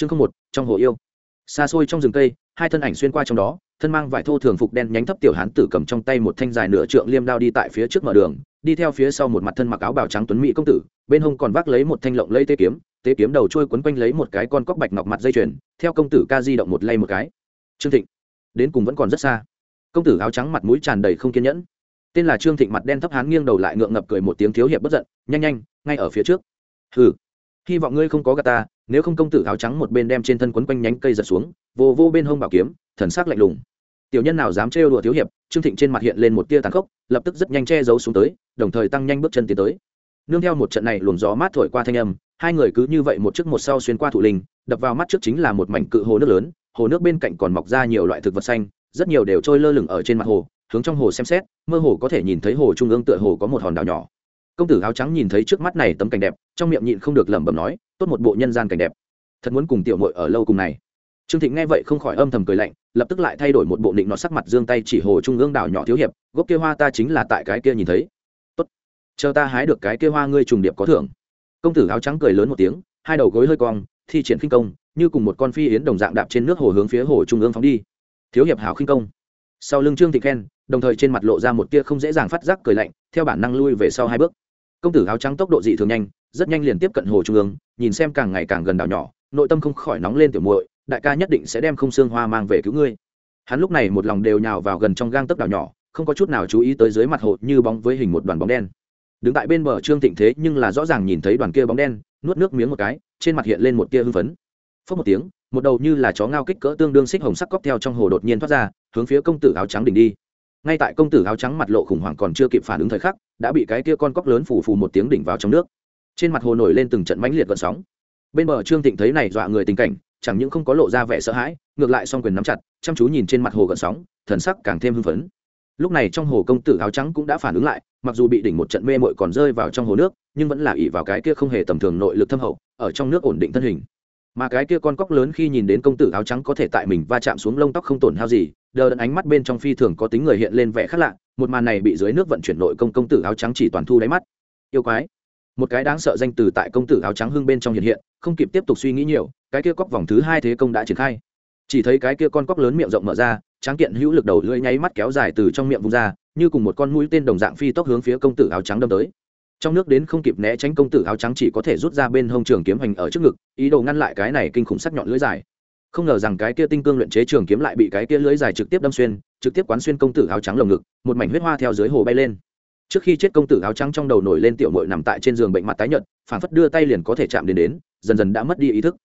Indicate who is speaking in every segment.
Speaker 1: chương không một, trong hồ yêu. Xa xôi trong rừng cây, hai thân ảnh xuyên qua trong đó, thân mang vải thô thường phục đen nhánh thấp tiểu hán tử cầm trong tay một thanh dài nửa trượng liêm đao đi tại phía trước mở đường, đi theo phía sau một mặt thân mặc áo bào trắng tuấn mỹ công tử, bên hông còn vác lấy một thanh lộng lấy tê kiếm tê kiếm đầu trôi quấn quanh lấy một cái con cóc bạch ngọc mặt dây chuyền, theo công tử ca di động một lay một cái. Trương thịnh, đến cùng vẫn còn rất xa. Công tử áo trắng mặt mũi tràn đầy không kiên nhẫn. Tên là trương thịnh mặt đen thấp hán nghiêng đầu lại ngượng ngập cười một tiếng thiếu hiệp bất giận, nhanh nhanh, ngay ở phía trước. Hừ, hy vọng ngươi không có gà ta nếu không công tử áo trắng một bên đem trên thân quấn quanh nhánh cây giật xuống, vô vô bên hông bảo kiếm, thần sắc lạnh lùng. Tiểu nhân nào dám trêu đùa thiếu hiệp, trương thịnh trên mặt hiện lên một tia tàn khốc, lập tức rất nhanh che giấu xuống tới, đồng thời tăng nhanh bước chân tiến tới. Nương theo một trận này luồng gió mát thổi qua thanh âm, hai người cứ như vậy một trước một sau xuyên qua thụ linh, đập vào mắt trước chính là một mảnh cự hồ nước lớn, hồ nước bên cạnh còn mọc ra nhiều loại thực vật xanh, rất nhiều đều trôi lơ lửng ở trên mặt hồ, hướng trong hồ xem xét, mơ hồ có thể nhìn thấy hồ trung ương tựa hồ có một hòn đảo nhỏ. Công tử áo trắng nhìn thấy trước mắt này tấm cảnh đẹp, trong miệng nhịn không được lẩm bẩm nói tốt một bộ nhân gian cảnh đẹp. Thật muốn cùng tiểu mội ở lâu cùng này. Trương thịnh nghe vậy không khỏi âm thầm cười lạnh, lập tức lại thay đổi một bộ định nọ sắc mặt dương tay chỉ hồ trung ương đảo nhỏ thiếu hiệp, gốc kia hoa ta chính là tại cái kia nhìn thấy. Tốt, chờ ta hái được cái kia hoa ngươi trùng điệp có thưởng. Công tử áo trắng cười lớn một tiếng, hai đầu gối hơi cong, thi triển khinh công, như cùng một con phi yến đồng dạng đạp trên nước hồ hướng phía hồ trung ương phóng đi. Thiếu hiệp hảo khinh công. Sau lưng trương Thịnh khen, đồng thời trên mặt lộ ra một tia không dễ dàng phát giác cười lạnh, theo bản năng lui về sau hai bước công tử áo trắng tốc độ dị thường nhanh, rất nhanh liền tiếp cận hồ trung ương, nhìn xem càng ngày càng gần đảo nhỏ, nội tâm không khỏi nóng lên tiểu muội, đại ca nhất định sẽ đem không xương hoa mang về cứu ngươi. Hắn lúc này một lòng đều nhào vào gần trong gang tấc đảo nhỏ, không có chút nào chú ý tới dưới mặt hồ như bóng với hình một đoàn bóng đen. Đứng tại bên bờ trương thịnh thế nhưng là rõ ràng nhìn thấy đoàn kia bóng đen, nuốt nước miếng một cái, trên mặt hiện lên một tia hưng phấn. Phớt một tiếng, một đầu như là chó ngao kích cỡ tương đương xích hồng sắc cóc theo trong hồ đột nhiên thoát ra, hướng phía công tử áo trắng đỉnh đi ngay tại công tử áo trắng mặt lộ khủng hoảng còn chưa kịp phản ứng thời khắc, đã bị cái kia con cóc lớn phủ phù một tiếng đỉnh vào trong nước. Trên mặt hồ nổi lên từng trận mãnh liệt gợn sóng. Bên bờ trương thịnh thấy này dọa người tình cảnh, chẳng những không có lộ ra vẻ sợ hãi, ngược lại song quyền nắm chặt, chăm chú nhìn trên mặt hồ gợn sóng, thần sắc càng thêm hưng phấn. Lúc này trong hồ công tử áo trắng cũng đã phản ứng lại, mặc dù bị đỉnh một trận mê mội còn rơi vào trong hồ nước, nhưng vẫn là ỉ vào cái kia không hề tầm thường nội lực thâm hậu, ở trong nước ổn định thân hình mà cái kia con cóc lớn khi nhìn đến công tử áo trắng có thể tại mình va chạm xuống lông tóc không tổn hao gì, đờ đẫn ánh mắt bên trong phi thường có tính người hiện lên vẻ khác lạ, một màn này bị dưới nước vận chuyển nội công công tử áo trắng chỉ toàn thu đáy mắt. Yêu quái. Một cái đáng sợ danh từ tại công tử áo trắng hưng bên trong hiện hiện, không kịp tiếp tục suy nghĩ nhiều, cái kia cóc vòng thứ hai thế công đã triển khai. Chỉ thấy cái kia con cóc lớn miệng rộng mở ra, tráng kiện hữu lực đầu lưỡi nháy mắt kéo dài từ trong miệng vung ra, như cùng một con mũi tên đồng dạng phi tốc hướng phía công tử áo trắng đâm tới trong nước đến không kịp né tránh công tử áo trắng chỉ có thể rút ra bên hông trường kiếm hành ở trước ngực, ý đồ ngăn lại cái này kinh khủng sắc nhọn lưỡi dài. Không ngờ rằng cái kia tinh cương luyện chế trường kiếm lại bị cái kia lưỡi dài trực tiếp đâm xuyên, trực tiếp quán xuyên công tử áo trắng lồng ngực, một mảnh huyết hoa theo dưới hồ bay lên. Trước khi chết công tử áo trắng trong đầu nổi lên tiểu mội nằm tại trên giường bệnh mặt tái nhợt, phản phất đưa tay liền có thể chạm đến đến, dần dần đã mất đi ý thức.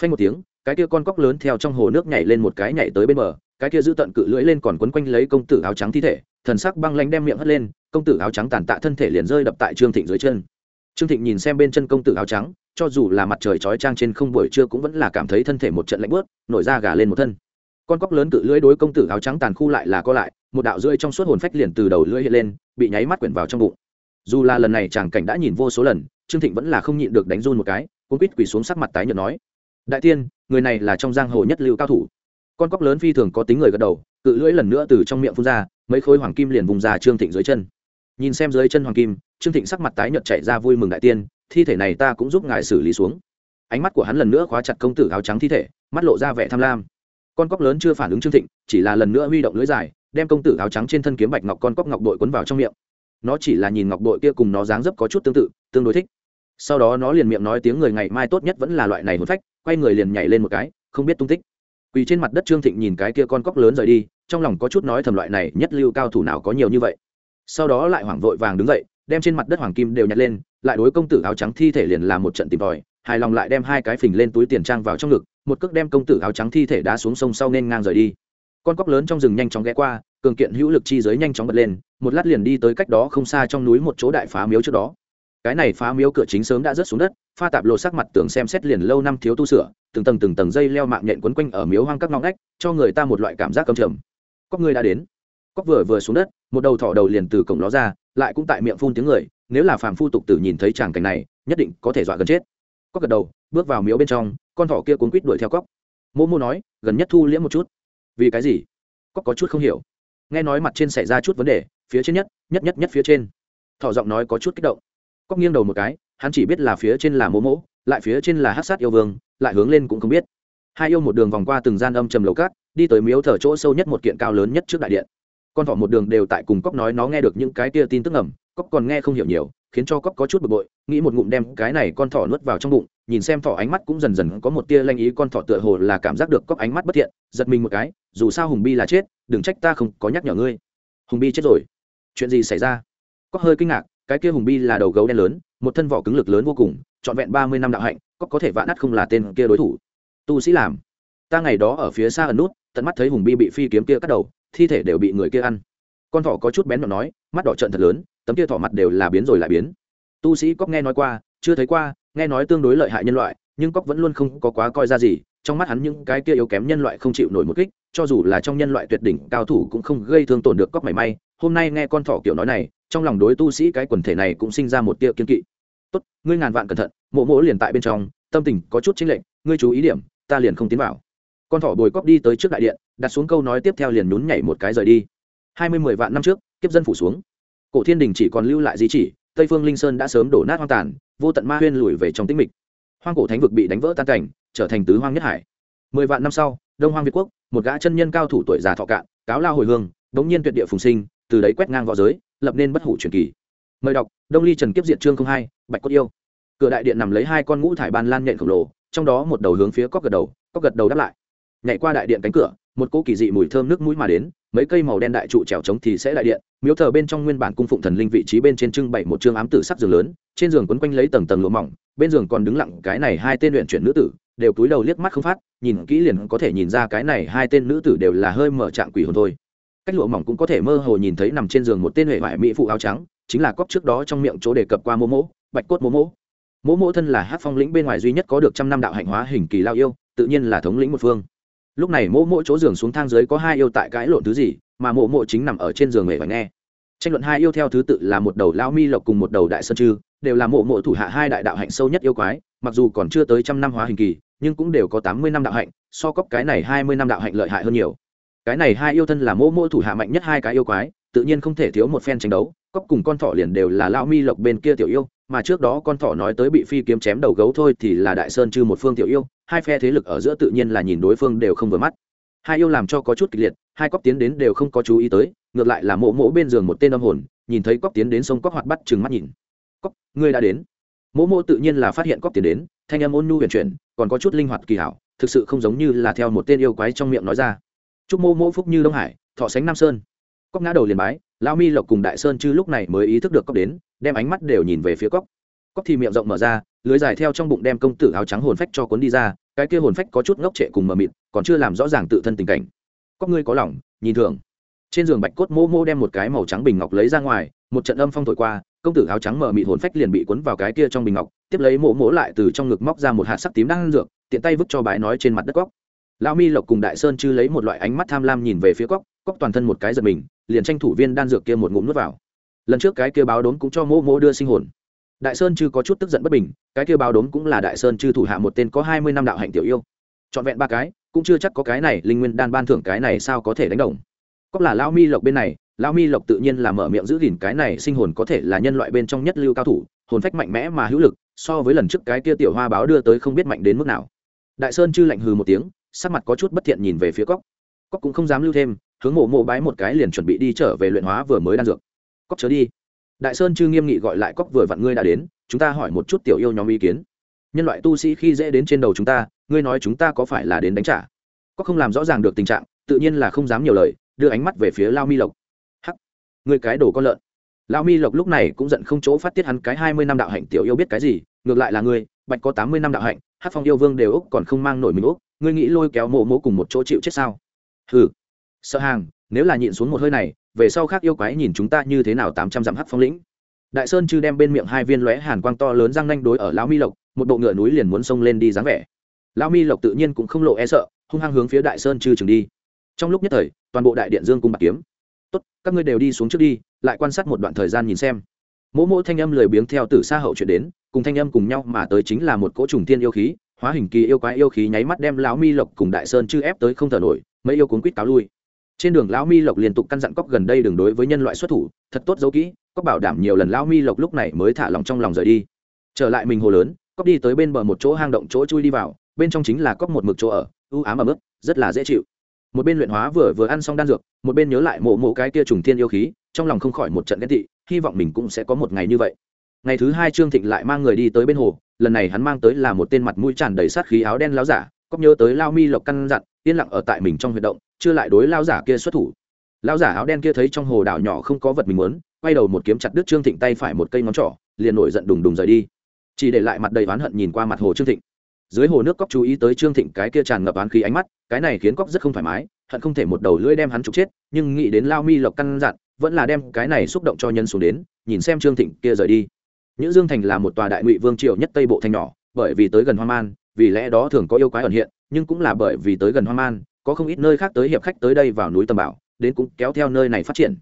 Speaker 1: Phanh một tiếng, cái kia con cóc lớn theo trong hồ nước nhảy lên một cái nhảy tới bên bờ, cái kia giữ tận cự lưỡi lên còn quấn quanh lấy công tử áo trắng thi thể, thần sắc băng lanh đem miệng hất lên công tử áo trắng tàn tạ thân thể liền rơi đập tại trương thịnh dưới chân. Trương thịnh nhìn xem bên chân công tử áo trắng, cho dù là mặt trời chói trang trên không buổi trưa cũng vẫn là cảm thấy thân thể một trận lạnh bớt nổi da gà lên một thân. Con cóc lớn cự lưỡi đối công tử áo trắng tàn khu lại là co lại, một đạo rưỡi trong suốt hồn phách liền từ đầu lưỡi hiện lên, bị nháy mắt quyển vào trong bụng. Dù là lần này chàng cảnh đã nhìn vô số lần, trương thịnh vẫn là không nhịn được đánh run một cái cuốn quýt quỳ xuống sắc mặt tái nhợt nói, đại tiên, người này là trong giang hồ nhất lưu cao thủ. Con cóc lớn phi thường có tính người gật đầu, cự lưỡi lần nữa từ trong miệng phun ra, mấy khối hoàng kim liền vùng ra trương thịnh dưới chân nhìn xem dưới chân hoàng kim, trương thịnh sắc mặt tái nhợt chạy ra vui mừng đại tiên, thi thể này ta cũng giúp ngài xử lý xuống. Ánh mắt của hắn lần nữa khóa chặt công tử áo trắng thi thể, mắt lộ ra vẻ tham lam. Con cóc lớn chưa phản ứng trương thịnh, chỉ là lần nữa huy động lưới dài, đem công tử áo trắng trên thân kiếm bạch ngọc con cóc ngọc bội quấn vào trong miệng. Nó chỉ là nhìn ngọc bội kia cùng nó dáng dấp có chút tương tự, tương đối thích. Sau đó nó liền miệng nói tiếng người ngày mai tốt nhất vẫn là loại này hôn phách, quay người liền nhảy lên một cái, không biết tung tích. Quỳ trên mặt đất trương thịnh nhìn cái kia con cóc lớn rời đi, trong lòng có chút nói thầm loại này nhất lưu cao thủ nào có nhiều như vậy sau đó lại hoảng vội vàng đứng dậy, đem trên mặt đất hoàng kim đều nhặt lên, lại đối công tử áo trắng thi thể liền làm một trận tìm tòi, hài lòng lại đem hai cái phình lên túi tiền trang vào trong ngực, một cước đem công tử áo trắng thi thể đá xuống sông sau nên ngang rời đi. Con cóc lớn trong rừng nhanh chóng ghé qua, cường kiện hữu lực chi giới nhanh chóng bật lên, một lát liền đi tới cách đó không xa trong núi một chỗ đại phá miếu trước đó. Cái này phá miếu cửa chính sớm đã rớt xuống đất, pha tạp lộ sắc mặt tường xem xét liền lâu năm thiếu tu sửa, từng tầng từng tầng dây leo mạng nhện quấn quanh ở miếu hoang các ngõ ngách, cho người ta một loại cảm giác cầm trầm. Cóc người đã đến cóc vừa vừa xuống đất, một đầu thỏ đầu liền từ cổng ló ra, lại cũng tại miệng phun tiếng người, nếu là phàm phu tục tử nhìn thấy tràng cảnh này, nhất định có thể dọa gần chết. Cóc gật đầu, bước vào miếu bên trong, con thỏ kia cuốn quýt đuổi theo cóc. Mô mô nói, gần nhất thu liễm một chút. Vì cái gì? Cóc có chút không hiểu. Nghe nói mặt trên xảy ra chút vấn đề, phía trên nhất nhất nhất nhất phía trên. Thỏ giọng nói có chút kích động. Cóc nghiêng đầu một cái, hắn chỉ biết là phía trên là mô mỗ lại phía trên là hát sát yêu vương, lại hướng lên cũng không biết. Hai yêu một đường vòng qua từng gian âm trầm lầu cát, đi tới miếu thờ chỗ sâu nhất một kiện cao lớn nhất trước đại điện con thỏ một đường đều tại cùng cóc nói nó nghe được những cái kia tin tức ngầm cóc còn nghe không hiểu nhiều, khiến cho cóc có chút bực bội, nghĩ một ngụm đem cái này con thỏ nuốt vào trong bụng, nhìn xem thỏ ánh mắt cũng dần dần có một tia lanh ý, con thỏ tựa hồ là cảm giác được cóc ánh mắt bất thiện, giật mình một cái, dù sao hùng bi là chết, đừng trách ta không có nhắc nhở ngươi. Hùng bi chết rồi. Chuyện gì xảy ra? Cóc hơi kinh ngạc, cái kia hùng bi là đầu gấu đen lớn, một thân vỏ cứng lực lớn vô cùng, trọn vẹn ba mươi năm đạo hạnh cóc có thể vã nát không là tên kia đối thủ. Tu sĩ làm. Ta ngày đó ở phía xa ẩn nút, tận mắt thấy hùng bi bị phi kiếm kia cắt đầu thi thể đều bị người kia ăn. Con thỏ có chút bén nhọn nói, mắt đỏ trận thật lớn, tấm kia thỏ mặt đều là biến rồi lại biến. Tu sĩ cóc nghe nói qua, chưa thấy qua, nghe nói tương đối lợi hại nhân loại, nhưng cóc vẫn luôn không có quá coi ra gì, trong mắt hắn những cái kia yếu kém nhân loại không chịu nổi một kích, cho dù là trong nhân loại tuyệt đỉnh cao thủ cũng không gây thương tổn được cóc mảy may. Hôm nay nghe con thỏ kiểu nói này, trong lòng đối tu sĩ cái quần thể này cũng sinh ra một tia kiên kỵ. Tốt, ngươi ngàn vạn cẩn thận, mộ mỗ liền tại bên trong, tâm tình có chút chính lệnh ngươi chú ý điểm, ta liền không tiến vào. Con thỏ bồi cóc đi tới trước đại điện đặt xuống câu nói tiếp theo liền nhún nhảy một cái rời đi. Hai mươi mười vạn năm trước, kiếp dân phủ xuống. Cổ thiên đình chỉ còn lưu lại di chỉ, tây phương linh sơn đã sớm đổ nát hoang tàn, vô tận ma huyên lùi về trong tĩnh mịch. Hoang cổ thánh vực bị đánh vỡ tan cảnh, trở thành tứ hoang nhất hải. Mười vạn năm sau, đông hoang việt quốc, một gã chân nhân cao thủ tuổi già thọ cạn, cáo lao hồi hương, đống nhiên tuyệt địa phùng sinh, từ đấy quét ngang v õ giới, lập nên bất hủ truyền kỳ. Mời đọc, đông ly trần kiếp diện Chương không hai, bạch cốt yêu. Cửa đại điện nằm lấy hai con ngũ thải ban lan nhện khổng lồ, trong đó một đầu hướng phía cóc gật đầu cóc gật đầu đáp lại. Nhảy qua đại điện cánh cửa một cỗ kỳ dị mùi thơm nước mũi mà đến, mấy cây màu đen đại trụ trèo trống thì sẽ đại điện, miếu thờ bên trong nguyên bản cung phụng thần linh vị trí bên trên trưng bày một chương ám tử sắc giường lớn, trên giường quấn quanh lấy tầng tầng lụa mỏng, bên giường còn đứng lặng cái này hai tên luyện chuyển nữ tử, đều cúi đầu liếc mắt không phát, nhìn kỹ liền có thể nhìn ra cái này hai tên nữ tử đều là hơi mở trạng quỷ hồn thôi. Cách lụa mỏng cũng có thể mơ hồ nhìn thấy nằm trên giường một tên huệ vải mỹ phụ áo trắng, chính là cóc trước đó trong miệng chỗ đề cập qua mô mỗ bạch cốt mô mỗ mỗ mỗ thân là hát phong lĩnh bên ngoài duy nhất có được trăm năm đạo hạnh hóa hình kỳ lao yêu, tự nhiên là thống lĩnh một phương lúc này mỗ mỗ chỗ giường xuống thang dưới có hai yêu tại cãi lộn thứ gì, mà mộ mộ chính nằm ở trên giường mẹ và nghe. Tranh luận hai yêu theo thứ tự là một đầu lao mi lộc cùng một đầu đại sơn chư, đều là mộ mộ thủ hạ hai đại đạo hạnh sâu nhất yêu quái, mặc dù còn chưa tới trăm năm hóa hình kỳ, nhưng cũng đều có tám mươi năm đạo hạnh, so cóp cái này hai mươi năm đạo hạnh lợi hại hơn nhiều. Cái này hai yêu thân là mộ mộ thủ hạ mạnh nhất hai cái yêu quái, tự nhiên không thể thiếu một phen tranh đấu cóp cùng con thỏ liền đều là lao mi lộc bên kia tiểu yêu, mà trước đó con thỏ nói tới bị phi kiếm chém đầu gấu thôi thì là đại sơn chư một phương tiểu yêu hai phe thế lực ở giữa tự nhiên là nhìn đối phương đều không vừa mắt. Hai yêu làm cho có chút kịch liệt, hai cóc tiến đến đều không có chú ý tới, ngược lại là mộ mộ bên giường một tên âm hồn, nhìn thấy cóc tiến đến sông cóc hoạt bắt chừng mắt nhìn. Cóc, ngươi đã đến. Mộ mộ tự nhiên là phát hiện cóc tiến đến, thanh âm ôn nhu huyền chuyển, còn có chút linh hoạt kỳ hảo, thực sự không giống như là theo một tên yêu quái trong miệng nói ra. Chúc mô mộ phúc như đông hải, thọ sánh nam sơn. Cóc ngã đầu liền bái lao mi lộc cùng đại sơn chư lúc này mới ý thức được cóc đến, đem ánh mắt đều nhìn về phía cóc cóc thì miệng rộng mở ra, lưới dài theo trong bụng đem công tử áo trắng hồn phách cho cuốn đi ra, cái kia hồn phách có chút ngốc trệ cùng mờ mịt, còn chưa làm rõ ràng tự thân tình cảnh. Cóc ngươi có lòng, nhìn thường trên giường bạch cốt mô mô đem một cái màu trắng bình ngọc lấy ra ngoài, một trận âm phong thổi qua, công tử áo trắng mờ mịt hồn phách liền bị cuốn vào cái kia trong bình ngọc, tiếp lấy mộ mỗ lại từ trong ngực móc ra một hạt sắc tím đang ăn dược, tiện tay vứt cho bãi nói trên mặt đất cóc. Lao mi lộc cùng đại sơn chư lấy một loại ánh mắt tham lam nhìn về phía cóc cóc toàn thân một cái giật mình, liền tranh thủ viên đan dược kia một ngụm nuốt vào. Lần trước cái kia báo đốn cũng cho mô mô đưa sinh hồn đại sơn chư có chút tức giận bất bình, cái kia báo đốm cũng là đại sơn chư thủ hạ một tên có hai mươi năm đạo hạnh tiểu yêu. Trọn vẹn ba cái, cũng chưa chắc có cái này linh nguyên đan ban thưởng cái này sao có thể đánh đồng. Cóc là lao mi lộc bên này lao mi lộc tự nhiên là mở miệng giữ gìn cái này sinh hồn có thể là nhân loại bên trong nhất lưu cao thủ, hồn phách mạnh mẽ mà hữu lực, so với lần trước cái kia tiểu hoa báo đưa tới không biết mạnh đến mức nào. Đại sơn chư lạnh hừ một tiếng, sắc mặt có chút bất thiện nhìn về phía cóc cóc cũng không dám lưu thêm, hướng mộ mộ bái một cái liền chuẩn bị đi trở về luyện hóa vừa mới đan dược. Cóc chớ đi đại sơn chư nghiêm nghị gọi lại cóc vừa vặn ngươi đã đến, chúng ta hỏi một chút tiểu yêu nhóm ý kiến. Nhân loại tu sĩ khi dễ đến trên đầu chúng ta, ngươi nói chúng ta có phải là đến đánh trả? Có không làm rõ ràng được tình trạng, tự nhiên là không dám nhiều lời, đưa ánh mắt về phía lao mi lộc. Hắc, ngươi cái đồ con lợn. Lao mi lộc lúc này cũng giận không chỗ phát tiết hắn cái hai mươi năm đạo hạnh tiểu yêu biết cái gì, ngược lại là ngươi, bạch có tám mươi năm đạo hạnh hát phong yêu vương đều úc còn không mang nổi mình úc, ngươi nghĩ lôi kéo mộ mỗ cùng một chỗ chịu chết sao? Hừ, sợ hàng, nếu là nhịn xuống một hơi này về sau khác yêu quái nhìn chúng ta như thế nào tám trăm dặm hát phong lĩnh. Đại sơn chư đem bên miệng hai viên lóe hàn quang to lớn răng nanh đối ở lão mi lộc, một bộ ngựa núi liền muốn xông lên đi dáng vẻ. Lão mi lộc tự nhiên cũng không lộ e sợ, hung hăng hướng phía đại sơn chư trường đi. Trong lúc nhất thời, toàn bộ đại điện dương cung bạc kiếm. Tốt, các ngươi đều đi xuống trước đi, lại quan sát một đoạn thời gian nhìn xem. Mỗi mỗi thanh âm lười biếng theo từ xa hậu chuyển đến, cùng thanh âm cùng nhau mà tới chính là một cỗ trùng tiên yêu khí, hóa hình kỳ yêu quái yêu khí nháy mắt đem lão mi lộc cùng đại sơn chư ép tới không thở nổi, mấy yêu cuốn quýt cáo lui trên đường lão mi lộc liên tục căn dặn cóc gần đây đường đối với nhân loại xuất thủ, thật tốt dấu kỹ cóc bảo đảm nhiều lần lão mi lộc lúc này mới thả lòng trong lòng rời đi. Trở lại mình hồ lớn cóc đi tới bên bờ một chỗ hang động chỗ chui đi vào, bên trong chính là cóc một mực chỗ ở ưu ám ở mức rất là dễ chịu. Một bên luyện hóa vừa vừa ăn xong đan dược, một bên nhớ lại mộ mộ cái kia trùng thiên yêu khí, trong lòng không khỏi một trận ghen tị, hy vọng mình cũng sẽ có một ngày như vậy. Ngày thứ hai trương thịnh lại mang người đi tới bên hồ, lần này hắn mang tới là một tên mặt mũi tràn đầy sát khí áo đen láo giả cóc nhớ tới lao mi lộc căn dặn yên lặng ở tại mình trong huy động chưa lại đối lao giả kia xuất thủ. Lao giả áo đen kia thấy trong hồ đảo nhỏ không có vật mình muốn quay đầu một kiếm chặt đứt trương thịnh tay phải một cây ngón trỏ liền nổi giận đùng đùng rời đi. Chỉ để lại mặt đầy oán hận nhìn qua mặt hồ trương thịnh. Dưới hồ nước cóc chú ý tới trương thịnh cái kia tràn ngập oán khí ánh mắt cái này khiến cóc rất không thoải mái hận không thể một đầu lưỡi đem hắn trục chết nhưng nghĩ đến lao mi lộc căn dặn vẫn là đem cái này xúc động cho nhân xuống đến nhìn xem trương thịnh kia rời đi. Nhữ Dương thành là một tòa đại ngụy vương triều nhất tây bộ thành nhỏ, bởi vì tới gần Hoang Man, vì lẽ đó thường có yêu quái ẩn hiện, nhưng cũng là bởi vì tới gần Hoang Man, có không ít nơi khác tới hiệp khách tới đây vào núi Tầm Bảo, đến cũng kéo theo nơi này phát triển.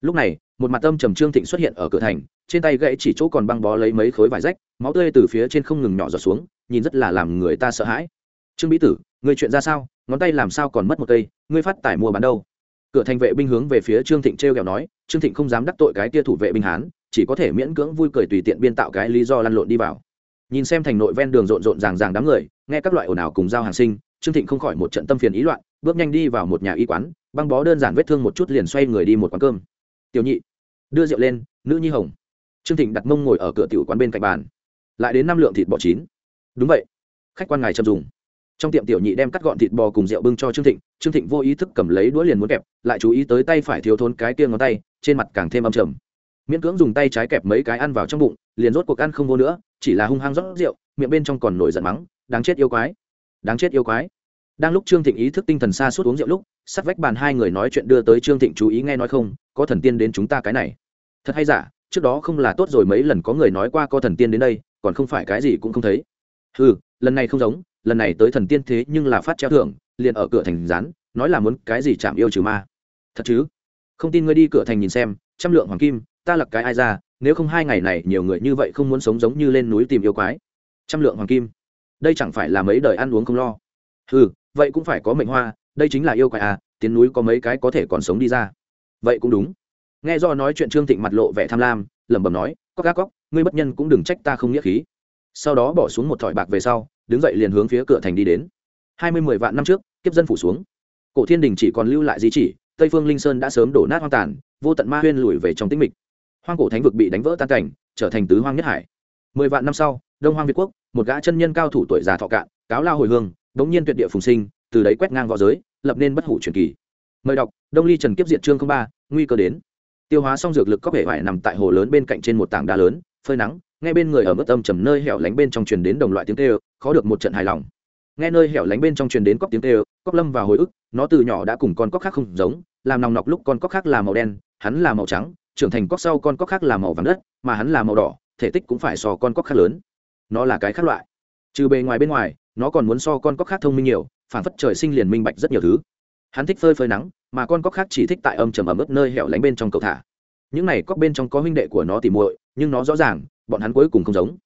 Speaker 1: Lúc này, một mặt tâm trầm trương thịnh xuất hiện ở cửa thành, trên tay gãy chỉ chỗ còn băng bó lấy mấy khối vải rách, máu tươi từ phía trên không ngừng nhỏ giọt xuống, nhìn rất là làm người ta sợ hãi. Trương Bí tử, ngươi chuyện ra sao? Ngón tay làm sao còn mất một cây, ngươi phát tải mua bán đâu? Cửa thành vệ binh hướng về phía Trương Thịnh trêu ghẹo nói, Trương Thịnh không dám đắc tội cái kia thủ vệ binh hán, chỉ có thể miễn cưỡng vui cười tùy tiện biên tạo cái lý do lăn lộn đi vào nhìn xem thành nội ven đường rộn rộn ràng ràng đám người, nghe các loại ồn ào cùng giao hàng sinh, trương thịnh không khỏi một trận tâm phiền ý loạn, bước nhanh đi vào một nhà y quán, băng bó đơn giản vết thương một chút liền xoay người đi một quán cơm. Tiểu nhị. Đưa rượu lên, nữ nhi hồng. Trương thịnh đặt mông ngồi ở cửa tiểu quán bên cạnh bàn. Lại đến năm lượng thịt bò chín. Đúng vậy. Khách quan ngài chậm dùng. Trong tiệm tiểu nhị đem cắt gọn thịt bò cùng rượu bưng cho trương thịnh trương thịnh vô ý thức cầm lấy đũa liền muốn kẹp, lại chú ý tới tay phải thiếu thốn cái kia ngón tay, trên mặt càng thêm âm trầm. Miễn cưỡng dùng tay trái kẹp mấy cái ăn vào trong bụng, liền rốt cuộc ăn không vô nữa chỉ là hung hăng rót rượu, miệng bên trong còn nổi giận mắng, đáng chết yêu quái! Đáng chết yêu quái! Đang lúc trương thịnh ý thức tinh thần xa suốt uống rượu lúc, sắt vách bàn hai người nói chuyện đưa tới trương thịnh chú ý nghe nói không, có thần tiên đến chúng ta cái này. Thật hay giả, trước đó không là tốt rồi mấy lần có người nói qua có thần tiên đến đây, còn không phải cái gì cũng không thấy. Ừ lần này không giống, lần này tới thần tiên thế nhưng là phát treo thưởng, liền ở cửa thành rán nói là muốn cái gì chạm yêu trừ ma. Thật chứ? Không tin ngươi đi cửa thành nhìn xem, trăm lượng hoàng kim, ta lặc cái ai ra nếu không hai ngày này nhiều người như vậy không muốn sống giống như lên núi tìm yêu quái. Trăm lượng hoàng kim. Đây chẳng phải là mấy đời ăn uống không lo. Ừ vậy cũng phải có mệnh hoa, đây chính là yêu quái à tiến núi có mấy cái có thể còn sống đi ra. Vậy cũng đúng. Nghe do nói chuyện trương thịnh mặt lộ vẻ tham lam, lẩm bẩm nói, cóc gác cóc, ngươi bất nhân cũng đừng trách ta không nghĩa khí. Sau đó bỏ xuống một thỏi bạc về sau, đứng dậy liền hướng phía cửa thành đi đến. Hai mươi mười vạn năm trước, kiếp dân phủ xuống. Cổ thiên đình chỉ còn lưu lại di chỉ, tây phương linh sơn đã sớm đổ nát hoang tàn, vô tận ma huyên lùi về trong tĩnh mịch hoang cổ thánh vực bị đánh vỡ tan cảnh, trở thành tứ hoang nhất hải. Mười vạn năm sau, đông hoang việt quốc, một gã chân nhân cao thủ tuổi già thọ cạn, cáo lao hồi hương, đống nhiên tuyệt địa phùng sinh, từ đấy quét ngang v õ giới, lập nên bất hủ truyền kỳ. Mời đọc, đông ly trần kiếp diện chương ba, nguy cơ đến. Tiêu hóa xong dược lực có vẻ vải nằm tại hồ lớn bên cạnh trên một tảng đá lớn, phơi nắng, nghe bên người ở mức âm trầm nơi hẻo lánh bên trong truyền đến đồng loại tiếng tê khó được một trận hài lòng. Nghe nơi hẻo lánh bên trong truyền đến cóc tiếng tê cóc lâm và hồi ức, nó từ nhỏ đã cùng con cóc khác không giống, làm nòng nọc lúc con cóc khác là màu đen, hắn là màu trắng trưởng thành cóc sau con cóc khác là màu vàng đất, mà hắn là màu đỏ, thể tích cũng phải so con cóc khác lớn. Nó là cái khác loại. Trừ bề ngoài bên ngoài, nó còn muốn so con cóc khác thông minh nhiều, phản phất trời sinh liền minh bạch rất nhiều thứ. Hắn thích phơi phơi nắng, mà con cóc khác chỉ thích tại âm trầm ẩm ướt nơi hẻo lánh bên trong cầu thả. Những này cóc bên trong có huynh đệ của nó tìm muội, nhưng nó rõ ràng, bọn hắn cuối cùng không giống.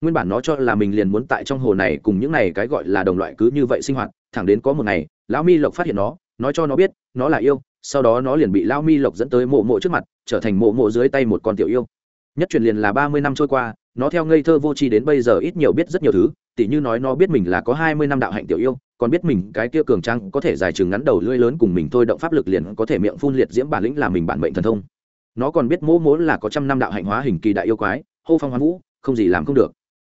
Speaker 1: Nguyên bản nó cho là mình liền muốn tại trong hồ này cùng những này cái gọi là đồng loại cứ như vậy sinh hoạt, thẳng đến có một ngày, lão mi lộc phát hiện nó, nói cho nó biết, nó là yêu sau đó nó liền bị lao mi lộc dẫn tới mộ mộ trước mặt, trở thành mộ mộ dưới tay một con tiểu yêu. Nhất truyền liền là ba mươi năm trôi qua, nó theo ngây thơ vô tri đến bây giờ ít nhiều biết rất nhiều thứ, tỉ như nói nó biết mình là có hai mươi năm đạo hạnh tiểu yêu, còn biết mình cái kia cường trang có thể dài chừng ngắn đầu lưỡi lớn cùng mình thôi động pháp lực liền có thể miệng phun liệt diễm bản lĩnh là mình bản mệnh thần thông. Nó còn biết mỗ mỗ là có trăm năm đạo hạnh hóa hình kỳ đại yêu quái, hô phong hoa vũ, không gì làm không được.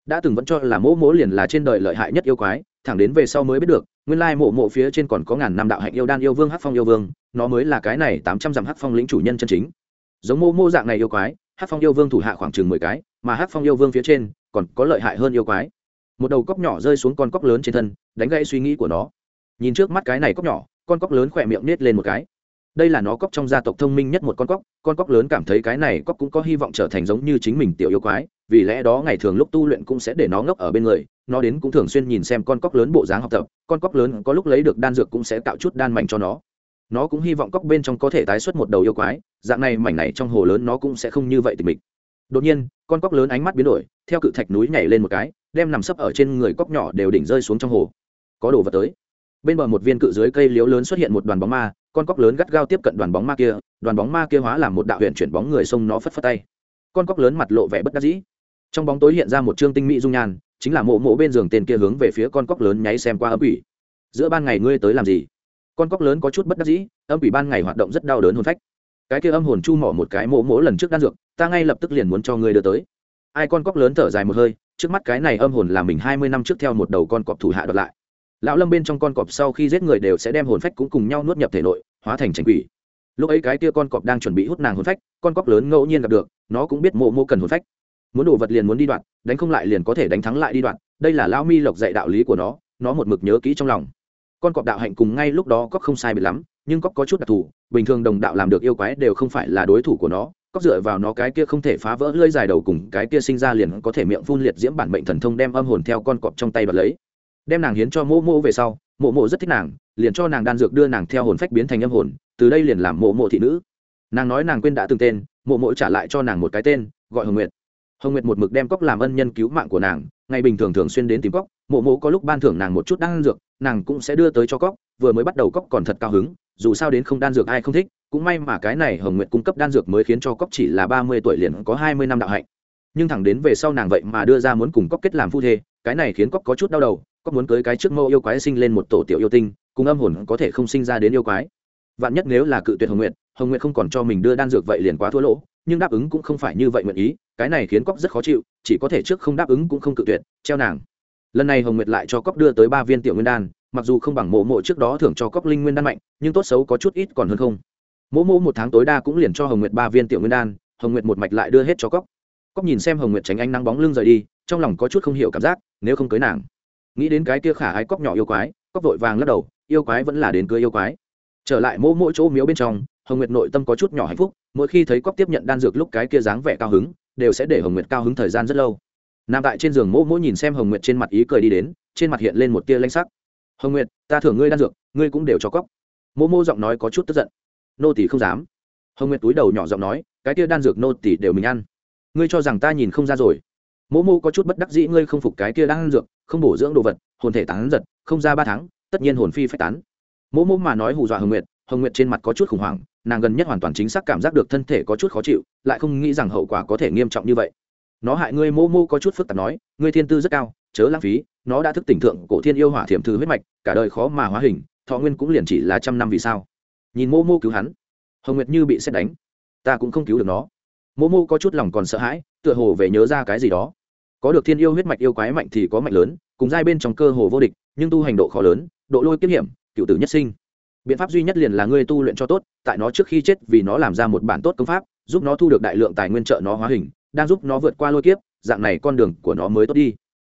Speaker 1: Đã từng vẫn cho là mỗ mỗ liền là trên đời lợi hại nhất yêu quái, thẳng đến về sau mới biết được nguyên lai mộ mộ phía trên còn có ngàn năm đạo hạnh yêu đan yêu vương, hắc phong yêu vương, nó mới là cái này tám trăm dặm hắc phong lĩnh chủ nhân chân chính. Giống mô mô dạng này yêu quái, hắc phong yêu vương thủ hạ khoảng chừng mười cái, mà hắc phong yêu vương phía trên còn có lợi hại hơn yêu quái. Một đầu cóc nhỏ rơi xuống con cóc lớn trên thân, đánh gãy suy nghĩ của nó. Nhìn trước mắt cái này cóc nhỏ, con cóc lớn khỏe miệng nết lên một cái đây là nó cóc trong gia tộc thông minh nhất một con cóc con cóc lớn cảm thấy cái này cóc cũng có hy vọng trở thành giống như chính mình tiểu yêu quái, vì lẽ đó ngày thường lúc tu luyện cũng sẽ để nó ngốc ở bên người, nó đến cũng thường xuyên nhìn xem con cóc lớn bộ dáng học tập, con cóc lớn có lúc lấy được đan dược cũng sẽ tạo chút đan mạnh cho nó. Nó cũng hy vọng cóc bên trong có thể tái xuất một đầu yêu quái, dạng này mảnh này trong hồ lớn nó cũng sẽ không như vậy tình mình đột nhiên, con cóc lớn ánh mắt biến đổi, theo cự thạch núi nhảy lên một cái, đem nằm sấp ở trên người cóc nhỏ đều đỉnh rơi xuống trong hồ. Có đồ vật tới bên bờ một viên cự dưới cây liếu lớn xuất hiện một đoàn bóng ma, con cóc lớn gắt gao tiếp cận đoàn bóng ma kia, đoàn bóng ma kia hóa làm một đạo huyện chuyển bóng người xông nó phất phất tay. Con cóc lớn mặt lộ vẻ bất đắc dĩ. Trong bóng tối hiện ra một trương tinh mỹ dung nhan, chính là mộ mộ bên giường tên kia hướng về phía con cóc lớn nháy xem qua ấp ủy giữa ban ngày ngươi tới làm gì? Con cóc lớn có chút bất đắc dĩ, âm ủy ban ngày hoạt động rất đau đớn hồn phách. Cái kia âm hồn chu mỏ một cái mộ mỗ lần trước đan dược, ta ngay lập tức liền muốn cho ngươi đưa tới. Ai con cóc lớn thở dài một hơi, trước mắt cái này âm hồn là mình hai mươi năm trước theo một đầu con cọp thủ hạ đoạt lại lão lâm bên trong con cọp sau khi giết người đều sẽ đem hồn phách cũng cùng nhau nuốt nhập thể nội, hóa thành tránh quỷ. Lúc ấy cái kia con cọp đang chuẩn bị hút nàng hồn phách, con cọp lớn ngẫu nhiên gặp được, nó cũng biết mộ mô cần hồn phách. Muốn đồ vật liền muốn đi đoạn, đánh không lại liền có thể đánh thắng lại đi đoạn, đây là lão mi lộc dạy đạo lý của nó nó một mực nhớ kỹ trong lòng. Con cọp đạo hạnh cùng ngay lúc đó cóc không sai bị lắm, nhưng cóc có chút đặc thù, bình thường đồng đạo làm được yêu quái đều không phải là đối thủ của nó cóc dựa vào nó cái kia không thể phá vỡ lơi dài đầu cùng cái kia sinh ra liền có thể miệng phun liệt diễm bản mệnh thần thông đem âm hồn theo con cọp trong tay và lấy đem nàng hiến cho mộ mộ về sau, mộ mộ rất thích nàng, liền cho nàng đan dược đưa nàng theo hồn phách biến thành âm hồn, từ đây liền làm mộ mộ thị nữ. Nàng nói nàng quên đã từng tên, mộ mộ trả lại cho nàng một cái tên, gọi hồng nguyệt. Hồng nguyệt một mực đem cóc làm ân nhân cứu mạng của nàng, ngày bình thường thường xuyên đến tìm cóc mộ mộ có lúc ban thưởng nàng một chút đan dược, nàng cũng sẽ đưa tới cho cóc vừa mới bắt đầu cóc còn thật cao hứng, dù sao đến không đan dược ai không thích, cũng may mà cái này hồng nguyệt cung cấp đan dược mới khiến cho cóc chỉ là ba mươi tuổi liền có hai mươi năm đạo hạnh. Nhưng thẳng đến về sau nàng vậy mà đưa ra muốn cùng cóc kết làm phu thê, cái này khiến cóc có chút đau đầu có muốn cưới cái trước mẫu yêu quái sinh lên một tổ tiểu yêu tinh, cùng âm hồn có thể không sinh ra đến yêu quái. Vạn nhất nếu là cự tuyệt hồng nguyệt hồng nguyệt không còn cho mình đưa đan dược vậy liền quá thua lỗ, nhưng đáp ứng cũng không phải như vậy nguyện ý, cái này khiến cóc rất khó chịu, chỉ có thể trước không đáp ứng cũng không cự tuyệt, treo nàng. Lần này hồng nguyệt lại cho cóc đưa tới ba viên tiểu nguyên đan, mặc dù không bằng mộ mộ trước đó thưởng cho cóc linh nguyên đan mạnh, nhưng tốt xấu có chút ít còn hơn không. Mộ mộ một tháng tối đa cũng liền cho hồng nguyệt ba viên tiểu nguyên đan, hồng nguyệt một mạch lại đưa hết cho cóc cóc nhìn xem hồng nguyệt tránh ánh nắng bóng lưng rời đi, trong lòng có chút không hiểu cảm giác, nếu không cưới nàng nghĩ đến cái kia khả ái cóc nhỏ yêu quái, cóc vội vàng lắc đầu, yêu quái vẫn là đến cưới yêu quái. Trở lại mỗ mỗi chỗ miếu bên trong, hồng nguyệt nội tâm có chút nhỏ hạnh phúc, mỗi khi thấy cóc tiếp nhận đan dược lúc cái kia dáng vẻ cao hứng, đều sẽ để hồng nguyệt cao hứng thời gian rất lâu. Nằm tại trên giường mỗ mỗ nhìn xem hồng nguyệt trên mặt ý cười đi đến, trên mặt hiện lên một tia lanh sắc. Hồng nguyệt, ta thưởng ngươi đan dược, ngươi cũng đều cho cóc. Mỗ mỗ giọng nói có chút tức giận. Nô tỷ không dám. Hồng nguyệt túi đầu nhỏ giọng nói, cái tia đan dược nô tỷ đều mình ăn. Ngươi cho rằng ta nhìn không ra rồi. Mỗ mô có chút bất đắc dĩ, ngươi không phục cái kia đan dược không bổ dưỡng đồ vật, hồn thể tán giật, không ra ba tháng, tất nhiên hồn phi phách tán. Mỗ mô mà nói hù dọa hồng nguyệt hồng nguyệt trên mặt có chút khủng hoảng, nàng gần nhất hoàn toàn chính xác cảm giác được thân thể có chút khó chịu, lại không nghĩ rằng hậu quả có thể nghiêm trọng như vậy. Nó hại ngươi mô mô có chút phức tạp nói, ngươi thiên tư rất cao, chớ lãng phí, nó đã thức tỉnh thượng cổ thiên yêu hỏa thiểm thư huyết mạch, cả đời khó mà hóa hình, thọ nguyên cũng liền chỉ là trăm năm vì sao. Nhìn mô mô cứu hắn, hồng nguyệt như bị xét đánh. Ta cũng không cứu được nó. Mô mô có chút lòng còn sợ hãi, tựa hồ về nhớ ra cái gì đó có được thiên yêu huyết mạch yêu quái mạnh thì có mạnh lớn, cùng giai bên trong cơ hồ vô địch, nhưng tu hành độ khó lớn, độ lôi kiếp hiểm, cựu tử nhất sinh. Biện pháp duy nhất liền là ngươi tu luyện cho tốt, tại nó trước khi chết vì nó làm ra một bản tốt công pháp, giúp nó thu được đại lượng tài nguyên trợ nó hóa hình, đang giúp nó vượt qua lôi kiếp, dạng này con đường của nó mới tốt đi.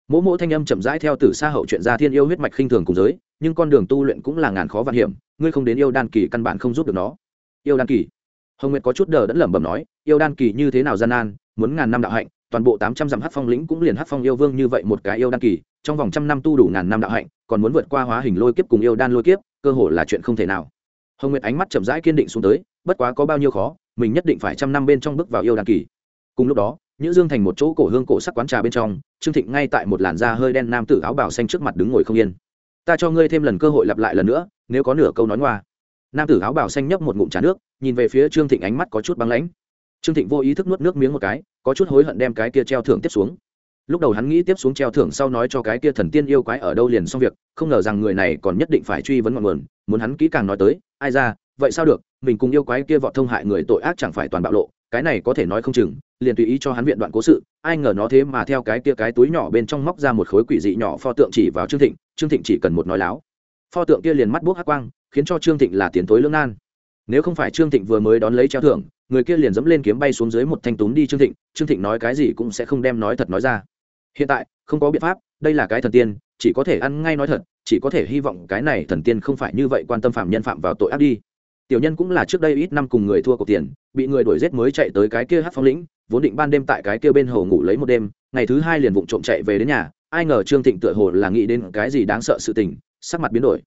Speaker 1: Mỗ mỗ thanh âm chậm rãi theo từ xa hậu chuyện ra thiên yêu huyết mạch khinh thường cùng giới, nhưng con đường tu luyện cũng là ngàn khó vạn hiểm, ngươi không đến yêu đan kỳ căn bản không giúp được nó. Yêu đan kỳ. Hồng nguyệt có chút đờ đẫn lẩm bẩm nói, yêu đan kỳ như thế nào gian nan, muốn ngàn năm đạo hạnh toàn bộ tám trăm dặm hát phong lĩnh cũng liền hát phong yêu vương như vậy một cái yêu đan kỳ, trong vòng trăm năm tu đủ ngàn năm đạo hạnh, còn muốn vượt qua hóa hình lôi kiếp cùng yêu đan lôi kiếp, cơ hồ là chuyện không thể nào. Hồng nguyệt ánh mắt chậm rãi kiên định xuống tới, bất quá có bao nhiêu khó, mình nhất định phải trăm năm bên trong bước vào yêu đan kỳ. Cùng lúc đó, nhữ dương thành một chỗ cổ hương cổ sắc quán trà bên trong, trương thịnh ngay tại một làn da hơi đen nam tử áo bảo xanh trước mặt đứng ngồi không yên. Ta cho ngươi thêm lần cơ hội lặp lại lần nữa, nếu có nửa câu nói ngoa. Nam tử áo bảo xanh nhấp một ngụm trà nước, nhìn về phía trương thịnh ánh mắt có chút băng lãnh trương thịnh vô ý thức nuốt nước miếng một cái, có chút hối hận đem cái kia treo thưởng tiếp xuống. Lúc đầu hắn nghĩ tiếp xuống treo thưởng sau nói cho cái kia thần tiên yêu quái ở đâu liền xong việc, không ngờ rằng người này còn nhất định phải truy vấn ngọn nguồn, muốn hắn kỹ càng nói tới, ai ra, vậy sao được, mình cùng yêu quái kia vọt thông hại người tội ác chẳng phải toàn bạo lộ, cái này có thể nói không chừng, liền tùy ý cho hắn viện đoạn cố sự, ai ngờ nó thế mà theo cái kia cái túi nhỏ bên trong móc ra một khối quỷ dị nhỏ pho tượng chỉ vào trương thịnh trương thịnh chỉ cần một nói láo. Pho tượng kia liền mắt buốc hắc quang, khiến cho trương thịnh là tiền tối lưỡng nan. Nếu không phải trương thịnh vừa mới đón lấy treo thưởng người kia liền dẫm lên kiếm bay xuống dưới một thanh túm đi trương thịnh trương thịnh nói cái gì cũng sẽ không đem nói thật nói ra. Hiện tại, không có biện pháp, đây là cái thần tiên, chỉ có thể ăn ngay nói thật, chỉ có thể hy vọng cái này thần tiên không phải như vậy quan tâm phạm nhân phạm vào tội ác đi. Tiểu nhân cũng là trước đây ít năm cùng người thua cuộc tiền, bị người đuổi giết mới chạy tới cái kia hát phong lĩnh, vốn định ban đêm tại cái kia bên hồ ngủ lấy một đêm, ngày thứ hai liền vụng trộm chạy về đến nhà, ai ngờ trương thịnh tựa hồ là nghĩ đến cái gì đáng sợ sự tình, sắc mặt biến đổi.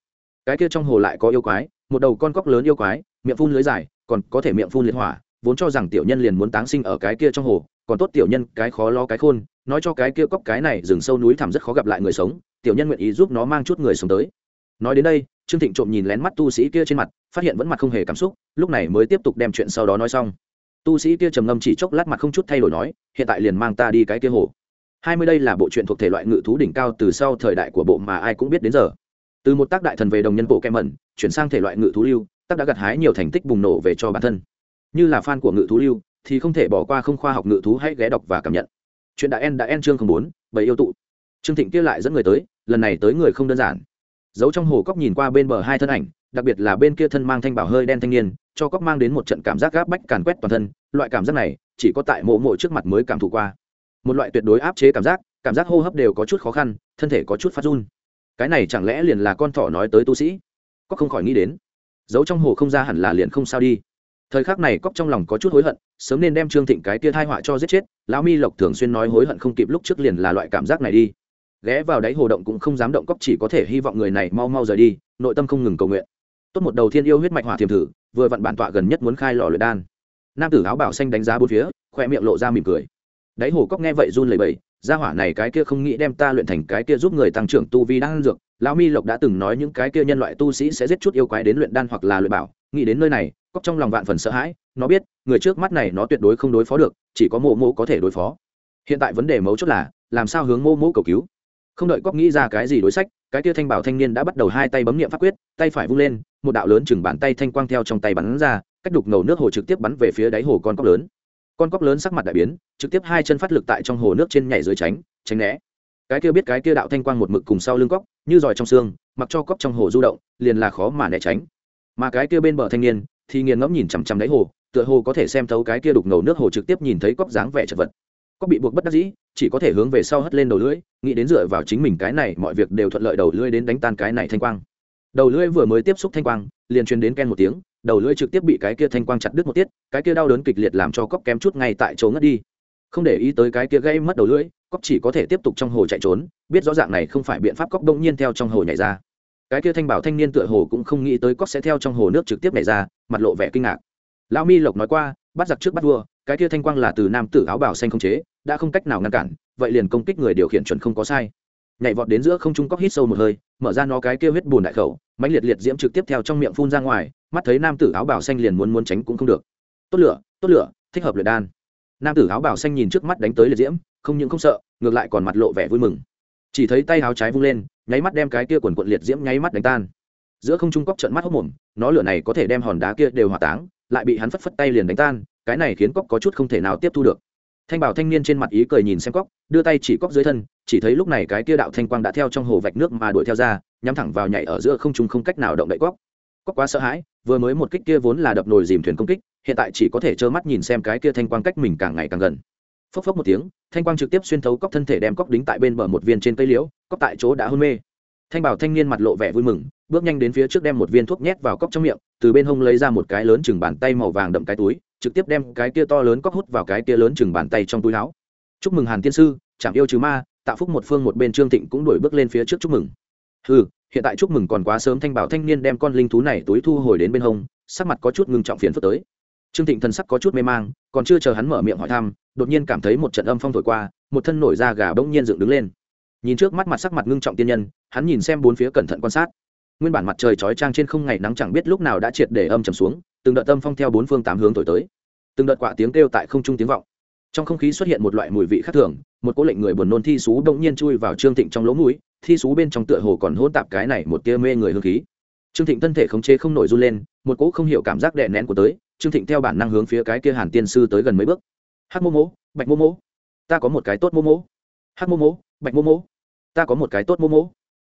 Speaker 1: Cái kia trong hồ lại có yêu quái, một đầu con cóc lớn yêu quái, miệng phun lưới dài, còn có thể miệng phun liệt hỏa vốn cho rằng tiểu nhân liền muốn táng sinh ở cái kia trong hồ, còn tốt tiểu nhân cái khó lo cái khôn, nói cho cái kia cóc cái này rừng sâu núi thẳm rất khó gặp lại người sống, tiểu nhân nguyện ý giúp nó mang chút người sống tới. Nói đến đây, trương thịnh trộm nhìn lén mắt tu sĩ kia trên mặt, phát hiện vẫn mặt không hề cảm xúc, lúc này mới tiếp tục đem chuyện sau đó nói xong. Tu sĩ kia trầm ngâm chỉ chốc lát mặt không chút thay đổi nói, hiện tại liền mang ta đi cái kia hồ. Hai mươi đây là bộ truyện thuộc thể loại ngự thú đỉnh cao từ sau thời đại của bộ mà ai cũng biết đến giờ. Từ một tác đại thần về đồng nhân bộ kem mẩn, chuyển sang thể loại ngự thú lưu, tác đã gặt hái nhiều thành tích bùng nổ về cho bản thân như là fan của ngự thú lưu, thì không thể bỏ qua không khoa học ngự thú hãy ghé đọc và cảm nhận. Chuyện đã en đã en chương không bốn bảy yêu tụ. Trương thịnh kia lại dẫn người tới, lần này tới người không đơn giản. Giấu trong hồ cóc nhìn qua bên bờ hai thân ảnh, đặc biệt là bên kia thân mang thanh bảo hơi đen thanh niên, cho cóc mang đến một trận cảm giác gáp bách càn quét toàn thân, loại cảm giác này chỉ có tại mộ mộ trước mặt mới cảm thụ qua. Một loại tuyệt đối áp chế cảm giác cảm giác hô hấp đều có chút khó khăn, thân thể có chút phát run. Cái này chẳng lẽ liền là con thỏ nói tới tu sĩ? Cóc không khỏi nghĩ đến. Giấu trong hồ không ra hẳn là liền không sao đi thời khắc này cóc trong lòng có chút hối hận, sớm nên đem trương thịnh cái kia thai họa cho giết chết, lão mi lộc thường xuyên nói hối hận không kịp lúc trước liền là loại cảm giác này đi. Ghé vào đáy hồ động cũng không dám động cóc chỉ có thể hy vọng người này mau mau rời đi, nội tâm không ngừng cầu nguyện. Tốt một đầu thiên yêu huyết mạch hỏa thiềm thử, vừa vặn bản tọa gần nhất muốn khai lò luyện đan. Nam tử áo bảo xanh đánh giá bốn phía, khoe miệng lộ ra mỉm cười. Đáy hồ cóc nghe vậy run lẩy bẩy, gia hỏa này cái kia không nghĩ đem ta luyện thành cái kia giúp người tăng trưởng tu vi đan dược, lão mi lộc đã từng nói những cái kia nhân loại tu sĩ sẽ giết chút yêu quái đến luyện đan hoặc là luyện bảo nghĩ đến nơi này cóc trong lòng vạn phần sợ hãi, nó biết, người trước mắt này nó tuyệt đối không đối phó được, chỉ có mộ mộ có thể đối phó. Hiện tại vấn đề mấu chốt là, làm sao hướng mô mô cầu cứu? Không đợi cóc nghĩ ra cái gì đối sách, cái kia thanh bảo thanh niên đã bắt đầu hai tay bấm nghiệm pháp quyết, tay phải vung lên, một đạo lớn chừng bàn tay thanh quang theo trong tay bắn ra, cách đục ngầu nước hồ trực tiếp bắn về phía đáy hồ con cóc lớn. Con cóc lớn sắc mặt đại biến, trực tiếp hai chân phát lực tại trong hồ nước trên nhảy dưới tránh tránh né. Cái kia biết cái kia đạo thanh quang một mực cùng sau lưng cóc như giỏi trong xương, mặc cho cóc trong hồ du động, liền là khó mà né tránh mà cái kia bên bờ thanh niên thì nghiền ngẫm nhìn chằm chằm đáy hồ, tựa hồ có thể xem thấu cái kia đục ngầu nước hồ trực tiếp nhìn thấy cóc dáng vẻ chật vật. Cóc bị buộc bất đắc dĩ, chỉ có thể hướng về sau hất lên đầu lưỡi, nghĩ đến dựa vào chính mình cái này, mọi việc đều thuận lợi đầu lưỡi đến đánh tan cái này thanh quang. Đầu lưỡi vừa mới tiếp xúc thanh quang, liền truyền đến ken một tiếng, đầu lưỡi trực tiếp bị cái kia thanh quang chặt đứt một tiết, cái kia đau đớn kịch liệt làm cho cóc kém chút ngay tại chỗ ngất đi. Không để ý tới cái kia gây mất đầu lưỡi cóc chỉ có thể tiếp tục trong hồ chạy trốn, biết rõ dạng này không phải biện pháp cóc đông nhiên theo trong hồ nhảy ra cái kia thanh bảo thanh niên tựa hồ cũng không nghĩ tới cóc sẽ theo trong hồ nước trực tiếp nhảy ra, mặt lộ vẻ kinh ngạc. Lão mi lộc nói qua, bắt giặc trước bắt vua, cái kia thanh quang là từ nam tử áo bảo xanh không chế, đã không cách nào ngăn cản, vậy liền công kích người điều khiển chuẩn không có sai. Nhảy vọt đến giữa không trung cóc hít sâu một hơi, mở ra nó cái kia huyết bùn đại khẩu, mãnh liệt liệt diễm trực tiếp theo trong miệng phun ra ngoài, mắt thấy nam tử áo bảo xanh liền muốn muốn tránh cũng không được. Tốt lửa tốt lửa, thích hợp luyện đan. Nam tử áo bảo xanh nhìn trước mắt đánh tới liệt diễm, không những không sợ, ngược lại còn mặt lộ vẻ vui mừng chỉ thấy tay áo trái vung lên, nháy mắt đem cái kia quần quận liệt diễm nháy mắt đánh tan. Giữa không trung cóc trận mắt hốc mồm, nó lửa này có thể đem hòn đá kia đều hỏa táng, lại bị hắn phất phất tay liền đánh tan, cái này khiến cóc có chút không thể nào tiếp thu được. Thanh bảo thanh niên trên mặt ý cười nhìn xem cóc đưa tay chỉ cóc dưới thân, chỉ thấy lúc này cái kia đạo thanh quang đã theo trong hồ vạch nước mà đuổi theo ra, nhắm thẳng vào nhảy ở giữa không trung không cách nào động đậy cóc cóc quá sợ hãi, vừa mới một kích kia vốn là đập nồi dìm thuyền công kích, hiện tại chỉ có thể trơ mắt nhìn xem cái kia thanh quang cách mình càng ngày càng gần phốc phốc một tiếng, thanh quang trực tiếp xuyên thấu cóc thân thể đem cóc đính tại bên bờ một viên trên cây liễu cóc tại chỗ đã hôn mê. Thanh bảo thanh niên mặt lộ vẻ vui mừng, bước nhanh đến phía trước đem một viên thuốc nhét vào cóc trong miệng, từ bên hông lấy ra một cái lớn chừng bàn tay màu vàng đậm cái túi, trực tiếp đem cái kia to lớn cóc hút vào cái kia lớn chừng bàn tay trong túi áo. Chúc mừng hàn tiên sư, chạm yêu trừ ma tạo phúc một phương một bên trương thịnh cũng đuổi bước lên phía trước chúc mừng. Ừ hiện tại chúc mừng còn quá sớm. Thanh bảo thanh niên đem con linh thú này túi thu hồi đến bên hông, sắc mặt có chút ngưng trọng phiền phức tới. Trương thịnh thần sắc có chút mê mang còn chưa chờ hắn mở miệng hỏi thăm, đột nhiên cảm thấy một trận âm phong thổi qua, một thân nổi da gà bỗng nhiên dựng đứng lên. Nhìn trước mắt mặt sắc mặt ngưng trọng tiên nhân, hắn nhìn xem bốn phía cẩn thận quan sát. Nguyên bản mặt trời chói trang trên không ngày nắng chẳng biết lúc nào đã triệt để âm trầm xuống, từng đợt âm phong theo bốn phương tám hướng thổi tới. Từng đợt quạ tiếng kêu tại không trung tiếng vọng. Trong không khí xuất hiện một loại mùi vị khác thường, một cố lệnh người buồn nôn thi xú bỗng nhiên chui vào trương thịnh trong lỗ mũi, thi xú bên trong tựa hồ còn hỗn tạp cái này một tia mê người hương khí. Trương thịnh thân thể khống chế không nổi run lên một cỗ không hiểu cảm giác đè nén của tới, trương thịnh theo bản năng hướng phía cái kia hàn tiên sư tới gần mấy bước. Hắc mô mô, bạch mô mô. Ta có một cái tốt mô mô. Hắc mô mô, bạch mô mô. Ta có một cái tốt mô mô.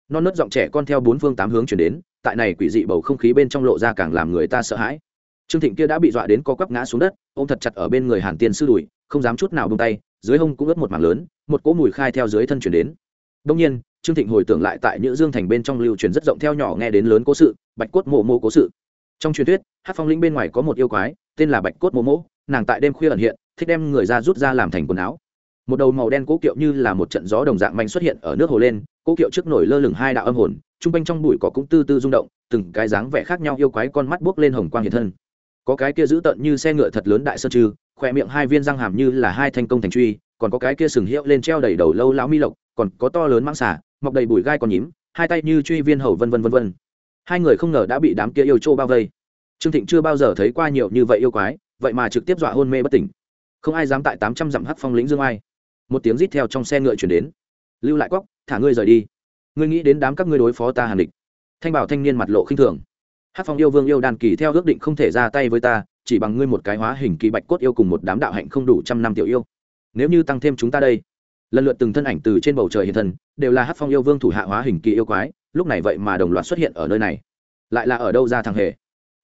Speaker 1: Non nớt giọng trẻ con theo bốn phương tám hướng chuyển đến, tại này quỷ dị bầu không khí bên trong lộ ra càng làm người ta sợ hãi. Trương thịnh kia đã bị dọa đến co quắp ngã xuống đất ô m thật chặt ở bên người hàn tiên sư đùi, không dám chút nào bông tay, dưới hông cũng ướt một mảng lớn, một cỗ mùi khai theo dưới thân chuyển đến. Đông nhiên, trương thịnh hồi tưởng lại tại nhữ dương thành bên trong lưu truyền rất rộng theo nhỏ nghe đến lớn cố sự, bạch cốt mộ mô cố sự trong truyền thuyết hát phong linh bên ngoài có một yêu quái, tên là bạch cốt mô mỗ nàng tại đêm khuya ẩn hiện, thích đem người ra rút ra làm thành quần áo. Một đầu màu đen cố kiệu như là một trận gió đồng dạng manh xuất hiện ở nước hồ lên, cố kiệu trước nổi lơ lửng hai đạo âm hồn t r u n g quanh trong bụi cỏ cũng tư tư rung động, từng cái dáng vẻ khác nhau yêu quái con mắt buốc lên hồng quang hiện thân. Có cái kia dữ tợn như xe ngựa thật lớn đại sơn trư khoe miệng hai viên răng hàm như là hai thanh công thành truy, còn có cái kia sừng hiệu lên treo đầy đầu lâu lão mi lộc, còn có to lớn mang xả mọc đầy bụi gai còn nhím, hai tay như truy viên hầu vân vân vân vân hai người không ngờ đã bị đám kia yêu trô bao vây. Trương thịnh chưa bao giờ thấy qua nhiều như vậy yêu quái, vậy mà trực tiếp dọa hôn mê bất tỉnh. Không ai dám tại tám trăm dặm hắc phong lĩnh dương ai. Một tiếng rít theo trong xe ngựa chuyển đến. Lưu lại cóc thả ngươi rời đi. Ngươi nghĩ đến đám các ngươi đối phó ta hàn địch. Thanh bảo thanh niên mặt lộ khinh thường. Hát phong yêu vương yêu đàn kỳ theo ước định không thể ra tay với ta, chỉ bằng ngươi một cái hóa hình kỳ bạch cốt yêu cùng một đám đạo hạnh không đủ trăm năm tiểu yêu. Nếu như tăng thêm chúng ta đây, lần lượt từng thân ảnh từ trên bầu trời hiện thần đều là hát phong yêu vương thủ hạ hóa hình kỳ yêu quái lúc này vậy mà đồng loạt xuất hiện ở nơi này. Lại là ở đâu ra thằng hề?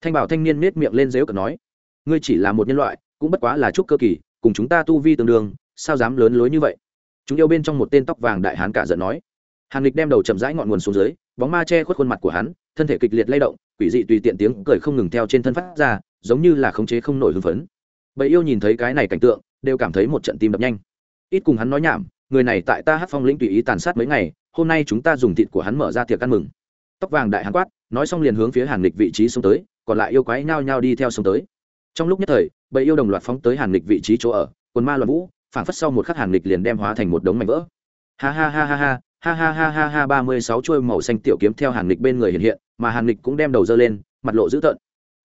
Speaker 1: Thanh bảo thanh niên nết miệng lên dếu cợt nói, ngươi chỉ là một nhân loại, cũng bất quá là trúc cơ kỳ, cùng chúng ta tu vi tương đương, sao dám lớn lối như vậy? Chúng yêu bên trong một tên tóc vàng đại hán cả giận nói. Hàn lịch đem đầu chậm rãi ngọn nguồn xuống dưới, bóng ma che khuất khuôn mặt của hắn, thân thể kịch liệt lay động, quỷ dị tùy tiện tiếng cười không ngừng theo trên thân phát ra, giống như là khống chế không nổi hưng phấn. Bầy yêu nhìn thấy cái này cảnh tượng, đều cảm thấy một trận tim đập nhanh. Ít cùng hắn nói nhảm, người này tại ta hát phong lĩnh tùy ý tàn sát mấy ngày hôm nay chúng ta dùng thịt của hắn mở ra tiệc ăn mừng. Tóc vàng đại hắn quát, nói xong liền hướng phía hàn lịch vị trí xông tới, còn lại yêu quái nhao nhao đi theo xông tới. Trong lúc nhất thời, bầy yêu đồng loạt phóng tới hàn lịch vị trí chỗ ở, quần ma loạn vũ, phảng phất sau một khắc hàn lịch liền đem hóa thành một đống mảnh vỡ. Ha ha ha ha ha ha ha ha ha ha, ba mươi sáu chuôi màu xanh tiểu kiếm theo hàn lịch bên người hiện hiện, mà hàn lịch cũng đem đầu dơ lên, mặt lộ dữ tợn.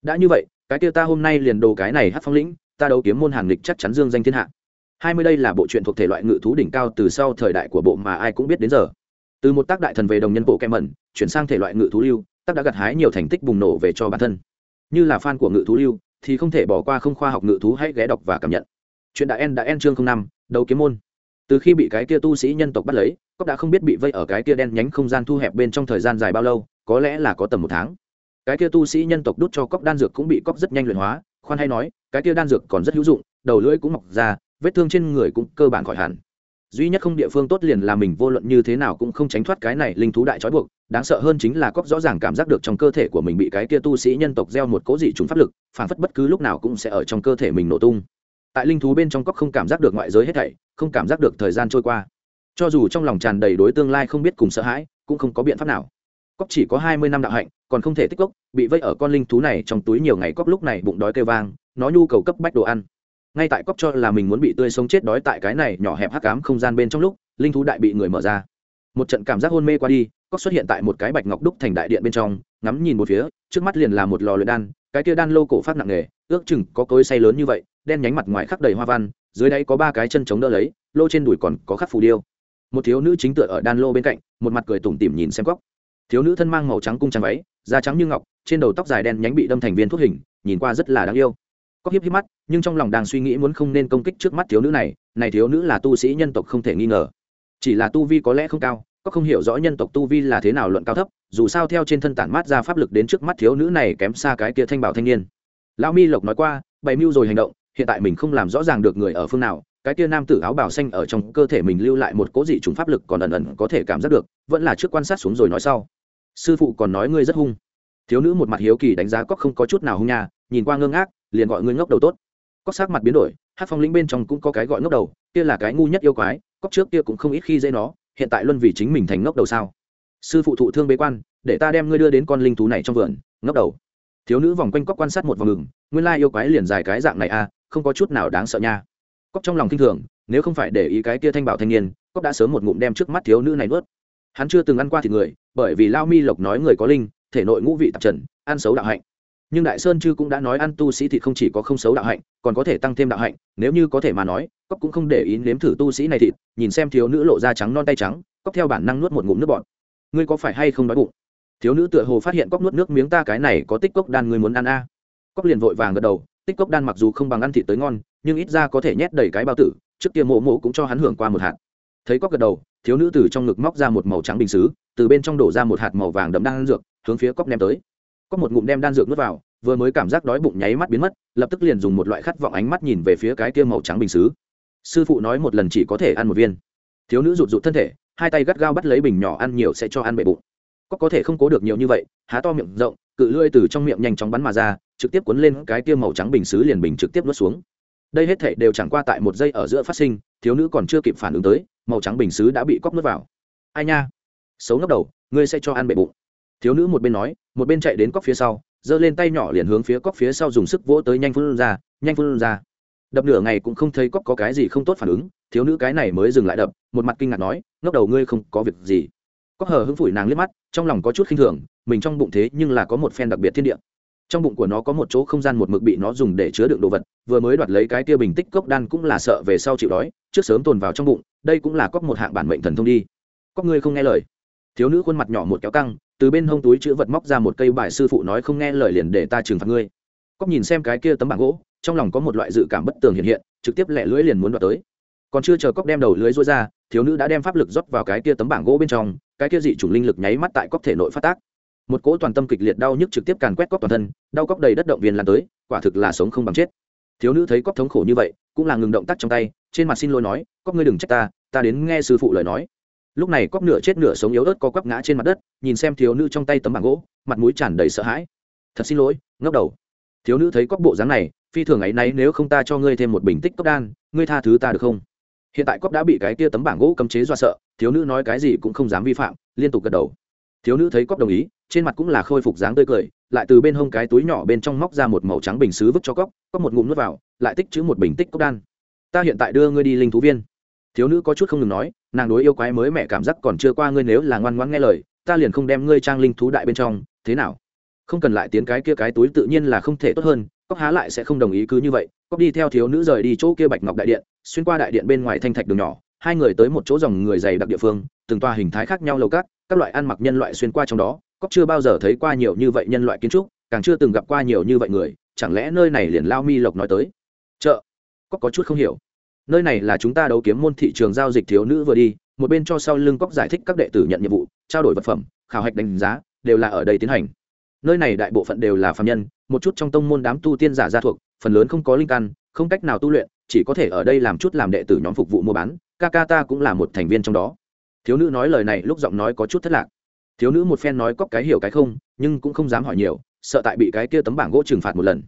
Speaker 1: Đã như vậy, cái kia ta hôm nay liền đồ cái này hát phong lĩnh, ta đấu kiếm môn hàn lịch chắc chắn dương danh thiên hạ. Hai mươi đây là bộ truyện thuộc thể loại ngự thú đỉnh cao từ sau thời đại của bộ mà ai cũng biết đến giờ từ một tác đại thần về đồng nhân bộ kem mẩn, chuyển sang thể loại ngự thú lưu, tác đã gặt hái nhiều thành tích bùng nổ về cho bản thân. Như là fan của ngự thú lưu, thì không thể bỏ qua không khoa học ngự thú hãy ghé đọc và cảm nhận. Chuyện đã en đã en chương năm đầu kiếm môn. Từ khi bị cái kia tu sĩ nhân tộc bắt lấy cóc đã không biết bị vây ở cái kia đen nhánh không gian thu hẹp bên trong thời gian dài bao lâu, có lẽ là có tầm một tháng. Cái kia tu sĩ nhân tộc đút cho cóc đan dược cũng bị cóc rất nhanh luyện hóa, khoan hay nói, cái kia đan dược còn rất hữu dụng, đầu lưỡi cũng mọc ra, vết thương trên người cũng cơ bản khỏi hẳn duy nhất không địa phương tốt liền là mình vô luận như thế nào cũng không tránh thoát cái này linh thú đại trói buộc, đáng sợ hơn chính là cóc rõ ràng cảm giác được trong cơ thể của mình bị cái kia tu sĩ nhân tộc gieo một cố dị trùng pháp lực, phản phất bất cứ lúc nào cũng sẽ ở trong cơ thể mình nổ tung. Tại linh thú bên trong cóc không cảm giác được ngoại giới hết thảy, không cảm giác được thời gian trôi qua. Cho dù trong lòng tràn đầy đối tương lai không biết cùng sợ hãi, cũng không có biện pháp nào. Cóc chỉ có hai mươi năm đạo hạnh, còn không thể tích cốc, bị vây ở con linh thú này trong túi nhiều ngày cóc lúc này bụng đói kêu vang, nó nhu cầu cấp bách đồ ăn ngay tại cóc cho là mình muốn bị tươi sống chết đói tại cái này nhỏ hẹp hắc cám không gian bên trong lúc, linh thú đại bị người mở ra. Một trận cảm giác hôn mê qua đi cóc xuất hiện tại một cái bạch ngọc đúc thành đại điện bên trong, ngắm nhìn một phía, trước mắt liền là một lò luyện đan, cái kia đan lô cổ phát nặng nghề ước chừng có cối say lớn như vậy, đen nhánh mặt ngoài khắc đầy hoa văn, dưới đáy có ba cái chân chống đỡ lấy, lô trên đùi còn có khắc phù điêu. Một thiếu nữ chính tựa ở đan lô bên cạnh, một mặt cười tủm tỉm nhìn xem cóc thiếu nữ thân mang màu trắng cung trắng váy, da trắng như ngọc, trên đầu tóc dài đen nhánh bị đâm thành viên thuốc hình, nhìn qua rất là đáng yêu có hiếp hiếp mắt, nhưng trong lòng đang suy nghĩ muốn không nên công kích trước mắt thiếu nữ này này thiếu nữ là tu sĩ nhân tộc không thể nghi ngờ. Chỉ là tu vi có lẽ không cao, có không hiểu rõ nhân tộc tu vi là thế nào luận cao thấp, dù sao theo trên thân tản mát ra pháp lực đến trước mắt thiếu nữ này kém xa cái kia thanh bảo thanh niên. Lão mi lộc nói qua, bày mưu rồi hành động, hiện tại mình không làm rõ ràng được người ở phương nào, cái kia nam tử áo bào xanh ở trong cơ thể mình lưu lại một cố dị trùng pháp lực còn ẩn ẩn có thể cảm giác được, vẫn là trước quan sát xuống rồi nói sau. Sư phụ còn nói ngươi rất hung. Thiếu nữ một mặt hiếu kỳ đánh giá cóc không có chút nào hung nha, nhìn qua ngơ ngác liền gọi ngươi ngốc đầu tốt. Cóc sắc mặt biến đổi hát phong lĩnh bên trong cũng có cái gọi ngốc đầu, kia là cái ngu nhất yêu quái, cóc trước kia cũng không ít khi dễ nó, hiện tại luân vì chính mình thành ngốc đầu sao? Sư phụ thụ thương bế quan, để ta đem ngươi đưa đến con linh thú này trong vườn, ngốc đầu. Thiếu nữ vòng quanh cóc quan sát một vòng ngừng, nguyên lai yêu quái liền dài cái dạng này à không có chút nào đáng sợ nha. Cóc trong lòng kinh thường, nếu không phải để ý cái kia thanh bảo thanh niên, cóc đã sớm một ngụm đem trước mắt thiếu nữ này nuốt. Hắn chưa từng ăn qua thịt người, bởi vì lao mi lộc nói người có linh, thể nội ngũ vị tạp trần, ăn xấu đạo hạnh nhưng đại sơn chư cũng đã nói ăn tu sĩ thịt không chỉ có không xấu đạo hạnh, còn có thể tăng thêm đạo hạnh, nếu như có thể mà nói cóc cũng không để ý nếm thử tu sĩ này thịt, nhìn xem thiếu nữ lộ da trắng non tay trắng cóc theo bản năng nuốt một ngụm nước bọt. Ngươi có phải hay không đói bụng? Thiếu nữ tựa hồ phát hiện cóc nuốt nước miếng ta cái này có tích cốc đan ngươi muốn ăn a? À. cóc liền vội vàng gật đầu, tích cốc đan mặc dù không bằng ăn thịt tới ngon, nhưng ít ra có thể nhét đầy cái bao tử, trước kia mộ mộ cũng cho hắn hưởng qua một hạt. Thấy cóc gật đầu, thiếu nữ từ trong ngực móc ra một màu trắng bình xứ, từ bên trong đổ ra một hạt màu vàng đậm đan dược, hướng phía cóc ném tới có một ngụm đem đan dược nuốt vào, vừa mới cảm giác đói bụng nháy mắt biến mất, lập tức liền dùng một loại khát vọng ánh mắt nhìn về phía cái kia màu trắng bình xứ. Sư phụ nói một lần chỉ có thể ăn một viên. Thiếu nữ rụt rụt thân thể, hai tay gắt gao bắt lấy bình nhỏ ăn nhiều sẽ cho ăn bể bụng. Có có thể không cố được nhiều như vậy, há to miệng rộng, cự lưỡi từ trong miệng nhanh chóng bắn mà ra, trực tiếp cuốn lên cái kia màu trắng bình xứ liền bình trực tiếp nuốt xuống. Đây hết thể đều chẳng qua tại một giây ở giữa phát sinh, thiếu nữ còn chưa kịp phản ứng tới, màu trắng bình xứ đã bị cóc nuốt vào. Ai nha? Xấu ngốc đầu, ngươi sẽ cho ăn bể bụng thiếu nữ một bên nói, một bên chạy đến cóc phía sau, giơ lên tay nhỏ liền hướng phía cóc phía sau dùng sức vỗ tới nhanh phun ra, nhanh phun ra. Đập nửa ngày cũng không thấy cóc có cái gì không tốt phản ứng, thiếu nữ cái này mới dừng lại đập, một mặt kinh ngạc nói, ngốc đầu ngươi không có việc gì. Cóc hờ hững phủi nàng liếc mắt, trong lòng có chút khinh thường, mình trong bụng thế nhưng là có một phen đặc biệt thiên địa. Trong bụng của nó có một chỗ không gian một mực bị nó dùng để chứa đựng đồ vật, vừa mới đoạt lấy cái tia bình tích cốc đan cũng là sợ về sau chịu đói, trước sớm tồn vào trong bụng, đây cũng là cóc một hạng bản mệnh thần thông đi. Cóc ngươi không nghe lời. Thiếu nữ khuôn mặt nhỏ một kéo căng từ bên hông túi chữ vật móc ra một cây bài sư phụ nói không nghe lời liền để ta trừng phạt ngươi. Cóc nhìn xem cái kia tấm bảng gỗ, trong lòng có một loại dự cảm bất tường hiện hiện, trực tiếp lẹ lưỡi liền muốn đoạt tới. Còn chưa chờ cóc đem đầu lưới rối ra, thiếu nữ đã đem pháp lực rót vào cái kia tấm bảng gỗ bên trong, cái kia dị chủng linh lực nháy mắt tại cóc thể nội phát tác. Một cỗ toàn tâm kịch liệt đau nhức trực tiếp càn quét cóc toàn thân, đau cóc đầy đất động viên lan tới, quả thực là sống không bằng chết. Thiếu nữ thấy cóc thống khổ như vậy, cũng là ngừng động tác trong tay, trên mặt xin lỗi nói, cóc ngươi đừng trách ta ta đến nghe sư phụ lời nói lúc này cóc nửa chết nửa sống yếu ớt có quắp ngã trên mặt đất, nhìn xem thiếu nữ trong tay tấm bảng gỗ, mặt mũi tràn đầy sợ hãi. Thật xin lỗi, ngốc đầu. Thiếu nữ thấy cóc bộ dáng này, phi thường ấy nấy nếu không ta cho ngươi thêm một bình tích cốc đan, ngươi tha thứ ta được không? Hiện tại cóc đã bị cái kia tấm bảng gỗ cấm chế do sợ, thiếu nữ nói cái gì cũng không dám vi phạm, liên tục gật đầu. Thiếu nữ thấy cóc đồng ý, trên mặt cũng là khôi phục dáng tươi cười, lại từ bên hông cái túi nhỏ bên trong móc ra một màu trắng bình xứ vứt cho cóc cóc một ngụm nuốt vào, lại tích chữ một bình tích cốc đan. Ta hiện tại đưa ngươi đi linh thú viên thiếu nữ có chút không ngừng nói, nàng đối yêu quái mới mẹ cảm giác còn chưa qua ngươi nếu là ngoan ngoãn nghe lời, ta liền không đem ngươi trang linh thú đại bên trong, thế nào? Không cần lại tiến cái kia cái túi tự nhiên là không thể tốt hơn, cóc há lại sẽ không đồng ý cứ như vậy, cóc đi theo thiếu nữ rời đi chỗ kia bạch ngọc đại điện, xuyên qua đại điện bên ngoài thanh thạch đường nhỏ, hai người tới một chỗ dòng người dày đặc địa phương, từng toa hình thái khác nhau lầu cát, các loại ăn mặc nhân loại xuyên qua trong đó, cóc chưa bao giờ thấy qua nhiều như vậy nhân loại kiến trúc, càng chưa từng gặp qua nhiều như vậy người, chẳng lẽ nơi này liền lao mi lộc nói tới? Chợ, cóc có chút không hiểu nơi này là chúng ta đấu kiếm môn thị trường giao dịch thiếu nữ vừa đi, một bên cho sau lưng cóc giải thích các đệ tử nhận nhiệm vụ, trao đổi vật phẩm, khảo hạch đánh giá, đều là ở đây tiến hành. Nơi này đại bộ phận đều là phạm nhân, một chút trong tông môn đám tu tiên giả gia thuộc, phần lớn không có linh căn, không cách nào tu luyện, chỉ có thể ở đây làm chút làm đệ tử nhóm phục vụ mua bán, ca ca ta cũng là một thành viên trong đó. Thiếu nữ nói lời này lúc giọng nói có chút thất lạc. Thiếu nữ một phen nói cóc cái hiểu cái không, nhưng cũng không dám hỏi nhiều, sợ tại bị cái kia tấm bảng gỗ trừng phạt một lần.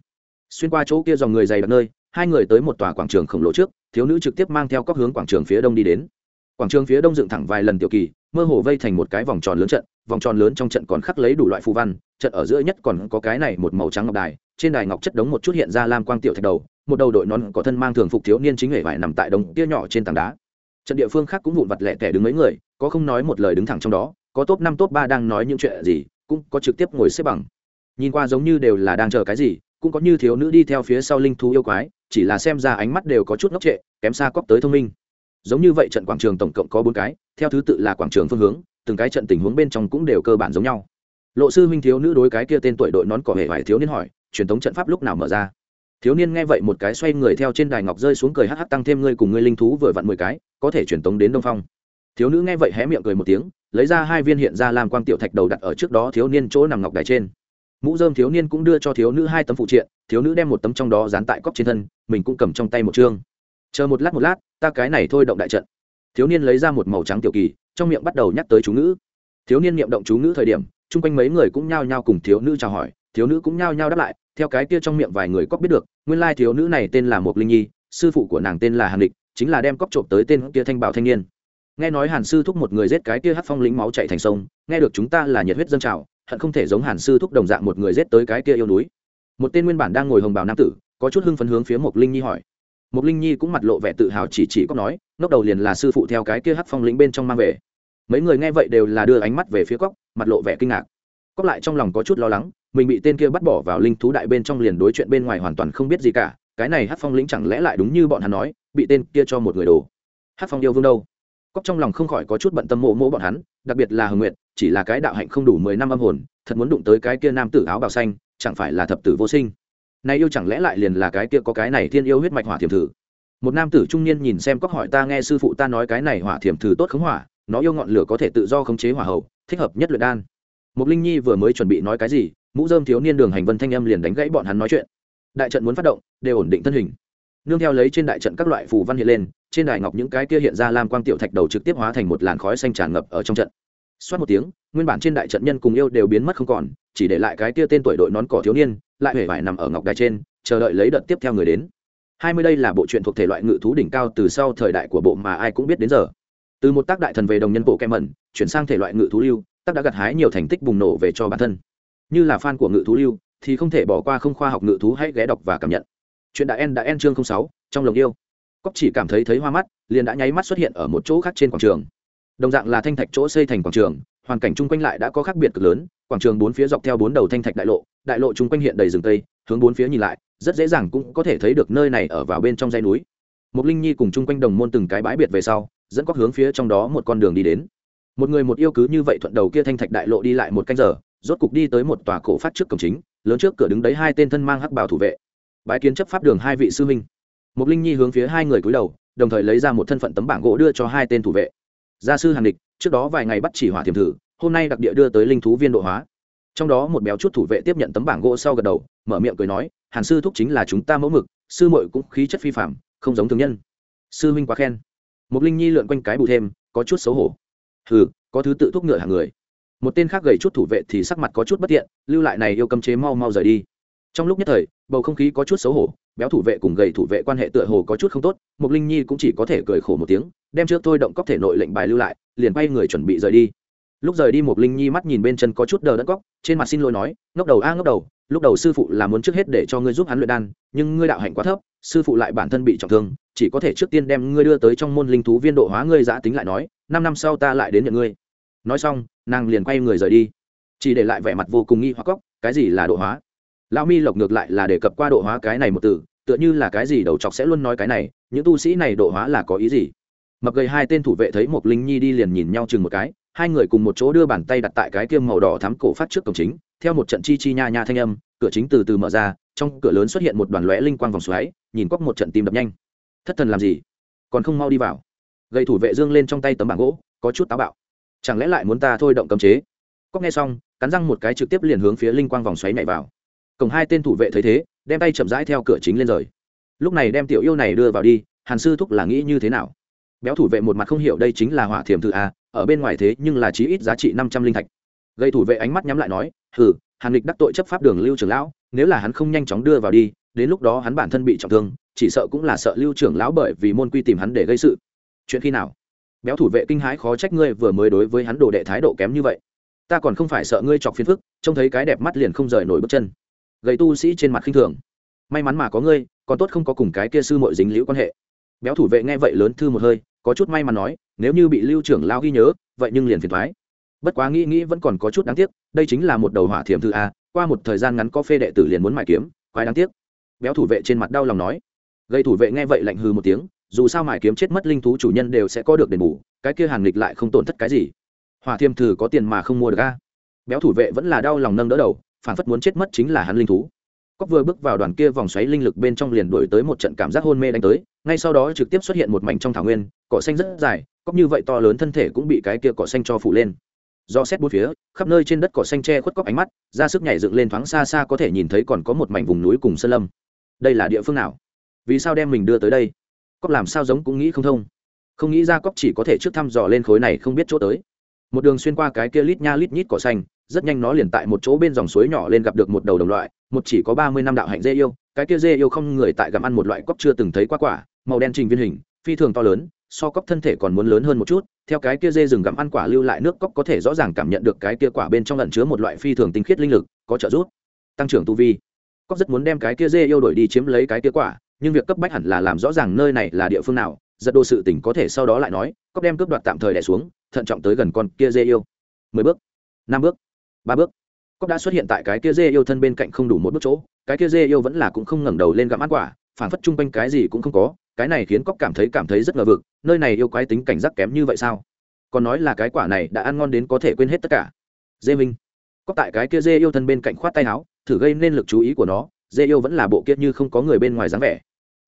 Speaker 1: Xuyên qua chỗ kia dòng người dày đặc nơi hai người tới một tòa quảng trường khổng lồ trước, thiếu nữ trực tiếp mang theo các hướng quảng trường phía đông đi đến. Quảng trường phía đông dựng thẳng vài lần tiểu kỳ, mơ hồ vây thành một cái vòng tròn lớn trận, vòng tròn lớn trong trận còn khắc lấy đủ loại phù văn, trận ở giữa nhất còn có cái này một màu trắng ngọc đài, trên đài ngọc chất đống một chút hiện ra lam quang tiểu thạch đầu, một đầu đội nón có thân mang thường phục thiếu niên chính hệ vải nằm tại đống tia nhỏ trên tảng đá. Trận địa phương khác cũng vụn vặt lẻ tẻ đứng mấy người, có không nói một lời đứng thẳng trong đó, có top năm, top ba đang nói những chuyện gì, cũng có trực tiếp ngồi xếp bằng. Nhìn qua giống như đều là đang chờ cái gì, cũng có như thiếu nữ đi theo phía sau linh thú yêu quái chỉ là xem ra ánh mắt đều có chút ngốc trệ, kém xa cóp tới thông minh. Giống như vậy trận quảng trường tổng cộng có bốn cái, theo thứ tự là quảng trường phương hướng, từng cái trận tình huống bên trong cũng đều cơ bản giống nhau. Lộ sư huynh thiếu nữ đối cái kia tên tuổi đội nón cỏ hệ vải thiếu niên hỏi, truyền thống trận pháp lúc nào mở ra? Thiếu niên nghe vậy một cái xoay người theo trên đài ngọc rơi xuống cười hh tăng thêm ngươi cùng ngươi linh thú vừa vặn mười cái, có thể truyền tống đến đông phong. Thiếu nữ nghe vậy hé miệng cười một tiếng, lấy ra hai viên hiện ra làm quang tiểu thạch đầu đặt ở trước đó thiếu niên chỗ nằm ngọc đài trên mũ dơm thiếu niên cũng đưa cho thiếu nữ hai tấm phụ triện, thiếu nữ đem một tấm trong đó dán tại cóc trên thân, mình cũng cầm trong tay một chương. Chờ một lát một lát, ta cái này thôi động đại trận. Thiếu niên lấy ra một màu trắng tiểu kỳ, trong miệng bắt đầu nhắc tới chú ngữ. Thiếu niên niệm động chú ngữ thời điểm, chung quanh mấy người cũng nhao nhao cùng thiếu nữ chào hỏi, thiếu nữ cũng nhao nhao đáp lại, theo cái kia trong miệng vài người cóc biết được, nguyên lai thiếu nữ này tên là Mộc linh nhi, sư phụ của nàng tên là hàn địch chính là đem cóc trộm tới tên kia thanh bảo thanh niên. Nghe nói hàn sư thúc một người giết cái kia hát phong lính máu chạy thành sông, nghe được chúng ta là nhiệt huyết dân trào hận không thể giống hàn sư thúc đồng dạng một người giết tới cái kia yêu núi. Một tên nguyên bản đang ngồi hồng bào nam tử, có chút hưng phấn hướng phía mộc linh nhi hỏi. Mộc linh nhi cũng mặt lộ vẻ tự hào chỉ chỉ cóc nói ngóc đầu liền là sư phụ theo cái kia hát phong lĩnh bên trong mang về. Mấy người nghe vậy đều là đưa ánh mắt về phía cóc mặt lộ vẻ kinh ngạc. Cóc lại trong lòng có chút lo lắng, mình bị tên kia bắt bỏ vào linh thú đại bên trong liền đối chuyện bên ngoài hoàn toàn không biết gì cả, cái này hát phong lĩnh chẳng lẽ lại đúng như bọn hắn nói, bị tên kia cho một người đồ. Hát phong yêu vương đâu? Cóc trong lòng không khỏi có chút bận tâm mộ mộ bọn hắn, đặc biệt là hồng Nguyệt chỉ là cái đạo hạnh không đủ mười năm âm hồn, thật muốn đụng tới cái kia nam tử áo bào xanh, chẳng phải là thập tử vô sinh. Nay yêu chẳng lẽ lại liền là cái kia có cái này thiên yêu huyết mạch hỏa thiểm thử? Một nam tử trung niên nhìn xem cóc hỏi ta nghe sư phụ ta nói cái này hỏa thiểm thử tốt khống hỏa, nó yêu ngọn lửa có thể tự do khống chế hỏa hậu thích hợp nhất luyện đan. Một linh nhi vừa mới chuẩn bị nói cái gì, mũ dơm thiếu niên đường hành vân thanh âm liền đánh gãy bọn hắn nói chuyện. Đại trận muốn phát động, đều ổn định thân hình. Nương theo lấy trên đại trận các loại phù văn hiện lên, trên đài ngọc những cái kia hiện ra lam quang tiểu thạch đầu trực tiếp hóa thành một làn khói xanh tràn ngập ở trong trận xoát một tiếng, nguyên bản trên đại trận nhân cùng yêu đều biến mất không còn, chỉ để lại cái kia tên tuổi đội nón cỏ thiếu niên, lại hề vải nằm ở ngọc đài trên, chờ đợi lấy đợt tiếp theo người đến. Hai mươi đây là bộ truyện thuộc thể loại ngự thú đỉnh cao từ sau thời đại của bộ mà ai cũng biết đến giờ. Từ một tác đại thần về đồng nhân bộ kem mẩn, chuyển sang thể loại ngự thú lưu, tác đã gặt hái nhiều thành tích bùng nổ về cho bản thân. Như là fan của ngự thú lưu, thì không thể bỏ qua không khoa học ngự thú hãy ghé đọc và cảm nhận. Chuyện đã en đã en chương sáu, trong lòng yêu. Cóc chỉ cảm thấy thấy hoa mắt, liền đã nháy mắt xuất hiện ở một chỗ khác trên quảng trường đồng dạng là thanh thạch chỗ xây thành quảng trường, hoàn cảnh chung quanh lại đã có khác biệt cực lớn. Quảng trường bốn phía dọc theo bốn đầu thanh thạch đại lộ đại lộ chung quanh hiện đầy rừng tây, hướng bốn phía nhìn lại, rất dễ dàng cũng có thể thấy được nơi này ở vào bên trong dãy núi. Một linh nhi cùng chung quanh đồng môn từng cái bãi biệt về sau, dẫn có hướng phía trong đó một con đường đi đến. Một người một yêu cứ như vậy thuận đầu kia thanh thạch đại lộ đi lại một canh giờ, rốt cục đi tới một tòa cổ phát trước cổng chính, lớn trước cửa đứng đấy hai tên thân mang hắc bảo thủ vệ. Bãi kiến chấp pháp đường hai vị sư huynh. Một linh nhi hướng phía hai người cúi đầu, đồng thời lấy ra một thân phận tấm bảng gỗ đưa cho hai tên thủ vệ gia sư hàn địch, trước đó vài ngày bắt chỉ hỏa thiềm thử, hôm nay đặc địa đưa tới linh thú viên độ hóa. Trong đó một béo chút thủ vệ tiếp nhận tấm bảng gỗ sau gật đầu, mở miệng cười nói, hàn sư thúc chính là chúng ta mẫu mực, sư muội cũng khí chất phi phạm không giống thường nhân. Sư huynh quá khen. Một linh nhi lượn quanh cái bù thêm, có chút xấu hổ. Hừ, có thứ tự thúc ngựa hàng người? Một tên khác gầy chút thủ vệ thì sắc mặt có chút bất tiện, lưu lại này yêu cầm chế mau mau rời đi. Trong lúc nhất thời, bầu không khí có chút xấu hổ, béo thủ vệ cùng gầy thủ vệ quan hệ tựa hồ có chút không tốt, mục linh nhi cũng chỉ có thể cười khổ một tiếng đem trước tôi động cóc thể nội lệnh bài lưu lại, liền quay người chuẩn bị rời đi. Lúc rời đi một linh nhi mắt nhìn bên chân có chút đờ đẫn cóc trên mặt xin lỗi nói, ngốc đầu a, ngốc đầu, lúc đầu sư phụ là muốn trước hết để cho ngươi giúp hắn luyện đan, nhưng ngươi đạo hạnh quá thấp, sư phụ lại bản thân bị trọng thương, chỉ có thể trước tiên đem ngươi đưa tới trong môn linh thú viên độ hóa ngươi giã tính lại nói, năm năm sau ta lại đến nhận ngươi. Nói xong, nàng liền quay người rời đi. Chỉ để lại vẻ mặt vô cùng nghi hoặc cóc cái gì là độ hóa? Lão mi lộc ngược lại là đề cập qua độ hóa cái này một từ, tựa như là cái gì đầu chọc sẽ luôn nói cái này, những tu sĩ này độ hóa là có ý gì? Mập gầy hai tên thủ vệ thấy một linh nhi đi liền nhìn nhau chừng một cái, hai người cùng một chỗ đưa bàn tay đặt tại cái kiêm màu đỏ thắm cổ phát trước cổng chính, theo một trận chi chi nha nha thanh âm, cửa chính từ từ mở ra, trong cửa lớn xuất hiện một đoàn lóe linh quang vòng xoáy, nhìn cóc một trận tim đập nhanh. Thất thần làm gì? Còn không mau đi vào. Gầy thủ vệ dương lên trong tay tấm bảng gỗ, có chút táo bạo. Chẳng lẽ lại muốn ta thôi động cấm chế? Cóc nghe xong, cắn răng một cái trực tiếp liền hướng phía linh quang vòng xoáy nhảy vào. Cổng hai tên thủ vệ thấy thế, đem tay chậm rãi theo cửa chính lên rời. Lúc này đem tiểu yêu này đưa vào đi, hàn sư thúc là nghĩ như thế nào? Béo thủ vệ một mặt không hiểu đây chính là hỏa thiềm thư a, ở bên ngoài thế nhưng là chí ít giá trị năm trăm linh thạch. Gây thủ vệ ánh mắt nhắm lại nói, hừ, hàn lịch đắc tội chấp pháp đường lưu trưởng lão, nếu là hắn không nhanh chóng đưa vào đi, đến lúc đó hắn bản thân bị trọng thương, chỉ sợ cũng là sợ lưu trưởng lão bởi vì môn quy tìm hắn để gây sự. Chuyện khi nào? Béo thủ vệ kinh hãi khó trách ngươi vừa mới đối với hắn đồ đệ thái độ kém như vậy. Ta còn không phải sợ ngươi chọc phiền phức, trông thấy cái đẹp mắt liền không rời nổi bước chân. Gầy tu sĩ trên mặt khinh thường. May mắn mà có ngươi, còn tốt không có cùng cái kia sư mội dính liễu quan hệ. Béo thủ vệ nghe vậy lớn thư một hơi có chút may mắn nói, nếu như bị lưu trưởng lao ghi nhớ, vậy nhưng liền phiền thoái bất quá nghĩ nghĩ vẫn còn có chút đáng tiếc, đây chính là một đầu hỏa thiểm thư a, qua một thời gian ngắn có phê đệ tử liền muốn mải kiếm, quái đáng tiếc. Béo thủ vệ trên mặt đau lòng nói. Gây thủ vệ nghe vậy lạnh hư một tiếng, dù sao mải kiếm chết mất linh thú chủ nhân đều sẽ có được đền bù, cái kia hàn lịch lại không tổn thất cái gì. Hỏa thiềm thử có tiền mà không mua được a. Béo thủ vệ vẫn là đau lòng nâng đỡ đầu, phản phất muốn chết mất chính là hắn linh thú cóc vừa bước vào đoàn kia vòng xoáy linh lực bên trong liền đổi tới một trận cảm giác hôn mê đánh tới, ngay sau đó trực tiếp xuất hiện một mảnh trong thảo nguyên, cỏ xanh rất dài cóc như vậy to lớn thân thể cũng bị cái kia cỏ xanh cho phủ lên. Do xét bốn phía, khắp nơi trên đất cỏ xanh che khuất cóc ánh mắt, ra sức nhảy dựng lên thoáng xa xa có thể nhìn thấy còn có một mảnh vùng núi cùng sơn lâm. Đây là địa phương nào? Vì sao đem mình đưa tới đây? Cóc làm sao giống cũng nghĩ không thông. Không nghĩ ra cóc chỉ có thể trước thăm dò lên khối này không biết chỗ tới một đường xuyên qua cái kia lít nha lít nhít cỏ xanh, rất nhanh nó liền tại một chỗ bên dòng suối nhỏ lên gặp được một đầu đồng loại, một chỉ có ba mươi năm đạo hạnh dê yêu. Cái kia dê yêu không người tại gặm ăn một loại cóc chưa từng thấy qua quả, màu đen trình viên hình, phi thường to lớn, so cóc thân thể còn muốn lớn hơn một chút. Theo cái kia dê rừng gặm ăn quả lưu lại nước cóc có thể rõ ràng cảm nhận được cái kia quả bên trong lẩn chứa một loại phi thường tinh khiết linh lực, có trợ giúp. Tăng trưởng tu vi. Cóc rất muốn đem cái kia dê yêu đổi đi chiếm lấy cái kia quả, nhưng việc cấp bách hẳn là làm rõ ràng nơi này là địa phương nào. Giật đồ sự tỉnh có thể sau đó lại nói cóc đem cướp đoạt tạm thời đẻ xuống thận trọng tới gần con kia dê yêu. Mười bước, năm bước, ba bước. Cóc đã xuất hiện tại cái kia dê yêu thân bên cạnh không đủ một bước chỗ, cái kia dê yêu vẫn là cũng không ngẩng đầu lên gặm ăn quả phản phất chung quanh cái gì cũng không có, cái này khiến cóc cảm thấy cảm thấy rất ngờ vực, nơi này yêu quái tính cảnh giác kém như vậy sao? Còn nói là cái quả này đã ăn ngon đến có thể quên hết tất cả. Dê minh. Cóc tại cái kia dê yêu thân bên cạnh khoát tay áo, thử gây nên lực chú ý của nó, dê yêu vẫn là bộ kia như không có người bên ngoài dáng vẻ.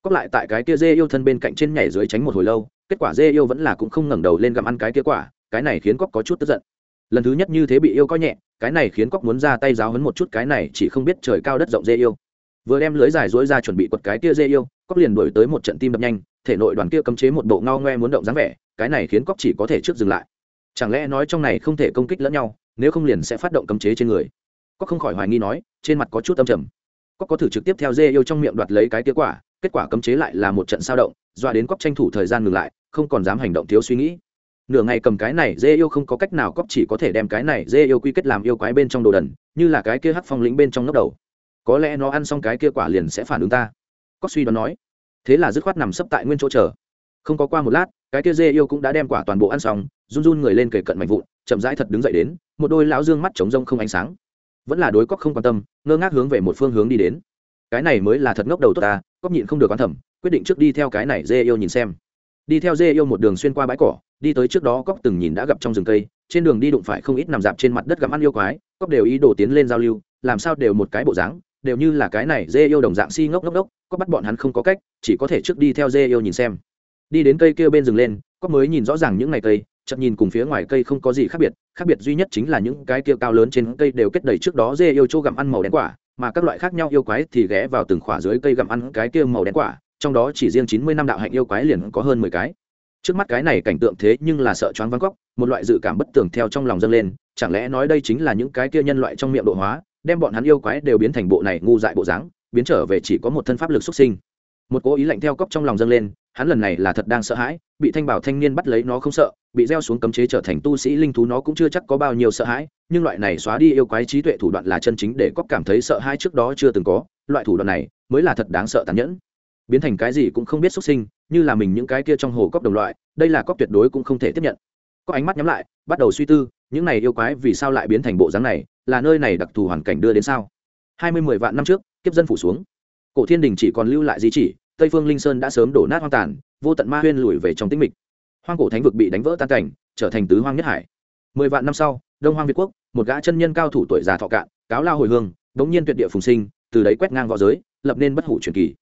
Speaker 1: Cóc lại tại cái kia dê yêu thân bên cạnh trên nhảy dưới tránh một hồi lâu, kết quả dê yêu vẫn là cũng không ngẩng đầu lên gặm ăn cái kia quả cái này khiến cóc có chút tức giận. Lần thứ nhất như thế bị yêu coi nhẹ, cái này khiến cóc muốn ra tay giáo hấn một chút cái này chỉ không biết trời cao đất rộng dê yêu. Vừa đem lưới dài dối ra chuẩn bị quật cái kia dê yêu, cóc liền đổi tới một trận tim đập nhanh, thể nội đoàn kia cấm chế một bộ ngao ngoe muốn động dáng vẻ, cái này khiến cóc chỉ có thể trước dừng lại. Chẳng lẽ nói trong này không thể công kích lẫn nhau, nếu không liền sẽ phát động cấm chế trên người. Cóc không khỏi hoài nghi nói, trên mặt có chút âm trầm. Cóc có thử trực tiếp theo dê yêu trong miệng đoạt lấy cái kết quả kết quả cấm chế lại là một trận sao động, doa đến cóc tranh thủ thời gian ngừng lại, không còn dám hành động thiếu suy nghĩ nửa ngày cầm cái này dê yêu không có cách nào cóp chỉ có thể đem cái này dê yêu quy kết làm yêu quái bên trong đồ đần, như là cái kia hắc phong lĩnh bên trong nóc đầu. Có lẽ nó ăn xong cái kia quả liền sẽ phản ứng ta. Cóp suy đoán nói. Thế là dứt khoát nằm sấp tại nguyên chỗ chờ. Không có qua một lát, cái kia dê yêu cũng đã đem quả toàn bộ ăn xong, run run người lên kề cận mạnh vụn, chậm rãi thật đứng dậy đến, một đôi lão dương mắt trống rông không ánh sáng. Vẫn là đối cóc không quan tâm, ngơ ngác hướng về một phương hướng đi đến. Cái này mới là thật ngốc đầu tốt ta cóc nhịn không được quan thẩm quyết định trước đi theo cái này dê yêu nhìn xem. Đi theo dê yêu một đường xuyên qua bãi cỏ đi tới trước đó cóc từng nhìn đã gặp trong rừng cây, trên đường đi đụng phải không ít nằm dạp trên mặt đất gặm ăn yêu quái, cóc đều ý đồ tiến lên giao lưu, làm sao đều một cái bộ dáng, đều như là cái này dê yêu đồng dạng si ngốc ngốc ngốc, cóc bắt bọn hắn không có cách, chỉ có thể trước đi theo dê yêu nhìn xem. Đi đến cây kia bên rừng lên, cóc mới nhìn rõ ràng những ngày cây, chậm nhìn cùng phía ngoài cây không có gì khác biệt khác biệt duy nhất chính là những cái kia cao lớn trên cây đều kết đầy trước đó dê yêu chỗ gặm ăn màu đen quả, mà các loại khác nhau yêu quái thì ghé vào từng khỏa dưới cây gặm ăn cái kia màu đen quả, trong đó chỉ riêng chín mươi năm đạo hạnh yêu quái liền có hơn mười cái trước mắt cái này cảnh tượng thế nhưng là sợ choáng vắng góc, một loại dự cảm bất tường theo trong lòng dâng lên, chẳng lẽ nói đây chính là những cái kia nhân loại trong miệng độ hóa, đem bọn hắn yêu quái đều biến thành bộ này ngu dại bộ dáng, biến trở về chỉ có một thân pháp lực xuất sinh. Một cố ý lạnh theo cốc trong lòng dâng lên, hắn lần này là thật đang sợ hãi, bị thanh bảo thanh niên bắt lấy nó không sợ, bị gieo xuống cấm chế trở thành tu sĩ linh thú nó cũng chưa chắc có bao nhiêu sợ hãi, nhưng loại này xóa đi yêu quái trí tuệ thủ đoạn là chân chính để cốc cảm thấy sợ hãi trước đó chưa từng có, loại thủ đoạn này mới là thật đáng sợ tàn nhẫn biến thành cái gì cũng không biết xuất sinh, như là mình những cái kia trong hồ cốc đồng loại, đây là cốc tuyệt đối cũng không thể tiếp nhận. Có ánh mắt nhắm lại, bắt đầu suy tư, những này yêu quái vì sao lại biến thành bộ dáng này, là nơi này đặc thù hoàn cảnh đưa đến sao? Hai mươi mười vạn năm trước, kiếp dân phủ xuống. Cổ thiên đình chỉ còn lưu lại di chỉ, tây phương linh sơn đã sớm đổ nát hoang tàn, vô tận ma huyên lùi về trong tĩnh mịch. Hoang cổ thánh vực bị đánh vỡ tan cảnh, trở thành tứ hoang nhất hải. Mười vạn năm sau, đông hoang việt quốc, một gã chân nhân cao thủ tuổi già thọ cạn, cáo lao hồi hương đống nhiên tuyệt địa phùng sinh, từ đấy quét ngang v õ giới, lập nên bất hủ truyền kỳ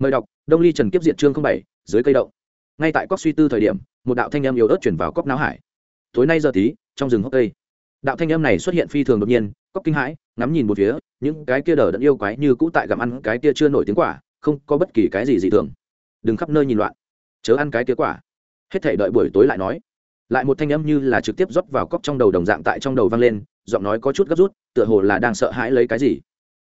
Speaker 1: mời đọc, đông ly trần kiếp diện chương bảy, dưới cây động. Ngay tại cóc suy tư thời điểm, một đạo thanh âm yếu ớt chuyển vào cóc não hải. Tối nay giờ tí, trong rừng hốc cây. Đạo thanh âm này xuất hiện phi thường đột nhiên cóc kinh hãi, ngắm nhìn một phía, những cái kia đờ đẫn yêu quái như cũ tại gặm ăn cái kia chưa nổi tiếng quả, không có bất kỳ cái gì dị thường. Đừng khắp nơi nhìn loạn. Chớ ăn cái kia quả. Hết thể đợi buổi tối lại nói. Lại một thanh âm như là trực tiếp rót vào cốc trong đầu đồng dạng tại trong đầu vang lên, giọng nói có chút gấp rút, tựa hồ là đang sợ hãi lấy cái gì.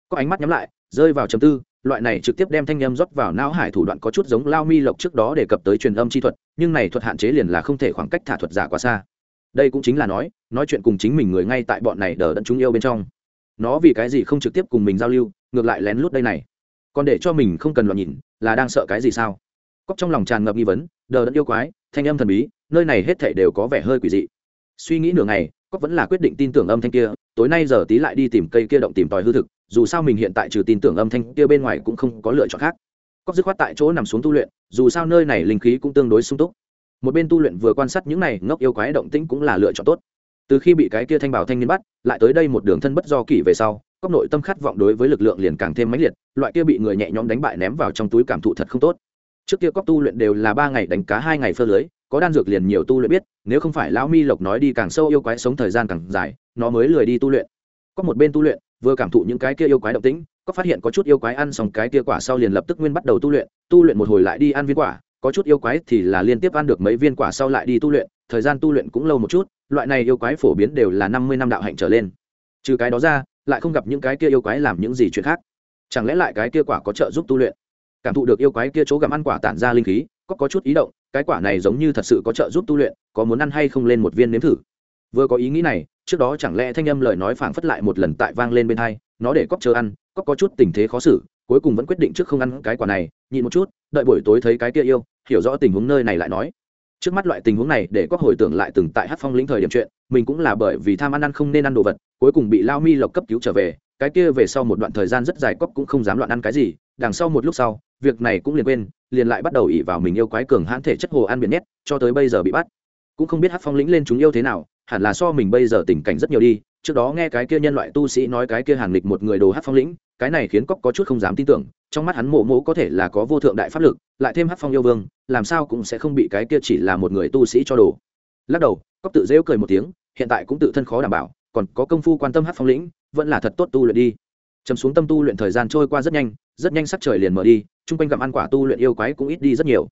Speaker 1: Có ánh mắt nhắm lại, rơi vào chầm tư loại này trực tiếp đem thanh âm rót vào não hải thủ đoạn có chút giống lao mi lộc trước đó đề cập tới truyền âm chi thuật, nhưng này thuật hạn chế liền là không thể khoảng cách thả thuật giả quá xa. Đây cũng chính là nói nói chuyện cùng chính mình người ngay tại bọn này đờ đẫn chúng yêu bên trong. Nó vì cái gì không trực tiếp cùng mình giao lưu, ngược lại lén lút đây này. Còn để cho mình không cần loạn nhìn, là đang sợ cái gì sao? Cóc trong lòng tràn ngập nghi vấn, đờ đẫn yêu quái, thanh âm thần bí, nơi này hết thảy đều có vẻ hơi quỷ dị. Suy nghĩ nửa ngày cóc vẫn là quyết định tin tưởng âm thanh kia, tối nay giờ tí lại đi tìm cây kia động tìm tòi hư thực dù sao mình hiện tại trừ tin tưởng âm thanh kia bên ngoài cũng không có lựa chọn khác. Cóc dứt khoát tại chỗ nằm xuống tu luyện, dù sao nơi này linh khí cũng tương đối sung túc. Một bên tu luyện vừa quan sát những này ngốc yêu quái động tĩnh cũng là lựa chọn tốt. Từ khi bị cái kia thanh bảo thanh niên bắt, lại tới đây một đường thân bất do kỷ về sau cóc nội tâm khát vọng đối với lực lượng liền càng thêm mãnh liệt, loại kia bị người nhẹ nhõm đánh bại ném vào trong túi cảm thụ thật không tốt. Trước kia cóc tu luyện đều là ba ngày đánh cá hai ngày phơ lưới, có đan dược liền nhiều tu luyện biết, nếu không phải lão mi lộc nói đi càng sâu yêu quái sống thời gian càng dài, nó mới lười đi tu luyện. Có một bên tu luyện vừa cảm thụ những cái kia yêu quái động tĩnh, có phát hiện có chút yêu quái ăn xong cái kia quả sau liền lập tức nguyên bắt đầu tu luyện tu luyện một hồi lại đi ăn viên quả, có chút yêu quái thì là liên tiếp ăn được mấy viên quả sau lại đi tu luyện, thời gian tu luyện cũng lâu một chút, loại này yêu quái phổ biến đều là năm mươi năm đạo hạnh trở lên. Trừ cái đó ra, lại không gặp những cái kia yêu quái làm những gì chuyện khác. Chẳng lẽ lại cái kia quả có trợ giúp tu luyện? Cảm thụ được yêu quái kia chỗ gặm ăn quả tản ra linh khí, có có chút ý động, cái quả này giống như thật sự có trợ giúp tu luyện, có muốn ăn hay không lên một viên nếm thử. Vừa có ý nghĩ này trước đó chẳng lẽ thanh âm lời nói phảng phất lại một lần tại vang lên bên hai, nó để cóc chờ ăn cóc có chút tình thế khó xử, cuối cùng vẫn quyết định trước không ăn cái quả này, nhịn một chút, đợi buổi tối thấy cái kia yêu, hiểu rõ tình huống nơi này lại nói. Trước mắt loại tình huống này để cóc hồi tưởng lại từng tại hát phong lĩnh thời điểm chuyện, mình cũng là bởi vì tham ăn ăn không nên ăn đồ vật, cuối cùng bị lao mi lộc cấp cứu trở về, cái kia về sau một đoạn thời gian rất dài cóc cũng không dám loạn ăn cái gì, đằng sau một lúc sau, việc này cũng liền quên, liền lại bắt đầu ỉ vào mình yêu quái cường hãn thể chất hồ ăn biển nhét, cho tới bây giờ bị bắt. Cũng không biết hát phong lĩnh lên chúng yêu thế nào hẳn là so mình bây giờ tình cảnh rất nhiều đi. Trước đó nghe cái kia nhân loại tu sĩ nói cái kia hàn lịch một người đồ hát phong lĩnh, cái này khiến cóc có chút không dám tin tưởng, trong mắt hắn mộ mộ có thể là có vô thượng đại pháp lực, lại thêm hát phong yêu vương, làm sao cũng sẽ không bị cái kia chỉ là một người tu sĩ cho đồ. Lắc đầu cóc tự rêu cười một tiếng, hiện tại cũng tự thân khó đảm bảo, còn có công phu quan tâm hát phong lĩnh, vẫn là thật tốt tu luyện đi. Chấm xuống tâm tu luyện thời gian trôi qua rất nhanh rất nhanh sắc trời liền mở đi, chung quanh gặm ăn quả tu luyện yêu quái cũng ít đi rất nhiều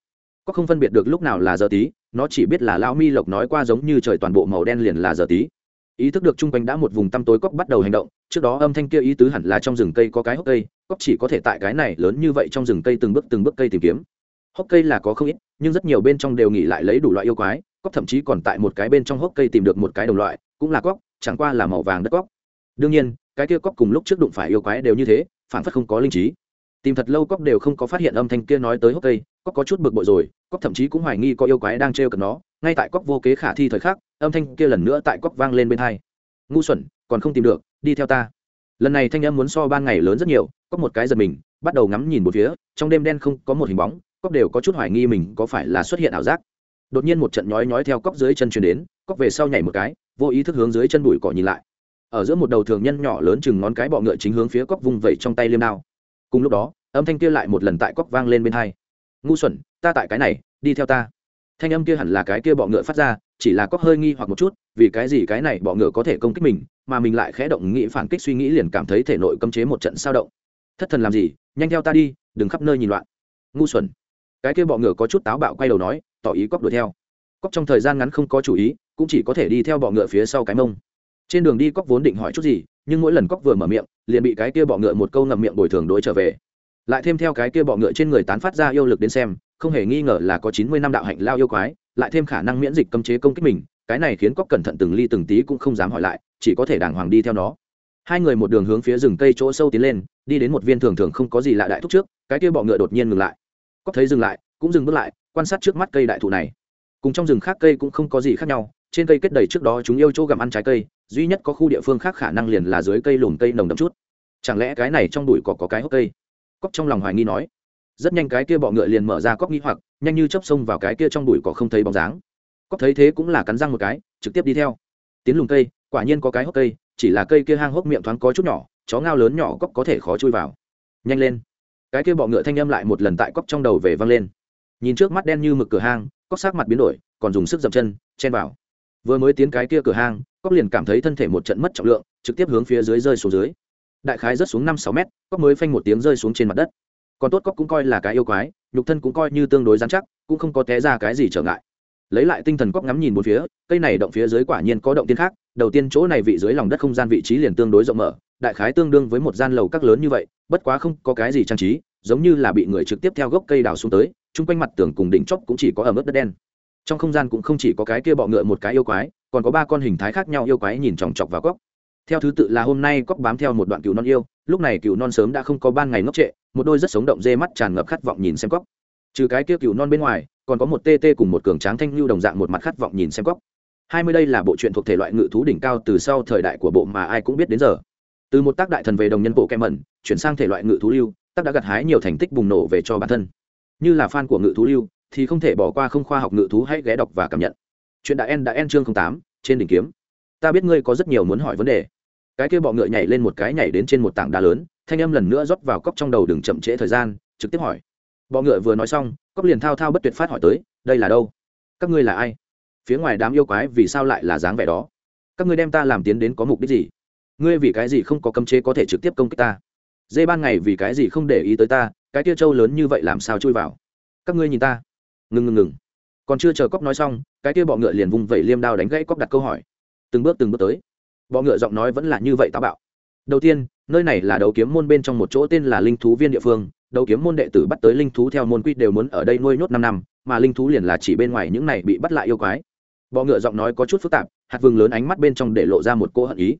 Speaker 1: có không phân biệt được lúc nào là giờ tí, nó chỉ biết là lao mi lộc nói qua giống như trời toàn bộ màu đen liền là giờ tí. Ý thức được chung quanh đã một vùng tăm tối cóc bắt đầu hành động, trước đó âm thanh kia ý tứ hẳn là trong rừng cây có cái hốc cây cóc chỉ có thể tại cái này lớn như vậy trong rừng cây từng bước từng bước cây tìm kiếm. Hốc cây là có không ít, nhưng rất nhiều bên trong đều nghỉ lại lấy đủ loại yêu quái cóc thậm chí còn tại một cái bên trong hốc cây tìm được một cái đồng loại, cũng là cóc chẳng qua là màu vàng đất cóc đương nhiên, cái kia cóc cùng lúc trước đụng phải yêu quái đều như thế phản phất không có linh trí. Tìm thật lâu cóc đều không có phát hiện âm thanh kia nói tới hốc cây cóc có chút bực bội rồi, cóc thậm chí cũng hoài nghi có yêu quái đang trêu cận nó, ngay tại cóc vô kế khả thi thời khắc, âm thanh kia lần nữa tại cóc vang lên bên hai. Ngu xuẩn, còn không tìm được, đi theo ta. Lần này thanh âm muốn so ban ngày lớn rất nhiều, cóc một cái giật mình, bắt đầu ngắm nhìn một phía, trong đêm đen không có một hình bóng, cóc đều có chút hoài nghi mình có phải là xuất hiện ảo giác. Đột nhiên một trận nhói nhói theo cóc dưới chân chuyển đến, cóc về sau nhảy một cái, vô ý thức hướng dưới chân bụi cỏ nhìn lại. Ở giữa một đầu thường nhân nhỏ lớn chừng ngón cái bọ ngựa chính hướng phía cóc vung vẩy trong tay liêm đao. Cùng lúc đó, âm thanh kia lại một lần tại cóc vang lên bên hai ngu xuẩn, ta tại cái này, đi theo ta. Thanh âm kia hẳn là cái kia bọ ngựa phát ra, chỉ là có hơi nghi hoặc một chút, vì cái gì cái này bọ ngựa có thể công kích mình, mà mình lại khẽ động nghĩ phản kích suy nghĩ liền cảm thấy thể nội cấm chế một trận sao động. Thất thần làm gì, nhanh theo ta đi, đừng khắp nơi nhìn loạn. Ngu xuẩn. Cái kia bọ ngựa có chút táo bạo quay đầu nói, tỏ ý cóc đuổi theo. Cóc trong thời gian ngắn không có chủ ý, cũng chỉ có thể đi theo bọ ngựa phía sau cái mông. Trên đường đi cóc vốn định hỏi chút gì, nhưng mỗi lần cóc vừa mở miệng, liền bị cái kia bọ ngựa một câu ngậm miệng bồi thường đối trở về lại thêm theo cái kia bọ ngựa trên người tán phát ra yêu lực đến xem, không hề nghi ngờ là có chín mươi năm đạo hạnh lao yêu quái, lại thêm khả năng miễn dịch cấm chế công kích mình, cái này khiến cóc cẩn thận từng ly từng tí cũng không dám hỏi lại, chỉ có thể đàng hoàng đi theo nó. Hai người một đường hướng phía rừng cây chỗ sâu tiến lên, đi đến một viên thường thường không có gì lạ đại thúc trước, cái kia bọ ngựa đột nhiên ngừng lại. Cóc thấy dừng lại, cũng dừng bước lại, quan sát trước mắt cây đại thụ này. Cùng trong rừng khác cây cũng không có gì khác nhau, trên cây kết đầy trước đó chúng yêu chỗ gặm ăn trái cây, duy nhất có khu địa phương khác khả năng liền là dưới cây lùm cây nồng đậm chút. Chẳng lẽ cái này trong đùi cỏ có cái hốc cây? Cóc trong lòng hoài nghi nói. Rất nhanh cái kia bọ ngựa liền mở ra cóc nghi hoặc, nhanh như chấp xông vào cái kia trong đùi cỏ không thấy bóng dáng. Cóc thấy thế cũng là cắn răng một cái, trực tiếp đi theo. Tiến lùm cây, quả nhiên có cái hốc cây, chỉ là cây kia hang hốc miệng thoáng có chút nhỏ, chó ngao lớn nhỏ cóc có thể khó chui vào. Nhanh lên. Cái kia bọ ngựa thanh âm lại một lần tại cóc trong đầu về văng lên. Nhìn trước mắt đen như mực cửa hang, cóc sát mặt biến đổi, còn dùng sức dậm chân, chen vào. Vừa mới tiến cái kia cửa hang, cóc liền cảm thấy thân thể một trận mất trọng lượng, trực tiếp hướng phía dưới rơi xuống dưới đại khái rớt xuống năm sáu mét cóc mới phanh một tiếng rơi xuống trên mặt đất. Còn tốt cóc cũng coi là cái yêu quái, nhục thân cũng coi như tương đối dán chắc, cũng không có té ra cái gì trở ngại. Lấy lại tinh thần cóc ngắm nhìn một phía, cây này động phía dưới quả nhiên có động tiên khác, đầu tiên chỗ này vị dưới lòng đất không gian vị trí liền tương đối rộng mở, đại khái tương đương với một gian lầu các lớn như vậy, bất quá không có cái gì trang trí, giống như là bị người trực tiếp theo gốc cây đào xuống tới, chung quanh mặt tường cùng đỉnh chóp cũng chỉ có ở mức đất đen. Trong không gian cũng không chỉ có cái kia bọ ngựa một cái yêu quái, còn có ba con hình thái khác nhau yêu quái nhìn chòng chọc vào góc theo thứ tự là hôm nay cóc bám theo một đoạn cừu non yêu, lúc này cừu non sớm đã không có ban ngày ngốc trệ, một đôi rất sống động dê mắt tràn ngập khát vọng nhìn xem cóc. Trừ cái kia cừu non bên ngoài, còn có một tê tê cùng một cường tráng thanh lưu đồng dạng một mặt khát vọng nhìn xem cóc. Hai mươi đây là bộ truyện thuộc thể loại ngự thú đỉnh cao từ sau thời đại của bộ mà ai cũng biết đến giờ. Từ một tác đại thần về đồng nhân bộ kem mẩn, chuyển sang thể loại ngự thú lưu, tác đã gặt hái nhiều thành tích bùng nổ về cho bản thân. Như là fan của ngự thú lưu, thì không thể bỏ qua không khoa học ngự thú hãy ghé đọc và cảm nhận. Chuyện đã en đã en chương tám, trên đỉnh kiếm. Ta biết ngươi có rất nhiều muốn hỏi vấn đề cái kia bọ ngựa nhảy lên một cái nhảy đến trên một tảng đá lớn, thanh âm lần nữa rót vào cốc trong đầu đừng chậm trễ thời gian, trực tiếp hỏi. Bọ ngựa vừa nói xong, cốc liền thao thao bất tuyệt phát hỏi tới, đây là đâu? Các ngươi là ai? Phía ngoài đám yêu quái vì sao lại là dáng vẻ đó? Các ngươi đem ta làm tiến đến có mục đích gì? Ngươi vì cái gì không có cấm chế có thể trực tiếp công kích ta? Dê ban ngày vì cái gì không để ý tới ta, cái kia trâu lớn như vậy làm sao chui vào? Các ngươi nhìn ta. Ngừng ngừng ngừng. Còn chưa chờ cóc nói xong, cái kia bọ ngựa liền vung vẩy liêm đao đánh gãy cóc đặt câu hỏi. Từng bước từng bước tới bọ ngựa giọng nói vẫn là như vậy táo bạo. Đầu tiên, nơi này là đấu kiếm môn bên trong một chỗ tên là linh thú viên địa phương. Đấu kiếm môn đệ tử bắt tới linh thú theo môn quy đều muốn ở đây nuôi nhốt năm năm, mà linh thú liền là chỉ bên ngoài những này bị bắt lại yêu quái. Bọ ngựa giọng nói có chút phức tạp, hạt vừng lớn ánh mắt bên trong để lộ ra một cỗ hận ý.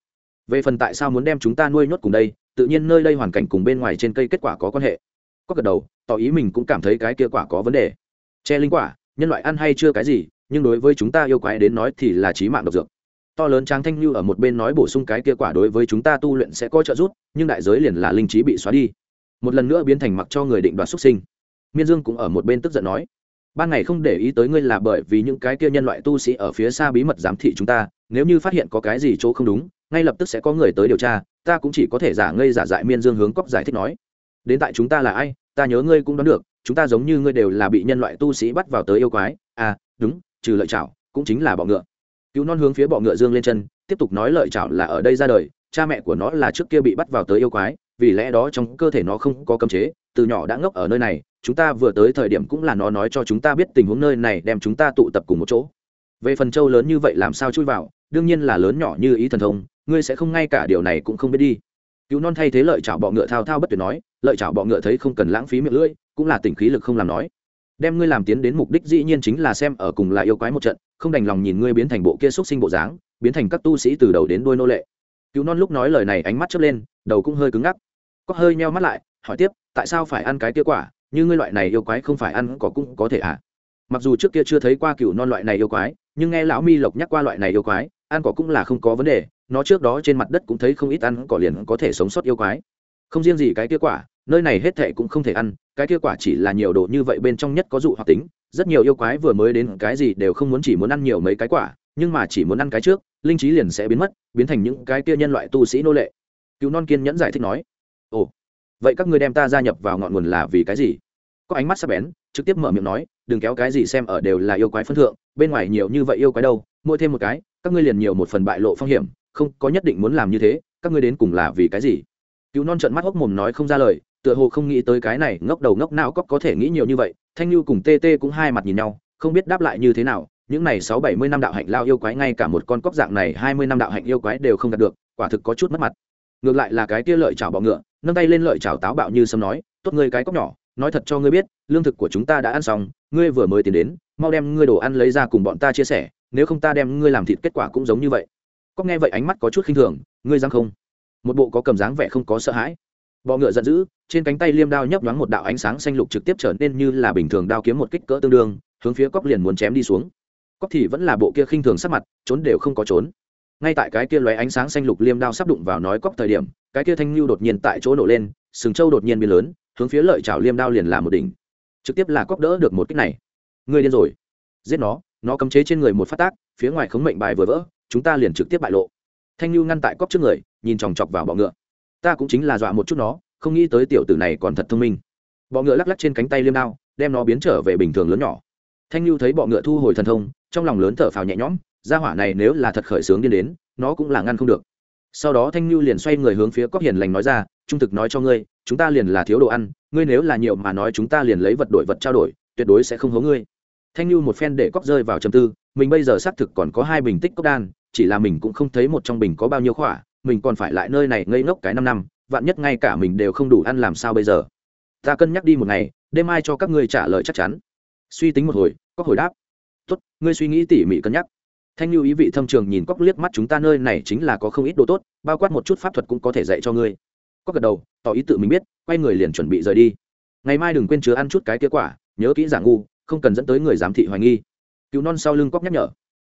Speaker 1: Về phần tại sao muốn đem chúng ta nuôi nhốt cùng đây, tự nhiên nơi đây hoàn cảnh cùng bên ngoài trên cây kết quả có quan hệ. Có gật đầu, tỏ ý mình cũng cảm thấy cái kia quả có vấn đề. Che linh quả, nhân loại ăn hay chưa cái gì, nhưng đối với chúng ta yêu quái đến nói thì là trí mạng độc dược to lớn tráng thanh lưu ở một bên nói bổ sung cái kia quả đối với chúng ta tu luyện sẽ có trợ giúp, nhưng đại giới liền là linh trí bị xóa đi. Một lần nữa biến thành mặc cho người định đoạt xuất sinh. Miên dương cũng ở một bên tức giận nói, ban ngày không để ý tới ngươi là bởi vì những cái kia nhân loại tu sĩ ở phía xa bí mật giám thị chúng ta, nếu như phát hiện có cái gì chỗ không đúng, ngay lập tức sẽ có người tới điều tra, ta cũng chỉ có thể giả ngây giả dại miên dương hướng cóc giải thích nói. Đến tại chúng ta là ai, ta nhớ ngươi cũng đoán được, chúng ta giống như ngươi đều là bị nhân loại tu sĩ bắt vào tới yêu quái. À đúng, trừ lợi chảo, cũng chính là bọ ngựa cứu non hướng phía bọ ngựa dương lên chân, tiếp tục nói lợi chảo là ở đây ra đời, cha mẹ của nó là trước kia bị bắt vào tới yêu quái, vì lẽ đó trong cơ thể nó không có cấm chế, từ nhỏ đã ngốc ở nơi này, chúng ta vừa tới thời điểm cũng là nó nói cho chúng ta biết tình huống nơi này đem chúng ta tụ tập cùng một chỗ. Về phần châu lớn như vậy làm sao chui vào, đương nhiên là lớn nhỏ như ý thần thông, ngươi sẽ không ngay cả điều này cũng không biết đi. Cứu non thay thế lợi chảo bọ ngựa thao thao bất tuyệt nói, lợi chảo bọ ngựa thấy không cần lãng phí miệng lưỡi, cũng là tỉnh khí lực không làm nói đem ngươi làm tiến đến mục đích dĩ nhiên chính là xem ở cùng là yêu quái một trận, không đành lòng nhìn ngươi biến thành bộ kia xúc sinh bộ dáng, biến thành các tu sĩ từ đầu đến đuôi nô lệ. Cứu non lúc nói lời này ánh mắt chớp lên, đầu cũng hơi cứng ngắc. Có hơi meo mắt lại, hỏi tiếp, tại sao phải ăn cái kia quả? Như ngươi loại này yêu quái không phải ăn có cũng có thể à? Mặc dù trước kia chưa thấy qua cựu non loại này yêu quái, nhưng nghe lão mi lộc nhắc qua loại này yêu quái, ăn cỏ cũng là không có vấn đề, nó trước đó trên mặt đất cũng thấy không ít ăn cỏ liền có thể sống sót yêu quái. Không riêng gì cái kia quả, nơi này hết thệ cũng không thể ăn cái kia quả chỉ là nhiều đồ như vậy bên trong nhất có dụ hoặc tính, rất nhiều yêu quái vừa mới đến cái gì đều không muốn chỉ muốn ăn nhiều mấy cái quả, nhưng mà chỉ muốn ăn cái trước, linh trí liền sẽ biến mất, biến thành những cái kia nhân loại tu sĩ nô lệ. Cứu non kiên nhẫn giải thích nói, ồ, vậy các ngươi đem ta gia nhập vào ngọn nguồn là vì cái gì? Có ánh mắt sắc bén, trực tiếp mở miệng nói, đừng kéo cái gì xem ở đều là yêu quái phân thượng, bên ngoài nhiều như vậy yêu quái đâu mỗi thêm một cái, các ngươi liền nhiều một phần bại lộ phong hiểm, không có nhất định muốn làm như thế, các ngươi đến cùng là vì cái gì? Cứu non trận mắt hốc mồm nói không ra lời tựa hồ không nghĩ tới cái này, ngốc đầu ngốc não cóc có thể nghĩ nhiều như vậy, thanh như cùng tê tê cũng hai mặt nhìn nhau, không biết đáp lại như thế nào, những này sáu bảy mươi năm đạo hạnh lao yêu quái ngay cả một con cóc dạng này hai mươi năm đạo hạnh yêu quái đều không đạt được, quả thực có chút mất mặt. Ngược lại là cái kia lợi chảo bọ ngựa, nâng tay lên lợi chảo táo bạo như sâm nói, tốt ngươi cái cóc nhỏ, nói thật cho ngươi biết, lương thực của chúng ta đã ăn xong, ngươi vừa mới tiến đến, mau đem ngươi đồ ăn lấy ra cùng bọn ta chia sẻ, nếu không ta đem ngươi làm thịt kết quả cũng giống như vậy. Cóc nghe vậy ánh mắt có chút khinh thường, ngươi dám không? Một bộ có cầm dáng vẻ không có sợ hãi bọ ngựa giận dữ, trên cánh tay liêm đao nhấp nhoáng một đạo ánh sáng xanh lục trực tiếp trở nên như là bình thường đao kiếm một kích cỡ tương đương, hướng phía cóc liền muốn chém đi xuống. Cóc thì vẫn là bộ kia khinh thường sắc mặt, trốn đều không có trốn. Ngay tại cái kia lóe ánh sáng xanh lục liêm đao sắp đụng vào nói cóc thời điểm, cái kia thanh lưu đột nhiên tại chỗ nổ lên, sừng trâu đột nhiên biến lớn, hướng phía lợi chảo liêm đao liền là một đỉnh. Trực tiếp là cóc đỡ được một kích này. Người điên rồi. Giết nó nó cấm chế trên người một phát tác, phía ngoài khống mệnh bài vừa vỡ, chúng ta liền trực tiếp bại lộ. Thanh lưu ngăn tại cóc trước người, nhìn chòng chọc vào bọ ngựa ta cũng chính là dọa một chút nó, không nghĩ tới tiểu tử này còn thật thông minh. Bọ ngựa lắc lắc trên cánh tay liêm đao, đem nó biến trở về bình thường lớn nhỏ. Thanh lưu thấy bọ ngựa thu hồi thần thông, trong lòng lớn thở phào nhẹ nhõm, gia hỏa này nếu là thật khởi sướng điên đến, nó cũng là ngăn không được. Sau đó thanh lưu liền xoay người hướng phía cóc hiền lành nói ra, trung thực nói cho ngươi, chúng ta liền là thiếu đồ ăn, ngươi nếu là nhiều mà nói chúng ta liền lấy vật đổi vật trao đổi, tuyệt đối sẽ không hố ngươi. Thanh lưu một phen để cóc rơi vào trầm tư, mình bây giờ xác thực còn có hai bình tích cốc đan, chỉ là mình cũng không thấy một trong bình có bao nhiêu khỏa mình còn phải lại nơi này ngây ngốc cái năm năm, vạn nhất ngay cả mình đều không đủ ăn làm sao bây giờ? Ta cân nhắc đi một ngày, đêm mai cho các ngươi trả lời chắc chắn. Suy tính một hồi, có hồi đáp. Tốt, ngươi suy nghĩ tỉ mỉ cân nhắc. Thanh lưu ý vị thâm trường nhìn cóc liếc mắt chúng ta nơi này chính là có không ít đồ tốt, bao quát một chút pháp thuật cũng có thể dạy cho ngươi. Có gật đầu, tỏ ý tự mình biết, quay người liền chuẩn bị rời đi. Ngày mai đừng quên chứa ăn chút cái kết quả, nhớ kỹ giả ngu, không cần dẫn tới người giám thị hoài nghi. Cứu non sau lưng cóc nhắc nhở.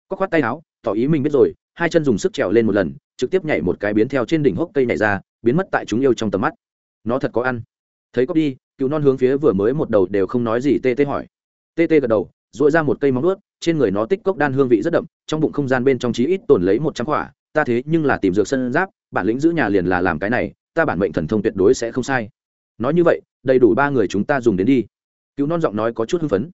Speaker 1: Cóc khoát tay áo, tỏ ý mình biết rồi hai chân dùng sức trèo lên một lần, trực tiếp nhảy một cái biến theo trên đỉnh hốc cây nhảy ra, biến mất tại chúng yêu trong tầm mắt. Nó thật có ăn. Thấy cóc đi cứu non hướng phía vừa mới một đầu đều không nói gì, tê tê hỏi. Tê tê gật đầu dội ra một cây móng ướt trên người nó tích cốc đan hương vị rất đậm, trong bụng không gian bên trong trí ít tồn lấy một trăm quả. Ta thế nhưng là tìm dược sân giáp, bản lĩnh giữ nhà liền là làm cái này, ta bản mệnh thần thông tuyệt đối sẽ không sai. Nói như vậy, đầy đủ ba người chúng ta dùng đến đi. Cứu non giọng nói có chút hưng phấn.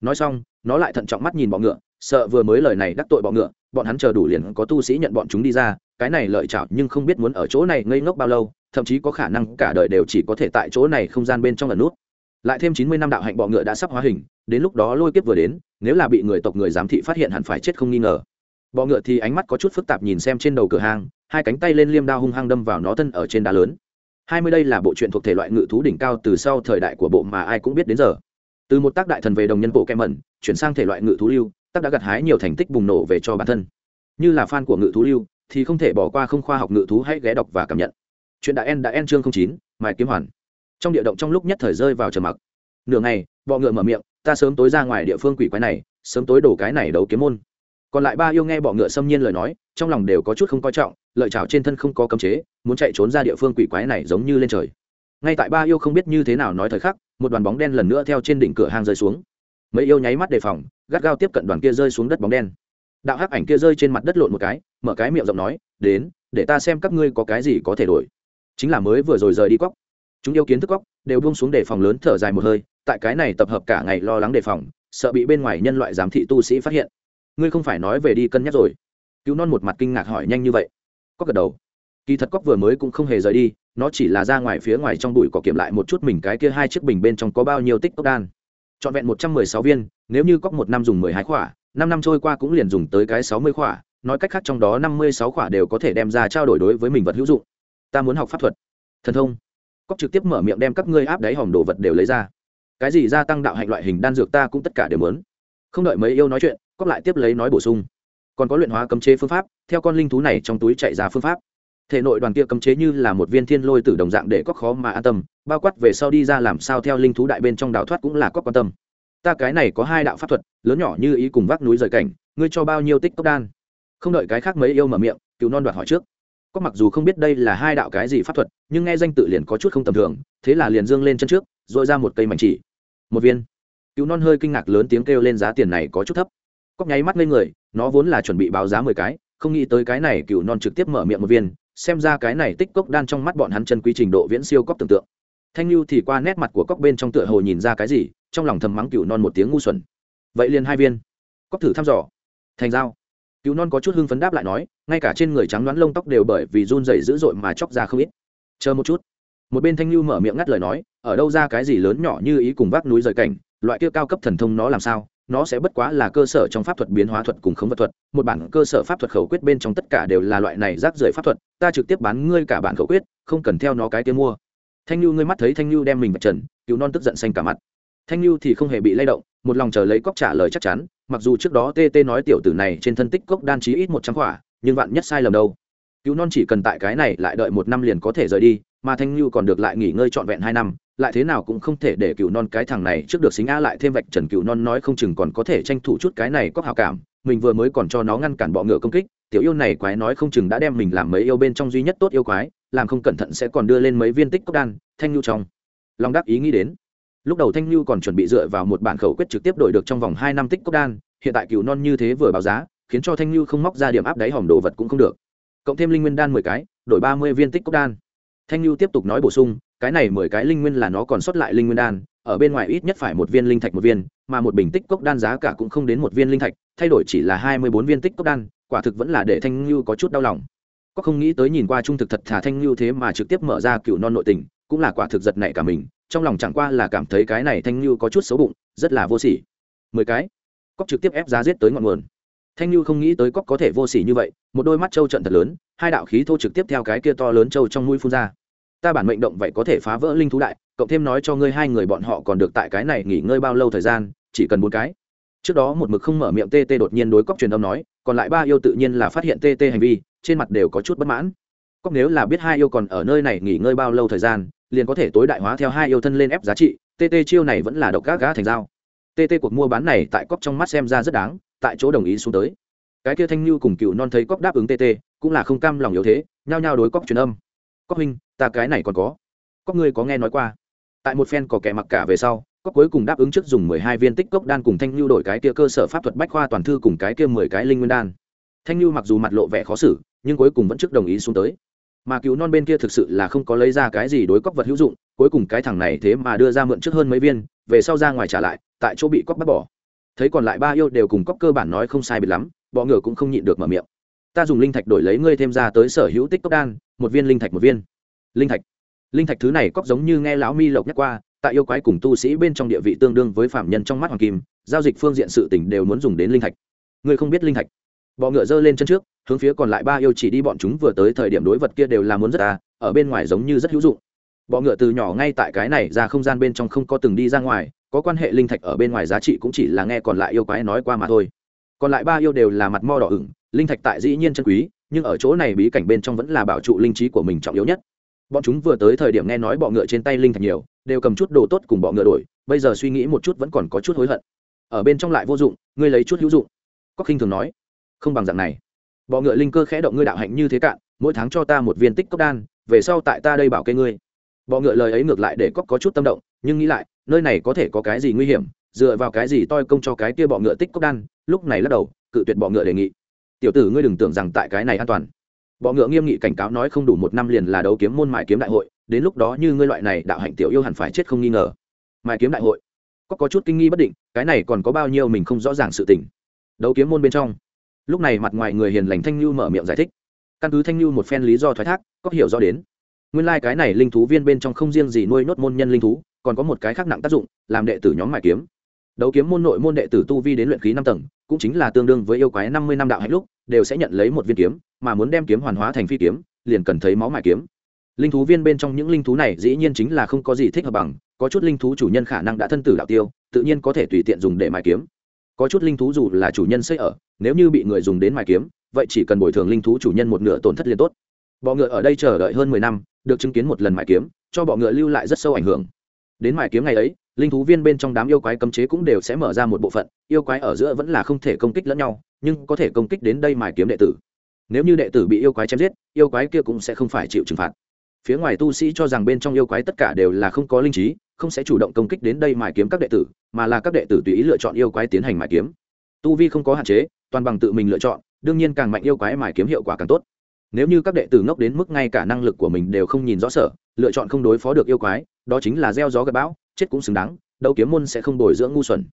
Speaker 1: Nói xong, nó lại thận trọng mắt nhìn bọ ngựa sợ vừa mới lời này đắc tội bọn ngựa, bọn hắn chờ đủ liền có tu sĩ nhận bọn chúng đi ra, cái này lợi chảo nhưng không biết muốn ở chỗ này ngây ngốc bao lâu, thậm chí có khả năng cả đời đều chỉ có thể tại chỗ này không gian bên trong lần nút. Lại thêm chín mươi năm đạo hạnh bọ ngựa đã sắp hóa hình, đến lúc đó lôi kiếp vừa đến, nếu là bị người tộc người giám thị phát hiện hẳn phải chết không nghi ngờ. Bọ ngựa thì ánh mắt có chút phức tạp nhìn xem trên đầu cửa hàng hai cánh tay lên liêm đao hung hăng đâm vào nó thân ở trên đá lớn. Hai mươi đây là bộ truyện thuộc thể loại ngự thú đỉnh cao từ sau thời đại của bộ mà ai cũng biết đến giờ. Từ một tác đại thần về đồng nhân bộ kem mẩn chuyển sang thể loại ngự thú lưu tác đã gặt hái nhiều thành tích bùng nổ về cho bản thân. Như là fan của ngự thú lưu, thì không thể bỏ qua không khoa học ngự thú hãy ghé đọc và cảm nhận. Chuyện đã en đã en chương chín, mài kiếm hoàn. Trong địa động trong lúc nhất thời rơi vào trầm mặc. Nửa ngày, bọ ngựa mở miệng, ta sớm tối ra ngoài địa phương quỷ quái này, sớm tối đổ cái này đấu kiếm môn. Còn lại ba yêu nghe bọ ngựa xâm nhiên lời nói, trong lòng đều có chút không coi trọng, lợi chảo trên thân không có cấm chế, muốn chạy trốn ra địa phương quỷ quái này giống như lên trời. Ngay tại ba yêu không biết như thế nào nói thời khắc, một đoàn bóng đen lần nữa theo trên đỉnh cửa hang rơi xuống. Mấy yêu nháy mắt đề phòng gắt gao tiếp cận đoàn kia rơi xuống đất bóng đen. Đạo hắc ảnh kia rơi trên mặt đất lộn một cái, mở cái miệng rộng nói, đến, để ta xem các ngươi có cái gì có thể đổi. Chính là mới vừa rồi rời đi cóc chúng yêu kiến thức cóc đều buông xuống đề phòng lớn thở dài một hơi, tại cái này tập hợp cả ngày lo lắng đề phòng, sợ bị bên ngoài nhân loại giám thị tu sĩ phát hiện. Ngươi không phải nói về đi cân nhắc rồi. Cứu non một mặt kinh ngạc hỏi nhanh như vậy. Cóc gật đầu. Kỳ thật cóc vừa mới cũng không hề rời đi, nó chỉ là ra ngoài phía ngoài trong bụi cỏ kiểm lại một chút mình cái kia hai chiếc bình bên trong có bao nhiêu tích cốc đan trọn vẹn một trăm mười sáu viên, nếu như cóc một năm dùng mười hai khỏa, năm năm trôi qua cũng liền dùng tới cái sáu mươi khỏa, nói cách khác trong đó năm mươi sáu khỏa đều có thể đem ra trao đổi đối với mình vật hữu dụng. Ta muốn học pháp thuật. Thần thông. Cóc trực tiếp mở miệng đem các ngươi áp đáy hòm đồ vật đều lấy ra. Cái gì gia tăng đạo hạnh loại hình đan dược ta cũng tất cả đều muốn. Không đợi mấy yêu nói chuyện, cóc lại tiếp lấy nói bổ sung. Còn có luyện hóa cấm chế phương pháp, theo con linh thú này trong túi chạy ra phương pháp thể nội đoàn kia cấm chế như là một viên thiên lôi tử đồng dạng để cóc khó mà an tâm, bao quát về sau đi ra làm sao theo linh thú đại bên trong đào thoát cũng là cóc quan tâm. Ta cái này có hai đạo pháp thuật, lớn nhỏ như ý cùng vác núi rời cảnh, ngươi cho bao nhiêu tích cốc đan? Không đợi cái khác mấy yêu mở miệng cứu non đoạt hỏi trước. Có mặc dù không biết đây là hai đạo cái gì pháp thuật, nhưng nghe danh tự liền có chút không tầm thường, thế là liền dương lên chân trước dội ra một cây mảnh chỉ. Một viên. Cứu non hơi kinh ngạc lớn tiếng kêu lên giá tiền này có chút thấp. Cóc nháy mắt lên người, nó vốn là chuẩn bị báo giá mười cái, không nghĩ tới cái này cựu non trực tiếp mở miệng một viên xem ra cái này tích cốc đan trong mắt bọn hắn chân quý trình độ viễn siêu cóc tưởng tượng. Thanh lưu thì qua nét mặt của cóc bên trong tựa hồ nhìn ra cái gì, trong lòng thầm mắng cựu non một tiếng ngu xuẩn. Vậy liền hai viên. Cóc thử thăm dò. Thành dao cựu non có chút hưng phấn đáp lại nói, ngay cả trên người trắng đoán lông tóc đều bởi vì run rẩy dữ dội mà chóc ra không ít. Chờ một chút. Một bên thanh lưu mở miệng ngắt lời nói, ở đâu ra cái gì lớn nhỏ như ý cùng vác núi rời cảnh, loại kia cao cấp thần thông nó làm sao? Nó sẽ bất quá là cơ sở trong pháp thuật biến hóa thuật cùng khống vật thuật, một bản cơ sở pháp thuật khẩu quyết bên trong tất cả đều là loại này rác rưởi pháp thuật, ta trực tiếp bán ngươi cả bản khẩu quyết, không cần theo nó cái tiếng mua. Thanh lưu ngươi mắt thấy thanh lưu đem mình vật trần, cứu non tức giận xanh cả mặt. Thanh lưu thì không hề bị lay động, một lòng chờ lấy cóc trả lời chắc chắn, mặc dù trước đó tt nói tiểu tử này trên thân tích cốc đan chí ít một trăm quả, nhưng vạn nhất sai lầm đâu. Cứu non chỉ cần tại cái này lại đợi một năm liền có thể rời đi, mà thanh lưu còn được lại nghỉ ngơi trọn vẹn hai năm lại thế nào cũng không thể để cựu non cái thằng này trước được xính a lại thêm vạch trần cựu non nói không chừng còn có thể tranh thủ chút cái này có hào cảm. Mình vừa mới còn cho nó ngăn cản bọ ngựa công kích, tiểu yêu này quái nói không chừng đã đem mình làm mấy yêu bên trong duy nhất tốt yêu quái, làm không cẩn thận sẽ còn đưa lên mấy viên tích cốc đan, thanh nhu trong lòng đáp ý nghĩ đến. Lúc đầu thanh nhu còn chuẩn bị dựa vào một bản khẩu quyết trực tiếp đổi được trong vòng hai năm tích cốc đan, hiện tại cựu non như thế vừa báo giá, khiến cho thanh nhu không móc ra điểm áp đáy hòm đồ vật cũng không được. Cộng thêm linh nguyên đan mười cái, đổi ba mươi viên tích cốc đan. Thanh nhu tiếp tục nói bổ sung cái này mười cái linh nguyên là nó còn sót lại linh nguyên đan, ở bên ngoài ít nhất phải một viên linh thạch một viên, mà một bình tích cốc đan giá cả cũng không đến một viên linh thạch, thay đổi chỉ là hai mươi bốn viên tích cốc đan, quả thực vẫn là để thanh lưu có chút đau lòng. Có không nghĩ tới nhìn qua trung thực thật thà thanh lưu thế mà trực tiếp mở ra cựu non nội tình, cũng là quả thực giật nảy cả mình, trong lòng chẳng qua là cảm thấy cái này thanh lưu có chút xấu bụng, rất là vô sỉ. Mười cái? Cóc trực tiếp ép giá giết tới ngọn nguồn. Thanh lưu không nghĩ tới cóc có thể vô sỉ như vậy, một đôi mắt trâu trận thật lớn, hai đạo khí thô trực tiếp theo cái kia to lớn trâu trong mũi phun ra ta bản mệnh động vậy có thể phá vỡ linh thú đại, cộng thêm nói cho ngươi hai người bọn họ còn được tại cái này nghỉ ngơi bao lâu thời gian, chỉ cần bốn cái. Trước đó một mực không mở miệng tt đột nhiên đối cóc truyền âm nói, còn lại ba yêu tự nhiên là phát hiện tt hành vi, trên mặt đều có chút bất mãn. Cóc nếu là biết hai yêu còn ở nơi này nghỉ ngơi bao lâu thời gian, liền có thể tối đại hóa theo hai yêu thân lên ép giá trị tt chiêu này vẫn là độc gác gã thành dao. Tt cuộc mua bán này tại cóc trong mắt xem ra rất đáng, tại chỗ đồng ý xuống tới. Cái kia thanh như cùng cựu non thấy cóc đáp ứng tt cũng là không cam lòng yếu thế, nhao nhao đối cóc truyền âm. Cóc huynh ta cái này còn có. Cóc ngươi có nghe nói qua? Tại một phen có kẻ mặc cả về sau cóc cuối cùng đáp ứng trước dùng mười hai viên tích cốc đan cùng thanh lưu đổi cái kia cơ sở pháp thuật bách khoa toàn thư cùng cái kia mười cái linh nguyên đan. Thanh lưu mặc dù mặt lộ vẻ khó xử, nhưng cuối cùng vẫn trước đồng ý xuống tới. Mà cứu non bên kia thực sự là không có lấy ra cái gì đối cóc vật hữu dụng, cuối cùng cái thằng này thế mà đưa ra mượn trước hơn mấy viên, về sau ra ngoài trả lại, tại chỗ bị cóc bắt bỏ. Thấy còn lại ba yêu đều cùng cóc cơ bản nói không sai biệt lắm, bọ ngựa cũng không nhịn được mở miệng. Ta dùng linh thạch đổi lấy ngươi thêm ra tới sở hữu tích cốc đan, một viên linh thạch một viên linh thạch. Linh thạch thứ này cóc giống như nghe lão mi lộc nhắc qua, tại yêu quái cùng tu sĩ bên trong địa vị tương đương với phạm nhân trong mắt hoàng kim, giao dịch phương diện sự tỉnh đều muốn dùng đến linh thạch. Người không biết linh thạch. Bọ ngựa giơ lên chân trước, hướng phía còn lại ba yêu chỉ đi, bọn chúng vừa tới thời điểm đối vật kia đều là muốn rất à ở bên ngoài giống như rất hữu dụng. Bọ ngựa từ nhỏ ngay tại cái này ra không gian bên trong không có từng đi ra ngoài, có quan hệ linh thạch ở bên ngoài giá trị cũng chỉ là nghe còn lại yêu quái nói qua mà thôi. Còn lại ba yêu đều là mặt mo đỏ ửng, linh thạch tại dĩ nhiên chân quý, nhưng ở chỗ này bí cảnh bên trong vẫn là bảo trụ linh trí của mình trọng yếu nhất bọn chúng vừa tới thời điểm nghe nói bọ ngựa trên tay linh thạch nhiều, đều cầm chút đồ tốt cùng bọ ngựa đổi, bây giờ suy nghĩ một chút vẫn còn có chút hối hận. Ở bên trong lại vô dụng, ngươi lấy chút hữu dụng. Có khinh thường nói, không bằng dạng này. Bọ ngựa linh cơ khẽ động ngươi đạo hạnh như thế cạn, mỗi tháng cho ta một viên tích cốc đan, về sau tại ta đây bảo kê ngươi. Bọ ngựa lời ấy ngược lại để cóc có chút tâm động, nhưng nghĩ lại, nơi này có thể có cái gì nguy hiểm, dựa vào cái gì toi công cho cái kia bọ ngựa tích cốc đan? Lúc này lắc đầu, cự tuyệt bọ ngựa đề nghị. Tiểu tử ngươi đừng tưởng rằng tại cái này an toàn bọ ngựa nghiêm nghị cảnh cáo nói không đủ một năm liền là đấu kiếm môn mại kiếm đại hội, đến lúc đó như ngươi loại này đạo hạnh tiểu yêu hẳn phải chết không nghi ngờ. Mại kiếm đại hội. Có có chút kinh nghi bất định, cái này còn có bao nhiêu mình không rõ ràng sự tình. Đấu kiếm môn bên trong. Lúc này mặt ngoài người hiền lành thanh lưu mở miệng giải thích. Căn cứ thanh lưu một phen lý do thoái thác, có hiểu rõ đến. Nguyên lai、like、cái này linh thú viên bên trong không riêng gì nuôi nốt môn nhân linh thú, còn có một cái khác nặng tác dụng, làm đệ tử nhóm mại kiếm. Đấu kiếm môn nội môn đệ tử tu vi đến luyện khí năm tầng, cũng chính là tương đương với yêu quái năm mươi năm đạo hạnh lúc, đều sẽ nhận lấy một viên kiếm mà muốn đem kiếm hoàn hóa thành phi kiếm, liền cần thấy máu mại kiếm. Linh thú viên bên trong những linh thú này dĩ nhiên chính là không có gì thích hợp bằng, có chút linh thú chủ nhân khả năng đã thân tử đạo tiêu, tự nhiên có thể tùy tiện dùng để mài kiếm. Có chút linh thú dù là chủ nhân xây ở, nếu như bị người dùng đến mài kiếm, vậy chỉ cần bồi thường linh thú chủ nhân một nửa tổn thất liền tốt. Bọ ngựa ở đây chờ đợi hơn mười năm, được chứng kiến một lần mài kiếm, cho bọ ngựa lưu lại rất sâu ảnh hưởng. Đến mài kiếm ngày ấy, linh thú viên bên trong đám yêu quái cấm chế cũng đều sẽ mở ra một bộ phận, yêu quái ở giữa vẫn là không thể công kích lẫn nhau, nhưng có thể công kích đến đây mài kiếm đệ tử nếu như đệ tử bị yêu quái chém giết, yêu quái kia cũng sẽ không phải chịu trừng phạt. Phía ngoài tu sĩ cho rằng bên trong yêu quái tất cả đều là không có linh trí, không sẽ chủ động công kích đến đây mài kiếm các đệ tử, mà là các đệ tử tùy ý lựa chọn yêu quái tiến hành mài kiếm. Tu vi không có hạn chế, toàn bằng tự mình lựa chọn, đương nhiên càng mạnh yêu quái mài kiếm hiệu quả càng tốt. Nếu như các đệ tử ngốc đến mức ngay cả năng lực của mình đều không nhìn rõ sở, lựa chọn không đối phó được yêu quái, đó chính là gieo gió gặp bão, chết cũng xứng đáng, đấu kiếm môn sẽ không bồi dưỡng ngu xuẩn.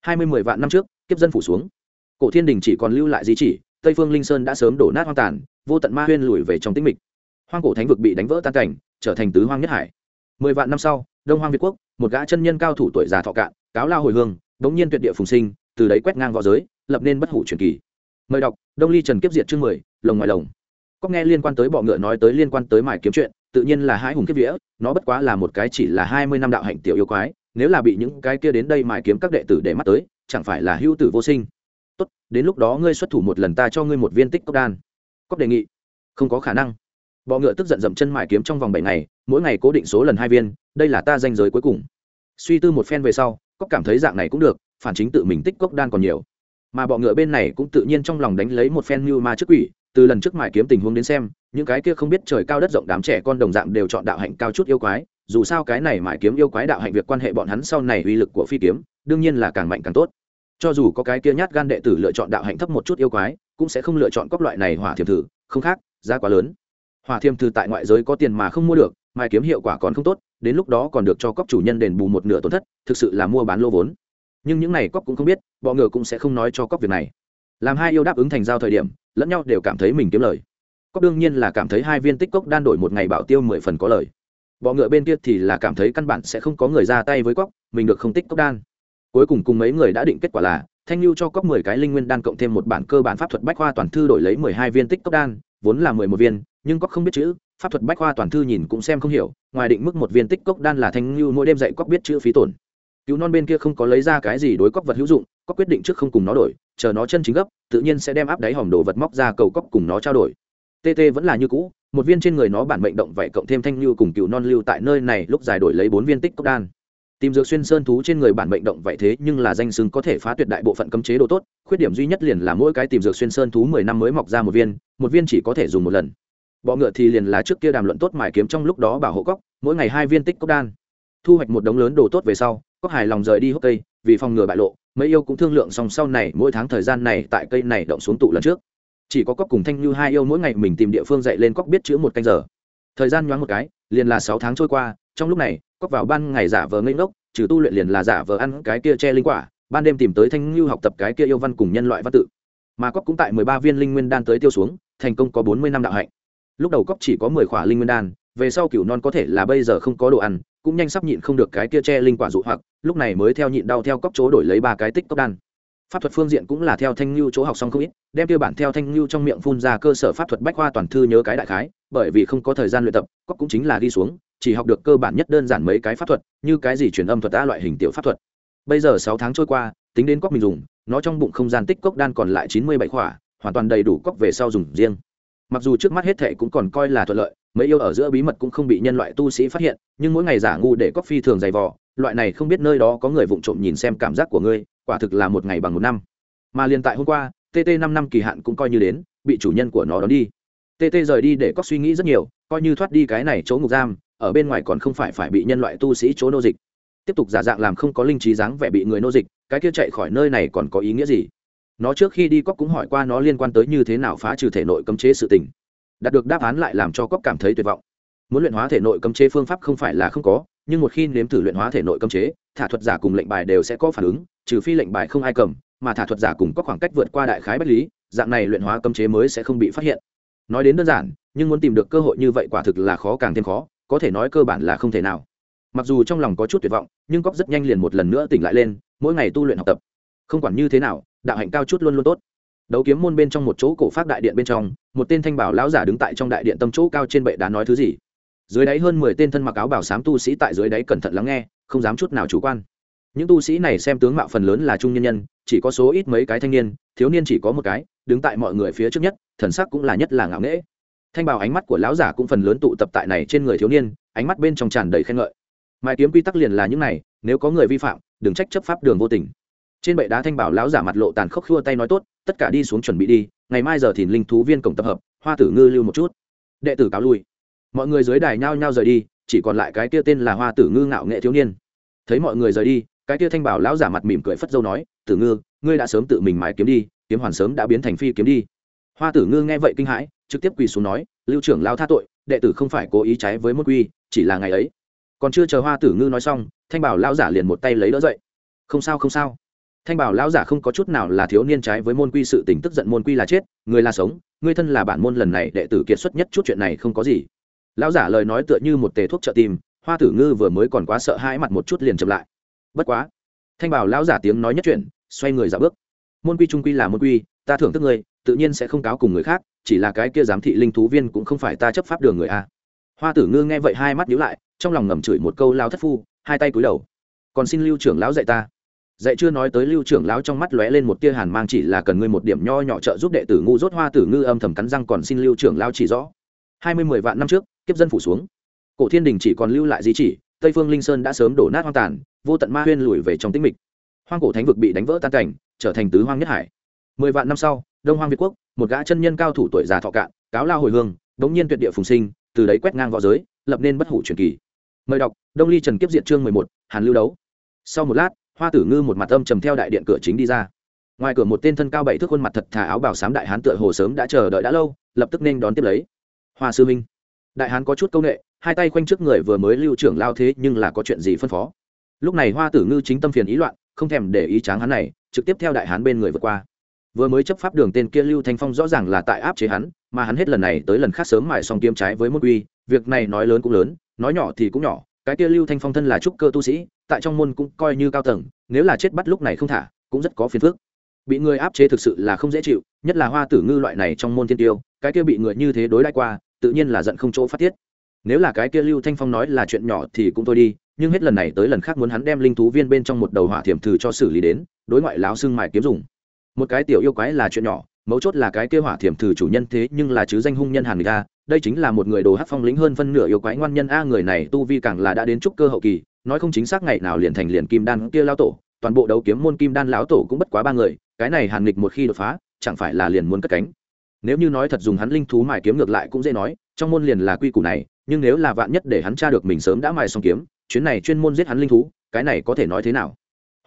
Speaker 1: Hai mươi mười vạn năm trước, kiếp dân phủ xuống. Cổ thiên đình chỉ còn lưu lại di chỉ tây phương linh sơn đã sớm đổ nát hoang tàn, vô tận ma huyên lùi về trong tĩnh mịch. Hoang cổ thánh vực bị đánh vỡ tan cảnh, trở thành tứ hoang nhất hải. Mười vạn năm sau, đông hoang việt quốc, một gã chân nhân cao thủ tuổi già thọ cạn, cáo lao hồi hương, đống nhiên tuyệt địa phùng sinh, từ đấy quét ngang v õ giới, lập nên bất hủ truyền kỳ. Mời đọc, đông ly trần kiếp diệt chương mười, lồng ngoài lồng. Có nghe liên quan tới bọ ngựa nói tới liên quan tới mải kiếm chuyện, tự nhiên là hai hùng kiếp vĩa. nó bất quá là một cái chỉ là hai mươi năm đạo hạnh tiểu yêu quái, nếu là bị những cái kia đến đây mải kiếm các đệ tử để mắt tới, chẳng phải là hữu tử vô sinh tốt, đến lúc đó ngươi xuất thủ một lần ta cho ngươi một viên tích cốc đan. Cốc đề nghị. Không có khả năng. Bọ ngựa tức giận dậm chân mải kiếm trong vòng bảy ngày, mỗi ngày cố định số lần hai viên, đây là ta danh giới cuối cùng. Suy tư một phen về sau, cốc cảm thấy dạng này cũng được, phản chính tự mình tích cốc đan còn nhiều. Mà bọ ngựa bên này cũng tự nhiên trong lòng đánh lấy một phen như ma trước quỷ, từ lần trước mải kiếm tình huống đến xem, những cái kia không biết trời cao đất rộng đám trẻ con đồng dạng đều chọn đạo hạnh cao chút yêu quái, dù sao cái này mải kiếm yêu quái đạo hạnh việc quan hệ bọn hắn sau này uy lực của phi kiếm, đương nhiên là càng mạnh càng tốt cho dù có cái kia nhát gan đệ tử lựa chọn đạo hạnh thấp một chút yêu quái, cũng sẽ không lựa chọn các loại này hỏa thiềm thử, không khác, giá quá lớn. Hỏa thiềm thử tại ngoại giới có tiền mà không mua được, mai kiếm hiệu quả còn không tốt, đến lúc đó còn được cho cóc chủ nhân đền bù một nửa tổn thất, thực sự là mua bán lô vốn. Nhưng những này cóc cũng không biết, bọ ngựa cũng sẽ không nói cho cóc việc này. Làm hai yêu đáp ứng thành giao thời điểm, lẫn nhau đều cảm thấy mình kiếm lời. Cóc đương nhiên là cảm thấy hai viên tích cốc đan đổi một ngày bảo tiêu mười phần có lời. Bọ ngựa bên kia thì là cảm thấy căn bản sẽ không có người ra tay với cóc mình được không tích cốc đan cuối cùng cùng mấy người đã định kết quả là, thanh lưu cho cóc mười cái linh nguyên đan cộng thêm một bản cơ bản pháp thuật bách khoa toàn thư đổi lấy mười hai viên tích cốc đan, vốn là mười một viên, nhưng cóc không biết chữ, pháp thuật bách khoa toàn thư nhìn cũng xem không hiểu, ngoài định mức một viên tích cốc đan là thanh lưu mỗi đêm dạy cóc biết chữ phí tổn. Cứu non bên kia không có lấy ra cái gì đối cóc vật hữu dụng cóc quyết định trước không cùng nó đổi, chờ nó chân chính gấp, tự nhiên sẽ đem áp đáy hòm đồ vật móc ra cầu cóc cùng nó trao đổi. Tt vẫn là như cũ, một viên trên người nó bản mệnh động vậy cộng thêm thanh lưu cùng cựu non lưu tại nơi này lúc giải đổi lấy bốn viên tích cốc đan tìm dược xuyên sơn thú trên người bản mệnh động vậy thế nhưng là danh xưng có thể phá tuyệt đại bộ phận cấm chế đồ tốt, khuyết điểm duy nhất liền là mỗi cái tìm dược xuyên sơn thú mười năm mới mọc ra một viên một viên chỉ có thể dùng một lần. Bọ ngựa thì liền là trước kia đàm luận tốt mải kiếm trong lúc đó bảo hộ cóc mỗi ngày hai viên tích cốc đan. Thu hoạch một đống lớn đồ tốt về sau cóc hài lòng rời đi hốc cây, vì phòng ngừa bại lộ, mấy yêu cũng thương lượng xong sau này mỗi tháng thời gian này tại cây này động xuống tụ lần trước. Chỉ có cóc cùng thanh như hai yêu mỗi ngày mình tìm địa phương dạy lên cóc biết chữ một canh giờ. Thời gian nhoáng một cái, liền là sáu tháng trôi qua, trong lúc này cóc vào ban ngày giả vờ ngây ngốc, trừ tu luyện liền là giả vờ ăn cái kia che linh quả, ban đêm tìm tới thanh ngưu học tập cái kia yêu văn cùng nhân loại văn tự. Mà cóc cũng tại mười ba viên linh nguyên đan tới tiêu xuống, thành công có bốn mươi năm đạo hạnh. Lúc đầu cóc chỉ có mười khỏa linh nguyên đan, về sau cửu non có thể là bây giờ không có đồ ăn, cũng nhanh sắp nhịn không được cái kia che linh quả dụ hoặc, lúc này mới theo nhịn đau theo cóc chỗ đổi lấy ba cái tích cốc đan. Pháp thuật phương diện cũng là theo thanh lưu chỗ học xong không ít, đem tiêu bản theo thanh lưu trong miệng phun ra cơ sở pháp thuật bách khoa toàn thư nhớ cái đại khái, bởi vì không có thời gian luyện tập cóc cũng chính là đi xuống chỉ học được cơ bản nhất đơn giản mấy cái pháp thuật, như cái gì truyền âm thuật đã loại hình tiểu pháp thuật. Bây giờ sáu tháng trôi qua, tính đến cóc mình dùng, nó trong bụng không gian tích cốc đan còn lại chín mươi bảy khỏa, hoàn toàn đầy đủ cóc về sau dùng riêng. Mặc dù trước mắt hết thệ cũng còn coi là thuận lợi, mấy yêu ở giữa bí mật cũng không bị nhân loại tu sĩ phát hiện, nhưng mỗi ngày giả ngu để cóc phi thường dày vò, loại này không biết nơi đó có người vụng trộm nhìn xem cảm giác của ngươi, quả thực là một ngày bằng một năm. Mà liền tại hôm qua tt năm năm kỳ hạn cũng coi như đến, bị chủ nhân của nó đón đi. Tt rời đi để cóc suy nghĩ rất nhiều, coi như thoát đi cái này chỗ ngục giam ở bên ngoài còn không phải phải bị nhân loại tu sĩ chỗ nô dịch. Tiếp tục giả dạng làm không có linh trí dáng vẻ bị người nô dịch, cái kia chạy khỏi nơi này còn có ý nghĩa gì? Nó trước khi đi cóc cũng hỏi qua nó liên quan tới như thế nào phá trừ thể nội cấm chế sự tình. Đạt được đáp án lại làm cho cóc cảm thấy tuyệt vọng. Muốn luyện hóa thể nội cấm chế phương pháp không phải là không có, nhưng một khi nếm thử luyện hóa thể nội cấm chế, thả thuật giả cùng lệnh bài đều sẽ có phản ứng, trừ phi lệnh bài không ai cầm, mà thả thuật giả cùng có khoảng cách vượt qua đại khái bách lý, dạng này luyện hóa cấm chế mới sẽ không bị phát hiện. Nói đến đơn giản, nhưng muốn tìm được cơ hội như vậy quả thực là khó càng thêm khó có thể nói cơ bản là không thể nào. Mặc dù trong lòng có chút tuyệt vọng, nhưng cóc rất nhanh liền một lần nữa tỉnh lại lên, mỗi ngày tu luyện học tập. Không quản như thế nào, đạo hạnh cao chút luôn luôn tốt. Đấu kiếm môn bên trong một chỗ cổ phát đại điện bên trong, một tên thanh bảo lão giả đứng tại trong đại điện tâm chỗ cao trên bệ đá nói thứ gì? Dưới đáy hơn mười tên thân mặc áo bảo sám tu sĩ tại dưới đáy cẩn thận lắng nghe, không dám chút nào chủ quan. Những tu sĩ này xem tướng mạo phần lớn là trung nhân nhân, chỉ có số ít mấy cái thanh niên, thiếu niên chỉ có một cái, đứng tại mọi người phía trước nhất, thần sắc cũng là nhất là ngạo nghễ thanh bảo ánh mắt của lão giả cũng phần lớn tụ tập tại này trên người thiếu niên, ánh mắt bên trong tràn đầy khen ngợi. Mai kiếm quy tắc liền là những này, nếu có người vi phạm, đừng trách chấp pháp đường vô tình. Trên bệ đá thanh bảo lão giả mặt lộ tàn khốc khua tay nói tốt, tất cả đi xuống chuẩn bị đi, ngày mai giờ thì linh thú viên cổng tập hợp, hoa tử ngư lưu một chút. Đệ tử cáo lui. Mọi người dưới đài nhao nhao rời đi, chỉ còn lại cái kia tên là hoa tử ngư ngạo nghệ thiếu niên. Thấy mọi người rời đi, cái kia thanh bảo lão giả mặt mỉm cười phất dâu nói, tử ngư, ngươi đã sớm tự mình mái kiếm đi, kiếm hoàn sớm đã biến thành phi kiếm đi hoa tử ngư nghe vậy kinh hãi, trực tiếp quỳ xuống nói, lưu trưởng lao tha tội, đệ tử không phải cố ý trái với môn quy, chỉ là ngày ấy. Còn chưa chờ hoa tử ngư nói xong, thanh bảo lão giả liền một tay lấy đỡ dậy. Không sao không sao. Thanh bảo lão giả không có chút nào là thiếu niên trái với môn quy sự tình, tức giận môn quy là chết, người là sống ngươi thân là bản môn lần này, đệ tử kiệt xuất nhất chút chuyện này không có gì. Lão giả lời nói tựa như một tề thuốc trợ tim hoa tử ngư vừa mới còn quá sợ hãi mặt một chút liền chậm lại. Bất quá. Thanh bảo lão giả tiếng nói nhất chuyện xoay người dạo bước. Môn quy trung quy là môn quy, ta thưởng thức ngươi tự nhiên sẽ không cáo cùng người khác, chỉ là cái kia giám thị linh thú viên cũng không phải ta chấp pháp đường người a. Hoa tử ngư nghe vậy hai mắt nhíu lại, trong lòng ngầm chửi một câu lao thất phu, hai tay cúi đầu. Còn xin lưu trưởng lão dạy ta. Dạy chưa nói tới lưu trưởng lão trong mắt lóe lên một tia hàn mang chỉ là cần ngươi một điểm nho nhỏ trợ giúp đệ tử ngu dốt hoa tử ngư âm thầm cắn răng còn xin lưu trưởng lão chỉ rõ. Hai mươi mười vạn năm trước, kiếp dân phủ xuống. Cổ thiên đình chỉ còn lưu lại di chỉ, tây phương linh sơn đã sớm đổ nát hoang tàn, vô tận ma huyên lùi về trong tĩnh mịch. Hoang cổ thánh vực bị đánh vỡ tan cảnh, trở thành tứ hoang nhất hải mười vạn năm sau, đông hoang việt quốc, một gã chân nhân cao thủ tuổi già thọ cạn, cáo lao hồi hương, đống nhiên tuyệt địa phùng sinh, từ đấy quét ngang v õ giới, lập nên bất hủ truyền kỳ. Mời đọc, đông ly trần kiếp diện chương mười một, hàn lưu đấu. Sau một lát, hoa tử ngư một mặt âm trầm theo đại điện cửa chính đi ra. Ngoài cửa một tên thân cao bảy thước khuôn mặt thật thà áo bảo sám đại hán tựa hồ sớm đã chờ đợi đã lâu, lập tức nên đón tiếp lấy. Hoa sư minh. Đại hán có chút công nghệ hai tay quanh trước người vừa mới lưu trưởng lao thế nhưng là có chuyện gì phân phó? Lúc này hoa tử ngư chính tâm phiền ý loạn, không thèm để ý tráng hắn này, trực tiếp theo đại hán bên người vượt qua vừa mới chấp pháp đường tên kia lưu thanh phong rõ ràng là tại áp chế hắn, mà hắn hết lần này tới lần khác sớm mài xong kiếm trái với môn uy việc này nói lớn cũng lớn, nói nhỏ thì cũng nhỏ, cái kia lưu thanh phong thân là trúc cơ tu sĩ, tại trong môn cũng coi như cao tầng, nếu là chết bắt lúc này không thả, cũng rất có phiền phức. Bị người áp chế thực sự là không dễ chịu, nhất là hoa tử ngư loại này trong môn thiên tiêu, cái kia bị người như thế đối đãi qua, tự nhiên là giận không chỗ phát tiết. Nếu là cái kia lưu thanh phong nói là chuyện nhỏ thì cũng thôi đi, nhưng hết lần này tới lần khác muốn hắn đem linh thú viên bên trong một đầu hỏa thiểm thử cho xử lý đến, đối ngoại láo xưng mài kiếm dùng một cái tiểu yêu quái là chuyện nhỏ, mấu chốt là cái kia hỏa thiểm thử chủ nhân thế nhưng là chứ danh hung nhân hàn ga đây chính là một người đồ hát phong lĩnh hơn phân nửa yêu quái ngoan nhân a người này tu vi càng là đã đến trúc cơ hậu kỳ, nói không chính xác ngày nào liền thành liền kim đan kia lao tổ, toàn bộ đấu kiếm môn kim đan lão tổ cũng bất quá ba người, cái này hàn nghịch một khi đột phá, chẳng phải là liền muốn cất cánh. Nếu như nói thật dùng hắn linh thú mài kiếm ngược lại cũng dễ nói, trong môn liền là quy củ này, nhưng nếu là vạn nhất để hắn tra được mình sớm đã mài xong kiếm, chuyến này chuyên môn giết hắn linh thú, cái này có thể nói thế nào?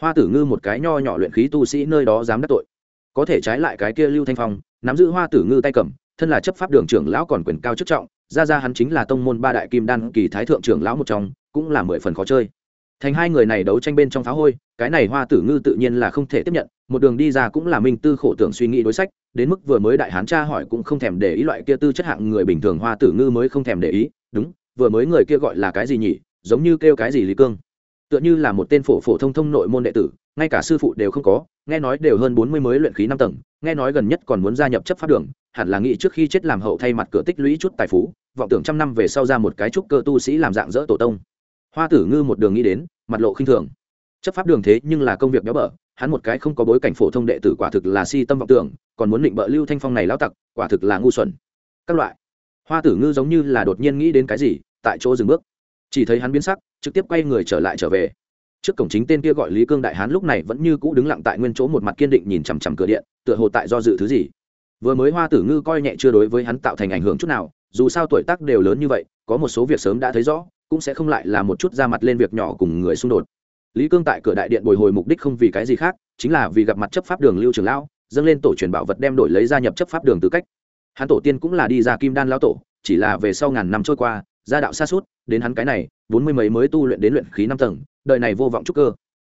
Speaker 1: Hoa tử ngư một cái nho nhỏ luyện khí tu sĩ nơi đó dám đắc tội có thể trái lại cái kia lưu thanh phong, nắm giữ hoa tử ngư tay cầm, thân là chấp pháp đường trưởng lão còn quyền cao chức trọng, ra ra hắn chính là tông môn ba đại kim đan kỳ thái thượng trưởng lão một trong, cũng là mười phần khó chơi. Thành hai người này đấu tranh bên trong phá hôi, cái này hoa tử ngư tự nhiên là không thể tiếp nhận, một đường đi ra cũng là minh tư khổ tưởng suy nghĩ đối sách, đến mức vừa mới đại hán cha hỏi cũng không thèm để ý loại kia tư chất hạng người bình thường hoa tử ngư mới không thèm để ý, đúng, vừa mới người kia gọi là cái gì nhỉ? Giống như kêu cái gì lý cương? Tựa như là một tên phổ phổ thông thông nội môn đệ tử, ngay cả sư phụ đều không có, nghe nói đều hơn bốn mươi mới luyện khí năm tầng, nghe nói gần nhất còn muốn gia nhập chấp pháp đường, hẳn là nghĩ trước khi chết làm hậu thay mặt cửa tích lũy chút tài phú, vọng tưởng trăm năm về sau ra một cái trúc cơ tu sĩ làm dạng dỡ tổ tông. Hoa tử ngư một đường nghĩ đến, mặt lộ khinh thường. Chấp pháp đường thế nhưng là công việc béo bở, hắn một cái không có bối cảnh phổ thông đệ tử quả thực là si tâm vọng tưởng, còn muốn định bợ lưu thanh phong này lao tặc, quả thực là ngu xuẩn. Các loại. Hoa tử ngư giống như là đột nhiên nghĩ đến cái gì, tại chỗ dừng bước chỉ thấy hắn biến sắc, trực tiếp quay người trở lại trở về. Trước cổng chính tên kia gọi lý cương đại hán lúc này vẫn như cũ đứng lặng tại nguyên chỗ một mặt kiên định nhìn chằm chằm cửa điện, tựa hồ tại do dự thứ gì. Vừa mới hoa tử ngư coi nhẹ chưa đối với hắn tạo thành ảnh hưởng chút nào, dù sao tuổi tác đều lớn như vậy, có một số việc sớm đã thấy rõ, cũng sẽ không lại là một chút ra mặt lên việc nhỏ cùng người xung đột. Lý cương tại cửa đại điện bồi hồi mục đích không vì cái gì khác, chính là vì gặp mặt chấp pháp đường lưu trường lão, dâng lên tổ truyền bảo vật đem đổi lấy gia nhập chấp pháp đường tư cách. Hắn tổ tiên cũng là đi ra kim đan lão tổ, chỉ là về sau ngàn năm trôi qua gia đạo xa suốt, đến hắn cái này, bốn mươi mấy mới tu luyện đến luyện khí năm tầng, đời này vô vọng trúc cơ.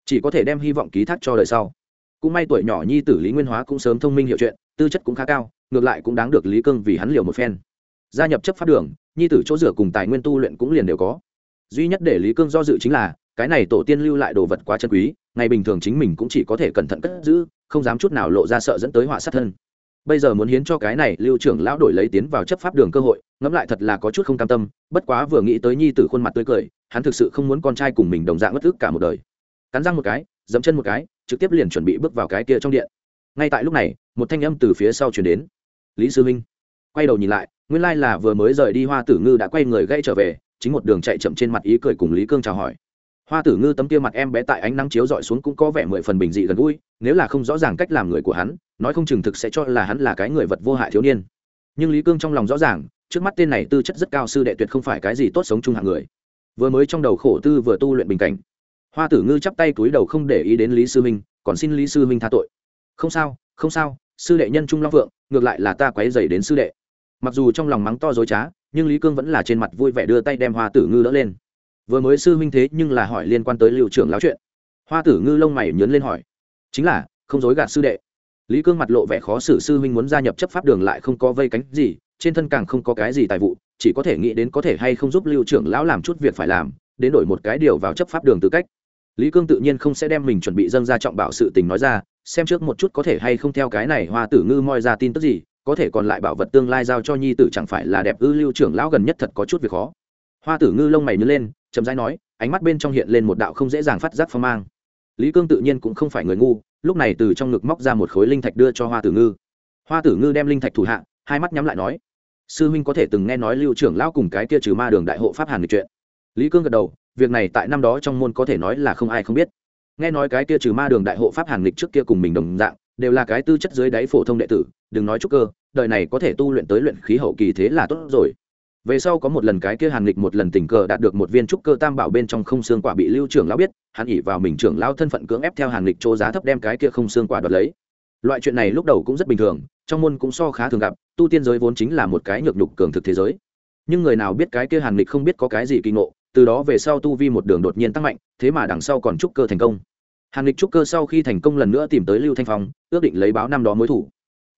Speaker 1: Chỉ có thể đem hy vọng ký thác cho đời sau. Cũng may tuổi nhỏ nhi tử lý nguyên hóa cũng sớm thông minh hiểu chuyện, tư chất cũng khá cao, ngược lại cũng đáng được lý cương vì hắn liều một phen. Gia nhập chấp pháp đường, nhi tử chỗ rửa cùng tài nguyên tu luyện cũng liền đều có. Duy nhất để lý cương do dự chính là, cái này tổ tiên lưu lại đồ vật quá chân quý, ngày bình thường chính mình cũng chỉ có thể cẩn thận cất giữ, không dám chút nào lộ ra sợ dẫn tới họa sát thân bây giờ muốn hiến cho cái này, lưu trưởng lão đổi lấy tiến vào chấp pháp đường cơ hội, ngẫm lại thật là có chút không cam tâm, bất quá vừa nghĩ tới nhi tử khuôn mặt tươi cười, hắn thực sự không muốn con trai cùng mình đồng dạng mất ức cả một đời. Cắn răng một cái, dẫm chân một cái, trực tiếp liền chuẩn bị bước vào cái kia trong điện. Ngay tại lúc này, một thanh âm từ phía sau chuyển đến. Lý sư minh quay đầu nhìn lại, nguyên lai là vừa mới rời đi hoa tử ngư đã quay người gây trở về, chính một đường chạy chậm trên mặt ý cười cùng lý cương chào hỏi hoa tử ngư tấm kia mặt em bé tại ánh nắng chiếu dọi xuống cũng có vẻ mười phần bình dị gần gũi nếu là không rõ ràng cách làm người của hắn nói không chừng thực sẽ cho là hắn là cái người vật vô hại thiếu niên. Nhưng lý cương trong lòng rõ ràng trước mắt tên này tư chất rất cao sư đệ tuyệt không phải cái gì tốt sống chung hạng người. Vừa mới trong đầu khổ tư vừa tu luyện bình cảnh hoa tử ngư chắp tay túi đầu không để ý đến lý sư minh, còn xin lý sư minh tha tội. Không sao không sao sư đệ nhân trung long vượng ngược lại là ta quấy dày đến sư đệ. Mặc dù trong lòng mắng to dối trá nhưng lý cương vẫn là trên mặt vui vẻ đưa tay đem hoa tử ngư đỡ lên vừa mới sư huynh thế nhưng là hỏi liên quan tới liệu trưởng lão chuyện. Hoa tử ngư lông mày nhớn lên hỏi. Chính là, không dối gạt sư đệ. Lý cương mặt lộ vẻ khó xử sư huynh muốn gia nhập chấp pháp đường lại không có vây cánh gì, trên thân càng không có cái gì tài vụ, chỉ có thể nghĩ đến có thể hay không giúp lưu trưởng lão làm chút việc phải làm, đến đổi một cái điều vào chấp pháp đường tư cách. Lý cương tự nhiên không sẽ đem mình chuẩn bị dâng ra trọng bảo sự tình nói ra, xem trước một chút có thể hay không theo cái này hoa tử ngư moi ra tin tức gì, có thể còn lại bảo vật tương lai giao cho nhi tử chẳng phải là đẹp ư lưu trưởng lão gần nhất thật có chút việc khó. Hoa tử ngư lông mày nhớ lên chậm rãi nói, ánh mắt bên trong hiện lên một đạo không dễ dàng phát giác phong mang. Lý cương tự nhiên cũng không phải người ngu, lúc này từ trong ngực móc ra một khối linh thạch đưa cho hoa tử ngư. Hoa tử ngư đem linh thạch thủ hạ, hai mắt nhắm lại nói, sư huynh có thể từng nghe nói lưu trưởng lão cùng cái kia trừ ma đường đại hộ pháp hàn lịch chuyện. Lý cương gật đầu, việc này tại năm đó trong môn có thể nói là không ai không biết. Nghe nói cái kia trừ ma đường đại hộ pháp hàn lịch trước kia cùng mình đồng dạng, đều là cái tư chất dưới đáy phổ thông đệ tử, đừng nói trúc cơ, đời này có thể tu luyện tới luyện khí hậu kỳ thế là tốt rồi về sau có một lần cái kia hàn lịch một lần tình cờ đạt được một viên trúc cơ tam bảo bên trong không xương quả bị lưu trưởng lão biết, hắn ỉ vào mình trưởng lão thân phận cưỡng ép theo hàn lịch chỗ giá thấp đem cái kia không xương quả đoạt lấy. Loại chuyện này lúc đầu cũng rất bình thường, trong môn cũng so khá thường gặp, tu tiên giới vốn chính là một cái nhược nhục cường thực thế giới. Nhưng người nào biết cái kia hàn lịch không biết có cái gì kỳ ngộ, từ đó về sau tu vi một đường đột nhiên tăng mạnh, thế mà đằng sau còn trúc cơ thành công. Hàn lịch trúc cơ sau khi thành công lần nữa tìm tới lưu thanh phong, ước định lấy báo năm đó mối thủ.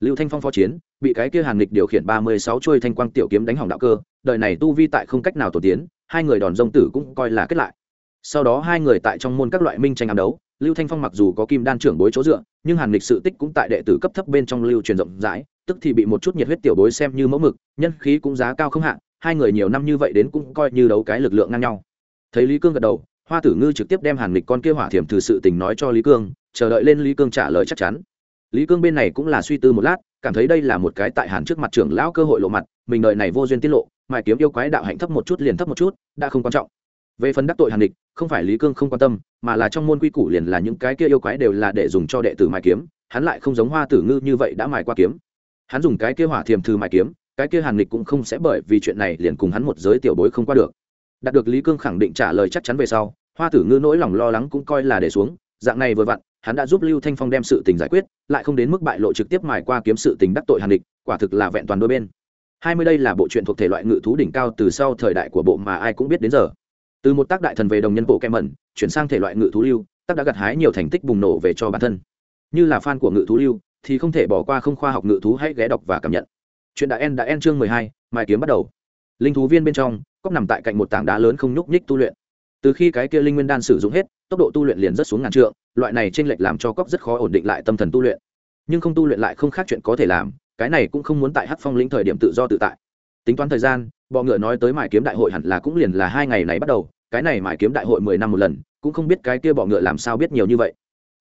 Speaker 1: Lưu thanh phong phó chiến bị cái kia hàn lịch điều khiển ba mươi sáu chuôi thanh quang tiểu kiếm đánh hỏng đạo cơ, đời này tu vi tại không cách nào tổ tiến, hai người đòn rông tử cũng coi là kết lại. Sau đó hai người tại trong môn các loại minh tranh ám đấu, lưu thanh phong mặc dù có kim đan trưởng bối chỗ dựa, nhưng hàn lịch sự tích cũng tại đệ tử cấp thấp bên trong lưu truyền rộng rãi, tức thì bị một chút nhiệt huyết tiểu bối xem như mẫu mực, nhân khí cũng giá cao không hạn hai người nhiều năm như vậy đến cũng coi như đấu cái lực lượng ngang nhau. Thấy lý cương gật đầu, hoa tử ngư trực tiếp đem hàn lịch con kia hỏa thiểm thử sự tình nói cho lý cương, chờ đợi lên lý cương trả lời chắc chắn. Lý cương bên này cũng là suy tư một lát cảm thấy đây là một cái tại hàn trước mặt trưởng lão cơ hội lộ mặt, mình đợi này vô duyên tiết lộ, mài kiếm yêu quái đạo hạnh thấp một chút liền thấp một chút, đã không quan trọng. Về phần đắc tội hàn địch, không phải lý cương không quan tâm, mà là trong môn quy củ liền là những cái kia yêu quái đều là để dùng cho đệ tử mài kiếm, hắn lại không giống hoa tử ngư như vậy đã mài qua kiếm. Hắn dùng cái kia hỏa thiềm thư mài kiếm, cái kia hàn địch cũng không sẽ bởi vì chuyện này liền cùng hắn một giới tiểu bối không qua được. Đạt được lý cương khẳng định trả lời chắc chắn về sau, hoa tử ngư nỗi lòng lo lắng cũng coi là để xuống, dạng này vừa vặn hắn đã giúp lưu thanh phong đem sự tình giải quyết, lại không đến mức bại lộ trực tiếp mài qua kiếm sự tình đắc tội hàn địch, quả thực là vẹn toàn đôi bên. Hai mươi đây là bộ truyện thuộc thể loại ngự thú đỉnh cao từ sau thời đại của bộ mà ai cũng biết đến giờ. Từ một tác đại thần về đồng nhân bộ kem mẩn, chuyển sang thể loại ngự thú lưu, tác đã gặt hái nhiều thành tích bùng nổ về cho bản thân. Như là fan của ngự thú lưu, thì không thể bỏ qua không khoa học ngự thú hãy ghé đọc và cảm nhận. Chuyện đã en đã en chương mười hai, mài kiếm bắt đầu. Linh thú viên bên trong cóc nằm tại cạnh một tảng đá lớn không nhúc nhích tu luyện. Từ khi cái kia linh nguyên đan sử dụng hết, tốc độ tu luyện liền rất xuống ngàn trượng loại này t r ê n lệch làm cho cóc rất khó ổn định lại tâm thần tu luyện. Nhưng không tu luyện lại không khác chuyện có thể làm, cái này cũng không muốn tại hắc phong lĩnh thời điểm tự do tự tại. Tính toán thời gian, bọ ngựa nói tới mải kiếm đại hội hẳn là cũng liền là hai ngày này bắt đầu, cái này mải kiếm đại hội mười năm một lần, cũng không biết cái kia bọ ngựa làm sao biết nhiều như vậy.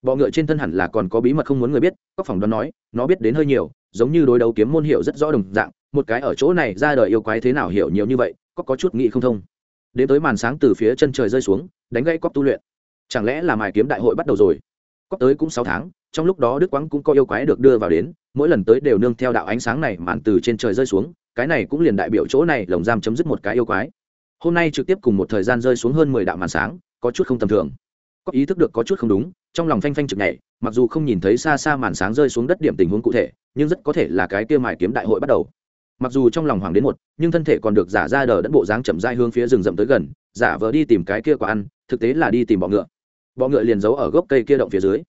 Speaker 1: Bọ ngựa trên thân hẳn là còn có bí mật không muốn người biết các phòng đoán nói, nó biết đến hơi nhiều, giống như đối đấu kiếm môn hiệu rất rõ đồng dạng, một cái ở chỗ này ra đời yêu quái thế nào hiểu nhiều như vậy có có chút nghĩ không thông. Đến tới màn sáng từ phía chân trời rơi xuống, đánh gãy cóc tu luyện chẳng lẽ là mài kiếm đại hội bắt đầu rồi? Cóp tới cũng sáu tháng, trong lúc đó đức quang cũng có yêu quái được đưa vào đến, mỗi lần tới đều nương theo đạo ánh sáng này màn từ trên trời rơi xuống, cái này cũng liền đại biểu chỗ này lồng giam chấm dứt một cái yêu quái. Hôm nay trực tiếp cùng một thời gian rơi xuống hơn mười đạo màn sáng, có chút không tầm thường. Có ý thức được có chút không đúng, trong lòng phanh phanh trực nhảy, mặc dù không nhìn thấy xa xa màn sáng rơi xuống đất điểm tình huống cụ thể, nhưng rất có thể là cái kia mài kiếm đại hội bắt đầu. Mặc dù trong lòng hoàng đến một nhưng thân thể còn được giả ra đờ đẫn bộ dáng chậm dai hướng phía rừng rậm tới gần, giả vờ đi tìm cái kia quả ăn, thực tế là đi tìm bọ ngựa bọ ngựa liền giấu ở gốc cây kia động phía dưới.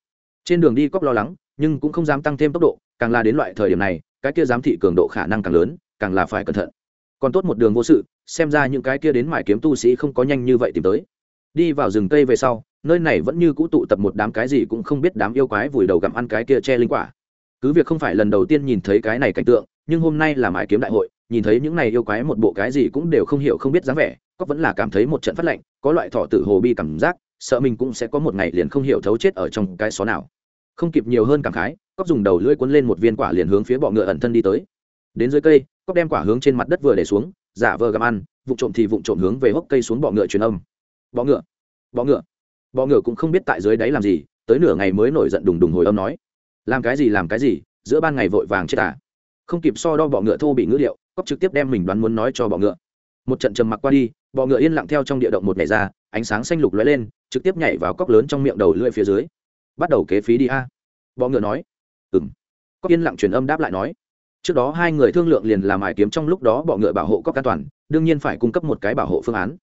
Speaker 1: Trên đường đi cóc lo lắng, nhưng cũng không dám tăng thêm tốc độ, càng là đến loại thời điểm này, cái kia giám thị cường độ khả năng càng lớn, càng là phải cẩn thận. Còn tốt một đường vô sự, xem ra những cái kia đến mải kiếm tu sĩ không có nhanh như vậy tìm tới. Đi vào rừng cây về sau, nơi này vẫn như cũ tụ tập một đám cái gì cũng không biết đám yêu quái vùi đầu gặm ăn cái kia che linh quả. Cứ việc không phải lần đầu tiên nhìn thấy cái này cảnh tượng, nhưng hôm nay là mải kiếm đại hội, nhìn thấy những này yêu quái một bộ cái gì cũng đều không hiểu không biết dáng vẻ, có vẫn là cảm thấy một trận phát lạnh, có loại thọ tử hồ bi cảm giác sợ mình cũng sẽ có một ngày liền không hiểu thấu chết ở trong cái xó nào. Không kịp nhiều hơn cảm khái, cóc dùng đầu lưỡi cuốn lên một viên quả liền hướng phía bọ ngựa ẩn thân đi tới. Đến dưới cây, cóc đem quả hướng trên mặt đất vừa để xuống, giả vờ gặm ăn vụ trộm thì vụ trộm hướng về hốc cây xuống bọ ngựa truyền âm. Bọ ngựa bọ ngựa. Bọ ngựa cũng không biết tại dưới đáy làm gì, tới nửa ngày mới nổi giận đùng đùng hồi âm nói, làm cái gì, làm cái gì, giữa ban ngày vội vàng chết à? Không kịp so đo bọ ngựa thô bị ngữ liệu, cóc trực tiếp đem mình đoán muốn nói cho bọ ngựa. Một trận trầm mặc qua đi bọ ngựa yên lặng theo trong địa động một ngày ra, ánh sáng xanh lục lóe lên, trực tiếp nhảy vào cốc lớn trong miệng đầu lưỡi phía dưới. Bắt đầu kế phí đi a. Bọ ngựa nói. Ừng cốc yên lặng truyền âm đáp lại nói. Trước đó hai người thương lượng liền làm mài kiếm trong lúc đó bọ ngựa bảo hộ cốc an toàn, đương nhiên phải cung cấp một cái bảo hộ phương án.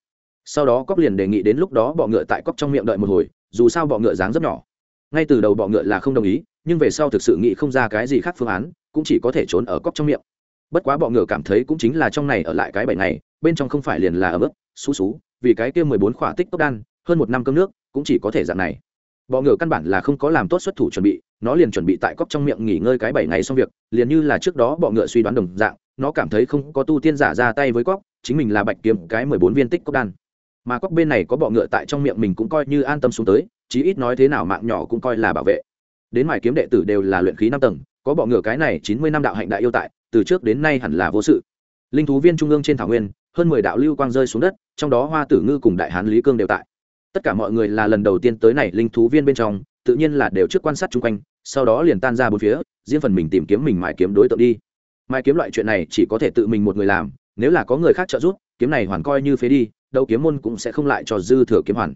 Speaker 1: Sau đó cốc liền đề nghị đến lúc đó bọ ngựa tại cốc trong miệng đợi một hồi, dù sao bọ ngựa dáng rất nhỏ. Ngay từ đầu bọ ngựa là không đồng ý, nhưng về sau thực sự nghĩ không ra cái gì khác phương án, cũng chỉ có thể trốn ở cốc trong miệng. Bất quá bọ ngựa cảm thấy cũng chính là trong này ở lại cái bảy này bên trong không phải liền là ở mức xú xú, vì cái kia mười bốn khỏa tích tốc đan, hơn một năm cơm nước, cũng chỉ có thể dạng này. Bọ ngựa căn bản là không có làm tốt xuất thủ chuẩn bị, nó liền chuẩn bị tại cốc trong miệng nghỉ ngơi cái bảy ngày xong việc, liền như là trước đó bọ ngựa suy đoán đồng dạng, nó cảm thấy không có tu tiên giả ra tay với cốc, chính mình là bạch kiếm cái mười bốn viên tích cốc đan. Mà cốc bên này có bọ ngựa tại trong miệng mình cũng coi như an tâm xuống tới, chí ít nói thế nào mạng nhỏ cũng coi là bảo vệ. Đến mài kiếm đệ tử đều là luyện khí năm tầng, có bọ ngựa cái này chín mươi năm đạo hạnh đại yêu tại, từ trước đến nay hẳn là vô sự. Linh thú viên trung ương trên thảo nguyên hơn mười đạo lưu quang rơi xuống đất, trong đó hoa tử ngư cùng đại hán lý cương đều tại. Tất cả mọi người là lần đầu tiên tới này linh thú viên bên trong, tự nhiên là đều trước quan sát chung quanh, sau đó liền tan ra bốn phía, riêng phần mình tìm kiếm mình mài kiếm đối tượng đi. Mài kiếm loại chuyện này chỉ có thể tự mình một người làm, nếu là có người khác trợ giúp, kiếm này hoàn coi như phế đi đâu kiếm môn cũng sẽ không lại cho dư thừa kiếm hoàn.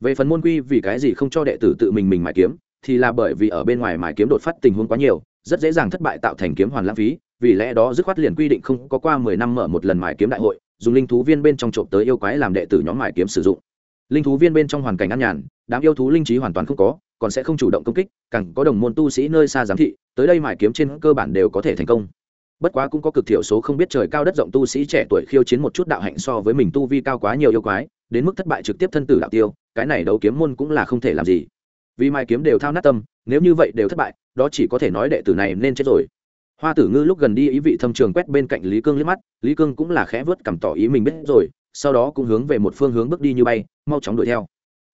Speaker 1: Về phần môn quy vì cái gì không cho đệ tử tự mình mình mài kiếm, thì là bởi vì ở bên ngoài mài kiếm đột phát tình huống quá nhiều, rất dễ dàng thất bại tạo thành kiếm hoàn lãng phí, vì lẽ đó dứt khoát liền quy định không có qua mười năm mở một lần mài kiếm đại hội dùng linh thú viên bên trong trộm tới yêu quái làm đệ tử nhóm mài kiếm sử dụng. Linh thú viên bên trong hoàn cảnh an nhàn, đám yêu thú linh trí hoàn toàn không có, còn sẽ không chủ động công kích, càng có đồng môn tu sĩ nơi xa giám thị, tới đây mài kiếm trên cơ bản đều có thể thành công. Bất quá cũng có cực thiểu số không biết trời cao đất rộng tu sĩ trẻ tuổi khiêu chiến một chút đạo hạnh so với mình tu vi cao quá nhiều yêu quái, đến mức thất bại trực tiếp thân tử đạo tiêu, cái này đấu kiếm môn cũng là không thể làm gì. Vì mai kiếm đều thao nát tâm, nếu như vậy đều thất bại, đó chỉ có thể nói đệ tử này nên chết rồi hoa tử ngư lúc gần đi ý vị thâm trường quét bên cạnh lý cương liếc mắt, lý cương cũng là khẽ vớt cảm tỏ ý mình biết rồi, sau đó cũng hướng về một phương hướng bước đi như bay, mau chóng đuổi theo.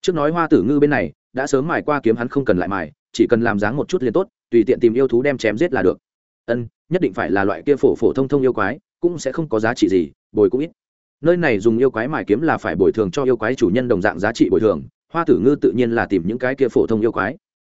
Speaker 1: Trước nói hoa tử ngư bên này, đã sớm mài qua kiếm hắn không cần lại mài, chỉ cần làm dáng một chút liền tốt, tùy tiện tìm yêu thú đem chém giết là được. Ân, nhất định phải là loại kia phổ phổ thông thông yêu quái, cũng sẽ không có giá trị gì, bồi cũng ít. Nơi này dùng yêu quái mài kiếm là phải bồi thường cho yêu quái chủ nhân đồng dạng giá trị bồi thường, hoa tử ngư tự nhiên là tìm những cái kia phổ thông yêu quái.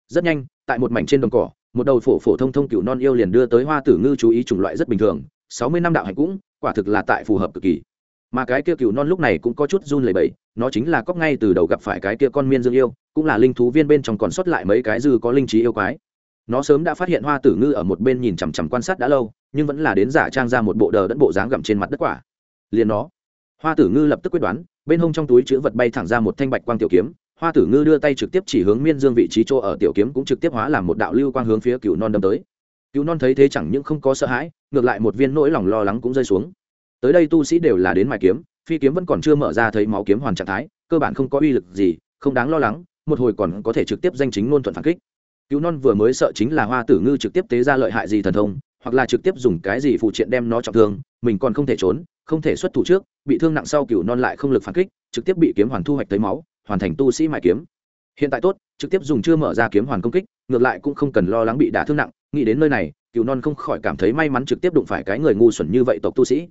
Speaker 1: Rất nhanh, tại một mảnh trên đồng cỏ một đầu phổ phổ thông thông cựu non yêu liền đưa tới hoa tử ngư chú ý chủng loại rất bình thường, sáu mươi năm đạo hạnh cũng, quả thực là tại phù hợp cực kỳ. Mà cái kia cựu non lúc này cũng có chút run lẩy bẩy, nó chính là cóc ngay từ đầu gặp phải cái kia con miên dương yêu, cũng là linh thú viên bên trong còn sót lại mấy cái dư có linh trí yêu quái. Nó sớm đã phát hiện hoa tử ngư ở một bên nhìn chằm chằm quan sát đã lâu, nhưng vẫn là đến giả trang ra một bộ đờ đẫn bộ dáng gặm trên mặt đất quả. Liền nó, hoa tử ngư lập tức quyết đoán, bên hông trong túi chữ vật bay thẳng ra một thanh bạch quang tiểu kiếm hoa tử ngư đưa tay trực tiếp chỉ hướng miên dương vị trí chỗ ở tiểu kiếm cũng trực tiếp hóa làm một đạo lưu quang hướng phía cựu non đâm tới. Cựu non thấy thế chẳng những không có sợ hãi, ngược lại một viên nỗi lòng lo lắng cũng rơi xuống. Tới đây tu sĩ đều là đến mài kiếm, phi kiếm vẫn còn chưa mở ra thấy máu kiếm hoàn trạng thái, cơ bản không có uy lực gì, không đáng lo lắng, một hồi còn có thể trực tiếp danh chính ngôn thuận phản kích. Cứu non vừa mới sợ chính là hoa tử ngư trực tiếp tế ra lợi hại gì thần thông, hoặc là trực tiếp dùng cái gì phụ triện đem nó trọng thương, mình còn không thể trốn, không thể xuất thủ trước, bị thương nặng sau cựu non lại không lực phản kích, trực tiếp bị kiếm hoàn thu hoạch tới máu hoàn thành tu sĩ mại kiếm. Hiện tại tốt, trực tiếp dùng chưa mở ra kiếm hoàn công kích, ngược lại cũng không cần lo lắng bị đả thương nặng, nghĩ đến nơi này cựu non không khỏi cảm thấy may mắn trực tiếp đụng phải cái người ngu xuẩn như vậy tộc tu sĩ.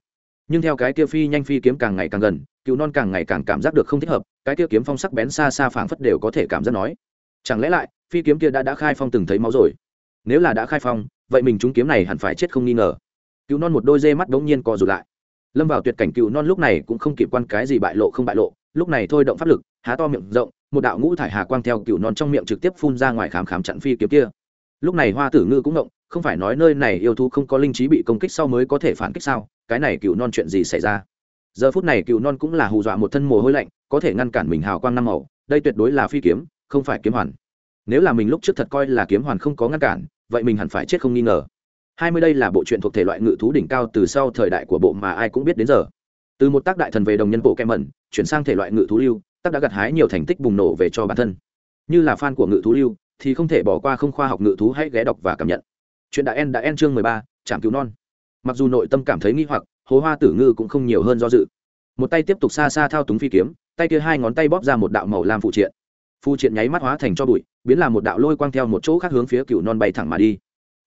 Speaker 1: Nhưng theo cái kia phi nhanh phi kiếm càng ngày càng gần cựu non càng ngày càng cảm giác được không thích hợp, cái kia kiếm phong sắc bén xa xa phảng phất đều có thể cảm giác nói. Chẳng lẽ lại, phi kiếm kia đã đã khai phong từng thấy máu rồi? Nếu là đã khai phong, vậy mình chúng kiếm này hẳn phải chết không nghi ngờ. Cựu non một đôi dê mắt đống nhiên co rụt lại. Lâm vào tuyệt cảnh cựu non lúc này cũng không kịp quan cái gì bại lộ không bại lộ lúc này thôi động pháp lực, há to miệng rộng, một đạo ngũ thải hà quang theo cựu non trong miệng trực tiếp phun ra ngoài khám khám chặn phi kiếm kia. Lúc này hoa tử ngư cũng động, không phải nói nơi này yêu thú không có linh trí bị công kích sau mới có thể phản kích sao, cái này cựu non chuyện gì xảy ra? Giờ phút này cựu non cũng là hù dọa một thân mồ hôi lạnh, có thể ngăn cản mình hào quang năm màu, đây tuyệt đối là phi kiếm, không phải kiếm hoàn. Nếu là mình lúc trước thật coi là kiếm hoàn không có ngăn cản, vậy mình hẳn phải chết không nghi ngờ. Hai mươi đây là bộ truyện thuộc thể loại ngự thú đỉnh cao từ sau thời đại của bộ mà ai cũng biết đến giờ từ một tác đại thần về đồng nhân bộ kem mẩn, chuyển sang thể loại ngự thú lưu, tác đã gặt hái nhiều thành tích bùng nổ về cho bản thân. Như là fan của ngự thú lưu, thì không thể bỏ qua không khoa học ngự thú hãy ghé đọc và cảm nhận. Chuyện đã en đã en chương mười ba trạm cứu non. Mặc dù nội tâm cảm thấy nghi hoặc, hồ hoa tử ngư cũng không nhiều hơn do dự. Một tay tiếp tục xa xa thao túng phi kiếm, tay kia hai ngón tay bóp ra một đạo màu lam phụ triện. Phụ triện nháy mắt hóa thành cho bụi, biến làm một đạo lôi quang theo một chỗ khác hướng phía cựu non bay thẳng mà đi.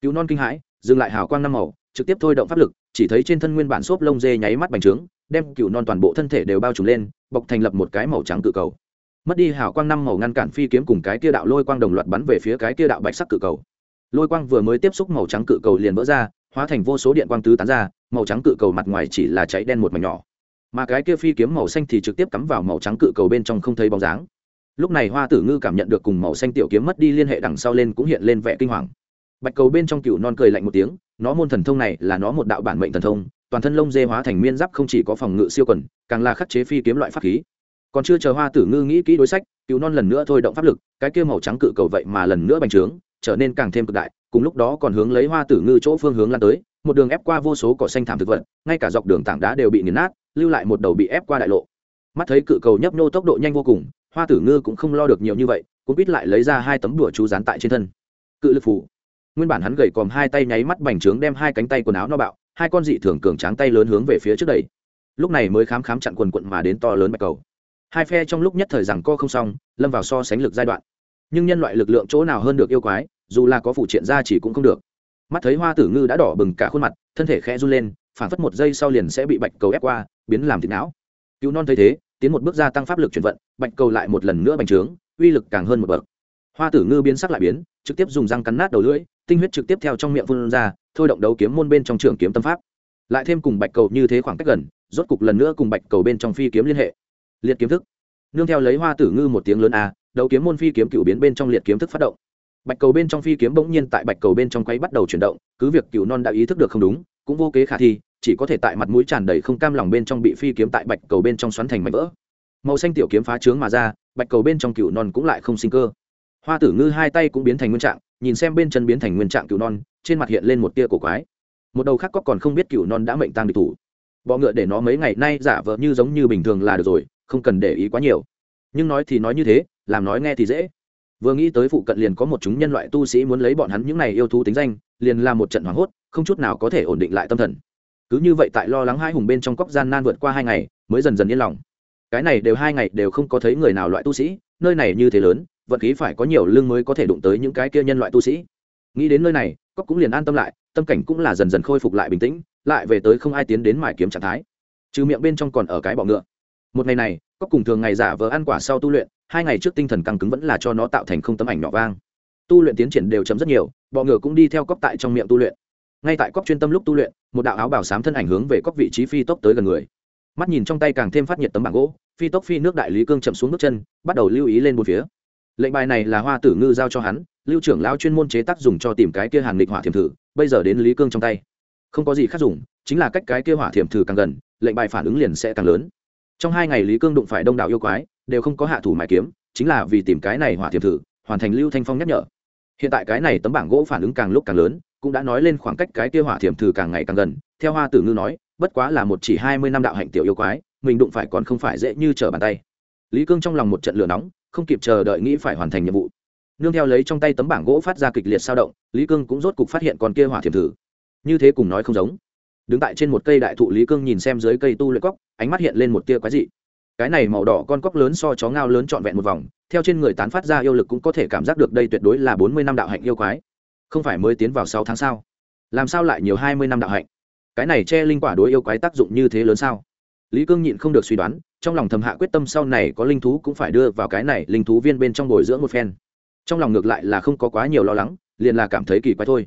Speaker 1: Cựu non kinh hãi, dừng lại hào quang năm màu, trực tiếp thôi động pháp lực, chỉ thấy trên thân nguyên bản xốp lông dê nháy mắt bành trướng đem cựu non toàn bộ thân thể đều bao trùm lên bọc thành lập một cái màu trắng cự cầu. Mất đi hào quang năm màu ngăn cản phi kiếm cùng cái kia đạo lôi quang đồng loạt bắn về phía cái kia đạo bạch sắc cự cầu. Lôi quang vừa mới tiếp xúc màu trắng cự cầu liền vỡ ra, hóa thành vô số điện quang tứ tán ra, màu trắng cự cầu mặt ngoài chỉ là cháy đen một mảnh nhỏ. Mà cái kia phi kiếm màu xanh thì trực tiếp cắm vào màu trắng cự cầu bên trong không thấy bóng dáng. Lúc này hoa tử ngư cảm nhận được cùng màu xanh tiểu kiếm mất đi liên hệ đằng sau lên cũng hiện lên vẻ kinh hoàng. Bạch cầu bên trong cựu non cười lạnh một tiếng, nó môn thần thông này là nó một đạo bản mệnh thần thông toàn thân lông dê hóa thành miên giáp không chỉ có phòng ngự siêu quần, càng là khắc chế phi kiếm loại pháp khí. Còn chưa chờ hoa tử ngư nghĩ kỹ đối sách, cứu non lần nữa thôi động pháp lực, cái kia màu trắng cự cầu vậy mà lần nữa bành trướng, trở nên càng thêm cực đại, cùng lúc đó còn hướng lấy hoa tử ngư chỗ phương hướng lan tới, một đường ép qua vô số cỏ xanh thảm thực vật, ngay cả dọc đường tảng đá đều bị nghiền nát, lưu lại một đầu bị ép qua đại lộ. Mắt thấy cự cầu nhấp nhô tốc độ nhanh vô cùng, hoa tử ngư cũng không lo được nhiều như vậy, cũng biết lại lấy ra hai tấm đùa chú dán tại trên thân. Cự lực phủ. Nguyên bản hắn gầy còm hai tay nháy mắt bành trướng đem hai cánh tay quần áo no bạo hai con dị thường cường tráng tay lớn hướng về phía trước đầy lúc này mới khám khám chặn quần quận mà đến to lớn bạch cầu. Hai phe trong lúc nhất thời rằng co không xong, lâm vào so sánh lực giai đoạn. Nhưng nhân loại lực lượng chỗ nào hơn được yêu quái, dù là có phụ triện ra chỉ cũng không được. Mắt thấy hoa tử ngư đã đỏ bừng cả khuôn mặt, thân thể khẽ run lên phản phất một giây sau liền sẽ bị bạch cầu ép qua, biến làm thịt não. Cứu non thấy thế, tiến một bước gia tăng pháp lực chuyển vận, bạch cầu lại một lần nữa bành trướng, uy lực càng hơn một bậc. Hoa tử ngư biến sắc lại biến, trực tiếp dùng răng cắn nát đầu lưỡi tinh huyết trực tiếp theo trong miệng phun ra, thôi động đấu kiếm môn bên trong trường kiếm tâm pháp. Lại thêm cùng bạch cầu như thế khoảng cách gần, rốt cục lần nữa cùng bạch cầu bên trong phi kiếm liên hệ. Liệt kiếm thức. Nương theo lấy hoa tử ngư một tiếng lớn a, đấu kiếm môn phi kiếm cựu biến bên trong liệt kiếm thức phát động. Bạch cầu bên trong phi kiếm bỗng nhiên tại bạch cầu bên trong quay bắt đầu chuyển động, cứ việc cựu non đã ý thức được không đúng, cũng vô kế khả thi, chỉ có thể tại mặt mũi tràn đầy không cam lòng bên trong bị phi kiếm tại bạch cầu bên trong xoắn thành mảnh vỡ. Màu xanh tiểu kiếm phá trướng mà ra, bạch cầu bên trong cựu non cũng lại không sinh cơ. Hoa tử ngư hai tay cũng biến thành nguyên trạng nhìn xem bên chân biến thành nguyên trạng cựu non, trên mặt hiện lên một tia cổ quái. Một đầu khác có còn không biết cựu non đã mệnh tăng địch thủ. Bọ ngựa để nó mấy ngày nay giả vờ như giống như bình thường là được rồi, không cần để ý quá nhiều. Nhưng nói thì nói như thế, làm nói nghe thì dễ. Vừa nghĩ tới phụ cận liền có một chúng nhân loại tu sĩ muốn lấy bọn hắn những này yêu thú tính danh, liền làm một trận hoảng hốt, không chút nào có thể ổn định lại tâm thần. Cứ như vậy tại lo lắng hai hùng bên trong cốc gian nan vượt qua hai ngày, mới dần dần yên lòng. Cái này đều hai ngày đều không có thấy người nào loại tu sĩ, nơi này như thế lớn vật khí phải có nhiều lương mới có thể đụng tới những cái kia nhân loại tu sĩ. Nghĩ đến nơi này, cốc cũng liền an tâm lại, tâm cảnh cũng là dần dần khôi phục lại bình tĩnh, lại về tới không ai tiến đến mải kiếm trạng thái. Trừ miệng bên trong còn ở cái bọ ngựa. Một ngày này, cốc cùng thường ngày giả vờ ăn quả sau tu luyện, hai ngày trước tinh thần căng cứng vẫn là cho nó tạo thành không tấm ảnh nhỏ vang. Tu luyện tiến triển đều chấm rất nhiều, bọ ngựa cũng đi theo cốc tại trong miệng tu luyện. Ngay tại cốc chuyên tâm lúc tu luyện, một đạo áo bảo sám thân ảnh hướng về cốc vị trí phi tốc tới gần người. Mắt nhìn trong tay càng thêm phát nhiệt tấm bảng gỗ, phi tốc phi nước đại lý cương chậm xuống bước chân, bắt đầu lưu ý lên một phía lệnh bài này là hoa tử ngư giao cho hắn, lưu trưởng lao chuyên môn chế tác dùng cho tìm cái kia hàng lịch hỏa thiểm thử, bây giờ đến lý cương trong tay. Không có gì khác dùng, chính là cách cái kia hỏa thiểm thử càng gần, lệnh bài phản ứng liền sẽ càng lớn. Trong hai ngày lý cương đụng phải đông đảo yêu quái, đều không có hạ thủ mài kiếm, chính là vì tìm cái này hỏa thiểm thử, hoàn thành lưu thanh phong nhắc nhở. Hiện tại cái này tấm bảng gỗ phản ứng càng lúc càng lớn, cũng đã nói lên khoảng cách cái kia hỏa thiểm thử càng ngày càng gần. Theo hoa tử ngư nói, bất quá là một chỉ hai mươi năm đạo hạnh tiểu yêu quái, mình đụng phải còn không phải dễ như trở bàn tay. Lý cương trong lòng một trận lửa nóng không kịp chờ đợi nghĩ phải hoàn thành nhiệm vụ. Nương theo lấy trong tay tấm bảng gỗ phát ra kịch liệt sao động, lý cương cũng rốt cục phát hiện con kia hỏa thiểm thử. Như thế cùng nói không giống. Đứng tại trên một cây đại thụ, lý cương nhìn xem dưới cây tu luyện cóc ánh mắt hiện lên một tia quái dị. Cái này màu đỏ con cóc lớn so chó ngao lớn trọn vẹn một vòng, theo trên người tán phát ra yêu lực cũng có thể cảm giác được đây tuyệt đối là bốn mươi năm đạo hạnh yêu quái. Không phải mới tiến vào sáu tháng sao? Làm sao lại nhiều hai mươi năm đạo hạnh? Cái này che linh quả đối yêu quái tác dụng như thế lớn sao? Lý cương nhịn không được suy đoán, trong lòng thầm hạ quyết tâm sau này có linh thú cũng phải đưa vào cái này linh thú viên bên trong bồi dưỡng một phen. Trong lòng ngược lại là không có quá nhiều lo lắng, liền là cảm thấy kỳ quái thôi.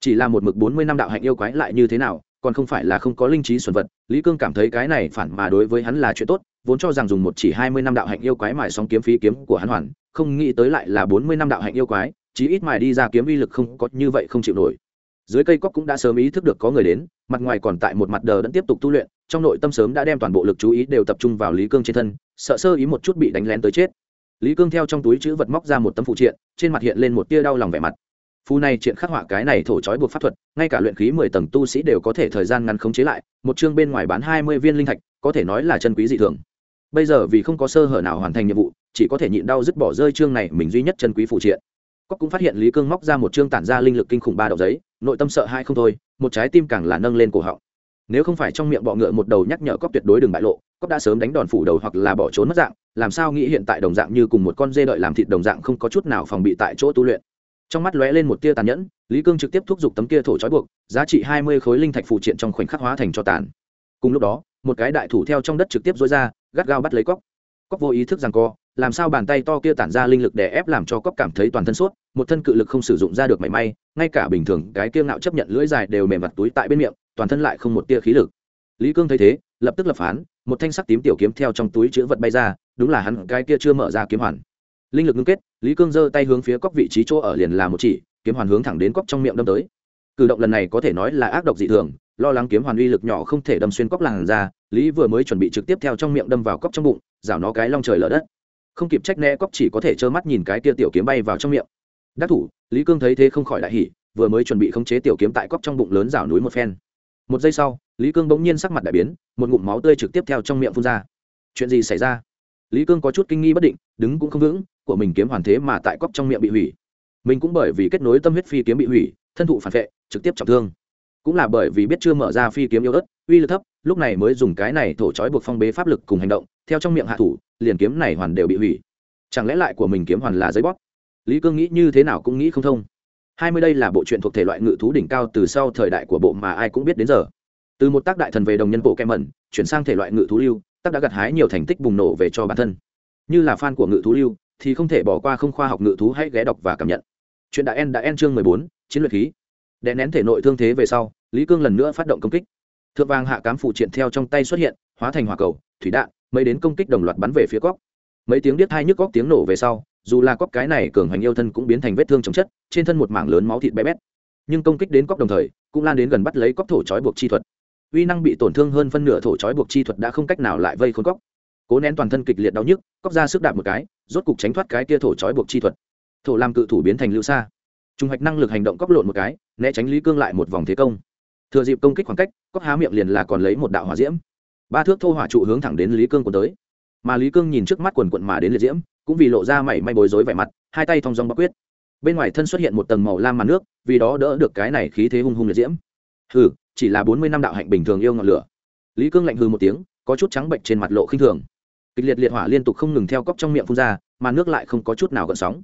Speaker 1: Chỉ là một mực bốn mươi năm đạo hạnh yêu quái lại như thế nào, còn không phải là không có linh trí xuẩn vật, lý cương cảm thấy cái này phản mà đối với hắn là chuyện tốt, vốn cho rằng dùng một chỉ hai mươi năm đạo hạnh yêu quái mài xong kiếm phí kiếm của hắn hoàn, không nghĩ tới lại là bốn mươi năm đạo hạnh yêu quái, chí ít mài đi ra kiếm uy lực không có như vậy không chịu nổi. Dưới cây cóc cũng đã sớm ý thức được có người đến, mặt ngoài còn tại một mặt đờ đẫn tiếp tục tu luyện trong nội tâm sớm đã đem toàn bộ lực chú ý đều tập trung vào lý cương trên thân, sợ sơ ý một chút bị đánh lén tới chết. Lý cương theo trong túi chữ vật móc ra một tấm phụ triện, trên mặt hiện lên một tia đau lòng vẻ mặt. Phù này triện khắc họa cái này thổ trói buộc pháp thuật, ngay cả luyện khí mười tầng tu sĩ đều có thể thời gian ngắn khống chế lại, một chương bên ngoài bán hai mươi viên linh thạch, có thể nói là chân quý dị thường. Bây giờ vì không có sơ hở nào hoàn thành nhiệm vụ, chỉ có thể nhịn đau dứt bỏ rơi chương này mình duy nhất chân quý phụ triện. Cóc cũng phát hiện lý cương móc ra một chương tản ra linh lực kinh khủng ba đầu giấy, nội tâm sợ hai không thôi, một trái tim càng là nâng lên cổ họng nếu không phải trong miệng bọ ngựa một đầu nhắc nhở cóc tuyệt đối đừng bại lộ cóc đã sớm đánh đòn phủ đầu hoặc là bỏ trốn mất dạng, làm sao nghĩ hiện tại đồng dạng như cùng một con dê đợi làm thịt đồng dạng không có chút nào phòng bị tại chỗ tu luyện. Trong mắt lóe lên một tia tàn nhẫn, lý cương trực tiếp thúc giục tấm kia thổ trói buộc, giá trị hai mươi khối linh thạch phụ triện trong khoảnh khắc hóa thành cho tàn. Cùng lúc đó, một cái đại thủ theo trong đất trực tiếp dối ra, gắt gao bắt lấy cóc cóc vô ý thức rằng co, làm sao bàn tay to kia tản ra linh lực để ép làm cho cóc cảm thấy toàn thân suốt một thân cự lực không sử dụng ra được mảy may, ngay cả bình thường cái kia ngạo chấp nhận lưỡi dài đều mềm mặt túi tại bên miệng toàn thân lại không một tia khí lực. Lý cương thấy thế, lập tức lập phán, một thanh sắc tím tiểu kiếm theo trong túi chữ vật bay ra, đúng là hắn cái kia chưa mở ra kiếm hoàn. Linh lực ngưng kết, lý cương giơ tay hướng phía cóc vị trí chỗ ở liền là một chỉ, kiếm hoàn hướng thẳng đến cóc trong miệng đâm tới. Cử động lần này có thể nói là ác độc dị thường, lo lắng kiếm hoàn uy lực nhỏ không thể đâm xuyên cóc làn ra, lý vừa mới chuẩn bị trực tiếp theo trong miệng đâm vào cóc trong bụng, rảo nó cái long trời lở đất. Không kịp trách né cóc chỉ có thể trơ mắt nhìn cái kia tiểu kiếm bay vào trong miệng. Đắc thủ, lý cương thấy thế không khỏi đại hỉ, vừa mới chuẩn bị khống chế tiểu kiếm tại cóc trong bụng lớn rảo núi một phen một giây sau, lý cương bỗng nhiên sắc mặt đại biến, một ngụm máu tươi trực tiếp theo trong miệng phun ra. Chuyện gì xảy ra? Lý cương có chút kinh nghi bất định, đứng cũng không vững, của mình kiếm hoàn thế mà tại cóc trong miệng bị hủy. Mình cũng bởi vì kết nối tâm huyết phi kiếm bị hủy, thân thụ phản vệ, trực tiếp trọng thương. Cũng là bởi vì biết chưa mở ra phi kiếm yêu ớt, uy lực thấp, lúc này mới dùng cái này thổ trói buộc phong bế pháp lực cùng hành động, theo trong miệng hạ thủ, liền kiếm này hoàn đều bị hủy. Chẳng lẽ lại của mình kiếm hoàn là giấy bóp? Lý cương nghĩ như thế nào cũng nghĩ không thông hai mươi đây là bộ truyện thuộc thể loại ngự thú đỉnh cao từ sau thời đại của bộ mà ai cũng biết đến giờ. Từ một tác đại thần về đồng nhân bộ kem mẩn, chuyển sang thể loại ngự thú lưu, tác đã gặt hái nhiều thành tích bùng nổ về cho bản thân. Như là fan của ngự thú lưu, thì không thể bỏ qua không khoa học ngự thú hãy ghé đọc và cảm nhận. Chuyện đại en đã en chương mười bốn, chiến lược khí. Đè nén thể nội thương thế về sau, lý cương lần nữa phát động công kích. Thượng vàng hạ cám phụ triện theo trong tay xuất hiện, hóa thành hỏa cầu, thủy đạn mấy đến công kích đồng loạt bắn về phía cóc mấy tiếng điếc hai nhức góc tiếng nổ về sau, dù là cóc cái này cường hành yêu thân cũng biến thành vết thương chồng chất, trên thân một mảng lớn máu thịt bé bét. Nhưng công kích đến cóc đồng thời, cũng lan đến gần bắt lấy cóc thổ trói buộc chi thuật. Uy năng bị tổn thương hơn phân nửa thổ trói buộc chi thuật đã không cách nào lại vây khốn cóc. Cố nén toàn thân kịch liệt đau nhức, cóc ra sức đạp một cái, rốt cục tránh thoát cái kia thổ trói buộc chi thuật. Thổ làm cự thủ biến thành lưu xa trung hoạch năng lực hành động cóc lộn một cái, né tránh lý cương lại một vòng thế công. Thừa dịp công kích khoảng cách, cóc há miệng liền là còn lấy một đạo hỏa diễm. Ba thước thô hỏa trụ hướng thẳng đến lý cương của tới mà lý cương nhìn trước mắt quần quận mà đến liệt diễm, cũng vì lộ ra mảy may bối rối vẻ mặt, hai tay thong dong bắc quyết. Bên ngoài thân xuất hiện một tầng màu lam màn nước, vì đó đỡ được cái này khí thế hung hung liệt diễm. Hừ, chỉ là bốn mươi năm đạo hạnh bình thường yêu ngọn lửa. Lý cương lạnh hừ một tiếng, có chút trắng bệnh trên mặt lộ khinh thường. Kịch liệt liệt hỏa liên tục không ngừng theo cốc trong miệng phun ra, mà nước lại không có chút nào gợn sóng.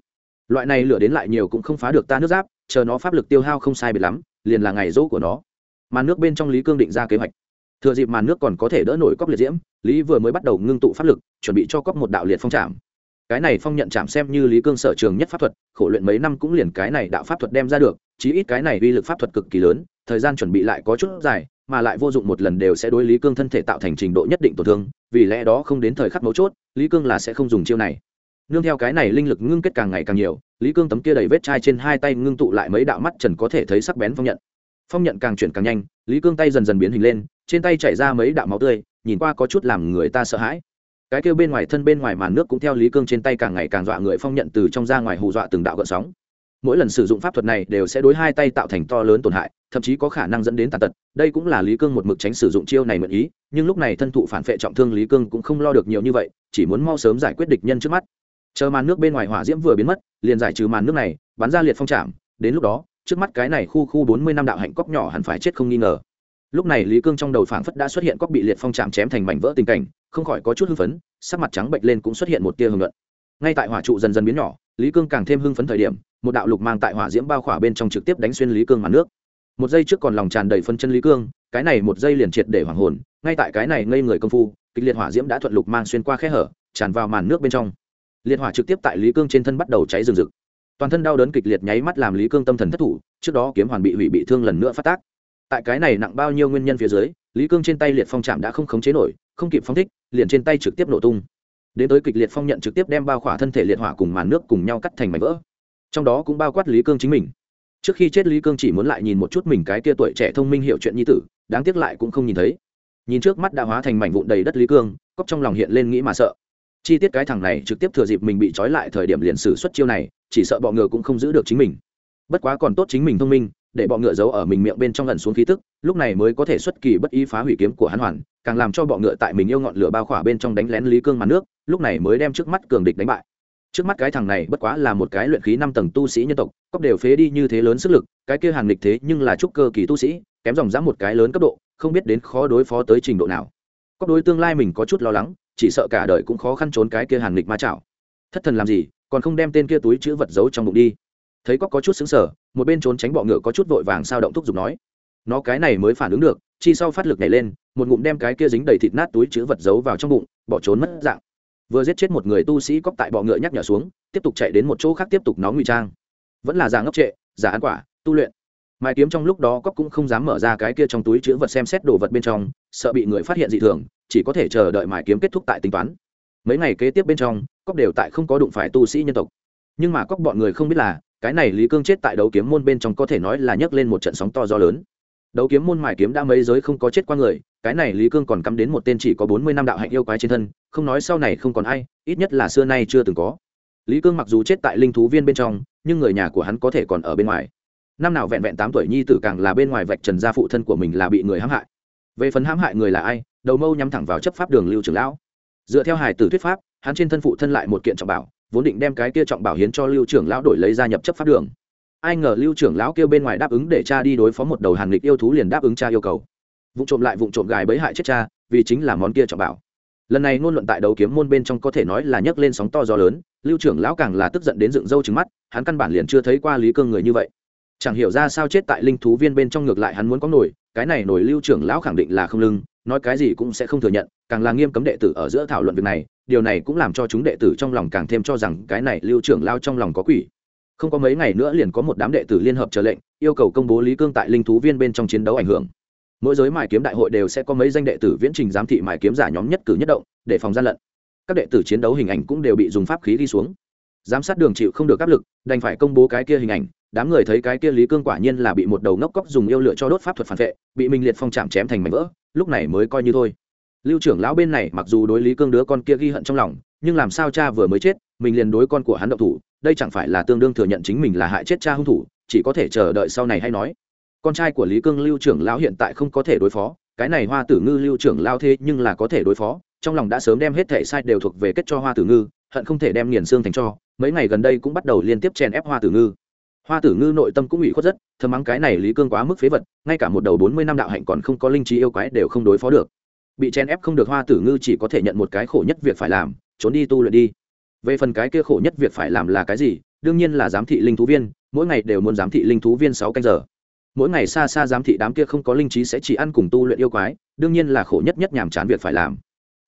Speaker 1: Loại này lửa đến lại nhiều cũng không phá được ta nước giáp, chờ nó pháp lực tiêu hao không sai biệt lắm, liền là ngày rỗ của nó. Mà nước bên trong lý cương định ra kế hoạch thừa dịp màn nước còn có thể đỡ nổi cốc liệt diễm, lý vừa mới bắt đầu ngưng tụ pháp lực, chuẩn bị cho cốc một đạo liệt phong trạm cái này phong nhận chạm xem như lý cương sở trường nhất pháp thuật, khổ luyện mấy năm cũng liền cái này đạo pháp thuật đem ra được, chí ít cái này uy lực pháp thuật cực kỳ lớn, thời gian chuẩn bị lại có chút dài, mà lại vô dụng một lần đều sẽ đối lý cương thân thể tạo thành trình độ nhất định tổn thương, vì lẽ đó không đến thời khắc mấu chốt, lý cương là sẽ không dùng chiêu này. Nương theo cái này linh lực ngưng kết càng ngày càng nhiều, lý cương tấm kia đầy vết chai trên hai tay ngưng tụ lại mấy đạo mắt trần có thể thấy sắc bén phong nhận phong nhận càng chuyển càng nhanh, lý cương tay dần dần biến hình lên, trên tay chảy ra mấy đạo máu tươi, nhìn qua có chút làm người ta sợ hãi. Cái kêu bên ngoài thân bên ngoài màn nước cũng theo lý cương trên tay càng ngày càng dọa người phong nhận từ trong ra ngoài hù dọa từng đạo gợn sóng. Mỗi lần sử dụng pháp thuật này đều sẽ đối hai tay tạo thành to lớn tổn hại, thậm chí có khả năng dẫn đến tàn tật. Đây cũng là lý cương một mực tránh sử dụng chiêu này mượn ý, nhưng lúc này thân thụ phản vệ trọng thương lý cương cũng không lo được nhiều như vậy, chỉ muốn mau sớm giải quyết địch nhân trước mắt. Chờ màn nước bên ngoài hỏa diễm vừa biến mất, liền giải trừ màn nước này, bắn ra liệt phong trạm đến lúc đó trước mắt cái này khu khu bốn mươi năm đạo hạnh cóc nhỏ hẳn phải chết không nghi ngờ. Lúc này lý cương trong đầu phảng phất đã xuất hiện cóc bị liệt phong chạm chém thành mảnh vỡ tình cảnh, không khỏi có chút hưng phấn, sắc mặt trắng bệnh lên cũng xuất hiện một tia hưng luận. Ngay tại hỏa trụ dần dần biến nhỏ, lý cương càng thêm hưng phấn thời điểm, một đạo lục mang tại hỏa diễm bao khỏa bên trong trực tiếp đánh xuyên lý cương màn nước. Một giây trước còn lòng tràn đầy phân chân lý cương, cái này một giây liền triệt để hoàng hồn, ngay tại cái này ngây người công phu, kịch liệt hỏa diễm đã thuận lục mang xuyên qua khe hở, tràn vào màn nước bên trong. Liệt hỏa trực tiếp tại lý cương trên thân bắt đầu cháy rừng rực toàn thân đau đớn kịch liệt nháy mắt làm lý cương tâm thần thất thủ, trước đó kiếm hoàn bị hủy bị thương lần nữa phát tác. Tại cái này nặng bao nhiêu nguyên nhân phía dưới, lý cương trên tay liệt phong chạm đã không khống chế nổi, không kịp phong thích, liền trên tay trực tiếp nổ tung. Đến tới kịch liệt phong nhận trực tiếp đem bao khỏa thân thể liệt hỏa cùng màn nước cùng nhau cắt thành mảnh vỡ. Trong đó cũng bao quát lý cương chính mình. Trước khi chết lý cương chỉ muốn lại nhìn một chút mình cái kia tuổi trẻ thông minh hiểu chuyện nhi tử, đáng tiếc lại cũng không nhìn thấy. Nhìn trước mắt đã hóa thành mảnh vụn đầy đất lý cương cóc trong lòng hiện lên nghĩ mà sợ. Chi tiết cái thằng này trực tiếp thừa dịp mình bị trói lại thời điểm liền sử xuất chiêu này chỉ sợ bọ ngựa cũng không giữ được chính mình. Bất quá còn tốt chính mình thông minh, để bọ ngựa giấu ở mình miệng bên trong lần xuống khí tức, lúc này mới có thể xuất kỳ bất ý phá hủy kiếm của hắn hoàn, càng làm cho bọ ngựa tại mình yêu ngọn lửa bao khỏa bên trong đánh lén lý cương màn nước, lúc này mới đem trước mắt cường địch đánh bại. Trước mắt cái thằng này bất quá là một cái luyện khí năm tầng tu sĩ nhân tộc cóc đều phế đi như thế lớn sức lực, cái kia hàng lịch thế nhưng là trúc cơ kỳ tu sĩ, kém dòng dã một cái lớn cấp độ, không biết đến khó đối phó tới trình độ nào. Cóc đối tương lai mình có chút lo lắng, chỉ sợ cả đời cũng khó khăn trốn cái kia hàng lịch ma chảo. Thất thần làm gì còn không đem tên kia túi chữ vật giấu trong bụng đi. Thấy cóc có chút xứng sở một bên trốn tránh bọ ngựa có chút vội vàng sao động thúc giục nói, nó cái này mới phản ứng được, chi sau phát lực nhảy lên, một ngụm đem cái kia dính đầy thịt nát túi chữ vật giấu vào trong bụng, bỏ trốn mất dạng. Vừa giết chết một người tu sĩ cóc tại bọ ngựa nhắc nhở xuống, tiếp tục chạy đến một chỗ khác tiếp tục nó ngụy trang. Vẫn là giả ngốc trệ, giả ăn quả, tu luyện. Mai kiếm trong lúc đó cóc cũng không dám mở ra cái kia trong túi chữ vật xem xét đồ vật bên trong, sợ bị người phát hiện dị thường, chỉ có thể chờ đợi mai kiếm kết thúc tại tính toán mấy ngày kế tiếp bên trong, cóc đều tại không có đụng phải tu sĩ nhân tộc. Nhưng mà cóc bọn người không biết là, cái này lý cương chết tại đấu kiếm môn bên trong có thể nói là nhấc lên một trận sóng to gió lớn. Đấu kiếm môn mài kiếm đã mấy giới không có chết qua người, cái này lý cương còn cắm đến một tên chỉ có bốn mươi năm đạo hạnh yêu quái trên thân, không nói sau này không còn ai, ít nhất là xưa nay chưa từng có. Lý cương mặc dù chết tại linh thú viên bên trong, nhưng người nhà của hắn có thể còn ở bên ngoài. Năm nào vẹn vẹn tám tuổi nhi tử càng là bên ngoài vạch trần gia phụ thân của mình là bị người hãm hại. Về phần hãm hại người là ai, đầu mâu nhắm thẳng vào chấp pháp đường lưu trưởng lão dựa theo hài tử thuyết pháp, hắn trên thân phụ thân lại một kiện trọng bảo, vốn định đem cái kia trọng bảo hiến cho lưu trưởng lão đổi lấy gia nhập chấp pháp đường. Ai ngờ lưu trưởng lão kêu bên ngoài đáp ứng để cha đi đối phó một đầu hàn lịch yêu thú liền đáp ứng cha yêu cầu. Vụ trộm lại vụ trộm gài bẫy hại chết cha, vì chính là món kia trọng bảo. Lần này ngôn luận tại đấu kiếm môn bên trong có thể nói là nhấc lên sóng to gió lớn, lưu trưởng lão càng là tức giận đến dựng râu trứng mắt, hắn căn bản liền chưa thấy qua lý cương người như vậy. Chẳng hiểu ra sao chết tại linh thú viên bên trong ngược lại hắn muốn có nổi, cái này nổi lưu trưởng lão khẳng định là không lưng nói cái gì cũng sẽ không thừa nhận, càng là nghiêm cấm đệ tử ở giữa thảo luận việc này, điều này cũng làm cho chúng đệ tử trong lòng càng thêm cho rằng cái này lưu trưởng lao trong lòng có quỷ. Không có mấy ngày nữa liền có một đám đệ tử liên hợp trở lệnh, yêu cầu công bố lý cương tại linh thú viên bên trong chiến đấu ảnh hưởng. Mỗi giới mài kiếm đại hội đều sẽ có mấy danh đệ tử viễn trình giám thị mài kiếm giả nhóm nhất cử nhất động, để phòng gian lận. Các đệ tử chiến đấu hình ảnh cũng đều bị dùng pháp khí đi xuống giám sát đường chịu không được áp lực, đành phải công bố cái kia hình ảnh. Đám người thấy cái kia lý cương quả nhiên là bị một đầu ngốc cóc dùng yêu lựa cho đốt pháp thuật phản vệ, bị minh liệt phong chạm chém thành mảnh vỡ, lúc này mới coi như thôi. Lưu trưởng lão bên này mặc dù đối lý cương đứa con kia ghi hận trong lòng, nhưng làm sao cha vừa mới chết, mình liền đối con của hắn động thủ, đây chẳng phải là tương đương thừa nhận chính mình là hại chết cha hung thủ, chỉ có thể chờ đợi sau này hay nói. Con trai của lý cương lưu trưởng lão hiện tại không có thể đối phó, cái này hoa tử ngư lưu trưởng lao thế nhưng là có thể đối phó, trong lòng đã sớm đem hết thể sai đều thuộc về kết cho hoa tử ngư, hận không thể đem nghiền xương thành cho mấy ngày gần đây cũng bắt đầu liên tiếp chèn ép hoa tử ngư. Hoa tử ngư nội tâm cũng ủy khuất rất thơm mắng cái này lý cương quá mức phế vật, ngay cả một đầu bốn mươi năm đạo hạnh còn không có linh trí yêu quái đều không đối phó được. Bị chèn ép không được hoa tử ngư chỉ có thể nhận một cái khổ nhất việc phải làm, trốn đi tu luyện đi. Về phần cái kia khổ nhất việc phải làm là cái gì, đương nhiên là giám thị linh thú viên, mỗi ngày đều muốn giám thị linh thú viên sáu canh giờ. Mỗi ngày xa xa giám thị đám kia không có linh trí sẽ chỉ ăn cùng tu luyện yêu quái, đương nhiên là khổ nhất nhất nhàm chán việc phải làm.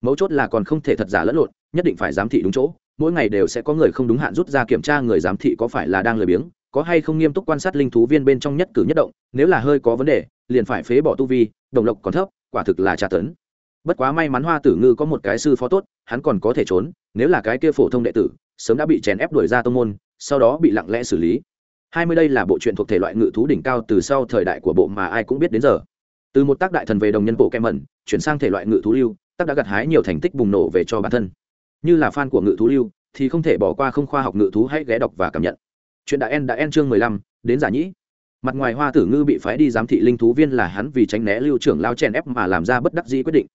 Speaker 1: Mấu chốt là còn không thể thật giả lẫn lộn, nhất định phải giám thị đúng chỗ mỗi ngày đều sẽ có người không đúng hạn rút ra kiểm tra người giám thị có phải là đang lười biếng, có hay không nghiêm túc quan sát linh thú viên bên trong nhất cử nhất động, nếu là hơi có vấn đề, liền phải phế bỏ tu vi, đồng lộc còn thấp, quả thực là tra tấn. Bất quá may mắn hoa tử ngư có một cái sư phó tốt, hắn còn có thể trốn, nếu là cái kia phổ thông đệ tử, sớm đã bị chèn ép đuổi ra tông môn, sau đó bị lặng lẽ xử lý. Hai mươi đây là bộ truyện thuộc thể loại ngự thú đỉnh cao từ sau thời đại của bộ mà ai cũng biết đến giờ. Từ một tác đại thần về đồng nhân bộ kem mẩn, chuyển sang thể loại ngự thú lưu, tác đã gặt hái nhiều thành tích bùng nổ về cho bản thân như là fan của ngự thú lưu, thì không thể bỏ qua không khoa học ngự thú hãy ghé đọc và cảm nhận. Chuyện đã en đã en chương mười lăm, đến giả nhĩ. Mặt ngoài hoa tử ngư bị phái đi giám thị linh thú viên là hắn vì tránh né lưu trưởng lao chèn ép mà làm ra bất đắc dĩ quyết định.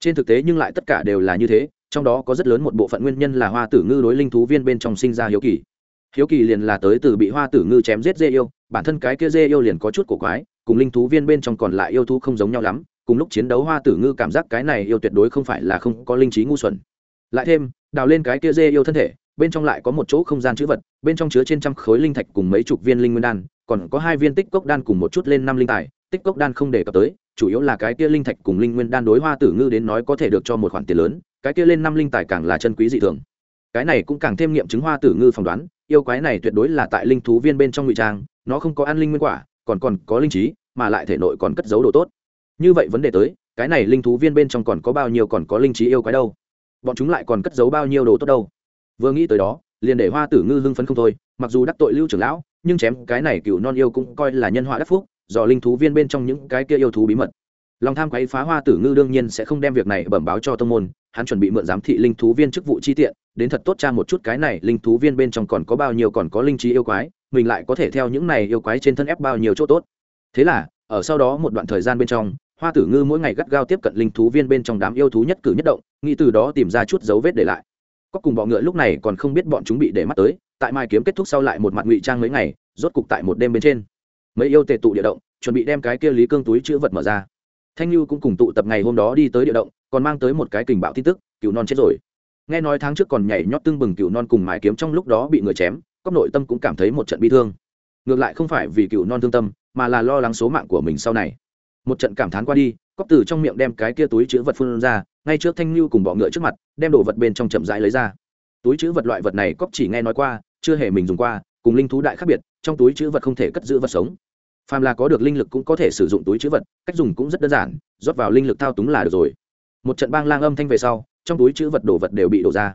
Speaker 1: Trên thực tế nhưng lại tất cả đều là như thế, trong đó có rất lớn một bộ phận nguyên nhân là hoa tử ngư đối linh thú viên bên trong sinh ra hiếu kỳ. Hiếu kỳ liền là tới từ bị hoa tử ngư chém giết dê yêu, bản thân cái kia dê yêu liền có chút cổ quái, cùng linh thú viên bên trong còn lại yêu thú không giống nhau lắm, cùng lúc chiến đấu hoa tử ngư cảm giác cái này yêu tuyệt đối không phải là không có linh trí ngu xuẩn. Lại thêm đào lên cái kia dê yêu thân thể, bên trong lại có một chỗ không gian chữ vật, bên trong chứa trên trăm khối linh thạch cùng mấy chục viên linh nguyên đan, còn có hai viên tích cốc đan cùng một chút lên năm linh tài, tích cốc đan không đề cập tới, chủ yếu là cái kia linh thạch cùng linh nguyên đan đối hoa tử ngư đến nói có thể được cho một khoản tiền lớn, cái kia lên năm linh tài càng là chân quý dị thường. Cái này cũng càng thêm nghiệm chứng hoa tử ngư phỏng đoán, yêu quái này tuyệt đối là tại linh thú viên bên trong ngụy trang, nó không có ăn linh nguyên quả, còn còn có linh trí, mà lại thể nội còn cất giấu đồ tốt. Như vậy vấn đề tới, cái này linh thú viên bên trong còn có bao nhiêu còn có linh trí yêu quái đâu? Bọn chúng lại còn cất giấu bao nhiêu đồ tốt đâu. Vừa nghĩ tới đó, liền để hoa tử ngư hưng phấn không thôi, mặc dù đắc tội lưu trưởng lão, nhưng chém cái này cựu non yêu cũng coi là nhân họa đắc phúc, do linh thú viên bên trong những cái kia yêu thú bí mật. Lòng tham quấy phá hoa tử ngư đương nhiên sẽ không đem việc này bẩm báo cho tông môn, hắn chuẩn bị mượn giám thị linh thú viên chức vụ chi tiện, đến thật tốt cha một chút cái này linh thú viên bên trong còn có bao nhiêu còn có linh trí yêu quái, mình lại có thể theo những này yêu quái trên thân ép bao nhiêu chỗ tốt. Thế là, ở sau đó một đoạn thời gian bên trong hoa tử ngư mỗi ngày gắt gao tiếp cận linh thú viên bên trong đám yêu thú nhất cử nhất động, nghĩ từ đó tìm ra chút dấu vết để lại. Có cùng bọ ngựa lúc này còn không biết bọn chúng bị để mắt tới, tại mai kiếm kết thúc sau lại một mặt ngụy trang mấy ngày, rốt cục tại một đêm bên trên. Mấy yêu tề tụ địa động, chuẩn bị đem cái kia lý cương túi chữ vật mở ra. Thanh lưu cũng cùng tụ tập ngày hôm đó đi tới địa động, còn mang tới một cái kình bạo tin tức cựu non chết rồi. Nghe nói tháng trước còn nhảy nhót tưng bừng cựu non cùng mái kiếm trong lúc đó bị người chém cóc nội tâm cũng cảm thấy một trận bi thương. Ngược lại không phải vì cựu non thương tâm, mà là lo lắng số mạng của mình sau này một trận cảm thán qua đi cóc từ trong miệng đem cái kia túi chữ vật phun ra, ngay trước thanh lưu cùng bọ ngựa trước mặt, đem đồ vật bên trong chậm rãi lấy ra. Túi chữ vật loại vật này cóc chỉ nghe nói qua, chưa hề mình dùng qua, cùng linh thú đại khác biệt, trong túi chữ vật không thể cất giữ vật sống. Phàm là có được linh lực cũng có thể sử dụng túi chữ vật, cách dùng cũng rất đơn giản, rót vào linh lực thao túng là được rồi. Một trận bang lang âm thanh về sau, trong túi chữ vật đồ vật đều bị đổ ra.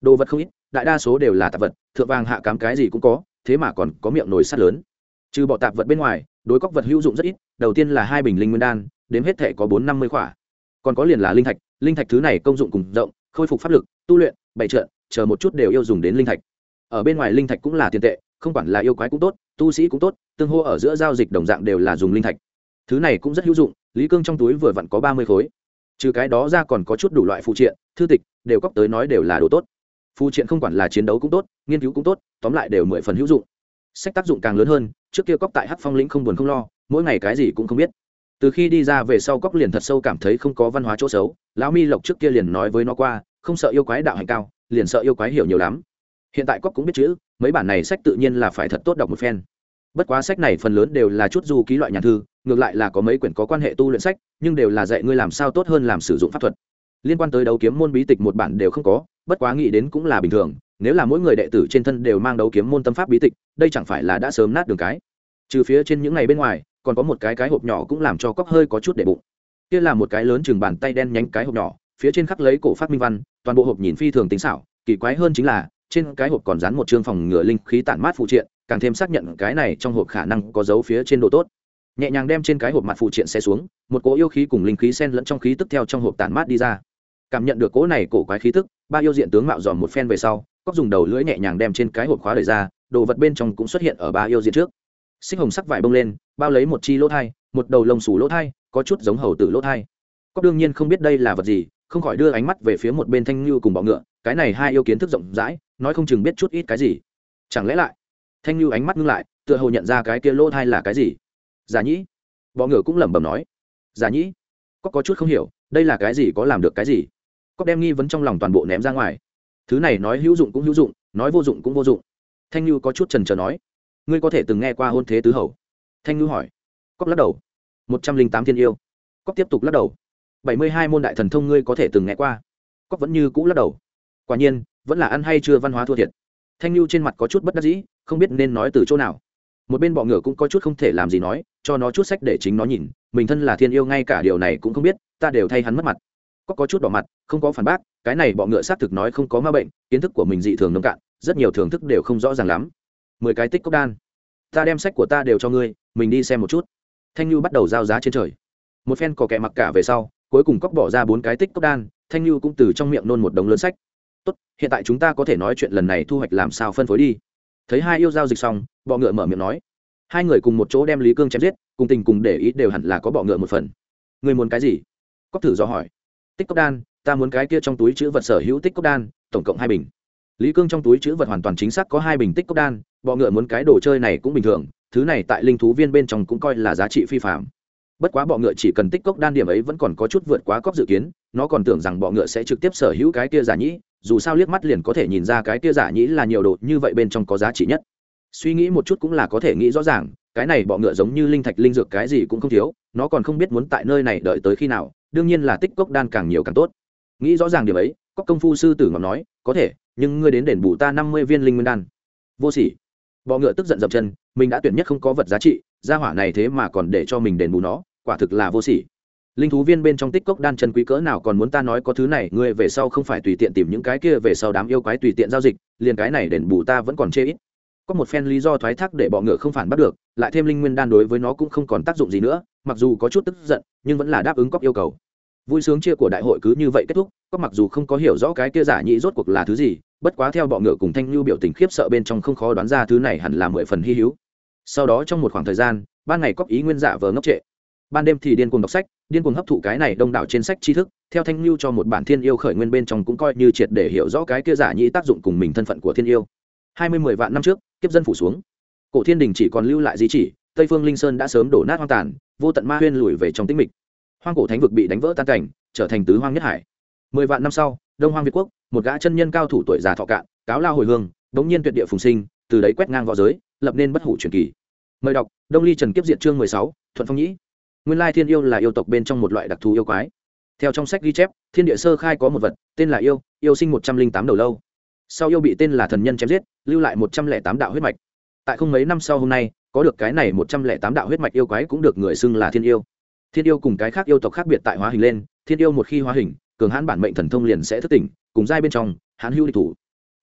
Speaker 1: Đồ vật không ít, đại đa số đều là tạp vật, thượng vàng hạ cám cái gì cũng có, thế mà còn có miệng nồi sắt lớn trừ bỏ tạp vật bên ngoài, đối cóc vật hữu dụng rất ít, đầu tiên là hai bình linh nguyên đan, đếm hết thể có bốn năm mươi khỏa. Còn có liền là linh thạch linh thạch thứ này công dụng cùng rộng, khôi phục pháp lực, tu luyện, bày trợ chờ một chút đều yêu dùng đến linh thạch. Ở bên ngoài linh thạch cũng là tiền tệ, không quản là yêu quái cũng tốt, tu sĩ cũng tốt, tương hô ở giữa giao dịch đồng dạng đều là dùng linh thạch. Thứ này cũng rất hữu dụng, lý cương trong túi vừa vặn có ba mươi khối. Trừ cái đó ra còn có chút đủ loại phụ triện, thư tịch, đều cóc tới nói đều là đồ tốt. Phụ triện không quản là chiến đấu cũng tốt, nghiên cứu cũng tốt, tóm lại đều mười phần hữu dụng sách tác dụng càng lớn hơn, trước kia cóc tại hắc phong lĩnh không buồn không lo, mỗi ngày cái gì cũng không biết. Từ khi đi ra về sau cóc liền thật sâu cảm thấy không có văn hóa chỗ xấu, lão mi lộc trước kia liền nói với nó qua, không sợ yêu quái đạo hành cao, liền sợ yêu quái hiểu nhiều lắm. Hiện tại cóc cũng biết chữ, mấy bản này sách tự nhiên là phải thật tốt đọc một phen. Bất quá sách này phần lớn đều là chút du ký loại nhà thư, ngược lại là có mấy quyển có quan hệ tu luyện sách, nhưng đều là dạy ngươi làm sao tốt hơn làm sử dụng pháp thuật. Liên quan tới đấu kiếm môn bí tịch một bản đều không có, bất quá nghĩ đến cũng là bình thường nếu là mỗi người đệ tử trên thân đều mang đấu kiếm môn tâm pháp bí tịch, đây chẳng phải là đã sớm nát đường cái? Trừ phía trên những ngày bên ngoài, còn có một cái cái hộp nhỏ cũng làm cho cóc hơi có chút để bụng. Kia là một cái lớn chừng bàn tay đen nhánh cái hộp nhỏ, phía trên khắc lấy cổ phát minh văn, toàn bộ hộp nhìn phi thường tính xảo, kỳ quái hơn chính là, trên cái hộp còn dán một chương phòng ngừa linh khí tản mát phụ triện, càng thêm xác nhận cái này trong hộp khả năng có dấu phía trên độ tốt. Nhẹ nhàng đem trên cái hộp mặt phụ triện xe xuống, một cỗ yêu khí cùng linh khí sen lẫn trong khí tức theo trong hộp tản mát đi ra. Cảm nhận được cỗ này cổ quái khí tức, ba yêu diện tướng mạo dòm một phen về sau cóc dùng đầu lưỡi nhẹ nhàng đem trên cái hộp khóa đời ra, đồ vật bên trong cũng xuất hiện ở ba yêu diện trước. Xích hồng sắc vải bông lên, bao lấy một chi lỗ thai, một đầu lông xù lỗ thai, có chút giống hầu tử lỗ thai. Cóc đương nhiên không biết đây là vật gì, không khỏi đưa ánh mắt về phía một bên thanh như cùng bọ ngựa, cái này hai yêu kiến thức rộng rãi, nói không chừng biết chút ít cái gì. Chẳng lẽ lại, thanh như ánh mắt ngưng lại, tựa hồ nhận ra cái kia lỗ thai là cái gì? Giả nhĩ. Bọ ngựa cũng lẩm bẩm nói. Giả nhĩ, Cóc có chút không hiểu, đây là cái gì, có làm được cái gì? Cóc đem nghi vấn trong lòng toàn bộ ném ra ngoài thứ này nói hữu dụng cũng hữu dụng, nói vô dụng cũng vô dụng. Thanh như có chút trần trờ nói, ngươi có thể từng nghe qua hôn thế tứ hầu? Thanh như hỏi. Cóc lắc đầu. Một trăm linh tám thiên yêu. Cóc tiếp tục lắc đầu. Bảy mươi hai môn đại thần thông ngươi có thể từng nghe qua. Cóc vẫn như cũ lắc đầu. Quả nhiên, vẫn là ăn hay chưa văn hóa thua thiệt. Thanh lưu trên mặt có chút bất đắc dĩ, không biết nên nói từ chỗ nào. Một bên bọ ngựa cũng có chút không thể làm gì nói, cho nó chút sách để chính nó nhìn, mình thân là thiên yêu ngay cả điều này cũng không biết, ta đều thay hắn mất mặt. Có có chút đỏ mặt, không có phản bác cái này bọ ngựa xác thực nói không có ma bệnh, kiến thức của mình dị thường nông cạn, rất nhiều thưởng thức đều không rõ ràng lắm. Mười cái tích cốc đan. Ta đem sách của ta đều cho ngươi, mình đi xem một chút. Thanh lưu bắt đầu giao giá trên trời. Một phen cò kẹ mặc cả về sau, cuối cùng cóc bỏ ra bốn cái tích cốc đan, thanh lưu cũng từ trong miệng nôn một đống lớn sách. Tốt, hiện tại chúng ta có thể nói chuyện lần này thu hoạch làm sao phân phối đi. Thấy hai yêu giao dịch xong, bọ ngựa mở miệng nói. Hai người cùng một chỗ đem lý cương chém giết, cùng tình cùng để ý đều hẳn là có bọ ngựa một phần. Người muốn cái gì? Cóc thử do hỏi. Tích cốc đan ta muốn cái kia trong túi chữ vật sở hữu tích cốc đan, tổng cộng hai bình. Lý cương trong túi chữ vật hoàn toàn chính xác có hai bình tích cốc đan, bọ ngựa muốn cái đồ chơi này cũng bình thường, thứ này tại linh thú viên bên trong cũng coi là giá trị phi phạm bất quá bọ ngựa chỉ cần tích cốc đan điểm ấy vẫn còn có chút vượt quá cóc dự kiến, nó còn tưởng rằng bọ ngựa sẽ trực tiếp sở hữu cái kia giả nhĩ, dù sao liếc mắt liền có thể nhìn ra cái kia giả nhĩ là nhiều đồ như vậy bên trong có giá trị nhất. Suy nghĩ một chút cũng là có thể nghĩ rõ ràng, cái này bọ ngựa giống như linh thạch linh dược cái gì cũng không thiếu, nó còn không biết muốn tại nơi này đợi tới khi nào, đương nhiên là tích cốc đan càng nhiều càng tốt nghĩ rõ ràng điểm ấy, có công phu sư tử ngọc nói, có thể, nhưng ngươi đến đền bù ta năm mươi viên linh nguyên đan. Vô sỉ. Bọ ngựa tức giận dập chân, mình đã tuyển nhất không có vật giá trị, gia hỏa này thế mà còn để cho mình đền bù nó, quả thực là vô sỉ. Linh thú viên bên trong tích cốc đan chân quý cỡ nào còn muốn ta nói có thứ này, ngươi về sau không phải tùy tiện tìm những cái kia về sau đám yêu quái tùy tiện giao dịch, liền cái này đền bù ta vẫn còn chê ít. Có một phen lý do thoái thác để bọ ngựa không phản bắt được, lại thêm linh nguyên đan đối với nó cũng không còn tác dụng gì nữa, mặc dù có chút tức giận, nhưng vẫn là đáp ứng cóc yêu cầu vui sướng chia của đại hội cứ như vậy kết thúc có mặc dù không có hiểu rõ cái kia giả nhị rốt cuộc là thứ gì, bất quá theo bọ ngựa cùng thanh lưu biểu tình khiếp sợ bên trong không khó đoán ra thứ này hẳn là mười phần hy hữu. Sau đó trong một khoảng thời gian, ban ngày cóp ý nguyên giả vờ ngốc trệ. Ban đêm thì điên cuồng đọc sách, điên cuồng hấp thụ cái này đông đảo trên sách tri thức, theo thanh lưu cho một bản thiên yêu khởi nguyên bên trong cũng coi như triệt để hiểu rõ cái kia giả nhị tác dụng cùng mình thân phận của thiên yêu. Hai mươi mười vạn năm trước, kiếp dân phủ xuống. Cổ thiên đình chỉ còn lưu lại di chỉ, tây phương linh sơn đã sớm đổ nát hoang tàn, vô tận ma huyên lùi về trong tĩnh mịch hoang cổ thánh vực bị đánh vỡ tan cảnh, trở thành tứ hoang nhất hải. Mười vạn năm sau, đông hoang việt quốc, một gã chân nhân cao thủ tuổi già thọ cạn, cáo lao hồi hương bỗng nhiên tuyệt địa phùng sinh, từ đấy quét ngang v õ giới, lập nên bất hủ truyền kỳ. Mời đọc, đông ly trần kiếp diện chương mười sáu, thuận phong nhĩ. Nguyên lai thiên yêu là yêu tộc bên trong một loại đặc thù yêu quái. Theo trong sách ghi chép, thiên địa sơ khai có một vật, tên là yêu yêu sinh một trăm linh tám đầu lâu. Sau yêu bị tên là thần nhân chém giết, lưu lại một trăm lẻ tám đạo huyết mạch. Tại không mấy năm sau hôm nay, có được cái này một trăm lẻ tám đạo huyết mạch yêu quái cũng được người xưng là thiên yêu thiên yêu cùng cái khác yêu tộc khác biệt tại hóa hình lên, thiên yêu một khi hóa hình, cường hãn bản mệnh thần thông liền sẽ thức tỉnh, cùng giai bên trong, hãn hữu địch thủ.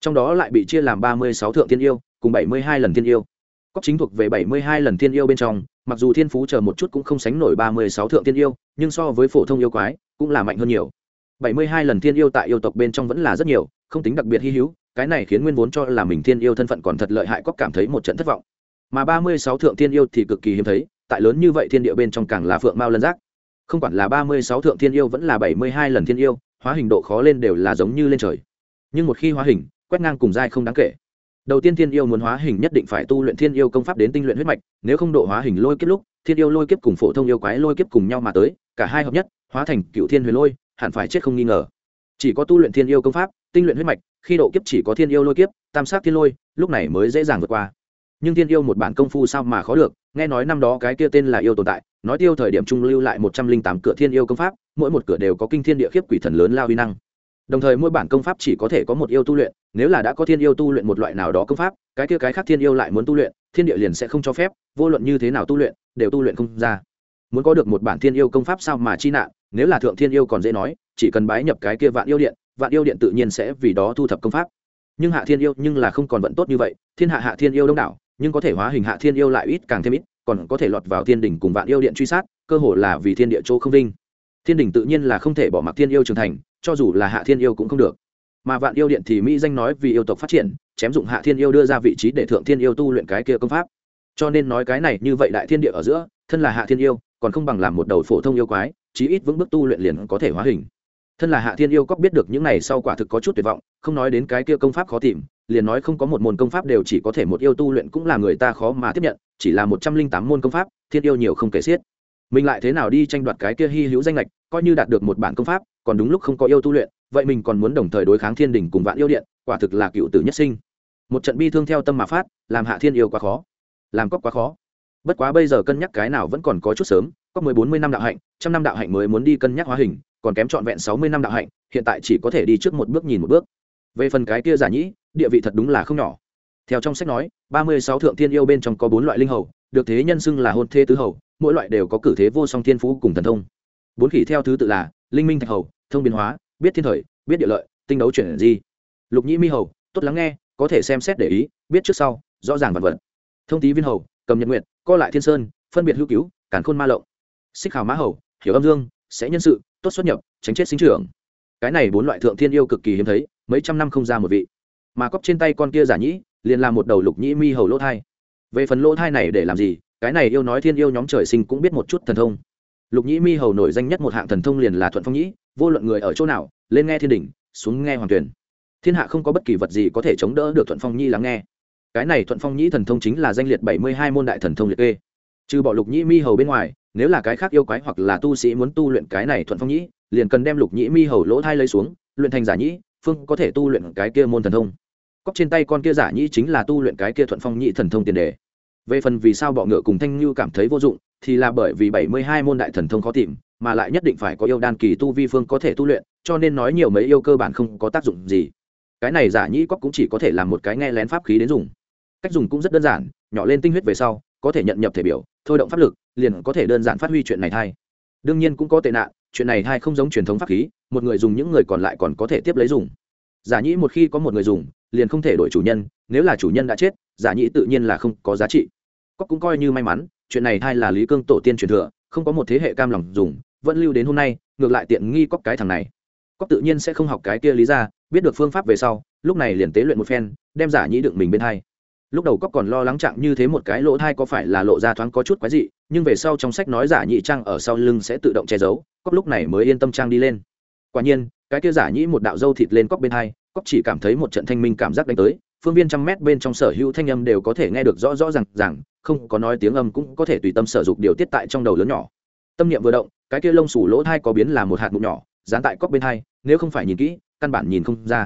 Speaker 1: Trong đó lại bị chia làm ba mươi sáu thượng thiên yêu, cùng bảy mươi hai lần thiên yêu. Cóc chính thuộc về bảy mươi hai lần thiên yêu bên trong, mặc dù thiên phú chờ một chút cũng không sánh nổi ba mươi sáu thượng thiên yêu, nhưng so với phổ thông yêu quái, cũng là mạnh hơn nhiều. bảy mươi hai lần thiên yêu tại yêu tộc bên trong vẫn là rất nhiều, không tính đặc biệt hy hữu, cái này khiến nguyên vốn cho là mình thiên yêu thân phận còn thật lợi hại cóc cảm thấy một trận thất vọng. Mà ba mươi sáu thượng thiên yêu thì cực kỳ hiếm thấy tại lớn như vậy thiên địa bên trong càng là phượng mao lân giác. Không quản là ba mươi sáu thượng thiên yêu vẫn là bảy mươi hai lần thiên yêu, hóa hình độ khó lên đều là giống như lên trời. Nhưng một khi hóa hình, quét ngang cùng dai không đáng kể. Đầu tiên thiên yêu muốn hóa hình nhất định phải tu luyện thiên yêu công pháp đến tinh luyện huyết mạch, nếu không độ hóa hình lôi kiếp lúc, thiên yêu lôi kiếp cùng phổ thông yêu quái lôi kiếp cùng nhau mà tới, cả hai hợp nhất, hóa thành cựu thiên huyền lôi, hẳn phải chết không nghi ngờ. Chỉ có tu luyện thiên yêu công pháp, tinh luyện huyết mạch, khi độ kiếp chỉ có thiên yêu lôi kiếp, tam sát thiên lôi, lúc này mới dễ dàng vượt qua. Nhưng thiên yêu một bản công phu sao mà khó được nghe nói năm đó cái kia tên là yêu tồn tại, nói tiêu thời điểm trung lưu lại một trăm linh tám cửa thiên yêu công pháp, mỗi một cửa đều có kinh thiên địa khiếp quỷ thần lớn lao huy năng. Đồng thời mỗi bản công pháp chỉ có thể có một yêu tu luyện, nếu là đã có thiên yêu tu luyện một loại nào đó công pháp, cái kia cái khác thiên yêu lại muốn tu luyện, thiên địa liền sẽ không cho phép, vô luận như thế nào tu luyện, đều tu luyện không ra. Muốn có được một bản thiên yêu công pháp sao mà chi nạn, nếu là thượng thiên yêu còn dễ nói, chỉ cần bái nhập cái kia vạn yêu điện, vạn yêu điện tự nhiên sẽ vì đó thu thập công pháp. Nhưng hạ thiên yêu nhưng là không còn vận tốt như vậy, thiên hạ hạ thiên yêu đông đảo nhưng có thể hóa hình hạ thiên yêu lại ít càng thêm ít, còn có thể lọt vào thiên đình cùng vạn yêu điện truy sát, cơ hồ là vì thiên địa chỗ không vinh. Thiên đình tự nhiên là không thể bỏ mặc thiên yêu trưởng thành, cho dù là hạ thiên yêu cũng không được. Mà vạn yêu điện thì mỹ danh nói vì yêu tộc phát triển, chém dụng hạ thiên yêu đưa ra vị trí để thượng thiên yêu tu luyện cái kia công pháp. Cho nên nói cái này như vậy đại thiên địa ở giữa, thân là hạ thiên yêu, còn không bằng làm một đầu phổ thông yêu quái, chí ít vững bước tu luyện liền có thể hóa hình thân là hạ thiên yêu cóc biết được những này sau quả thực có chút tuyệt vọng, không nói đến cái kia công pháp khó tìm, liền nói không có một môn công pháp đều chỉ có thể một yêu tu luyện cũng là người ta khó mà tiếp nhận, chỉ là một trăm linh tám môn công pháp, thiên yêu nhiều không kể xiết. Mình lại thế nào đi tranh đoạt cái kia hy hữu danh lệch coi như đạt được một bản công pháp, còn đúng lúc không có yêu tu luyện, vậy mình còn muốn đồng thời đối kháng thiên đình cùng vạn yêu điện, quả thực là cựu tử nhất sinh. Một trận bi thương theo tâm mà phát, làm hạ thiên yêu quá khó. Làm cóc quá khó. Bất quá bây giờ cân nhắc cái nào vẫn còn có chút sớm, có mười bốn mươi năm đạo hạnh, trăm năm đạo hạnh mới muốn đi cân nhắc hóa hình còn kém trọn vẹn sáu mươi năm đạo hạnh, hiện tại chỉ có thể đi trước một bước nhìn một bước. Về phần cái kia giả nhĩ, địa vị thật đúng là không nhỏ. Theo trong sách nói, ba mươi sáu thượng thiên yêu bên trong có bốn loại linh hầu, được thế nhân xưng là hôn thế tứ hầu, mỗi loại đều có cử thế vô song thiên phú cùng thần thông. Bốn khỉ theo thứ tự là linh minh thạch hầu, thông biến hóa, biết thiên thời, biết địa lợi, tinh đấu chuyển di. Lục nhĩ mi hầu, tốt lắng nghe, có thể xem xét để ý, biết trước sau, rõ ràng vật vật. Thông tý viên hầu, cầm nhật nguyện co lại thiên sơn, phân biệt hữu cứu cản khôn ma lộng. Xích hào mã hầu, hiểu âm dương, sẽ nhân sự tốt xuất nhập, tránh chết sinh trưởng. Cái này bốn loại thượng thiên yêu cực kỳ hiếm thấy, mấy trăm năm không ra một vị. Mà cóc trên tay con kia giả nhĩ, liền là một đầu lục nhĩ mi hầu lỗ thai. Về phần lỗ thai này để làm gì, cái này yêu nói thiên yêu nhóm trời sinh cũng biết một chút thần thông. Lục nhĩ mi hầu nổi danh nhất một hạng thần thông liền là thuận phong nhĩ, vô luận người ở chỗ nào, lên nghe thiên đình xuống nghe hoàng tuyển. Thiên hạ không có bất kỳ vật gì có thể chống đỡ được thuận phong nhĩ lắng nghe. Cái này thuận phong nhĩ thần thông chính là danh liệt bảy mươi hai môn đại thần thông liệt kê. Trừ bỏ lục nhĩ mi hầu bên ngoài nếu là cái khác yêu quái hoặc là tu sĩ muốn tu luyện cái này thuận phong nhĩ, liền cần đem lục nhĩ mi hầu lỗ thai lấy xuống, luyện thành giả nhĩ, phương có thể tu luyện cái kia môn thần thông. Cóc trên tay con kia giả nhĩ chính là tu luyện cái kia thuận phong nhĩ thần thông tiền đề. Về phần vì sao bọ ngựa cùng thanh như cảm thấy vô dụng, thì là bởi vì bảy mươi hai môn đại thần thông khó tìm, mà lại nhất định phải có yêu đan kỳ tu vi phương có thể tu luyện, cho nên nói nhiều mấy yêu cơ bản không có tác dụng gì. Cái này giả nhĩ cóc cũng chỉ có thể làm một cái nghe lén pháp khí đến dùng. Cách dùng cũng rất đơn giản, nhỏ lên tinh huyết về sau, có thể nhận nhập thể biểu, thôi động pháp lực liền có thể đơn giản phát huy chuyện này thay đương nhiên cũng có tệ nạn, chuyện này thay không giống truyền thống pháp khí, một người dùng những người còn lại còn có thể tiếp lấy dùng. Giả nhĩ một khi có một người dùng, liền không thể đổi chủ nhân, nếu là chủ nhân đã chết, giả nhĩ tự nhiên là không có giá trị. Cóc cũng coi như may mắn, chuyện này thay là lý cương tổ tiên truyền thừa, không có một thế hệ cam lòng dùng, vẫn lưu đến hôm nay, ngược lại tiện nghi cóc cái thằng này. Cóc tự nhiên sẽ không học cái kia lý ra, biết được phương pháp về sau, lúc này liền tế luyện một phen, đem giả nhĩ đựng mình bên thay lúc đầu cóc còn lo lắng trạng như thế một cái lỗ thai có phải là lộ ra thoáng có chút quái dị, nhưng về sau trong sách nói giả nhị trang ở sau lưng sẽ tự động che giấu cóc lúc này mới yên tâm trang đi lên. Quả nhiên, cái kia giả nhĩ một đạo dâu thịt lên cóc bên hai cóc chỉ cảm thấy một trận thanh minh cảm giác đánh tới, phương viên trăm mét bên trong sở hữu thanh âm đều có thể nghe được rõ rõ r à n g rằng không có nói tiếng âm cũng có thể tùy tâm sở dục điều tiết tại trong đầu lớn nhỏ. Tâm niệm vừa động, cái kia lông sủ lỗ thai có biến là một hạt mụn nhỏ, dán tại cóc bên hai, nếu không phải nhìn kỹ, căn bản nhìn không ra.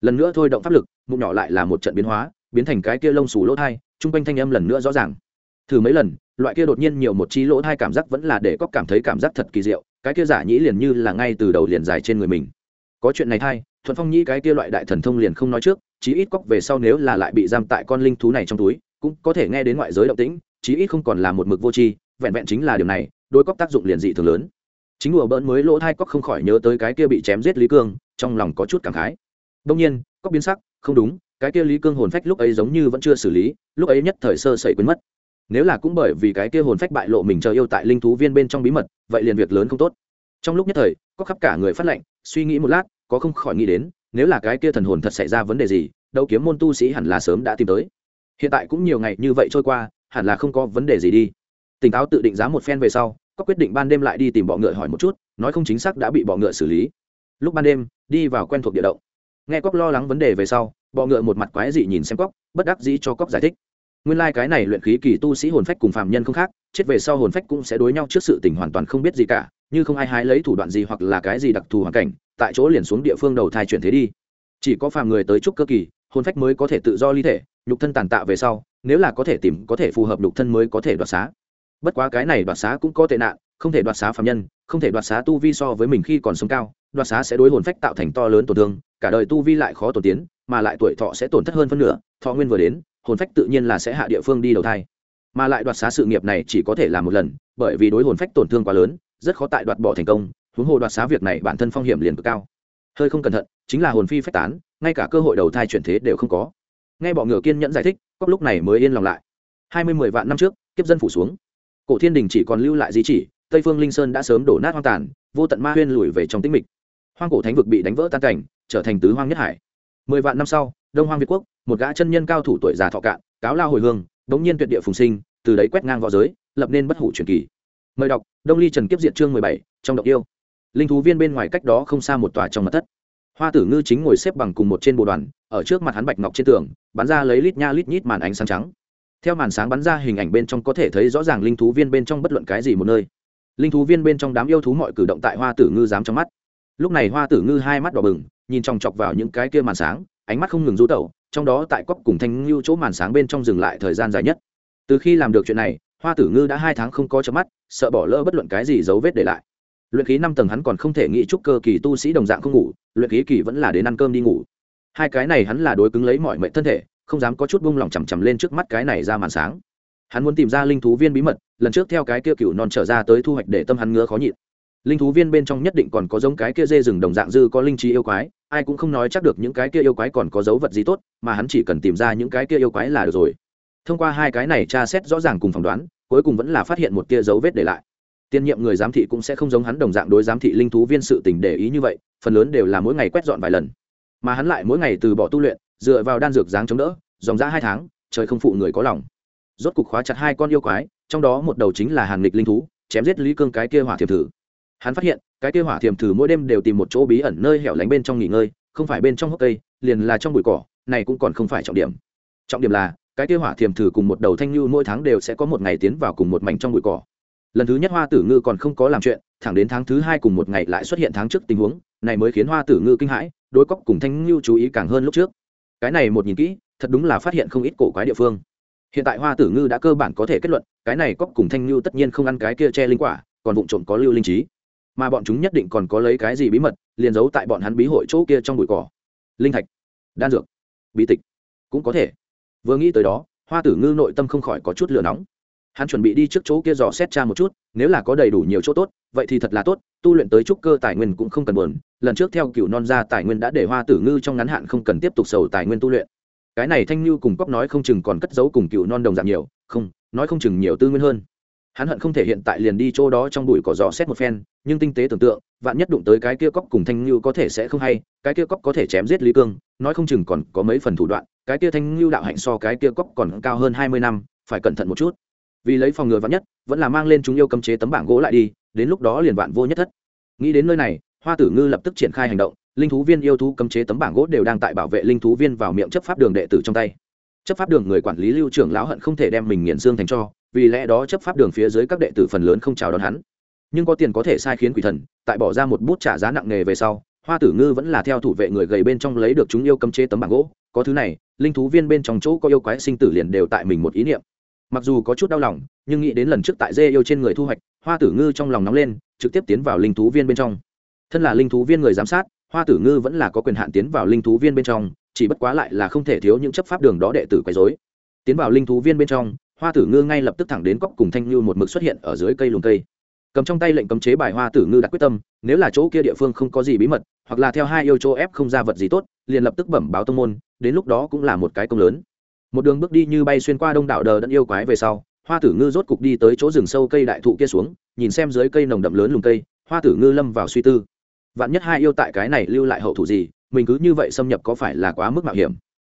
Speaker 1: Lần nữa thôi động pháp lực, mụn nhỏ lại là một trận biến hóa biến thành cái kia lông xù lỗ thai, chung quanh thanh âm lần nữa rõ ràng. Thử mấy lần, loại kia đột nhiên nhiều một chi lỗ thai cảm giác vẫn là để cóc cảm thấy cảm giác thật kỳ diệu, cái kia giả nhĩ liền như là ngay từ đầu liền dài trên người mình. Có chuyện này thay, thuận phong nhĩ cái kia loại đại thần thông liền không nói trước, chí ít cóc về sau nếu là lại bị giam tại con linh thú này trong túi, cũng có thể nghe đến ngoại giới động tĩnh, chí ít không còn là một mực vô tri, vẹn vẹn chính là điều này, đôi cóc tác dụng liền dị thường lớn. Chính đùa bỡn mới lỗ thai cóc không khỏi nhớ tới cái kia bị chém giết lý cương, trong lòng có chút cảm khái. Đông nhiên, cóc biến sắc, không đúng cái kia lý cương hồn phách lúc ấy giống như vẫn chưa xử lý, lúc ấy nhất thời sơ sẩy quên mất. Nếu là cũng bởi vì cái kia hồn phách bại lộ mình chờ yêu tại linh thú viên bên trong bí mật, vậy liền việc lớn không tốt. Trong lúc nhất thời, có khắp cả người phát lệnh suy nghĩ một lát, có không khỏi nghĩ đến, nếu là cái kia thần hồn thật xảy ra vấn đề gì đâu kiếm môn tu sĩ hẳn là sớm đã tìm tới. Hiện tại cũng nhiều ngày như vậy trôi qua, hẳn là không có vấn đề gì đi. Tỉnh táo tự định giá một phen về sau, có quyết định ban đêm lại đi tìm bọ ngựa hỏi một chút, nói không chính xác đã bị bọ ngựa xử lý. Lúc ban đêm, đi vào quen thuộc địa động. Nghe cóc lo lắng vấn đề về sau bọ ngựa một mặt quái dị nhìn xem cóc, bất đắc dĩ cho cóc giải thích. Nguyên lai、like、cái này luyện khí kỳ tu sĩ hồn phách cùng phạm nhân không khác, chết về sau hồn phách cũng sẽ đối nhau trước sự tình hoàn toàn không biết gì cả, như không ai hái lấy thủ đoạn gì hoặc là cái gì đặc thù hoàn cảnh, tại chỗ liền xuống địa phương đầu thai chuyển thế đi. Chỉ có phàm người tới trúc cơ kỳ, hồn phách mới có thể tự do ly thể, nhục thân tàn tạ về sau, nếu là có thể tìm, có thể phù hợp nhục thân mới có thể đoạt xá. Bất quá cái này đoạt xá cũng có tệ nạn, không thể đoạt xá phạm nhân, không thể đoạt xá tu vi so với mình khi còn sống cao, đoạt xá sẽ đối hồn phách tạo thành to lớn tổn thương, cả đời tu vi lại khó tổ tiến mà lại tuổi thọ sẽ tổn thất hơn phân nửa, thọ nguyên vừa đến, hồn phách tự nhiên là sẽ hạ địa phương đi đầu thai. Mà lại đoạt xá sự nghiệp này chỉ có thể làm một lần, bởi vì đối hồn phách tổn thương quá lớn, rất khó tại đoạt bỏ thành công, huống hồ đoạt xá việc này bản thân phong hiểm liền cực cao. Hơi không cẩn thận, chính là hồn phi phách tán, ngay cả cơ hội đầu thai chuyển thế đều không có. Nghe bọ ngựa kiên nhẫn giải thích cóc lúc này mới yên lòng lại. Hai mươi mười vạn năm trước, kiếp dân phủ xuống. Cổ thiên đình chỉ còn lưu lại di chỉ, tây phương linh sơn đã sớm đổ nát hoang tàn, vô tận ma huyên lùi về trong tĩnh mịch. Hoang cổ thánh vực bị đánh vỡ tan cảnh, trở thành tứ hoang nhất hải mười vạn năm sau, đông hoang việt quốc, một gã chân nhân cao thủ tuổi già thọ cạn, cáo lao hồi hương, đống nhiên tuyệt địa phùng sinh, từ đấy quét ngang v õ giới, lập nên bất hủ truyền kỳ. Mời đọc, đông ly trần kiếp diệt chương mười bảy, trong động yêu. Linh thú viên bên ngoài cách đó không xa một tòa trong mặt thất. Hoa tử ngư chính ngồi xếp bằng cùng một trên bộ đoàn, ở trước mặt hắn bạch ngọc trên tường, bắn ra lấy lít nha lít nhít màn ánh sáng trắng. Theo màn sáng bắn ra hình ảnh bên trong có thể thấy rõ ràng linh thú viên bên trong bất luận cái gì một nơi. Linh thú viên bên trong đám yêu thú mọi cử động tại hoa tử ngư dám trong mắt. Lúc này hoa tử ngư hai mắt đỏ bừng nhìn chòng chọc vào những cái kia màn sáng, ánh mắt không ngừng rú tẩu, trong đó tại cóc cùng thanh ngưu chỗ màn sáng bên trong dừng lại thời gian dài nhất. Từ khi làm được chuyện này, hoa tử ngư đã hai tháng không có chớp mắt, sợ bỏ lỡ bất luận cái gì dấu vết để lại. Luyện khí năm tầng hắn còn không thể nghĩ chúc cơ kỳ tu sĩ đồng dạng không ngủ, luyện khí kỳ vẫn là đến ăn cơm đi ngủ. Hai cái này hắn là đối cứng lấy mọi mệnh thân thể, không dám có chút bung lòng chằm chằm lên trước mắt cái này ra màn sáng. Hắn muốn tìm ra linh thú viên bí mật, lần trước theo cái kia cựu non trở ra tới thu hoạch để tâm hắn ngứa khó nhịn linh thú viên bên trong nhất định còn có giống cái kia dê rừng đồng dạng dư có linh trí yêu quái, ai cũng không nói chắc được những cái kia yêu quái còn có dấu vật gì tốt, mà hắn chỉ cần tìm ra những cái kia yêu quái là được rồi. Thông qua hai cái này tra xét rõ ràng cùng phỏng đoán, cuối cùng vẫn là phát hiện một kia dấu vết để lại. Tiên nhiệm người giám thị cũng sẽ không giống hắn đồng dạng đối giám thị linh thú viên sự tình để ý như vậy, phần lớn đều là mỗi ngày quét dọn vài lần. Mà hắn lại mỗi ngày từ bỏ tu luyện, dựa vào đan dược dáng chống đỡ, dòng ra hai tháng, trời không phụ người có lòng. Rốt cục khóa chặt hai con yêu quái, trong đó một đầu chính là hàng lịch linh thú, chém giết lý cương cái kia hỏa thiệp thử hắn phát hiện, cái kia hỏa thiềm thử mỗi đêm đều tìm một chỗ bí ẩn nơi hẻo lánh bên trong nghỉ ngơi, không phải bên trong hốc cây, liền là trong bụi cỏ, này cũng còn không phải trọng điểm. Trọng điểm là, cái kia hỏa thiềm thử cùng một đầu thanh lưu mỗi tháng đều sẽ có một ngày tiến vào cùng một mảnh trong bụi cỏ. Lần thứ nhất hoa tử ngư còn không có làm chuyện, thẳng đến tháng thứ hai cùng một ngày lại xuất hiện tháng trước tình huống, này mới khiến hoa tử ngư kinh hãi đối cóc cùng thanh lưu chú ý càng hơn lúc trước. Cái này một nhìn kỹ, thật đúng là phát hiện không ít cổ quái địa phương. Hiện tại hoa tử ngư đã cơ bản có thể kết luận, cái này cóc cùng thanh lưu tất nhiên không ăn cái kia che linh quả, còn vụ trộm có lưu linh trí mà bọn chúng nhất định còn có lấy cái gì bí mật, liền giấu tại bọn hắn bí hội chỗ kia trong bụi cỏ. Linh thạch, đan dược, bí tịch, cũng có thể. Vừa nghĩ tới đó, hoa tử ngư nội tâm không khỏi có chút lửa nóng. Hắn chuẩn bị đi trước chỗ kia dò xét cha một chút, nếu là có đầy đủ nhiều chỗ tốt, vậy thì thật là tốt, tu luyện tới trúc cơ tài nguyên cũng không cần buồn. Lần trước theo cựu non ra tài nguyên đã để hoa tử ngư trong ngắn hạn không cần tiếp tục sầu tài nguyên tu luyện. Cái này thanh như cùng cóc nói không chừng còn cất giấu cùng cựu non đồng dạng nhiều, không, nói không chừng nhiều tư nguyên hơn. Hắn hận không thể hiện tại liền đi chỗ đó trong bụi cỏ dò xét một phen nhưng tinh tế tưởng tượng, vạn nhất đụng tới cái kia cóc cùng thanh ngưu có thể sẽ không hay, cái kia cóc có thể chém giết lý cương, nói không chừng còn có mấy phần thủ đoạn, cái kia thanh ngưu đạo hạnh so cái kia cóc còn cao hơn hai mươi năm, phải cẩn thận một chút. Vì lấy phòng ngừa vạn nhất, vẫn là mang lên chúng yêu cấm chế tấm bảng gỗ lại đi, đến lúc đó liền vạn vô nhất thất. Nghĩ đến nơi này, hoa tử ngư lập tức triển khai hành động, linh thú viên yêu thú cấm chế tấm bảng gỗ đều đang tại bảo vệ linh thú viên vào miệng chấp pháp đường đệ tử trong tay. Chấp pháp đường người quản lý lưu trưởng lão hận không thể đem mình nghiền xương thành cho, vì lẽ đó chấp pháp đường phía dưới các đệ tử phần lớn không chào đón hắn nhưng có tiền có thể sai khiến quỷ thần, tại bỏ ra một bút trả giá nặng nề về sau, hoa tử ngư vẫn là theo thủ vệ người gầy bên trong lấy được chúng yêu cấm chế tấm bảng gỗ. Có thứ này, linh thú viên bên trong chỗ có yêu quái sinh tử liền đều tại mình một ý niệm. Mặc dù có chút đau lòng, nhưng nghĩ đến lần trước tại dê yêu trên người thu hoạch, hoa tử ngư trong lòng nóng lên, trực tiếp tiến vào linh thú viên bên trong. Thân là linh thú viên người giám sát, hoa tử ngư vẫn là có quyền hạn tiến vào linh thú viên bên trong, chỉ bất quá lại là không thể thiếu những chấp pháp đường đó đệ tử quấy dối tiến vào linh thú viên bên trong, hoa tử ngư ngay lập tức thẳng đến cóc cùng thanh như một mực xuất hiện ở dưới cây lùm cây cầm trong tay lệnh cấm chế bài hoa tử ngư đặt quyết tâm, nếu là chỗ kia địa phương không có gì bí mật, hoặc là theo hai yêu chỗ ép không ra vật gì tốt, liền lập tức bẩm báo tông môn, đến lúc đó cũng là một cái công lớn. Một đường bước đi như bay xuyên qua đông đảo đờ đẫn yêu quái về sau, hoa tử ngư rốt cục đi tới chỗ rừng sâu cây đại thụ kia xuống, nhìn xem dưới cây nồng đậm lớn lùm cây, hoa tử ngư lâm vào suy tư. Vạn nhất hai yêu tại cái này lưu lại hậu thủ gì, mình cứ như vậy xâm nhập có phải là quá mức mạo hiểm?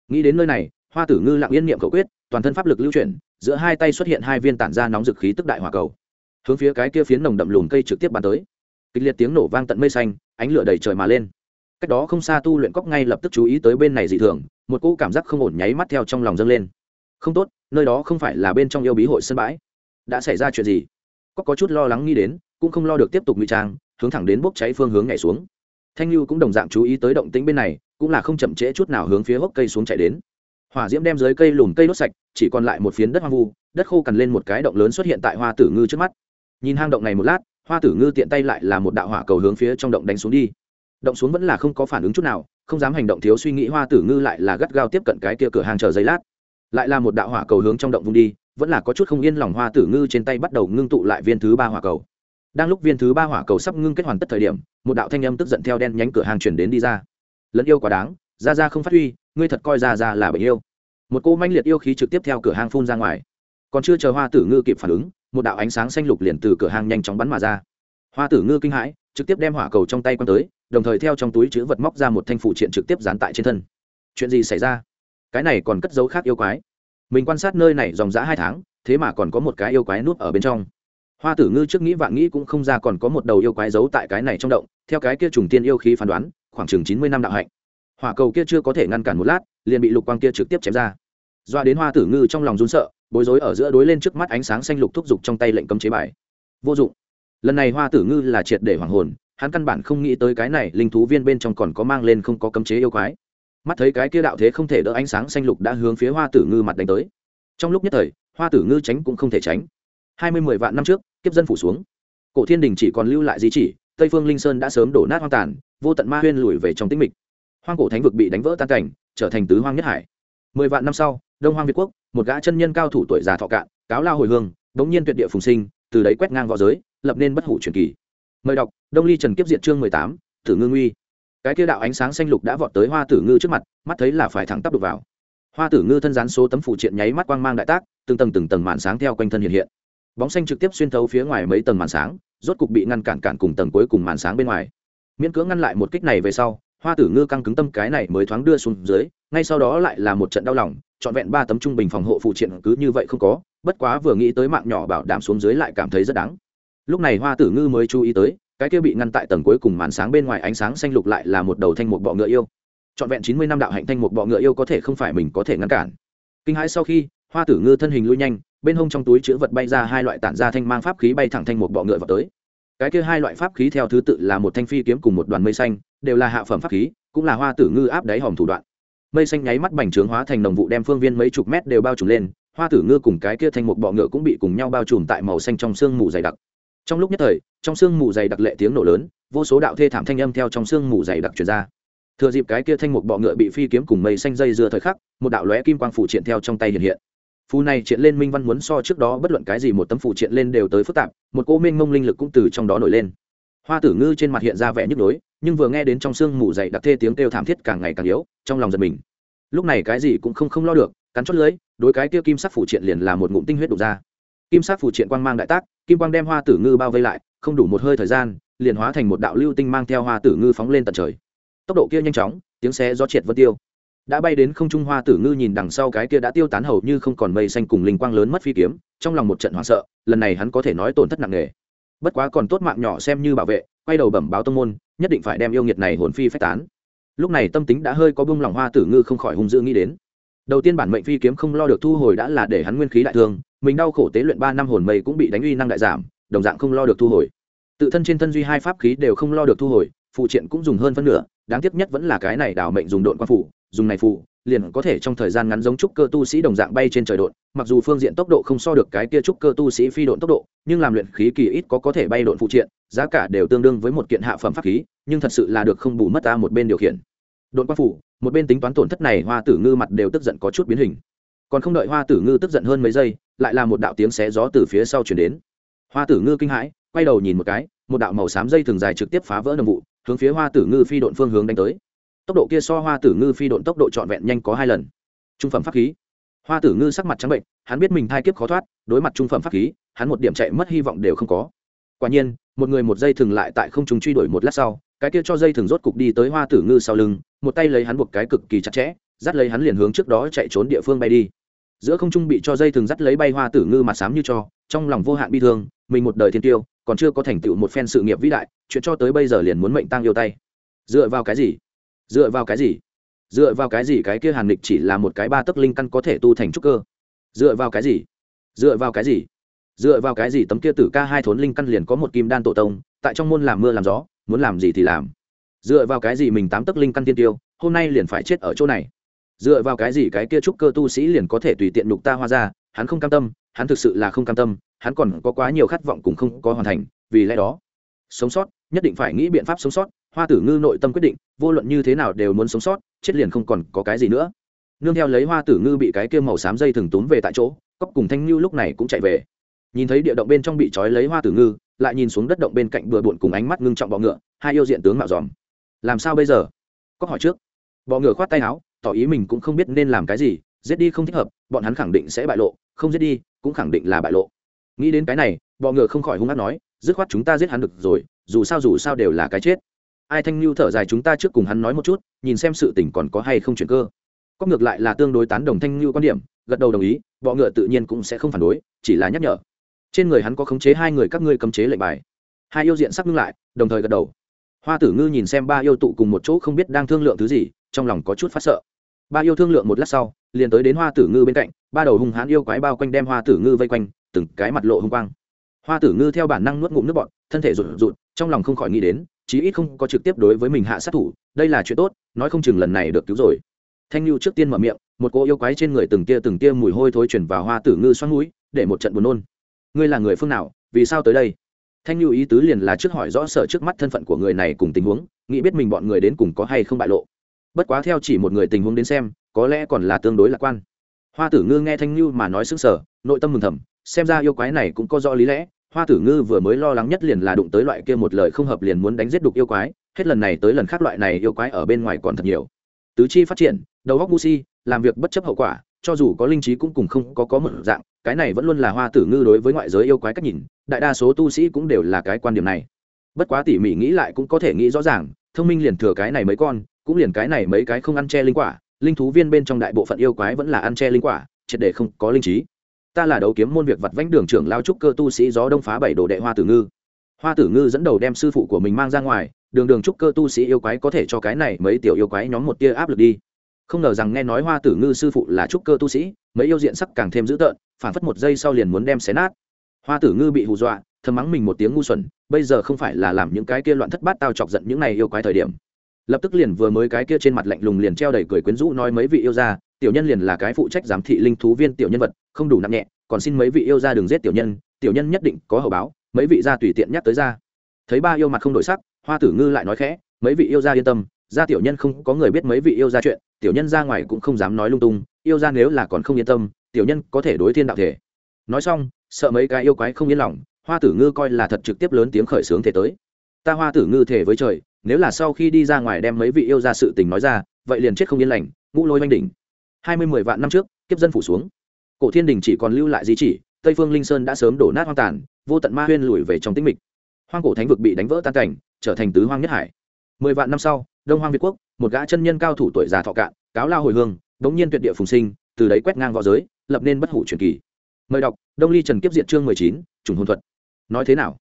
Speaker 1: Nghĩ đến nơi này, hoa tử ngư lặng yên niệm cầu quyết, toàn thân pháp lực lưu chuyển, giữa hai tay xuất hiện hai viên tản ra nóng dực khí tức đại hỏa cầu hướng phía cái kia phiến nồng đậm lùm cây trực tiếp bắn tới. Kịch liệt tiếng nổ vang tận mây xanh, ánh lửa đầy trời mà lên. Cách đó không xa tu luyện cóc ngay lập tức chú ý tới bên này dị thường, một cỗ cảm giác không ổn nháy mắt theo trong lòng dâng lên. Không tốt, nơi đó không phải là bên trong yêu bí hội sân bãi. Đã xảy ra chuyện gì? Cóc có chút lo lắng nghĩ đến, cũng không lo được tiếp tục ngụy trang, hướng thẳng đến bốc cháy phương hướng nhảy xuống. Thanh lưu cũng đồng dạng chú ý tới động tĩnh bên này, cũng là không chậm trễ chút nào hướng phía hốc cây xuống chạy đến. Hỏa diễm đem dưới cây lùm cây đốt sạch, chỉ còn lại một phiến đất hoang vu, đất khô cằn lên một cái động lớn xuất hiện tại hoa tử ngư trước mắt nhìn hang động này một lát, hoa tử ngư tiện tay lại là một đạo hỏa cầu hướng phía trong động đánh xuống đi. Động xuống vẫn là không có phản ứng chút nào, không dám hành động thiếu suy nghĩ, hoa tử ngư lại là gắt gao tiếp cận cái kia cửa hàng chờ giấy lát. Lại là một đạo hỏa cầu hướng trong động vung đi, vẫn là có chút không yên lòng, hoa tử ngư trên tay bắt đầu ngưng tụ lại viên thứ ba hỏa cầu. Đang lúc viên thứ ba hỏa cầu sắp ngưng kết hoàn tất thời điểm, một đạo thanh âm tức giận theo đen nhánh cửa hàng chuyển đến đi ra. Lẫn yêu quá đáng ra ra không phát huy, ngươi thật coi ra ra là bệnh yêu. Một cô manh liệt yêu khí trực tiếp theo cửa hàng phun ra ngoài. Còn chưa chờ hoa tử ngư kịp phản ứng một đạo ánh sáng xanh lục liền từ cửa hàng nhanh chóng bắn mà ra. Hoa tử ngư kinh hãi, trực tiếp đem hỏa cầu trong tay quăng tới, đồng thời theo trong túi chữ vật móc ra một thanh phụ triện trực tiếp dán tại trên thân. Chuyện gì xảy ra? Cái này còn cất dấu khác yêu quái. Mình quan sát nơi này dòng dã hai tháng, thế mà còn có một cái yêu quái núp ở bên trong. Hoa tử ngư trước nghĩ vạn nghĩ cũng không ra còn có một đầu yêu quái giấu tại cái này trong động, theo cái kia trùng tiên yêu khí phán đoán, khoảng chừng chín mươi năm đạo hạnh. Hỏa cầu kia chưa có thể ngăn cản một lát, liền bị lục quang kia trực tiếp chém ra doa đến hoa tử ngư trong lòng run sợ, bối rối ở giữa đối lên trước mắt ánh sáng xanh lục thúc giục trong tay lệnh cấm chế bài. Vô dụng. Lần này hoa tử ngư là triệt để hoàng hồn, hắn căn bản không nghĩ tới cái này linh thú viên bên trong còn có mang lên không có cấm chế yêu quái. Mắt thấy cái kia đạo thế không thể đỡ ánh sáng xanh lục đã hướng phía hoa tử ngư mặt đánh tới. Trong lúc nhất thời, hoa tử ngư tránh cũng không thể tránh. Hai mươi mười vạn năm trước, kiếp dân phủ xuống. Cổ thiên đình chỉ còn lưu lại di chỉ, tây phương linh sơn đã sớm đổ nát hoang tàn, vô tận ma huyên lùi về trong tĩnh mịch. Hoang cổ thánh vực bị đánh vỡ tan cảnh, trở thành tứ hoang nhất hải. Mười vạn năm sau đông hoang việt quốc, một gã chân nhân cao thủ tuổi già thọ cạn, cáo lao hồi hương bỗng nhiên tuyệt địa phùng sinh, từ đấy quét ngang v õ giới, lập nên bất hủ truyền kỳ. Mời đọc, đông ly trần kiếp diện chương mười tám, tử ngư nguy. Cái kia đạo ánh sáng xanh lục đã vọt tới hoa tử ngư trước mặt, mắt thấy là phải thẳng tắp đục vào. Hoa tử ngư thân rán số tấm phụ triện nháy mắt quang mang đại tác, từng tầng từng tầng màn sáng theo quanh thân hiện hiện. Bóng xanh trực tiếp xuyên thấu phía ngoài mấy tầng màn sáng, rốt cục bị ngăn cản cản cùng tầng cuối cùng màn sáng bên ngoài. Miễn cưỡng ngăn lại một kích này về sau, hoa tử ngư căng cứng tâm cái này mới thoáng đưa xuống dưới, ngay sau đó lại là một trận đau lòng trọn vẹn ba tấm trung bình phòng hộ phụ triện cứ như vậy không có, bất quá vừa nghĩ tới mạng nhỏ bảo đảm xuống dưới lại cảm thấy rất đáng. Lúc này hoa tử ngư mới chú ý tới, cái kia bị ngăn tại tầng cuối cùng màn sáng bên ngoài ánh sáng xanh lục lại là một đầu thanh một bọ ngựa yêu. Trọn vẹn chín mươi năm đạo hạnh thanh một bọ ngựa yêu có thể không phải mình có thể ngăn cản. Kinh hãi sau khi, hoa tử ngư thân hình lui nhanh, bên hông trong túi chữ vật bay ra hai loại tản ra thanh mang pháp khí bay thẳng thanh một bọ ngựa vào tới. Cái kia hai loại pháp khí theo thứ tự là một thanh phi kiếm cùng một đoàn mây xanh, đều là hạ phẩm pháp khí, cũng là hoa tử ngư áp đáy hòm thủ đoạn mây xanh nháy mắt bành trướng hóa thành nồng vụ đem phương viên mấy chục mét đều bao trùm lên, hoa tử ngư cùng cái kia thanh một bọ ngựa cũng bị cùng nhau bao trùm tại màu xanh trong sương mù dày đặc. Trong lúc nhất thời, trong sương mù dày đặc lệ tiếng nổ lớn, vô số đạo thê thảm thanh âm theo trong sương mù dày đặc truyền ra. Thừa dịp cái kia thanh một bọ ngựa bị phi kiếm cùng mây xanh dây dưa thời khắc, một đạo lóe kim quang phủ triện theo trong tay hiện hiện. Phù này triện lên minh văn muốn so trước đó bất luận cái gì một tấm phủ triện lên đều tới phức tạp, một cô minh mông linh lực cũng từ trong đó nổi lên. Hoa tử ngư trên mặt hiện ra vẻ nhức nhối nhưng vừa nghe đến trong sương mù dậy đặc thê tiếng kêu thảm thiết càng ngày càng yếu, trong lòng giật mình. Lúc này cái gì cũng không không lo được, cắn chót lưới, đối cái kia kim sắc phủ triện liền là một ngụm tinh huyết đục ra. Kim sắc phủ triện quang mang đại tác, kim quang đem hoa tử ngư bao vây lại, không đủ một hơi thời gian, liền hóa thành một đạo lưu tinh mang theo hoa tử ngư phóng lên tận trời. Tốc độ kia nhanh chóng, tiếng xe gió triệt vân tiêu. Đã bay đến không trung hoa tử ngư nhìn đằng sau cái kia đã tiêu tán hầu như không còn mây xanh cùng linh quang lớn mất phi kiếm, trong lòng một trận hoảng sợ, lần này hắn có thể nói tổn thất nặng nề. Bất quá còn tốt mạng nhỏ xem như bảo vệ, quay đầu bẩm báo tông môn nhất định phải đem yêu nghiệt này hồn phi phách tán. Lúc này tâm tính đã hơi có bông lòng hoa tử ngư không khỏi hung dữ nghĩ đến. Đầu tiên bản mệnh phi kiếm không lo được thu hồi đã là để hắn nguyên khí đại thương, mình đau khổ tế luyện ba năm hồn mây cũng bị đánh uy năng đại giảm, đồng dạng không lo được thu hồi. Tự thân trên thân duy hai pháp khí đều không lo được thu hồi, phụ triện cũng dùng hơn phân nửa, đáng tiếc nhất vẫn là cái này đảo mệnh dùng độn quan phủ dùng này phụ liền có thể trong thời gian ngắn giống trúc cơ tu sĩ đồng dạng bay trên trời độn, mặc dù phương diện tốc độ không so được cái kia trúc cơ tu sĩ phi độn tốc độ, nhưng làm luyện khí kỳ ít có có thể bay độn phụ triện, giá cả đều tương đương với một kiện hạ phẩm pháp khí, nhưng thật sự là được không bù mất ta một bên điều khiển. Độn quan phủ một bên tính toán tổn thất này, hoa tử ngư mặt đều tức giận có chút biến hình. Còn không đợi hoa tử ngư tức giận hơn mấy giây, lại là một đạo tiếng xé gió từ phía sau chuyển đến. Hoa tử ngư kinh hãi, quay đầu nhìn một cái, một đạo màu xám dây thường dài trực tiếp phá vỡ đồng vụ, hướng phía hoa tử ngư phi độn phương hướng đánh tới tốc độ kia so hoa tử ngư phi độn tốc độ trọn vẹn nhanh có hai lần. Trung phẩm pháp khí. Hoa tử ngư sắc mặt trắng bệnh, hắn biết mình thai kiếp khó thoát, đối mặt trung phẩm pháp khí, hắn một điểm chạy mất hy vọng đều không có. Quả nhiên, một người một dây thừng lại tại không chúng truy đuổi một lát sau, cái kia cho dây thừng rốt cục đi tới hoa tử ngư sau lưng, một tay lấy hắn buộc cái cực kỳ chặt chẽ, dắt lấy hắn liền hướng trước đó chạy trốn địa phương bay đi. Giữa không trung bị cho dây thừng dắt lấy bay hoa tử ngư mặt xám như cho, trong lòng vô hạn bi thương, mình một đời thiên tiêu, còn chưa có thành tựu một phen sự nghiệp vĩ đại, chuyện cho tới bây giờ liền muốn mệnh tăng yêu tay. Dựa vào cái gì? Dựa vào cái gì? Dựa vào cái gì cái kia hàn lịch chỉ là một cái ba tấc linh căn có thể tu thành trúc cơ? Dựa vào cái gì? Dựa vào cái gì? Dựa vào cái gì tấm kia tử ca hai thốn linh căn liền có một kim đan tổ tông, tại trong môn làm mưa làm gió, muốn làm gì thì làm. Dựa vào cái gì mình tám tấc linh căn tiên tiêu, hôm nay liền phải chết ở chỗ này? Dựa vào cái gì cái kia trúc cơ tu sĩ liền có thể tùy tiện đục ta hoa ra, hắn không cam tâm, hắn thực sự là không cam tâm, hắn còn có quá nhiều khát vọng cùng không có hoàn thành, vì lẽ đó, sống sót, nhất định phải nghĩ biện pháp sống sót hoa tử ngư nội tâm quyết định, vô luận như thế nào đều muốn sống sót, chết liền không còn có cái gì nữa. Nương theo lấy hoa tử ngư bị cái kia màu xám dây thừng túm về tại chỗ cóc cùng thanh ngư lúc này cũng chạy về. Nhìn thấy địa động bên trong bị trói lấy hoa tử ngư, lại nhìn xuống đất động bên cạnh bừa bộn cùng ánh mắt ngưng trọng bọ ngựa, hai yêu diện tướng mạo dòm. Làm sao bây giờ? Cóc hỏi trước. Bọ ngựa khoát tay áo, tỏ ý mình cũng không biết nên làm cái gì, giết đi không thích hợp, bọn hắn khẳng định sẽ bại lộ, không giết đi, cũng khẳng định là bại lộ. Nghĩ đến cái này, bọ ngựa không khỏi hung hát nói, dứt khoát chúng ta giết hắn được rồi, dù sao dù sao đều là cái chết ai thanh lưu thở dài chúng ta trước cùng hắn nói một chút, nhìn xem sự tình còn có hay không chuyển cơ. Có ngược lại là tương đối tán đồng thanh lưu quan điểm, gật đầu đồng ý, bọ ngựa tự nhiên cũng sẽ không phản đối, chỉ là nhắc nhở. Trên người hắn có khống chế hai người các ngươi cấm chế lệnh bài. Hai yêu diện sắc ngưng lại, đồng thời gật đầu. Hoa tử ngư nhìn xem ba yêu tụ cùng một chỗ không biết đang thương lượng thứ gì, trong lòng có chút phát sợ. Ba yêu thương lượng một lát sau, liền tới đến hoa tử ngư bên cạnh, ba đầu hung hãn yêu quái bao quanh đem hoa tử ngư vây quanh, từng cái mặt lộ hung quang. Hoa tử ngư theo bản năng nuốt ngụm nước bọn thân thể rụt rụt, trong lòng không khỏi nghĩ đến chí ít không có trực tiếp đối với mình hạ sát thủ, đây là chuyện tốt, nói không chừng lần này được cứu rồi. Thanh lưu trước tiên mở miệng, một cô yêu quái trên người từng tia từng tia mùi hôi thối chuyển vào hoa tử ngư xoắn mũi, để một trận buồn nôn. Ngươi là người phương nào, vì sao tới đây? Thanh lưu ý tứ liền là trước hỏi rõ sợ trước mắt thân phận của người này cùng tình huống, nghĩ biết mình bọn người đến cùng có hay không bại lộ. Bất quá theo chỉ một người tình huống đến xem, có lẽ còn là tương đối lạc quan. Hoa tử ngư nghe thanh lưu mà nói sững sở nội tâm mừng thầm, xem ra yêu quái này cũng có rõ lý lẽ hoa tử ngư vừa mới lo lắng nhất liền là đụng tới loại kia một lời không hợp liền muốn đánh giết đục yêu quái, hết lần này tới lần khác loại này yêu quái ở bên ngoài còn thật nhiều. Tứ chi phát triển, đầu góc ngu si, làm việc bất chấp hậu quả, cho dù có linh trí cũng cùng không có có một dạng, cái này vẫn luôn là hoa tử ngư đối với ngoại giới yêu quái cách nhìn, đại đa số tu sĩ cũng đều là cái quan điểm này. Bất quá tỉ mỉ nghĩ lại cũng có thể nghĩ rõ ràng, thông minh liền thừa cái này mấy con, cũng liền cái này mấy cái không ăn che linh quả, linh thú viên bên trong đại bộ phận yêu quái vẫn là ăn che linh quả, triệt để không có linh trí ta là đấu kiếm môn việc vặt vãnh đường trưởng lao trúc cơ tu sĩ gió đông phá bảy đồ đệ hoa tử ngư. Hoa tử ngư dẫn đầu đem sư phụ của mình mang ra ngoài, đường đường trúc cơ tu sĩ yêu quái có thể cho cái này mấy tiểu yêu quái nhóm một tia áp lực đi. Không ngờ rằng nghe nói hoa tử ngư sư phụ là trúc cơ tu sĩ, mấy yêu diện sắc càng thêm dữ tợn phản phất một giây sau liền muốn đem xé nát. Hoa tử ngư bị hù dọa, thầm mắng mình một tiếng ngu xuẩn, bây giờ không phải là làm những cái kia loạn thất bát tao chọc giận những này yêu quái thời điểm. Lập tức liền vừa mới cái kia trên mặt lạnh lùng liền treo đầy cười quyến rũ nói mấy vị yêu ra tiểu nhân liền là cái phụ trách giám thị linh thú viên tiểu nhân vật, không đủ nặng nhẹ, còn xin mấy vị yêu ra đừng giết tiểu nhân tiểu nhân nhất định có hậu báo, mấy vị ra tùy tiện nhắc tới ra. Thấy ba yêu mặt không đổi sắc, hoa tử ngư lại nói khẽ, mấy vị yêu ra yên tâm, ra tiểu nhân không có người biết mấy vị yêu ra chuyện, tiểu nhân ra ngoài cũng không dám nói lung tung, yêu ra nếu là còn không yên tâm, tiểu nhân có thể đối thiên đạo thể. Nói xong, sợ mấy cái yêu quái không yên lòng, hoa tử ngư coi là thật trực tiếp lớn tiếng khởi sướng thể tới. Ta hoa tử ngư thể với trời, nếu là sau khi đi ra ngoài đem mấy vị yêu ra sự tình nói ra, vậy liền chết không yên lành, ngũ lôi oanh đỉnh hai mươi mười vạn năm trước, kiếp dân phủ xuống. Cổ thiên đình chỉ còn lưu lại di chỉ, tây phương linh sơn đã sớm đổ nát hoang tàn, vô tận ma huyên lùi về trong tĩnh mịch. Hoang cổ thánh vực bị đánh vỡ tan cảnh, trở thành tứ hoang nhất hải. Mười vạn năm sau, đông hoang việt quốc, một gã chân nhân cao thủ tuổi già thọ cạn, cáo lao hồi hương, đống nhiên tuyệt địa phùng sinh, từ đấy quét ngang v õ giới, lập nên bất hủ truyền kỳ. Mời đọc, đông ly trần kiếp diện chương mười chín, trùng hôn thuật. Nói thế nào?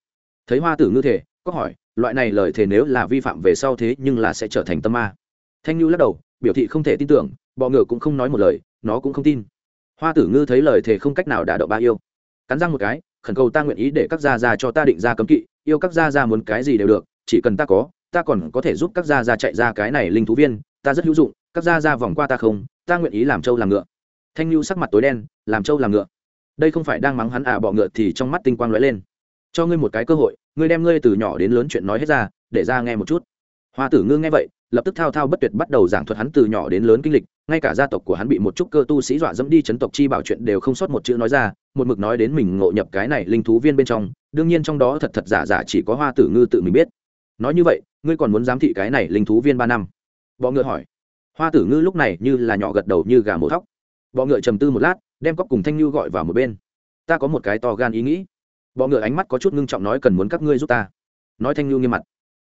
Speaker 1: Thấy hoa tử ngư thể, có hỏi, loại này lời thề nếu là vi phạm về sau thế nhưng là sẽ trở thành tâm ma. Thanh nhu lắc đầu biểu thị không thể tin tưởng, bọ ngựa cũng không nói một lời, nó cũng không tin. Hoa tử ngư thấy lời thề không cách nào đả động ba yêu. Cắn răng một cái, khẩn cầu ta nguyện ý để các gia gia cho ta định ra cấm kỵ, yêu các gia gia muốn cái gì đều được, chỉ cần ta có, ta còn có thể giúp các gia gia chạy ra cái này linh thú viên, ta rất hữu dụng, các gia gia vòng qua ta không, ta nguyện ý làm trâu làm ngựa. Thanh lưu sắc mặt tối đen, làm trâu làm ngựa. Đây không phải đang mắng hắn à bọ ngựa thì trong mắt tinh quang lóe lên. Cho ngươi một cái cơ hội, ngươi đem ngươi từ nhỏ đến lớn chuyện nói hết ra, để ra nghe một chút. Hoa tử ngư nghe vậy lập tức thao thao bất tuyệt bắt đầu giảng thuật hắn từ nhỏ đến lớn kinh lịch, ngay cả gia tộc của hắn bị một chút cơ tu sĩ dọa dẫm đi chấn tộc chi bảo chuyện đều không sót một chữ nói ra, một mực nói đến mình ngộ nhập cái này linh thú viên bên trong, đương nhiên trong đó thật thật giả giả chỉ có hoa tử ngư tự mình biết. Nói như vậy, ngươi còn muốn giám thị cái này linh thú viên ba năm? Bọ ngựa hỏi. Hoa tử ngư lúc này như là nhỏ gật đầu như gà mổ thóc. Bọ ngựa trầm tư một lát, đem cóc cùng thanh lưu gọi vào một bên. Ta có một cái to gan ý nghĩ. Bọ ngựa ánh mắt có chút ngưng trọng nói cần muốn các ngươi giúp ta. Nói thanh lưu nghiêm mặt.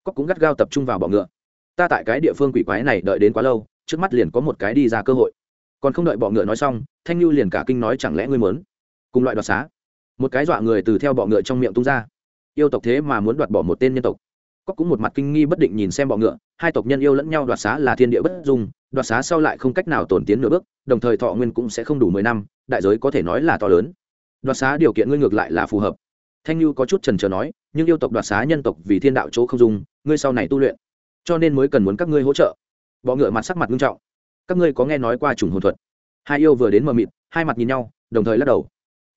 Speaker 1: Cóc cũng gắt gao tập trung vào bọ ngựa ta tại cái địa phương quỷ quái này đợi đến quá lâu, trước mắt liền có một cái đi ra cơ hội. Còn không đợi bọ ngựa nói xong, thanh lưu liền cả kinh nói chẳng lẽ ngươi muốn cùng loại đoạt xá? Một cái dọa người từ theo bọ ngựa trong miệng tung ra. Yêu tộc thế mà muốn đoạt bỏ một tên nhân tộc. Có cũng một mặt kinh nghi bất định nhìn xem bọ ngựa, hai tộc nhân yêu lẫn nhau đoạt xá là thiên địa bất dung, đoạt xá sau lại không cách nào tổn tiến nửa bước, đồng thời thọ nguyên cũng sẽ không đủ mười năm, đại giới có thể nói là to lớn. Đoạt xá điều kiện ngươi ngược lại là phù hợp. Thanh lưu có chút trần trờ nói, nhưng yêu tộc đoạt xá nhân tộc vì thiên đạo chỗ không dung, ngươi sau này tu luyện cho nên mới cần muốn các ngươi hỗ trợ. Bọ ngựa mặt sắc mặt nghiêm trọng. Các ngươi có nghe nói qua trùng hồn thuật? Hai yêu vừa đến mờ mịt, hai mặt nhìn nhau, đồng thời lắc đầu.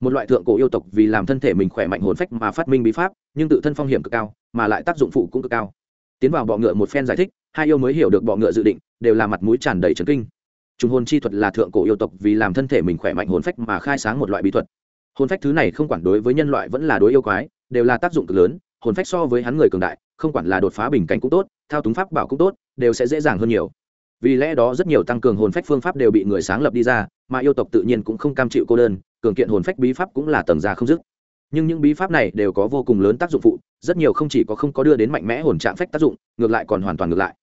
Speaker 1: Một loại thượng cổ yêu tộc vì làm thân thể mình khỏe mạnh hồn phách mà phát minh bí pháp, nhưng tự thân phong hiểm cực cao, mà lại tác dụng phụ cũng cực cao. Tiến vào bọ ngựa một phen giải thích, hai yêu mới hiểu được bọ ngựa dự định, đều là mặt mũi tràn đầy trấn kinh. Trùng hồn chi thuật là thượng cổ yêu tộc vì làm thân thể mình khỏe mạnh hồn phách mà khai sáng một loại bí thuật. Hồn phách thứ này không quản đối với nhân loại vẫn là đối yêu quái, đều là tác dụng cực lớn, hồn phách so với hắn người cường đại không quản là đột phá bình cảnh cũng tốt, thao túng pháp bảo cũng tốt, đều sẽ dễ dàng hơn nhiều. Vì lẽ đó rất nhiều tăng cường hồn phách phương pháp đều bị người sáng lập đi ra, mà yêu tộc tự nhiên cũng không cam chịu cô đơn, cường kiện hồn phách bí pháp cũng là tầng ra không dứt. Nhưng những bí pháp này đều có vô cùng lớn tác dụng phụ, rất nhiều không chỉ có không có đưa đến mạnh mẽ hồn trạng phách tác dụng, ngược lại còn hoàn toàn ngược lại.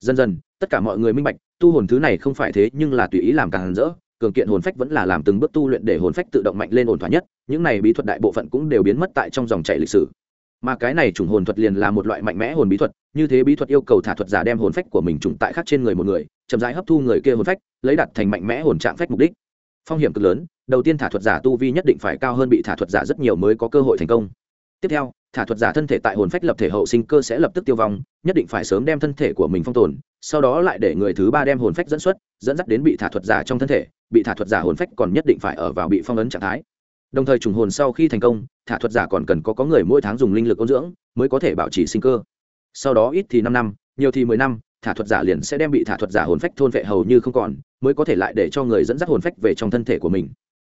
Speaker 1: Dần dần, tất cả mọi người minh bạch, tu hồn thứ này không phải thế nhưng là tùy ý làm càng rỡ, cường kiện hồn phách vẫn là làm từng bước tu luyện để hồn phách tự động mạnh lên ổn thỏa nhất, những này bí thuật đại bộ phận cũng đều biến mất tại trong dòng chảy lịch sử mà cái này trùng hồn thuật liền là một loại mạnh mẽ hồn bí thuật, như thế bí thuật yêu cầu thả thuật giả đem hồn phách của mình trùng tại khác trên người một người, chậm rãi hấp thu người kia hồn phách, lấy đặt thành mạnh mẽ hồn trạng phách mục đích. Phong hiểm cực lớn, đầu tiên thả thuật giả tu vi nhất định phải cao hơn bị thả thuật giả rất nhiều mới có cơ hội thành công. Tiếp theo, thả thuật giả thân thể tại hồn phách lập thể hậu sinh cơ sẽ lập tức tiêu vong, nhất định phải sớm đem thân thể của mình phong tồn, sau đó lại để người thứ ba đem hồn phách dẫn xuất, dẫn dắt đến bị thả thuật giả trong thân thể, bị thả thuật giả hồn phách còn nhất định phải ở vào bị phong ấn trạng thái đồng thời trùng hồn sau khi thành công, thả thuật giả còn cần có có người mỗi tháng dùng linh lực ôn dưỡng mới có thể bảo trì sinh cơ. Sau đó ít thì năm năm, nhiều thì mười năm, thả thuật giả liền sẽ đem bị thả thuật giả hồn phách thôn vệ hầu như không còn, mới có thể lại để cho người dẫn dắt hồn phách về trong thân thể của mình.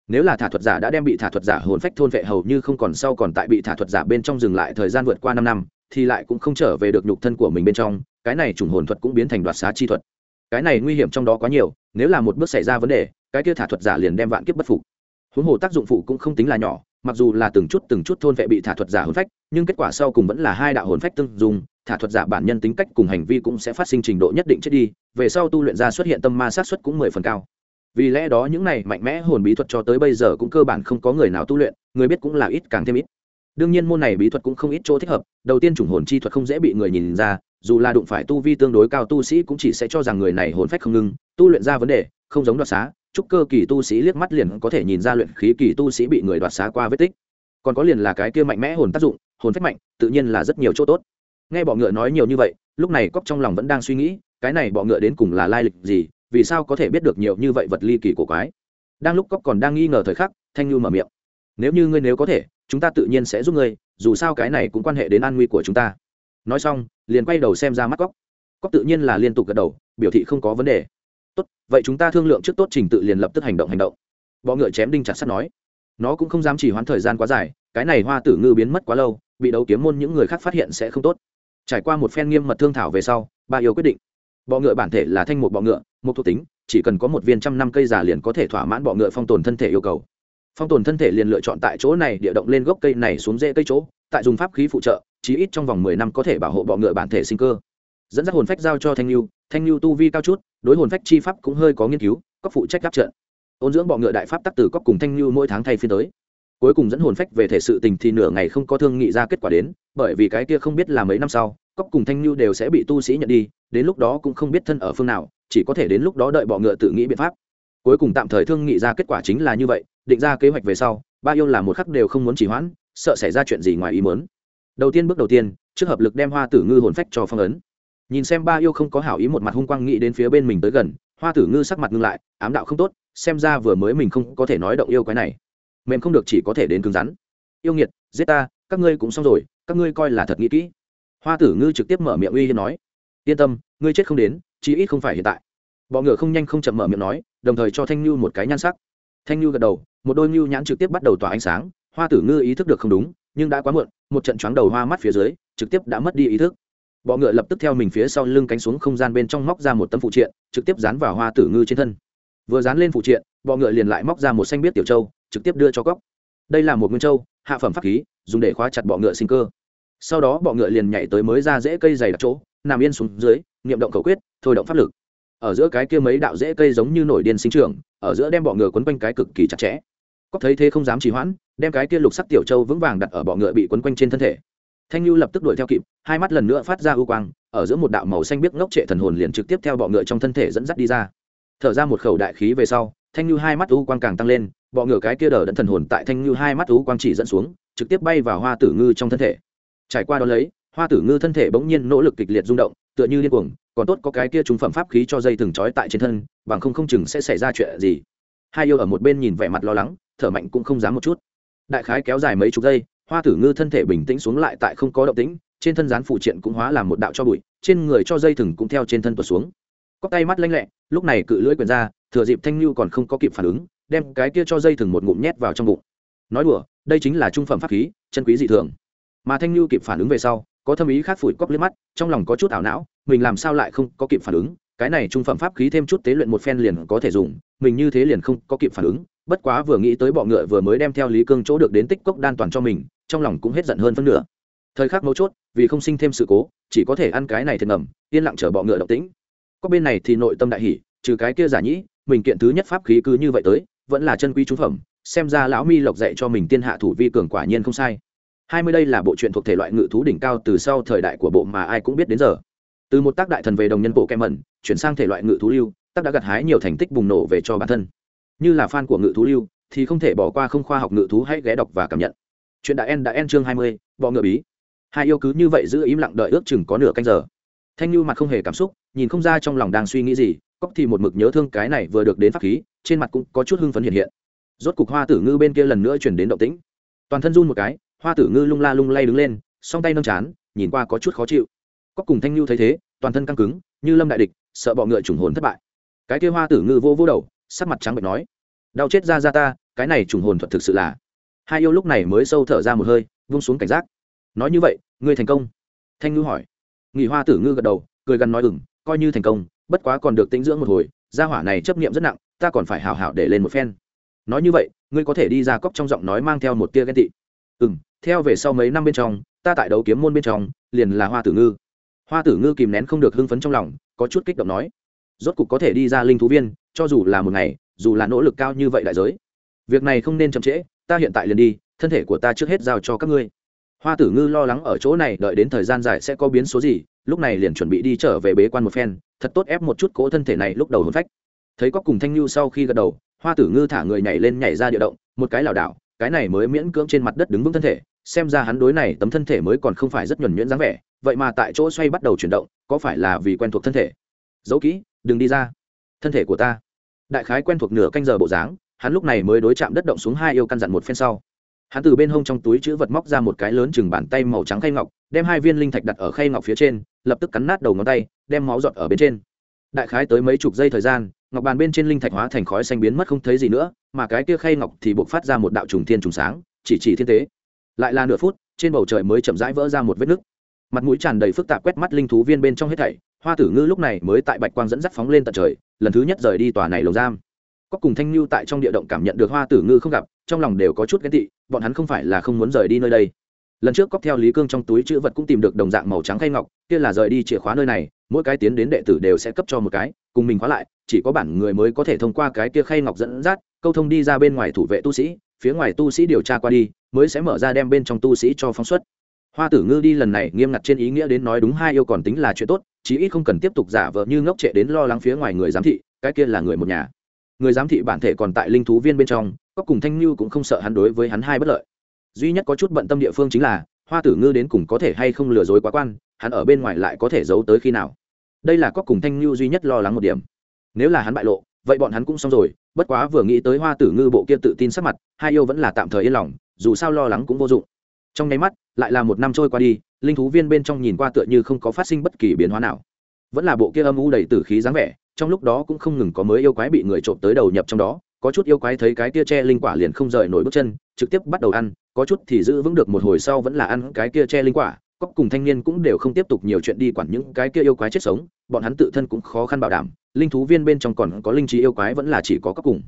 Speaker 1: Nếu là thả thuật giả đã đem bị thả thuật giả hồn phách thôn vệ hầu như không còn sau còn tại bị thả thuật giả bên trong dừng lại thời gian vượt qua năm năm, thì lại cũng không trở về được nhục thân của mình bên trong, cái này trùng hồn thuật cũng biến thành đoạt xá chi thuật. Cái này nguy hiểm trong đó quá nhiều, nếu là một bước xảy ra vấn đề, cái kia thả thuật giả liền đem vạn kiếp bất phục huống hồ tác dụng phụ cũng không tính là nhỏ, mặc dù là từng chút từng chút thôn vệ bị thả thuật giả hồn phách, nhưng kết quả sau cùng vẫn là hai đạo hồn phách tương dùng thả thuật giả bản nhân tính cách cùng hành vi cũng sẽ phát sinh trình độ nhất định chết đi, về sau tu luyện ra xuất hiện tâm ma sát xuất cũng mười phần cao. Vì lẽ đó những này mạnh mẽ hồn bí thuật cho tới bây giờ cũng cơ bản không có người nào tu luyện, người biết cũng là ít càng thêm ít. Đương nhiên môn này bí thuật cũng không ít chỗ thích hợp, đầu tiên chủng hồn chi thuật không dễ bị người nhìn ra, dù là đụng phải tu vi tương đối cao tu sĩ cũng chỉ sẽ cho rằng người này hồn phách không ngưng tu luyện ra vấn đề, không giống đoạt xá trúc cơ kỳ tu sĩ liếc mắt liền có thể nhìn ra luyện khí kỳ tu sĩ bị người đoạt xá qua vết tích. Còn có liền là cái kia mạnh mẽ hồn tác dụng, hồn phách mạnh, tự nhiên là rất nhiều chỗ tốt. Nghe bọ ngựa nói nhiều như vậy, lúc này cóc trong lòng vẫn đang suy nghĩ, cái này bọ ngựa đến cùng là lai lịch gì, vì sao có thể biết được nhiều như vậy vật ly kỳ của quái? Đang lúc cóc còn đang nghi ngờ thời khắc, thanh như mở miệng. Nếu như ngươi nếu có thể, chúng ta tự nhiên sẽ giúp ngươi, dù sao cái này cũng quan hệ đến an nguy của chúng ta. Nói xong, liền quay đầu xem ra mắt cóc cóc tự nhiên là liên tục gật đầu, biểu thị không có vấn đề tốt, vậy chúng ta thương lượng trước tốt trình tự liền lập tức hành động hành động. Bọ ngựa chém đinh chặt sắt nói. Nó cũng không dám chỉ hoãn thời gian quá dài, cái này hoa tử ngư biến mất quá lâu, bị đấu kiếm môn những người khác phát hiện sẽ không tốt. Trải qua một phen nghiêm mật thương thảo về sau, ba yêu quyết định. Bọ ngựa bản thể là thanh một bọ ngựa, một thuộc tính, chỉ cần có một viên trăm năm cây già liền có thể thỏa mãn bọ ngựa phong tồn thân thể yêu cầu. Phong tồn thân thể liền lựa chọn tại chỗ này địa động lên gốc cây này xuống rễ cây chỗ, tại dùng pháp khí phụ trợ, chí ít trong vòng mười năm có thể bảo hộ bọ ngựa bản thể sinh cơ dẫn dắt hồn phách giao cho thanh lưu thanh lưu tu vi cao chút, đối hồn phách chi pháp cũng hơi có nghiên cứu, có phụ trách đáp trận. Ôn dưỡng bọ ngựa đại pháp tắc từ cóc cùng thanh lưu mỗi tháng thay phiên tới. Cuối cùng dẫn hồn phách về thể sự tình thì nửa ngày không có thương nghị ra kết quả đến, bởi vì cái kia không biết là mấy năm sau cóc cùng thanh lưu đều sẽ bị tu sĩ nhận đi, đến lúc đó cũng không biết thân ở phương nào, chỉ có thể đến lúc đó đợi bọ ngựa tự nghĩ biện pháp. Cuối cùng tạm thời thương nghị ra kết quả chính là như vậy, định ra kế hoạch về sau, ba yêu là một khắc đều không muốn chỉ hoãn, sợ xảy ra chuyện gì ngoài ý muốn. Đầu tiên bước đầu tiên, trước hợp lực đem hoa tử ngư hồn phách cho phong ấn nhìn xem ba yêu không có hảo ý một mặt hung quang nghĩ đến phía bên mình tới gần, hoa tử ngư sắc mặt ngưng lại, ám đạo không tốt, xem ra vừa mới mình không có thể nói động yêu cái này. Mềm không được chỉ có thể đến cứng rắn. Yêu nghiệt, giết ta, các ngươi cũng xong rồi, các ngươi coi là thật nghĩ kỹ. Hoa tử ngư trực tiếp mở miệng uy hiếp nói. Yên tâm, ngươi chết không đến, chí ít không phải hiện tại. Bọ ngựa không nhanh không chậm mở miệng nói, đồng thời cho thanh như một cái nhan sắc. Thanh như gật đầu, một đôi ngưu nhãn trực tiếp bắt đầu tỏa ánh sáng. Hoa tử ngư ý thức được không đúng, nhưng đã quá muộn, một trận choáng đầu hoa mắt phía dưới, trực tiếp đã mất đi ý thức bọ ngựa lập tức theo mình phía sau lưng cánh xuống không gian bên trong móc ra một tấm phụ triện, trực tiếp dán vào hoa tử ngư trên thân. Vừa dán lên phụ triện, bọ ngựa liền lại móc ra một xanh biết tiểu châu, trực tiếp đưa cho cóc đây là một nguyên châu, hạ phẩm pháp khí, dùng để khóa chặt bọ ngựa sinh cơ. Sau đó bọ ngựa liền nhảy tới mới ra dễ cây dày đặc chỗ, nằm yên xuống dưới, niệm động khẩu quyết, thôi động pháp lực. Ở giữa cái kia mấy đạo dễ cây giống như nổi điên sinh trưởng, ở giữa đem bọ ngựa quấn quanh cái cực kỳ chặt chẽ. Cóc thấy thế không dám trì hoãn, đem cái kia lục sắc tiểu châu vững vàng đặt ở bọ ngựa bị quấn quanh trên thân thể thanh lưu lập tức đuổi theo kịp, hai mắt lần nữa phát ra ưu quang, ở giữa một đạo màu xanh biếc ngốc trệ thần hồn liền trực tiếp theo bọ ngựa trong thân thể dẫn dắt đi ra. Thở ra một khẩu đại khí về sau, thanh lưu hai mắt ưu quang càng tăng lên, bọ ngựa cái kia đờ đẫn thần hồn tại thanh lưu hai mắt ưu quang chỉ dẫn xuống, trực tiếp bay vào hoa tử ngư trong thân thể. Trải qua đó lấy, hoa tử ngư thân thể bỗng nhiên nỗ lực kịch liệt rung động, tựa như điên cuồng, còn tốt có cái kia trúng phẩm pháp khí cho dây từng trói tại trên thân, bằng không không chừng sẽ xảy ra chuyện gì. Hai yêu ở một bên nhìn vẻ mặt lo lắng, thở mạnh cũng không dám một chút. Đại khái kéo dài mấy chục giây hoa tử ngư thân thể bình tĩnh xuống lại tại không có động tĩnh, trên thân rán phụ triện cũng hóa làm một đạo cho bụi, trên người cho dây thừng cũng theo trên thân tuột xuống. Có tay mắt lanh lẹ, lúc này cự lưỡi quyền ra, thừa dịp thanh lưu còn không có kịp phản ứng, đem cái kia cho dây thừng một ngụm nhét vào trong bụng. Nói đùa, đây chính là trung phẩm pháp khí, chân quý dị thường. Mà thanh lưu kịp phản ứng về sau, có thâm ý khác phủi cóc liếc mắt, trong lòng có chút ảo não, mình làm sao lại không có kịp phản ứng, cái này trung phẩm pháp khí thêm chút tế luyện một phen liền có thể dùng, mình như thế liền không có kịp phản ứng, bất quá vừa nghĩ tới bọ ngựa vừa mới đem theo lý cương chỗ được đến tích cốc đan toàn cho mình trong lòng cũng hết giận hơn phân nửa. Thời khắc mấu chốt, vì không sinh thêm sự cố, chỉ có thể ăn cái này thiệt ngầm, yên lặng chở bọ ngựa động tĩnh. Có bên này thì nội tâm đại hỷ trừ cái kia giả nhĩ, mình kiện thứ nhất pháp khí cứ như vậy tới, vẫn là chân quý trung phẩm, xem ra lão mi lộc dạy cho mình tiên hạ thủ vi cường quả nhiên không sai. Hai mươi đây là bộ truyện thuộc thể loại ngự thú đỉnh cao từ sau thời đại của bộ mà ai cũng biết đến giờ. Từ một tác đại thần về đồng nhân bộ kem mẩn chuyển sang thể loại ngự thú lưu, tác đã gặt hái nhiều thành tích bùng nổ về cho bản thân. Như là fan của ngự thú lưu, thì không thể bỏ qua không khoa học ngự thú hãy ghé đọc và cảm nhận chuyện đã en đã en chương hai mươi, bọ ngựa bí. Hai yêu cứ như vậy giữ im lặng đợi ước chừng có nửa canh giờ. Thanh lưu mặt không hề cảm xúc, nhìn không ra trong lòng đang suy nghĩ gì, cóc thì một mực nhớ thương cái này vừa được đến pháp khí, trên mặt cũng có chút hưng phấn hiện hiện. Rốt cục hoa tử ngư bên kia lần nữa chuyển đến động tĩnh. Toàn thân run một cái, hoa tử ngư lung la lung lay đứng lên, song tay nâng chán, nhìn qua có chút khó chịu. Cóc cùng thanh lưu thấy thế, toàn thân căng cứng, như lâm đại địch, sợ bọ ngựa trùng hồn thất bại. Cái kia hoa tử ngư vô vô đầu, sắc mặt trắng bệch nói, đau chết ra ra ta, cái này trùng hồn thuật thực sự là hai yêu lúc này mới sâu thở ra một hơi, vung xuống cảnh giác. Nói như vậy, ngươi thành công? Thanh ngư hỏi. Nghỉ hoa tử ngư gật đầu, cười gần nói ừng coi như thành công, bất quá còn được tĩnh dưỡng một hồi, gia hỏa này chấp nghiệm rất nặng, ta còn phải hào hảo để lên một phen. Nói như vậy, ngươi có thể đi ra cốc trong giọng nói mang theo một tia ghen tị. Ừng theo về sau mấy năm bên trong, ta tại đấu kiếm môn bên trong, liền là hoa tử ngư. Hoa tử ngư kìm nén không được hưng phấn trong lòng, có chút kích động nói, rốt cục có thể đi ra linh thú viên, cho dù là một ngày, dù là nỗ lực cao như vậy đại giới, việc này không nên chậm trễ ta hiện tại liền đi, thân thể của ta trước hết giao cho các ngươi. Hoa tử ngư lo lắng ở chỗ này, đợi đến thời gian dài sẽ có biến số gì, lúc này liền chuẩn bị đi trở về bế quan một phen, thật tốt ép một chút cỗ thân thể này lúc đầu hôn phách. Thấy có cùng thanh lưu sau khi gật đầu, hoa tử ngư thả người nhảy lên nhảy ra địa động, một cái lảo đảo, cái này mới miễn cưỡng trên mặt đất đứng vững thân thể, xem ra hắn đối này tấm thân thể mới còn không phải rất nhuẩn nhuyễn dáng vẻ, vậy mà tại chỗ xoay bắt đầu chuyển động, có phải là vì quen thuộc thân thể? Giấu kỹ, đừng đi ra. Thân thể của ta. Đại khái quen thuộc nửa canh giờ bộ dáng hắn lúc này mới đối chạm đất động xuống hai yêu căn dặn một phen sau. Hắn từ bên hông trong túi chữ vật móc ra một cái lớn chừng bàn tay màu trắng khay ngọc, đem hai viên linh thạch đặt ở khay ngọc phía trên, lập tức cắn nát đầu ngón tay, đem máu giọt ở bên trên. Đại khái tới mấy chục giây thời gian, ngọc bàn bên trên linh thạch hóa thành khói xanh biến mất không thấy gì nữa, mà cái kia khay ngọc thì buộc phát ra một đạo trùng thiên trùng sáng, chỉ chỉ thiên tế. Lại là nửa phút, trên bầu trời mới chậm rãi vỡ ra một vết nứt. Mặt mũi tràn đầy phức tạp quét mắt linh thú viên bên trong hết thảy, hoa tử ngư lúc này mới tại bạch quang dẫn dắt phóng lên tận trời, lần thứ nhất rời đi tòa này lồng giam có cùng thanh lưu tại trong địa động cảm nhận được hoa tử ngư không gặp, trong lòng đều có chút ghen tị, bọn hắn không phải là không muốn rời đi nơi đây. Lần trước cóc theo lý cương trong túi chữ vật cũng tìm được đồng dạng màu trắng khay ngọc, kia là rời đi chìa khóa nơi này, mỗi cái tiến đến đệ tử đều sẽ cấp cho một cái, cùng mình khóa lại, chỉ có bản người mới có thể thông qua cái kia khay ngọc dẫn dắt, câu thông đi ra bên ngoài thủ vệ tu sĩ, phía ngoài tu sĩ điều tra qua đi, mới sẽ mở ra đem bên trong tu sĩ cho phóng xuất. Hoa tử ngư đi lần này nghiêm ngặt trên ý nghĩa đến nói đúng hai yêu còn tính là chuyện tốt, chí ít không cần tiếp tục giả vờ như ngốc trệ đến lo lắng phía ngoài người giám thị, cái kia là người một nhà người giám thị bản thể còn tại linh thú viên bên trong, có cùng thanh như cũng không sợ hắn đối với hắn hai bất lợi. Duy nhất có chút bận tâm địa phương chính là, hoa tử ngư đến cùng có thể hay không lừa dối quá quan, hắn ở bên ngoài lại có thể giấu tới khi nào. Đây là có cùng thanh như duy nhất lo lắng một điểm. Nếu là hắn bại lộ, vậy bọn hắn cũng xong rồi, bất quá vừa nghĩ tới hoa tử ngư bộ kia tự tin sắc mặt, hai yêu vẫn là tạm thời yên lòng, dù sao lo lắng cũng vô dụng. Trong nháy mắt, lại là một năm trôi qua đi, linh thú viên bên trong nhìn qua tựa như không có phát sinh bất kỳ biến hóa nào. Vẫn là bộ kia âm u đầy tử khí dáng vẻ trong lúc đó cũng không ngừng có mới yêu quái bị người trộm tới đầu nhập trong đó, có chút yêu quái thấy cái kia tre linh quả liền không rời nổi bước chân, trực tiếp bắt đầu ăn, có chút thì giữ vững được một hồi sau vẫn là ăn cái kia tre linh quả cóc cùng thanh niên cũng đều không tiếp tục nhiều chuyện đi quản những cái kia yêu quái chết sống, bọn hắn tự thân cũng khó khăn bảo đảm, linh thú viên bên trong còn có linh trí yêu quái vẫn là chỉ có cóc cùng.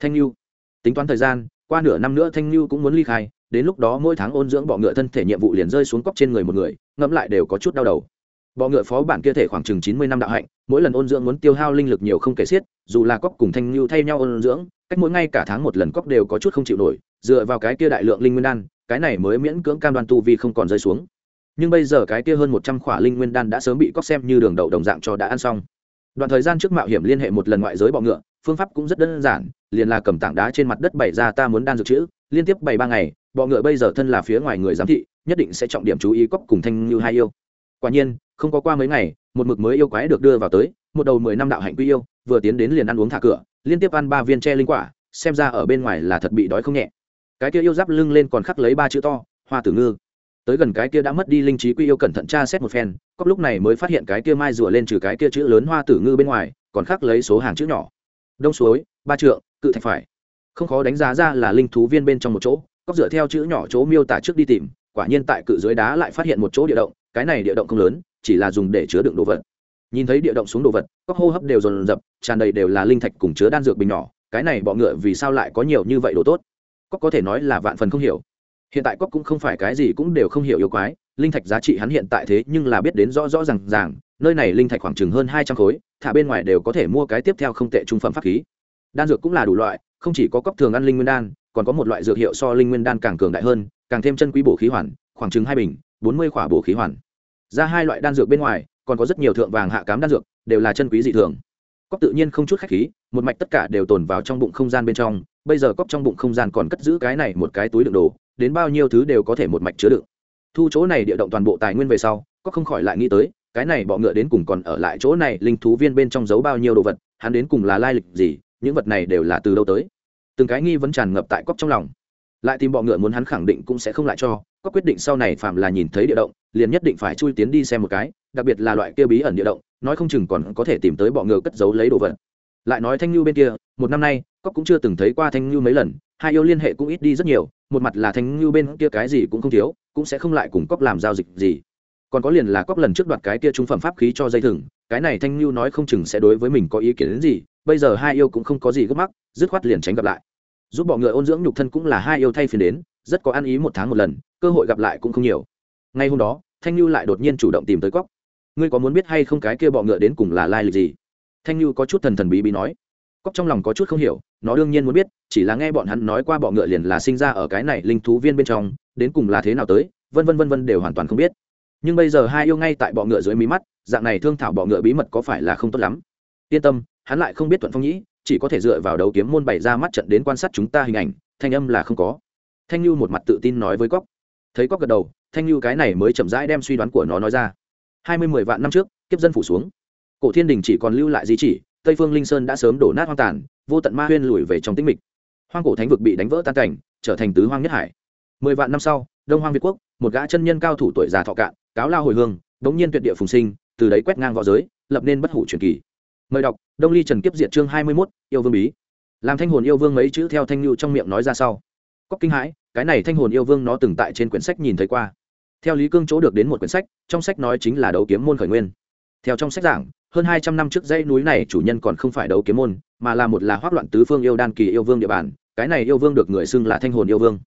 Speaker 1: Thanh lưu tính toán thời gian, qua nửa năm nữa thanh lưu cũng muốn ly khai, đến lúc đó mỗi tháng ôn dưỡng bọ ngựa thân thể nhiệm vụ liền rơi xuống cóc trên người một người, ngẫm lại đều có chút đau đầu bọ ngựa phó bản kia thể khoảng chừng chín mươi năm đạo hạnh, mỗi lần ôn dưỡng muốn tiêu hao linh lực nhiều không kể xiết, dù là cóc cùng thanh lưu thay nhau ôn dưỡng, cách mỗi ngay cả tháng một lần cóc đều có chút không chịu nổi, dựa vào cái kia đại lượng linh nguyên đan, cái này mới miễn cưỡng cam đoan tu vi không còn rơi xuống. Nhưng bây giờ cái kia hơn một trăm khỏa linh nguyên đan đã sớm bị cóc xem như đường đậu đồng dạng cho đã ăn xong. Đoạn thời gian trước mạo hiểm liên hệ một lần ngoại giới bọ ngựa, phương pháp cũng rất đơn giản, liền là cầm tảng đá trên mặt đất bày ra ta muốn đan dược chữ, liên tiếp bày ba ngày, bọ ngựa bây giờ thân là phía ngoài người giám thị, nhất định sẽ trọng điểm chú ý cóc cùng thanh như hai yêu. Quả nhiên không có qua mấy ngày, một mực mới yêu quái được đưa vào tới, một đầu mười năm đạo hạnh quy yêu, vừa tiến đến liền ăn uống thả cửa, liên tiếp ăn ba viên tre linh quả, xem ra ở bên ngoài là thật bị đói không nhẹ. Cái kia yêu giáp lưng lên còn khắc lấy ba chữ to, hoa tử ngư. Tới gần cái kia đã mất đi linh trí quy yêu cẩn thận tra xét một phen cóc lúc này mới phát hiện cái kia mai rùa lên trừ cái kia chữ lớn hoa tử ngư bên ngoài, còn khắc lấy số hàng chữ nhỏ. Đông suối, ba trượng, cự thạch phải. Không khó đánh giá ra là linh thú viên bên trong một chỗ cóc dựa theo chữ nhỏ chỗ miêu tả trước đi tìm, quả nhiên tại cự dưới đá lại phát hiện một chỗ địa động, cái này địa động không lớn chỉ là dùng để chứa đựng đồ vật. Nhìn thấy địa động xuống đồ vật các hô hấp đều dồn dập, tràn đầy đều là linh thạch cùng chứa đan dược bình nhỏ, cái này bọ ngựa vì sao lại có nhiều như vậy đồ tốt? Cóc có thể nói là vạn phần không hiểu. Hiện tại cóc cũng không phải cái gì cũng đều không hiểu yêu quái, linh thạch giá trị hắn hiện tại thế nhưng là biết đến rõ rõ r à n g ràng, nơi này linh thạch khoảng chừng hơn hai trăm khối, thả bên ngoài đều có thể mua cái tiếp theo không tệ trung phẩm pháp khí. Đan dược cũng là đủ loại, không chỉ có cóc thường ăn linh nguyên đan, còn có một loại dược hiệu so linh nguyên đan càng cường đại hơn, càng thêm chân quý bổ khí hoàn, khoảng chừng hai bình, bốn mươi khỏa bổ khí hoàn ra hai loại đan dược bên ngoài, còn có rất nhiều thượng vàng hạ cám đan dược, đều là chân quý dị thường. Cóc tự nhiên không chút khách khí, một mạch tất cả đều tồn vào trong bụng không gian bên trong, bây giờ cóc trong bụng không gian còn cất giữ cái này một cái túi đựng đồ, đến bao nhiêu thứ đều có thể một mạch chứa đựng. Thu chỗ này địa động toàn bộ tài nguyên về sau cóc không khỏi lại nghĩ tới, cái này bọ ngựa đến cùng còn ở lại chỗ này, linh thú viên bên trong giấu bao nhiêu đồ vật, hắn đến cùng là lai lịch gì, những vật này đều là từ đâu tới? Từng cái nghi vấn tràn ngập tại cóc trong lòng lại tìm bọ ngựa muốn hắn khẳng định cũng sẽ không lại cho, có quyết định sau này phạm là nhìn thấy địa động, liền nhất định phải chui tiến đi xem một cái, đặc biệt là loại kia bí ẩn địa động, nói không chừng còn có thể tìm tới bọ ngựa cất giấu lấy đồ vật. Lại nói thanh lưu bên kia, một năm nay cóc cũng chưa từng thấy qua thanh lưu mấy lần, hai yêu liên hệ cũng ít đi rất nhiều, một mặt là thanh lưu bên kia cái gì cũng không thiếu, cũng sẽ không lại cùng cóc làm giao dịch gì. Còn có liền là cóc lần trước đoạt cái kia trung phẩm pháp khí cho dây thừng, cái này thanh lưu nói không chừng sẽ đối với mình có ý kiến đến gì, bây giờ hai yêu cũng không có gì gấp mắc, dứt khoát liền tránh gặp lại giúp bọ ngựa ôn dưỡng nhục thân cũng là hai yêu thay phiên đến, rất có ăn ý một tháng một lần, cơ hội gặp lại cũng không nhiều. Ngay hôm đó, thanh lưu lại đột nhiên chủ động tìm tới cóc ngươi có muốn biết hay không cái kia bọ ngựa đến cùng là lai lịch gì? Thanh lưu có chút thần thần bí bí nói. Cóc trong lòng có chút không hiểu, nó đương nhiên muốn biết, chỉ là nghe bọn hắn nói qua bọ ngựa liền là sinh ra ở cái này linh thú viên bên trong, đến cùng là thế nào tới, vân vân vân vân đều hoàn toàn không biết. Nhưng bây giờ hai yêu ngay tại bọ ngựa dưới mí mắt, dạng này thương thảo bọ ngựa bí mật có phải là không tốt lắm? Yên tâm, hắn lại không biết thuận phong nhĩ chỉ có thể dựa vào đấu kiếm môn bày ra mắt trận đến quan sát chúng ta hình ảnh, thanh âm là không có. Thanh lưu một mặt tự tin nói với cóc thấy cóc gật đầu, thanh lưu cái này mới chậm rãi đem suy đoán của nó nói ra. Hai mươi mười vạn năm trước, kiếp dân phủ xuống. Cổ thiên đình chỉ còn lưu lại di chỉ, tây phương linh sơn đã sớm đổ nát hoang tàn, vô tận ma huyên lùi về trong tĩnh mịch. Hoang cổ thánh vực bị đánh vỡ tan cảnh, trở thành tứ hoang nhất hải. Mười vạn năm sau, đông hoang việt quốc, một gã chân nhân cao thủ tuổi già thọ cạn, cáo lao hồi hương bỗng nhiên tuyệt địa phùng sinh, từ đấy quét ngang v õ giới, lập nên bất hủ truyền kỳ mời đọc, đông ly trần kiếp diệt chương hai mươi mốt, yêu vương bí. Làm thanh hồn yêu vương mấy chữ theo thanh lưu trong miệng nói ra sau. Cóc kinh hãi, cái này thanh hồn yêu vương nó từng tại trên quyển sách nhìn thấy qua. Theo lý cương chỗ được đến một quyển sách, trong sách nói chính là đấu kiếm môn khởi nguyên. Theo trong sách giảng, hơn hai trăm năm trước dãy núi này chủ nhân còn không phải đấu kiếm môn, mà là một là hoác loạn tứ phương yêu đan kỳ yêu vương địa bàn, cái này yêu vương được người xưng là thanh hồn yêu vương.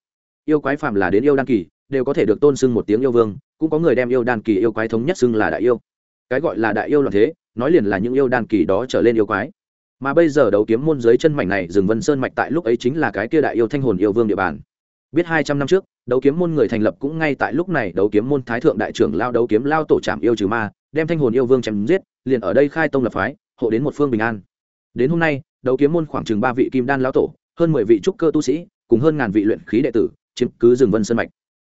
Speaker 1: Yêu quái phạm là đến yêu đan kỳ, đều có thể được tôn xưng một tiếng yêu vương, cũng có người đem yêu đan kỳ yêu quái thống nhất xưng là đại yêu. Cái gọi là đại yêu loạn thế nói liền là những yêu đan kỳ đó trở lên yêu quái. Mà bây giờ đấu kiếm môn dưới chân mảnh này rừng vân sơn mạch tại lúc ấy chính là cái kia đại yêu thanh hồn yêu vương địa bàn. Biết hai trăm năm trước, đấu kiếm môn người thành lập cũng ngay tại lúc này đấu kiếm môn thái thượng đại trưởng lao đấu kiếm lao tổ trảm yêu trừ ma, đem thanh hồn yêu vương chém giết, liền ở đây khai tông lập phái, hộ đến một phương bình an. Đến hôm nay, đấu kiếm môn khoảng chừng ba vị kim đan lão tổ, hơn mười vị trúc cơ tu sĩ, cùng hơn ngàn vị luyện khí đệ tử, chiếm cứ rừng vân sơn mạch.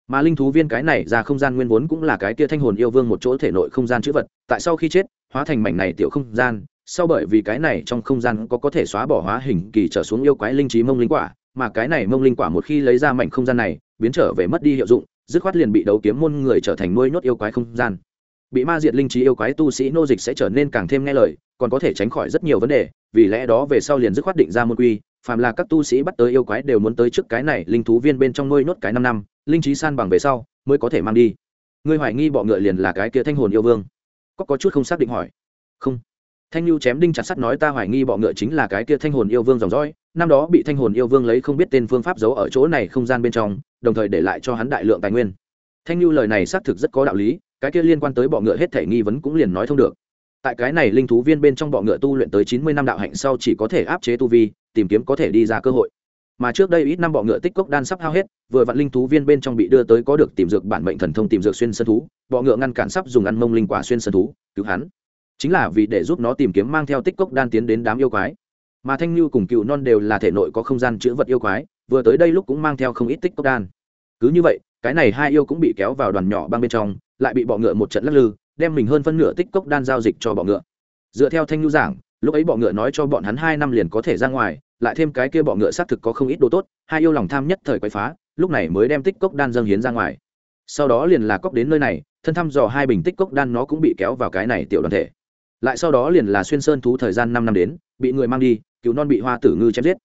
Speaker 1: Mà linh thú viên cái này ra không gian nguyên vốn cũng là cái kia thanh hồn yêu vương một chỗ thể nội không gian chữ vật, tại sau khi chết hóa thành mảnh này tiểu không gian, sau bởi vì cái này trong không gian có có thể xóa bỏ hóa hình kỳ trở xuống yêu quái linh trí mông linh quả, mà cái này mông linh quả một khi lấy ra mảnh không gian này, biến trở về mất đi hiệu dụng, dứt khoát liền bị đấu kiếm môn người trở thành nuôi nhốt yêu quái không gian. Bị ma diệt linh trí yêu quái tu sĩ nô dịch sẽ trở nên càng thêm nghe lời, còn có thể tránh khỏi rất nhiều vấn đề, vì lẽ đó về sau liền dứt khoát định ra môn quy, phàm là các tu sĩ bắt tới yêu quái đều muốn tới trước cái này linh thú viên bên trong nuôi nhốt cái năm năm, linh trí san bằng về sau mới có thể mang đi. Ngươi hoài nghi bọ ngựa liền là cái kia thanh hồn yêu vương có có chút không xác định hỏi. Không. Thanh lưu chém đinh chặt sắt nói ta hoài nghi bọ ngựa chính là cái kia thanh hồn yêu vương dòng dõi, năm đó bị thanh hồn yêu vương lấy không biết tên phương pháp giấu ở chỗ này không gian bên trong, đồng thời để lại cho hắn đại lượng tài nguyên. Thanh lưu lời này xác thực rất có đạo lý, cái kia liên quan tới bọ ngựa hết thể nghi vấn cũng liền nói thông được. Tại cái này linh thú viên bên trong bọ ngựa tu luyện tới chín mươi năm đạo hạnh sau chỉ có thể áp chế tu vi, tìm kiếm có thể đi ra cơ hội mà trước đây ít năm bọ ngựa tích cốc đan sắp hao hết, vừa vặn linh thú viên bên trong bị đưa tới có được tìm dược bản mệnh thần thông tìm dược xuyên sơn thú, bọ ngựa ngăn cản sắp dùng ăn mông linh quả xuyên sơn thú, cứu hắn. Chính là vì để giúp nó tìm kiếm mang theo tích cốc đan tiến đến đám yêu quái. Mà thanh lưu cùng cựu non đều là thể nội có không gian chữ vật yêu quái, vừa tới đây lúc cũng mang theo không ít tích cốc đan. Cứ như vậy, cái này hai yêu cũng bị kéo vào đoàn nhỏ băng bên trong, lại bị bọ ngựa một trận lắc lư, đem mình hơn phân nửa tích cốc đan giao dịch cho bọ ngựa. Dựa theo thanh lưu giảng, lúc ấy bọ ngựa nói cho bọn hắn hai năm liền có thể ra ngoài lại thêm cái kia bọ ngựa xác thực có không ít đồ tốt, hai yêu lòng tham nhất thời quậy phá, lúc này mới đem tích cốc đan dâng hiến ra ngoài. Sau đó liền là cốc đến nơi này, thân thăm dò hai bình tích cốc đan nó cũng bị kéo vào cái này tiểu đoàn thể. Lại sau đó liền là xuyên sơn thú thời gian năm năm đến, bị người mang đi, cựu non bị hoa tử ngư chém giết.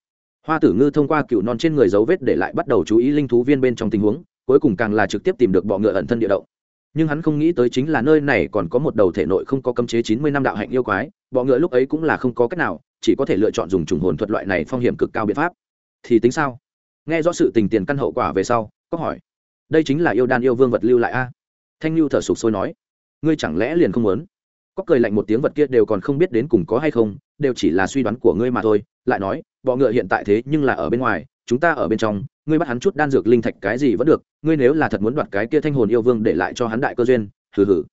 Speaker 1: Hoa tử ngư thông qua cựu non trên người dấu vết để lại bắt đầu chú ý linh thú viên bên trong tình huống, cuối cùng càng là trực tiếp tìm được bọ ngựa ẩn thân địa động. Nhưng hắn không nghĩ tới chính là nơi này còn có một đầu thể nội không có cấm chế chín mươi năm đạo hạnh yêu quái, bọ ngựa lúc ấy cũng là không có cách nào chỉ có thể lựa chọn dùng trùng hồn thuật loại này phong hiểm cực cao biện pháp. Thì tính sao? Nghe rõ sự tình tiền căn hậu quả về sau, có hỏi. Đây chính là yêu đan yêu vương vật lưu lại a? Thanh lưu thở sục sôi nói. Ngươi chẳng lẽ liền không muốn? Có cười lạnh một tiếng vật kia đều còn không biết đến cùng có hay không, đều chỉ là suy đoán của ngươi mà thôi. Lại nói, bọ ngựa hiện tại thế nhưng là ở bên ngoài, chúng ta ở bên trong, ngươi bắt hắn chút đan dược linh thạch cái gì vẫn được, ngươi nếu là thật muốn đoạt cái kia thanh hồn yêu vương để lại cho hắn đại cơ duyên, hừ hừ.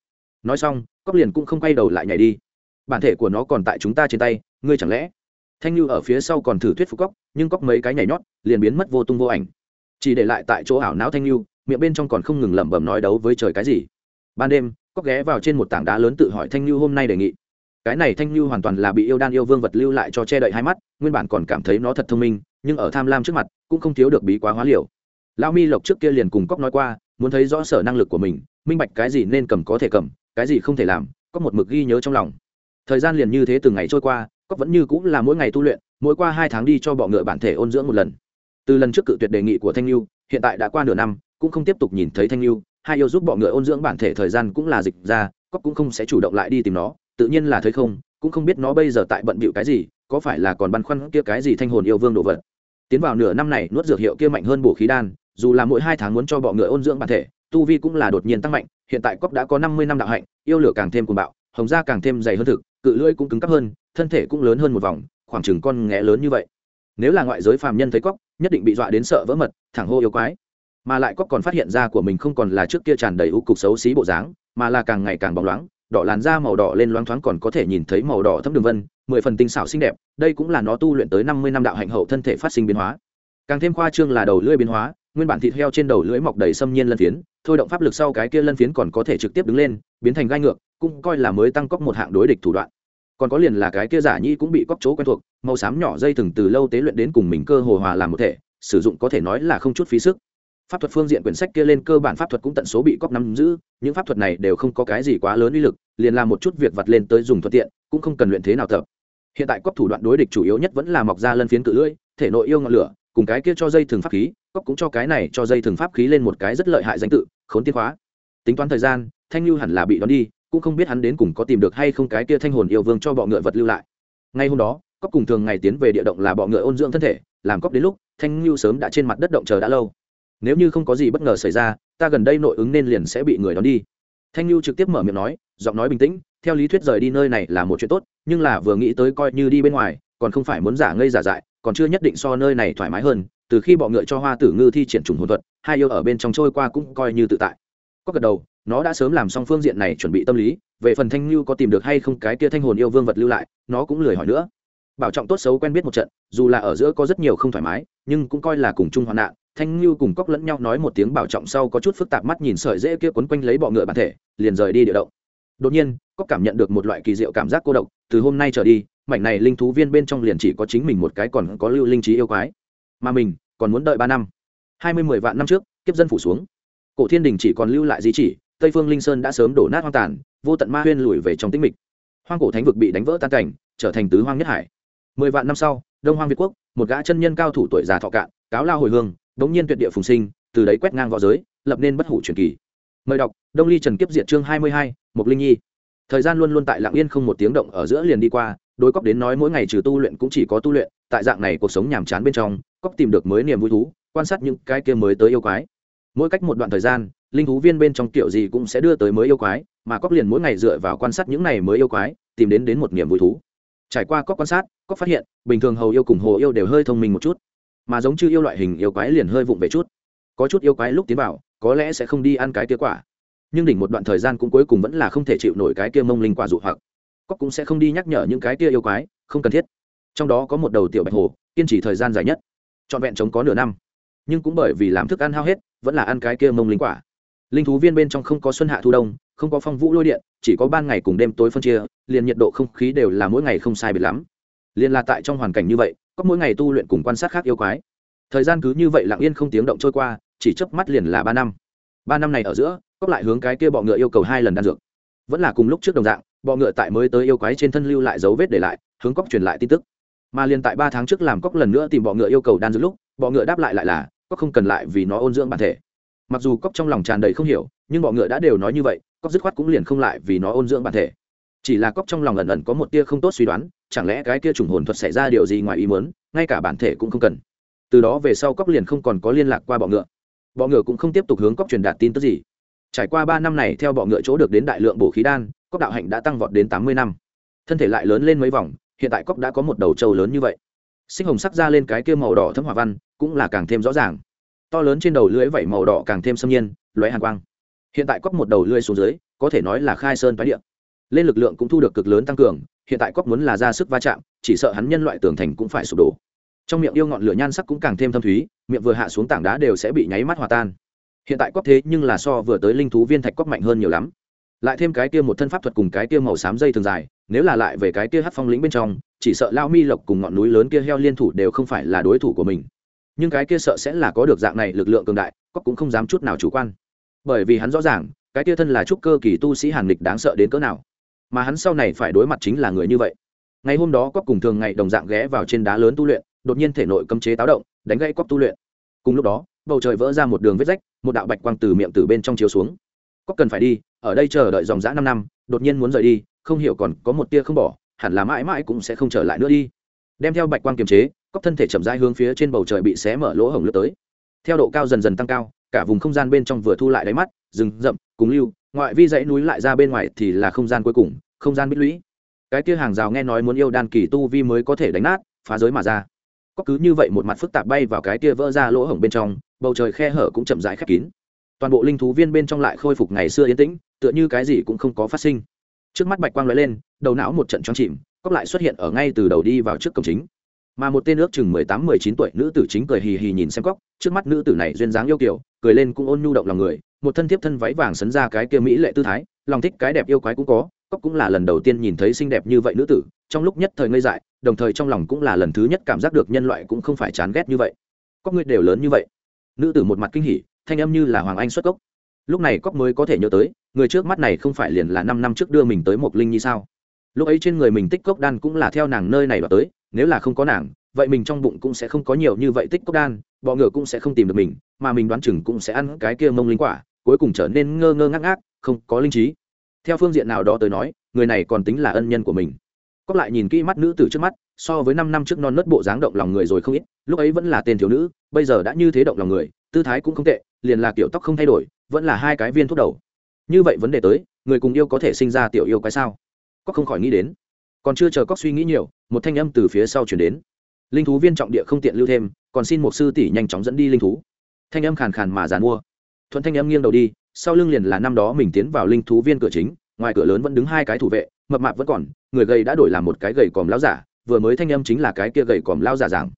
Speaker 1: Nói xong cóc liền cũng không quay đầu lại nhảy đi. Bản thể của nó còn tại chúng ta trên tay ngươi chẳng lẽ? Thanh như ở phía sau còn thử thuyết phục cóc, nhưng cóc mấy cái nhảy nhót, liền biến mất vô tung vô ảnh. Chỉ để lại tại chỗ ảo não thanh như miệng bên trong còn không ngừng lẩm bẩm nói đấu với trời cái gì. Ban đêm, cóc ghé vào trên một tảng đá lớn tự hỏi thanh như hôm nay đề nghị. Cái này thanh như hoàn toàn là bị yêu đan yêu vương vật lưu lại cho che đậy hai mắt, nguyên bản còn cảm thấy nó thật thông minh, nhưng ở tham lam trước mặt, cũng không thiếu được bí quá hóa liều. Lao mi lộc trước kia liền cùng cóc nói qua, muốn thấy rõ sở năng lực của mình, minh bạch cái gì nên cầm có thể cầm, cái gì không thể làm có một mực ghi nhớ trong lòng. Thời gian liền như thế từng ngày trôi qua cóc vẫn như cũng là mỗi ngày tu luyện, mỗi qua hai tháng đi cho bọ ngựa bản thể ôn dưỡng một lần. Từ lần trước cự tuyệt đề nghị của thanh lưu hiện tại đã qua nửa năm, cũng không tiếp tục nhìn thấy thanh lưu hai yêu giúp bọ ngựa ôn dưỡng bản thể thời gian cũng là dịch ra cóc cũng không sẽ chủ động lại đi tìm nó, tự nhiên là thấy không, cũng không biết nó bây giờ tại bận bịu cái gì, có phải là còn băn khoăn kia cái gì thanh hồn yêu vương đồ vật. Tiến vào nửa năm này, nuốt dược hiệu kia mạnh hơn bổ khí đan, dù là mỗi hai tháng muốn cho bọ ngựa ôn dưỡng bản thể, tu vi cũng là đột nhiên tăng mạnh, hiện tại cóc đã có năm mươi năm đạo hạnh, yêu lửa càng thêm cuồng bạo, hồng da càng thêm dày hơn thực, cự lưỡi cũng cứng cắp hơn thân thể cũng lớn hơn một vòng, khoảng chừng con nghé lớn như vậy. Nếu là ngoại giới phàm nhân thấy cóc, nhất định bị dọa đến sợ vỡ mật, thẳng hô yêu quái. Mà lại cóc còn phát hiện ra của mình không còn là trước kia tràn đầy u cục xấu xí bộ dáng, mà là càng ngày càng bóng loáng, đỏ làn da màu đỏ lên loáng thoáng còn có thể nhìn thấy màu đỏ thâm đường vân, mười phần tinh xảo xinh đẹp, đây cũng là nó tu luyện tới năm mươi năm đạo hạnh hậu thân thể phát sinh biến hóa. Càng thêm khoa trương là đầu lưỡi biến hóa, nguyên bản thịt heo trên đầu lưỡi mọc đầy xâm nhiên lân phiến, thôi động pháp lực sau cái kia lân phiến còn có thể trực tiếp đứng lên, biến thành gai ngược, cũng coi là mới tăng cóc một hạng đối địch thủ đoạn còn có liền là cái kia giả nhi cũng bị cóc chỗ quen thuộc, màu xám nhỏ dây thừng từ lâu tế luyện đến cùng mình cơ hồ hòa làm một thể, sử dụng có thể nói là không chút phí sức. Pháp thuật phương diện quyển sách kia lên cơ bản pháp thuật cũng tận số bị cóc nắm giữ, những pháp thuật này đều không có cái gì quá lớn uy lực, liền làm một chút việc vặt lên tới dùng thuận tiện, cũng không cần luyện thế nào tập. Hiện tại cóc thủ đoạn đối địch chủ yếu nhất vẫn là mọc ra lân phiến cự lưỡi, thể nội yêu ngọn lửa, cùng cái kia cho dây thường pháp khí cóc cũng cho cái này cho dây thường pháp khí lên một cái rất lợi hại danh tự, khốn tiên hóa tính toán thời gian, thanh lưu hẳn là bị đón đi cũng không biết hắn đến cùng có tìm được hay không cái kia thanh hồn yêu vương cho bọ ngựa vật lưu lại. Ngay hôm đó cóc cùng thường ngày tiến về địa động là bọ ngựa ôn dưỡng thân thể, làm cóc đến lúc, thanh lưu sớm đã trên mặt đất động chờ đã lâu. Nếu như không có gì bất ngờ xảy ra, ta gần đây nội ứng nên liền sẽ bị người đón đi. Thanh lưu trực tiếp mở miệng nói, giọng nói bình tĩnh, theo lý thuyết rời đi nơi này là một chuyện tốt, nhưng là vừa nghĩ tới coi như đi bên ngoài, còn không phải muốn giả ngây giả dại, còn chưa nhất định so nơi này thoải mái hơn, từ khi bọ ngựa cho hoa tử ngư thi triển trùng hồn thuật, hai yêu ở bên trong trôi qua cũng coi như tự tại. Có gật đầu nó đã sớm làm xong phương diện này chuẩn bị tâm lý, về phần thanh lưu có tìm được hay không cái kia thanh hồn yêu vương vật lưu lại, nó cũng lười hỏi nữa. Bảo trọng tốt xấu quen biết một trận, dù là ở giữa có rất nhiều không thoải mái, nhưng cũng coi là cùng chung hoạn nạn, thanh lưu cùng cóc lẫn nhau nói một tiếng bảo trọng sau có chút phức tạp mắt nhìn sợi dễ kia quấn quanh lấy bọ ngựa bản thể, liền rời đi địa động. Đột nhiên cóc cảm nhận được một loại kỳ diệu cảm giác cô độc, từ hôm nay trở đi, mảnh này linh thú viên bên trong liền chỉ có chính mình một cái còn có lưu linh trí yêu quái. Mà mình, còn muốn đợi ba năm. Hai mươi mười vạn năm trước, kiếp dân phủ xuống. Cổ thiên đình chỉ còn lưu lại di chỉ tây phương linh sơn đã sớm đổ nát hoang tàn, vô tận ma huyên lùi về trong tĩnh mịch. Hoang cổ thánh vực bị đánh vỡ tan cảnh, trở thành tứ hoang nhất hải. Mười vạn năm sau, đông hoang việt quốc, một gã chân nhân cao thủ tuổi già thọ cạn, cáo lao hồi hương, đống nhiên tuyệt địa phùng sinh, từ đấy quét ngang v õ giới, lập nên bất hủ truyền kỳ. Mời đọc, đông ly trần kiếp diệt chương hai mươi hai mục linh nhi. Thời gian luôn luôn tại lạng yên không một tiếng động ở giữa liền đi qua, đối cóc đến nói mỗi ngày trừ tu luyện cũng chỉ có tu luyện, tại dạng này cuộc sống nhàm chán bên trong cóc tìm được mới niềm vui thú, quan sát những cái kia mới tới yêu quái mỗi cách một đoạn thời gian, linh thú viên bên trong kiểu gì cũng sẽ đưa tới mới yêu quái, mà cóc liền mỗi ngày dựa vào quan sát những này mới yêu quái, tìm đến đến một niềm vui thú. Trải qua cóc quan sát, cóc phát hiện, bình thường hầu yêu cùng hồ yêu đều hơi thông minh một chút, mà giống như yêu loại hình yêu quái liền hơi vụng về chút. Có chút yêu quái lúc tiến vào, có lẽ sẽ không đi ăn cái kia quả. Nhưng đỉnh một đoạn thời gian cũng cuối cùng vẫn là không thể chịu nổi cái kia mông linh quả dụ hoặc. Cóc cũng sẽ không đi nhắc nhở những cái kia yêu quái, không cần thiết. Trong đó có một đầu tiểu bạch hồ, kiên trì thời gian dài nhất. Trọn vẹn chống có nửa năm. Nhưng cũng bởi vì làm thức ăn hao hết vẫn là ăn cái kia mông linh quả. Linh thú viên bên trong không có xuân hạ thu đông, không có phong vũ lôi điện, chỉ có ban ngày cùng đêm tối phân chia, liền nhiệt độ không khí đều là mỗi ngày không sai biệt lắm. Liền là tại trong hoàn cảnh như vậy, có mỗi ngày tu luyện cùng quan sát khác yêu quái. Thời gian cứ như vậy lặng yên không tiếng động trôi qua, chỉ chớp mắt liền là ba năm. Ba năm này ở giữa cóc lại hướng cái kia bọ ngựa yêu cầu hai lần đan dược. Vẫn là cùng lúc trước đồng dạng, bọ ngựa tại mới tới yêu quái trên thân lưu lại dấu vết để lại, hướng cóc truyền lại tin tức. Mà liền tại ba tháng trước làm cóc lần nữa tìm bọ ngựa yêu cầu đan dược lúc, bọ ngựa đáp lại lại là cóc không cần lại vì nó ôn dưỡng bản thể. Mặc dù cóc trong lòng tràn đầy không hiểu, nhưng bọ ngựa đã đều nói như vậy cóc dứt khoát cũng liền không lại vì nó ôn dưỡng bản thể. Chỉ là cóc trong lòng ẩn ẩn có một tia không tốt suy đoán, chẳng lẽ cái kia trùng hồn thuật xảy ra điều gì ngoài ý muốn, ngay cả bản thể cũng không cần. Từ đó về sau cóc liền không còn có liên lạc qua bọ ngựa. Bọ ngựa cũng không tiếp tục hướng cóc truyền đạt tin tức gì. Trải qua ba năm này theo bọ ngựa chỗ được đến đại lượng bổ khí đan cóc đạo hạnh đã tăng vọt đến tám mươi năm. Thân thể lại lớn lên mấy vòng, hiện tại cóc đã có một đầu trâu lớn như vậy sinh hồng sắc ra lên cái kia màu đỏ thấm hỏa văn, cũng là càng thêm rõ ràng. To lớn trên đầu lưỡi vảy màu đỏ càng thêm xâm nhiên, lóe hàn quang. Hiện tại cóc một đầu lưỡi xuống dưới, có thể nói là khai sơn phái địa. Lên lực lượng cũng thu được cực lớn tăng cường, hiện tại cóc muốn là ra sức va chạm, chỉ sợ hắn nhân loại tường thành cũng phải sụp đổ. Trong miệng yêu ngọn lửa nhan sắc cũng càng thêm thâm thúy, miệng vừa hạ xuống tảng đá đều sẽ bị nháy mắt hòa tan. Hiện tại cóc thế nhưng là so vừa tới linh thú viên thạch cóc mạnh hơn nhiều lắm. Lại thêm cái kia một thân pháp thuật cùng cái kia màu xám dây thường dài, nếu là lại về cái kia hát phong lĩnh bên trong chỉ sợ lao mi lộc cùng ngọn núi lớn kia heo liên thủ đều không phải là đối thủ của mình. Nhưng cái kia sợ sẽ là có được dạng này lực lượng cường đại cóc cũng không dám chút nào chủ quan. Bởi vì hắn rõ ràng, cái kia thân là trúc cơ kỳ tu sĩ hàn lịch đáng sợ đến cỡ nào. Mà hắn sau này phải đối mặt chính là người như vậy. Ngày hôm đó cóc cùng thường ngày đồng dạng ghé vào trên đá lớn tu luyện, đột nhiên thể nội cấm chế táo động, đánh gãy cóc tu luyện. Cùng lúc đó, bầu trời vỡ ra một đường vết rách, một đạo bạch quang từ miệng từ bên trong chiếu xuống. Cóc cần phải đi, ở đây chờ đợi dòng dã năm năm, đột nhiên muốn rời đi, không hiểu còn có một tia không bỏ hẳn là mãi mãi cũng sẽ không trở lại nữa đi. Đem theo bạch quang kiềm chế cóc thân thể chậm rãi hướng phía trên bầu trời bị xé mở lỗ hổng lướt tới. Theo độ cao dần dần tăng cao, cả vùng không gian bên trong vừa thu lại đáy mắt, rừng rậm, cùng lưu, ngoại vi dãy núi lại ra bên ngoài thì là không gian cuối cùng, không gian bích lũy. Cái kia hàng rào nghe nói muốn yêu đan kỳ tu vi mới có thể đánh nát, phá giới mà ra. Có cứ như vậy một mặt phức tạp bay vào cái kia vỡ ra lỗ hổng bên trong, bầu trời khe hở cũng chậm rãi khép kín. Toàn bộ linh thú viên bên trong lại khôi phục ngày xưa yên tĩnh, tựa như cái gì cũng không có phát sinh trước mắt bạch quang lóe lên, đầu não một trận choáng chìm cóc lại xuất hiện ở ngay từ đầu đi vào trước cổng chính. Mà một tên ước chừng mười tám, mười chín tuổi nữ tử chính cười hì hì nhìn xem cóc trước mắt nữ tử này duyên dáng yêu kiểu cười lên cũng ôn nhu động lòng người, một thân thiếp thân váy vàng sấn ra cái kia mỹ lệ tư thái, lòng thích cái đẹp yêu quái cũng có cóc cũng là lần đầu tiên nhìn thấy xinh đẹp như vậy nữ tử, trong lúc nhất thời ngây dại, đồng thời trong lòng cũng là lần thứ nhất cảm giác được nhân loại cũng không phải chán ghét như vậy. Cóc ngươi đều lớn như vậy. Nữ tử một mặt kinh hỉ, thanh âm như là hoàng anh xuất cốc lúc này cóc mới có thể nhớ tới, người trước mắt này không phải liền là năm năm trước đưa mình tới một linh như sao? Lúc ấy trên người mình tích cốc đan cũng là theo nàng nơi này vào tới, nếu là không có nàng, vậy mình trong bụng cũng sẽ không có nhiều như vậy tích cốc đan, bọ ngựa cũng sẽ không tìm được mình, mà mình đoán chừng cũng sẽ ăn cái kia mông linh quả, cuối cùng trở nên ngơ ngơ ngác ngác, không có linh trí. Theo phương diện nào đó tới nói, người này còn tính là ân nhân của mình. Cóc lại nhìn kỹ mắt nữ tử trước mắt, so với năm năm trước non nớt bộ dáng động lòng người rồi không ít, lúc ấy vẫn là tên thiếu nữ, bây giờ đã như thế động lòng người, tư thái cũng không tệ liền là kiểu tóc không thay đổi, vẫn là hai cái viên thuốc đầu. Như vậy vấn đề tới, người cùng yêu có thể sinh ra tiểu yêu cái sao? Có không khỏi nghĩ đến. Còn chưa chờ cóc suy nghĩ nhiều, một thanh âm từ phía sau chuyển đến. Linh thú viên trọng địa không tiện lưu thêm, còn xin một sư tỷ nhanh chóng dẫn đi linh thú. Thanh âm khàn khàn mà dàn mua. Thuận thanh âm nghiêng đầu đi, sau lưng liền là năm đó mình tiến vào linh thú viên cửa chính, ngoài cửa lớn vẫn đứng hai cái thủ vệ, mập mạp vẫn còn, người gầy đã đổi làm một cái gầy còm lao giả, vừa mới thanh âm chính là cái kia gầy còm lao giả giảng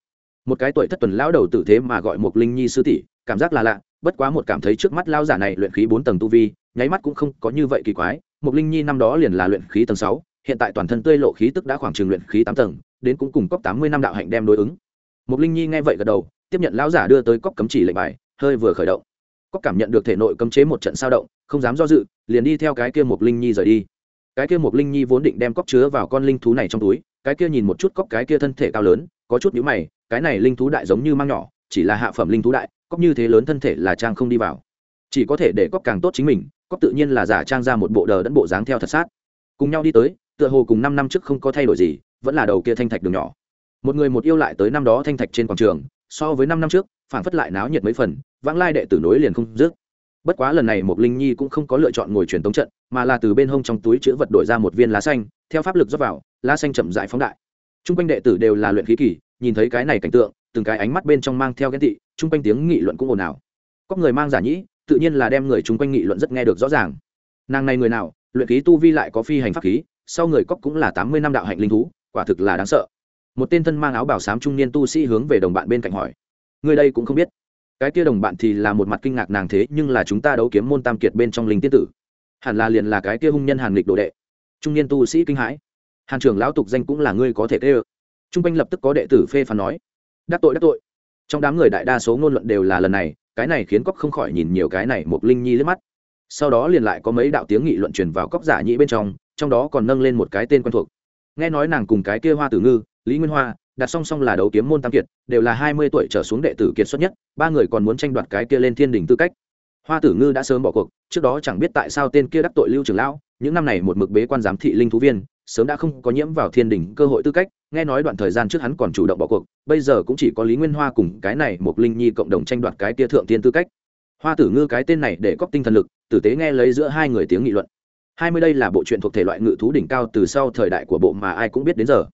Speaker 1: một cái tuổi thất tuần lão đầu tử thế mà gọi một linh nhi sư tỷ, cảm giác là lạ bất quá một cảm thấy trước mắt lão giả này luyện khí bốn tầng tu vi, nháy mắt cũng không có như vậy kỳ quái. Một linh nhi năm đó liền là luyện khí tầng sáu, hiện tại toàn thân tươi lộ khí tức đã khoảng trường luyện khí tám tầng, đến cũng cùng cóc tám mươi năm đạo hạnh đem đối ứng. Một linh nhi nghe vậy gật đầu, tiếp nhận lão giả đưa tới cóc cấm chỉ lệnh bài, hơi vừa khởi động. Cóc cảm nhận được thể nội cấm chế một trận sao động, không dám do dự, liền đi theo cái kia một linh nhi rời đi. Cái kia một linh nhi vốn định đem cóc chứa vào con linh thú này trong túi, cái kia nhìn một chút cóc cái kia thân thể cao lớn, có chút nhũ mày, cái này linh thú đại giống như mang nhỏ, chỉ là hạ phẩm linh thú đại cóc như thế lớn thân thể là trang không đi vào. Chỉ có thể để cóc càng tốt chính mình, cóc tự nhiên là giả trang ra một bộ đờ đẫn bộ dáng theo thật sát. Cùng nhau đi tới, tựa hồ cùng năm năm trước không có thay đổi gì, vẫn là đầu kia thanh thạch đường nhỏ. Một người một yêu lại tới năm đó thanh thạch trên quảng trường, so với năm năm trước phản phất lại náo nhiệt mấy phần, vãng lai đệ tử nối liền không dứt. Bất quá lần này một linh nhi cũng không có lựa chọn ngồi truyền tống trận, mà là từ bên hông trong túi chữ vật đổi ra một viên lá xanh, theo pháp lực rót vào, lá xanh chậm dại phóng đại. T r u n g quanh đệ tử đều là luyện khí kỳ, nhìn thấy cái này cảnh tượng từng cái ánh mắt bên trong mang theo ghen tị t r u n g quanh tiếng nghị luận cũng ồn ào. Có người mang giả nhĩ, tự nhiên là đem người chung quanh nghị luận rất nghe được rõ ràng. Nàng này người nào, luyện khí tu vi lại có phi hành pháp khí, sau người cóc cũng là tám mươi năm đạo hạnh linh thú, quả thực là đáng sợ. Một tên thân mang áo bảo sám trung niên tu sĩ hướng về đồng bạn bên cạnh hỏi. Người đây cũng không biết. Cái kia đồng bạn thì là một mặt kinh ngạc nàng thế, nhưng là chúng ta đấu kiếm môn tam kiệt bên trong linh tiên tử. Hẳn là liền là cái kia hung nhân hàn lịch đồ đệ. Trung niên tu sĩ kinh hãi. Hàn trưởng lão tục danh cũng là ngươi có thể tê ơ. T r u n g quanh lập tức có đệ tử phê phán nói đắc tội đắc tội. Trong đám người đại đa số ngôn luận đều là lần này, cái này khiến cóc không khỏi nhìn nhiều cái này một linh nhi lướt mắt. Sau đó liền lại có mấy đạo tiếng nghị luận truyền vào cóc giả nhĩ bên trong trong đó còn nâng lên một cái tên quen thuộc. Nghe nói nàng cùng cái kia hoa tử ngư, lý nguyên hoa, đặt song song là đấu kiếm môn tam kiệt, đều là hai mươi tuổi trở xuống đệ tử kiệt xuất nhất, ba người còn muốn tranh đoạt cái kia lên thiên đình tư cách. Hoa tử ngư đã sớm bỏ cuộc, trước đó chẳng biết tại sao tên kia đắc tội lưu trường lão, những năm này một mực bế quan giám thị linh thú viên sớm đã không có nhiễm vào thiên đình cơ hội tư cách, nghe nói đoạn thời gian trước hắn còn chủ động bỏ cuộc, bây giờ cũng chỉ có lý nguyên hoa cùng cái này một linh nhi cộng đồng tranh đoạt cái tia thượng tiên tư cách. Hoa tử ngư cái tên này để cóp tinh thần lực, tử tế nghe lấy giữa hai người tiếng nghị luận. Hai mươi đây là bộ truyện thuộc thể loại ngự thú đỉnh cao từ sau thời đại của bộ mà ai cũng biết đến giờ.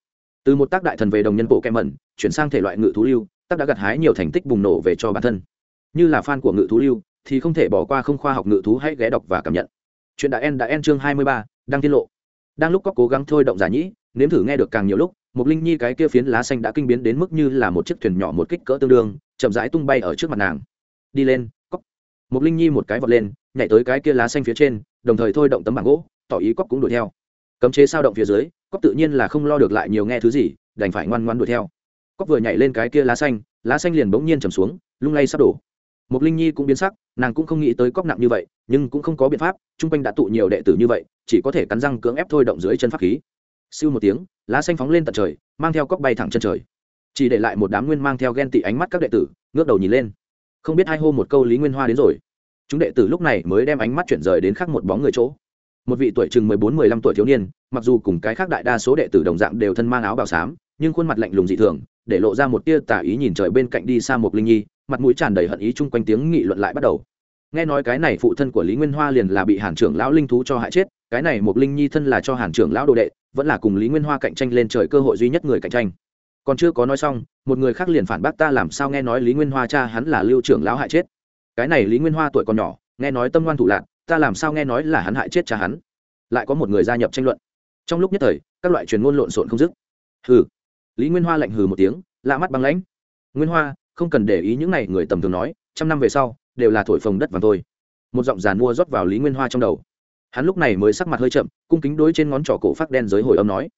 Speaker 1: Từ một tác đại thần về đồng nhân bộ kem mẩn chuyển sang thể loại ngự thú lưu, tác đã gặt hái nhiều thành tích bùng nổ về cho bản thân. Như là fan của ngự thú lưu, thì không thể bỏ qua không khoa học ngự thú hãy ghé đọc và cảm nhận. Chuyện đã en đã en chương hai mươi ba đang tiết lộ đang lúc có cố gắng thôi động giả nhĩ, nếm thử nghe được càng nhiều lúc một linh nhi cái kia phiến lá xanh đã kinh biến đến mức như là một chiếc thuyền nhỏ một kích cỡ tương đương, chậm rãi tung bay ở trước mặt nàng. Đi lên cóc một linh nhi một cái vọt lên, nhảy tới cái kia lá xanh phía trên, đồng thời thôi động tấm bảng gỗ, tỏ ý cóc cũng đuổi theo. Cấm chế sao động phía dưới cóc tự nhiên là không lo được lại nhiều nghe thứ gì, đành phải ngoan ngoan đuổi theo. Cóc vừa nhảy lên cái kia lá xanh lá xanh liền bỗng nhiên trầm xuống, lung lay sắp đổ. Một linh nhi cũng biến sắc, nàng cũng không nghĩ tới cóc nặng như vậy nhưng cũng không có biện pháp, chung quanh đã tụ nhiều đệ tử như vậy, chỉ có thể cắn răng cưỡng ép thôi động dưới chân pháp khí. Siêu một tiếng, lá xanh phóng lên tận trời, mang theo cóc bay thẳng chân trời. Chỉ để lại một đám nguyên mang theo ghen tị ánh mắt các đệ tử, ngước đầu nhìn lên. Không biết hai hô một câu lý nguyên hoa đến rồi. Chúng đệ tử lúc này mới đem ánh mắt chuyển rời đến khác một bóng người chỗ. Một vị tuổi chừng mười bốn, mười lăm tuổi thiếu niên, mặc dù cùng cái khác đại đa số đệ tử đồng dạng đều thân mang áo bào xám, nhưng khuôn mặt lạnh lùng dị thường, để lộ ra một tia tả ý nhìn trời bên cạnh đi xa một linh nhi, mặt mũi tràn đầy hận ý chung quanh tiếng nghị luận lại bắt đầu nghe nói cái này phụ thân của lý nguyên hoa liền là bị hàn trưởng lão linh thú cho hại chết, cái này một linh nhi thân là cho hàn trưởng lão đồ đệ, vẫn là cùng lý nguyên hoa cạnh tranh lên trời cơ hội duy nhất người cạnh tranh. Còn chưa có nói xong, một người khác liền phản bác ta làm sao nghe nói lý nguyên hoa cha hắn là lưu trưởng lão hại chết. Cái này lý nguyên hoa tuổi còn nhỏ, nghe nói tâm ngoan thủ lạc ta làm sao nghe nói là hắn hại chết cha hắn? Lại có một người gia nhập tranh luận. Trong lúc nhất thời, các loại truyền ngôn lộn xộn không dứt. Hừ. Lý nguyên hoa lạnh hừ một tiếng, lạ mắt băng lãnh. Nguyên hoa, không cần để ý những này người tầm thường nói, trăm năm về sau đều là thổi phồng đất vàng thôi. Một giọng giàn mua rót vào lý nguyên hoa trong đầu. Hắn lúc này mới sắc mặt hơi chậm, cung kính đối trên ngón trỏ cổ phát đen giới hồi âm nói,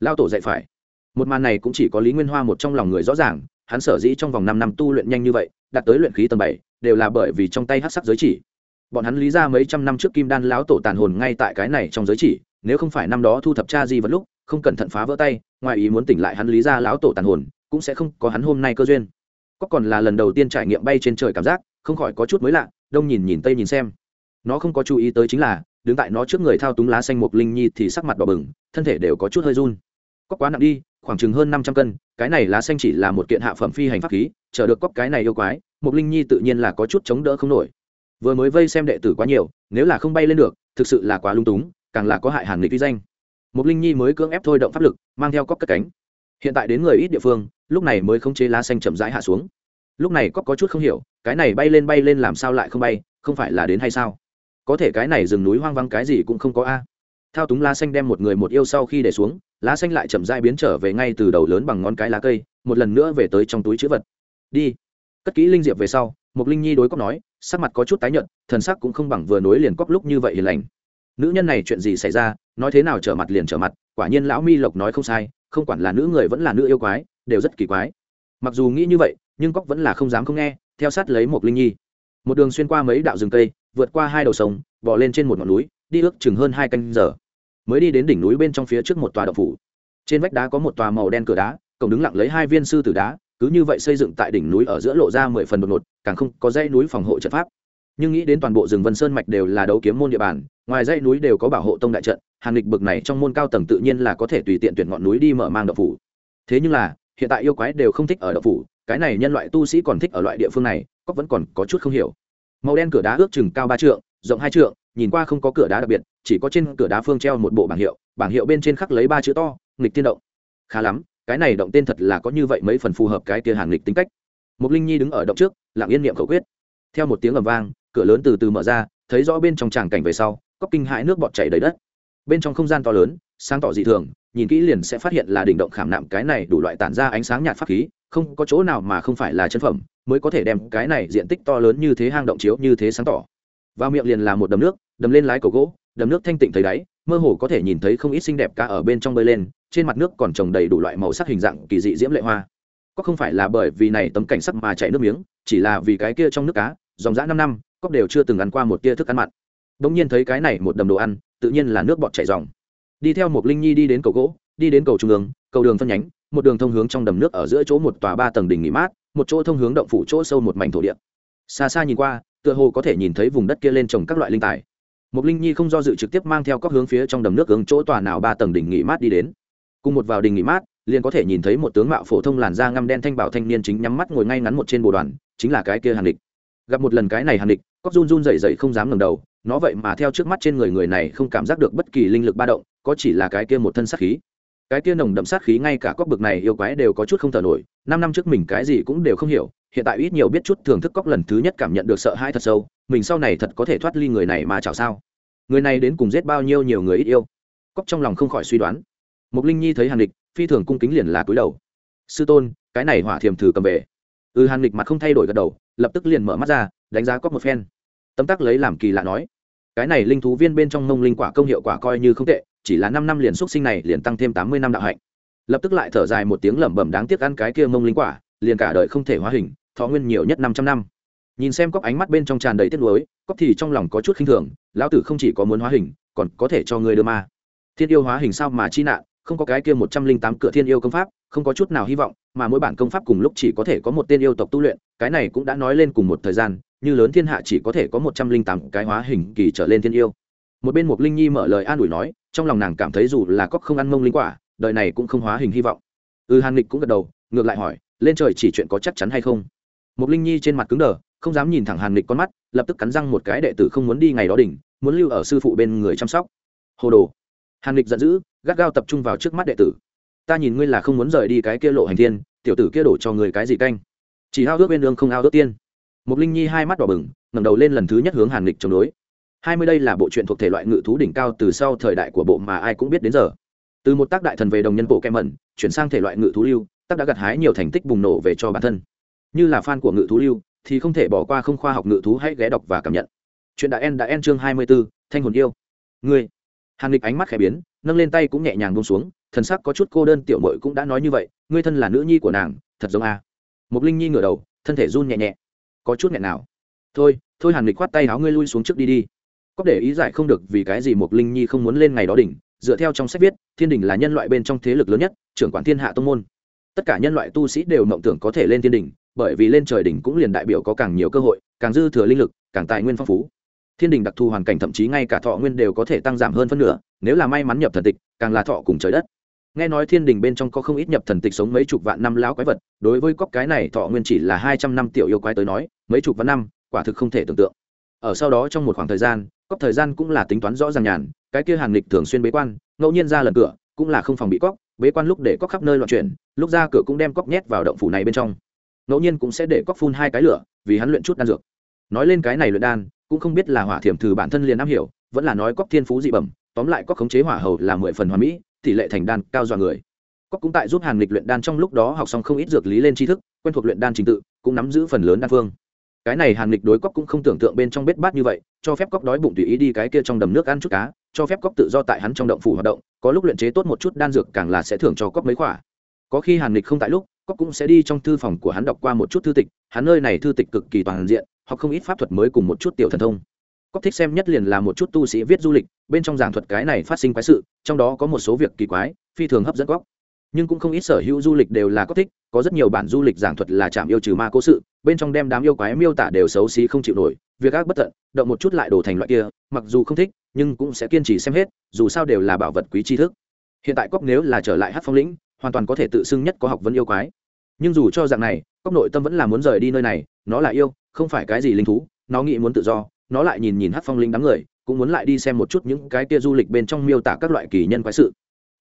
Speaker 1: lao tổ dạy phải. Một màn này cũng chỉ có lý nguyên hoa một trong lòng người rõ ràng, hắn sở dĩ trong vòng năm năm tu luyện nhanh như vậy, đạt tới luyện khí tầng bảy, đều là bởi vì trong tay hát sắc giới chỉ. Bọn hắn lý ra mấy trăm năm trước kim đan lão tổ tàn hồn ngay tại cái này trong giới chỉ, nếu không phải năm đó thu thập cha di vật lúc, không cẩn thận phá vỡ tay, ngoài ý muốn tỉnh lại hắn lý ra lão tổ tàn hồn, cũng sẽ không có hắn hôm nay cơ duyên. Có còn là lần đầu tiên trải nghiệm bay trên trời cảm giác không khỏi có chút mới lạ, đông nhìn nhìn tây nhìn xem. Nó không có chú ý tới chính là, đứng tại nó trước người thao túng lá xanh mục linh nhi thì sắc mặt đỏ bừng, thân thể đều có chút hơi run. Cóc quá nặng đi, khoảng chừng hơn năm trăm cân, cái này lá xanh chỉ là một kiện hạ phẩm phi hành pháp khí, chờ được cóc cái này yêu quái mục linh nhi tự nhiên là có chút chống đỡ không nổi. Vừa mới vây xem đệ tử quá nhiều, nếu là không bay lên được, thực sự là quá lung túng, càng là có hại hàn nghịch vi danh. Mục linh nhi mới cưỡng ép thôi động pháp lực, mang theo cóc cất cánh. Hiện tại đến người ít địa phương, lúc này mới không chế lá xanh chậm rãi hạ xuống. Lúc này cóc có chút không hiểu cái này bay lên bay lên làm sao lại không bay, không phải là đến hay sao? Có thể cái này rừng núi hoang vắng cái gì cũng không có a. Thao túng lá xanh đem một người một yêu sau khi để xuống, lá xanh lại chậm dai biến trở về ngay từ đầu lớn bằng ngón cái lá cây, một lần nữa về tới trong túi chữ vật. Đi. Cất kỹ linh diệp về sau một linh nhi đối cóc nói, sắc mặt có chút tái nhợt, thần sắc cũng không bằng vừa nối liền cóc lúc như vậy hiền lành. Nữ nhân này chuyện gì xảy ra, nói thế nào trở mặt liền trở mặt, quả nhiên lão mi lộc nói không sai, không quản là nữ người vẫn là nữ yêu quái, đều rất kỳ quái. Mặc dù nghĩ như vậy, nhưng cóc vẫn là không dám không nghe theo sát lấy một linh nhi. Một đường xuyên qua mấy đạo rừng cây, vượt qua hai đầu sông bỏ lên trên một ngọn núi, đi ước chừng hơn hai canh giờ. Mới đi đến đỉnh núi bên trong phía trước một tòa đậu phủ. Trên vách đá có một tòa màu đen cửa đá, cổng đứng lặng lấy hai viên sư tử đá, cứ như vậy xây dựng tại đỉnh núi ở giữa lộ ra mười phần đột ngột, càng không có dãy núi phòng hộ trận pháp. Nhưng nghĩ đến toàn bộ rừng vân sơn mạch đều là đấu kiếm môn địa bàn, ngoài dãy núi đều có bảo hộ tông đại trận, hàn lịch bực này trong môn cao tầng tự nhiên là có thể tùy tiện tuyển ngọn núi đi mở mang đậu phủ. Thế nhưng là, hiện tại yêu quái đều không thích ở đậu phủ cái này nhân loại tu sĩ còn thích ở loại địa phương này, cóc vẫn còn có chút không hiểu. Màu đen cửa đá ước chừng cao ba trượng, rộng hai trượng, nhìn qua không có cửa đá đặc biệt, chỉ có trên cửa đá phương treo một bộ bảng hiệu bảng hiệu bên trên khắc lấy ba chữ to, nghịch tiên động. Khá lắm, cái này động tên thật là có như vậy mấy phần phù hợp cái tia hàng nghịch tính cách. Một linh nhi đứng ở động trước, lặng yên niệm khẩu quyết. Theo một tiếng ầm vang, cửa lớn từ từ mở ra, thấy rõ bên trong tràng cảnh về sau, cóc kinh hãi nước bọt chảy đầy đất. Bên trong không gian to lớn, sáng tỏ dị thường, nhìn kỹ liền sẽ phát hiện là đỉnh động khảm nạm cái này đủ loại tản ra ánh sáng nhạt pháp khí không có chỗ nào mà không phải là chân phẩm, mới có thể đem cái này diện tích to lớn như thế hang động chiếu như thế sáng tỏ. Vào miệng liền là một đầm nước, đầm lên lái cầu gỗ, đầm nước thanh tịnh thấy đáy, mơ hồ có thể nhìn thấy không ít xinh đẹp cá ở bên trong bơi lên, trên mặt nước còn trồng đầy đủ loại màu sắc hình dạng kỳ dị diễm lệ hoa. Có không phải là bởi vì này tấm cảnh sắc mà chảy nước miếng, chỉ là vì cái kia trong nước cá, dòng dã năm năm cóc đều chưa từng ăn qua một tia thức ăn mặn. Bỗng nhiên thấy cái này một đầm đồ ăn, tự nhiên là nước bọt chảy dòng đi theo một linh nhi đi đến cầu gỗ, đi đến cầu trung ương, cầu đường phân nhánh một đường thông hướng trong đầm nước ở giữa chỗ một tòa ba tầng đỉnh nghỉ mát, một chỗ thông hướng động phủ chỗ sâu một mảnh thổ địa. Xa xa nhìn qua, tựa hồ có thể nhìn thấy vùng đất kia lên trồng các loại linh tài. Một linh nhi không do dự trực tiếp mang theo các hướng phía trong đầm nước hướng chỗ tòa nào ba tầng đỉnh nghỉ mát đi đến. Cùng một vào đỉnh nghỉ mát, liền có thể nhìn thấy một tướng mạo phổ thông làn da ngăm đen thanh bảo thanh niên chính nhắm mắt ngồi ngay ngắn một trên bồ đoàn, chính là cái kia hàn địch. Gặp một lần cái này hàn địch, cóc run run dậy dậy không dám ngẩng đầu, nó vậy mà theo trước mắt trên người người này không cảm giác được bất kỳ linh lực ba động, có chỉ là cái kia một thân sát khí cái kia nồng đậm sát khí ngay cả cóc bực này yêu quái đều có chút không thở nổi, năm năm trước mình cái gì cũng đều không hiểu, hiện tại ít nhiều biết chút thưởng thức cóc lần thứ nhất cảm nhận được sợ hãi thật sâu, mình sau này thật có thể thoát ly người này mà chào sao. Người này đến cùng giết bao nhiêu nhiều người ít yêu. Cóc trong lòng không khỏi suy đoán. Mục linh nhi thấy hàn địch phi thường cung kính liền là cúi đầu. Sư tôn, cái này hỏa thiềm thử cầm về. Ừ hàn địch mặt không thay đổi gật đầu, lập tức liền mở mắt ra, đánh giá cóc một phen. Tấm tắc lấy làm kỳ lạ nói, cái này linh thú viên bên trong mông linh quả công hiệu quả coi như không tệ chỉ là năm năm liền xuất sinh này liền tăng thêm tám mươi năm đạo hạnh. Lập tức lại thở dài một tiếng lẩm bẩm đáng tiếc ăn cái kia mông linh quả, liền cả đời không thể hóa hình, thọ nguyên nhiều nhất năm trăm năm. Nhìn xem cóc ánh mắt bên trong tràn đầy tiếc nuối cóc thì trong lòng có chút khinh thường, lão tử không chỉ có muốn hóa hình, còn có thể cho người đưa ma. Thiên yêu hóa hình sao mà chi nạn, không có cái kia một trăm linh tám cửa thiên yêu công pháp, không có chút nào hy vọng, mà mỗi bản công pháp cùng lúc chỉ có thể có một tên yêu tộc tu luyện, cái này cũng đã nói lên cùng một thời gian, như lớn thiên hạ chỉ có thể có một trăm linh tám cái hóa hình kỳ trở lên thiên yêu. Một bên một linh nhi mở lời an ủi nói trong lòng nàng cảm thấy dù là cóc không ăn mông linh quả, đời này cũng không hóa hình hy vọng. Ừ hàn lịch cũng gật đầu, ngược lại hỏi, lên trời chỉ chuyện có chắc chắn hay không? Một linh nhi trên mặt cứng đờ, không dám nhìn thẳng hàn lịch con mắt, lập tức cắn răng một cái đệ tử không muốn đi ngày đó đỉnh, muốn lưu ở sư phụ bên người chăm sóc. Hồ đồ. Hàn lịch giận dữ, gắt gao tập trung vào trước mắt đệ tử. Ta nhìn ngươi là không muốn rời đi cái kia lộ hành thiên, tiểu tử kia đổ cho người cái gì canh? Chỉ ao ước bên đường không ao ước tiên. Một linh nhi hai mắt đỏ bừng, ngẩng đầu lên lần thứ nhất hướng hàn lịch chống đối hai mươi đây là bộ truyện thuộc thể loại ngự thú đỉnh cao từ sau thời đại của bộ mà ai cũng biết đến giờ. Từ một tác đại thần về đồng nhân bộ kem mẩn chuyển sang thể loại ngự thú lưu tác đã gặt hái nhiều thành tích bùng nổ về cho bản thân. Như là fan của ngự thú lưu thì không thể bỏ qua không khoa học ngự thú hãy ghé đọc và cảm nhận. Chuyện đã en đã en chương hai mươi 24, thanh hồn yêu. Ngươi. Hàn lịch ánh mắt khẽ biến nâng lên tay cũng nhẹ nhàng buông xuống thần sắc có chút cô đơn tiểu mội cũng đã nói như vậy ngươi thân là nữ nhi của nàng thật giống a. À. một linh nhi ngửa đầu thân thể run nhẹ nhẹ. Có chút nghẹn nào. Thôi thôi hàn lịch khoát tay áo ngươi lui xuống trước đi đi có để ý giải không được vì cái gì một linh nhi không muốn lên ngày đó đỉnh, dựa theo trong sách viết, thiên đình là nhân loại bên trong thế lực lớn nhất, trưởng quản thiên hạ tông môn. Tất cả nhân loại tu sĩ đều mộng tưởng có thể lên thiên đình bởi vì lên trời đỉnh cũng liền đại biểu có càng nhiều cơ hội, càng dư thừa linh lực, càng tài nguyên phong phú. Thiên đình đặc thù hoàn cảnh thậm chí ngay cả thọ nguyên đều có thể tăng giảm hơn phân nửa, nếu là may mắn nhập thần tịch, càng là thọ cùng trời đất. Nghe nói thiên đình bên trong có không ít nhập thần tịch sống mấy chục vạn năm lão quái vật, đối với cóc cái này thọ nguyên chỉ là hai trăm năm tiểu yêu quái tới nói, mấy chục vạn năm, quả thực không thể tưởng tượng. Ở sau đó trong một khoảng thời gian cóc thời gian cũng là tính toán rõ ràng nhàn, cái kia hàng lịch thường xuyên bế quan, ngẫu nhiên ra lần cửa, cũng là không phòng bị cóc, bế quan lúc để cóc khắp nơi loạn chuyển, lúc ra cửa cũng đem cóc nhét vào động phủ này bên trong. Ngẫu nhiên cũng sẽ để cóc phun hai cái lửa, vì hắn luyện chút đan dược. Nói lên cái này luyện đan, cũng không biết là hỏa thiểm thử bản thân liền am hiểu, vẫn là nói cóc thiên phú dị bẩm, tóm lại cóc khống chế hỏa hầu là mười phần hoàn mỹ, tỷ lệ thành đan cao dọa người. Cóc cũng tại giúp hàn lịch luyện đan trong lúc đó học xong không ít dược lý lên tri thức, quen thuộc luyện đan trình tự, cũng nắm giữ phần lớn đan phương cái này hàn lịch đối cóc cũng không tưởng tượng bên trong bết bát như vậy, cho phép cóc đói bụng tùy ý đi cái kia trong đầm nước ăn chút cá, cho phép cóc tự do tại hắn trong động phủ hoạt động, có lúc luyện chế tốt một chút đan dược càng là sẽ thưởng cho cóc mấy khỏa. Có khi hàn lịch không tại lúc, cóc cũng sẽ đi trong thư phòng của hắn đọc qua một chút thư tịch, hắn nơi này thư tịch cực kỳ toàn diện hoặc không ít pháp thuật mới cùng một chút tiểu thần thông. Cóc thích xem nhất liền là một chút tu sĩ viết du lịch, bên trong giảng thuật cái này phát sinh quái sự, trong đó có một số việc kỳ quái, phi thường hấp dẫn cóc. Nhưng cũng không ít sở hữu du lịch đều là cóc thích có rất nhiều bản du lịch giảng thuật là chạm yêu trừ ma cố sự, bên trong đem đám yêu quái miêu tả đều xấu xí không chịu nổi, việc ác bất tận, động một chút lại đổ thành loại kia, mặc dù không thích, nhưng cũng sẽ kiên trì xem hết, dù sao đều là bảo vật quý tri thức. Hiện tại cóc nếu là trở lại hát phong lĩnh, hoàn toàn có thể tự xưng nhất có học vấn yêu quái. Nhưng dù cho dạng này cóc nội tâm vẫn là muốn rời đi nơi này, nó là yêu, không phải cái gì linh thú, nó nghĩ muốn tự do, nó lại nhìn nhìn hát phong lĩnh đám người, cũng muốn lại đi xem một chút những cái kia du lịch bên trong miêu tả các loại kỳ nhân quái sự.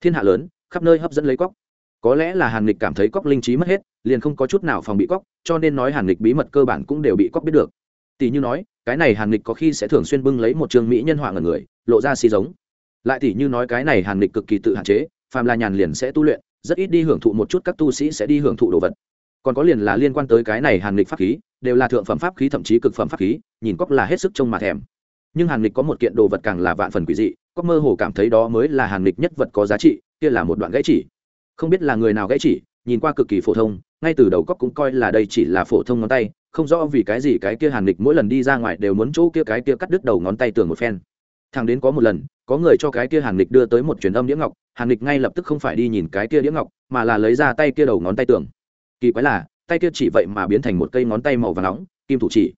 Speaker 1: Thiên hạ lớn, khắp nơi hấp dẫn lấy cóc có lẽ là hàn lịch cảm thấy cóc linh trí mất hết, liền không có chút nào phòng bị cóc, cho nên nói hàn lịch bí mật cơ bản cũng đều bị cóc biết được. Tỷ như nói, cái này hàn lịch có khi sẽ thường xuyên bưng lấy một trường mỹ nhân họa ngần người, lộ ra xì giống. Lại tỷ như nói cái này hàn lịch cực kỳ tự hạn chế, phàm là nhàn liền sẽ tu luyện, rất ít đi hưởng thụ một chút các tu sĩ sẽ đi hưởng thụ đồ vật. Còn có liền là liên quan tới cái này hàn lịch pháp khí, đều là thượng phẩm pháp khí thậm chí cực phẩm pháp khí, nhìn cóc là hết sức trông mà thèm. Nhưng hàn lịch có một kiện đồ vật càng là vạn phần quỷ dị, cóc mơ hồ cảm thấy đó mới là hàn lịch nhất vật có giá trị, kia là một đoạn gãy chỉ không biết là người nào gãy chỉ, nhìn qua cực kỳ phổ thông, ngay từ đầu cóc cũng coi là đây chỉ là phổ thông ngón tay, không rõ vì cái gì cái kia hàn lịch mỗi lần đi ra ngoài đều muốn chỗ kia cái kia cắt đứt đầu ngón tay tường một phen. Thằng đến có một lần, có người cho cái kia hàn lịch đưa tới một truyền âm đĩa ngọc, hàn lịch ngay lập tức không phải đi nhìn cái kia đĩa ngọc, mà là lấy ra tay kia đầu ngón tay tường. Kỳ quái là, tay kia chỉ vậy mà biến thành một cây ngón tay màu và nóng, kim thủ chỉ.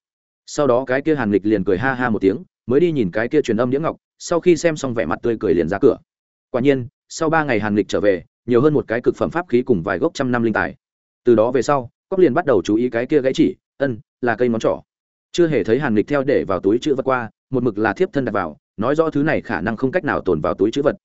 Speaker 1: Sau đó cái kia hàn lịch liền cười ha ha một tiếng, mới đi nhìn cái kia truyền âm đĩa ngọc, sau khi xem xong vẻ mặt tươi cười liền ra cửa. Quả nhiên, sau ba ngày hàn lịch trở về nhiều hơn một cái cực phẩm pháp khí cùng vài gốc trăm năm linh tài. Từ đó về sau cóc liền bắt đầu chú ý cái kia gãy chỉ, ân, là cây món trỏ. Chưa hề thấy hàn lịch theo để vào túi chữ vật qua, một mực là thiếp thân đặt vào, nói rõ thứ này khả năng không cách nào tồn vào túi chữ vật.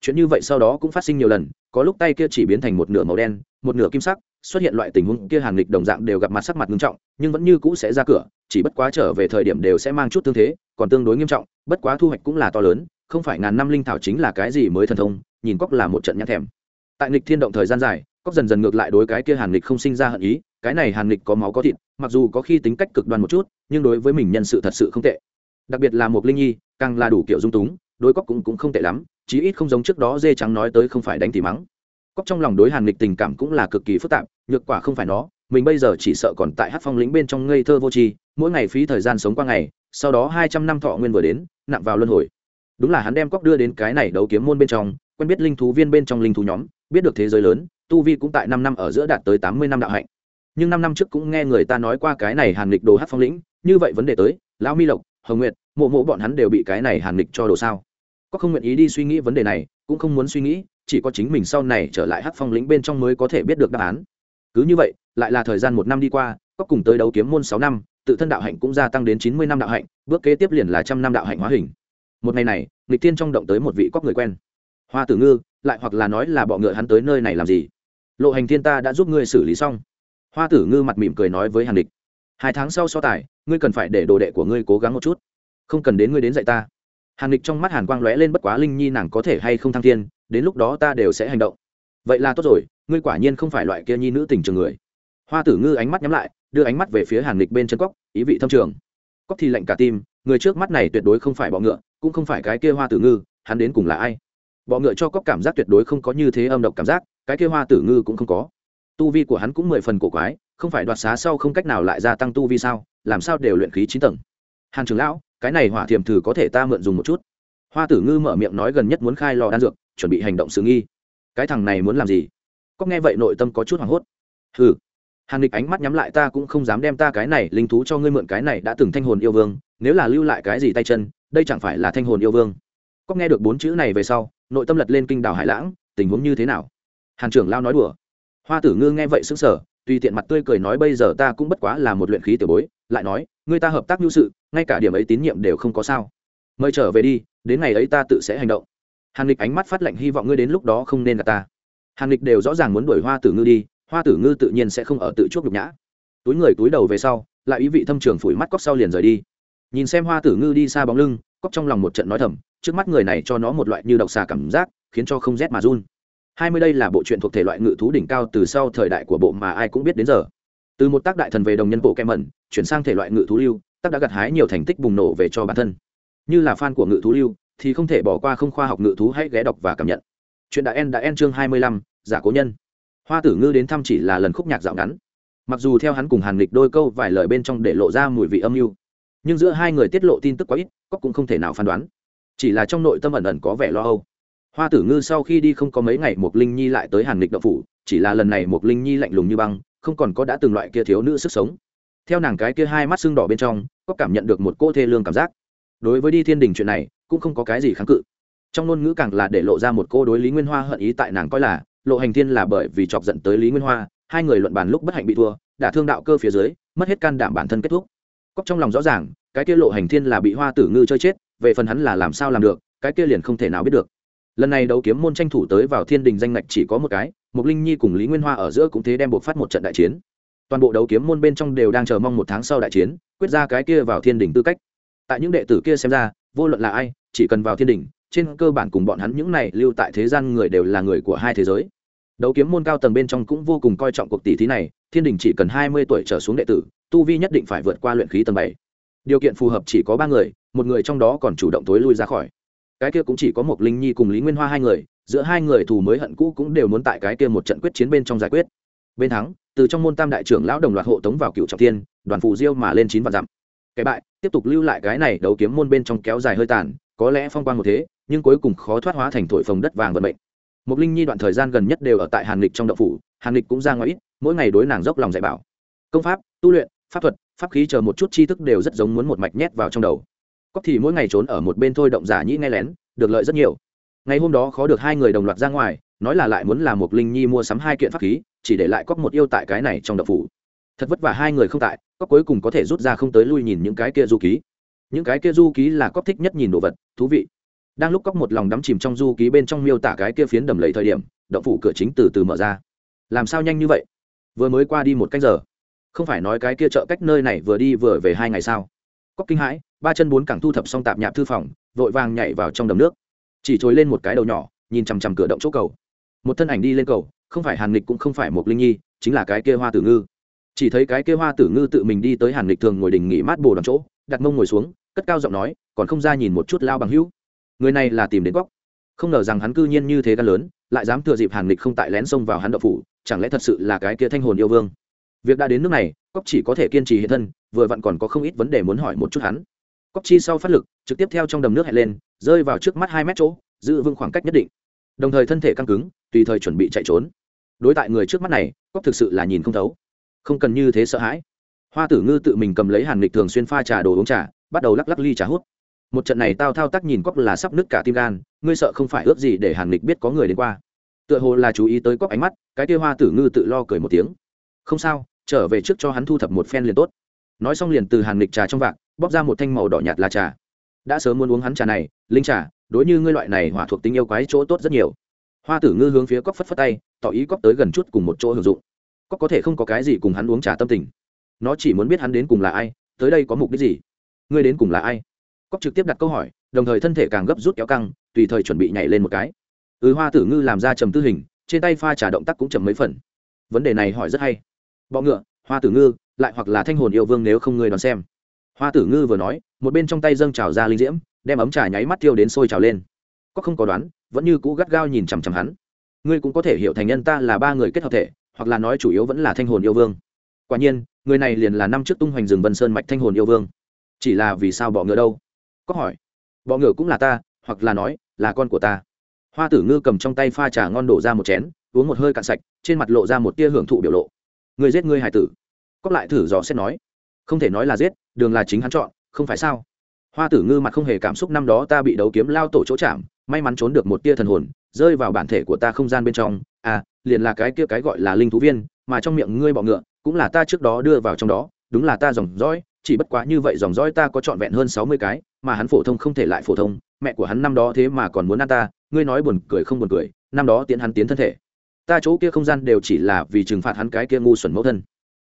Speaker 1: Chuyện như vậy sau đó cũng phát sinh nhiều lần, có lúc tay kia chỉ biến thành một nửa màu đen, một nửa kim sắc, xuất hiện loại tình huống kia hàn lịch đồng dạng đều gặp mặt sắc mặt nghiêm trọng, nhưng vẫn như cũ sẽ ra cửa, chỉ bất quá trở về thời điểm đều sẽ mang chút thương thế, còn tương đối nghiêm trọng, bất quá thu hoạch cũng là to lớn, không phải ngàn năm linh thảo chính là cái gì mới thần thông, nhìn cóc là một trận nhãn thèm tại nghịch thiên động thời gian dài cóc dần dần ngược lại đối cái kia hàn nghịch không sinh ra hận ý cái này hàn nghịch có máu có thịt mặc dù có khi tính cách cực đoan một chút nhưng đối với mình nhân sự thật sự không tệ. Đặc biệt là một linh nhi càng là đủ kiểu dung túng đối cóc cũng, cũng không tệ lắm chí ít không giống trước đó dê trắng nói tới không phải đánh thì mắng. Cóc trong lòng đối hàn nghịch tình cảm cũng là cực kỳ phức tạp nhược quả không phải nó mình bây giờ chỉ sợ còn tại hát phong lĩnh bên trong ngây thơ vô tri mỗi ngày phí thời gian sống qua ngày sau đó hai trăm năm thọ nguyên vừa đến nặng vào luân hồi. Đúng là hắn đem cóc đưa đến cái này đấu kiếm môn bên trong quen biết linh thú viên bên trong linh thú nhóm biết được thế giới lớn, tu vi cũng tại năm năm ở giữa đạt tới tám mươi năm đạo hạnh. Nhưng năm năm trước cũng nghe người ta nói qua cái này hàn lịch đồ hát phong lĩnh, như vậy vấn đề tới, lão mi lộc, hồng nguyệt, mộ mộ bọn hắn đều bị cái này hàn lịch cho đồ sao? Có không nguyện ý đi suy nghĩ vấn đề này, cũng không muốn suy nghĩ, chỉ có chính mình sau này trở lại hát phong lĩnh bên trong mới có thể biết được đáp án. Cứ như vậy, lại là thời gian một năm đi qua, có cùng tới đấu kiếm môn sáu năm, tự thân đạo hạnh cũng gia tăng đến chín mươi năm đạo hạnh, bước kế tiếp liền là trăm năm đạo hạnh hóa hình. Một ngày này, nghịch tiên trong động tới một vị cóc người quen. Hoa tử ngư lại hoặc là nói là bọ ngựa hắn tới nơi này làm gì? Lộ hành thiên ta đã giúp ngươi xử lý xong. Hoa tử ngư mặt mỉm cười nói với hàn địch. Hai tháng sau so tài, ngươi cần phải để đồ đệ của ngươi cố gắng một chút. Không cần đến ngươi đến dạy ta. Hàn địch trong mắt hàn quang lóe lên bất quá linh nhi nàng có thể hay không thăng thiên, đến lúc đó ta đều sẽ hành động. Vậy là tốt rồi, ngươi quả nhiên không phải loại kia nhi nữ tình trường người. Hoa tử ngư ánh mắt nhắm lại, đưa ánh mắt về phía hàn địch bên chân cóc, ý vị thâm trường. Cóc thì lạnh cả tim, người trước mắt này tuyệt đối không phải bọ ngựa, cũng không phải cái kia hoa tử ngư, hắn đến cùng là ai? Bọ ngựa cho cóc cảm giác tuyệt đối không có như thế âm độc cảm giác, cái kia hoa tử ngư cũng không có. Tu vi của hắn cũng mười phần cổ quái, không phải đoạt xá sau không cách nào lại gia tăng tu vi sao, làm sao đều luyện khí chín tầng. Hàn trường lão, cái này hỏa thiềm thử có thể ta mượn dùng một chút. Hoa tử ngư mở miệng nói gần nhất muốn khai lò đan dược, chuẩn bị hành động sự nghi. Cái thằng này muốn làm gì? Cóc nghe vậy nội tâm có chút hoảng hốt. Hừ. Hàn lịch ánh mắt nhắm lại ta cũng không dám đem ta cái này linh thú cho ngươi mượn cái này đã từng thanh hồn yêu vương, nếu là lưu lại cái gì tay chân, đây chẳng phải là thanh hồn yêu vương. Cóc nghe được bốn chữ này về sau nội tâm lật lên kinh đảo hải lãng, tình huống như thế nào? Hàn trưởng lao nói đùa. Hoa tử ngư nghe vậy xứng sở tùy tiện mặt tươi cười nói bây giờ ta cũng bất quá là một luyện khí tiểu bối, lại nói, người ta hợp tác nhu sự, ngay cả điểm ấy tín nhiệm đều không có sao. Mời trở về đi, đến ngày ấy ta tự sẽ hành động. Hàn lịch ánh mắt phát lệnh hy vọng ngươi đến lúc đó không nên gặp ta. Hàn lịch đều rõ ràng muốn đuổi hoa tử ngư đi, hoa tử ngư tự nhiên sẽ không ở tự chuốc nhục nhã. Túi người túi đầu về sau, lại ý vị thâm trường phủi mắt cóc sau liền rời đi. Nhìn xem hoa tử ngư đi xa bóng lưng cóc trong lòng một trận nói thầm trước mắt người này cho nó một loại như độc xà cảm giác, khiến cho không rét mà run. Hai mươi đây là bộ truyện thuộc thể loại ngự thú đỉnh cao từ sau thời đại của bộ mà ai cũng biết đến giờ. Từ một tác đại thần về đồng nhân bộ kem mẩn, chuyển sang thể loại ngự thú lưu, tác đã gặt hái nhiều thành tích bùng nổ về cho bản thân. Như là fan của ngự thú lưu, thì không thể bỏ qua không khoa học ngự thú hãy ghé đọc và cảm nhận. Chuyện đã en đã en chương hai mươi lăm, giả cố nhân. Hoa tử ngư đến thăm chỉ là lần khúc nhạc dạo ngắn. Mặc dù theo hắn cùng hàn lịch đôi câu vài lời bên trong để lộ ra mùi vị âm mưu, nhưng giữa hai người tiết lộ tin tức quá ít cóc cũng không thể nào phán đoán chỉ là trong nội tâm ẩn ẩn có vẻ lo âu. Hoa tử ngư sau khi đi không có mấy ngày một linh nhi lại tới hàn lịch đậu phủ, chỉ là lần này một linh nhi lạnh lùng như băng, không còn có đã từng loại kia thiếu nữ sức sống. Theo nàng cái kia hai mắt sưng đỏ bên trong, có cảm nhận được một cô thê lương cảm giác. Đối với đi thiên đình chuyện này, cũng không có cái gì kháng cự. Trong ngôn ngữ càng là để lộ ra một cô đối lý nguyên hoa hận ý tại nàng coi là, lộ hành thiên là bởi vì chọc giận tới lý nguyên hoa, hai người luận bàn lúc bất hạnh bị thua đã thương đạo cơ phía dưới, mất hết can đảm bản thân kết thúc. Cóc trong lòng rõ ràng, cái kia lộ hành thiên là bị hoa tử ngư chơi chết về phần hắn là làm sao làm được, cái kia liền không thể nào biết được. Lần này đấu kiếm môn tranh thủ tới vào thiên đình danh ngạch chỉ có một cái mục linh nhi cùng lý nguyên hoa ở giữa cũng thế đem buộc phát một trận đại chiến. Toàn bộ đấu kiếm môn bên trong đều đang chờ mong một tháng sau đại chiến, quyết ra cái kia vào thiên đình tư cách. Tại những đệ tử kia xem ra, vô luận là ai, chỉ cần vào thiên đình, trên cơ bản cùng bọn hắn những này lưu tại thế gian người đều là người của hai thế giới. Đấu kiếm môn cao tầng bên trong cũng vô cùng coi trọng cuộc tỷ thí này, thiên đình chỉ cần hai mươi tuổi trở xuống đệ tử, tu vi nhất định phải vượt qua luyện khí tầng bảy. Điều kiện phù hợp chỉ có ba người một người trong đó còn chủ động tối lui ra khỏi. Cái kia cũng chỉ có một linh nhi cùng lý nguyên hoa hai người, giữa hai người thù mới hận cũ cũng đều muốn tại cái kia một trận quyết chiến bên trong giải quyết. Bên thắng, từ trong môn tam đại trưởng lão đồng loạt hộ tống vào cựu trọng thiên, đoàn phù diêu mà lên chín vạn dặm. Cái bại, tiếp tục lưu lại cái này đấu kiếm môn bên trong kéo dài hơi tàn, có lẽ phong quan một thế, nhưng cuối cùng khó thoát hóa thành thổi phồng đất vàng vận mệnh. Một linh nhi đoạn thời gian gần nhất đều ở tại hàn lịch trong đậu phủ, hàn lịch cũng ra ngoài ít, mỗi ngày đối nàng dốc lòng dạy bảo. Công pháp, tu luyện, pháp thuật, pháp khí chờ một chút tri thức đều rất giống muốn một mạch nhét vào trong đầu cóc thì mỗi ngày trốn ở một bên thôi, động giả nhĩ nghe lén, được lợi rất nhiều. Ngày hôm đó khó được hai người đồng loạt ra ngoài, nói là lại muốn làm một linh nhi mua sắm hai kiện pháp khí, chỉ để lại cóc một yêu tại cái này trong đậu phủ. Thật vất vả hai người không tại, cóc cuối cùng có thể rút ra không tới lui nhìn những cái kia du ký. Những cái kia du ký là cóc thích nhất nhìn đồ vật, thú vị. Đang lúc cóc một lòng đắm chìm trong du ký bên trong miêu tả cái kia phiến đầm lầy thời điểm, động phủ cửa chính từ từ mở ra. Làm sao nhanh như vậy? Vừa mới qua đi một cách giờ. Không phải nói cái kia chợ cách nơi này vừa đi vừa về hai ngày sao? Cóc kinh hãi, ba chân bốn cẳng thu thập xong tạp nhạp thư phòng, vội vàng nhảy vào trong đầm nước. Chỉ trồi lên một cái đầu nhỏ, nhìn chằm chằm cửa động chỗ cầu. Một thân ảnh đi lên cầu, không phải hàn nghịch cũng không phải một linh nhi, chính là cái kia hoa tử ngư. Chỉ thấy cái kia hoa tử ngư tự mình đi tới hàn nghịch thường ngồi đình nghỉ mát bồ đằng chỗ, đặt mông ngồi xuống, cất cao giọng nói, còn không ra nhìn một chút lao bằng hữu. Người này là tìm đến góc. Không ngờ rằng hắn cư nhiên như thế gan lớn, lại dám thừa dịp hàn nghịch không tại lén xông vào hắn đậu phủ, chẳng lẽ thật sự là cái kia thanh hồn yêu vương? Việc đã đến nước này cóc chỉ có thể kiên trì hiện thân, vừa vặn còn có không ít vấn đề muốn hỏi một chút hắn. Cóc chi sau phát lực, trực tiếp theo trong đầm nước hẹn lên, rơi vào trước mắt hai mét chỗ, giữ vững khoảng cách nhất định. Đồng thời thân thể căng cứng, tùy thời chuẩn bị chạy trốn. Đối tại người trước mắt này cóc thực sự là nhìn không thấu. Không cần như thế sợ hãi. Hoa tử ngư tự mình cầm lấy hàn lịch thường xuyên pha trà đồ uống trà, bắt đầu lắc lắc ly trà hút. Một trận này tao thao tác nhìn cóc là sắp nứt cả tim gan, ngươi sợ không phải ước gì để hàn lịch biết có người đến qua. Tựa hồ là chú ý tới cóc ánh mắt, cái kia hoa tử ngư tự lo cười một tiếng. Không sao trở về trước cho hắn thu thập một phen liền tốt. Nói xong liền từ hàn lịch trà trong vạc, bóc ra một thanh màu đỏ nhạt là trà. Đã sớm muốn uống hắn trà này, linh trà, đối như ngươi loại này hỏa thuộc tính yêu quái chỗ tốt rất nhiều. Hoa tử ngư hướng phía cóc phất phất tay, tỏ ý cóc tới gần chút cùng một chỗ hưởng dụng. Cóc có thể không có cái gì cùng hắn uống trà tâm tình. Nó chỉ muốn biết hắn đến cùng là ai, tới đây có mục đích gì? Ngươi đến cùng là ai? Cóc trực tiếp đặt câu hỏi, đồng thời thân thể càng gấp rút kéo căng, tùy thời chuẩn bị nhảy lên một cái. Ừ hoa tử ngư làm ra trầm tư hình, trên tay pha trà động tác cũng chầm mấy phần. Vấn đề này hỏi rất hay bọ ngựa, hoa tử ngư, lại hoặc là thanh hồn yêu vương nếu không ngươi đoán xem. Hoa tử ngư vừa nói, một bên trong tay dâng trào ra linh diễm, đem ấm trà nháy mắt tiêu đến sôi trào lên. Có không có đoán, vẫn như cũ gắt gao nhìn chằm chằm hắn. Ngươi cũng có thể hiểu thành nhân ta là ba người kết hợp thể, hoặc là nói chủ yếu vẫn là thanh hồn yêu vương. Quả nhiên, người này liền là năm trước tung hoành rừng vân sơn mạch thanh hồn yêu vương. Chỉ là vì sao bọ ngựa đâu? Có hỏi. Bọ ngựa cũng là ta, hoặc là nói, là con của ta. Hoa tử ngư cầm trong tay pha trà ngon đổ ra một chén, uống một hơi cạn sạch, trên mặt lộ ra một tia hưởng thụ biểu lộ người giết ngươi hải tử. Cóp lại thử dò xét nói. Không thể nói là giết, đường là chính hắn chọn, không phải sao? Hoa tử ngư mặt không hề cảm xúc năm đó ta bị đấu kiếm lao tổ chỗ chạm, may mắn trốn được một tia thần hồn, rơi vào bản thể của ta không gian bên trong. À liền là cái kia cái gọi là linh thú viên, mà trong miệng ngươi bọ ngựa, cũng là ta trước đó đưa vào trong đó, đúng là ta dòng dõi, chỉ bất quá như vậy dòng dõi ta có trọn vẹn hơn sáu mươi cái, mà hắn phổ thông không thể lại phổ thông, mẹ của hắn năm đó thế mà còn muốn ăn ta, ngươi nói buồn cười không buồn cười, năm đó tiến hắn tiến thân thể ta chỗ kia không gian đều chỉ là vì trừng phạt hắn cái kia ngu xuẩn mẫu thân.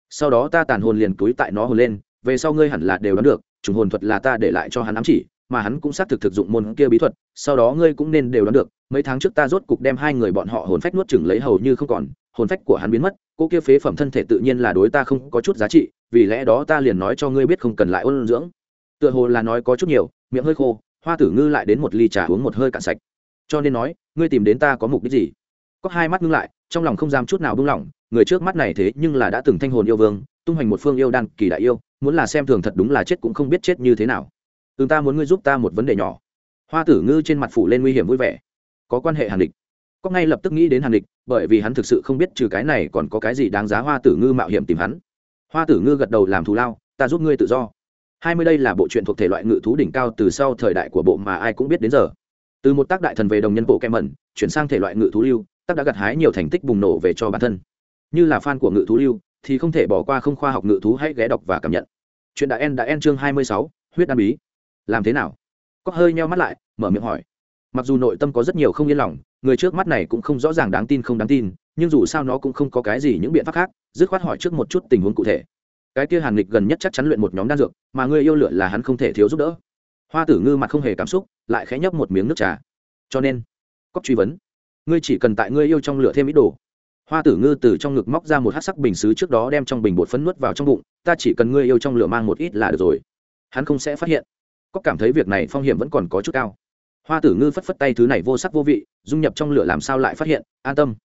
Speaker 1: Sau đó ta tàn hồn liền túi tại nó hồn lên, về sau ngươi hẳn là đều đoán được, trùng hồn thuật là ta để lại cho hắn ám chỉ, mà hắn cũng xác thực thực dụng môn kia bí thuật, sau đó ngươi cũng nên đều đoán được, mấy tháng trước ta rốt cục đem hai người bọn họ hồn phách nuốt chừng lấy hầu như không còn, hồn phách của hắn biến mất, cô kia phế phẩm thân thể tự nhiên là đối ta không có chút giá trị, vì lẽ đó ta liền nói cho ngươi biết không cần lại ôn dưỡng. Tựa hồ là nói có chút nhiều, miệng hơi khô, hoa tử ngư lại đến một ly trà uống một hơi cạn sạch. Cho nên nói, ngươi tìm đến ta có mục đích gì? Có hai mắt ngưng lại, trong lòng không dám chút nào buông lỏng, người trước mắt này thế nhưng là đã từng thanh hồn yêu vương, tung hoành một phương yêu đan kỳ đại yêu, muốn là xem thường thật đúng là chết cũng không biết chết như thế nào. Ừ ta muốn ngươi giúp ta một vấn đề nhỏ. Hoa tử ngư trên mặt phủ lên nguy hiểm vui vẻ. Có quan hệ hàn địch có ngay lập tức nghĩ đến hàn địch bởi vì hắn thực sự không biết trừ cái này còn có cái gì đáng giá hoa tử ngư mạo hiểm tìm hắn. Hoa tử ngư gật đầu làm thù lao, ta giúp ngươi tự do. Hai mươi đây là bộ truyện thuộc thể loại ngự thú đỉnh cao từ sau thời đại của bộ mà ai cũng biết đến giờ. Từ một tác đại thần về đồng nhân bộ kem mẩn, chuyển sang thể loại ngự thú lưu tác đã gặt hái nhiều thành tích bùng nổ về cho bản thân. Như là fan của ngự thú lưu, thì không thể bỏ qua không khoa học ngự thú hãy ghé đọc và cảm nhận. Chuyện đã en đã en chương hai mươi sáu, huyết đan bí. Làm thế nào? Có hơi nheo mắt lại, mở miệng hỏi. Mặc dù nội tâm có rất nhiều không yên lòng, người trước mắt này cũng không rõ ràng đáng tin không đáng tin, nhưng dù sao nó cũng không có cái gì những biện pháp khác, dứt khoát hỏi trước một chút tình huống cụ thể. Cái kia hàn lịch gần nhất chắc chắn luyện một nhóm đan dược, mà người yêu lựa là hắn không thể thiếu giúp đỡ. Hoa tử ngư mặt không hề cảm xúc, lại khẽ nhấp một miếng nước trà. Cho nên cóc truy vấn ngươi chỉ cần tại ngươi yêu trong lửa thêm ít đồ. Hoa tử ngư từ trong ngực móc ra một hát sắc bình xứ trước đó đem trong bình bột phấn nuốt vào trong bụng, ta chỉ cần ngươi yêu trong lửa mang một ít là được rồi. Hắn không sẽ phát hiện. Cóc cảm thấy việc này phong hiểm vẫn còn có chút cao. Hoa tử ngư phất phất tay thứ này vô sắc vô vị, dung nhập trong lửa làm sao lại phát hiện? An tâm.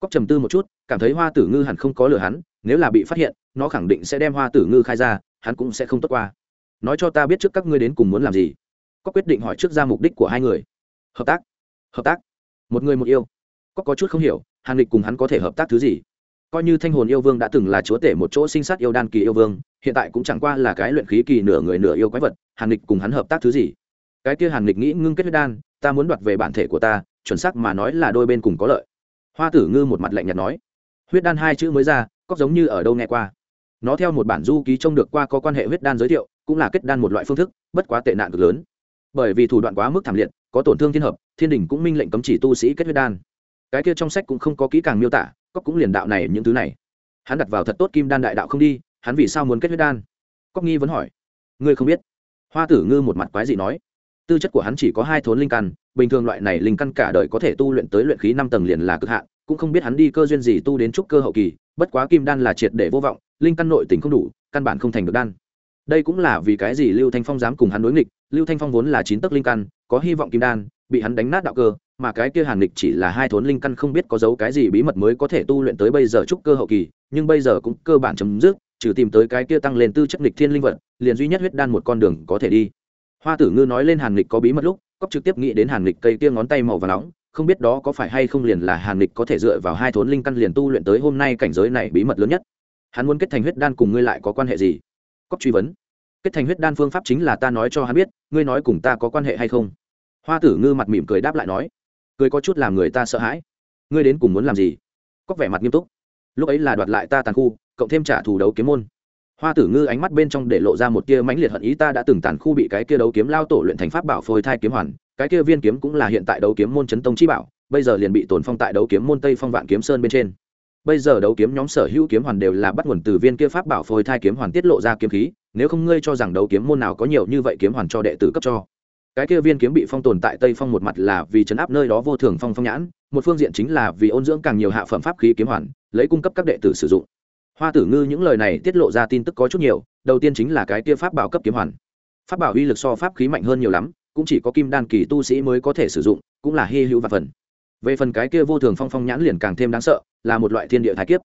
Speaker 1: Cóc trầm tư một chút, cảm thấy hoa tử ngư hẳn không có lửa hắn, nếu là bị phát hiện, nó khẳng định sẽ đem hoa tử ngư khai ra, hắn cũng sẽ không tốt qua. Nói cho ta biết trước các ngươi đến cùng muốn làm gì. Có quyết định hỏi trước ra mục đích của hai người. Hợp tác. Hợp tác một người một yêu. Có có chút không hiểu, hàn lịch cùng hắn có thể hợp tác thứ gì? Coi như thanh hồn yêu vương đã từng là chúa tể một chỗ sinh sát yêu đan kỳ yêu vương, hiện tại cũng chẳng qua là cái luyện khí kỳ nửa người nửa yêu quái vật, hàn lịch cùng hắn hợp tác thứ gì? Cái kia hàn lịch nghĩ ngưng kết huyết đan, ta muốn đoạt về bản thể của ta, chuẩn xác mà nói là đôi bên cùng có lợi. Hoa tử ngư một mặt lạnh nhạt nói. Huyết đan hai chữ mới ra, có giống như ở đâu nghe qua. Nó theo một bản du ký trông được qua có quan hệ huyết đan giới thiệu, cũng là kết đan một loại phương thức, bất quá tệ nạn cực lớn bởi vì thủ đoạn quá mức thảm liệt, có tổn thương thiên hợp, thiên đình cũng minh lệnh cấm chỉ tu sĩ kết huyết đan. Cái kia trong sách cũng không có kỹ càng miêu tả cóc cũng liền đạo này những thứ này. Hắn đặt vào thật tốt kim đan đại đạo không đi, hắn vì sao muốn kết huyết đan? Cóc nghi vẫn hỏi. Ngươi không biết. Hoa tử ngư một mặt quái dị nói. Tư chất của hắn chỉ có hai thốn linh căn, bình thường loại này linh căn cả đời có thể tu luyện tới luyện khí năm tầng liền là cực hạn, cũng không biết hắn đi cơ duyên gì tu đến trúc cơ hậu kỳ, bất quá kim đan là triệt để vô vọng, linh căn nội tình không đủ, căn bản không thành được đan đây cũng là vì cái gì lưu thanh phong dám cùng hắn đối nghịch? Lưu thanh phong vốn là chín tấc linh căn, có hy vọng kim đan, bị hắn đánh nát đạo cơ, mà cái kia hàn nghịch chỉ là hai thốn linh căn không biết có dấu cái gì bí mật mới có thể tu luyện tới bây giờ trúc cơ hậu kỳ, nhưng bây giờ cũng cơ bản chấm dứt, trừ tìm tới cái kia tăng lên tư chất nghịch thiên linh vật, liền duy nhất huyết đan một con đường có thể đi. Hoa tử ngư nói lên hàn nghịch có bí mật lúc cóc trực tiếp nghĩ đến hàn nghịch cây kia ngón tay màu và nóng, không biết đó có phải hay không liền là hàn nghịch có thể dựa vào hai thốn linh căn liền tu luyện tới hôm nay cảnh giới này bí mật lớn nhất. Hắn muốn kết thành huyết đan cùng ngươi lại có quan hệ gì? Cóc truy vấn. Kết thành huyết đan phương pháp chính là ta nói cho hắn biết, ngươi nói cùng ta có quan hệ hay không? Hoa tử ngư mặt mỉm cười đáp lại nói, cười có chút làm người ta sợ hãi. Ngươi đến cùng muốn làm gì? Cóc vẻ mặt nghiêm túc. Lúc ấy là đoạt lại ta tàn khu, cộng thêm trả thù đấu kiếm môn. Hoa tử ngư ánh mắt bên trong để lộ ra một tia mãnh liệt hận ý, ta đã từng tàn khu bị cái kia đấu kiếm lao tổ luyện thành pháp bảo phôi thai kiếm hoàn, cái kia viên kiếm cũng là hiện tại đấu kiếm môn chấn tông chi bảo, bây giờ liền bị tồn phong tại đấu kiếm môn tây phong vạn kiếm sơn bên trên bây giờ đấu kiếm nhóm sở hữu kiếm hoàn đều là bắt nguồn từ viên kia pháp bảo phôi thai kiếm hoàn tiết lộ ra kiếm khí, nếu không ngươi cho rằng đấu kiếm môn nào có nhiều như vậy kiếm hoàn cho đệ tử cấp cho. Cái kia viên kiếm bị phong tồn tại tây phong một mặt là vì chấn áp nơi đó vô thường phong phong nhãn, một phương diện chính là vì ôn dưỡng càng nhiều hạ phẩm pháp khí kiếm hoàn, lấy cung cấp các đệ tử sử dụng. Hoa tử ngư những lời này tiết lộ ra tin tức có chút nhiều, đầu tiên chính là cái kia pháp bảo cấp kiếm hoàn. Pháp bảo uy lực so pháp khí mạnh hơn nhiều lắm, cũng chỉ có kim đan kỳ tu sĩ mới có thể sử dụng, cũng là hy hữu và phần về phần cái kia vô thường phong phong nhãn liền càng thêm đáng sợ, là một loại thiên địa thái kiếp.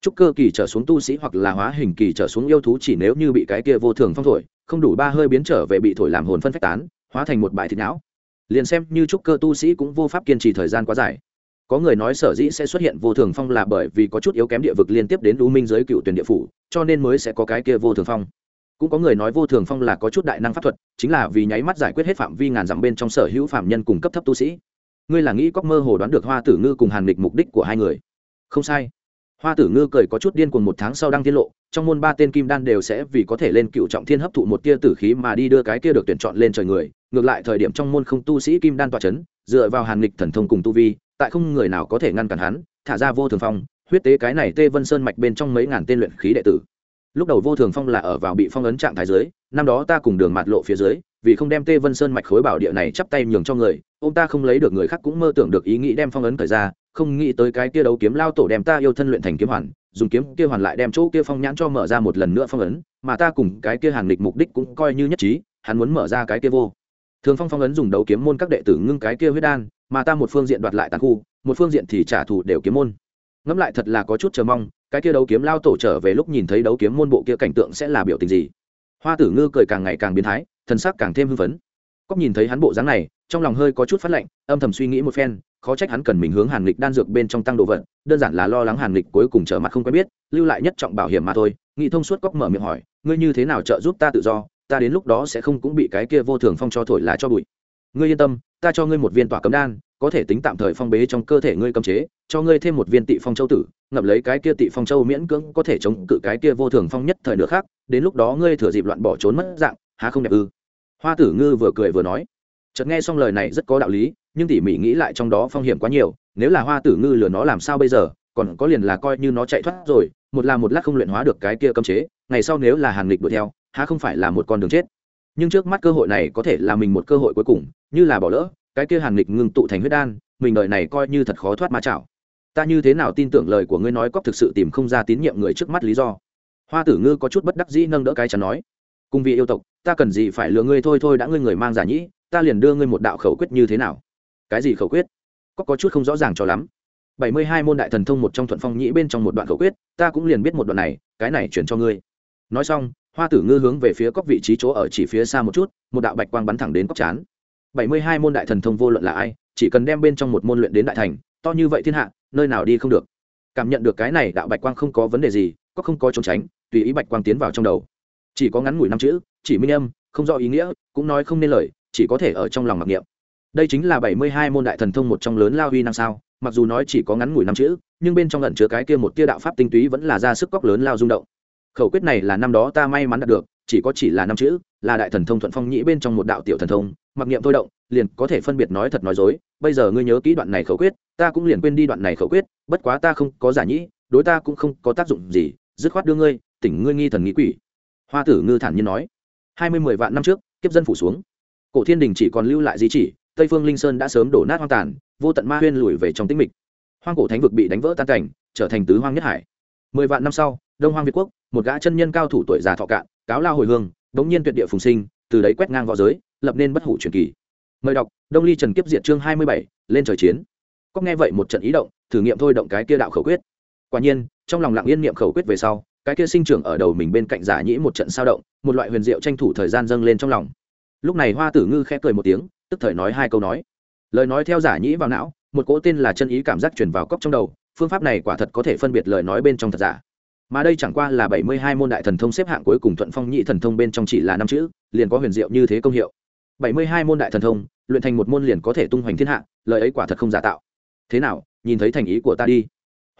Speaker 1: Trúc cơ kỳ trở xuống tu sĩ hoặc là hóa hình kỳ trở xuống yêu thú chỉ nếu như bị cái kia vô thường phong thổi, không đủ ba hơi biến trở về bị thổi làm hồn phân phách tán, hóa thành một bài thịt não. Liền xem như trúc cơ tu sĩ cũng vô pháp kiên trì thời gian quá dài. Có người nói sở dĩ sẽ xuất hiện vô thường phong là bởi vì có chút yếu kém địa vực liên tiếp đến u minh giới cựu tuyển địa phủ, cho nên mới sẽ có cái kia vô thường phong. Cũng có người nói vô thường phong là có chút đại năng pháp thuật, chính là vì nháy mắt giải quyết hết phạm vi ngàn dặm bên trong sở hữu phạm nhân cùng cấp thấp tu sĩ ngươi là nghĩ cóc mơ hồ đoán được hoa tử ngư cùng hàn lịch mục đích của hai người. Không sai. Hoa tử ngư cười có chút điên cuồng một tháng sau đăng tiết lộ, trong môn ba tên kim đan đều sẽ vì có thể lên cựu trọng thiên hấp thụ một tia tử khí mà đi đưa cái kia được tuyển chọn lên trời người. Ngược lại thời điểm trong môn không tu sĩ kim đan tọa c h ấ n dựa vào hàn lịch thần thông cùng tu vi, tại không người nào có thể ngăn cản hắn, thả ra vô thường phong, huyết tế cái này tê vân sơn mạch bên trong mấy ngàn tên luyện khí đệ tử lúc đầu vô thường phong là ở vào bị phong ấn trạng thái dưới, năm đó ta cùng đường mạt lộ phía dưới, vì không đem tê vân sơn mạch khối bảo địa này chắp tay nhường cho người, ông ta không lấy được người khác cũng mơ tưởng được ý nghĩ đem phong ấn thời ra, không nghĩ tới cái kia đấu kiếm lao tổ đem ta yêu thân luyện thành kiếm hoàn, dùng kiếm kia hoàn lại đem chỗ kia phong nhãn cho mở ra một lần nữa phong ấn, mà ta cùng cái kia hàng lịch mục đích cũng coi như nhất trí, hắn muốn mở ra cái kia vô. Thường phong phong ấn dùng đấu kiếm môn các đệ tử ngưng cái kia huyết đan, mà ta một phương diện đoạt lại tàn khu, một phương diện thì trả thù đều kiếm môn. Ngẫm lại thật là có chút chờ mong cái kia đấu kiếm lao tổ trở về lúc nhìn thấy đấu kiếm môn bộ kia cảnh tượng sẽ là biểu tình gì? Hoa tử ngư cười càng ngày càng biến thái thân sắc càng thêm hưng phấn. Cóc nhìn thấy hắn bộ dáng này, trong lòng hơi có chút phát lạnh, âm thầm suy nghĩ một phen, khó trách hắn cần mình hướng hàn lịch đan dược bên trong tăng độ vận đơn giản là lo lắng hàn lịch cuối cùng trở mặt không quen biết, lưu lại nhất trọng bảo hiểm mà thôi. Nghĩ thông suốt cóc mở miệng hỏi, ngươi như thế nào trợ giúp ta tự do? Ta đến lúc đó sẽ không cũng bị cái kia vô thường phong cho thổi lá cho bụi. Ngươi yên tâm, ta cho ngươi một viên tỏa cấm đan có thể tính tạm thời phong bế trong cơ thể ngươi cấm chế, cho ngươi thêm một viên tị phong châu tử, ngậm lấy cái kia tị phong châu miễn cưỡng có thể chống cự cái kia vô thường phong nhất thời nữa khác, đến lúc đó ngươi thừa dịp loạn bỏ trốn mất dạng, há không đẹp ư? Hoa tử ngư vừa cười vừa nói. Chợt nghe xong lời này rất có đạo lý, nhưng tỉ mỉ nghĩ lại trong đó phong hiểm quá nhiều, nếu là hoa tử ngư lừa nó làm sao bây giờ, còn có liền là coi như nó chạy thoát rồi, một là một lát không luyện hóa được cái kia cấm chế, ngày sau nếu là hàng lịch đuổi theo, há không phải là một con đường chết. Nhưng trước mắt cơ hội này có thể là mình một cơ hội cuối cùng, như là bỏ lỡ cái kia hàn lịch ngưng tụ thành huyết đan, mình đợi này coi như thật khó thoát ma chảo. Ta như thế nào tin tưởng lời của ngươi nói cóc thực sự tìm không ra tín nhiệm người trước mắt lý do? Hoa tử ngư có chút bất đắc dĩ nâng đỡ cái chắn nói, cùng vị yêu tộc, ta cần gì phải lừa ngươi thôi thôi đã ngươi người mang giả nhĩ, ta liền đưa ngươi một đạo khẩu quyết như thế nào? Cái gì khẩu quyết? Có có chút không rõ ràng cho lắm. Bảy mươi hai môn đại thần thông một trong thuận phong nhĩ bên trong một đoạn khẩu quyết, ta cũng liền biết một đoạn này, cái này chuyển cho ngươi. Nói xong, hoa tử ngư hướng về phía cóc vị trí chỗ ở chỉ phía xa một chút, một đạo bạch quang bắn thẳng đến cóc chán bảy mươi hai môn đại thần thông vô luận là ai, chỉ cần đem bên trong một môn luyện đến đại thành, to như vậy thiên hạ, nơi nào đi không được. Cảm nhận được cái này, đạo bạch quang không có vấn đề gì, có không có trốn tránh, tùy ý bạch quang tiến vào trong đầu. Chỉ có ngắn ngủi năm chữ, chỉ minh âm, không rõ ý nghĩa, cũng nói không nên lời, chỉ có thể ở trong lòng mặc niệm. Đây chính là bảy mươi hai môn đại thần thông một trong lớn lao huy năng sao, mặc dù nói chỉ có ngắn ngủi năm chữ, nhưng bên trong lẩn chứa cái kia một tia đạo pháp tinh túy vẫn là ra sức cóc lớn lao rung động khẩu quyết này là năm đó ta may mắn đạt được, chỉ có chỉ là năm chữ, là đại thần thông thuận phong nhĩ bên trong một đạo tiểu thần thông, mặc niệm thôi động, liền có thể phân biệt nói thật nói dối, bây giờ ngươi nhớ kỹ đoạn này khẩu quyết, ta cũng liền quên đi đoạn này khẩu quyết, bất quá ta không có giả nhĩ, đối ta cũng không có tác dụng gì, dứt khoát đưa ngươi, tỉnh ngươi nghi thần nghĩ quỷ. Hoa tử ngư thản nhiên nói. Hai mươi mười vạn năm trước, kiếp dân phủ xuống, cổ thiên đình chỉ còn lưu lại di chỉ, tây phương linh sơn đã sớm đổ nát hoang tàn, vô tận ma huyên lùi về trong tĩnh mịch. Hoang cổ thánh vực bị đánh vỡ tan cảnh, trở thành tứ hoang nhất hải. Mười vạn năm sau, đông hoang việt quốc một gã chân nhân cao thủ tuổi già thọ cạn, cáo lao hồi hương, đống nhiên tuyệt địa phùng sinh, từ đấy quét ngang v õ giới, lập nên bất hủ truyền kỳ. Mời đọc, đông ly trần kiếp diệt chương hai mươi bảy, lên trời chiến. Có nghe vậy một trận ý động, thử nghiệm thôi động cái kia đạo khẩu quyết. Quả nhiên, trong lòng lặng yên niệm khẩu quyết về sau, cái kia sinh trưởng ở đầu mình bên cạnh giả nhĩ một trận sao động, một loại huyền diệu tranh thủ thời gian dâng lên trong lòng. Lúc này hoa tử ngư khẽ cười một tiếng, tức thời nói hai câu nói. Lời nói theo giả nhĩ vào não, một cỗ tên là chân ý cảm giác truyền vào cốc trong đầu, phương pháp này quả thật có thể phân biệt lời nói bên trong thật giả mà đây chẳng qua là bảy mươi hai môn đại thần thông xếp hạng cuối cùng thuận phong nhị thần thông bên trong chỉ là năm chữ, liền có huyền diệu như thế công hiệu. bảy mươi hai môn đại thần thông, luyện thành một môn liền có thể tung hoành thiên hạ, lời ấy quả thật không giả tạo. Thế nào, nhìn thấy thành ý của ta đi.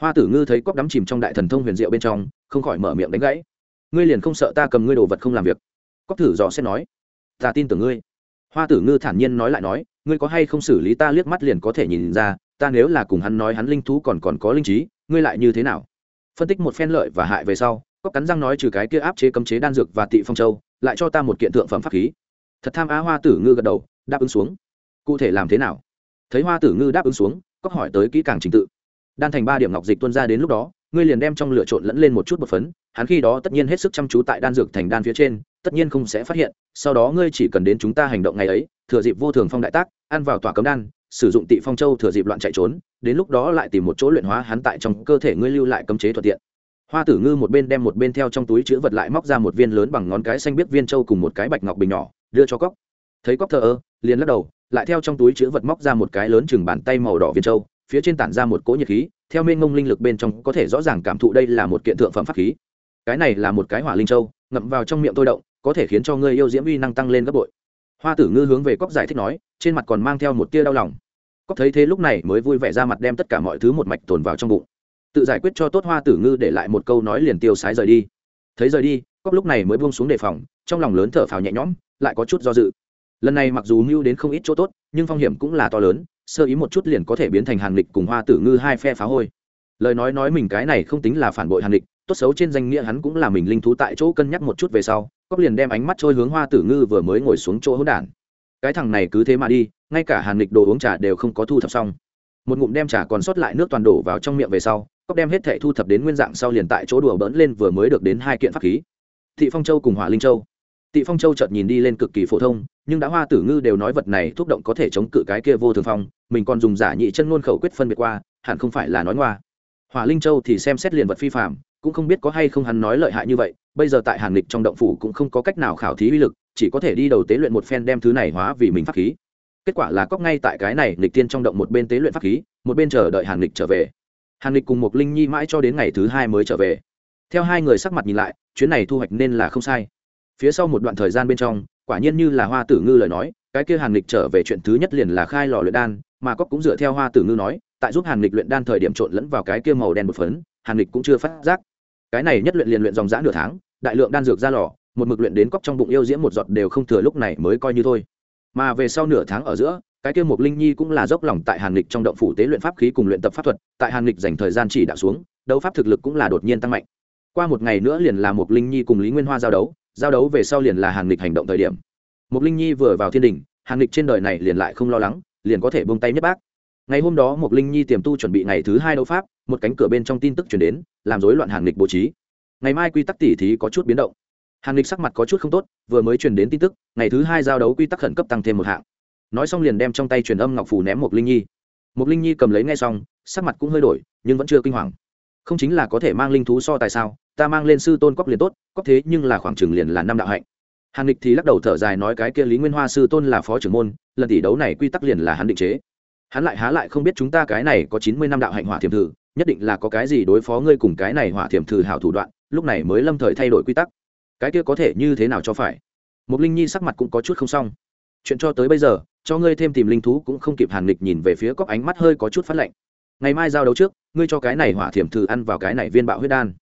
Speaker 1: Hoa tử ngư thấy cóc đắm chìm trong đại thần thông huyền diệu bên trong, không khỏi mở miệng đánh gãy. Ngươi liền không sợ ta cầm ngươi đồ vật không làm việc? Cóc thử dò xét nói. Ta tin tưởng ngươi. Hoa tử ngư thản nhiên nói lại nói, ngươi có hay không xử lý ta liếc mắt liền có thể nhìn ra, ta nếu là cùng hắn nói hắn linh thú còn còn có linh trí, ngươi lại như thế nào? Phân tích một phen lợi và hại về sau cóc cắn răng nói trừ cái kia áp chế cấm chế đan dược và tị phong châu, lại cho ta một kiện thượng phẩm pháp khí. Thật tham á hoa tử ngư gật đầu, đáp ứng xuống. Cụ thể làm thế nào? Thấy hoa tử ngư đáp ứng xuống cóc hỏi tới kỹ càng trình tự. Đan thành ba điểm ngọc dịch tuân ra đến lúc đó, ngươi liền đem trong lửa trộn lẫn lên một chút bột phấn, hắn khi đó tất nhiên hết sức chăm chú tại đan dược thành đan phía trên, tất nhiên không sẽ phát hiện, sau đó ngươi chỉ cần đến chúng ta hành động ngày ấy, thừa dịp vô thường phong đại tác, ăn vào tòa cấm đan sử dụng tị phong châu thừa dịp loạn chạy trốn, đến lúc đó lại tìm một chỗ luyện hóa hắn tại trong cơ thể ngươi lưu lại cấm chế thuận tiện. Hoa tử ngư một bên đem một bên theo trong túi chữ vật lại móc ra một viên lớn bằng ngón cái xanh biết viên châu cùng một cái bạch ngọc bình nhỏ, đưa cho cóc thấy cóc thờ ơ, liền lắc đầu, lại theo trong túi chữ vật móc ra một cái lớn chừng bàn tay màu đỏ viên châu, phía trên tản ra một cỗ nhiệt khí, theo mênh ngông linh lực bên trong có thể rõ ràng cảm thụ đây là một kiện thượng phẩm pháp khí. Cái này là một cái hỏa linh châu, ngậm vào trong miệng tôi động, có thể khiến cho ngươi yêu diễm uy năng tăng lên gấp bội hoa tử ngư hướng về cóc giải thích nói, trên mặt còn mang theo một tia đau lòng. Cóc thấy thế lúc này mới vui vẻ ra mặt đem tất cả mọi thứ một mạch tồn vào trong bụng. Tự giải quyết cho tốt hoa tử ngư để lại một câu nói liền tiêu sái rời đi. Thấy rời đi cóc lúc này mới buông xuống đề phòng, trong lòng lớn thở phào nhẹ nhõm, lại có chút do dự. Lần này mặc dù mưu đến không ít chỗ tốt, nhưng phong hiểm cũng là to lớn, sơ ý một chút liền có thể biến thành hàng lịch cùng hoa tử ngư hai phe phá hôi. Lời nói nói mình cái này không tính là phản bội hàng lịch tốt xấu trên danh nghĩa hắn cũng là mình linh thú tại chỗ cân nhắc một chút về sau cóc liền đem ánh mắt trôi hướng hoa tử ngư vừa mới ngồi xuống chỗ hỗn đản. Cái thằng này cứ thế mà đi, ngay cả hàn lịch đồ uống trà đều không có thu thập xong. Một ngụm đem trà còn sót lại nước toàn đổ vào trong miệng về sau cóc đem hết thệ thu thập đến nguyên dạng sau liền tại chỗ đùa bỡn lên vừa mới được đến hai kiện pháp khí. Thị phong châu cùng hỏa linh châu. Tị phong châu chợt nhìn đi lên cực kỳ phổ thông, nhưng đã hoa tử ngư đều nói vật này thúc động có thể chống cự cái kia vô thường phong, mình còn dùng giả nhị chân ngôn khẩu quyết phân biệt qua, hẳn không phải là nói ngoa. Hỏa linh châu thì xem xét liền vật phi phạm cũng không biết có hay không hắn nói lợi hại như vậy, bây giờ tại hàn lịch trong động phủ cũng không có cách nào khảo thí uy lực, chỉ có thể đi đầu tế luyện một phen đem thứ này hóa vì mình pháp khí. Kết quả là cóc ngay tại cái này, lịch tiên trong động một bên tế luyện pháp khí, một bên chờ đợi hàn lịch trở về. Hàn lịch cùng một linh nhi mãi cho đến ngày thứ hai mới trở về. Theo hai người sắc mặt nhìn lại, chuyến này thu hoạch nên là không sai. Phía sau một đoạn thời gian bên trong, quả nhiên như là hoa tử ngư lời nói, cái kia hàn lịch trở về chuyện thứ nhất liền là khai lò luyện đan, mà cóc cũng dựa theo hoa tử ngư nói, tại giúp hàn lịch luyện đan thời điểm trộn lẫn vào cái kia màu đen một phấn, hàn lịch cũng chưa phát giác cái này nhất luyện liền luyện dòng dã nửa tháng, đại lượng đan dược ra lò, một mực luyện đến cóc trong bụng yêu diễm một giọt đều không thừa lúc này mới coi như thôi. Mà về sau nửa tháng ở giữa, cái kia một linh nhi cũng là dốc lòng tại hàn lịch trong động phủ tế luyện pháp khí cùng luyện tập pháp thuật, tại hàn lịch dành thời gian chỉ đạo xuống, đấu pháp thực lực cũng là đột nhiên tăng mạnh. Qua một ngày nữa liền là một linh nhi cùng lý nguyên hoa giao đấu giao đấu về sau liền là hàn lịch hành động thời điểm. Một linh nhi vừa vào thiên đình, hàn lịch trên đời này liền lại không lo lắng, liền có thể bông tay nhất bác ngày hôm đó một linh nhi tiềm tu chuẩn bị ngày thứ hai đấu pháp, một cánh cửa bên trong tin tức chuyển đến, làm rối loạn hàng lịch bố trí. Ngày mai quy tắc tỉ thí có chút biến động. Hàng lịch sắc mặt có chút không tốt, vừa mới truyền đến tin tức, ngày thứ hai giao đấu quy tắc khẩn cấp tăng thêm một hạng. Nói xong liền đem trong tay truyền âm ngọc phù ném một linh nhi. Một linh nhi cầm lấy ngay xong, sắc mặt cũng hơi đổi, nhưng vẫn chưa kinh hoàng. Không chính là có thể mang linh thú so tại sao, ta mang lên sư tôn cóc liền tốt cóc thế nhưng là khoảng trừng liền là năm đạo hạnh. Hàn lịch thì lắc đầu thở dài nói cái kia lý nguyên hoa sư tôn là phó trưởng môn, lần tỷ đấu này quy tắc liền là hắn định chế hắn lại há lại không biết chúng ta cái này có chín mươi năm đạo hạnh hỏa thiểm thử, nhất định là có cái gì đối phó ngươi cùng cái này hỏa thiểm thử hảo thủ đoạn, lúc này mới lâm thời thay đổi quy tắc. Cái kia có thể như thế nào cho phải? Một linh nhi sắc mặt cũng có chút không xong. Chuyện cho tới bây giờ, cho ngươi thêm tìm linh thú cũng không kịp hàn lịch nhìn về phía cóc ánh mắt hơi có chút phát lạnh. Ngày mai giao đấu trước, ngươi cho cái này hỏa thiểm thử ăn vào cái này viên bạo huyết đan.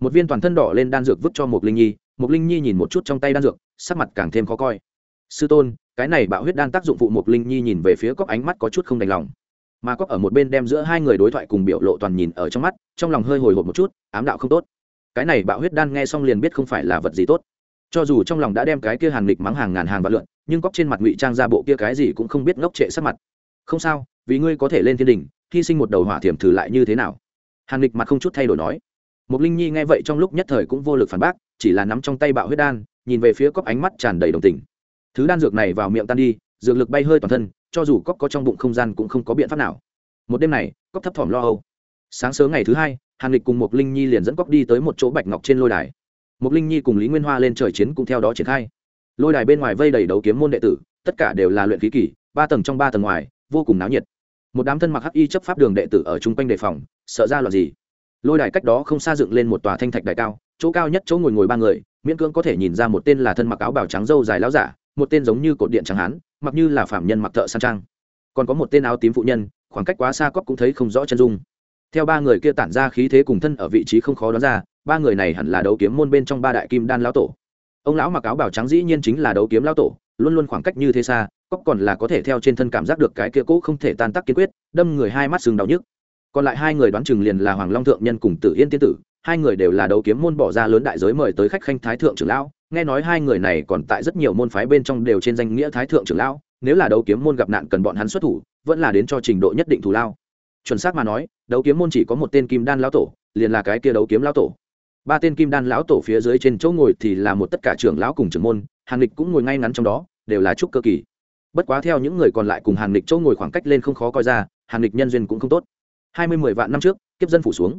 Speaker 1: Một viên toàn thân đỏ lên đan dược vứt cho một linh nhi một linh nhi nhìn một chút trong tay đan dược, sắc mặt càng thêm khó coi. Sư tôn cái này bạo huyết đan tác dụng phụ một linh nhi nhìn về phía cóc ánh mắt có chút không đành lòng. Mà cóc ở một bên đem giữa hai người đối thoại cùng biểu lộ toàn nhìn ở trong mắt, trong lòng hơi hồi hộp một chút, ám đạo không tốt. Cái này bạo huyết đan nghe xong liền biết không phải là vật gì tốt. Cho dù trong lòng đã đem cái kia hàng lịch mắng hàng ngàn hàng vạn lượn nhưng cóc trên mặt ngụy trang ra bộ kia cái gì cũng không biết ngốc trệ sắc mặt. Không sao, vì ngươi có thể lên thiên đình hy sinh một đầu hỏa thiểm thử lại như thế nào? Hàn lịch mặt không chút thay đổi nói. Một linh nhi nghe vậy trong lúc nhất thời cũng vô lực phản bác, chỉ là nắm trong tay bạo huyết đan, nhìn về phía cóc ánh mắt tràn đầy đồng tình thứ đan dược này vào miệng tan đi, dược lực bay hơi toàn thân, cho dù cóc có trong bụng không gian cũng không có biện pháp nào. Một đêm này cóc thấp thỏm lo âu. Sáng sớm ngày thứ hai, hàn lịch cùng một linh nhi liền dẫn cóc đi tới một chỗ bạch ngọc trên lôi đài. Một linh nhi cùng lý nguyên hoa lên trời chiến cũng theo đó triển khai. Lôi đài bên ngoài vây đầy đấu kiếm môn đệ tử, tất cả đều là luyện khí kỷ ba tầng trong ba tầng ngoài, vô cùng náo nhiệt. Một đám thân mặc hắc y chấp pháp đường đệ tử ở chung quanh đề phòng, sợ ra loạt gì. Lôi đài cách đó không xa dựng lên một tòa thanh thạch đài cao, chỗ cao nhất chỗ ngồi ngồi ba người, miễn cưỡng có thể nhìn ra một tên là thân mặc áo bào trắng dâu dài láo giả một tên giống như cột điện chẳng hán mặc như là phạm nhân mặc thợ sang trang. Còn có một tên áo tím phụ nhân, khoảng cách quá xa cóc cũng thấy không rõ chân dung. Theo ba người kia tản ra khí thế cùng thân ở vị trí không khó đoán ra, ba người này hẳn là đấu kiếm môn bên trong ba đại kim đan lão tổ. Ông lão mặc áo bảo trắng dĩ nhiên chính là đấu kiếm lão tổ, luôn luôn khoảng cách như thế xa, cóc còn là có thể theo trên thân cảm giác được cái kia cũ không thể tan tác kiên quyết, đâm người hai mắt sừng đau nhức. Còn lại hai người đoán chừng liền là hoàng long thượng nhân cùng tử yên tiên tử, hai người đều là đấu kiếm môn bỏ ra lớn đại giới mời tới khách khanh thái thượng trưởng lão nghe nói hai người này còn tại rất nhiều môn phái bên trong đều trên danh nghĩa thái thượng trưởng lão, nếu là đấu kiếm môn gặp nạn cần bọn hắn xuất thủ, vẫn là đến cho trình độ nhất định thù lao. Chuẩn xác mà nói, đấu kiếm môn chỉ có một tên kim đan lão tổ, liền là cái kia đấu kiếm lão tổ. Ba tên kim đan lão tổ phía dưới trên chỗ ngồi thì là một tất cả trưởng lão cùng trưởng môn, hàn lịch cũng ngồi ngay ngắn trong đó, đều là trúc cơ kỳ. Bất quá theo những người còn lại cùng hàn lịch chỗ ngồi khoảng cách lên không khó coi ra, hàn lịch nhân duyên cũng không tốt. Hai mươi mười vạn năm trước, kiếp dân phủ xuống.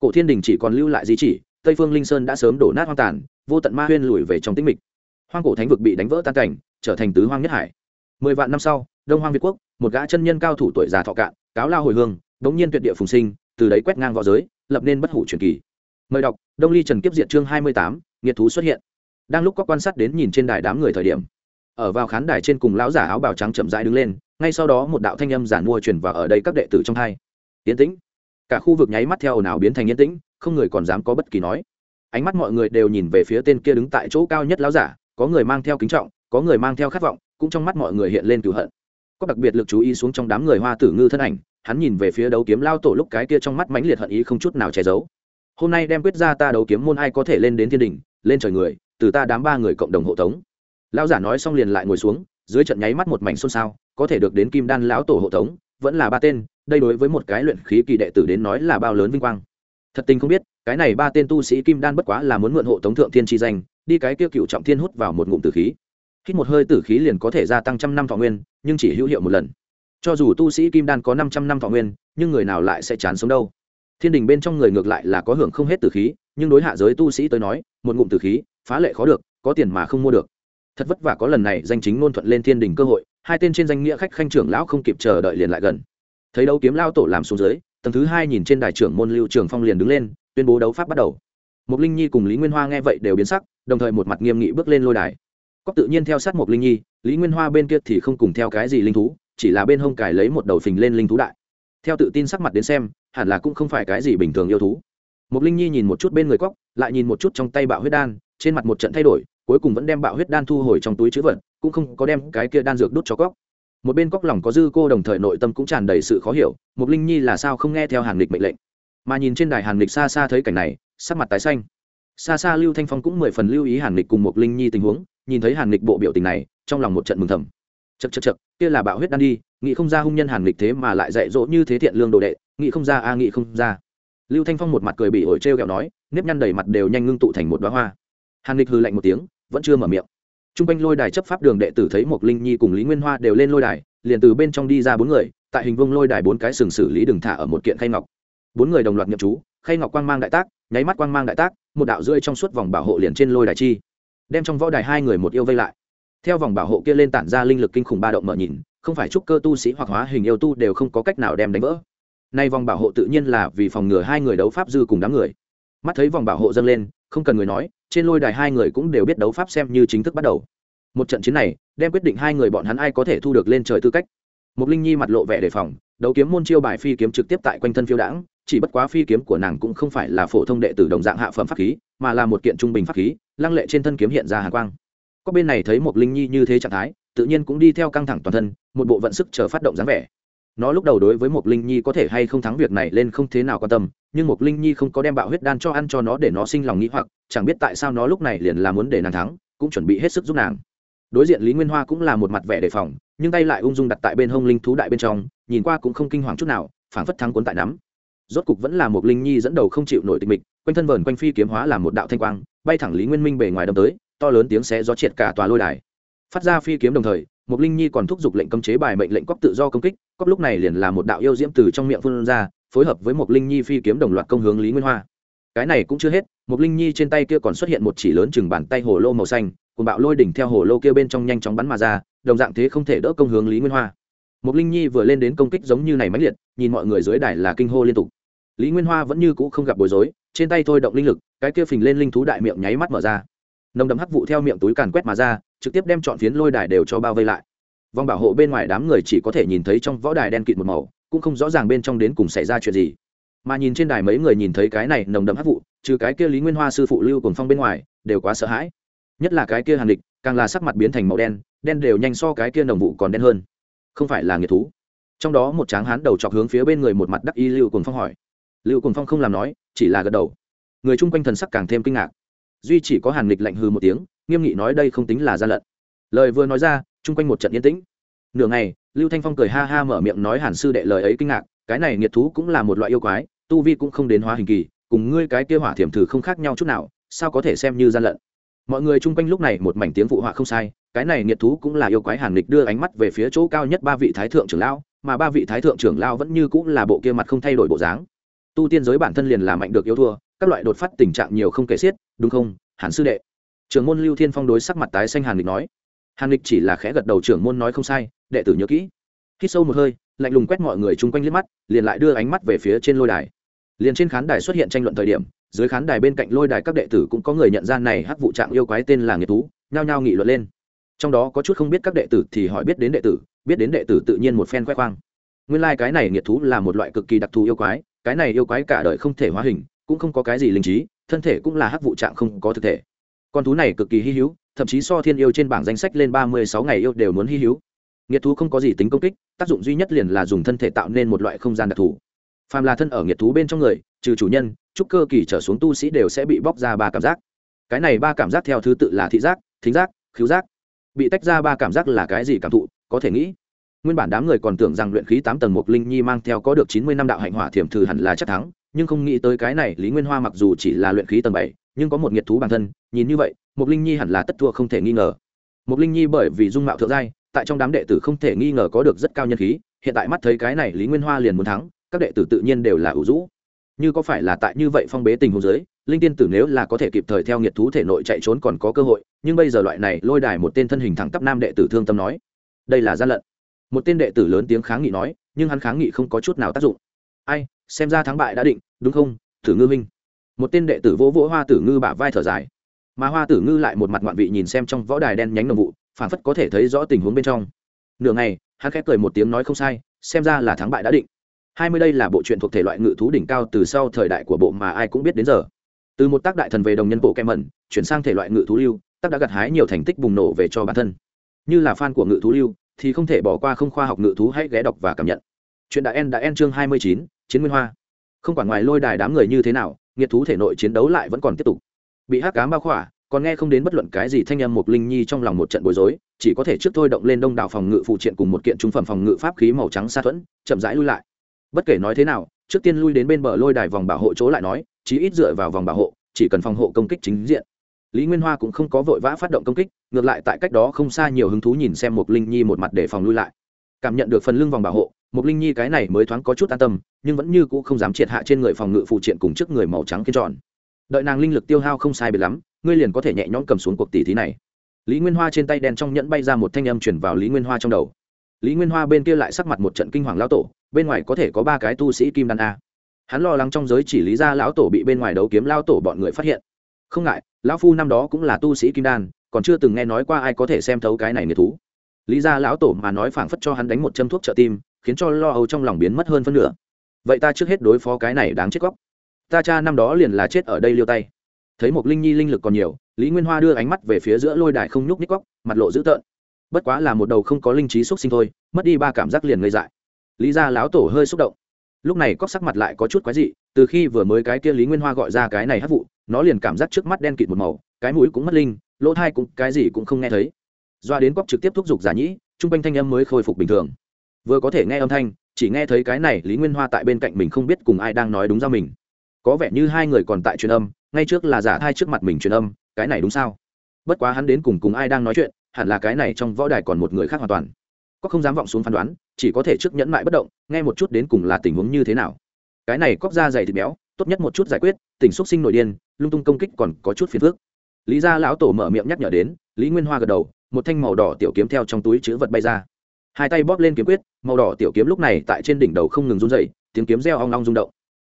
Speaker 1: Cổ thiên đình chỉ còn lưu lại di chỉ, tây phương linh sơn đã sớm đổ nát hoang tàn vô tận ma huyên lùi về trong tĩnh mịch. Hoang cổ thánh vực bị đánh vỡ tan cảnh, trở thành tứ hoang nhất hải. Mười vạn năm sau, đông hoang việt quốc, một gã chân nhân cao thủ tuổi già thọ cạn, cáo lao hồi hương, đống nhiên tuyệt địa phùng sinh, từ đấy quét ngang v õ giới, lập nên bất hủ truyền kỳ. Mời đọc, đông ly trần kiếp diện chương hai mươi tám, nghiệt thú xuất hiện. Đang lúc có quan sát đến nhìn trên đài đám người thời điểm, ở vào khán đài trên cùng lão giả áo bào trắng chậm rãi đứng lên, ngay sau đó một đạo thanh âm giản mua truyền vào ở đây các đệ tử trong hai. Yên tĩnh. Cả khu vực nháy mắt theo ồn ào biến thành yên tĩnh, không người còn dám có bất kỳ nói ánh mắt mọi người đều nhìn về phía tên kia đứng tại chỗ cao nhất lão giả, có người mang theo kính trọng, có người mang theo khát vọng, cũng trong mắt mọi người hiện lên cửu hận. Có đặc biệt lực chú ý xuống trong đám người hoa tử ngư thân ảnh, hắn nhìn về phía đấu kiếm lao tổ lúc cái kia trong mắt mãnh liệt hận ý không chút nào che giấu. Hôm nay đem quyết ra ta đấu kiếm môn ai có thể lên đến thiên đình lên trời người, từ ta đám ba người cộng đồng hộ tống. Lão giả nói xong liền lại ngồi xuống, dưới trận nháy mắt một mảnh xôn xao, có thể được đến kim đan lão tổ hộ tống, vẫn là ba tên, đây đối với một cái luyện khí kỳ đệ tử đến nói là bao lớn vinh quang thật tình không biết, cái này ba tên tu sĩ kim đan bất quá là muốn mượn hộ tống thượng thiên chi danh, đi cái kia cựu trọng thiên hút vào một ngụm tử khí. Hít một hơi tử khí liền có thể gia tăng trăm năm thọ nguyên, nhưng chỉ hữu hiệu một lần. Cho dù tu sĩ kim đan có năm trăm năm thọ nguyên, nhưng người nào lại sẽ chán sống đâu? Thiên đình bên trong người ngược lại là có hưởng không hết tử khí, nhưng đối hạ giới tu sĩ tới nói, một ngụm tử khí, phá lệ khó được, có tiền mà không mua được. Thật vất vả có lần này danh chính ngôn thuận lên thiên đình cơ hội, hai tên trên danh nghĩa khách khanh trưởng lão không kịp chờ đợi liền lại gần. Thấy đấu kiếm lao tổ làm xuống dưới tầng thứ hai nhìn trên đài trưởng môn lưu trường phong liền đứng lên tuyên bố đấu pháp bắt đầu Mục Linh Nhi cùng Lý Nguyên Hoa nghe vậy đều biến sắc, đồng thời một mặt nghiêm nghị bước lên lôi đài. Cóc tự nhiên theo sát Mục Linh Nhi, Lý Nguyên Hoa bên kia thì không cùng theo cái gì linh thú, chỉ là bên hông cài lấy một đầu phình lên linh thú đại. Theo tự tin sắc mặt đến xem, hẳn là cũng không phải cái gì bình thường yêu thú. Mục Linh Nhi nhìn một chút bên người Cóc, lại nhìn một chút trong tay bạo huyết đan, trên mặt một trận thay đổi, cuối cùng vẫn đem bạo huyết đan thu hồi trong túi chữ vật, cũng không có đem cái kia đan dược đút cho Cóc. Một bên Cóc lòng có dư cô đồng thời nội tâm cũng tràn đầy sự khó hiểu, Mục Linh Nhi là sao không nghe theo Hàn Lịch mệnh lệnh. Mà nhìn trên đài Hàn Lịch xa xa thấy cảnh này, sắc mặt tái xanh. Xa xa lưu thanh phong cũng mười phần lưu ý hàn lịch cùng Mục linh nhi tình huống nhìn thấy hàn lịch bộ biểu tình này trong lòng một trận mừng thầm. Chật chật chật kia là bạo huyết đan đi nghĩ không ra hung nhân hàn lịch thế mà lại dạy dỗ như thế thiện lương đồ đệ nghĩ không ra a à, nghĩ không ra. Lưu thanh phong một mặt cười bị ổi trêu kẹo nói nếp nhăn đầy mặt đều nhanh ngưng tụ thành một đoá hoa. Hàn lịch hư lạnh một tiếng vẫn chưa mở miệng t r u n g quanh lôi đài chấp pháp đường đệ tử thấy một linh nhi cùng lý nguyên hoa đều lên lôi đài, liền từ bên trong đi ra bốn người, tại hình vông lôi đài bốn cái sừng xử lý đừng thả ở một kiện khay ngọc. Bốn người đồng loạt nhậm chú, khay ngọc quang mang đại tác, nháy mắt quang mang đại tác, một đạo rơi trong suốt vòng bảo hộ liền trên lôi đài chi, đem trong võ đài hai người một yêu vây lại. Theo vòng bảo hộ kia lên tản ra linh lực kinh khủng ba động mở nhìn, không phải trúc cơ tu sĩ hoặc hóa hình yêu tu đều không có cách nào đem đánh vỡ. Nay vòng bảo hộ tự nhiên là vì phòng ngừa hai người đấu pháp dư cùng đám người. Mắt thấy vòng bảo hộ dâng lên, không cần người nói trên lôi đài hai người cũng đều biết đấu pháp xem như chính thức bắt đầu. Một trận chiến này, đem quyết định hai người bọn hắn ai có thể thu được lên trời tư cách. Một linh nhi mặt lộ vẻ đề phòng, đấu kiếm môn chiêu bài phi kiếm trực tiếp tại quanh thân phiêu đãng, chỉ bất quá phi kiếm của nàng cũng không phải là phổ thông đệ tử đồng dạng hạ phẩm pháp khí, mà là một kiện trung bình pháp khí, lăng lệ trên thân kiếm hiện ra hàng quang. Có bên này thấy một linh nhi như thế trạng thái, tự nhiên cũng đi theo căng thẳng toàn thân, một bộ vận sức chờ phát động dáng vẻ nó lúc đầu đối với một linh nhi có thể hay không thắng việc này lên không thế nào quan tâm, nhưng một linh nhi không có đem bạo huyết đan cho ăn cho nó để nó sinh lòng nghĩ hoặc, chẳng biết tại sao nó lúc này liền là muốn để nàng thắng, cũng chuẩn bị hết sức giúp nàng. Đối diện lý nguyên hoa cũng là một mặt vẻ đề phòng, nhưng tay lại ung dung đặt tại bên hông linh thú đại bên trong, nhìn qua cũng không kinh hoàng chút nào, phảng phất thắng cuốn tại nắm. Rốt cục vẫn là một linh nhi dẫn đầu không chịu nổi tịch mịch, quanh thân vờn quanh phi kiếm hóa làm một đạo thanh quang, bay thẳng lý nguyên minh bề ngoài đâm tới, to lớn tiếng xé gió triệt cả tòa lôi đài. Phát ra phi kiếm đồng thời một linh nhi còn thúc giục lệnh cấm chế bài mệnh lệnh cóc tự do công kích cóc lúc này liền là một đạo yêu diễm từ trong miệng phun ra, phối hợp với một linh nhi phi kiếm đồng loạt công hướng lý nguyên hoa. Cái này cũng chưa hết một linh nhi trên tay kia còn xuất hiện một chỉ lớn chừng bàn tay hồ lô màu xanh cùng bạo lôi đỉnh theo hồ lô kia bên trong nhanh chóng bắn mà ra, đồng dạng thế không thể đỡ công hướng lý nguyên hoa. Một linh nhi vừa lên đến công kích giống như này mãnh liệt, nhìn mọi người dưới đài là kinh hô liên tục. Lý nguyên hoa vẫn như cũ không gặp bối rối, trên tay thôi động linh lực, cái kia phình lên linh thú đại miệng nháy mắt mở ra. Nồng đậm hắc vụ theo miệng túi càn quét mà ra trực tiếp đem chọn phiến lôi đài đều cho bao vây lại. Vòng bảo hộ bên ngoài đám người chỉ có thể nhìn thấy trong võ đài đen kịt một màu, cũng không rõ ràng bên trong đến cùng xảy ra chuyện gì. Mà nhìn trên đài mấy người nhìn thấy cái này nồng đậm hắc vụ, trừ cái kia lý nguyên hoa sư phụ lưu cùng phong bên ngoài, đều quá sợ hãi. Nhất là cái kia hàn địch càng là sắc mặt biến thành màu đen đen đều nhanh so cái kia nồng vụ còn đen hơn. Không phải là nghiệt thú. Trong đó một tráng hán đầu chọc hướng phía bên người một mặt đắc y lưu cùng phong hỏi. Lưu cùng phong không làm nói, chỉ là gật đầu. Người chung quanh thần sắc càng thêm kinh ngạc. Duy chỉ có hàn nghịch lạnh hư một tiếng nghiêm nghị nói đây không tính là gian lận. Lời vừa nói ra, chung quanh một trận yên tĩnh. Nửa ngày, lưu thanh phong cười ha ha mở miệng nói hàn sư đệ lời ấy kinh ngạc, cái này nghiệt thú cũng là một loại yêu quái, tu vi cũng không đến hóa hình kỳ, cùng ngươi cái kia hỏa thiểm thử không khác nhau chút nào, sao có thể xem như gian lận? Mọi người chung quanh lúc này một mảnh tiếng phụ họa không sai, cái này nghiệt thú cũng là yêu quái hàn lịch đưa ánh mắt về phía chỗ cao nhất ba vị thái thượng trưởng lão, mà ba vị thái thượng trưởng lão vẫn như cũng là bộ kia mặt không thay đổi bộ dáng. Tu tiên giới bản thân liền là mạnh được yêu thua, các loại đột phát tình trạng nhiều không kể xiết, đúng không, hàn sư đệ? Trưởng môn lưu thiên phong đối sắc mặt tái xanh hàn lịch nói. Hàn lịch chỉ là khẽ gật đầu, trưởng môn nói không sai, đệ tử nhớ kỹ. Khi sâu một hơi, lạnh lùng quét mọi người chung quanh liếc mắt, liền lại đưa ánh mắt về phía trên lôi đài. Liền trên khán đài xuất hiện tranh luận thời điểm, dưới khán đài bên cạnh lôi đài các đệ tử cũng có người nhận ra này hắc vụ trạng yêu quái tên là nghiệt thú, nhao nhao nghị luận lên. Trong đó có chút không biết các đệ tử thì hỏi biết đến đệ tử, biết đến đệ tử tự nhiên một phen khoe khoang. Nguyên lai、like、cái này nghiệt thú là một loại cực kỳ đặc thù yêu quái, cái này yêu quái cả đời không thể hóa hình, cũng không có cái gì linh trí, thân thể cũng là hắc vụ trạng không có thực thể con thú này cực kỳ hy hữu, thậm chí so thiên yêu trên bảng danh sách lên ba mươi sáu ngày yêu đều muốn hy hữu. Nghiệt thú không có gì tính công kích, tác dụng duy nhất liền là dùng thân thể tạo nên một loại không gian đặc thù. Phàm là thân ở nghiệt thú bên trong người, trừ chủ nhân, trúc cơ kỳ trở xuống tu sĩ đều sẽ bị bóc ra ba cảm giác. Cái này ba cảm giác theo thứ tự là thị giác, thính giác khiếu giác. Bị tách ra ba cảm giác là cái gì cảm thụ, có thể nghĩ. Nguyên bản đám người còn tưởng rằng luyện khí tám tầng một linh nhi mang theo có được chín mươi năm đạo hạnh hỏa thiểm thử hẳn là chắc thắng, nhưng không nghĩ tới cái này lý nguyên hoa mặc dù chỉ là luyện khí tầng bảy nhưng có một nghiệt thú bản thân, nhìn như vậy Mục linh nhi hẳn là tất thua không thể nghi ngờ. Mục linh nhi bởi vì dung mạo thượng giai, tại trong đám đệ tử không thể nghi ngờ có được rất cao nhân khí, hiện tại mắt thấy cái này lý nguyên hoa liền muốn thắng, các đệ tử tự nhiên đều là ủ rũ. Như có phải là tại như vậy phong bế tình hồ giới linh tiên tử nếu là có thể kịp thời theo nghiệt thú thể nội chạy trốn còn có cơ hội, nhưng bây giờ loại này lôi đài một tên thân hình thẳng tắp nam đệ tử thương tâm nói, đây là gian lận. Một tên đệ tử lớn tiếng kháng nghị nói, nhưng hắn kháng nghị không có chút nào tác dụng. Ai, xem ra thắng bại đã định, đúng không, thử ngư minh? Một tên đệ tử vỗ vỗ hoa tử ngư bả vai thở dài. Mà hoa tử ngư lại một mặt ngoạn vị nhìn xem trong võ đài đen nhánh nồng vụ, phản phất có thể thấy rõ tình huống bên trong. Nửa ngày, hắn khép cười một tiếng nói không sai, xem ra là thắng bại đã định. Hai mươi đây là bộ truyện thuộc thể loại ngự thú đỉnh cao từ sau thời đại của bộ mà ai cũng biết đến giờ. Từ một tác đại thần về đồng nhân bộ kem mẩn, chuyển sang thể loại ngự thú lưu, tác đã gặt hái nhiều thành tích bùng nổ về cho bản thân. Như là fan của ngự thú lưu, thì không thể bỏ qua không khoa học ngự thú hãy ghé đọc và cảm nhận. Chuyện đại en đã en chương hai mươi chín, chiến nguyên hoa. Không quản ngoài lôi đài đám người như thế nào nghiệt thú thể nội chiến đấu lại vẫn còn tiếp tục. Bị hắc cám bao khỏa, còn nghe không đến bất luận cái gì thanh âm một linh nhi trong lòng một trận bối rối, chỉ có thể trước thôi động lên đông đảo phòng ngự phụ triện cùng một kiện trung phẩm phòng ngự pháp khí màu trắng xa thuẫn, chậm rãi lui lại. Bất kể nói thế nào, trước tiên lui đến bên bờ lôi đài vòng bảo hộ chỗ lại nói, chí ít dựa vào vòng bảo hộ, chỉ cần phòng hộ công kích chính diện. Lý nguyên hoa cũng không có vội vã phát động công kích, ngược lại tại cách đó không xa nhiều hứng thú nhìn xem một linh nhi một mặt để phòng lui lại. Cảm nhận được phần lưng vòng bảo hộ một linh nhi cái này mới thoáng có chút an tâm, nhưng vẫn như cũ không dám triệt hạ trên người phòng ngự phụ triện cùng trước người màu trắng kiên tròn. Đợi nàng linh lực tiêu hao không sai biệt lắm, ngươi liền có thể nhẹ nhõm cầm xuống cuộc tỷ thí này. Lý nguyên hoa trên tay đen trong nhẫn bay ra một thanh âm chuyển vào lý nguyên hoa trong đầu. Lý nguyên hoa bên kia lại sắc mặt một trận kinh hoàng lão tổ, bên ngoài có thể có ba cái tu sĩ kim đan a. Hắn lo lắng trong giới chỉ lý ra lão tổ bị bên ngoài đấu kiếm lao tổ bọn người phát hiện. Không ngại, lão phu năm đó cũng là tu sĩ kim đan, còn chưa từng nghe nói qua ai có thể xem thấu cái này nghiệt thú. Lý ra lão tổ mà nói phảng phất cho hắn đánh một châm thuốc trợ tim khiến cho lo âu trong lòng biến mất hơn phân nửa. Vậy ta trước hết đối phó cái này đáng chết góc. Ta cha năm đó liền là chết ở đây liêu tay. Thấy một linh nhi linh lực còn nhiều, lý nguyên hoa đưa ánh mắt về phía giữa lôi đài không nhúc nhích góc, mặt lộ dữ tợn. Bất quá là một đầu không có linh trí xúc sinh thôi, mất đi ba cảm giác liền ngây dại. Lý ra láo tổ hơi xúc động. Lúc này cóc sắc mặt lại có chút quái dị, từ khi vừa mới cái kia lý nguyên hoa gọi ra cái này hát vụ, nó liền cảm giác trước mắt đen kịt một màu, cái mũi cũng mất linh, lỗ thai cũng, cái gì cũng không nghe thấy. Doa đến cóc trực tiếp thúc giục giả nhĩ chung quanh thanh âm mới khôi phục bình thường vừa có thể nghe âm thanh, chỉ nghe thấy cái này lý nguyên hoa tại bên cạnh mình không biết cùng ai đang nói đúng ra mình. Có vẻ như hai người còn tại truyền âm, ngay trước là giả thai trước mặt mình truyền âm, cái này đúng sao? Bất quá hắn đến cùng cùng ai đang nói chuyện, hẳn là cái này trong võ đài còn một người khác hoàn toàn. Có không dám vọng xuống phán đoán, chỉ có thể trước nhẫn mại bất động, nghe một chút đến cùng là tình huống như thế nào. Cái này cóc da dày thịt béo, tốt nhất một chút giải quyết tỉnh xúc sinh nội điên, lung tung công kích còn có chút phiền phức. Lý gia lão tổ mở miệng nhắc nhở đến, lý nguyên hoa gật đầu, một thanh màu đỏ tiểu kiếm theo trong túi chữ vật bay ra hai tay bóp lên kiếm quyết, màu đỏ tiểu kiếm lúc này tại trên đỉnh đầu không ngừng run dậy tiếng kiếm reo ong long rung động.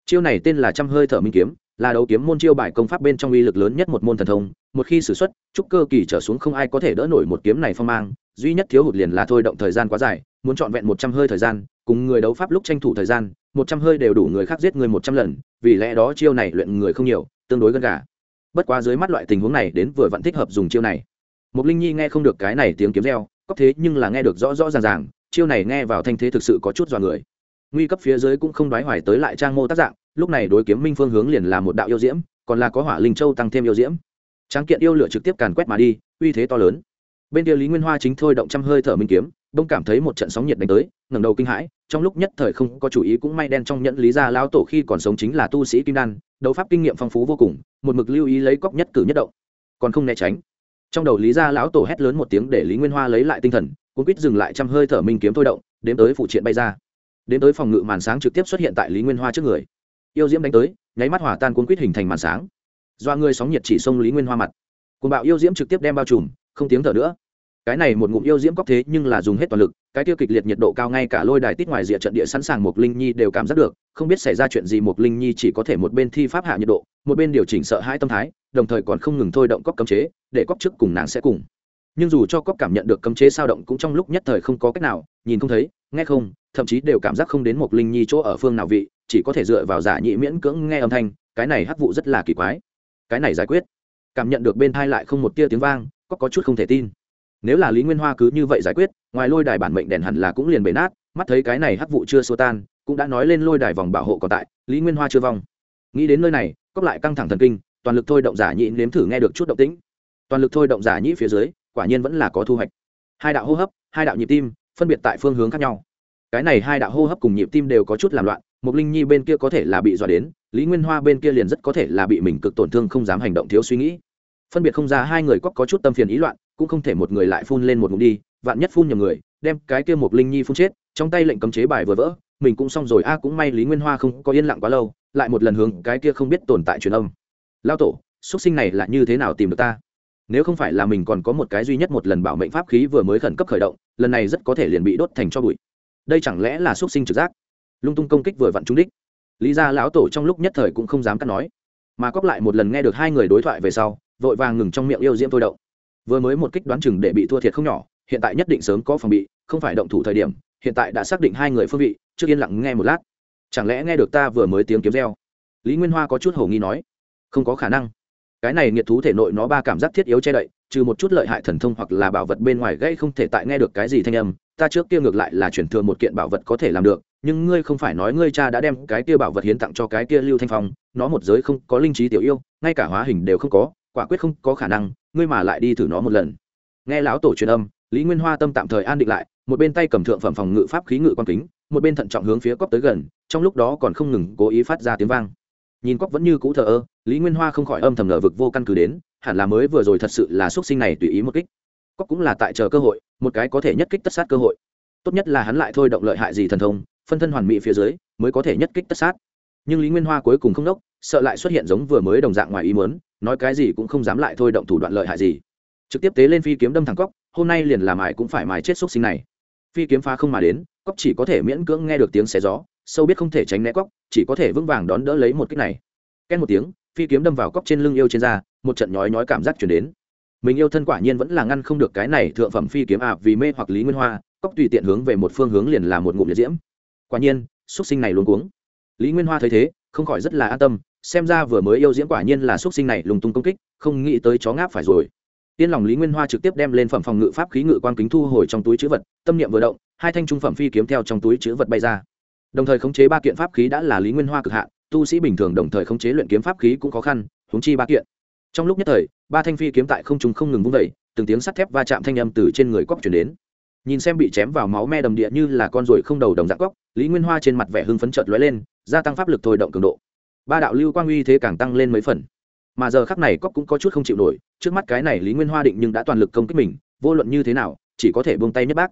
Speaker 1: Chiêu này tên là trăm hơi thở minh kiếm, là đấu kiếm môn chiêu bài công pháp bên trong uy lực lớn nhất một môn thần thông. Một khi sử xuất, trúc cơ kỳ trở xuống không ai có thể đỡ nổi một kiếm này phong mang. Duy nhất thiếu hụt liền là thôi động thời gian quá dài, muốn trọn vẹn một trăm hơi thời gian, cùng người đấu pháp lúc tranh thủ thời gian, một trăm hơi đều đủ người khác giết người một trăm lần, vì lẽ đó chiêu này luyện người không nhiều, tương đối gần cả bất quá dưới mắt loại tình huống này đến vừa vẫn thích hợp dùng chiêu này. Một linh nhi nghe không được cái này tiếng kiếm reo cóc thế nhưng là nghe được rõ rõ ràng ràng, chiêu này nghe vào thanh thế thực sự có chút dọa người. Nguy cấp phía dưới cũng không đoái hoài tới lại trang mô tác dạng, lúc này đối kiếm minh phương hướng liền là một đạo yêu diễm, còn là có hỏa linh châu tăng thêm yêu diễm. Tráng kiện yêu lửa trực tiếp càn quét mà đi, uy thế to lớn. Bên kia lý nguyên hoa chính thôi động trăm hơi thở minh kiếm, đông cảm thấy một trận sóng nhiệt đánh tới, ngẩng đầu kinh hãi, trong lúc nhất thời không có chủ ý cũng may đen trong nhẫn lý gia lão tổ khi còn sống chính là tu sĩ kim đan, đấu pháp kinh nghiệm phong phú vô cùng, một mực lưu ý lấy cóc nhất cử nhất động. Còn không né tránh trong đầu lý gia lão tổ hét lớn một tiếng để lý nguyên hoa lấy lại tinh thần, cuốn quýt dừng lại trăm hơi thở minh kiếm thôi động đến tới phụ triện bay ra. Đến tới phòng ngự màn sáng trực tiếp xuất hiện tại lý nguyên hoa trước người. Yêu diễm đánh tới, nháy mắt hỏa tan cuốn quýt hình thành màn sáng. Do người sóng nhiệt chỉ xông lý nguyên hoa mặt. Cuồng bạo yêu diễm trực tiếp đem bao trùm, không tiếng thở nữa cái này một ngụm yêu diễm cóc thế nhưng là dùng hết toàn lực, cái tiêu kịch liệt nhiệt độ cao ngay cả lôi đài tít ngoài rìa trận địa sẵn sàng một linh nhi đều cảm giác được, không biết xảy ra chuyện gì một linh nhi chỉ có thể một bên thi pháp hạ nhiệt độ, một bên điều chỉnh sợ hãi tâm thái, đồng thời còn không ngừng thôi động cóc cấm chế, để cóc trước cùng nàng sẽ cùng. Nhưng dù cho cóc cảm nhận được cấm chế sao động cũng trong lúc nhất thời không có cách nào, nhìn không thấy, nghe không, thậm chí đều cảm giác không đến một linh nhi chỗ ở phương nào vị, chỉ có thể dựa vào giả nhị miễn cưỡng nghe âm thanh, cái này hắc vụ rất là kỳ quái. Cái này giải quyết. Cảm nhận được bên thai lại không một tia tiếng vang có có chút không thể tin nếu là lý nguyên hoa cứ như vậy giải quyết, ngoài lôi đài bản mệnh đèn hẳn là cũng liền bể nát, mắt thấy cái này hắc vụ chưa xua tan, cũng đã nói lên lôi đài vòng bảo hộ còn tại, lý nguyên hoa chưa vong. Nghĩ đến nơi này cóc lại căng thẳng thần kinh, toàn lực thôi động giả nhị nếm thử nghe được chút động tĩnh. Toàn lực thôi động giả nhị phía dưới, quả nhiên vẫn là có thu hoạch. Hai đạo hô hấp, hai đạo nhịp tim, phân biệt tại phương hướng khác nhau. Cái này hai đạo hô hấp cùng nhịp tim đều có chút làm loạn Mục linh nhi bên kia có thể là bị dọa đến, lý nguyên hoa bên kia liền rất có thể là bị mình cực tổn thương không dám hành động thiếu suy nghĩ. Phân biệt không ra hai người cóc có chút tâm phiền ý loạn cũng không thể một người lại phun lên một ngụm đi, vạn nhất phun nhầm người, đem cái kia một linh nhi phun chết, trong tay lệnh cấm chế bài vừa vỡ, mình cũng xong rồi, a, cũng may lý nguyên hoa không có yên lặng quá lâu, lại một lần hướng cái kia không biết tồn tại truyền âm. Lao tổ, xuất sinh này là như thế nào tìm được ta? Nếu không phải là mình còn có một cái duy nhất một lần bảo mệnh pháp khí vừa mới khẩn cấp khởi động, lần này rất có thể liền bị đốt thành cho bụi. Đây chẳng lẽ là xuất sinh trực giác? Lung tung công kích vừa vặn trúng đích. Lý ra lão tổ trong lúc nhất thời cũng không dám cắt nói. Mà cóp lại một lần nghe được hai người đối thoại về sau, vội vàng ngừng trong miệng yêu diễm thôi động vừa mới một kích đoán chừng để bị thua thiệt không nhỏ, hiện tại nhất định sớm có phòng bị, không phải động thủ thời điểm, hiện tại đã xác định hai người phương vị, trước yên lặng nghe một lát. Chẳng lẽ nghe được ta vừa mới tiếng kiếm reo? Lý nguyên hoa có chút hầu nghi nói. Không có khả năng. Cái này nghiệt thú thể nội nó ba cảm giác thiết yếu che đậy, trừ một chút lợi hại thần thông hoặc là bảo vật bên ngoài gây không thể tại nghe được cái gì thanh âm, ta trước kia ngược lại là chuyển thừa một kiện bảo vật có thể làm được, nhưng ngươi không phải nói ngươi cha đã đem cái kia bảo vật hiến tặng cho cái kia lưu thanh phong, nó một giới không có linh trí tiểu yêu, ngay cả hóa hình đều không có quả quyết không có khả năng, ngươi mà lại đi thử nó một lần. Nghe lão tổ truyền âm, lý nguyên hoa tâm tạm thời an định lại, một bên tay cầm thượng phẩm phòng ngự pháp khí ngự quan kính, một bên thận trọng hướng phía cóc tới gần, trong lúc đó còn không ngừng cố ý phát ra tiếng vang. Nhìn cóc vẫn như cũ thờ ơ, lý nguyên hoa không khỏi âm thầm ngờ vực vô căn cứ đến, hẳn là mới vừa rồi thật sự là x u ấ t sinh này tùy ý một kích. Cóc cũng là tại chờ cơ hội, một cái có thể nhất kích tất sát cơ hội. Tốt nhất là hắn lại thôi động lợi hại gì thần thông, phân thân hoàn mỹ phía dưới, mới có thể nhất kích tất sát. Nhưng lý nguyên hoa cuối cùng không đốc sợ lại xuất hiện giống vừa mới đồng dạng ngoài ý muốn, nói cái gì cũng không dám lại thôi động thủ đoạn lợi hại gì. Trực tiếp tế lên phi kiếm đâm thẳng cóc hôm nay liền làm ải cũng phải mài chết xúc sinh này. Phi kiếm phá không mà đến cóc chỉ có thể miễn cưỡng nghe được tiếng xé gió, sâu biết không thể tránh né cóc chỉ có thể vững vàng đón đỡ lấy một kích này. Ken một tiếng, phi kiếm đâm vào cóc trên lưng yêu trên da, một trận nhói nhói cảm giác chuyển đến. Mình yêu thân quả nhiên vẫn là ngăn không được cái này thượng phẩm phi kiếm à vì mê hoặc lý nguyên hoa cóc tùy tiện hướng về một phương hướng liền là một ngụm liệt diễm. Quả nhiên, xúc sinh này luôn cuống. Lý nguyên hoa thấy thế, không khỏi rất là an tâm xem ra vừa mới yêu diễm quả nhiên là xuất sinh này lùng tung công kích, không nghĩ tới chó ngáp phải rồi. Tiên lòng lý nguyên hoa trực tiếp đem lên phẩm phòng ngự pháp khí ngự quang kính thu hồi trong túi chữ vật, tâm niệm vừa động, hai thanh trung phẩm phi kiếm theo trong túi chữ vật bay ra. Đồng thời khống chế ba kiện pháp khí đã là lý nguyên hoa cực hạn, tu sĩ bình thường đồng thời khống chế luyện kiếm pháp khí cũng khó khăn húng chi ba kiện. Trong lúc nhất thời, ba thanh phi kiếm tại không trung không ngừng vung vẩy từng tiếng sắt thép va chạm thanh âm từ trên người cóc chuyển đến. Nhìn xem bị chém vào máu me đầm địa như là con ruồi không đầu đồng dạng cóc lý nguyên hoa trên mặt vẻ hưng phấn trợt lóe lên, gia tăng pháp lực thôi động cường độ ba đạo lưu quang uy thế càng tăng lên mấy phần. Mà giờ khắc này cóc cũng có chút không chịu nổi, trước mắt cái này lý nguyên hoa định nhưng đã toàn lực công kích mình, vô luận như thế nào, chỉ có thể buông tay nhất bác.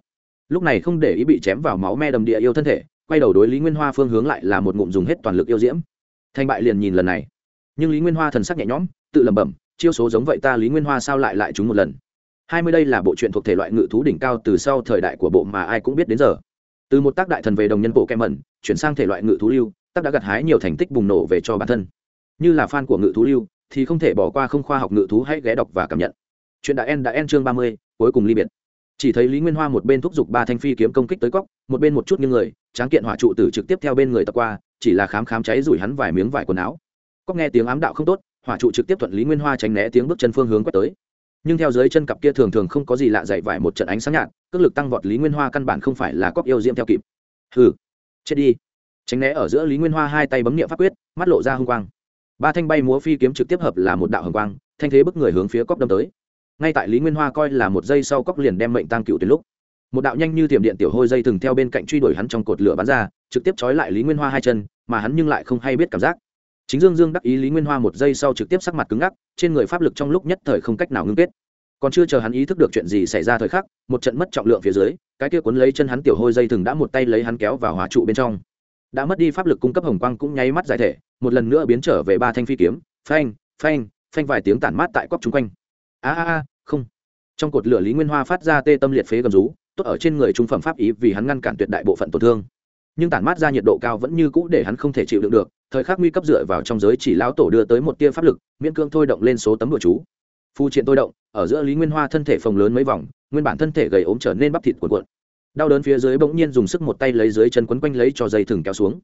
Speaker 1: Lúc này không để ý bị chém vào máu me đầm địa yêu thân thể, quay đầu đối lý nguyên hoa phương hướng lại là một ngụm dùng hết toàn lực yêu diễm. Thành bại liền nhìn lần này. Nhưng lý nguyên hoa thần sắc nhẹ nhõm, tự lẩm bẩm, chiêu số giống vậy ta lý nguyên hoa sao lại lại chúng một lần? Hai mươi đây là bộ truyện thuộc thể loại ngự thú đỉnh cao từ sau thời đại của bộ mà ai cũng biết đến giờ. Từ một tác đại thần về đồng nhân bộ kem mẩn, chuyển sang thể loại ngự thú lưu tác đã gặt hái nhiều thành tích bùng nổ về cho bản thân. Như là fan của ngự thú lưu, thì không thể bỏ qua không khoa học ngự thú hãy ghé đọc và cảm nhận. Chuyện đã en đã en chương ba mươi, cuối cùng ly biệt. Chỉ thấy lý nguyên hoa một bên thúc giục ba thanh phi kiếm công kích tới cóc, một bên một chút như người, tráng kiện hỏa trụ tử trực tiếp theo bên người tập qua, chỉ là khám khám cháy rủi hắn vài miếng vải quần áo. Cóc nghe tiếng ám đạo không tốt, hỏa trụ trực tiếp thuận lý nguyên hoa tránh né tiếng bước chân phương hướng quét tới. Nhưng theo dưới chân cặp kia thường thường không có gì lạ dạy vải một trận ánh sáng nhạt, cước lực tăng vọt lý nguyên hoa căn bản không phải là cóc yêu diễm theo kịp. Hừ, chết đi tránh né ở giữa lý nguyên hoa hai tay bấm niệm pháp quyết, mắt lộ ra h ư n g quang. Ba thanh bay múa phi kiếm trực tiếp hợp là một đạo hồng quang, thanh thế bức người hướng phía cóc đâm tới. Ngay tại lý nguyên hoa coi là một giây sau cóc liền đem mệnh tăng cựu từ lúc. Một đạo nhanh như tiềm điện tiểu hôi dây thừng theo bên cạnh truy đuổi hắn trong cột lửa bắn ra, trực tiếp trói lại lý nguyên hoa hai chân, mà hắn nhưng lại không hay biết cảm giác. Chính dương dương đắc ý lý nguyên hoa một giây sau trực tiếp sắc mặt cứng ngắc, trên người pháp lực trong lúc nhất thời không cách nào ngưng kết. Còn chưa chờ hắn ý thức được chuyện gì xảy ra thời khắc, một trận mất trọng lượng phía dưới, cái kia cuốn lấy chân hắn tiểu hôi dây thừng đã một tay lấy hắn kéo vào hóa trụ bên trong đã mất đi pháp lực cung cấp hồng quang cũng nháy mắt giải thể, một lần nữa biến trở về ba thanh phi kiếm, phanh phanh phanh vài tiếng tản mát tại quắp chung quanh. A a a, không. Trong cột lửa lý nguyên hoa phát ra tê tâm liệt phế gầm rú, tốt ở trên người trung phẩm pháp ý vì hắn ngăn cản tuyệt đại bộ phận tổn thương. Nhưng tản mát ra nhiệt độ cao vẫn như cũ để hắn không thể chịu đựng được, thời khắc nguy cấp dựa vào trong giới chỉ lão tổ đưa tới một tia pháp lực, miễn cương thôi động lên số tấm bừa chú. Phu triện tôi động, ở giữa lý nguyên hoa thân thể phồng lớn mấy vòng, nguyên bản thân thể gầy ốm trở nên bắp thịt cuộn cuộn đau đớn phía dưới bỗng nhiên dùng sức một tay lấy dưới chân quấn quanh lấy cho dây thừng kéo xuống.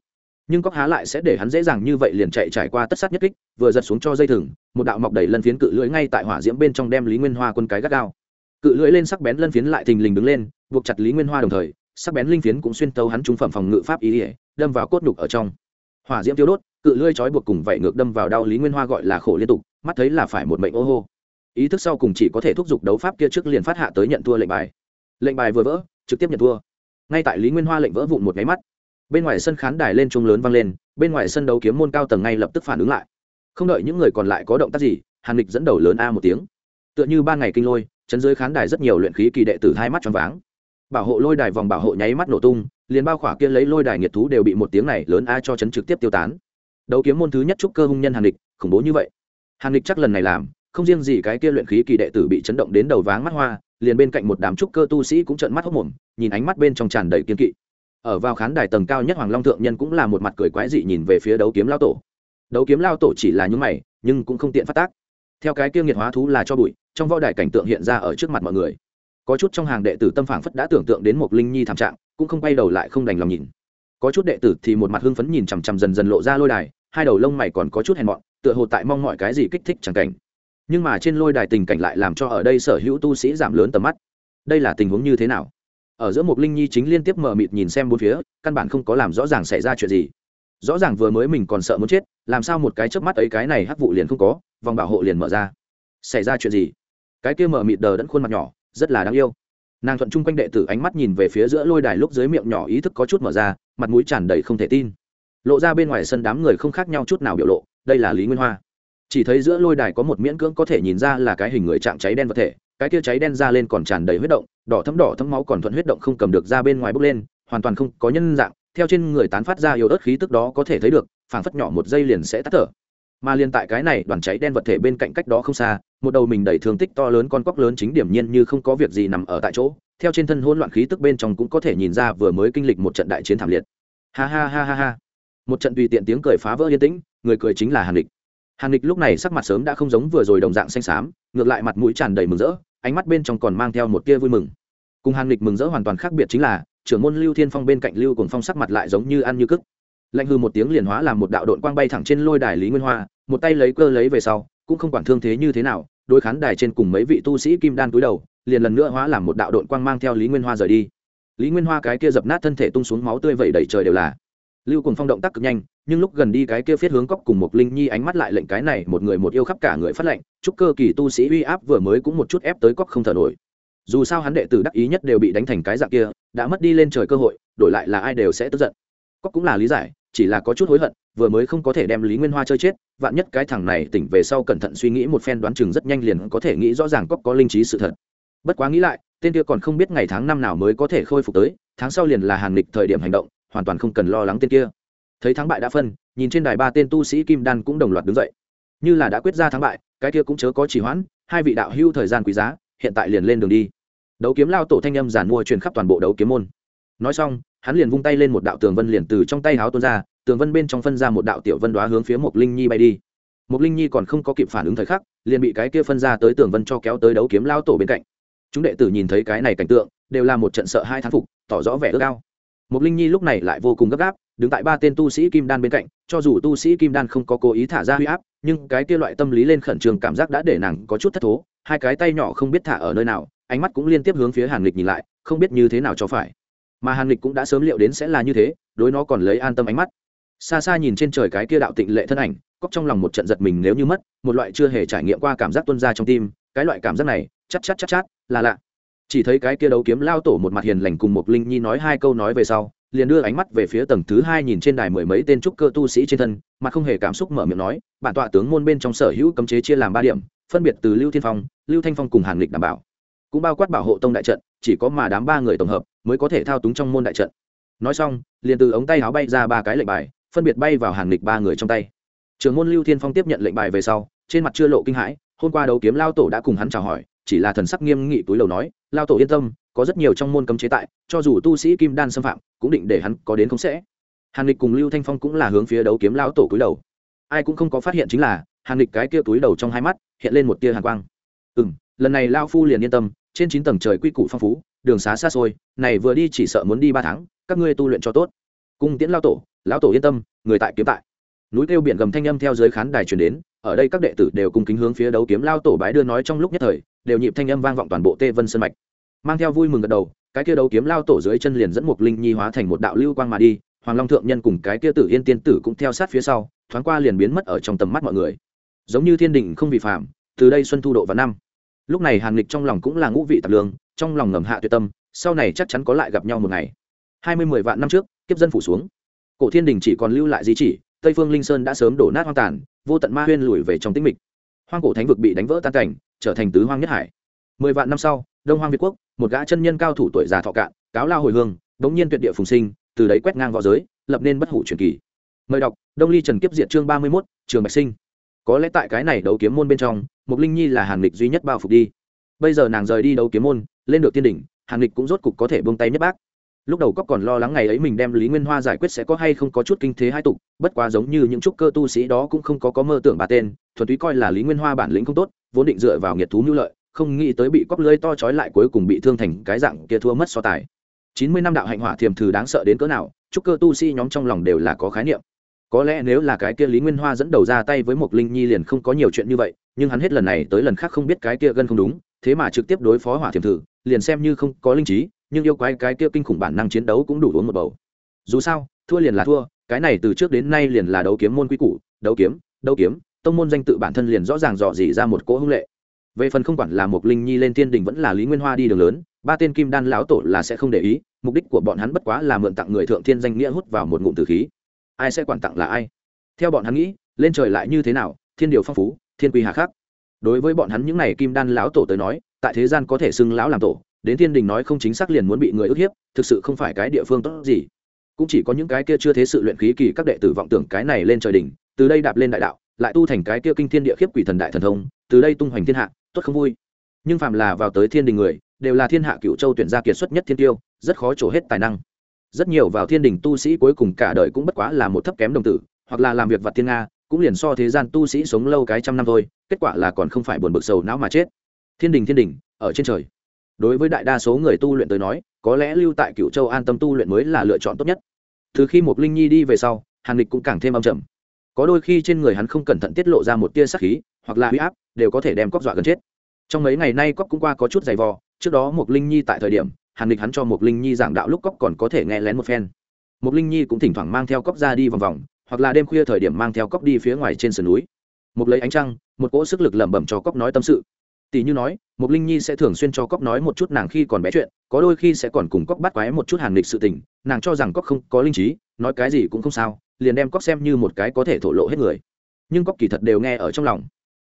Speaker 1: Nhưng cóc há lại sẽ để hắn dễ dàng như vậy liền chạy trải qua tất sát nhất kích, vừa giật xuống cho dây thừng, một đạo mọc đầy lân phiến cự lưỡi ngay tại hỏa diễm bên trong đem lý nguyên hoa quân cái gắt gao. Cự lưỡi lên sắc bén lân phiến lại thình lình đứng lên, buộc chặt lý nguyên hoa đồng thời, sắc bén linh phiến cũng xuyên tấu hắn trung phẩm phòng ngự pháp ý ỉa đâm vào cốt nhục ở trong. Hỏa diễm tiêu đốt, cự lưỡi trói buộc cùng vậy ngược đâm vào đau lý nguyên hoa gọi là khổ liên tục, mắt thấy là phải một mệnh ô hô. Ý thức sau cùng chỉ có thể thúc giục đấu pháp kia trước liền phát hạ tới nhận thua lệnh bài. Lệnh bài vừa vỡ trực tiếp nhận thua. Ngay tại lý nguyên hoa lệnh vỡ vụn một cái mắt, bên ngoài sân khán đài lên trung lớn vang lên, bên ngoài sân đấu kiếm môn cao tầng ngay lập tức phản ứng lại. Không đợi những người còn lại có động tác gì, hàn lịch dẫn đầu lớn a một tiếng. Tựa như ba ngày kinh lôi, chấn dưới khán đài rất nhiều luyện khí kỳ đệ tử hai mắt tròn váng. Bảo hộ lôi đài vòng bảo hộ nháy mắt nổ tung, liền bao khỏa kia lấy lôi đài nhiệt thú đều bị một tiếng này lớn a cho chấn trực tiếp tiêu tán. Đấu kiếm môn thứ nhất trúc cơ hung nhân hàn Lịch, khủng bố như vậy. Hàn Lịch chắc lần này làm, không riêng gì cái kia luyện khí kỳ đệ tử bị chấn động đến đầu váng mắt hoa liền bên cạnh một đám trúc cơ tu sĩ cũng trợn mắt hốc mồm, nhìn ánh mắt bên trong tràn đầy kiên kỵ. Ở vào khán đài tầng cao nhất hoàng long thượng nhân cũng là một mặt cười quái dị nhìn về phía đấu kiếm lao tổ. Đấu kiếm lao tổ chỉ là những mày, nhưng cũng không tiện phát tác. Theo cái kia nghiệt hóa thú là cho bụi, trong võ đài cảnh tượng hiện ra ở trước mặt mọi người. Có chút trong hàng đệ tử tâm phảng phất đã tưởng tượng đến một linh nhi thảm trạng, cũng không quay đầu lại không đành lòng nhìn. Có chút đệ tử thì một mặt hưng phấn nhìn chằm chằm dần dần lộ ra lôi đài, hai đầu lông mày còn có chút hèn mọn, tựa hồ tại mong mọi cái gì kích thích chẳng cảnh nhưng mà trên lôi đài tình cảnh lại làm cho ở đây sở hữu tu sĩ giảm lớn tầm mắt. Đây là tình huống như thế nào? Ở giữa một linh nhi chính liên tiếp mờ mịt nhìn xem bốn phía, căn bản không có làm rõ ràng xảy ra chuyện gì. Rõ ràng vừa mới mình còn sợ muốn chết, làm sao một cái chớp mắt ấy cái này hắc vụ liền không có, vòng bảo hộ liền mở ra. Xảy ra chuyện gì? Cái kia mờ mịt đờ đẫn khuôn mặt nhỏ, rất là đáng yêu. Nàng thuận chung quanh đệ tử ánh mắt nhìn về phía giữa lôi đài lúc dưới miệng nhỏ ý thức có chút mở ra, mặt mũi tràn đầy không thể tin. Lộ ra bên ngoài sân đám người không khác nhau chút nào biểu lộ, đây là lý nguyên hoa chỉ thấy giữa lôi đài có một miễn cưỡng có thể nhìn ra là cái hình người trạng cháy đen vật thể, cái kia cháy đen ra lên còn tràn đầy huyết động, đỏ thấm đỏ thấm máu còn thuận huyết động không cầm được ra bên ngoài bốc lên, hoàn toàn không có nhân dạng, theo trên người tán phát ra yếu ớt khí tức đó có thể thấy được, phảng phất nhỏ một giây liền sẽ tắt thở. Mà liên tại cái này, đoàn cháy đen vật thể bên cạnh cách đó không xa, một đầu mình đầy thương tích to lớn con quắc lớn chính điểm nhiên như không có việc gì nằm ở tại chỗ, theo trên thân hỗn loạn khí tức bên trong cũng có thể nhìn ra vừa mới kinh lịch một trận đại chiến thảm liệt. Ha ha ha ha ha. Một trận tùy tiện tiếng cười phá vỡ yên tĩnh, người cười chính là hàn địch hàn lịch lúc này sắc mặt sớm đã không giống vừa rồi đồng dạng xanh xám, ngược lại mặt mũi tràn đầy mừng rỡ, ánh mắt bên trong còn mang theo một tia vui mừng. Cùng hàn lịch mừng rỡ hoàn toàn khác biệt chính là, trưởng môn lưu thiên phong bên cạnh lưu cùng phong sắc mặt lại giống như ăn như cức. Lạnh hư một tiếng liền hóa làm một đạo đội quang bay thẳng trên lôi đài lý nguyên hoa, một tay lấy cơ lấy về sau, cũng không quản thương thế như thế nào đôi khán đài trên cùng mấy vị tu sĩ kim đan túi đầu, liền lần nữa hóa làm một đạo đội quang mang theo lý nguyên hoa rời đi. Lý nguyên hoa cái kia dập nát thân thể tung xuống máu tươi vẩy đầy trời đều là lưu cùng phong động tác cực nhanh, nhưng lúc gần đi cái kia phiết hướng cóc cùng một linh nhi ánh mắt lại lệnh cái này một người một yêu khắp cả người phát lệnh, chúc cơ kỳ tu sĩ uy áp vừa mới cũng một chút ép tới cóc không thở nổi. Dù sao hắn đệ tử đắc ý nhất đều bị đánh thành cái dạng kia, đã mất đi lên trời cơ hội, đổi lại là ai đều sẽ tức giận. Cóc cũng là lý giải, chỉ là có chút hối hận, vừa mới không có thể đem lý nguyên hoa chơi chết, vạn nhất cái thằng này tỉnh về sau cẩn thận suy nghĩ một phen đoán chừng rất nhanh liền có thể nghĩ rõ ràng cóc có linh trí sự thật. Bất quá nghĩ lại, tên kia còn không biết ngày tháng năm nào mới có thể khôi phục tới, tháng sau liền là hàng lịch thời điểm hành động hoàn toàn không cần lo lắng tên kia. Thấy thắng bại đã phân, nhìn trên đài ba tên tu sĩ kim đan cũng đồng loạt đứng dậy. Như là đã quyết ra thắng bại, cái kia cũng chớ có trì hoãn, hai vị đạo hưu thời gian quý giá, hiện tại liền lên đường đi. Đấu kiếm lao tổ thanh âm giản mua truyền khắp toàn bộ đấu kiếm môn. Nói xong, hắn liền vung tay lên một đạo tường vân liền từ trong tay háo tuôn ra, tường vân bên trong phân ra một đạo tiểu vân đoá hướng phía một linh nhi bay đi. Một linh nhi còn không có kịp phản ứng thời khắc, liền bị cái kia phân ra tới tường vân cho kéo tới đấu kiếm lao tổ bên cạnh. Chúng đệ tử nhìn thấy cái này cảnh tượng, đều là một trận sợ hai thán phục, tỏ rõ vẻ ước ao một linh nhi lúc này lại vô cùng gấp gáp, đứng tại ba tên tu sĩ kim đan bên cạnh, cho dù tu sĩ kim đan không có cố ý thả ra huy áp, nhưng cái kia loại tâm lý lên khẩn trương cảm giác đã để nàng có chút thất thố, hai cái tay nhỏ không biết thả ở nơi nào, ánh mắt cũng liên tiếp hướng phía hàn lịch nhìn lại, không biết như thế nào cho phải. Mà hàn lịch cũng đã sớm liệu đến sẽ là như thế, đối nó còn lấy an tâm ánh mắt. Xa xa nhìn trên trời cái kia đạo tịnh lệ thân ảnh cóc trong lòng một trận giật mình nếu như mất, một loại chưa hề trải nghiệm qua cảm giác tuân ra trong tim, cái loại cảm giác này chắc chắc chắc chắc là lạ chỉ thấy cái kia đấu kiếm lao tổ một mặt hiền lành cùng một linh nhi nói hai câu nói về sau, liền đưa ánh mắt về phía tầng thứ hai nhìn trên đài mười mấy tên trúc cơ tu sĩ trên thân, mà không hề cảm xúc mở miệng nói, bản tọa tướng môn bên trong sở hữu cấm chế chia làm ba điểm, phân biệt từ lưu thiên phong, lưu thanh phong cùng hàn lịch đảm bảo. Cũng bao quát bảo hộ tông đại trận, chỉ có mà đám ba người tổng hợp mới có thể thao túng trong môn đại trận. Nói xong, liền từ ống tay áo bay ra ba cái lệnh bài, phân biệt bay vào hàn lịch ba người trong tay. Trường môn lưu thiên phong tiếp nhận lệnh bài về sau, trên mặt chưa lộ kinh hãi, hôm qua đấu kiếm lao tổ đã cùng hắn chào hỏi chỉ là thần sắc nghiêm nghị túi lầu nói, lao tổ yên tâm, có rất nhiều trong môn cấm chế tại, cho dù tu sĩ kim đan xâm phạm, cũng định để hắn có đến không sẽ. Hàn lịch cùng lưu thanh phong cũng là hướng phía đấu kiếm lao tổ túi đầu ai cũng không có phát hiện chính là, hàn lịch cái kia túi đầu trong hai mắt, hiện lên một tia hàn quang. Ừ m lần này lao phu liền yên tâm, trên chín tầng trời quy củ phong phú, đường xá xa xôi, này vừa đi chỉ sợ muốn đi ba tháng, các ngươi tu luyện cho tốt. Cung tiễn lao tổ, lão tổ yên tâm, người tại kiếm tại. Núi kêu biển gầm thanh âm theo dưới khán đài truyền đến ở đây các đệ tử đều cùng kính hướng phía đấu kiếm lao tổ bái đưa nói trong lúc nhất thời, đều nhịp thanh âm vang vọng toàn bộ tê vân sân mạch. Mang theo vui mừng gật đầu, cái kia đấu kiếm lao tổ dưới chân liền dẫn một linh nhi hóa thành một đạo lưu quang mà đi, hoàng long thượng nhân cùng cái kia tử yên tiên tử cũng theo sát phía sau, thoáng qua liền biến mất ở trong tầm mắt mọi người. Giống như thiên đình không bị phạm từ đây xuân thu độ và năm. Lúc này hàn lịch trong lòng cũng là ngũ vị tạp lương, trong lòng ngầm hạ tuyệt tâm, sau này chắc chắn có lại gặp nhau một ngày. Hai mươi mười vạn năm trước, kiếp dân phủ xuống. Cổ thiên đình chỉ còn lưu lại di chỉ, tây phương linh sơn đã sớm đổ nát hoang tàn vô tận ma huyên lùi về trong tĩnh mịch. Hoang cổ thánh vực bị đánh vỡ tan cảnh, trở thành tứ hoang nhất hải. Mười vạn năm sau, đông hoang việt quốc, một gã chân nhân cao thủ tuổi già thọ cạn, cáo lao hồi hương, đống nhiên tuyệt địa phùng sinh, từ đấy quét ngang võ giới, lập nên bất hủ truyền kỳ. Mời đọc, đông ly trần kiếp diệt chương ba mươi mốt, trường bạch sinh. Có lẽ tại cái này đấu kiếm môn bên trong, mục linh nhi là hàn lịch duy nhất bao phục đi. Bây giờ nàng rời đi đấu kiếm môn, lên được tiên đỉnh, hàn lịch cũng rốt cục có thể buông tay nhất bác lúc đầu cóc còn lo lắng ngày ấy mình đem lý nguyên hoa giải quyết sẽ có hay không có chút kinh thế hai tục, bất quá giống như những trúc cơ tu sĩ đó cũng không có có mơ tưởng bà tên, thuần túy coi là lý nguyên hoa bản lĩnh không tốt, vốn định dựa vào nghiệt thú mưu lợi, không nghĩ tới bị cóc lưới to trói lại cuối cùng bị thương thành cái dạng kia thua mất so tài. Chín mươi năm đạo hạnh hỏa thiềm thử đáng sợ đến cỡ nào, trúc cơ tu sĩ nhóm trong lòng đều là có khái niệm. Có lẽ nếu là cái kia lý nguyên hoa dẫn đầu ra tay với một linh nhi liền không có nhiều chuyện như vậy, nhưng hắn hết lần này tới lần khác không biết cái kia gân không đúng, thế mà trực tiếp đối phó hỏa thiềm thử, liền xem như không có linh trí nhưng yêu quái cái kia kinh khủng bản năng chiến đấu cũng đủ uống một bầu. Dù sao, thua liền là thua, cái này từ trước đến nay liền là đấu kiếm môn quy củ, đấu kiếm đấu kiếm, tông môn danh tự bản thân liền rõ ràng dò dỉ ra một cỗ hung lệ. Về phần không quản là một linh nhi lên thiên đình vẫn là lý nguyên hoa đi đường lớn, ba tên kim đan lão tổ là sẽ không để ý, mục đích của bọn hắn bất quá là mượn tặng người thượng thiên danh nghĩa hút vào một ngụm tử khí. Ai sẽ quản tặng là ai? Theo bọn hắn nghĩ, lên trời lại như thế nào, thiên điều phong phú, thiên quy hà khắc. Đối với bọn hắn những n à y kim đan lão tổ tới nói, tại thế gian có thể xưng lão làm tổ đến thiên đình nói không chính xác liền muốn bị người ức hiếp, thực sự không phải cái địa phương tốt gì. Cũng chỉ có những cái kia chưa thế sự luyện khí kỳ các đệ tử vọng tưởng cái này lên trời đỉnh, từ đây đạp lên đại đạo, lại tu thành cái kia kinh thiên địa khiếp quỷ thần đại thần thông, từ đây tung hoành thiên hạ, tốt không vui. Nhưng phàm là vào tới thiên đình người, đều là thiên hạ cựu châu tuyển gia kiệt xuất nhất thiên tiêu, rất khó trổ hết tài năng. Rất nhiều vào thiên đình tu sĩ cuối cùng cả đời cũng bất quá là một thấp kém đồng tử, hoặc là làm việc vặt thiên nga, cũng liền so thế gian tu sĩ sống lâu cái trăm năm thôi, kết quả là còn không phải buồn bực sầu não mà chết. Thiên đình thiên đình, ở trên trời đối với đại đa số người tu luyện tới nói, có lẽ lưu tại cựu châu an tâm tu luyện mới là lựa chọn tốt nhất. Từ khi một linh nhi đi về sau, hàn lịch cũng càng thêm âm trầm. Có đôi khi trên người hắn không cẩn thận tiết lộ ra một tia sắc khí, hoặc là huy áp, đều có thể đem cóc dọa gần chết. Trong mấy ngày nay cóc cũng qua có chút giày vò, trước đó một linh nhi tại thời điểm, hàn lịch hắn cho một linh nhi giảng đạo lúc cóc còn có thể nghe lén một phen. Một linh nhi cũng thỉnh thoảng mang theo cóc ra đi vòng vòng, hoặc là đêm khuya thời điểm mang theo cóc đi phía ngoài trên sườn núi. Một lấy ánh trăng, một cỗ sức lực lẩm bẩm cho cóc nói tâm sự tỷ như nói mục linh nhi sẽ thường xuyên cho cóc nói một chút nàng khi còn bé chuyện, có đôi khi sẽ còn cùng cóc bắt quái một chút hàn lịch sự tình, nàng cho rằng cóc không có linh trí, nói cái gì cũng không sao, liền đem cóc xem như một cái có thể thổ lộ hết người. Nhưng cóc kỳ thật đều nghe ở trong lòng.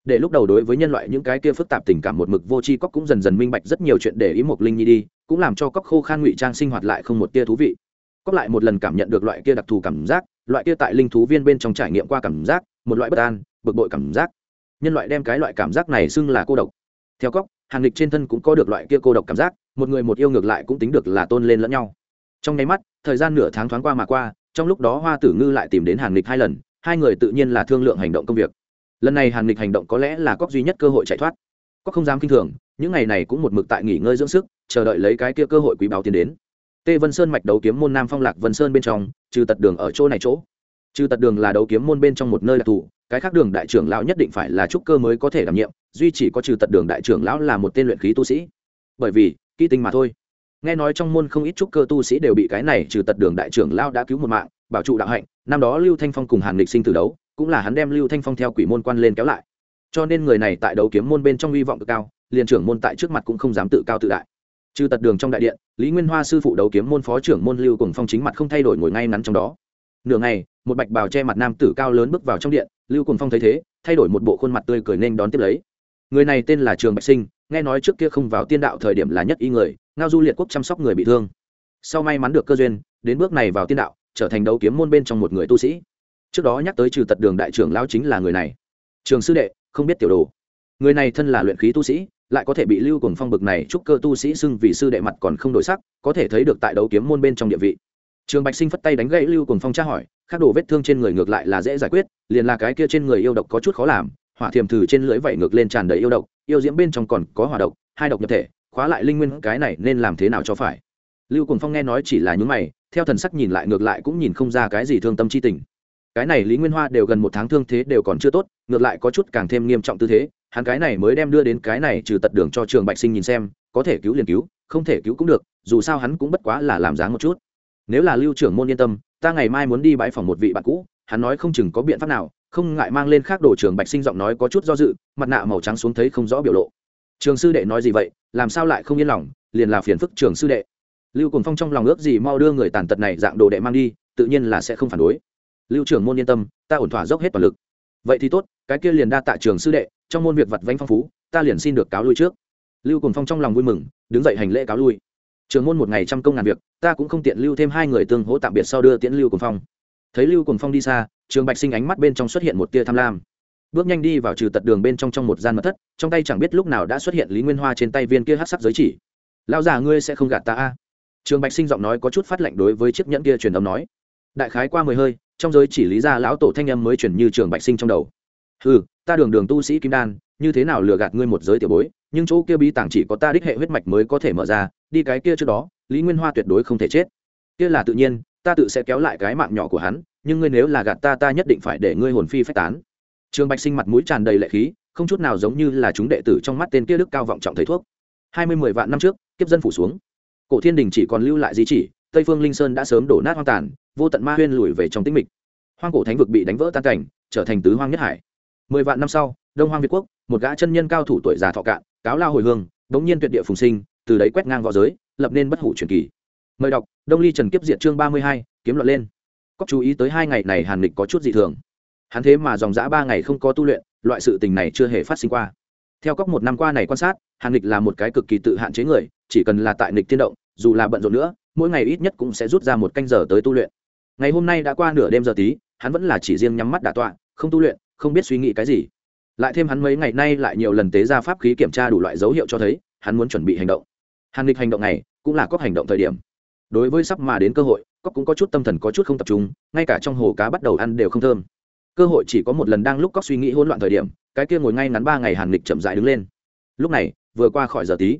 Speaker 1: Để lúc đầu đối với nhân loại những cái kia phức tạp tình cảm một mực vô tri cóc cũng dần dần minh bạch rất nhiều chuyện để ý mục linh nhi đi, cũng làm cho cóc khô khan ngụy trang sinh hoạt lại không một tia thú vị. Cóc lại một lần cảm nhận được loại kia đặc thù cảm giác, loại kia tại linh thú viên bên trong trải nghiệm qua cảm giác, một loại bất an, bực bội cảm giác. Nhân loại đem cái loại cảm giác này xưng là cô độc theo cóc hàng lịch trên thân cũng có được loại kia cô độc cảm giác, một người một yêu ngược lại cũng tính được là tôn lên lẫn nhau. Trong nháy mắt, thời gian nửa tháng thoáng qua mà qua, trong lúc đó hoa tử ngư lại tìm đến hàn lịch hai lần, hai người tự nhiên là thương lượng hành động công việc. Lần này hàn lịch hành động có lẽ là cóc duy nhất cơ hội chạy thoát. Cóc không dám k i n h thường, những ngày này cũng một mực tại nghỉ ngơi dưỡng sức, chờ đợi lấy cái kia cơ hội quý báo tiến đến. Tê vân sơn mạch đấu kiếm môn nam phong lạc vân sơn bên trong, trừ tật đường ở chỗ này chỗ. Trừ tật đường là đấu kiếm môn bên trong một nơi đặc thù, cái khác đường đại trưởng lão nhất định phải là trúc cơ mới có thể đảm nhiệm duy chỉ có trừ tật đường đại trưởng lão là một tên luyện khí tu sĩ. Bởi vì, kỹ tinh mà thôi. Nghe nói trong môn không ít trúc cơ tu sĩ đều bị cái này trừ tật đường đại trưởng lão đã cứu một mạng, bảo trụ đạo hạnh, năm đó lưu thanh phong cùng hàn lịch sinh từ đấu, cũng là hắn đem lưu thanh phong theo quỷ môn quan lên kéo lại. Cho nên người này tại đấu kiếm môn bên trong hy vọng cực cao, liền trưởng môn tại trước mặt cũng không dám tự cao tự đại. Trừ tật đường trong đại điện, lý nguyên hoa sư phụ đấu kiếm môn phó trưởng môn lưu cùng phong chính mặt không thay đổi ngồi ngay ngắn trong đó. Nửa ngày, một bạch bào che mặt nam tử cao lớn bước vào trong điện, lưu cùng phong thấy thế, thay đổi một bộ khuôn mặt tươi cười nên đón tiếp lấy người này tên là trường bạch sinh, nghe nói trước kia không vào tiên đạo thời điểm là nhất y người, ngao du liệt quốc chăm sóc người bị thương. Sau may mắn được cơ duyên, đến bước này vào tiên đạo, trở thành đấu kiếm môn bên trong một người tu sĩ. Trước đó nhắc tới trừ tật đường đại trưởng lao chính là người này. Trường sư đệ, không biết tiểu đồ. Người này thân là luyện khí tu sĩ, lại có thể bị lưu cùng phong bực này chúc cơ tu sĩ xưng vì sư đệ mặt còn không đổi sắc, có thể thấy được tại đấu kiếm môn bên trong địa vị. Trường bạch sinh phất tay đánh gãy lưu cùng phong tra hỏi khắc đồ vết thương trên người ngược lại là dễ giải quyết, liền là cái kia trên người yêu độc có chút khó làm hỏa thiềm thử trên lưỡi vẩy ngược lên tràn đầy yêu độc, yêu diễm bên trong còn có hỏa độc, hai độc nhập thể, khóa lại linh nguyên cái này nên làm thế nào cho phải? Lưu cùng phong nghe nói chỉ là những mày, theo thần sắc nhìn lại ngược lại cũng nhìn không ra cái gì thương tâm chi tình. Cái này lý nguyên hoa đều gần một tháng thương thế đều còn chưa tốt, ngược lại có chút càng thêm nghiêm trọng tư thế, hắn cái này mới đem đưa đến cái này trừ tật đường cho trường bạch sinh nhìn xem, có thể cứu liền cứu, không thể cứu cũng được, dù sao hắn cũng bất quá là làm dáng một chút. Nếu là lưu trưởng môn yên tâm, ta ngày mai muốn đi bãi phòng một vị bạn cũ, hắn nói không chừng có biện pháp nào không ngại mang lên khác đồ trường bạch sinh giọng nói có chút do dự, mặt nạ màu trắng xuống thấy không rõ biểu lộ. Trường sư đệ nói gì vậy, làm sao lại không yên lòng, liền là phiền phức trường sư đệ. Lưu cùng phong trong lòng ước gì mau đưa người tàn tật này dạng đồ đệ mang đi, tự nhiên là sẽ không phản đối. Lưu trưởng môn yên tâm, ta ổn thỏa dốc hết toàn lực. Vậy thì tốt, cái kia liền đa tạ trường sư đệ, trong môn việc vặt vánh phong phú, ta liền xin được cáo lui trước. Lưu cùng phong trong lòng vui mừng, đứng dậy hành lễ cáo lui. Trường môn một ngày trăm công ngàn việc, ta cũng không tiện lưu thêm hai người tương hỗ tạm biệt sau đưa tiễn lưu cùng phong thấy lưu cùng phong đi xa, trường bạch sinh ánh mắt bên trong xuất hiện một tia tham lam. Bước nhanh đi vào trừ tật đường bên trong trong một gian mật thất, trong tay chẳng biết lúc nào đã xuất hiện lý nguyên hoa trên tay viên kia hát sắc giới chỉ. Lão già ngươi sẽ không gạt ta a? Trường bạch sinh giọng nói có chút phát lệnh đối với chiếc nhẫn kia truyền âm nói. Đại khái qua mười hơi, trong giới chỉ lý ra lão tổ thanh âm mới chuyển như trường bạch sinh trong đầu. Ừ ta đường đường tu sĩ kim đan, như thế nào lừa gạt ngươi một giới tiểu bối, nhưng chỗ kia bí tàng chỉ có ta đích hệ huyết mạch mới có thể mở ra, đi cái kia trước đó, lý nguyên hoa tuyệt đối không thể chết. Kia là tự nhiên ta tự sẽ kéo lại cái mạng nhỏ của hắn, nhưng ngươi nếu là gạt ta ta nhất định phải để ngươi hồn phi phách tán. Trường bạch sinh mặt mũi tràn đầy lệ khí, không chút nào giống như là chúng đệ tử trong mắt tên kia đức cao vọng trọng thầy thuốc. Hai mươi mười vạn năm trước, kiếp dân phủ xuống. Cổ thiên đình chỉ còn lưu lại di chỉ, tây phương linh sơn đã sớm đổ nát hoang tàn, vô tận ma huyên lùi về trong tĩnh mịch. Hoang cổ thánh vực bị đánh vỡ tan cảnh, trở thành tứ hoang nhất hải. Mười vạn năm sau, đông hoang việt quốc, một gã chân nhân cao thủ tuổi già thọ cạn, cáo lao hồi hương, bỗng nhiên tuyệt địa phùng sinh, từ đấy quét ngang v õ giới, lập nên bất hủ truyền kỳ mời đọc, đông ly trần kiếp diệt chương ba mươi hai, kiếm luận lên. Cóc chú ý tới hai ngày này hàn lịch có chút dị thường. Hắn thế mà dòng dã ba ngày không có tu luyện, loại sự tình này chưa hề phát sinh qua. Theo cóc một năm qua này quan sát, hàn lịch là một cái cực kỳ tự hạn chế người, chỉ cần là tại lịch thiên động, dù là bận rộn nữa, mỗi ngày ít nhất cũng sẽ rút ra một canh giờ tới tu luyện. Ngày hôm nay đã qua nửa đêm giờ tí, hắn vẫn là chỉ riêng nhắm mắt đả tọa, không tu luyện, không biết suy nghĩ cái gì. Lại thêm hắn mấy ngày nay lại nhiều lần tế ra pháp khí kiểm tra đủ loại dấu hiệu cho thấy, hắn muốn chuẩn bị hành động. Hàn lịch hành động này cũng là cóc hành động thời điểm đối với sắp mà đến cơ hội, cóc cũng có chút tâm thần có chút không tập trung, ngay cả trong hồ cá bắt đầu ăn đều không thơm. Cơ hội chỉ có một lần đang lúc cóc suy nghĩ hỗn loạn thời điểm, cái kia ngồi ngay ngắn ba ngày hàn lịch chậm dại đứng lên. Lúc này, vừa qua khỏi giờ tí,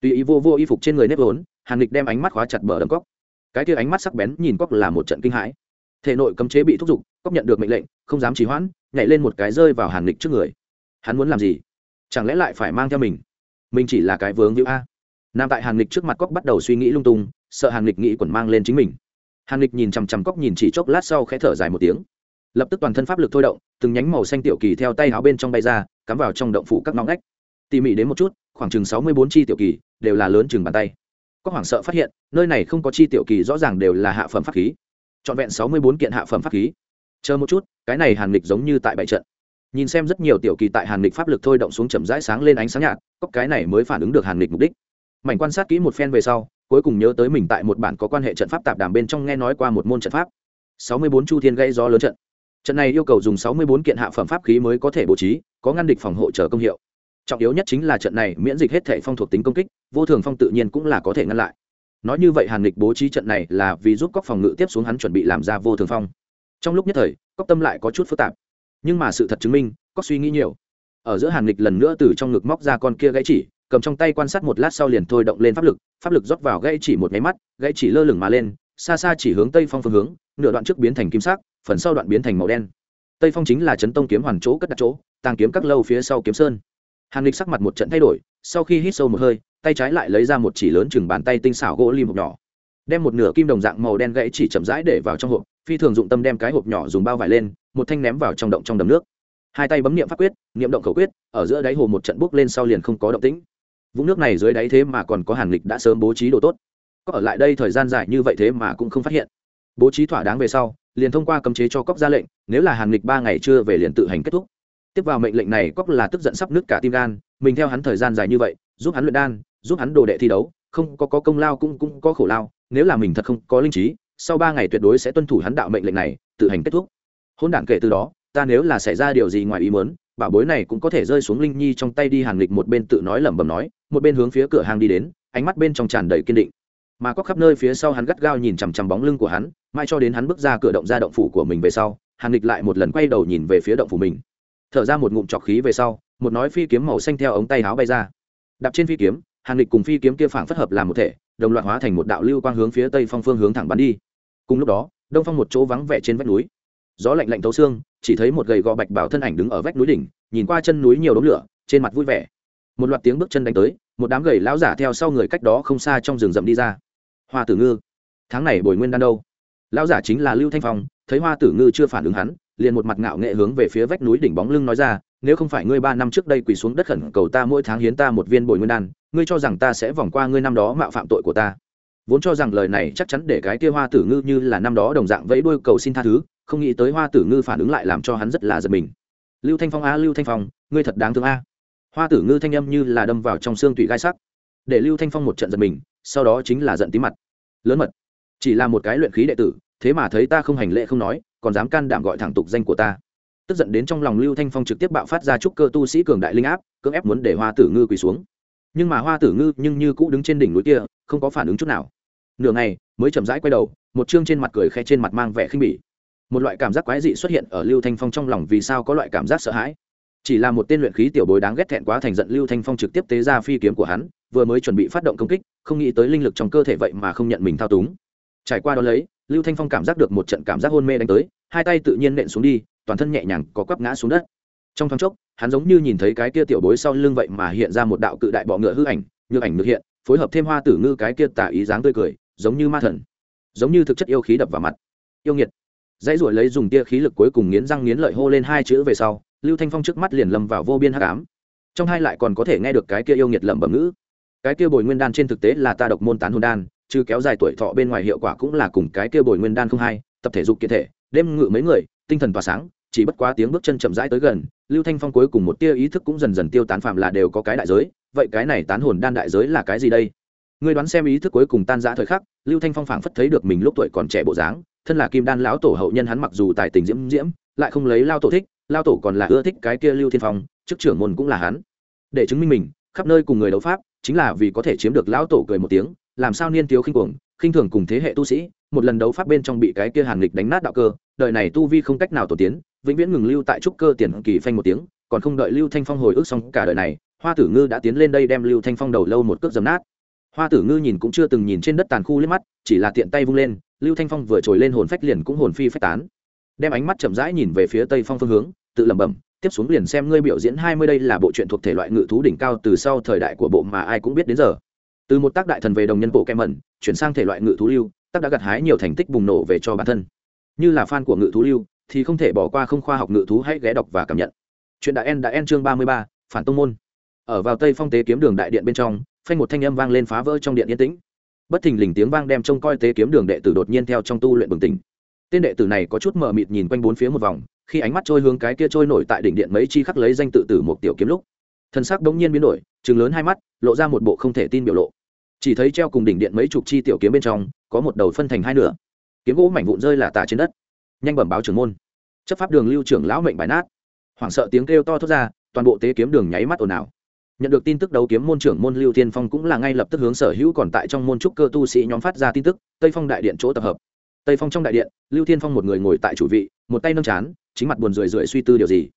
Speaker 1: tùy ý vô vô y phục trên người nếp vốn, hàn lịch đem ánh mắt khóa chặt bờ đầm cóc. Cái kia ánh mắt sắc bén nhìn cóc là một trận kinh hãi. Thể nội cấm chế bị thúc giục, cóc nhận được mệnh lệnh, không dám trì hoãn, nhảy lên một cái rơi vào hàn lịch trước người. Hắn muốn làm gì? Chẳng lẽ lại phải mang theo mình? Mình chỉ là cái vướng hữu a? Nam tại hàn lịch trước mặt cóc bắt đầu suy nghĩ lung tung, sợ hàn lịch nghĩ quẩn mang lên chính mình. Hàn lịch nhìn chằm chằm cóc nhìn chỉ chốc lát sau khẽ thở dài một tiếng. Lập tức toàn thân pháp lực thôi động, từng nhánh màu xanh tiểu kỳ theo tay áo bên trong bay ra, cắm vào trong động phủ các ngõ ngách. Tỉ mỉ đến một chút, khoảng chừng sáu mươi bốn chi tiểu kỳ đều là lớn chừng bàn tay. Có hoảng sợ phát hiện, nơi này không có chi tiểu kỳ rõ ràng đều là hạ phẩm pháp khí. Trọn vẹn sáu mươi bốn kiện hạ phẩm pháp khí. Chờ một chút, cái này hàn lịch giống như tại bảy trận. Nhìn xem rất nhiều tiểu kỳ tại hàn lịch pháp lực thôi động xuống chậm rãi sáng lên ánh sáng nhạt, cóc cái này mới phản ứng được hàn lịch mục đích mảnh quan sát kỹ một phen về sau, cuối cùng nhớ tới mình tại một bản có quan hệ trận pháp tạp đàm bên trong nghe nói qua một môn trận pháp. Sáu mươi bốn chu thiên gây gió lớn trận. Trận này yêu cầu dùng sáu mươi bốn kiện hạ phẩm pháp khí mới có thể bố trí, có ngăn địch phòng hộ trở công hiệu. Trọng yếu nhất chính là trận này miễn dịch hết thể phong thuộc tính công kích, vô thường phong tự nhiên cũng là có thể ngăn lại. Nói như vậy hàn địch bố trí trận này là vì giúp cóc phòng ngự tiếp xuống hắn chuẩn bị làm ra vô thường phong. Trong lúc nhất thời cóc tâm lại có chút phức tạp. Nhưng mà sự thật chứng minh cóc suy nghĩ nhiều. Ở giữa hàn địch lần nữa từ trong ngực móc ra con kia gãy chỉ cầm trong tay quan sát một lát sau liền thôi động lên pháp lực pháp lực rót vào gãy chỉ một nháy mắt, gãy chỉ lơ lửng mà lên, xa xa chỉ hướng tây phong phương hướng, nửa đoạn trước biến thành kim sắc, phần sau đoạn biến thành màu đen. Tây phong chính là chấn tông kiếm hoàn chỗ cất đặt chỗ, tàng kiếm các lâu phía sau kiếm sơn. Hàn lịch sắc mặt một trận thay đổi, sau khi hít sâu một hơi, tay trái lại lấy ra một chỉ lớn chừng bàn tay tinh xảo gỗ lim hộp nhỏ. Đem một nửa kim đồng dạng màu đen gãy chỉ chậm rãi để vào trong hộp, phi thường dụng tâm đem cái hộp nhỏ dùng bao vải lên, một thanh ném vào trong động trong đầm nước. Hai tay bấm niệm pháp quyết, niệm động khẩu quyết, ở giữa đáy hồ một trận bốc lên sau liền không có động tĩnh vũng nước này dưới đáy thế mà còn có hàn lịch đã sớm bố trí đồ tốt. Có ở lại đây thời gian dài như vậy thế mà cũng không phát hiện. Bố trí thỏa đáng về sau liền thông qua cấm chế cho cóc ra lệnh nếu là hàn lịch ba ngày chưa về liền tự hành kết thúc. Tiếp vào mệnh lệnh này cóc là tức giận sắp nứt cả tim gan mình theo hắn thời gian dài như vậy giúp hắn luyện đan giúp hắn đồ đệ thi đấu không có, có công lao cũng cũng có khổ lao nếu là mình thật không có linh trí sau ba ngày tuyệt đối sẽ tuân thủ hắn đạo mệnh lệnh này tự hành kết thúc. Hôn đản kể từ đó ta nếu là xảy ra điều gì ngoài ý muốn bảo bối này cũng có thể rơi xuống linh nhi trong tay đi hàn lịch một bên tự nói lẩm bẩm nói một bên hướng phía cửa hàng đi đến, ánh mắt bên trong tràn đầy kiên định. Mà có khắp nơi phía sau hắn gắt gao nhìn chằm chằm bóng lưng của hắn mai cho đến hắn bước ra cửa động ra động phủ của mình về sau, hàn lịch lại một lần quay đầu nhìn về phía động phủ mình. Thở ra một ngụm trọc khí về sau, một nói phi kiếm màu xanh theo ống tay áo bay ra. Đạp trên phi kiếm, hàn lịch cùng phi kiếm kia phảng phất hợp làm một thể, đồng loạt hóa thành một đạo lưu quang hướng phía tây phong phương hướng thẳng bắn đi. Cùng lúc đó, đông phong một chỗ vắng vẻ trên vách núi. Gió lạnh lạnh thấu xương, chỉ thấy một gầy gò bạch bảo thân ảnh đứng ở vách núi đỉnh, nhìn qua chân núi nhiều đống lửa, trên mặt vui vẻ một loạt tiếng bước chân đánh tới, một đám gầy lão giả theo sau người cách đó không xa trong rừng rậm đi ra. Hoa tử ngư. Tháng này bồi nguyên đan đâu? Lão giả chính là lưu thanh phong, thấy hoa tử ngư chưa phản ứng hắn, liền một mặt ngạo nghệ hướng về phía vách núi đỉnh bóng lưng nói ra, nếu không phải ngươi ba năm trước đây quỳ xuống đất khẩn cầu ta mỗi tháng hiến ta một viên bồi nguyên đan, ngươi cho rằng ta sẽ vòng qua ngươi năm đó mạo phạm tội của ta? Vốn cho rằng lời này chắc chắn để cái kia hoa tử ngư như là năm đó đồng dạng vẫy đuôi cầu xin tha thứ, không nghĩ tới hoa tử ngư phản ứng lại làm cho hắn rất là giật mình. Lưu thanh phong a, lưu thanh phong, ngươi thật đáng thương a hoa tử ngư thanh âm như là đâm vào trong xương tủy gai sắc, để lưu thanh phong một trận giật mình, sau đó chính là giận tí mặt. Lớn mật, chỉ là một cái luyện khí đệ tử, thế mà thấy ta không hành lệ không nói, còn dám can đảm gọi thẳng tục danh của ta. Tức giận đến trong lòng lưu thanh phong trực tiếp bạo phát ra trúc cơ tu sĩ cường đại linh áp, cưỡng ép muốn để hoa tử ngư quỳ xuống. Nhưng mà hoa tử ngư nhưng như cũ đứng trên đỉnh núi kia, không có phản ứng chút nào. Nửa ngày, mới chậm rãi quay đầu, một chương trên mặt cười khe trên mặt mang vẻ khinh bỉ. Một loại cảm giác quái dị xuất hiện ở lưu thanh phong trong lòng vì sao có loại cảm giác sợ hãi chỉ là một tên luyện khí tiểu bối đáng ghét thẹn quá thành giận lưu thanh phong trực tiếp tế ra phi kiếm của hắn, vừa mới chuẩn bị phát động công kích, không nghĩ tới linh lực trong cơ thể vậy mà không nhận mình thao túng. Trải qua đó lấy, lưu thanh phong cảm giác được một trận cảm giác hôn mê đánh tới, hai tay tự nhiên nện xuống đi, toàn thân nhẹ nhàng có quắp ngã xuống đất. Trong thoáng chốc, hắn giống như nhìn thấy cái kia tiểu bối sau lưng vậy mà hiện ra một đạo cự đại bọ ngựa hư ảnh như ảnh được hiện, phối hợp thêm hoa tử ngư cái kia tả ý dáng tươi cười, giống như ma thần, giống như thực chất yêu khí đập vào mặt. Yêu nghiệt. Dãy ruổi lấy dùng tia khí lực cuối cùng nghiến răng nghiến lợi hô lên hai chữ về sau lưu thanh phong trước mắt liền lâm vào vô biên hắc ám. Trong hai lại còn có thể nghe được cái kia yêu nghiệt lẩm bẩm ngữ. Cái kia bồi nguyên đan trên thực tế là ta độc môn tán hồn đan chứ kéo dài tuổi thọ bên ngoài hiệu quả cũng là cùng cái kia bồi nguyên đan không hai, tập thể dục kiện thể, đêm ngự mấy người, tinh thần tỏa sáng, chỉ bất quá tiếng bước chân chậm rãi tới gần, lưu thanh phong cuối cùng một tia ý thức cũng dần dần tiêu tán phạm là đều có cái đại giới, vậy cái này tán hồn đan đại giới là cái gì đây? Ngươi đoán xem ý thức cuối cùng tan rã thời khắc, lưu thanh phong phảng phất thấy được mình lúc tuổi còn trẻ bộ dáng, thân là kim đan lão tổ hậu nhân hắn mặc dù tài tình diễm diễm, lại không lấy lao tổ thích lao tổ còn là ưa thích cái kia lưu thiên phong chức trưởng môn cũng là hắn để chứng minh mình khắp nơi cùng người đấu pháp chính là vì có thể chiếm được lão tổ cười một tiếng làm sao niên thiếu khinh cuồng khinh thường cùng thế hệ tu sĩ một lần đấu pháp bên trong bị cái kia hàn lịch đánh nát đạo cơ đời này tu vi không cách nào tổ tiến vĩnh viễn ngừng lưu tại trúc cơ tiền kỳ phanh một tiếng còn không đợi lưu thanh phong hồi ức xong cả đời này hoa tử ngư đã tiến lên đây đem lưu thanh phong đầu lâu một cước dầm nát hoa tử ngư nhìn cũng chưa từng nhìn trên đất tàn khu liếc mắt chỉ là tiện tay vung lên lưu thanh phong vừa trồi lên hồn phách liền cũng hồn phi phách tán đem ánh mắt chậm rãi nhìn về phía tây phong phương hướng, tự lẩm bẩm, tiếp xuống liền xem ngươi biểu diễn hai mươi đây là bộ truyện thuộc thể loại ngự thú đỉnh cao từ sau thời đại của bộ mà ai cũng biết đến giờ. Từ một tác đại thần về đồng nhân bộ kem mẩn, chuyển sang thể loại ngự thú lưu, tác đã gặt hái nhiều thành tích bùng nổ về cho bản thân. Như là fan của ngự thú lưu, thì không thể bỏ qua không khoa học ngự thú hãy ghé đọc và cảm nhận. Chuyện đại en đã en chương ba mươi ba, phản tông môn. Ở vào tây phong tế kiếm đường đại điện bên trong, phanh một thanh âm vang lên phá vỡ trong điện yên tĩnh. Bất thình lình tiếng vang đem trông coi tế kiếm đường đệ tử đột nhiên theo trong tu luyện bừng tỉnh tên đệ tử này có chút mờ mịt nhìn quanh bốn phía một vòng, khi ánh mắt trôi hướng cái kia trôi nổi tại đỉnh điện mấy chi khắc lấy danh tự tử một tiểu kiếm lúc. Thân sắc đống nhiên biến đổi chừng lớn hai mắt, lộ ra một bộ không thể tin biểu lộ. Chỉ thấy treo cùng đỉnh điện mấy chục chi tiểu kiếm bên trong, có một đầu phân thành hai nửa. Kiếm gỗ mảnh vụn rơi là tả trên đất. Nhanh bẩm báo trưởng môn. Chấp pháp đường lưu trưởng lão mệnh bài nát. Hoảng sợ tiếng kêu to thốt ra, toàn bộ tế kiếm đường nháy mắt ồn ào. Nhận được tin tức đấu kiếm môn trưởng môn lưu tiên phong cũng là ngay lập tức hướng sở hữu còn tại trong môn trúc cơ tu sĩ nhóm phát ra tin tức, tây phong đại điện chỗ tập hợp tây phong trong đại điện lưu Thiên phong một người ngồi tại chủ vị một tay nâng chán chính mặt buồn rười rượi suy tư điều gì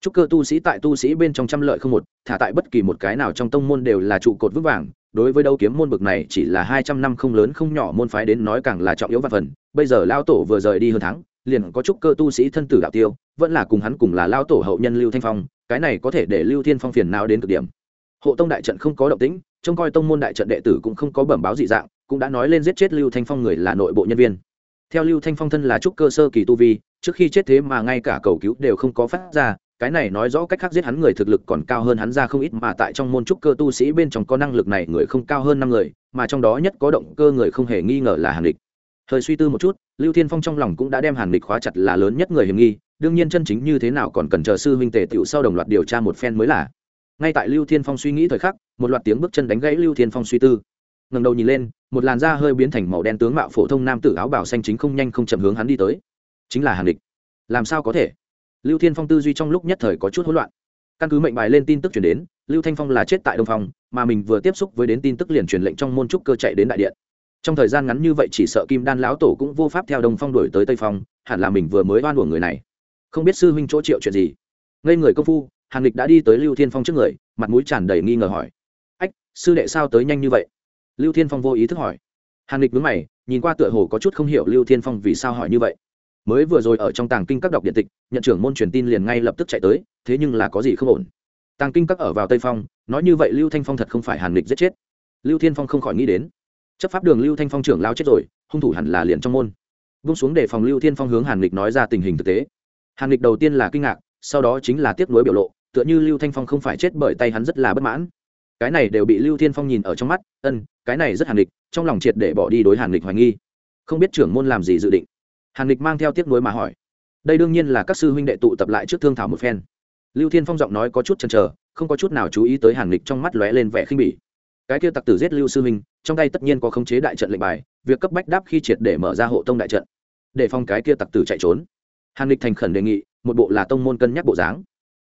Speaker 1: Chúc cơ tu sĩ tại tu sĩ bên trong trăm lợi không một thả tại bất kỳ một cái nào trong tông môn đều là trụ cột vững vàng đối với đấu kiếm môn bực này chỉ là hai trăm năm không lớn không nhỏ môn phái đến nói càng là trọng yếu và phần bây giờ lao tổ vừa rời đi hơn tháng liền có Chúc cơ tu sĩ thân tử đạo tiêu vẫn là cùng hắn cùng là lao tổ hậu nhân lưu thanh phong cái này có thể để lưu thiên phong phiền nào đến cực điểm hộ tông đại trận không có động tĩnh trông coi tông môn đại trận đệ tử cũng không có bẩm báo dị dạng cũng đã nói lên giết chết lưu thanh phong người là nội bộ nhân viên theo lưu thanh phong thân là trúc cơ sơ kỳ tu vi, trước khi chết thế mà ngay cả cầu cứu đều không có phát ra, cái này nói rõ cách khác giết hắn người thực lực còn cao hơn hắn ra không ít mà tại trong môn trúc cơ tu sĩ bên trong có năng lực này người không cao hơn năm người, mà trong đó nhất có động cơ người không hề nghi ngờ là hàn địch thời suy tư một chút, lưu thiên phong trong lòng cũng đã đem hàn địch khóa chặt là lớn nhất người hiểm nghi, đương nhiên chân chính như thế nào còn cần chờ sư huynh tề tựu sau đồng loạt điều tra một phen mới là. Ngay tại lưu thiên phong suy nghĩ thời khắc, một loạt tiếng bước chân đánh gãy lưu thiên phong suy tư ngẩng đầu nhìn lên, một làn da hơi biến thành màu đen tướng mạo phổ thông nam tử áo bảo xanh chính không nhanh không chậm hướng hắn đi tới. Chính là hàn địch làm sao có thể? Lưu thiên phong tư duy trong lúc nhất thời có chút hỗn loạn. Căn cứ mệnh bài lên tin tức chuyển đến, lưu thanh phong là chết tại đông phong, mà mình vừa tiếp xúc với đến tin tức liền truyền lệnh trong môn trúc cơ chạy đến đại điện. Trong thời gian ngắn như vậy chỉ sợ kim đan lão tổ cũng vô pháp theo đông phong đổi tới tây phong, hẳn là mình vừa mới oan uổng người này. Không biết sư huynh chỗ triệu chuyện gì. Ngây người công phu, hàn lịch đã đi tới lưu thiên phong trước người, mặt mũi tràn đầy nghi ngờ hỏi. Ách, sư đệ sao tới nhanh như vậy? Lưu thiên phong vô ý thức hỏi. Hàn lịch vướng mày, nhìn qua tựa hồ có chút không hiểu lưu thiên phong vì sao hỏi như vậy. Mới vừa rồi ở trong tàng kinh các đọc điện tịch, nhận trưởng môn truyền tin liền ngay lập tức chạy tới, thế nhưng là có gì không ổn. Tàng kinh các ở vào tây phong, nói như vậy lưu thanh phong thật không phải hàn lịch giết chết. Lưu thiên phong không khỏi nghĩ đến. Chấp pháp đường lưu thanh phong trưởng lao chết rồi, hung thủ hẳn là liền trong môn. Vung xuống để phòng lưu thiên phong hướng hàn lịch nói ra tình hình thực tế. Hàn lịch đầu tiên là kinh ngạc, sau đó chính là tiếc nuối biểu lộ, tựa như lưu thanh phong không phải chết bởi tay hắn rất là bất mãn cái này đều bị lưu thiên phong nhìn ở trong mắt ân cái này rất hàn lịch trong lòng triệt để bỏ đi đối hàn lịch hoài nghi. Không biết trưởng môn làm gì dự định. Hàn lịch mang theo tiếp nuối mà hỏi đây đương nhiên là các sư huynh đệ tụ tập lại trước thương thảo một phen. Lưu thiên phong giọng nói có chút chần chờ không có chút nào chú ý tới hàn lịch trong mắt lóe lên vẻ khinh bỉ. Cái kia tặc tử giết lưu sư huynh, trong tay tất nhiên có khống chế đại trận lệnh bài việc cấp bách đáp khi triệt để mở ra hộ tông đại trận để phong cái kia tặc tử chạy trốn. Hàn lịch thành khẩn đề nghị một bộ là tông môn cân nhắc bộ dáng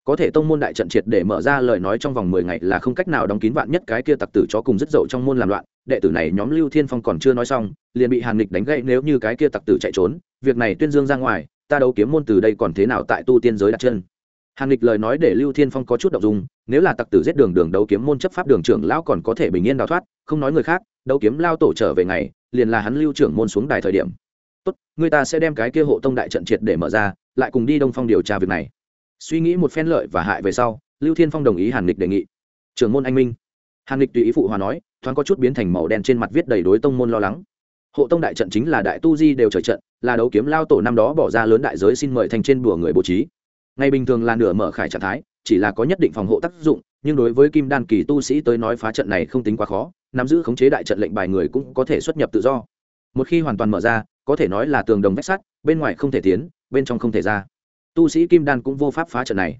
Speaker 1: có thể tông môn đại trận triệt để mở ra lời nói trong vòng mười ngày là không cách nào đóng kín vạn nhất cái kia tặc tử cho cùng rất dậu trong môn làm loạn. Đệ tử này nhóm lưu thiên phong còn chưa nói xong, liền bị hàn lịch đánh gậy nếu như cái kia tặc tử chạy trốn. Việc này tuyên dương ra ngoài, ta đấu kiếm môn từ đây còn thế nào tại tu tiên giới đặt chân? Hàn lịch lời nói để lưu thiên phong có chút động dung, nếu là tặc tử giết đường đường đấu kiếm môn chấp pháp đường trưởng lão còn có thể bình yên đào thoát, không nói người khác, đấu kiếm lao tổ trở về ngày, liền là hắn lưu trưởng môn xuống đài thời điểm. Tốt, người ta sẽ đem cái kia hộ tông đại trận triệt để mở ra, lại cùng đi đông phong điều tra việc này suy nghĩ một phen lợi và hại về sau, lưu thiên phong đồng ý hàn lịch đề nghị. Trưởng môn anh minh. Hàn lịch tùy ý phụ hòa nói, thoáng có chút biến thành màu đen trên mặt viết đầy đối tông môn lo lắng. Hộ tông đại trận chính là đại tu di đều trời trận, là đấu kiếm lao tổ năm đó bỏ ra lớn đại giới xin mời thành trên bùa người bố trí. Ngày bình thường là nửa mở khải trạng thái, chỉ là có nhất định phòng hộ tác dụng, nhưng đối với kim đan kỳ tu sĩ tới nói phá trận này không tính quá khó, nắm giữ khống chế đại trận lệnh bài người cũng có thể xuất nhập tự do. Một khi hoàn toàn mở ra, có thể nói là tường đồng vách sắt, bên ngoài không thể tiến, bên trong không thể ra tu sĩ kim đan cũng vô pháp phá trận này.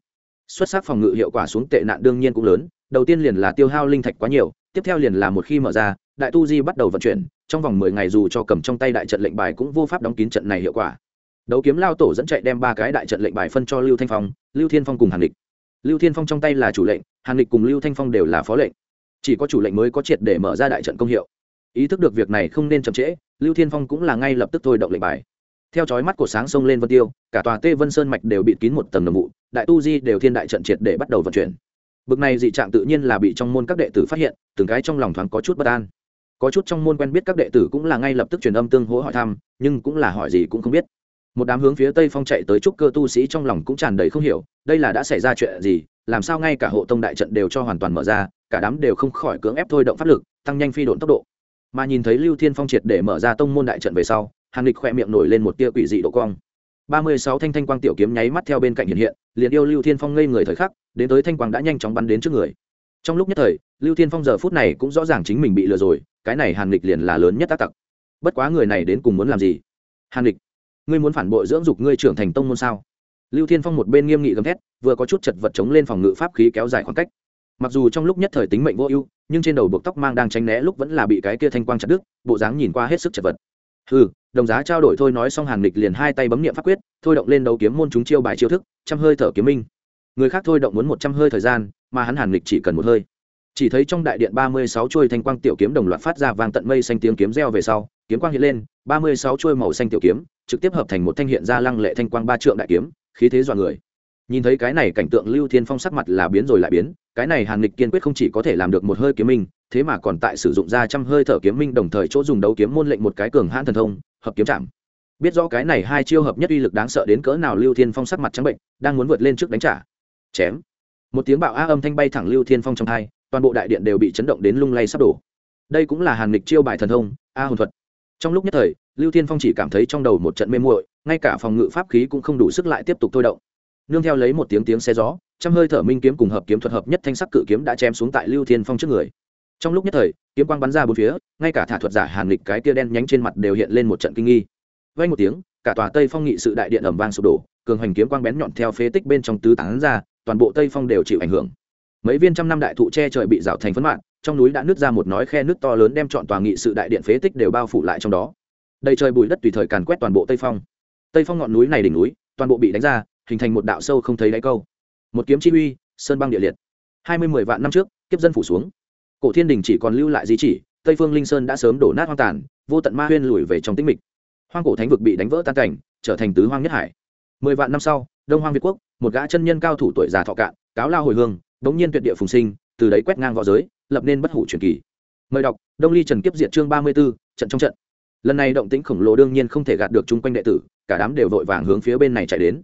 Speaker 1: Xuất sắc phòng ngự hiệu quả xuống tệ nạn đương nhiên cũng lớn, đầu tiên liền là tiêu hao linh thạch quá nhiều, tiếp theo liền là một khi mở ra, đại tu di bắt đầu vận chuyển, trong vòng mười ngày dù cho cầm trong tay đại trận lệnh bài cũng vô pháp đóng kín trận này hiệu quả. Đấu kiếm lao tổ dẫn chạy đem ba cái đại trận lệnh bài phân cho lưu thanh phong, lưu thiên phong cùng hàn địch lưu thiên phong trong tay là chủ lệnh, hàn địch cùng lưu thanh phong đều là phó lệnh. Chỉ có chủ lệnh mới có triệt để mở ra đại trận công hiệu. Ý thức được việc này không nên chậm trễ, lưu thiên phong cũng là ngay lập tức thôi động lệnh bài theo chói mắt của sáng sông lên vân tiêu, cả tòa tê vân sơn mạch đều bị kín một tầng đồng vụ, đại tu di đều thiên đại trận triệt để bắt đầu vận chuyển. Bực này dị trạng tự nhiên là bị trong môn các đệ tử phát hiện, từng cái trong lòng thoáng có chút bất an. Có chút trong môn quen biết các đệ tử cũng là ngay lập tức truyền âm tương hỗ hỏi thăm, nhưng cũng là hỏi gì cũng không biết. Một đám hướng phía tây phong chạy tới trúc cơ tu sĩ trong lòng cũng tràn đầy không hiểu, đây là đã xảy ra chuyện gì, làm sao ngay cả hộ tông đại trận đều cho hoàn toàn mở ra, cả đám đều không khỏi cưỡng ép thôi động pháp lực, tăng nhanh phi độn tốc độ. Mà nhìn thấy lưu thiên phong triệt để mở ra tông môn đại trận về sau hàn lịch khoe miệng nổi lên một tia quỷ dị độ cong. Ba mươi sáu thanh thanh quang tiểu kiếm nháy mắt theo bên cạnh hiện hiện, liền yêu lưu thiên phong ngây người thời khắc, đến tới thanh quang đã nhanh chóng bắn đến trước người. Trong lúc nhất thời, lưu thiên phong giờ phút này cũng rõ ràng chính mình bị lừa rồi, cái này hàn lịch liền là lớn nhất tác tặc. Bất quá người này đến cùng muốn làm gì? Hàn lịch ngươi muốn phản bội dưỡng dục ngươi trưởng thành tông môn sao? Lưu thiên phong một bên nghiêm nghị gầm thét, vừa có chút chật vật chống lên phòng ngự pháp khí kéo dài khoảng cách. Mặc dù trong lúc nhất thời tính mệnh vô ưu, nhưng trên đầu buộc tóc mang đang tránh né lúc vẫn là bị cái kia thanh quang chặt đứt, bộ dáng nhìn qua hết sức chật vật ừ đồng giá trao đổi thôi, nói xong hàn lịch liền hai tay bấm nghiệm pháp quyết, thôi động lên đấu kiếm môn chúng chiêu bài chiêu thức, trăm hơi thở kiếm minh. Người khác thôi động muốn một trăm hơi thời gian, mà hắn hàn lịch chỉ cần một hơi. Chỉ thấy trong đại điện ba mươi sáu chuôi thanh quang tiểu kiếm đồng loạt phát ra vang tận mây xanh tiếng kiếm reo về sau, kiếm quang hiện lên, ba mươi sáu chuôi màu xanh tiểu kiếm, trực tiếp hợp thành một thanh hiện ra lăng lệ thanh quang ba trượng đại kiếm, khí thế dọa người nhìn thấy cái này cảnh tượng lưu thiên phong sắc mặt là biến rồi lại biến, cái này hàn lịch kiên quyết không chỉ có thể làm được một hơi kiếm minh, thế mà còn tại sử dụng ra trăm hơi thở kiếm minh đồng thời chỗ dùng đấu kiếm môn lệnh một cái cường hãn thần thông, hợp kiếm chạm. Biết rõ cái này hai chiêu hợp nhất uy lực đáng sợ đến cỡ nào lưu thiên phong sắc mặt trắng bệnh, đang muốn vượt lên trước đánh trả. Chém. Một tiếng bạo a âm thanh bay thẳng lưu thiên phong trong hai, toàn bộ đại điện đều bị chấn động đến lung lay sắp đổ. Đây cũng là hàn lịch chiêu bài thần thông, a hồn thuật. Trong lúc nhất thời, lưu thiên phong chỉ cảm thấy trong đầu một trận mê muội, ngay cả phòng ngự pháp khí cũng không đủ sức lại tiếp tục thôi động nương theo lấy một tiếng tiếng xe gió, trăm hơi thở minh kiếm cùng hợp kiếm thuật hợp nhất thanh sắc cự kiếm đã chém xuống tại lưu thiên phong trước người. Trong lúc nhất thời, kiếm quang bắn ra bốn phía, ngay cả thả thuật giả hàn lịch cái kia đen nhánh trên mặt đều hiện lên một trận kinh nghi. Vay một tiếng, cả tòa tây phong nghị sự đại điện ẩm vang sụp đổ, cường hành kiếm quang bén nhọn theo phế tích bên trong tứ tán ra, toàn bộ tây phong đều chịu ảnh hưởng. Mấy viên trăm năm đại thụ che trời bị rào thành phấn mạng trong núi đã nứt ra một nói khe nước to lớn đem chọn tòa nghị sự đại điện phế tích đều bao phủ lại trong đó. Đầy trời bụi đất tùy thời càn quét toàn bộ tây phong. Tây phong ngọn núi này đỉnh núi, toàn bộ bị đánh ra hình thành một đạo sâu không thấy đáy câu. Một kiếm chi uy, sơn băng địa liệt. Hai mươi mười vạn năm trước, kiếp dân phủ xuống. Cổ thiên đình chỉ còn lưu lại di chỉ, tây phương linh sơn đã sớm đổ nát hoang tàn, vô tận ma huyên lùi về trong tĩnh mịch. Hoang cổ thánh vực bị đánh vỡ tan cảnh, trở thành tứ hoang nhất hải. Mười vạn năm sau, đông hoang việt quốc, một gã chân nhân cao thủ tuổi già thọ cạn, cáo lao hồi hương bỗng nhiên tuyệt địa phùng sinh, từ đấy quét ngang v õ giới, lập nên bất hủ truyền kỳ. Mời đọc, đông ly trần kiếp diệt chương ba mươi b ố trận trong trận. Lần này động tĩnh khổng lồ đương nhiên không thể gạt được chung quanh đệ tử, cả đám đều vội vàng hướng phía bên này chạy đến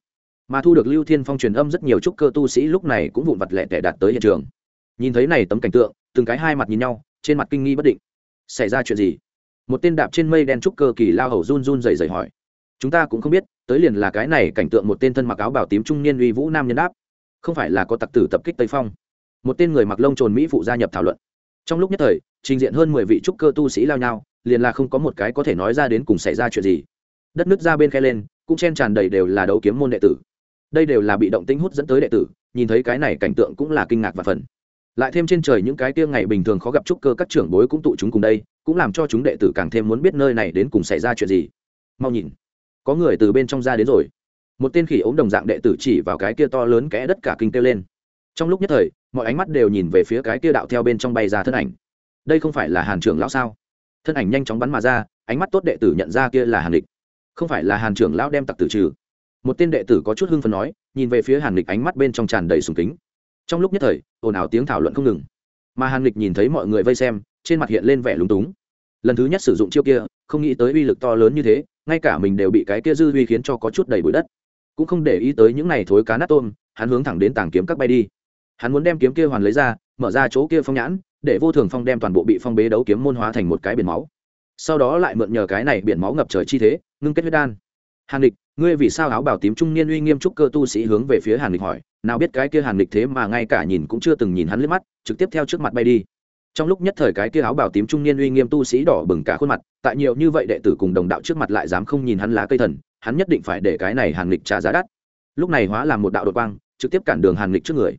Speaker 1: mà thu được lưu thiên phong truyền âm rất nhiều trúc cơ tu sĩ lúc này cũng vụn vặt lẹ tẻ đạt tới hiện trường. Nhìn thấy này tấm cảnh tượng, từng cái hai mặt nhìn nhau, trên mặt kinh nghi bất định. Xảy ra chuyện gì? Một tên đạp trên mây đen trúc cơ kỳ lao hầu run run rẩy rẩy hỏi. Chúng ta cũng không biết, tới liền là cái này cảnh tượng một tên thân mặc áo bảo tím trung niên uy vũ nam nhân đáp. Không phải là có tặc tử tập kích tây phong. Một tên người mặc lông trồn mỹ phụ gia nhập thảo luận. Trong lúc nhất thời, trình diện hơn mười vị trúc cơ tu sĩ lao nhau, liền là không có một cái có thể nói ra đến cùng xảy ra chuyện gì. Đất nước ra bên khe lên, cũng chen tràn đầy đều là đấu kiếm môn đệ tử đây đều là bị động tính hút dẫn tới đệ tử, nhìn thấy cái này cảnh tượng cũng là kinh ngạc và phần. Lại thêm trên trời những cái kia ngày bình thường khó gặp trúc cơ các trưởng bối cũng tụ chúng cùng đây, cũng làm cho chúng đệ tử càng thêm muốn biết nơi này đến cùng xảy ra chuyện gì. Mau nhìn, có người từ bên trong ra đến rồi. Một tên khỉ ống đồng dạng đệ tử chỉ vào cái kia to lớn kẽ đất cả kinh kêu lên. Trong lúc nhất thời, mọi ánh mắt đều nhìn về phía cái kia đạo theo bên trong bay ra thân ảnh. Đây không phải là hàn trưởng lão sao? Thân ảnh nhanh chóng bắn mà ra, ánh mắt tốt đệ tử nhận ra kia là hàn địch không phải là hàn trưởng lão đem tặc tử trừ một tên đệ tử có chút hưng phấn nói, nhìn về phía hàn Lịch ánh mắt bên trong tràn đầy sùng kính. Trong lúc nhất thời, ồn ào tiếng thảo luận không ngừng. Mà hàn Lịch nhìn thấy mọi người vây xem, trên mặt hiện lên vẻ lúng túng. Lần thứ nhất sử dụng chiêu kia, không nghĩ tới uy lực to lớn như thế, ngay cả mình đều bị cái kia dư uy khiến cho có chút đầy bụi đất. Cũng không để ý tới những này thối cá nát tôm, hắn hướng thẳng đến tàng kiếm các bay đi. Hắn muốn đem kiếm kia hoàn lấy ra, mở ra chỗ kia phong nhãn, để vô thường phong đem toàn bộ bị phong bế đấu kiếm môn hóa thành một cái biển máu. Sau đó lại mượn nhờ cái này biển máu ngập trời chi thế, ngưng kết huyết đan. Hàn địch ngươi vì sao áo bảo tím trung niên uy nghiêm trúc cơ tu sĩ hướng về phía hàn lịch hỏi, nào biết cái kia hàn lịch thế mà ngay cả nhìn cũng chưa từng nhìn hắn liếc mắt, trực tiếp theo trước mặt bay đi. Trong lúc nhất thời cái kia áo bảo tím trung niên uy nghiêm tu sĩ đỏ bừng cả khuôn mặt, tại nhiều như vậy đệ tử cùng đồng đạo trước mặt lại dám không nhìn hắn lá cây thần, hắn nhất định phải để cái này hàn lịch trả giá đắt. Lúc này hóa làm một đạo đột quang, trực tiếp cản đường hàn lịch trước người.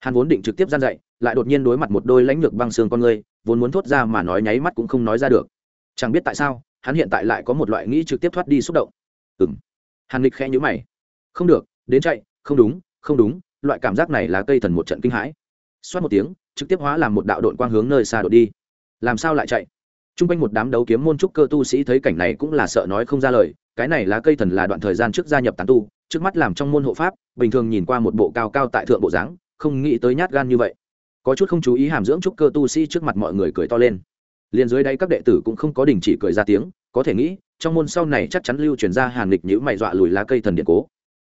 Speaker 1: Hàn vốn định trực tiếp gian dậy, lại đột nhiên đối mặt một đôi lãnh lược băng xương con người vốn muốn thốt ra mà nói nháy mắt cũng không nói ra được. Chẳng biết tại sao, hắn hiện tại lại có một loại nghĩ trực tiếp thoát đi xúc động. Ừng hàn lịch khẽ nhữ mày. Không được, đến chạy, không đúng không đúng, loại cảm giác này là cây thần một trận kinh hãi. Xoát một tiếng, trực tiếp hóa làm một đạo đội quang hướng nơi xa đội đi. Làm sao lại chạy? T r u n g quanh một đám đấu kiếm môn trúc cơ tu sĩ thấy cảnh này cũng là sợ nói không ra lời, cái này là cây thần là đoạn thời gian trước gia nhập tán tu, trước mắt làm trong môn hộ pháp, bình thường nhìn qua một bộ cao cao tại thượng bộ dáng, không nghĩ tới nhát gan như vậy. Có chút không chú ý hàm dưỡng trúc cơ tu sĩ trước mặt mọi người cười to lên. Liền dưới đây các đệ tử cũng không có đình chỉ cười ra tiếng có thể nghĩ, trong môn sau này chắc chắn lưu truyền ra hàn lịch nhữ mày dọa lùi lá cây thần điện cố.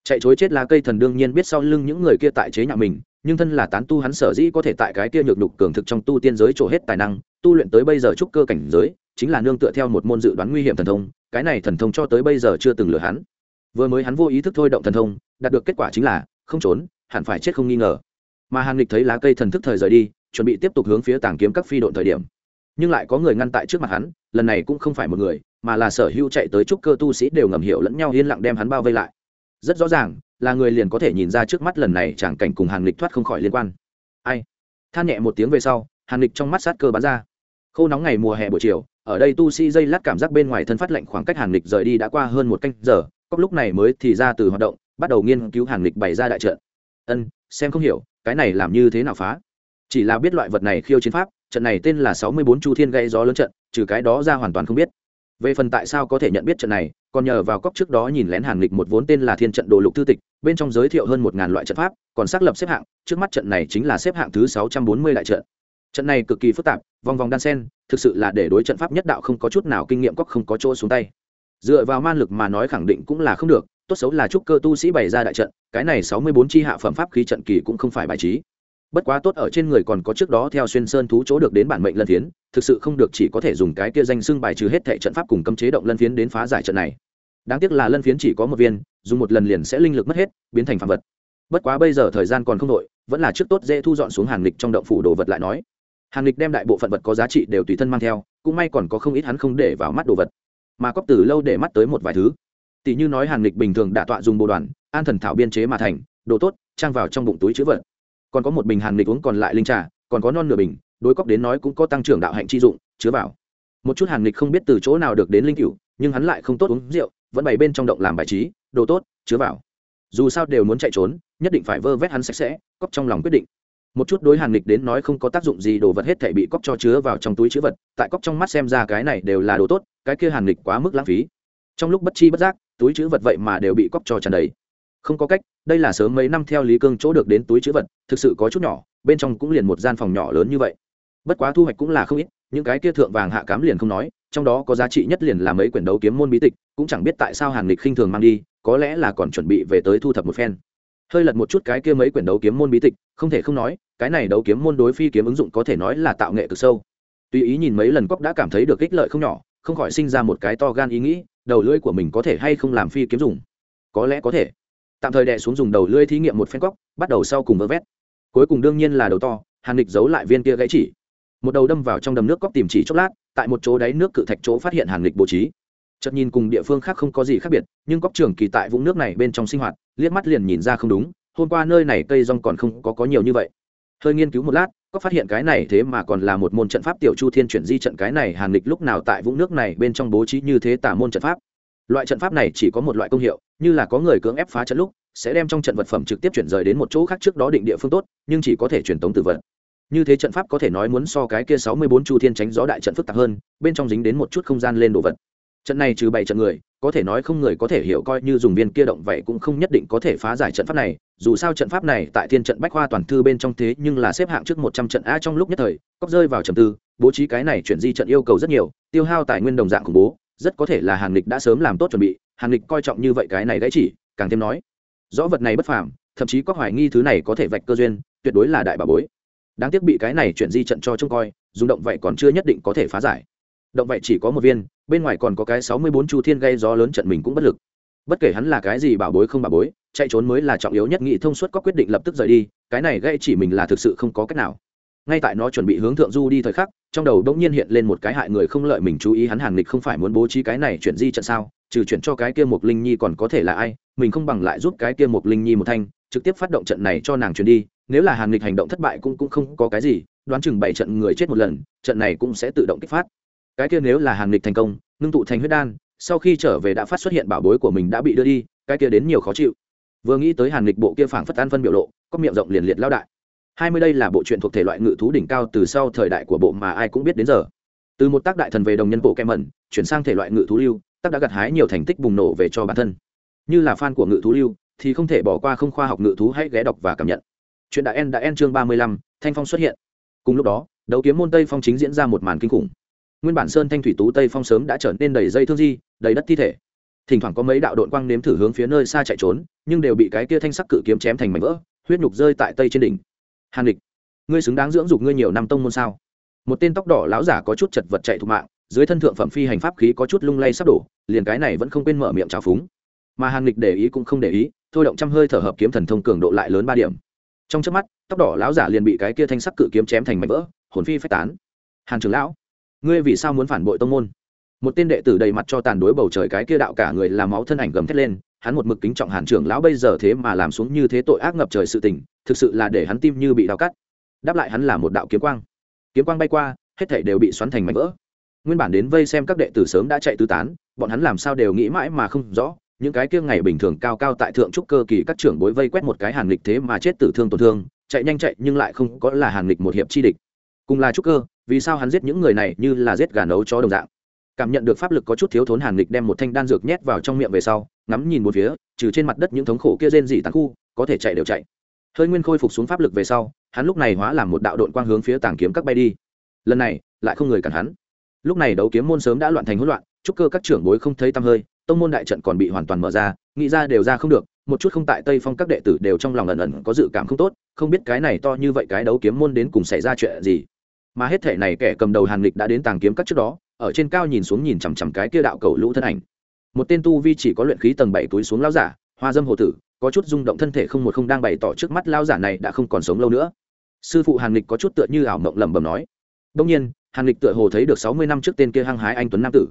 Speaker 1: Chạy chối chết lá cây thần đương nhiên biết sau lưng những người kia tại chế nhà mình, nhưng thân là tán tu hắn sở dĩ có thể tại cái kia nhược nhục cường thực trong tu tiên giới trổ hết tài năng, tu luyện tới bây giờ trúc cơ cảnh giới, chính là nương tựa theo một môn dự đoán nguy hiểm thần thông, cái này thần thông cho tới bây giờ chưa từng lừa hắn. Vừa mới hắn vô ý thức thôi động thần thông, đạt được kết quả chính là, không trốn, hẳn phải chết không nghi ngờ. Mà hàn lịch thấy lá cây thần thức thời rời đi, chuẩn bị tiếp tục hướng phía tàng kiếm các phi độn thời điểm. Nhưng lại có người ngăn tại trước mặt hắn, lần này cũng không phải một người mà là sở hữu chạy tới trúc cơ tu sĩ đều ngầm hiểu lẫn nhau yên lặng đem hắn bao vây lại. Rất rõ ràng, là người liền có thể nhìn ra trước mắt lần này chẳng cảnh cùng hàn lịch thoát không khỏi liên quan. Ai? Than nhẹ một tiếng về sau, hàn lịch trong mắt sát cơ bắn ra. Khô nóng ngày mùa hè buổi chiều, ở đây tu sĩ dây lát cảm giác bên ngoài thân phát lạnh khoảng cách hàn lịch rời đi đã qua hơn một canh giờ cóc lúc này mới thì ra từ hoạt động, bắt đầu nghiên cứu hàn lịch bày ra đại trận. Ân, xem không hiểu, cái này làm như thế nào phá? Chỉ là biết loại vật này khiêu chiến pháp, trận này tên là sáu mươi bốn chu thiên gây gió lớn trận, trừ cái đó ra hoàn toàn không biết về phần tại sao có thể nhận biết trận này, còn nhờ vào cóc trước đó nhìn lén hàn lịch một vốn tên là thiên trận đồ lục thư tịch, bên trong giới thiệu hơn một ngàn loại trận pháp, còn xác lập xếp hạng, trước mắt trận này chính là xếp hạng thứ sáu trăm bốn mươi đại trận. Trận này cực kỳ phức tạp, vòng vòng đan sen, thực sự là để đối trận pháp nhất đạo không có chút nào kinh nghiệm cóc không có chỗ xuống tay. Dựa vào man lực mà nói khẳng định cũng là không được, tốt xấu là chúc cơ tu sĩ bày ra đại trận, cái này sáu mươi bốn chi hạ phẩm pháp khí trận kỳ cũng không phải bài trí bất quá tốt ở trên người còn có trước đó theo xuyên sơn thú chỗ được đến bản mệnh lân phiến, thực sự không được chỉ có thể dùng cái kia danh xưng bài trừ hết thệ trận pháp cùng cấm chế động lân phiến đến phá giải trận này. Đáng tiếc là lân phiến chỉ có một viên, dùng một lần liền sẽ linh lực mất hết, biến thành phạm vật. Bất quá bây giờ thời gian còn không đội, vẫn là trước tốt dễ thu dọn xuống hàng lịch trong động phủ đồ vật lại nói. Hàng lịch đem đại bộ phận vật có giá trị đều tùy thân mang theo, cũng may còn có không ít hắn không để vào mắt đồ vật. Mà cóp từ lâu để mắt tới một vài thứ. Tỷ như nói hàng lịch bình thường đả tọa dùng bồ đoàn, an thần thảo biên chế mà thành, đồ tốt, trang vào trong bụng túi chữ vật còn có một bình hàn lịch uống còn lại linh trà, còn có non nửa bình, đối cóc đến nói cũng có tăng trưởng đạo hạnh chi dụng, chứa vào. Một chút hàn lịch không biết từ chỗ nào được đến linh cựu nhưng hắn lại không tốt uống rượu, vẫn bày bên trong động làm bài trí, đồ tốt, chứa vào. Dù sao đều muốn chạy trốn, nhất định phải vơ vét hắn sạch sẽ cóc trong lòng quyết định. Một chút đối hàn lịch đến nói không có tác dụng gì, đồ vật hết thể bị cóc cho chứa vào trong túi chứa vật, tại cóc trong mắt xem ra cái này đều là đồ tốt, cái kia hàn lịch quá mức lãng phí. Trong lúc bất chi bất giác, túi chứa vật vậy mà đều bị cóc cho tràn đầy không có cách, đây là sớm mấy năm theo lý cương chỗ được đến túi chữ vật, thực sự có chút nhỏ, bên trong cũng liền một gian phòng nhỏ lớn như vậy. Bất quá thu hoạch cũng là không ít, những cái kia thượng vàng hạ cám liền không nói, trong đó có giá trị nhất liền là mấy quyển đấu kiếm môn bí tịch, cũng chẳng biết tại sao hàn lịch khinh thường mang đi, có lẽ là còn chuẩn bị về tới thu thập một phen. Hơi lật một chút cái kia mấy quyển đấu kiếm môn bí tịch, không thể không nói, cái này đấu kiếm môn đối phi kiếm ứng dụng có thể nói là tạo nghệ cực sâu. Tùy ý nhìn mấy lần cóc đã cảm thấy được ích lợi không nhỏ, không khỏi sinh ra một cái to gan ý nghĩ, đầu lưỡi của mình có thể hay không làm phi kiếm dùng? Có lẽ có thể tạm thời đè xuống dùng đầu lưỡi thí nghiệm một phen cóc, bắt đầu sau cùng vơ vét. Cuối cùng đương nhiên là đầu to, hàn địch giấu lại viên kia gãy chỉ. Một đầu đâm vào trong đầm nước cóc tìm chỉ chốc lát, tại một chỗ đáy nước cự thạch chỗ phát hiện hàn địch bố trí. Chợt nhìn cùng địa phương khác không có gì khác biệt, nhưng cóc trường kỳ tại vũng nước này bên trong sinh hoạt, liếc mắt liền nhìn ra không đúng, hôm qua nơi này cây rong còn không có có nhiều như vậy. Hơi nghiên cứu một lát có phát hiện cái này thế mà còn là một môn trận pháp tiểu chu thiên chuyển di trận cái này hàn lịch lúc nào tại vũng nước này bên trong bố trí như thế tả môn trận pháp. Loại trận pháp này chỉ có một loại công hiệu như là có người cưỡng ép phá trận lúc, sẽ đem trong trận vật phẩm trực tiếp chuyển rời đến một chỗ khác trước đó định địa phương tốt, nhưng chỉ có thể truyền tống từ vật. Như thế trận pháp có thể nói muốn so cái kia sáu mươi bốn chu thiên tránh gió đại trận phức tạp hơn, bên trong dính đến một chút không gian lên đồ vật. Trận này trừ bảy trận người, có thể nói không người có thể hiểu coi như dùng viên kia động vậy cũng không nhất định có thể phá giải trận pháp này, dù sao trận pháp này tại thiên trận bách khoa toàn thư bên trong thế nhưng là xếp hạng trước một trăm trận a trong lúc nhất thời cóc rơi vào trầm tư, bố trí cái này chuyển di trận yêu cầu rất nhiều, tiêu hao tài nguyên đồng dạng khủng bố, rất có thể là hàng lịch đã sớm làm tốt chuẩn bị hàn lịch coi trọng như vậy cái này gãy chỉ, càng thêm nói, rõ vật này bất phàm, thậm chí có hoài nghi thứ này có thể vạch cơ duyên, tuyệt đối là đại bà bối. Đáng tiếc bị cái này chuyển di trận cho trông coi, dùng động vậy còn chưa nhất định có thể phá giải. Động vậy chỉ có một viên, bên ngoài còn có cái sáu mươi bốn chu thiên gây gió lớn trận mình cũng bất lực. Bất kể hắn là cái gì bảo bối không bảo bối, chạy trốn mới là trọng yếu nhất, nghị thông suốt có quyết định lập tức rời đi, cái này gây chỉ mình là thực sự không có cách nào ngay tại nó chuẩn bị hướng thượng du đi thời khắc, trong đầu đống nhiên hiện lên một cái hại người không lợi mình chú ý hắn hàng lịch không phải muốn bố trí cái này chuyển di trận sao, trừ chuyển cho cái kia một linh nhi còn có thể là ai, mình không bằng lại giúp cái kia một linh nhi một thanh, trực tiếp phát động trận này cho nàng chuyển đi, nếu là hàng lịch hành động thất bại cũng cũng không có cái gì, đoán chừng bảy trận người chết một lần, trận này cũng sẽ tự động kích phát. Cái kia nếu là hàng lịch thành công, ngưng tụ thành huyết đan, sau khi trở về đã phát xuất hiện bảo bối của mình đã bị đưa đi, cái kia đến nhiều khó chịu. Vừa nghĩ tới hàn lịch bộ kia phảng phất an phân biểu lộ, có miệng rộng liền liệt lao đại hai mươi đây là bộ truyện thuộc thể loại ngự thú đỉnh cao từ sau thời đại của bộ mà ai cũng biết đến giờ. Từ một tác đại thần về đồng nhân bộ kem mẩn, chuyển sang thể loại ngự thú lưu, tác đã gặt hái nhiều thành tích bùng nổ về cho bản thân. Như là fan của ngự thú lưu, thì không thể bỏ qua không khoa học ngự thú hãy ghé đọc và cảm nhận. Chuyện đại en đã en chương ba mươi lăm, thanh phong xuất hiện. Cùng lúc đó, đấu kiếm môn tây phong chính diễn ra một màn kinh khủng. Nguyên bản sơn thanh thủy tú tây phong sớm đã trở nên đầy dây thương di, đầy đất thi thể. Thỉnh thoảng có mấy đạo độn quang nếm thử hướng phía nơi xa chạy trốn, nhưng đều bị cái kia thanh sắc cự kiếm chém thành mảnh vỡ, huyết nhục rơi tại tây trên đỉnh hàn Lịch, ngươi xứng đáng dưỡng dục ngươi nhiều năm tông môn sao? Một tên tóc đỏ lão giả có chút chật vật chạy thục mạng dưới thân thượng phẩm phi hành pháp khí có chút lung lay sắp đổ liền cái này vẫn không quên mở miệng trào phúng. Mà hàn lịch để ý cũng không để ý thôi động trăm hơi thở hợp kiếm thần thông cường độ lại lớn ba điểm. Trong trước mắt tóc đỏ lão giả liền bị cái kia thanh sắc cự kiếm chém thành mảnh vỡ hồn phi phách tán. Hàn trưởng lão ngươi vì sao muốn phản bội tông môn? Một tên đệ tử đầy mặt cho tàn đối bầu trời cái kia đạo cả người làm máu thân ảnh gầm thét lên hắn một mực kính trọng hàn trưởng lão bây giờ thế mà làm xuống như thế tội ác ngập trời sự tình thực sự là để hắn tim như bị đào cắt. Đáp lại hắn là một đạo kiếm quang. Kiếm quang bay qua, hết thảy đều bị xoắn thành mảnh vỡ. Nguyên bản đến vây xem các đệ tử sớm đã chạy tứ tán, bọn hắn làm sao đều nghĩ mãi mà không rõ. Những cái kia ngày bình thường cao cao tại thượng trúc cơ kỳ các trưởng bối vây quét một cái hàn lịch thế mà chết tử thương tổn thương, chạy nhanh chạy nhưng lại không có là hàn lịch một hiệp chi địch. Cùng là trúc cơ, vì sao hắn giết những người này như là giết gà nấu cho đồng dạng? Cảm nhận được pháp lực có chút thiếu thốn hàn lịch đem một thanh đan dược nhét vào trong miệng về sau, ngắm nhìn một phía, trừ trên mặt đất những thống khổ kia rên dỉ tàn khu, có thể chạy đều chạy hơi nguyên khôi phục xuống pháp lực về sau, hắn lúc này hóa làm một đạo đội quang hướng phía tàng kiếm các bay đi. Lần này, lại không người cản hắn. Lúc này đấu kiếm môn sớm đã loạn thành hỗn loạn trúc cơ các trưởng bối không thấy tăm hơi, tông môn đại trận còn bị hoàn toàn mở ra, nghĩ ra đều ra không được, một chút không tại tây phong các đệ tử đều trong lòng ẩn ẩn có dự cảm không tốt, không biết cái này to như vậy cái đấu kiếm môn đến cùng xảy ra chuyện gì. Mà hết thể này kẻ cầm đầu hàn lịch đã đến tàng kiếm các trước đó, ở trên cao nhìn xuống nhìn chằm chằm cái kia đạo cầu lũ thân ảnh. Một tên tu vi chỉ có luyện khí tầng bảy túi xuống lao giả, hoa dâm hồ tử có chút rung động thân thể không một không đang bày tỏ trước mắt lao giả này đã không còn sống lâu nữa. Sư phụ hàn lịch có chút tựa như ảo mộng lẩm bẩm nói. Đông nhiên, hàn lịch tựa hồ thấy được sáu mươi năm trước tên kia hăng hái anh tuấn nam tử.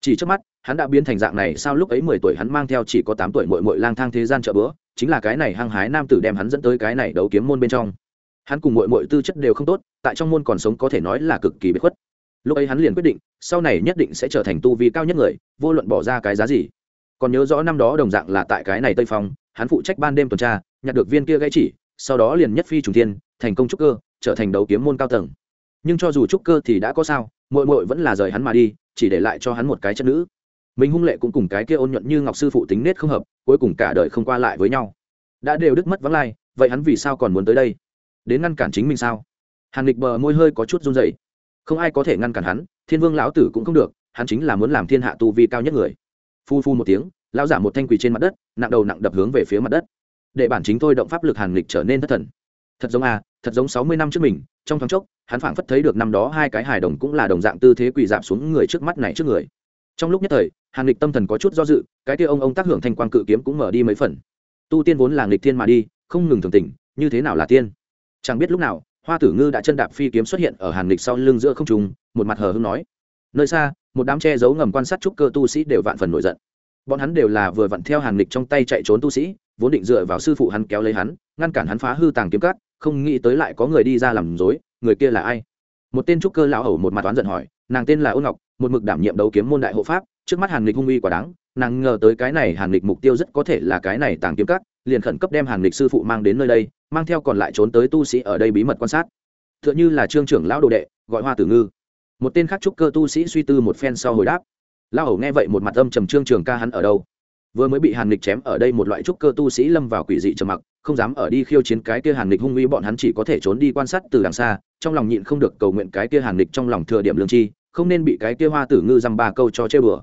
Speaker 1: Chỉ trước mắt, hắn đã biến thành dạng này, sao lúc ấy mười tuổi hắn mang theo chỉ có tám tuổi mội mội lang thang thế gian chợ bữa, chính là cái này hăng hái nam tử đem hắn dẫn tới cái này đấu kiếm môn bên trong. Hắn cùng mội mội tư chất đều không tốt, tại trong môn còn sống có thể nói là cực kỳ bất khuất. Lúc ấy hắn liền quyết định, sau này nhất định sẽ trở thành tu vi cao nhất người, vô luận bỏ ra cái giá gì còn nhớ rõ năm đó đồng dạng là tại cái này tây phong, hắn phụ trách ban đêm tuần tra, nhặt được viên kia gãy chỉ, sau đó liền nhất phi trùng thiên, thành công trúc cơ, trở thành đấu kiếm môn cao tầng. Nhưng cho dù trúc cơ thì đã có sao mội mội vẫn là rời hắn mà đi, chỉ để lại cho hắn một cái chất nữ. Mình hung lệ cũng cùng cái kia ôn nhuận như ngọc sư phụ tính nết không hợp, cuối cùng cả đời không qua lại với nhau. Đã đều đứt mất vắng lai, vậy hắn vì sao còn muốn tới đây? Đến ngăn cản chính mình sao? Hàn lịch bờ môi hơi có chút run dày không ai có thể ngăn cản hắn, thiên vương lão tử cũng không được, hắn chính là muốn làm thiên hạ tu vi cao nhất người phu phu một tiếng, lão giả một thanh quỳ trên mặt đất, nặng đầu nặng đập hướng về phía mặt đất. Để bản chính thôi động pháp lực hàn lịch trở nên thất thần. Thật giống à thật giống sáu mươi năm trước mình, trong thoáng chốc, hắn phảng phất thấy được năm đó hai cái hài đồng cũng là đồng dạng tư thế quỳ dạp xuống người trước mắt này trước người. Trong lúc nhất thời, hàn lịch tâm thần có chút do dự, cái kia ông ông tác hưởng thanh quang cự kiếm cũng mở đi mấy phần. Tu tiên vốn là nghịch thiên mà đi, không ngừng thường tình, như thế nào là tiên? Chẳng biết lúc nào, hoa tử ngư đã chân đạp phi kiếm xuất hiện ở hàn lịch sau lưng giữa không trùng một mặt hờ hưng nói, nơi xa một đám che giấu ngầm quan sát trúc cơ tu sĩ đều vạn phần nổi giận. Bọn hắn đều là vừa vặn theo hàn lịch trong tay chạy trốn tu sĩ, vốn định dựa vào sư phụ hắn kéo lấy hắn, ngăn cản hắn phá hư tàng kiếm cát không nghĩ tới lại có người đi ra làm dối người kia là ai? Một tên trúc cơ lão hầu một mặt toán giận hỏi, nàng tên là ôn ngọc, một mực đảm nhiệm đấu kiếm môn đại hộ pháp, trước mắt hàn lịch hung uy quả đáng, nàng ngờ tới cái này hàn lịch mục tiêu rất có thể là cái này tàng kiếm cắt liền khẩn cấp đem hàn lịch sư phụ mang đến nơi đây, mang theo còn lại trốn tới tu sĩ ở đây bí mật quan sát. T h ư ợ n h ư là trương trưởng lão đồ đệ, gọi hoa tử ngư một tên khác trúc cơ tu sĩ suy tư một phen sau hồi đáp. Lao hầu nghe vậy một mặt âm trầm trương trường ca hắn ở đâu? Vừa mới bị hàn lịch chém ở đây một loại trúc cơ tu sĩ lâm vào quỷ dị trầm mặc, không dám ở đi khiêu chiến cái kia hàn lịch hung uy, bọn hắn chỉ có thể trốn đi quan sát từ đằng xa, trong lòng nhịn không được cầu nguyện cái kia hàn lịch trong lòng thừa điểm lương chi, không nên bị cái kia hoa tử ngư dăm ba câu cho chơi bừa.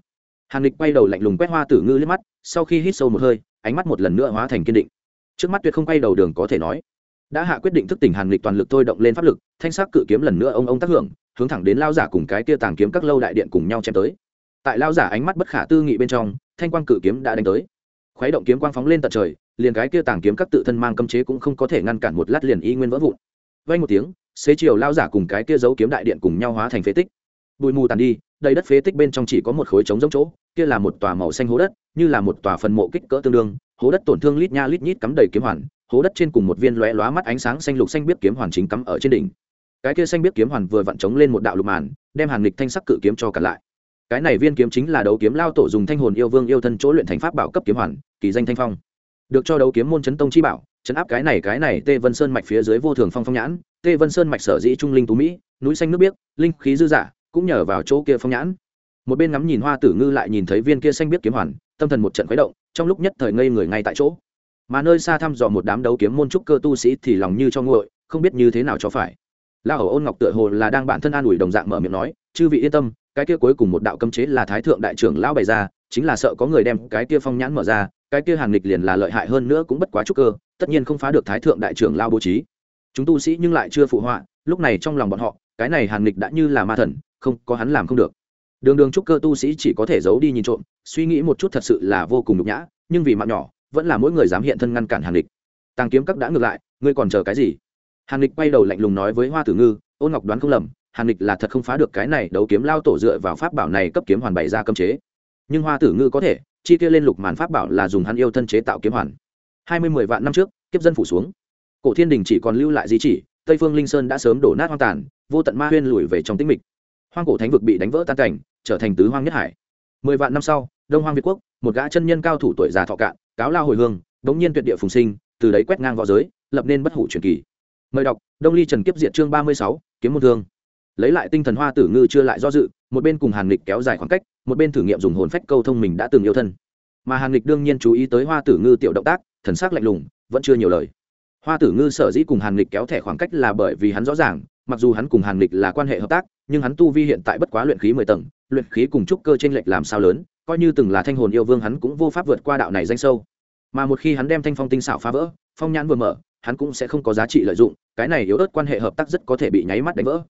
Speaker 1: Hàn lịch quay đầu lạnh lùng quét hoa tử ngư liếc mắt, sau khi hít sâu một hơi, ánh mắt một lần nữa hóa thành kiên định. Trước mắt tuyệt không quay đầu đường có thể nói. Đã hạ quyết định thức tỉnh hàn lịch toàn lực thôi động lên pháp lực, thanh sắc cự kiếm lần nữa ông ông tác hưởng hướng thẳng đến lao giả cùng cái kia tàng kiếm các lâu đại điện cùng nhau chém tới. Tại lao giả ánh mắt bất khả tư nghị bên trong, thanh quang cự kiếm đã đánh tới. Khuấy động kiếm quang phóng lên tận trời, liền cái kia tàng kiếm các tự thân mang cấm chế cũng không có thể ngăn cản một lát liền y nguyên vỡ vụn. Vay một tiếng, xế chiều lao giả cùng cái kia giấu kiếm đại điện cùng nhau hóa thành phế tích. Bụi mù tàn đi, đầy đất phế tích bên trong chỉ có một khối trống giống chỗ, kia là một tòa màu xanh hố đất, như là một tòa phần mộ kích cỡ tương đương, hố đất tổn thương lít nha lít nhít cắm đầy kiếm hoàn, hố đất trên cùng một viên lóe lóa mắt ánh sáng xanh lục xanh biết kiếm hoàn chính cắm ở trên đỉnh cái kia xanh biết kiếm hoàn vừa vặn chống lên một đạo lục màn, đem hàn lịch thanh sắc cự kiếm cho cả lại. Cái này viên kiếm chính là đấu kiếm lao tổ dùng thanh hồn yêu vương yêu thân chỗ luyện thành pháp bảo cấp kiếm hoàn, kỳ danh thanh phong. Được cho đấu kiếm môn chấn tông chi bảo, chấn áp cái này cái này tê vân sơn mạch phía dưới vô thường phong phong nhãn, tê vân sơn mạch sở dĩ trung linh tú mỹ, núi xanh nước biếc, linh khí dư giả cũng nhờ vào chỗ kia phong nhãn. Một bên ngắm nhìn hoa tử ngư lại nhìn thấy viên kia xanh biết kiếm hoàn, tâm thần một trận khuấy động, trong lúc nhất thời ngây người ngay tại chỗ. Mà nơi xa thăm dò một đám đấu kiếm môn trúc cơ tu sĩ thì lòng như cho nguội, không biết như thế nào cho phải la hầu ôn ngọc tựa hồ là đang bản thân an ủi đồng dạng mở miệng nói, chư vị yên tâm, cái kia cuối cùng một đạo cấm chế là thái thượng đại trưởng lão bày ra, chính là sợ có người đem cái kia phong nhãn mở ra, cái kia hàng lịch liền là lợi hại hơn nữa cũng bất quá chút cơ, tất nhiên không phá được thái thượng đại trưởng lao bố trí. Chúng tu sĩ nhưng lại chưa phụ họa, lúc này trong lòng bọn họ, cái này hàng lịch đã như là ma thần, không, có hắn làm không được. Đường đường trúc cơ tu sĩ chỉ có thể giấu đi nhìn trộm, suy nghĩ một chút thật sự là vô cùng nhục nhã, nhưng vì mạng nhỏ, vẫn là mỗi người dám hiện thân ngăn cản hàng lịch tàng kiếm các đã ngược lại, ngươi còn chờ cái gì? Hàn lịch quay đầu lạnh lùng nói với hoa tử ngư ôn ngọc đoán không lầm, hàn lịch là thật không phá được cái này đấu kiếm lao tổ dựa vào pháp bảo này cấp kiếm hoàn bày ra cấm chế. Nhưng hoa tử ngư có thể, chi kia lên lục màn pháp bảo là dùng hắn yêu thân chế tạo kiếm hoàn. Hai mươi mười vạn năm trước, kiếp dân phủ xuống. Cổ thiên đình chỉ còn lưu lại di chỉ, tây phương linh sơn đã sớm đổ nát hoang tàn, vô tận ma huyên lùi về trong tĩnh mịch. Hoang cổ thánh vực bị đánh vỡ tan cảnh, trở thành tứ hoang nhất hải. Mười vạn năm sau, đông hoang việt quốc, một gã chân nhân cao thủ tuổi già thọ cạn, cáo lao hồi hương bỗng nhiên tuyệt địa phùng sinh, từ đấy quét ngang v õ giới, lập nên bất hủ truyền kỳ mời đọc, đông ly trần kiếp diệt chương ba mươi sáu, kiếm môn thương. Lấy lại tinh thần hoa tử ngư chưa lại do dự, một bên cùng hàn lịch kéo dài khoảng cách, một bên thử nghiệm dùng hồn phách câu thông mình đã từng yêu thân. Mà hàn lịch đương nhiên chú ý tới hoa tử ngư tiểu động tác, thần sắc lạnh lùng, vẫn chưa nhiều lời. Hoa tử ngư sở dĩ cùng hàn lịch kéo thẻ khoảng cách là bởi vì hắn rõ ràng, mặc dù hắn cùng hàn lịch là quan hệ hợp tác, nhưng hắn tu vi hiện tại bất quá luyện khí mười tầng, luyện khí cùng trúc cơ t r ê n lệch làm sao lớn, coi như từng là thanh hồn yêu vương hắn cũng vô pháp vượt qua đạo này danh sâu mà một khi hắn đem thanh phong tinh xảo phá vỡ, phong nhãn vừa mở, hắn cũng sẽ không có giá trị lợi dụng, cái này yếu ớt quan hệ hợp tác rất có thể bị nháy mắt đánh vỡ.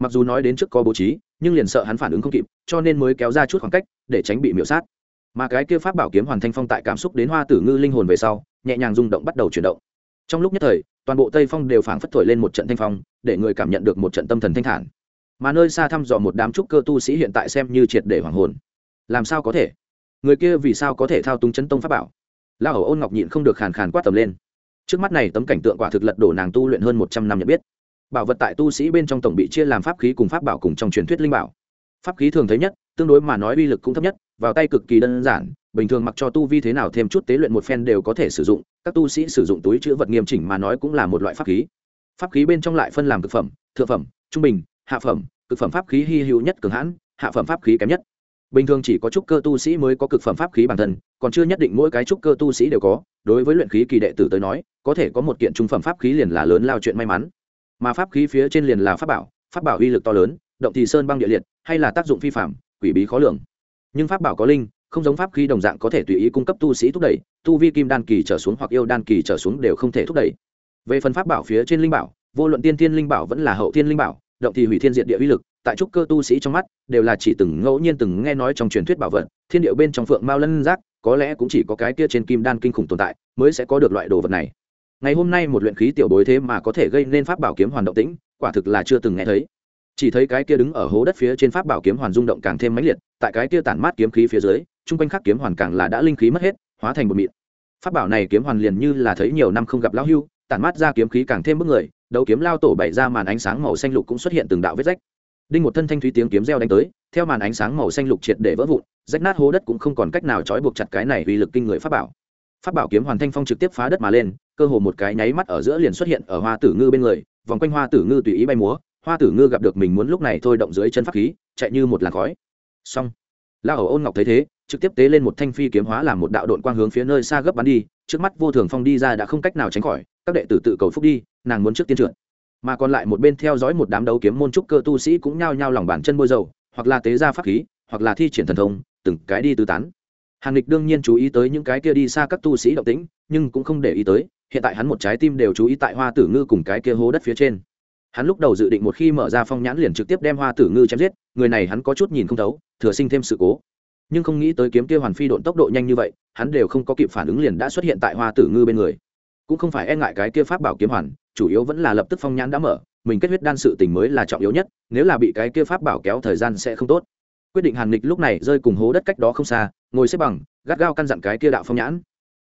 Speaker 1: Mặc dù nói đến trước có bố trí, nhưng liền sợ hắn phản ứng không kịp, cho nên mới kéo ra chút khoảng cách, để tránh bị miễu sát. Mà cái kia pháp bảo kiếm hoàn thanh phong tại cảm xúc đến hoa tử ngư linh hồn về sau, nhẹ nhàng rung động bắt đầu chuyển động. Trong lúc nhất thời, toàn bộ tây phong đều phảng phất thổi lên một trận thanh phong, để người cảm nhận được một trận tâm thần thanh thản. Mà nơi xa thăm dò một đám trúc cơ tu sĩ hiện tại xem như triệt để hoàng hồn. Làm sao có thể? Người kia vì sao có thể thao túng chấn tông pháp bảo? La hầu ôn ngọc nhịn không được khàn khàn quát tầm lên. Trước mắt này tấm cảnh tượng quả thực lật đổ nàng tu luyện hơn một trăm năm nhận biết. Bảo vật tại tu sĩ bên trong tổng bị chia làm pháp khí cùng pháp bảo cùng trong truyền thuyết linh bảo. Pháp khí thường thấy nhất, tương đối mà nói uy lực cũng thấp nhất, vào tay cực kỳ đơn giản, bình thường mặc cho tu vi thế nào thêm chút tế luyện một phen đều có thể sử dụng, các tu sĩ sử dụng túi chữ vật nghiêm chỉnh mà nói cũng là một loại pháp khí. Pháp khí bên trong lại phân làm cực phẩm, thượng phẩm, trung bình, hạ phẩm, cực phẩm pháp khí hy hữu nhất cường hãn, hạ phẩm pháp khí kém nhất bình thường chỉ có trúc cơ tu sĩ mới có cực phẩm pháp khí bản thân, còn chưa nhất định mỗi cái trúc cơ tu sĩ đều có. Đối với luyện khí kỳ đệ tử tới nói, có thể có một kiện trung phẩm pháp khí liền là lớn lao chuyện may mắn. Mà pháp khí phía trên liền là pháp bảo pháp bảo uy lực to lớn, động thì sơn băng địa liệt, hay là tác dụng phi phạm, quỷ bí khó lường. Nhưng pháp bảo có linh, không giống pháp khí đồng dạng có thể tùy ý cung cấp tu sĩ thúc đẩy, tu vi kim đan kỳ trở xuống hoặc yêu đan kỳ trở xuống đều không thể thúc đẩy. Về phần pháp bảo phía trên linh bảo, vô luận tiên thiên linh bảo vẫn là hậu thiên linh bảo, động thì hủy thiên diện địa uy lực tại trúc cơ tu sĩ trong mắt, đều là chỉ từng ngẫu nhiên từng nghe nói trong truyền thuyết bảo vật. Thiên điệu bên trong phượng mao lân giác, có lẽ cũng chỉ có cái kia trên kim đan kinh khủng tồn tại, mới sẽ có được loại đồ vật này. Ngày hôm nay một luyện khí tiểu bối thế mà có thể gây nên pháp bảo kiếm hoàn động tĩnh, quả thực là chưa từng nghe thấy. Chỉ thấy cái kia đứng ở hố đất phía trên pháp bảo kiếm hoàn rung động càng thêm mãnh liệt, tại cái kia tản mát kiếm khí phía dưới, chung quanh khắc kiếm hoàn càng là đã linh khí mất hết, hóa thành một mịn. Pháp bảo này kiếm hoàn liền như là thấy nhiều năm không gặp lão hưu, tản mát ra kiếm khí càng thêm bức người, đấu kiếm lao tổ bày ra màn ánh sáng màu xanh lục cũng xuất hiện từng đạo vết rách đinh một thân thanh thúy tiếng kiếm reo đánh tới, theo màn ánh sáng màu xanh lục triệt để vỡ vụn, rách nát hố đất cũng không còn cách nào trói buộc chặt cái này uy lực kinh người pháp bảo. Pháp bảo kiếm hoàn thanh phong trực tiếp phá đất mà lên, cơ hồ một cái nháy mắt ở giữa liền xuất hiện ở hoa tử ngư bên người, vòng quanh hoa tử ngư tùy ý bay múa, hoa tử ngư gặp được mình muốn lúc này thôi động dưới chân pháp khí, chạy như một làn khói. Xong. La hầu ôn ngọc thấy thế, trực tiếp tế lên một thanh phi kiếm hóa làm một đạo đội quang hướng phía nơi xa gấp bắn đi, trước mắt vô thường phong đi ra đã không cách nào tránh khỏi, các đệ tử tự cầu phúc đi, nàng muốn trước tiên trượt mà còn lại một bên theo dõi một đám đấu kiếm môn trúc cơ tu sĩ cũng nhao nhao lòng bàn chân bôi dầu, hoặc là tế ra pháp khí, hoặc là thi triển thần thông, từng cái đi tứ tán. Hàn lịch đương nhiên chú ý tới những cái kia đi xa các tu sĩ động tĩnh, nhưng cũng không để ý tới, hiện tại hắn một trái tim đều chú ý tại hoa tử ngư cùng cái kia hố đất phía trên. Hắn lúc đầu dự định một khi mở ra phong nhãn liền trực tiếp đem hoa tử ngư chém giết, người này hắn có chút nhìn không thấu, thừa sinh thêm sự cố. Nhưng không nghĩ tới kiếm kia hoàn phi độn tốc độ nhanh như vậy, hắn đều không có kịp phản ứng liền đã xuất hiện tại hoa tử ngư bên người. Cũng không phải e ngại cái kia pháp bảo kiếm hoàn chủ yếu vẫn là lập tức phong nhãn đã mở, mình kết huyết đan sự tình mới là trọng yếu nhất, nếu là bị cái kia pháp bảo kéo thời gian sẽ không tốt. Quyết định hàn nghịch lúc này rơi cùng hố đất cách đó không xa, ngồi xếp bằng, gắt gao căn dặn cái kia đạo phong nhãn.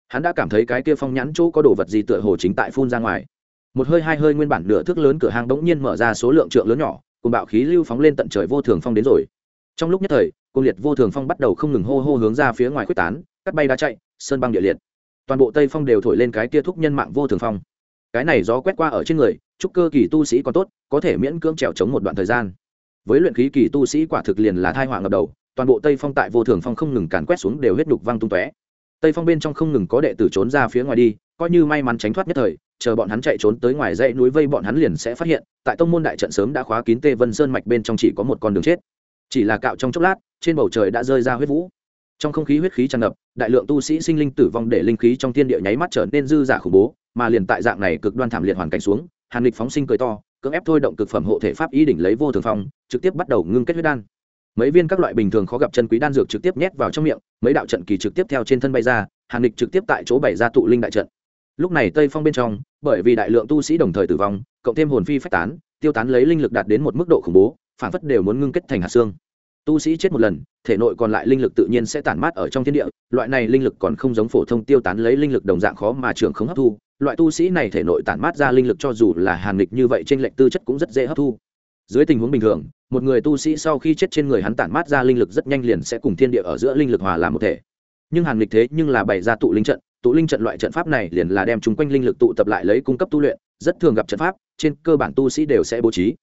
Speaker 1: Hắn đã cảm thấy cái kia phong nhãn chỗ có đồ vật gì tựa hồ chính tại phun ra ngoài. Một hơi hai hơi nguyên bản nửa thước lớn cửa hàng bỗng nhiên mở ra số lượng trượng lớn nhỏ, cùng bạo khí lưu phóng lên tận trời vô thường phong đến rồi. Trong lúc nhất thời cung liệt vô thường phong bắt đầu không ngừng hô hô hướng ra phía ngoài quyết tán, cắt bay đá chạy, sơn băng địa liệt. Toàn bộ tây phong đều thổi lên cái kia thúc nhân mạng vô thường phong cái này gió quét qua ở trên người, chúc cơ kỳ tu sĩ còn tốt, có thể miễn cưỡng trèo chống một đoạn thời gian. Với luyện khí kỳ tu sĩ quả thực liền là thai họa ngập đầu, toàn bộ tây phong tại vô thường phong không ngừng càn quét xuống đều huyết đục văng tung tóe. Tây phong bên trong không ngừng có đệ tử trốn ra phía ngoài đi, coi như may mắn tránh thoát nhất thời, chờ bọn hắn chạy trốn tới ngoài dãy núi vây bọn hắn liền sẽ phát hiện, tại tông môn đại trận sớm đã khóa kín tê vân sơn mạch bên trong chỉ có một con đường chết. Chỉ là cạo trong chốc lát, trên bầu trời đã rơi ra huyết vũ. Trong không khí huyết khí tràn ngập, đại lượng tu sĩ sinh linh tử vong để linh khí trong thiên địa nháy mắt trở nên dư giả khủng bố mà liền tại dạng này cực đoan thảm liệt hoàn cảnh xuống, hàn lịch phóng sinh cười to, cưỡng ép thôi động cực phẩm hộ thể pháp ý đỉnh lấy vô thường phong, trực tiếp bắt đầu ngưng kết huyết đan. Mấy viên các loại bình thường khó gặp chân quý đan dược trực tiếp nhét vào trong miệng, mấy đạo trận kỳ trực tiếp theo trên thân bay ra, hàn lịch trực tiếp tại chỗ bày ra tụ linh đại trận. Lúc này tây phong bên trong, bởi vì đại lượng tu sĩ đồng thời tử vong, cộng thêm hồn phi phách tán, tiêu tán lấy linh lực đạt đến một mức độ khủng bố, phản phất đều muốn ngưng kết thành hạt xương. Tu sĩ chết một lần, thể nội còn lại linh lực tự nhiên sẽ tản mát ở trong thiên địa, loại này linh lực còn không giống phổ thông tiêu tán lấy linh lực đồng dạng khó mà trường không hấp thu loại tu sĩ này thể nội tản mát ra linh lực cho dù là hàn lịch như vậy trên lệnh tư chất cũng rất dễ hấp thu. Dưới tình huống bình thường, một người tu sĩ sau khi chết trên người hắn tản mát ra linh lực rất nhanh liền sẽ cùng thiên địa ở giữa linh lực hòa làm một thể. Nhưng hàn lịch thế nhưng là bày ra tụ linh trận, tụ linh trận loại trận pháp này liền là đem chúng quanh linh lực tụ tập lại lấy cung cấp tu luyện, rất thường gặp trận pháp, trên cơ bản tu sĩ đều sẽ bố trí.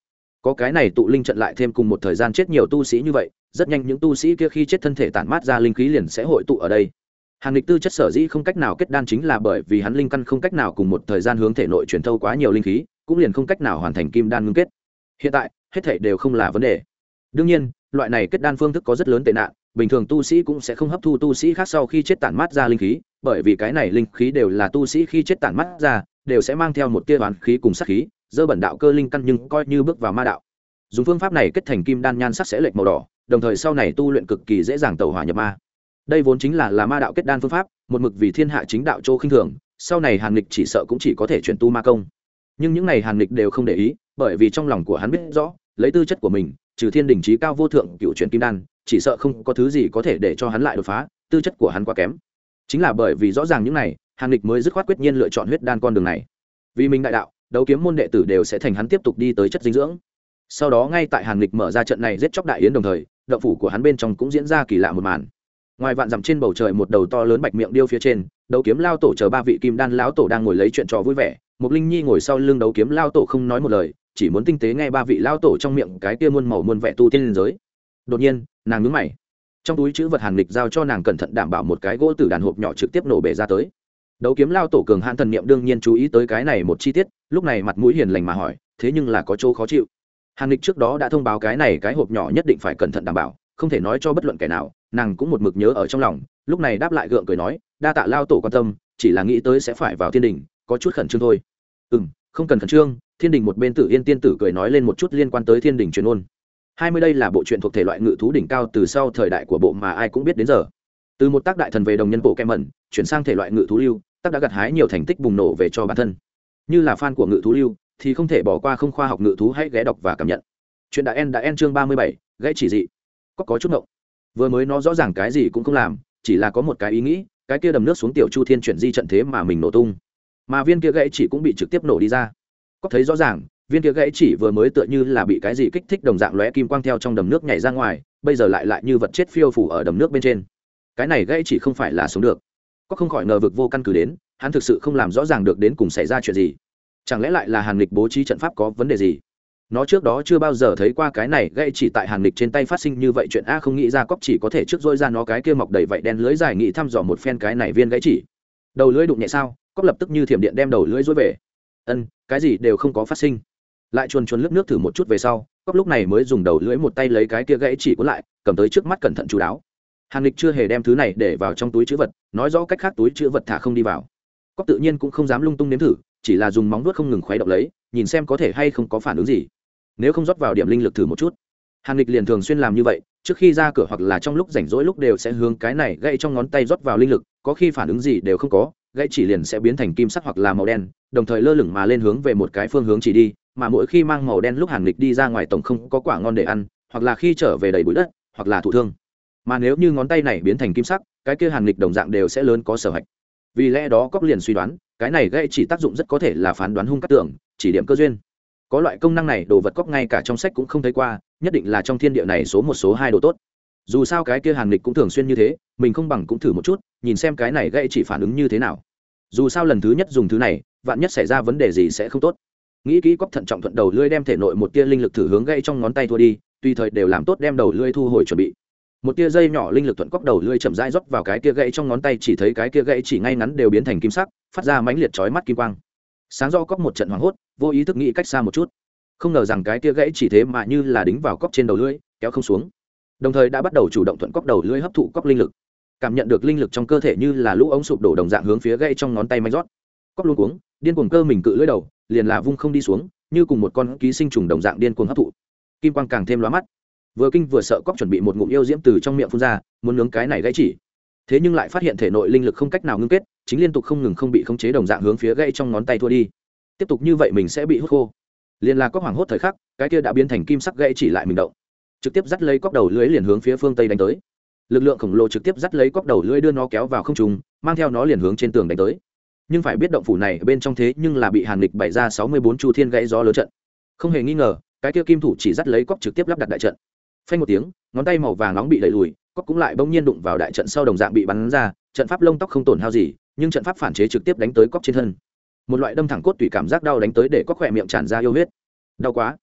Speaker 1: Có cái này tụ linh trận lại thêm cùng một thời gian chết nhiều tu sĩ như vậy, rất nhanh những tu sĩ kia khi chết thân thể tản mát ra linh khí liền sẽ hội tụ ở đây hàn lịch tư chất sở dĩ không cách nào kết đan chính là bởi vì hắn linh căn không cách nào cùng một thời gian hướng thể nội truyền thâu quá nhiều linh khí, cũng liền không cách nào hoàn thành kim đan ngưng kết. Hiện tại, hết thể đều không là vấn đề. Đương nhiên, loại này kết đan phương thức có rất lớn tệ nạn, bình thường tu sĩ cũng sẽ không hấp thu tu sĩ khác sau khi chết tản mát ra linh khí, bởi vì cái này linh khí đều là tu sĩ khi chết tản mát ra, đều sẽ mang theo một tia oán khí cùng sát khí, dơ bẩn đạo cơ linh căn nhưng coi như bước vào ma đạo. Dùng phương pháp này kết thành kim đan nhan sắc sẽ lệch màu đỏ, đồng thời sau này tu luyện cực kỳ dễ dàng tẩu hỏa nhập ma đây vốn chính là là ma đạo kết đan phương pháp, một mực vì thiên hạ chính đạo châu khinh thường, sau này hàn lịch chỉ sợ cũng chỉ có thể chuyển tu ma công. Nhưng những này hàn lịch đều không để ý, bởi vì trong lòng của hắn biết rõ, lấy tư chất của mình, trừ thiên đình trí cao vô thượng cựu chuyển kim đan, chỉ sợ không có thứ gì có thể để cho hắn lại đột phá, tư chất của hắn quá kém. Chính là bởi vì rõ ràng những này, hàn lịch mới dứt khoát quyết nhiên lựa chọn huyết đan con đường này. Vì mình đại đạo, đấu kiếm môn đệ tử đều sẽ thành hắn tiếp tục đi tới chất dinh dưỡng. Sau đó ngay tại hàn lịch mở ra trận này giết chóc đại yến đồng thời đậu phủ của hắn bên trong cũng diễn ra kỳ lạ một màn ngoài vạn dặm trên bầu trời một đầu to lớn bạch miệng điêu phía trên, đấu kiếm lao tổ chờ ba vị kim đan lão tổ đang ngồi lấy chuyện trò vui vẻ. Một linh nhi ngồi sau lưng đấu kiếm lao tổ không nói một lời, chỉ muốn tinh tế nghe ba vị lao tổ trong miệng cái kia muôn màu muôn vẻ tu tiên liên giới. Đột nhiên, nàng nhướng mày. Trong túi chữ vật hàn lịch giao cho nàng cẩn thận đảm bảo một cái gỗ từ đàn hộp nhỏ trực tiếp nổ bể ra tới. Đấu kiếm lao tổ cường hạn thần niệm đương nhiên chú ý tới cái này một chi tiết, lúc này mặt mũi hiền lành mà hỏi, thế nhưng là có chỗ khó chịu. Hàn lịch trước đó đã thông báo cái này cái hộp nhỏ nhất định phải cẩn thận đảm bảo, không thể nói cho bất luận kẻ nào nàng cũng một mực nhớ ở trong lòng, lúc này đáp lại gượng cười nói, đa tạ lao tổ quan tâm, chỉ là nghĩ tới sẽ phải vào thiên đình, có chút khẩn trương thôi. Ừ m không cần khẩn trương, thiên đình một bên tử yên tiên tử cười nói lên một chút liên quan tới thiên đình truyền ôn. Hai mươi đây là bộ truyện thuộc thể loại ngự thú đỉnh cao từ sau thời đại của bộ mà ai cũng biết đến giờ. Từ một tác đại thần về đồng nhân bộ kem mẩn, chuyển sang thể loại ngự thú lưu, tác đã gặt hái nhiều thành tích bùng nổ về cho bản thân. Như là fan của ngự thú lưu, thì không thể bỏ qua không khoa học ngự thú hãy ghé đọc và cảm nhận. Chuyện đã en đã en chương ba mươi bảy, gãy chỉ dị. Có có chút ngộng vừa mới nó rõ ràng cái gì cũng không làm, chỉ là có một cái ý nghĩ, cái kia đầm nước xuống tiểu chu thiên chuyển di trận thế mà mình nổ tung. Mà viên kia gãy chỉ cũng bị trực tiếp nổ đi ra. Có thấy rõ ràng, viên kia gãy chỉ vừa mới tựa như là bị cái gì kích thích đồng dạng lóe kim quang theo trong đầm nước nhảy ra ngoài, bây giờ lại lại như vật chết phiêu phủ ở đầm nước bên trên. Cái này gãy chỉ không phải là sống được. Có không khỏi ngờ vực vô căn cứ đến, hắn thực sự không làm rõ ràng được đến cùng xảy ra chuyện gì. Chẳng lẽ lại là hàn lịch bố trí trận pháp có vấn đề gì? Nó trước đó chưa bao giờ thấy qua cái này gây chỉ tại hàn lịch trên tay phát sinh như vậy chuyện a không nghĩ ra cóc chỉ có thể trước dôi ra nó cái kia mọc đầy vậy đen lưới dài nghị thăm dò một phen cái này viên gãy chỉ. Đầu lưới đụng nhẹ sao, cóc lập tức như thiểm điện đem đầu lưới dối về. Ân, cái gì đều không có phát sinh. Lại chuồn chuồn lướt nước thử một chút về sau, cóc lúc này mới dùng đầu lưỡi một tay lấy cái kia gãy chỉ cuốn lại, cầm tới trước mắt cẩn thận chú đáo. Hàn lịch chưa hề đem thứ này để vào trong túi chữ vật, nói rõ cách khác túi chữ vật thả không đi vào. Cóc tự nhiên cũng không dám lung tung nếm thử, chỉ là dùng móng vuốt không ngừng khuấy động lấy, nhìn xem có thể hay không có phản ứng gì nếu không rót vào điểm linh lực thử một chút. Hàn lịch liền thường xuyên làm như vậy, trước khi ra cửa hoặc là trong lúc rảnh rỗi lúc đều sẽ hướng cái này gãy trong ngón tay rót vào linh lực, có khi phản ứng gì đều không có, gãy chỉ liền sẽ biến thành kim sắc hoặc là màu đen, đồng thời lơ lửng mà lên hướng về một cái phương hướng chỉ đi, mà mỗi khi mang màu đen lúc hàn lịch đi ra ngoài tổng không có quả ngon để ăn, hoặc là khi trở về đầy bụi đất, hoặc là thụ thương. Mà nếu như ngón tay này biến thành kim sắc, cái kia hàn lịch đồng dạng đều sẽ lớn có sở hạch. Vì lẽ đó cóc liền suy đoán, cái này gây chỉ tác dụng rất có thể là phán đoán hung cát tưởng chỉ điểm cơ duyên có loại công năng này, đồ vật cóc ngay cả trong sách cũng không thấy qua, nhất định là trong thiên địa này số một, số hai đồ tốt. Dù sao cái kia hàn lịch cũng thường xuyên như thế, mình không bằng cũng thử một chút, nhìn xem cái này gây chỉ phản ứng như thế nào. Dù sao lần thứ nhất dùng thứ này, vạn nhất xảy ra vấn đề gì sẽ không tốt. Nghĩ kỹ cóc thận trọng thuận đầu lưỡi đem thể nội một tia linh lực thử hướng gây trong ngón tay thua đi, tùy thời đều làm tốt đem đầu lưỡi thu hồi chuẩn bị. Một tia dây nhỏ linh lực thuận cóc đầu lưỡi chậm rãi rót vào cái kia gãy trong ngón tay, chỉ thấy cái kia gãy chỉ ngay ngắn đều biến thành kim sắc, phát ra mãnh liệt chói mắt kim quang sáng do cóc một trận hoảng hốt, vô ý thức nghĩ cách xa một chút. Không ngờ rằng cái tia gãy chỉ thế mà như là đính vào cóc trên đầu lưỡi, kéo không xuống. Đồng thời đã bắt đầu chủ động thuận cóc đầu lưỡi hấp thụ cóc linh lực. Cảm nhận được linh lực trong cơ thể như là lũ ống sụp đổ đồng dạng hướng phía gãy trong ngón tay manh rót. Cóc luôn cuống, điên cuồng cơ mình cự lưỡi đầu, liền là vung không đi xuống, như cùng một con ký sinh trùng đồng dạng điên cuồng hấp thụ. Kim quang càng thêm lóa mắt. Vừa kinh vừa sợ cóc chuẩn bị một ngụm yêu diễm từ trong miệng phun ra, muốn nướng cái này gãy chỉ. Thế nhưng lại phát hiện thể nội linh lực không cách nào ngưng kết chính liên tục không ngừng không bị khống chế đồng dạng hướng phía gãy trong ngón tay thua đi. Tiếp tục như vậy mình sẽ bị hút khô. Liền là có hoảng hốt thời khắc, cái kia đã biến thành kim sắc gãy chỉ lại mình động. Trực tiếp dắt lấy cóc đầu lưới liền hướng phía phương tây đánh tới. Lực lượng khổng lồ trực tiếp dắt lấy cóc đầu lưới đưa nó kéo vào không trùng mang theo nó liền hướng trên tường đánh tới. Nhưng phải biết động phủ này bên trong thế nhưng là bị hàn lịch bày ra sáu mươi bốn chu thiên gãy gió lớn trận. Không hề nghi ngờ, cái kia kim thủ chỉ dắt lấy cóc trực tiếp lắp đặt đại trận. Phanh một tiếng, ngón tay màu vàng nóng bị đẩy lùi cóc cũng lại bỗng nhiên đụng vào đại trận sau đồng dạng bị bắn ra trận pháp lông tóc không tổn hao gì, nhưng trận pháp phản chế trực tiếp đánh tới cóc trên thân. Một loại đâm thẳng cốt tùy cảm giác đau đánh tới để cóc khỏe miệng tràn ra yêu huyết. Đau quá.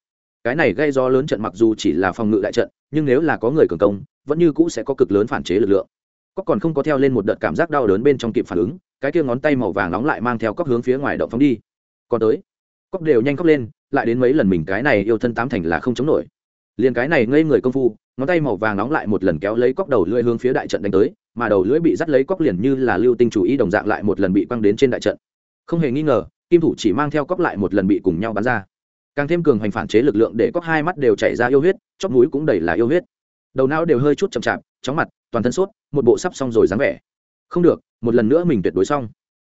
Speaker 1: Cái này gây do lớn trận mặc dù chỉ là phòng ngự đại trận, nhưng nếu là có người cường công, vẫn như cũ sẽ có cực lớn phản chế lực lượng. Cóc còn không có theo lên một đợt cảm giác đau đớn bên trong kịp phản ứng, cái kia ngón tay màu vàng nóng lại mang theo cóc hướng phía ngoài động phóng đi. Còn tới, cóc đều nhanh cóc lên, lại đến mấy lần mình cái này yêu thân tám thành là không chống nổi. Liền cái này ngây người công phu ngón tay màu vàng nóng lại một lần kéo lấy cóc đầu lưỡi hướng phía đại trận đánh tới, mà đầu lưỡi bị dắt lấy cóc liền như là lưu tinh chủ ý đồng dạng lại một lần bị quăng đến trên đại trận. Không hề nghi ngờ, kim thủ chỉ mang theo cóc lại một lần bị cùng nhau bắn ra. Càng thêm cường hoành phản chế lực lượng để cóc hai mắt đều chảy ra yêu huyết, chóp núi cũng đầy là yêu huyết. Đầu não đều hơi chút chậm chạp, chóng mặt, toàn thân sốt, một bộ sắp xong rồi dáng vẻ. Không được, một lần nữa mình tuyệt đối xong.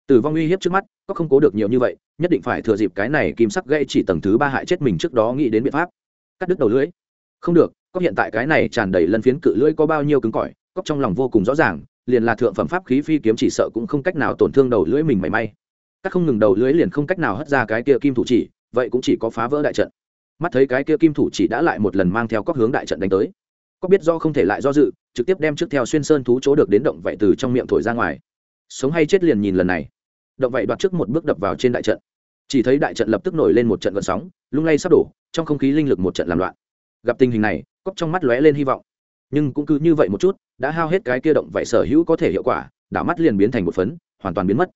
Speaker 1: Tử vong uy hiếp trước mắt có không cố được nhiều như vậy, nhất định phải thừa dịp cái này kim sắc gây chỉ tầng thứ ba hại chết mình trước đó nghĩ đến biện pháp. Cắt đứt đầu lưỡi. Không được có hiện tại cái này tràn đầy lân phiến cự lưỡi có bao nhiêu cứng cỏi cóc trong lòng vô cùng rõ ràng, liền là thượng phẩm pháp khí phi kiếm chỉ sợ cũng không cách nào tổn thương đầu lưỡi mình mảy may. Các không ngừng đầu lưỡi liền không cách nào hất ra cái kia kim thủ chỉ, vậy cũng chỉ có phá vỡ đại trận. Mắt thấy cái kia kim thủ chỉ đã lại một lần mang theo cóc hướng đại trận đánh tới. Cóc biết do không thể lại do dự, trực tiếp đem trước theo xuyên sơn thú chỗ được đến động vậy từ trong miệng thổi ra ngoài. Sống hay chết liền nhìn lần này. Động vậy đoạt trước một bước đập vào trên đại trận. Chỉ thấy đại trận lập tức nổi lên một trận gợn sóng, lung lay sắp đổ, trong không khí linh lực một trận làm loạn. Gặp tình hình này cóc trong mắt lóe lên hy vọng. Nhưng cũng cứ như vậy một chút, đã hao hết cái kia động vậy sở hữu có thể hiệu quả, đảo mắt liền biến thành một phấn, hoàn toàn biến mất.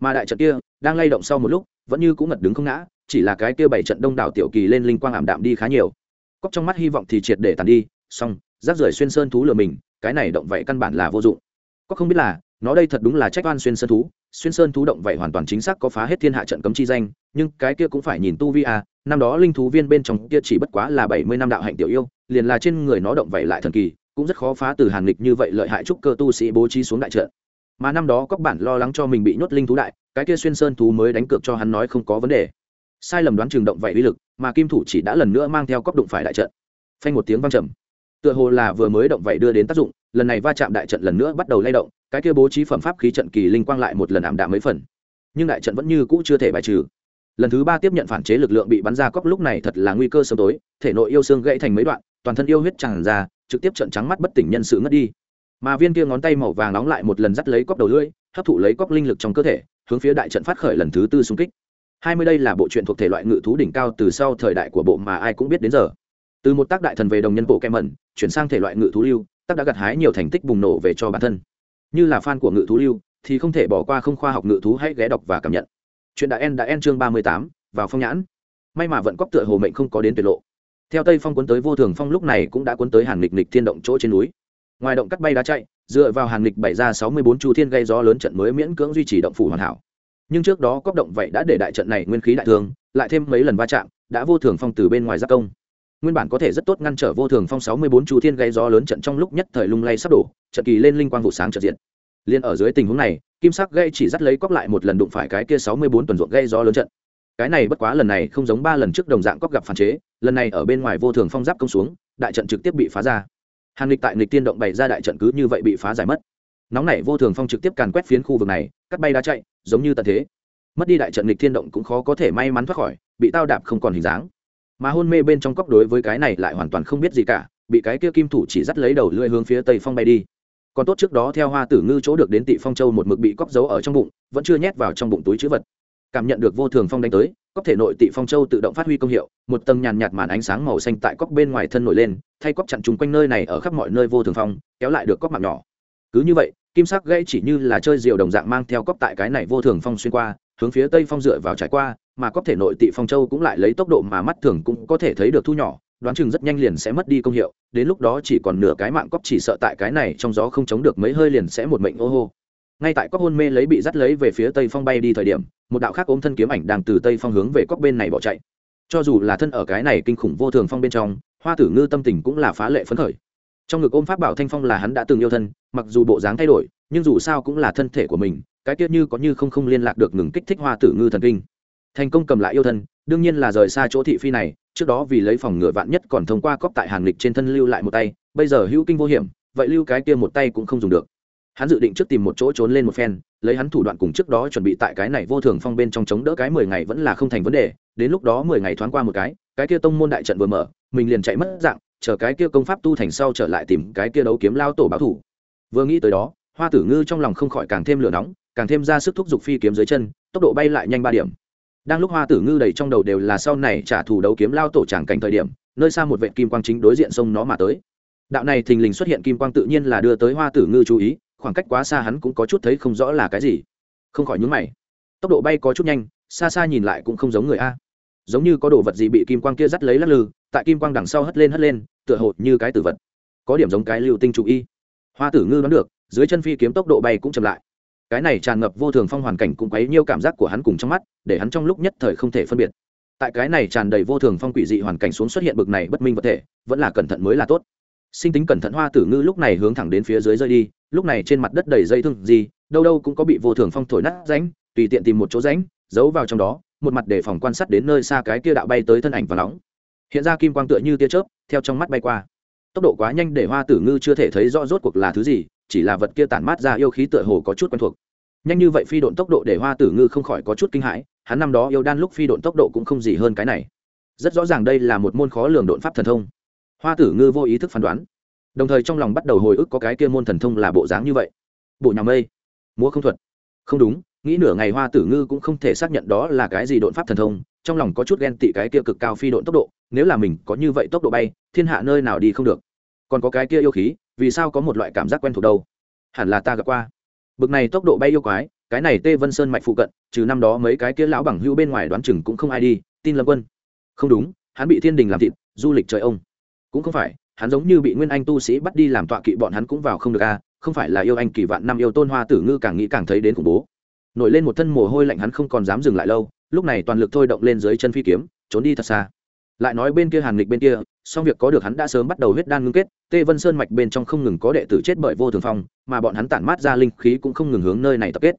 Speaker 1: Mà đại trận kia, đang lay động sau một lúc, vẫn như cũng ngật đứng không ngã, chỉ là cái kia bảy trận đông đảo tiểu kỳ lên linh quang ảm đạm đi khá nhiều. Cóc trong mắt hy vọng thì triệt để tàn đi, xong, rác rưởi xuyên sơn thú lừa mình, cái này động vậy căn bản là vô dụng. Có không biết là nó đây thật đúng là trách oan xuyên sơn thú, xuyên sơn thú động vậy hoàn toàn chính xác có phá hết thiên hạ trận cấm chi danh, nhưng cái kia cũng phải nhìn tu vi à năm đó linh thú viên bên trong kia chỉ bất quá là bảy mươi năm đạo hạnh tiểu yêu, liền là trên người nó động vậy lại thần kỳ, cũng rất khó phá từ hàn lịch như vậy lợi hại trúc cơ tu sĩ bố trí xuống đại trận. Mà năm đó các bản lo lắng cho mình bị nhốt linh thú đại, cái kia xuyên sơn thú mới đánh cược cho hắn nói không có vấn đề. Sai lầm đoán trường động vậy uy lực, mà kim thủ chỉ đã lần nữa mang theo cóc đụng phải đại trận. Phanh một tiếng vang trầm. Tựa hồ là vừa mới động vậy đưa đến tác dụng, lần này va chạm đại trận lần nữa bắt đầu lay động cái kia bố trí phẩm pháp khí trận kỳ linh quang lại một lần ảm đạm mấy phần. Nhưng đại trận vẫn như cũ chưa thể bài trừ. Lần thứ ba tiếp nhận phản chế lực lượng bị bắn ra cóc lúc này thật là nguy cơ sớm tối, thể nội yêu xương gãy thành mấy đoạn, toàn thân yêu huyết tràn ra, trực tiếp trận trắng mắt bất tỉnh nhân sự ngất đi. Mà viên kia ngón tay màu vàng nóng lại một lần dắt lấy cóc đầu lưỡi, hấp thụ lấy cóc linh lực trong cơ thể, hướng phía đại trận phát khởi lần thứ tư xung kích. Hai mươi đây là bộ truyện thuộc thể loại ngự thú đỉnh cao từ sau thời đại của bộ mà ai cũng biết đến giờ. Từ một tác đại thần về đồng nhân bộ kem mẩn, chuyển sang thể loại ngự thú lưu, tác đã gặt hái nhiều thành tích bùng nổ về cho bản thân như là fan của ngự thú lưu, thì không thể bỏ qua không khoa học ngự thú hãy ghé đọc và cảm nhận. Chuyện đã en đã en chương ba mươi tám, vào phong nhãn. May mà vận cóc tựa hồ mệnh không có đến tuyệt lộ. Theo tây phong cuốn tới vô thường phong lúc này cũng đã cuốn tới hàn nghịch nghịch thiên động chỗ trên núi. Ngoài động cắt bay đá chạy, dựa vào hàn nghịch bảy ra sáu mươi bốn chu thiên gây gió lớn trận mới miễn cưỡng duy trì động phủ hoàn hảo. Nhưng trước đó cóc động vậy đã để đại trận này nguyên khí đại thương, lại thêm mấy lần va chạm, đã vô thường phong từ bên ngoài giác công nguyên bản có thể rất tốt ngăn trở vô thường phong sáu mươi bốn chu thiên gây gió lớn trận trong lúc nhất thời lung lay sắp đổ, trận kỳ lên linh quang vụ sáng trợ diện. Liên ở dưới tình huống này, kim sắc gây chỉ dắt lấy cóc lại một lần đụng phải cái kia sáu mươi bốn tuần ruộng gây gió lớn trận. Cái này bất quá lần này không giống ba lần trước đồng dạng cóc gặp phản chế, lần này ở bên ngoài vô thường phong giáp công xuống, đại trận trực tiếp bị phá ra. Hàn lịch tại lịch tiên động bày ra đại trận cứ như vậy bị phá giải mất. Nóng này vô thường phong trực tiếp càn quét phiến khu vực này, cắt bay đá chạy, giống như tận thế. Mất đi đại trận lịch thiên động cũng khó có thể may mắn thoát khỏi, bị tao đạp không còn hình dáng mà hôn mê bên trong cốc đối với cái này lại hoàn toàn không biết gì cả, bị cái kia kim thủ chỉ dắt lấy đầu lưỡi hướng phía tây phong bay đi. Còn tốt trước đó theo hoa tử ngư chỗ được đến tị phong châu một mực bị cóc giấu ở trong bụng, vẫn chưa nhét vào trong bụng túi chữ vật. Cảm nhận được vô thường phong đánh tới cóc thể nội tị phong châu tự động phát huy công hiệu, một tầng nhàn nhạt màn ánh sáng màu xanh tại cóc bên ngoài thân nổi lên, thay cóc chặn chung quanh nơi này ở khắp mọi nơi vô thường phong, kéo lại được cóc mạng nhỏ. Cứ như vậy, kim sắc gây chỉ như là chơi diều đồng dạng mang theo cóc tại cái này vô thường phong xuyên qua, hướng phía tây phong dựa vào trải qua mà có thể nội tị phong châu cũng lại lấy tốc độ mà mắt thường cũng có thể thấy được thu nhỏ, đoán chừng rất nhanh liền sẽ mất đi công hiệu, đến lúc đó chỉ còn nửa cái mạng cóc chỉ sợ tại cái này trong gió không chống được mấy hơi liền sẽ một mệnh ô hô. Ngay tại cóc hôn mê lấy bị dắt lấy về phía tây phong bay đi thời điểm, một đạo khác ôm thân kiếm ảnh đang từ tây phong hướng về cóc bên này bỏ chạy. Cho dù là thân ở cái này kinh khủng vô thường phong bên trong, hoa tử ngư tâm tình cũng là phá lệ phấn khởi. Trong ngực ôm pháp bảo thanh phong là hắn đã từng yêu thân, mặc dù bộ dáng thay đổi, nhưng dù sao cũng là thân thể của mình, cái tiết như có như không không liên lạc được ngừng kích thích hoa tử ngư thần kinh thành công cầm lại yêu thân, đương nhiên là rời xa chỗ thị phi này, trước đó vì lấy phòng ngựa vạn nhất còn thông qua cóp tại hàng lịch trên thân lưu lại một tay, bây giờ hữu kinh vô hiểm, vậy lưu cái kia một tay cũng không dùng được. Hắn dự định trước tìm một chỗ trốn lên một phen, lấy hắn thủ đoạn cùng trước đó chuẩn bị tại cái này vô thường phong bên trong chống đỡ cái mười ngày vẫn là không thành vấn đề, đến lúc đó mười ngày thoáng qua một cái cái kia tông môn đại trận vừa mở, mình liền chạy mất dạng, chờ cái kia công pháp tu thành sau trở lại tìm cái kia đấu kiếm lao tổ báo thủ. Vừa nghĩ tới đó, hoa tử ngư trong lòng không khỏi càng thêm lửa nóng, càng thêm ra sức thúc giục phi kiếm dưới chân, tốc độ bay lại nhanh ba điểm đang lúc hoa tử ngư đầy trong đầu đều là sau này trả thù đấu kiếm lao tổ tràng cảnh thời điểm, nơi xa một vệ kim quang chính đối diện sông nó mà tới. Đạo này thình lình xuất hiện kim quang tự nhiên là đưa tới hoa tử ngư chú ý, khoảng cách quá xa hắn cũng có chút thấy không rõ là cái gì. Không khỏi nhúng mày. Tốc độ bay có chút nhanh, xa xa nhìn lại cũng không giống người a. Giống như có đồ vật gì bị kim quang kia dắt lấy lắc lư, tại kim quang đằng sau hất lên hất lên, tựa hồ như cái tử vật. Có điểm giống cái lưu tinh chủ y. Hoa tử ngư đoán được, dưới chân phi kiếm tốc độ bay cũng chậm lại cái này tràn ngập vô thường phong hoàn cảnh cũng quấy nhiêu cảm giác của hắn cùng trong mắt, để hắn trong lúc nhất thời không thể phân biệt. Tại cái này tràn đầy vô thường phong quỷ dị hoàn cảnh xuống xuất hiện bực này bất minh vật thể, vẫn là cẩn thận mới là tốt. Sinh tính cẩn thận hoa tử ngư lúc này hướng thẳng đến phía dưới rơi đi, lúc này trên mặt đất đầy dây thương gì, đâu đâu cũng có bị vô thường phong thổi nát ránh tùy tiện tìm một chỗ ránh giấu vào trong đó, một mặt để phòng quan sát đến nơi xa cái kia đạo bay tới thân ảnh và nóng. Hiện ra kim quang tựa như tia chớp, theo trong mắt bay qua. Tốc độ quá nhanh để hoa tử ngư chưa thể thấy rõ rốt cuộc là thứ gì chỉ là vật kia tản mát ra yêu khí tựa hồ có chút quen thuộc. Nhanh như vậy phi độn tốc độ để hoa tử ngư không khỏi có chút kinh hãi, hắn năm đó yêu đan lúc phi độn tốc độ cũng không gì hơn cái này. Rất rõ ràng đây là một môn khó lường độn pháp thần thông. Hoa tử ngư vô ý thức phán đoán. Đồng thời trong lòng bắt đầu hồi ức có cái kia môn thần thông là bộ dáng như vậy. Bộ nhà mây. Múa không thuật. Không đúng, nghĩ nửa ngày hoa tử ngư cũng không thể xác nhận đó là cái gì độn pháp thần thông, trong lòng có chút ghen tị cái kia cực cao phi độn tốc độ, nếu là mình có như vậy tốc độ bay, thiên hạ nơi nào đi không được. Còn có cái kia yêu khí vì sao có một loại cảm giác quen thuộc đâu? Hẳn là ta gặp qua. Bực này tốc độ bay yêu quái, cái này tê vân sơn mạch phụ cận, trừ năm đó mấy cái kia lão bằng hữu bên ngoài đoán chừng cũng không ai đi, tin lâm quân. Không đúng, hắn bị thiên đình làm thịt, du lịch trời ông. Cũng không phải, hắn giống như bị nguyên anh tu sĩ bắt đi làm tọa kỵ bọn hắn cũng vào không được a, không phải là yêu anh kỳ vạn năm yêu tôn hoa tử ngư càng nghĩ càng thấy đến khủng bố. Nổi lên một thân mồ hôi lạnh hắn không còn dám dừng lại lâu, lúc này toàn lực thôi động lên dưới chân phi kiếm, trốn đi thật xa. Lại nói bên kia hàn nghịch bên kia song việc có được hắn đã sớm bắt đầu huyết đan ngưng kết, tê vân sơn mạch bên trong không ngừng có đệ tử chết bởi vô thường phong, mà bọn hắn tản mát ra linh khí cũng không ngừng hướng nơi này tập kết.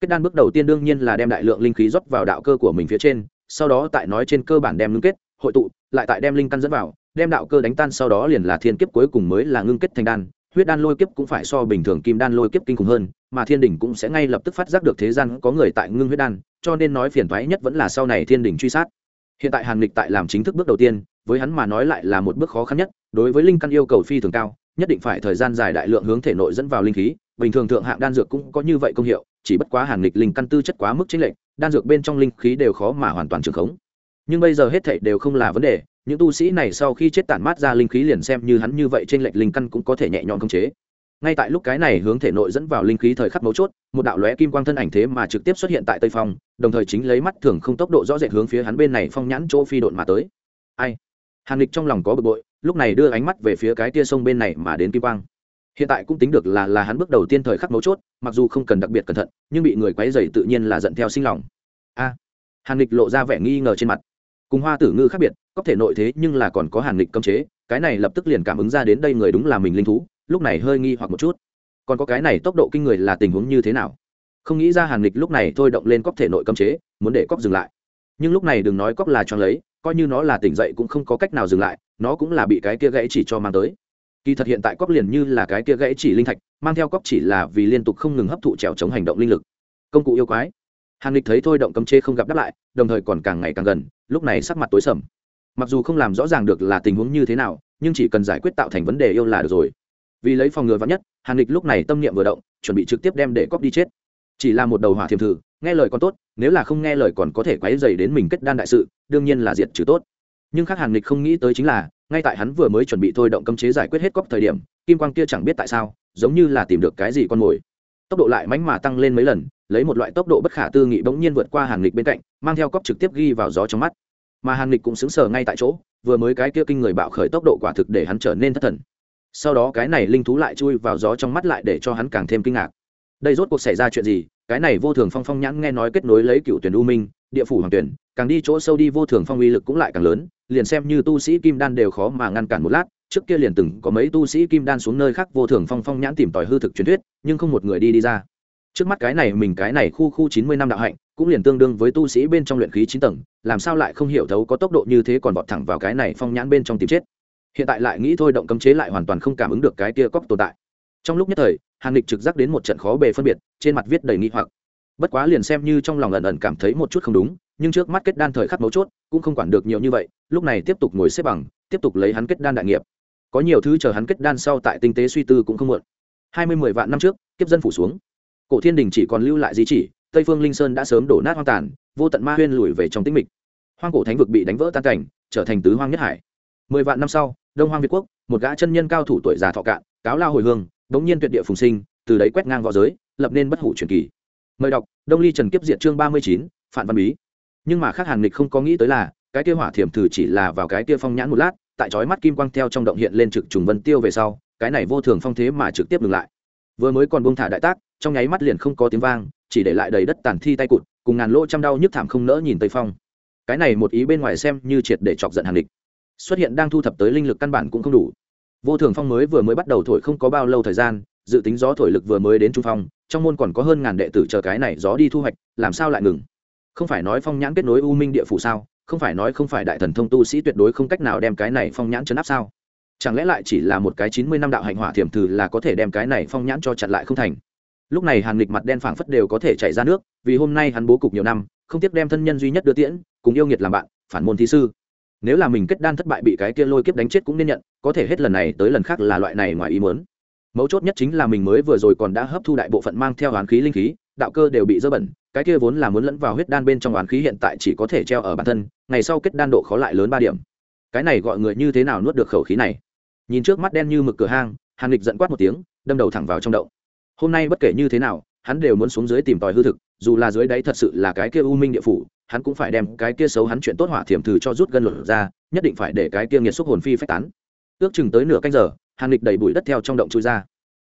Speaker 1: Kết đan bước đầu tiên đương nhiên là đem đại lượng linh khí rót vào đạo cơ của mình phía trên, sau đó tại nói trên cơ bản đem ngưng kết, hội tụ, lại tại đem linh căn dẫn vào, đem đạo cơ đánh tan sau đó liền là thiên kiếp cuối cùng mới là ngưng kết thành đan. Huyết đan lôi kiếp cũng phải so bình thường kim đan lôi kiếp kinh khủng hơn, mà thiên đình cũng sẽ ngay lập tức phát giác được thế gian có người tại ngưng huyết đan, cho nên nói phiền thoái nhất vẫn là sau này thiên đình truy sát. Hiện tại hàn lịch tại làm chính thức bước đầu tiên với hắn mà nói lại là một bước khó khăn nhất, đối với linh căn yêu cầu phi thường cao, nhất định phải thời gian dài đại lượng hướng thể nội dẫn vào linh khí, bình thường thượng hạng đan dược cũng có như vậy công hiệu, chỉ bất quá hàn lịch linh căn tư chất quá mức chính lệnh đan dược bên trong linh khí đều khó mà hoàn toàn trường khống. Nhưng bây giờ hết thảy đều không là vấn đề, những tu sĩ này sau khi chết tản mát ra linh khí liền xem như hắn như vậy trên lệch linh căn cũng có thể nhẹ nhõm khống chế. Ngay tại lúc cái này hướng thể nội dẫn vào linh khí thời khắc mấu chốt, một đạo lóe kim quang thân ảnh thế mà trực tiếp xuất hiện tại tây phong, đồng thời chính lấy mắt thường không tốc độ rõ rệt hướng phía hắn bên này phong nhãn chỗ phi độn mà tới. Ai? Hàn lịch trong lòng có bực bội, lúc này đưa ánh mắt về phía cái tia sông bên này mà đến kim quang. Hiện tại cũng tính được là là hắn bước đầu tiên thời khắc mấu chốt, mặc dù không cần đặc biệt cẩn thận, nhưng bị người quấy dày tự nhiên là giận theo sinh lòng. A! Hàn lịch lộ ra vẻ nghi ngờ trên mặt. Cùng hoa tử ngư khác biệt, có thể nội thế nhưng là còn có hàn lịch cấm chế, cái này lập tức liền cảm ứng ra đến đây người đúng là mình linh thú, lúc này hơi nghi hoặc một chút. Còn có cái này tốc độ kinh người là tình huống như thế nào? Không nghĩ ra hàn lịch lúc này thôi động lên cóc thể nội cấm chế, muốn để cóc dừng lại. Nhưng lúc này đừng nói cóc là cho lấy coi như nó là tỉnh dậy cũng không có cách nào dừng lại, nó cũng là bị cái kia gãy chỉ cho mang tới. Kỳ thật hiện tại cóc liền như là cái kia gãy chỉ linh thạch, mang theo cóc chỉ là vì liên tục không ngừng hấp thụ trèo chống hành động linh lực. Công cụ yêu quái. Hàn lịch thấy thôi động cấm chê không gặp đáp lại, đồng thời còn càng ngày càng gần, lúc này sắc mặt tối sầm. Mặc dù không làm rõ ràng được là tình huống như thế nào, nhưng chỉ cần giải quyết tạo thành vấn đề yêu là được rồi. Vì lấy phòng ngừa vắn nhất hàn lịch lúc này tâm niệm vừa động, chuẩn bị trực tiếp đem để cóc đi chết. Chỉ là một đầu hỏa thiềm thử nghe lời còn tốt, nếu là không nghe lời còn có thể quấy dày đến mình kết đan đại sự, đương nhiên là diệt trừ tốt. Nhưng khác hàn lịch không nghĩ tới chính là, ngay tại hắn vừa mới chuẩn bị thôi động cấm chế giải quyết hết cóc thời điểm, kim quang kia chẳng biết tại sao, giống như là tìm được cái gì con mồi. Tốc độ lại mánh mà tăng lên mấy lần, lấy một loại tốc độ bất khả tư nghị bỗng nhiên vượt qua hàn lịch bên cạnh, mang theo cóc trực tiếp ghi vào gió trong mắt. Mà hàn lịch cũng xứng sờ ngay tại chỗ, vừa mới cái kia kinh người bạo khởi tốc độ quả thực để hắn trở nên thất thần. Sau đó cái này linh thú lại chui vào gió trong mắt lại để cho hắn càng thêm kinh ngạc. Đây rốt cuộc xảy ra chuyện gì cái này vô thường phong phong nhãn nghe nói kết nối lấy cựu tuyển u minh, địa phủ hoàng tuyển, càng đi chỗ sâu đi vô thường phong uy lực cũng lại càng lớn, liền xem như tu sĩ kim đan đều khó mà ngăn cản một lát, trước kia liền từng có mấy tu sĩ kim đan xuống nơi khác vô thường phong phong nhãn tìm tòi hư thực truyền thuyết, nhưng không một người đi đi ra. Trước mắt cái này mình cái này khu khu chín mươi năm đạo hạnh, cũng liền tương đương với tu sĩ bên trong luyện khí chín tầng, làm sao lại không hiểu thấu có tốc độ như thế còn vọt thẳng vào cái này phong nhãn bên trong tìm chết. Hiện tại lại nghĩ thôi động cấm chế lại hoàn toàn không cảm ứng được cái kia cóc tồn tại. Trong lúc nhất thời hàn lịch trực giác đến một trận khó bề phân biệt, trên mặt viết đầy nghi hoặc. Bất quá liền xem như trong lòng ẩn ẩn cảm thấy một chút không đúng, nhưng trước mắt kết đan thời khắc mấu chốt, cũng không quản được nhiều như vậy, lúc này tiếp tục ngồi xếp bằng, tiếp tục lấy hắn kết đan đại nghiệp. Có nhiều thứ chờ hắn kết đan sau tại tinh tế suy tư cũng không muộn. Hai mươi mười vạn năm trước, kiếp dân phủ xuống. Cổ thiên đình chỉ còn lưu lại di chỉ, tây phương linh sơn đã sớm đổ nát hoang tàn, vô tận ma huyên lùi về trong tĩnh mịch. Hoang cổ thánh vực bị đánh vỡ tan cảnh, trở thành tứ hoang nhất hải. Mười vạn năm sau, đông hoang việt quốc, một gã chân nhân cao thủ tuổi già thọ cạn, cáo lao hồi hương bỗng nhiên tuyệt địa phùng sinh, từ đấy quét ngang v õ giới, lập nên bất hủ truyền kỳ. Mời đọc, đông ly trần kiếp diệt chương ba mươi chín phản văn bí. Nhưng mà khác hàn lịch không có nghĩ tới là, cái kia hỏa thiểm thử chỉ là vào cái kia phong nhãn một lát, tại chói mắt kim quang theo trong động hiện lên trực trùng vân tiêu về sau, cái này vô thường phong thế mà trực tiếp ngừng lại. Vừa mới còn buông thả đại tác, trong nháy mắt liền không có tiếng vang, chỉ để lại đầy đất tàn thi tay cụt, cùng ngàn lỗ trăm đau nhức thảm không nỡ nhìn tây phong. Cái này một ý bên ngoài xem như triệt để chọc giận hàn lịch xuất hiện đang thu thập tới linh lực căn bản cũng không đủ vô thường phong mới vừa mới bắt đầu thổi không có bao lâu thời gian, dự tính gió thổi lực vừa mới đến trung phong, trong môn còn có hơn ngàn đệ tử chờ cái này gió đi thu hoạch, làm sao lại ngừng? Không phải nói phong nhãn kết nối u minh địa phủ sao? Không phải nói không phải đại thần thông tu sĩ tuyệt đối không cách nào đem cái này phong nhãn chấn áp sao? Chẳng lẽ lại chỉ là một cái chín mươi năm đạo hạnh hỏa thiểm thử là có thể đem cái này phong nhãn cho chặn lại không thành? Lúc này hàn lịch mặt đen phảng phất đều có thể chảy ra nước, vì hôm nay hắn bố cục nhiều năm, không tiếc đem thân nhân duy nhất đưa tiễn, cùng yêu nghiệt làm bạn, phản môn thí sư nếu là mình kết đan thất bại bị cái kia lôi kiếp đánh chết cũng nên nhận, có thể hết lần này tới lần khác là loại này ngoài ý muốn. Mấu chốt nhất chính là mình mới vừa rồi còn đã hấp thu đại bộ phận mang theo oán khí linh khí, đạo cơ đều bị dơ bẩn, cái kia vốn là muốn lẫn vào huyết đan bên trong oán khí hiện tại chỉ có thể treo ở bản thân, ngày sau kết đan độ khó lại lớn ba điểm. Cái này gọi người như thế nào nuốt được khẩu khí này? Nhìn trước mắt đen như mực cửa hang, hàn lịch giận quát một tiếng, đâm đầu thẳng vào trong đậu hôm nay bất kể như thế nào, hắn đều muốn xuống dưới tìm tòi hư thực, dù là dưới đáy thật sự là cái kia u minh địa phủ hắn cũng phải đem cái kia xấu hắn chuyện tốt hỏa thiểm thử cho rút gân luật ra, nhất định phải để cái kia nghiệt xúc hồn phi phách tán. Ước chừng tới nửa canh giờ, hàn lịch đầy bụi đất theo trong động chui ra.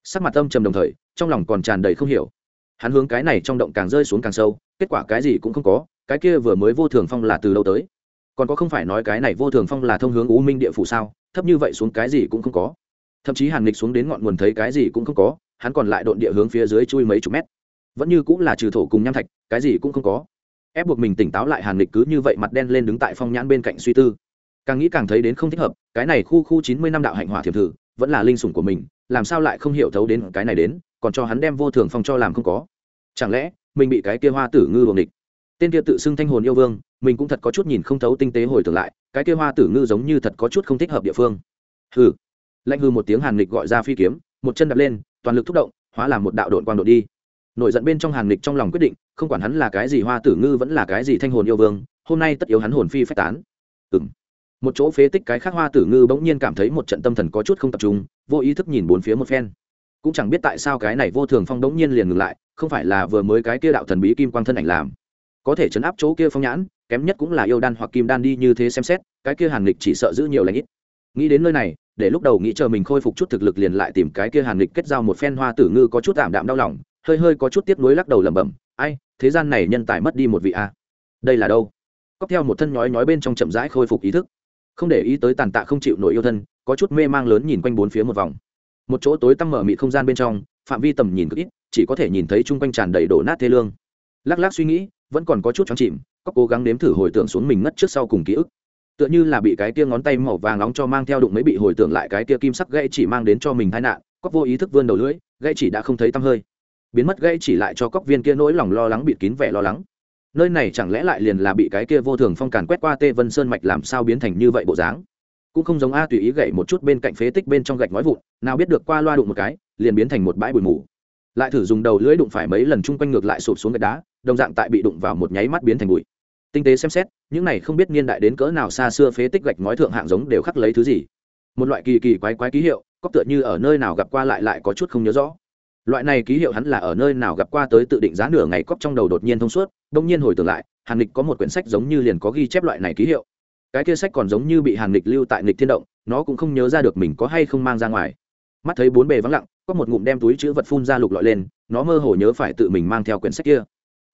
Speaker 1: Sắc mặt âm trầm đồng thời, trong lòng còn tràn đầy không hiểu. Hắn hướng cái này trong động càng rơi xuống càng sâu, kết quả cái gì cũng không có, cái kia vừa mới vô thường phong là từ lâu tới? Còn có không phải nói cái này vô thường phong là thông hướng u minh địa phủ sao, thấp như vậy xuống cái gì cũng không có. Thậm chí hàn lịch xuống đến ngọn nguồn thấy cái gì cũng không có, hắn còn lại độn địa hướng phía dưới chui mấy chục mét. Vẫn như cũng là trừ thổ cùng nham thạch, cái gì cũng không có ép buộc mình tỉnh táo lại hàn lịch cứ như vậy mặt đen lên đứng tại phong nhãn bên cạnh suy tư. Càng nghĩ càng thấy đến không thích hợp, cái này khu khu chín mươi năm đạo hạnh hỏa thiểm thử, vẫn là linh sủng của mình, làm sao lại không hiểu thấu đến cái này đến, còn cho hắn đem vô thường phong cho làm không có. Chẳng lẽ, mình bị cái kia hoa tử ngư luồng địch? Tên kia tự xưng thanh hồn yêu vương, mình cũng thật có chút nhìn không thấu tinh tế hồi tưởng lại, cái kia hoa tử ngư giống như thật có chút không thích hợp địa phương. Hừ. Lạnh hư một tiếng hàn lịch gọi ra phi kiếm, một chân đập lên, toàn lực thúc động, hóa làm một đạo đội quang đội đi. Nổi giận bên trong hàn lịch trong lòng quyết định không quản hắn là cái gì hoa tử ngư vẫn là cái gì thanh hồn yêu vương, hôm nay tất yếu hắn hồn phi phách tán. Ừng một chỗ phế tích cái khác hoa tử ngư bỗng nhiên cảm thấy một trận tâm thần có chút không tập trung, vô ý thức nhìn bốn phía một phen. Cũng chẳng biết tại sao cái này vô thường phong bỗng nhiên liền ngừng lại, không phải là vừa mới cái kia đạo thần bí kim quang thân ảnh làm. Có thể chấn áp chỗ kia phong nhãn, kém nhất cũng là yêu đan hoặc kim đan đi như thế xem xét, cái kia hàn lịch chỉ sợ giữ nhiều lãnh ít. Nghĩ đến nơi này, để lúc đầu nghĩ chờ mình khôi phục chút thực lực liền lại tìm cái kia hàn lịch kết giao một phen hoa tử ngư có chút tạm đạm đau lòng hơi hơi có chút tiếc nuối lắc đầu lẩm bẩm, ai, thế gian này nhân tài mất đi một vị a. Đây là đâu? Cóc theo một thân nhói nhói bên trong chậm rãi khôi phục ý thức. Không để ý tới tàn tạ không chịu nổi yêu thân, có chút mê mang lớn nhìn quanh bốn phía một vòng. Một chỗ tối tăm mở mịt không gian bên trong, phạm vi tầm nhìn cực ít, chỉ có thể nhìn thấy chung quanh tràn đầy đổ nát thê lương. Lắc lắc suy nghĩ, vẫn còn có chút choáng chìm, có cố gắng nếm thử hồi tưởng xuống mình ngất trước sau cùng ký ức. Tựa như là bị cái kia ngón tay màu vàng nóng cho mang theo đụng mấy bị hồi tưởng lại cái kia kim sắc gãy chỉ mang đến cho mình tai nạn có vô ý thức vươn đầu lưỡi, gãy chỉ đã không thấy tăm hơi biến mất gãy chỉ lại cho cóc viên kia nỗi lòng lo lắng bịt kín vẻ lo lắng. Nơi này chẳng lẽ lại liền là bị cái kia vô thường phong càn quét qua tê vân sơn mạch làm sao biến thành như vậy bộ dáng? Cũng không giống a tùy ý gậy một chút bên cạnh phế tích bên trong gạch nói vụn, nào biết được qua loa đụng một cái, liền biến thành một bãi bụi mù. Lại thử dùng đầu lưỡi đụng phải mấy lần chung quanh ngược lại sụp xuống gạch đá, đồng dạng tại bị đụng vào một nháy mắt biến thành bụi. Tinh tế xem xét, những này không biết niên đại đến cỡ nào xa xưa phế tích gạch ngói thượng hạng giống đều khắc lấy thứ gì. Một loại kỳ kỳ quái quái ký hiệu, có tựa như ở nơi nào gặp qua lại lại có chút không nhớ rõ loại này ký hiệu hắn là ở nơi nào gặp qua tới tự định giá nửa ngày cóp trong đầu đột nhiên thông suốt đông nhiên hồi tưởng lại, hàn lịch có một quyển sách giống như liền có ghi chép loại này ký hiệu. Cái kia sách còn giống như bị hàn lịch lưu tại lịch thiên động, nó cũng không nhớ ra được mình có hay không mang ra ngoài. Mắt thấy bốn bề vắng lặng, có một ngụm đem túi chữ vật phun ra lục lọi lên, nó mơ hồ nhớ phải tự mình mang theo quyển sách kia.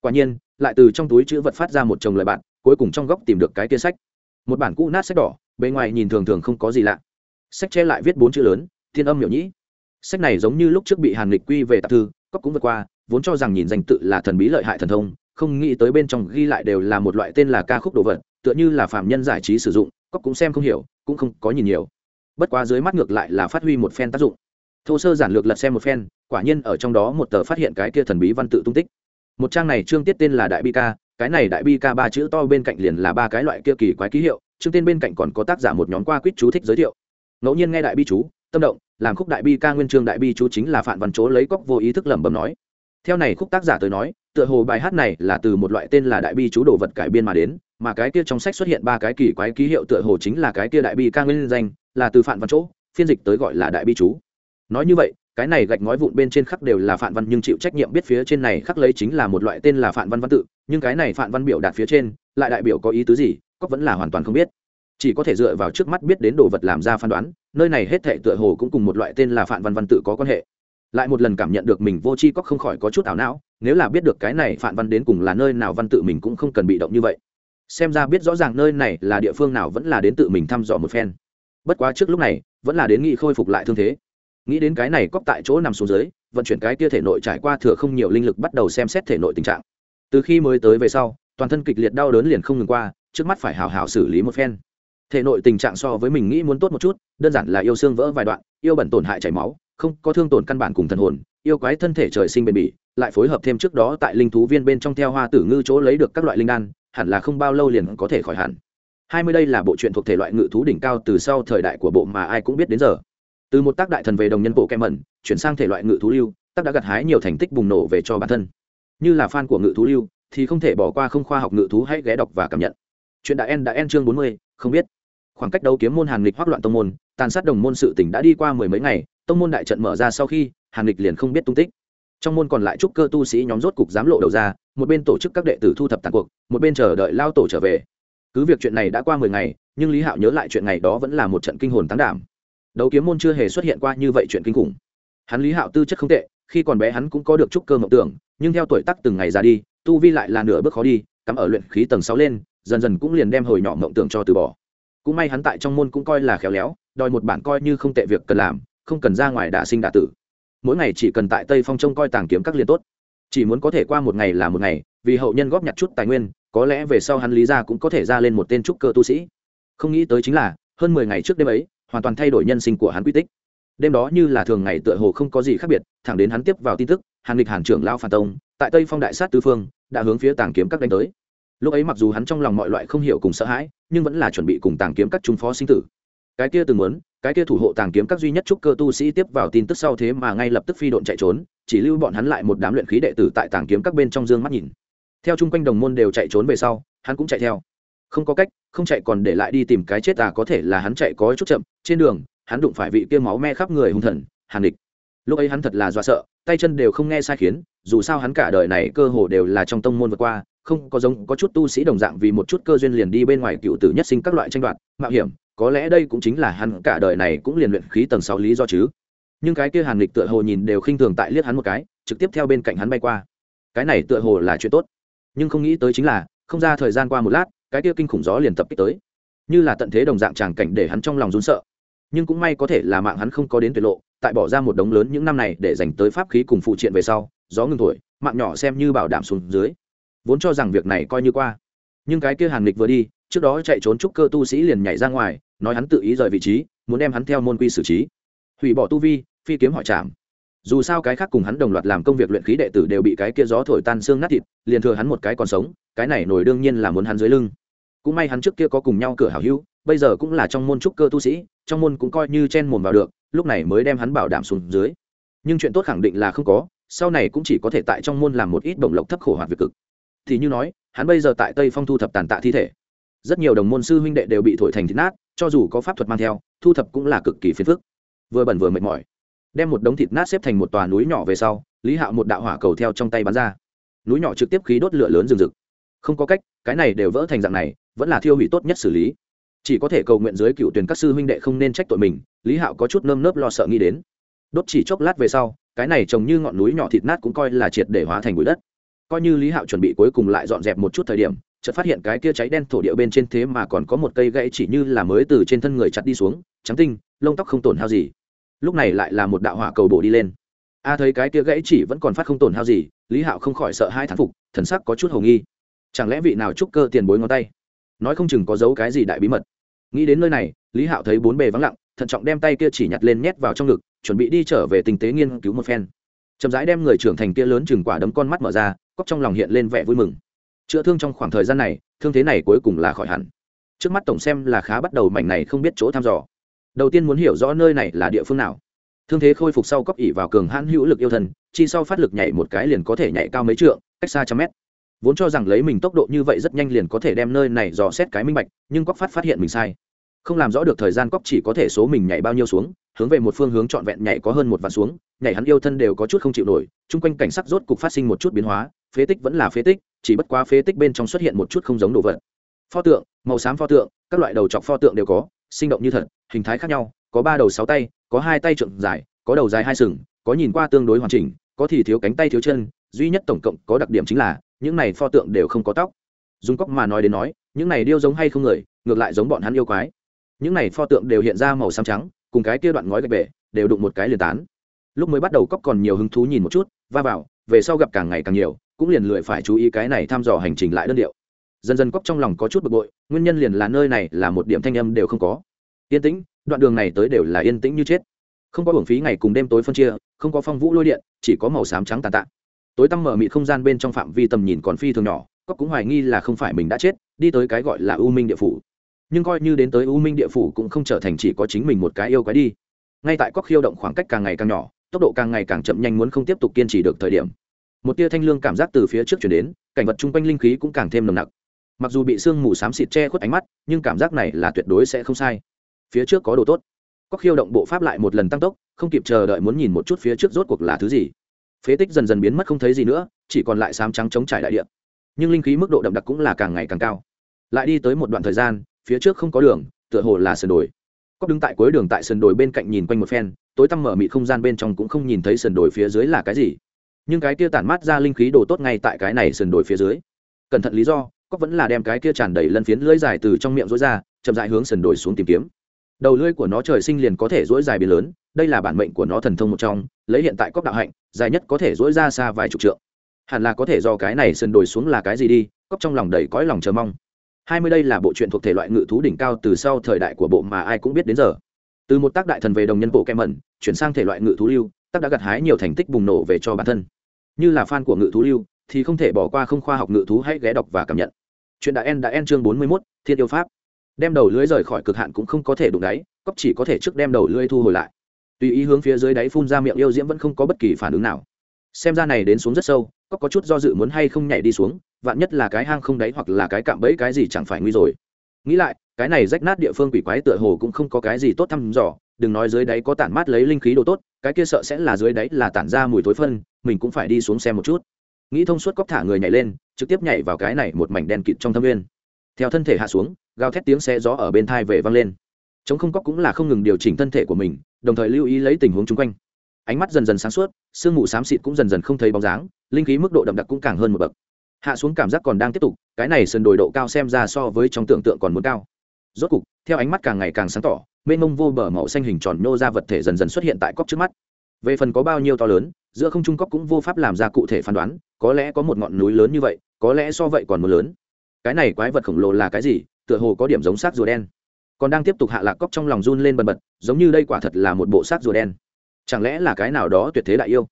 Speaker 1: Quả nhiên, lại từ trong túi chữ vật phát ra một chồng lời bạn, cuối cùng trong góc tìm được cái kia sách. Một bản cũ nát sách đỏ, bề ngoài nhìn thường thường không có gì lạ. Sách che lại viết bốn chữ lớn, thiên âm miểu nhĩ sách này giống như lúc trước bị hàn lịch quy về tạp thư cóc cũng vượt qua, vốn cho rằng nhìn danh tự là thần bí lợi hại thần thông, không nghĩ tới bên trong ghi lại đều là một loại tên là ca khúc đồ vật, tựa như là phạm nhân giải trí sử dụng cóc cũng xem không hiểu, cũng không có nhìn nhiều. Bất quá dưới mắt ngược lại là phát huy một phen tác dụng. Thô sơ giản lược lật xem một phen, quả nhiên ở trong đó một tờ phát hiện cái kia thần bí văn tự tung tích. Một trang này chương tiết tên là đại bi ca, cái này đại bi ca ba chữ to bên cạnh liền là ba cái loại kia kỳ quái ký hiệu, chương tên bên cạnh còn có tác giả một nhóm qua quýt chú thích giới thiệu. Ngẫu nhiên nghe đại bi chú, tâm động làm khúc đại bi ca nguyên chương đại bi chú chính là phạm văn chỗ lấy cóc vô ý thức lẩm bẩm nói. Theo này khúc tác giả tới nói, tựa hồ bài hát này là từ một loại tên là đại bi chú đồ vật cải biên mà đến, mà cái kia trong sách xuất hiện ba cái kỳ quái ký hiệu tựa hồ chính là cái kia đại bi ca nguyên danh, là từ phạm văn chỗ, phiên dịch tới gọi là đại bi chú. Nói như vậy, cái này gạch ngói vụn bên trên khắc đều là phạm văn nhưng chịu trách nhiệm biết phía trên này khắc lấy chính là một loại tên là phạm văn văn tự, nhưng cái này phạm văn biểu đạt phía trên, lại đại biểu có ý tứ gì, cóc vẫn là hoàn toàn không biết chỉ có thể dựa vào trước mắt biết đến đồ vật làm ra phán đoán, nơi này hết thệ tựa hồ cũng cùng một loại tên là phạm văn văn tự có quan hệ. Lại một lần cảm nhận được mình vô tri cóc không khỏi có chút ảo não, nếu là biết được cái này phạm văn đến cùng là nơi nào văn tự mình cũng không cần bị động như vậy. Xem ra biết rõ ràng nơi này là địa phương nào vẫn là đến tự mình thăm dò một phen. Bất quá trước lúc này, vẫn là đến nghị khôi phục lại thương thế. Nghĩ đến cái này cóc tại chỗ nằm xuống dưới, vận chuyển cái kia thể nội trải qua thừa không nhiều linh lực bắt đầu xem xét thể nội tình trạng. Từ khi mới tới về sau, toàn thân kịch liệt đau đớn liền không ngừng qua, trước mắt phải hào hào xử lý một phen thể nội tình trạng so với mình nghĩ muốn tốt một chút, đơn giản là yêu xương vỡ vài đoạn, yêu bẩn tổn hại chảy máu, không có thương tổn căn bản cùng thần hồn, yêu quái thân thể trời sinh bền bỉ, lại phối hợp thêm trước đó tại linh thú viên bên trong theo hoa tử ngư chỗ lấy được các loại linh đan, hẳn là không bao lâu liền có thể khỏi hẳn. Hai mươi đây là bộ truyện thuộc thể loại ngự thú đỉnh cao từ sau thời đại của bộ mà ai cũng biết đến giờ. Từ một tác đại thần về đồng nhân bộ kem mẩn chuyển sang thể loại ngự thú lưu, tác đã gặt hái nhiều thành tích bùng nổ về cho bản thân. Như là fan của ngự thú lưu, thì không thể bỏ qua không khoa học ngự thú hãy ghé đọc và cảm nhận. Chuyện đã en đã en chương bốn mươi, không biết khoảng cách đấu kiếm môn hàn lịch hoác loạn tông môn, tàn sát đồng môn sự tỉnh đã đi qua mười mấy ngày, tông môn đại trận mở ra sau khi, hàn lịch liền không biết tung tích. Trong môn còn lại trúc cơ tu sĩ nhóm rốt cục dám lộ đầu ra, một bên tổ chức các đệ tử thu thập tàn cuộc, một bên chờ đợi lao tổ trở về. Cứ việc chuyện này đã qua mười ngày, nhưng lý hạo nhớ lại chuyện này đó vẫn là một trận kinh hồn tán đảm. Đấu kiếm môn chưa hề xuất hiện qua như vậy chuyện kinh khủng. Hắn lý hạo tư chất không tệ, khi còn bé hắn cũng có được trúc cơ mộng tưởng, nhưng theo tuổi tắc từng ngày ra đi, tu vi lại là nửa bước khó đi, cắm ở luyện khí tầng sáu lên, dần dần cũng liền đem hồi nhỏ mộng tưởng cho từ bỏ cũng may hắn tại trong môn cũng coi là khéo léo, đòi một bản coi như không tệ việc cần làm, không cần ra ngoài đả sinh đả tử. Mỗi ngày chỉ cần tại tây phong trông coi tàng kiếm các liền tốt. Chỉ muốn có thể qua một ngày là một ngày, vì hậu nhân góp nhặt chút tài nguyên, có lẽ về sau hắn lý ra cũng có thể ra lên một tên trúc cơ tu sĩ. Không nghĩ tới chính là, hơn mười ngày trước đêm ấy, hoàn toàn thay đổi nhân sinh của hắn quy tích. Đêm đó như là thường ngày tựa hồ không có gì khác biệt, thẳng đến hắn tiếp vào tin tức, hàn lịch hàn trưởng lao phản tông, tại tây phong đại sát tư phương, đã hướng phía tàng kiếm các đánh tới lúc ấy mặc dù hắn trong lòng mọi loại không hiểu cùng sợ hãi, nhưng vẫn là chuẩn bị cùng tàng kiếm các trung phó sinh tử. Cái kia từng muốn, cái kia thủ hộ tàng kiếm các duy nhất trúc cơ tu sĩ tiếp vào tin tức sau thế mà ngay lập tức phi độn chạy trốn, chỉ lưu bọn hắn lại một đám luyện khí đệ tử tại tàng kiếm các bên trong dương mắt nhìn. Theo chung quanh đồng môn đều chạy trốn về sau, hắn cũng chạy theo. Không có cách, không chạy còn để lại đi tìm cái chết à có thể là hắn chạy có chút chậm, trên đường, hắn đụng phải vị kia máu me khắp người hung thần, hàn địch. Lúc ấy hắn thật là do sợ, tay chân đều không nghe sai khiến, dù sao hắn cả đời này cơ hồ đều là trong tông môn vượt qua không có giống có chút tu sĩ đồng dạng vì một chút cơ duyên liền đi bên ngoài cựu tử nhất sinh các loại tranh đoạt, mạo hiểm, có lẽ đây cũng chính là hắn cả đời này cũng liền luyện khí tầng sáu lý do chứ. Nhưng cái kia hàn lịch tựa hồ nhìn đều khinh thường tại liếc hắn một cái, trực tiếp theo bên cạnh hắn bay qua. Cái này tựa hồ là chuyện tốt. Nhưng không nghĩ tới chính là, không ra thời gian qua một lát, cái kia kinh khủng gió liền tập kích tới. Như là tận thế đồng dạng tràng cảnh để hắn trong lòng run sợ. Nhưng cũng may có thể là mạng hắn không có đến tuyệt lộ, tại bỏ ra một đống lớn những năm này để dành tới pháp khí cùng phụ triện về sau, gió ngừng thổi, mạng nhỏ xem như bảo đảm xuống dưới vốn cho rằng việc này coi như qua. Nhưng cái kia hàn lịch vừa đi, trước đó chạy trốn trúc cơ tu sĩ liền nhảy ra ngoài, nói hắn tự ý rời vị trí, muốn đem hắn theo môn quy xử trí. Hủy bỏ tu vi, phi kiếm hỏi chạm dù sao cái khác cùng hắn đồng loạt làm công việc luyện khí đệ tử đều bị cái kia gió thổi tan xương nát thịt, liền thừa hắn một cái còn sống, cái này nổi đương nhiên là muốn hắn dưới lưng. Cũng may hắn trước kia có cùng nhau cửa hảo hữu, bây giờ cũng là trong môn trúc cơ tu sĩ, trong môn cũng coi như chen mồm vào được, lúc này mới đem hắn bảo đảm xuống dưới. Nhưng chuyện tốt khẳng định là không có, sau này cũng chỉ có thể tại trong môn làm một ít bổng lộc thấp khổ hoạt việc cực thì như nói, hắn bây giờ tại tây phong thu thập tàn tạ thi thể. Rất nhiều đồng môn sư huynh đệ đều bị thổi thành thịt nát, cho dù có pháp thuật mang theo, thu thập cũng là cực kỳ phiền phức. Vừa bẩn vừa mệt mỏi. Đem một đống thịt nát xếp thành một tòa núi nhỏ về sau, lý hạo một đạo hỏa cầu theo trong tay bắn ra. Núi nhỏ trực tiếp khí đốt lửa lớn rừng rực. Không có cách, cái này đều vỡ thành dạng này, vẫn là thiêu hủy tốt nhất xử lý. Chỉ có thể cầu nguyện dưới cựu tuyển các sư huynh đệ không nên trách tội mình, lý hạo có chút nơm nớp lo sợ nghĩ đến. Đốt chỉ chốc lát về sau, cái này trông như ngọn núi nhỏ thịt nát cũng coi là triệt để hóa thành bụi đất coi như lý hạo chuẩn bị cuối cùng lại dọn dẹp một chút thời điểm chợt phát hiện cái kia cháy đen thổ địa bên trên thế mà còn có một cây gãy chỉ như là mới từ trên thân người chặt đi xuống, trắng tinh, lông tóc không tổn hao gì. Lúc này lại là một đạo hỏa cầu bổ đi lên. A thấy cái kia gãy chỉ vẫn còn phát không tổn hao gì, lý hạo không khỏi sợ hai thán phục, thần sắc có chút hầu nghi. Chẳng lẽ vị nào trúc cơ tiền bối ngón tay? Nói không chừng có giấu cái gì đại bí mật. Nghĩ đến nơi này, lý hạo thấy bốn bề vắng lặng, thận trọng đem tay kia chỉ nhặt lên nhét vào trong ngực, chuẩn bị đi trở về tình tế nghiên cứu một phen. Chậm rãi đem người trưởng thành kia lớn chừng quả đấm con mắt mở ra cóc trong lòng hiện lên vẻ vui mừng. Chữa thương trong khoảng thời gian này, thương thế này cuối cùng là khỏi hẳn. Trước mắt tổng xem là khá bắt đầu mảnh này không biết chỗ thăm dò. Đầu tiên muốn hiểu rõ nơi này là địa phương nào. Thương thế khôi phục sau cóc ỉ vào cường hãn hữu lực yêu thần, chi sau phát lực nhảy một cái liền có thể nhảy cao mấy trượng, cách xa trăm mét. Vốn cho rằng lấy mình tốc độ như vậy rất nhanh liền có thể đem nơi này dò xét cái minh bạch, nhưng cóc phát phát hiện mình sai. Không làm rõ được thời gian cóc chỉ có thể số mình nhảy bao nhiêu xuống, hướng về một phương hướng trọn vẹn nhảy có hơn một vạn xuống, nhảy hắn yêu thân đều có chút không chịu nổi, chung quanh cảnh sắc rốt cục phát sinh một chút biến hóa phế tích vẫn là phế tích, chỉ bất quá phế tích bên trong xuất hiện một chút không giống đồ vật. Pho tượng, màu xám pho tượng, các loại đầu chọc pho tượng đều có, sinh động như thật, hình thái khác nhau, có ba đầu sáu tay, có hai tay trượng dài, có đầu dài hai sừng, có nhìn qua tương đối hoàn chỉnh, có thì thiếu cánh tay thiếu chân, duy nhất tổng cộng có đặc điểm chính là, những này pho tượng đều không có tóc. Dùng cóc mà nói đến nói, những này điêu giống hay không người, ngược lại giống bọn hắn yêu quái. Những này pho tượng đều hiện ra màu xám trắng, cùng cái kia đoạn ngói gạch bể, đều đụng một cái liền tán. Lúc mới bắt đầu cóc còn nhiều hứng thú nhìn một chút, va vào, về sau gặp càng ngày càng nhiều cũng liền lười phải chú ý cái này thăm dò hành trình lại đơn điệu. Dần dần cóc trong lòng có chút bực bội, nguyên nhân liền là nơi này là một điểm thanh âm đều không có. Yên tĩnh, đoạn đường này tới đều là yên tĩnh như chết. Không có hưởng phí ngày cùng đêm tối phân chia, không có phong vũ lôi điện, chỉ có màu xám trắng tàn tạ. Tối tăm mở mịt không gian bên trong phạm vi tầm nhìn còn phi thường nhỏ cóc cũng hoài nghi là không phải mình đã chết, đi tới cái gọi là u minh địa phủ. Nhưng coi như đến tới u minh địa phủ cũng không trở thành chỉ có chính mình một cái yêu cái đi. Ngay tại cóc khiêu động khoảng cách càng ngày càng nhỏ, tốc độ càng ngày càng chậm nhanh muốn không tiếp tục kiên trì được thời điểm một tia thanh lương cảm giác từ phía trước chuyển đến, cảnh vật chung quanh linh khí cũng càng thêm nồng nặc. Mặc dù bị sương mù xám xịt che khuất ánh mắt, nhưng cảm giác này là tuyệt đối sẽ không sai. Phía trước có đồ tốt. Có khiêu động bộ pháp lại một lần tăng tốc, không kịp chờ đợi muốn nhìn một chút phía trước rốt cuộc là thứ gì. Phế tích dần dần biến mất không thấy gì nữa, chỉ còn lại sám trắng chống trải đại địa. Nhưng linh khí mức độ đậm đặc cũng là càng ngày càng cao. Lại đi tới một đoạn thời gian, phía trước không có đường, tựa hồ là sườn đồi. Cóc đứng tại cuối đường tại sườn đồi bên cạnh nhìn quanh một phen, tối tăm mở mịt không gian bên trong cũng không nhìn thấy sườn đồi phía dưới là cái gì nhưng cái kia tản mát ra linh khí đồ tốt ngay tại cái này sườn đồi phía dưới. Cẩn thận lý do cóc vẫn là đem cái kia tràn đầy lân phiến lưỡi dài từ trong miệng rối ra, chậm dại hướng sườn đồi xuống tìm kiếm. Đầu lưỡi của nó trời sinh liền có thể rỗi dài biến lớn, đây là bản mệnh của nó thần thông một trong, lấy hiện tại cóc đạo hạnh, dài nhất có thể rỗi ra xa vài chục trượng. Hẳn là có thể do cái này sườn đồi xuống là cái gì đi cóc trong lòng đầy cõi lòng chờ mong. Hai mươi đây là bộ truyện thuộc thể loại ngự thú đỉnh cao từ sau thời đại của bộ mà ai cũng biết đến giờ. Từ một tác đại thần về đồng nhân bộ kem mẩn chuyển sang thể loại ngự thú lưu tác đã gặt hái nhiều thành tích bùng nổ về cho bản thân. Như là fan của ngự thú lưu thì không thể bỏ qua không khoa học ngự thú hãy ghé đọc và cảm nhận. Chuyện đã en đã en chương bốn mươi 41, thiên yêu pháp. Đem đầu lưới rời khỏi cực hạn cũng không có thể đụng đáy cóc chỉ có thể trước đem đầu lưới thu hồi lại. Tùy ý hướng phía dưới đáy phun ra miệng yêu diễm vẫn không có bất kỳ phản ứng nào. Xem ra này đến xuống rất sâu cóc có chút do dự muốn hay không nhảy đi xuống vạn nhất là cái hang không đáy hoặc là cái cạm bẫy cái gì chẳng phải nguy rồi. Nghĩ lại cái này rách nát địa phương quỷ quái tựa hồ cũng không có cái gì tốt thăm dò đừng nói dưới đáy có tản mát lấy linh khí đồ tốt, cái kia sợ sẽ là dưới đáy là tản ra mùi thối phân, mình cũng phải đi xuống xem một chút. Nghĩ thông suốt cóc thả người nhảy lên, trực tiếp nhảy vào cái này một mảnh đen kịt trong thâm nguyên. Theo thân thể hạ xuống, gào thét tiếng xe gió ở bên thai về vang lên. Chống không cóc cũng là không ngừng điều chỉnh thân thể của mình, đồng thời lưu ý lấy tình huống chung quanh. Ánh mắt dần dần sáng suốt, sương mù xám xịt cũng dần dần không thấy bóng dáng, linh khí mức độ đậm đặc cũng càng hơn một bậc. Hạ xuống cảm giác còn đang tiếp tục, cái này sườn đồi độ cao xem ra so với trong tưởng tượng còn muốn cao. Rốt cục, theo ánh mắt càng ngày càng sáng tỏ mênh mông vô bờ màu xanh hình tròn nhô ra vật thể dần dần xuất hiện tại cóc trước mắt. Về phần có bao nhiêu to lớn, giữa không trung cóc cũng vô pháp làm ra cụ thể phán đoán, có lẽ có một ngọn núi lớn như vậy, có lẽ so vậy còn một lớn. Cái này quái vật khổng lồ là cái gì? Tựa hồ có điểm giống xác rùa đen. Còn đang tiếp tục hạ lạc cóc trong lòng run lên bần bật, giống như đây quả thật là một bộ xác rùa đen. Chẳng lẽ là cái nào đó tuyệt thế đại yêu?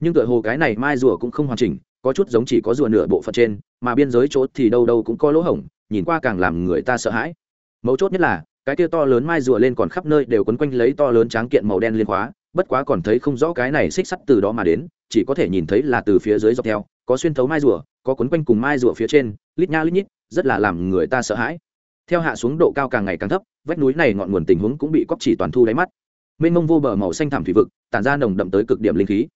Speaker 1: Nhưng tựa hồ cái này mai rùa cũng không hoàn chỉnh, có chút giống chỉ có rùa nửa bộ phận trên, mà biên giới chốt thì đâu đâu cũng có lỗ hổng, nhìn qua càng làm người ta sợ hãi. Mấu chốt nhất là cái kia to lớn mai rùa lên còn khắp nơi đều quấn quanh lấy to lớn tráng kiện màu đen liên khóa, bất quá còn thấy không rõ cái này xích sắt từ đó mà đến, chỉ có thể nhìn thấy là từ phía dưới dọc theo, có xuyên thấu mai rùa, có quấn quanh cùng mai rùa phía trên, lít nha lít nhít, rất là làm người ta sợ hãi. Theo hạ xuống độ cao càng ngày càng thấp, vách núi này ngọn nguồn tình huống cũng bị cóc chỉ toàn thu đáy mắt. Mênh mông vô bờ màu xanh thảm thủy vực, tản ra nồng đậm tới cực điểm linh khí.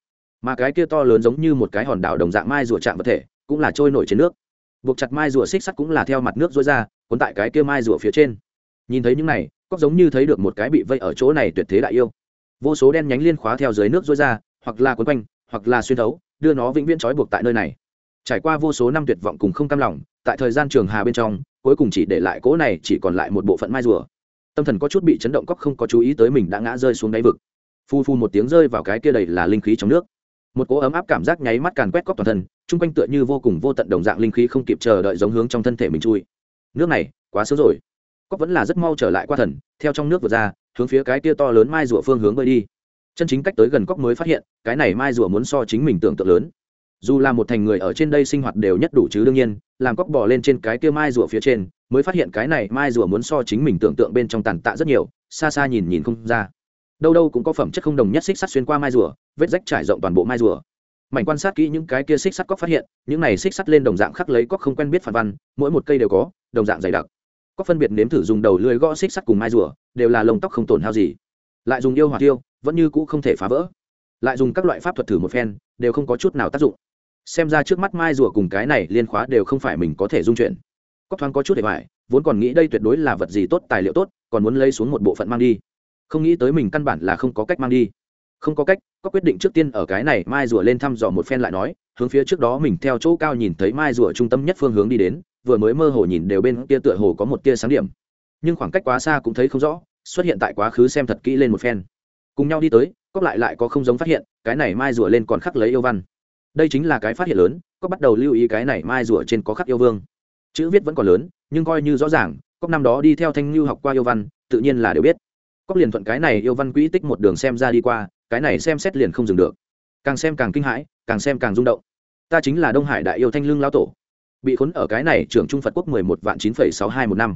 Speaker 1: Mà cái kia to lớn giống như một cái hòn đảo đồng dạng mai rùa chạm vật thể, cũng là trôi nổi trên nước. Buộc chặt mai rùa xích sắt cũng là theo mặt nước rối ra, cuốn tại cái kia mai rùa phía trên nhìn thấy những này cóc giống như thấy được một cái bị vây ở chỗ này tuyệt thế đại yêu. Vô số đen nhánh liên khóa theo dưới nước dối ra, hoặc là quấn quanh, hoặc là xuyên thấu, đưa nó vĩnh viễn trói buộc tại nơi này. Trải qua vô số năm tuyệt vọng cùng không cam lòng, tại thời gian trường hà bên trong, cuối cùng chỉ để lại cỗ này chỉ còn lại một bộ phận mai rùa. Tâm thần có chút bị chấn động cóc không có chú ý tới mình đã ngã rơi xuống đáy vực. Phu phu một tiếng rơi vào cái kia đầy là linh khí trong nước. Một cỗ ấm áp cảm giác nháy mắt càn quét cóc toàn thân, chung quanh tựa như vô cùng vô tận đồng dạng linh khí không kịp chờ đợi giống hướng trong thân thể mình chui. Nước này, quá sớm rồi cóc vẫn là rất mau trở lại qua thần, theo trong nước vượt ra, hướng phía cái kia to lớn mai rùa phương hướng bơi đi. Chân chính cách tới gần cóc mới phát hiện, cái này mai rùa muốn so chính mình tưởng tượng lớn. Dù là một thành người ở trên đây sinh hoạt đều nhất đủ chứ đương nhiên, làm cóc bỏ lên trên cái kia mai rùa phía trên, mới phát hiện cái này mai rùa muốn so chính mình tưởng tượng bên trong tàn tạ rất nhiều, xa xa nhìn nhìn không ra. Đâu đâu cũng có phẩm chất không đồng nhất xích sắt xuyên qua mai rùa, vết rách trải rộng toàn bộ mai rùa. Mảnh quan sát kỹ những cái kia xích sắt cóc phát hiện, những này xích sắt lên đồng dạng khắc lấy cóc không quen biết phản văn, mỗi một cây đều có, đồng dạng dày đặc có phân biệt nếm thử dùng đầu lưới gõ xích sắt cùng mai rùa đều là lông tóc không tổn hao gì. Lại dùng yêu hỏa tiêu vẫn như cũ không thể phá vỡ. Lại dùng các loại pháp thuật thử một phen đều không có chút nào tác dụng. Xem ra trước mắt mai rùa cùng cái này liên khóa đều không phải mình có thể dung chuyển. Cóc thoáng có chút để bài, vốn còn nghĩ đây tuyệt đối là vật gì tốt tài liệu tốt còn muốn lấy xuống một bộ phận mang đi. Không nghĩ tới mình căn bản là không có cách mang đi. Không có cách có quyết định trước tiên ở cái này mai rùa lên thăm dò một phen lại nói hướng phía trước đó mình theo chỗ cao nhìn thấy mai rùa trung tâm nhất phương hướng đi đến vừa mới mơ hồ nhìn đều bên kia tựa hồ có một tia sáng điểm. Nhưng khoảng cách quá xa cũng thấy không rõ, xuất hiện tại quá khứ xem thật kỹ lên một phen. Cùng nhau đi tới cóc lại lại có không giống phát hiện, cái này mai rùa lên còn khắc lấy yêu văn. Đây chính là cái phát hiện lớn cóc bắt đầu lưu ý cái này mai rùa trên có khắc yêu vương. Chữ viết vẫn còn lớn, nhưng coi như rõ ràng cóc năm đó đi theo thanh lưu học qua yêu văn, tự nhiên là đều biết. Cóc liền thuận cái này yêu văn quỹ tích một đường xem ra đi qua, cái này xem xét liền không dừng được. Càng xem càng kinh hãi, càng xem càng rung động. Ta chính là đông hải đại yêu thanh lương lão tổ bị khốn ở cái này trưởng trung phật quốc mười một vạn chín phẩy sáu hai một năm.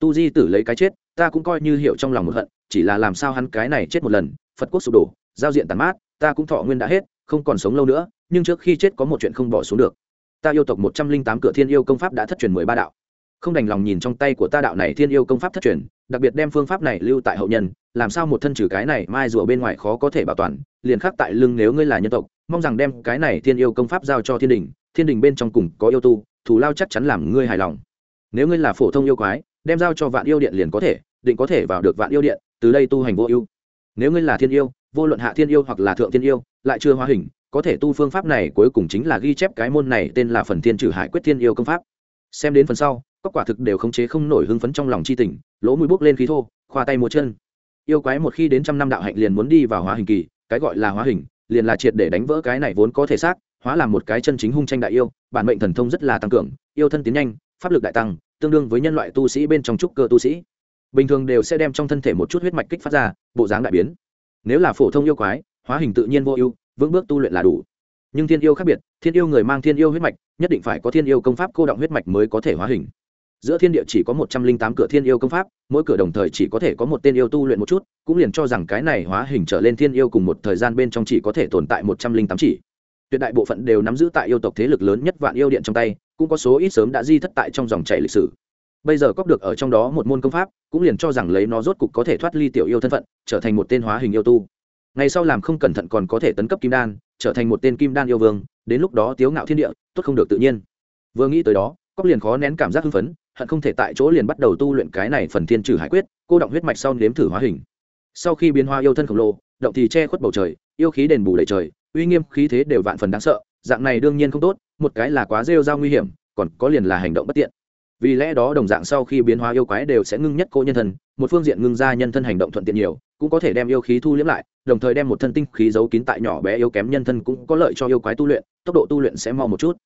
Speaker 1: Tu di tử lấy cái chết, ta cũng coi như hiểu trong lòng một hận, chỉ là làm sao hắn cái này chết một lần, phật quốc sụp đổ, giao diện tàn mát, ta cũng thọ nguyên đã hết, không còn sống lâu nữa, nhưng trước khi chết có một chuyện không bỏ xuống được. Ta yêu tộc một trăm linh tám cửa thiên yêu công pháp đã thất truyền mười ba đạo. Không đành lòng nhìn trong tay của ta đạo này thiên yêu công pháp thất truyền, đặc biệt đem phương pháp này lưu tại hậu nhân, làm sao một thân trừ cái này mai rùa bên ngoài khó có thể bảo toàn, liền khắc tại lưng nếu ngươi là nhân tộc, mong rằng đem cái này thiên yêu công pháp giao cho thiên đình thiên đình bên trong cùng có yêu tu, thù lao chắc chắn làm ngươi hài lòng. Nếu ngươi là phổ thông yêu quái, đem giao cho vạn yêu điện liền có thể, định có thể vào được vạn yêu điện, từ đây tu hành vô ưu. Nếu ngươi là thiên yêu, vô luận hạ thiên yêu hoặc là thượng thiên yêu, lại chưa hóa hình, có thể tu phương pháp này cuối cùng chính là ghi chép cái môn này tên là phần thiên trừ hải quyết thiên yêu công pháp. Xem đến phần sau các quả thực đều khống chế không nổi hưng phấn trong lòng chi tình, lỗ mũi bốc lên khí thô, khoa tay múa chân. Yêu quái một khi đến trăm năm đạo hạnh liền muốn đi vào hóa hình kỳ, cái gọi là hóa hình, liền là triệt để đánh vỡ cái này vốn có thể xác hóa làm một cái chân chính hung tranh đại yêu, bản mệnh thần thông rất là tăng cường, yêu thân tiến nhanh, pháp lực đại tăng, tương đương với nhân loại tu sĩ bên trong trúc cơ tu sĩ. Bình thường đều sẽ đem trong thân thể một chút huyết mạch kích phát ra, bộ dáng đại biến. Nếu là phổ thông yêu quái, hóa hình tự nhiên vô ưu, vững bước tu luyện là đủ. Nhưng thiên yêu khác biệt, thiên yêu người mang thiên yêu huyết mạch, nhất định phải có thiên yêu công pháp cô động huyết mạch mới có thể hóa hình. Giữa thiên địa chỉ có một trăm linh tám cửa thiên yêu công pháp, mỗi cửa đồng thời chỉ có thể có một tên yêu tu luyện một chút, cũng liền cho rằng cái này hóa hình trở lên thiên yêu cùng một thời gian bên trong chỉ có thể tồn tại một trăm linh tám chỉ tuyệt đại bộ phận đều nắm giữ tại yêu tộc thế lực lớn nhất vạn yêu điện trong tay, cũng có số ít sớm đã di thất tại trong dòng chảy lịch sử. Bây giờ cóp được ở trong đó một môn công pháp, cũng liền cho rằng lấy nó rốt cục có thể thoát ly tiểu yêu thân phận, trở thành một tên hóa hình yêu tu. Ngày sau làm không cẩn thận còn có thể tấn cấp kim đan, trở thành một tên kim đan yêu vương, đến lúc đó tiếu ngạo thiên địa, tốt không được tự nhiên. Vừa nghĩ tới đó, cóp liền khó nén cảm giác hưng phấn, hận không thể tại chỗ liền bắt đầu tu luyện cái này phần thiên trừ hải quyết, cô động huyết mạch sau nếm thử hóa hình. Sau khi biến hoa yêu thân khổng lồ, động thì che khuất bầu trời, yêu khí đền bù đầy trời uy nghiêm khí thế đều vạn phần đáng sợ, dạng này đương nhiên không tốt, một cái là quá rêu rao nguy hiểm, còn có liền là hành động bất tiện. Vì lẽ đó đồng dạng sau khi biến hóa yêu quái đều sẽ ngưng nhất cô nhân thân một phương diện ngưng ra nhân thân hành động thuận tiện nhiều, cũng có thể đem yêu khí thu liếm lại, đồng thời đem một thân tinh khí giấu kín tại nhỏ bé yếu kém nhân thân cũng có lợi cho yêu quái tu luyện, tốc độ tu luyện sẽ mau một chút.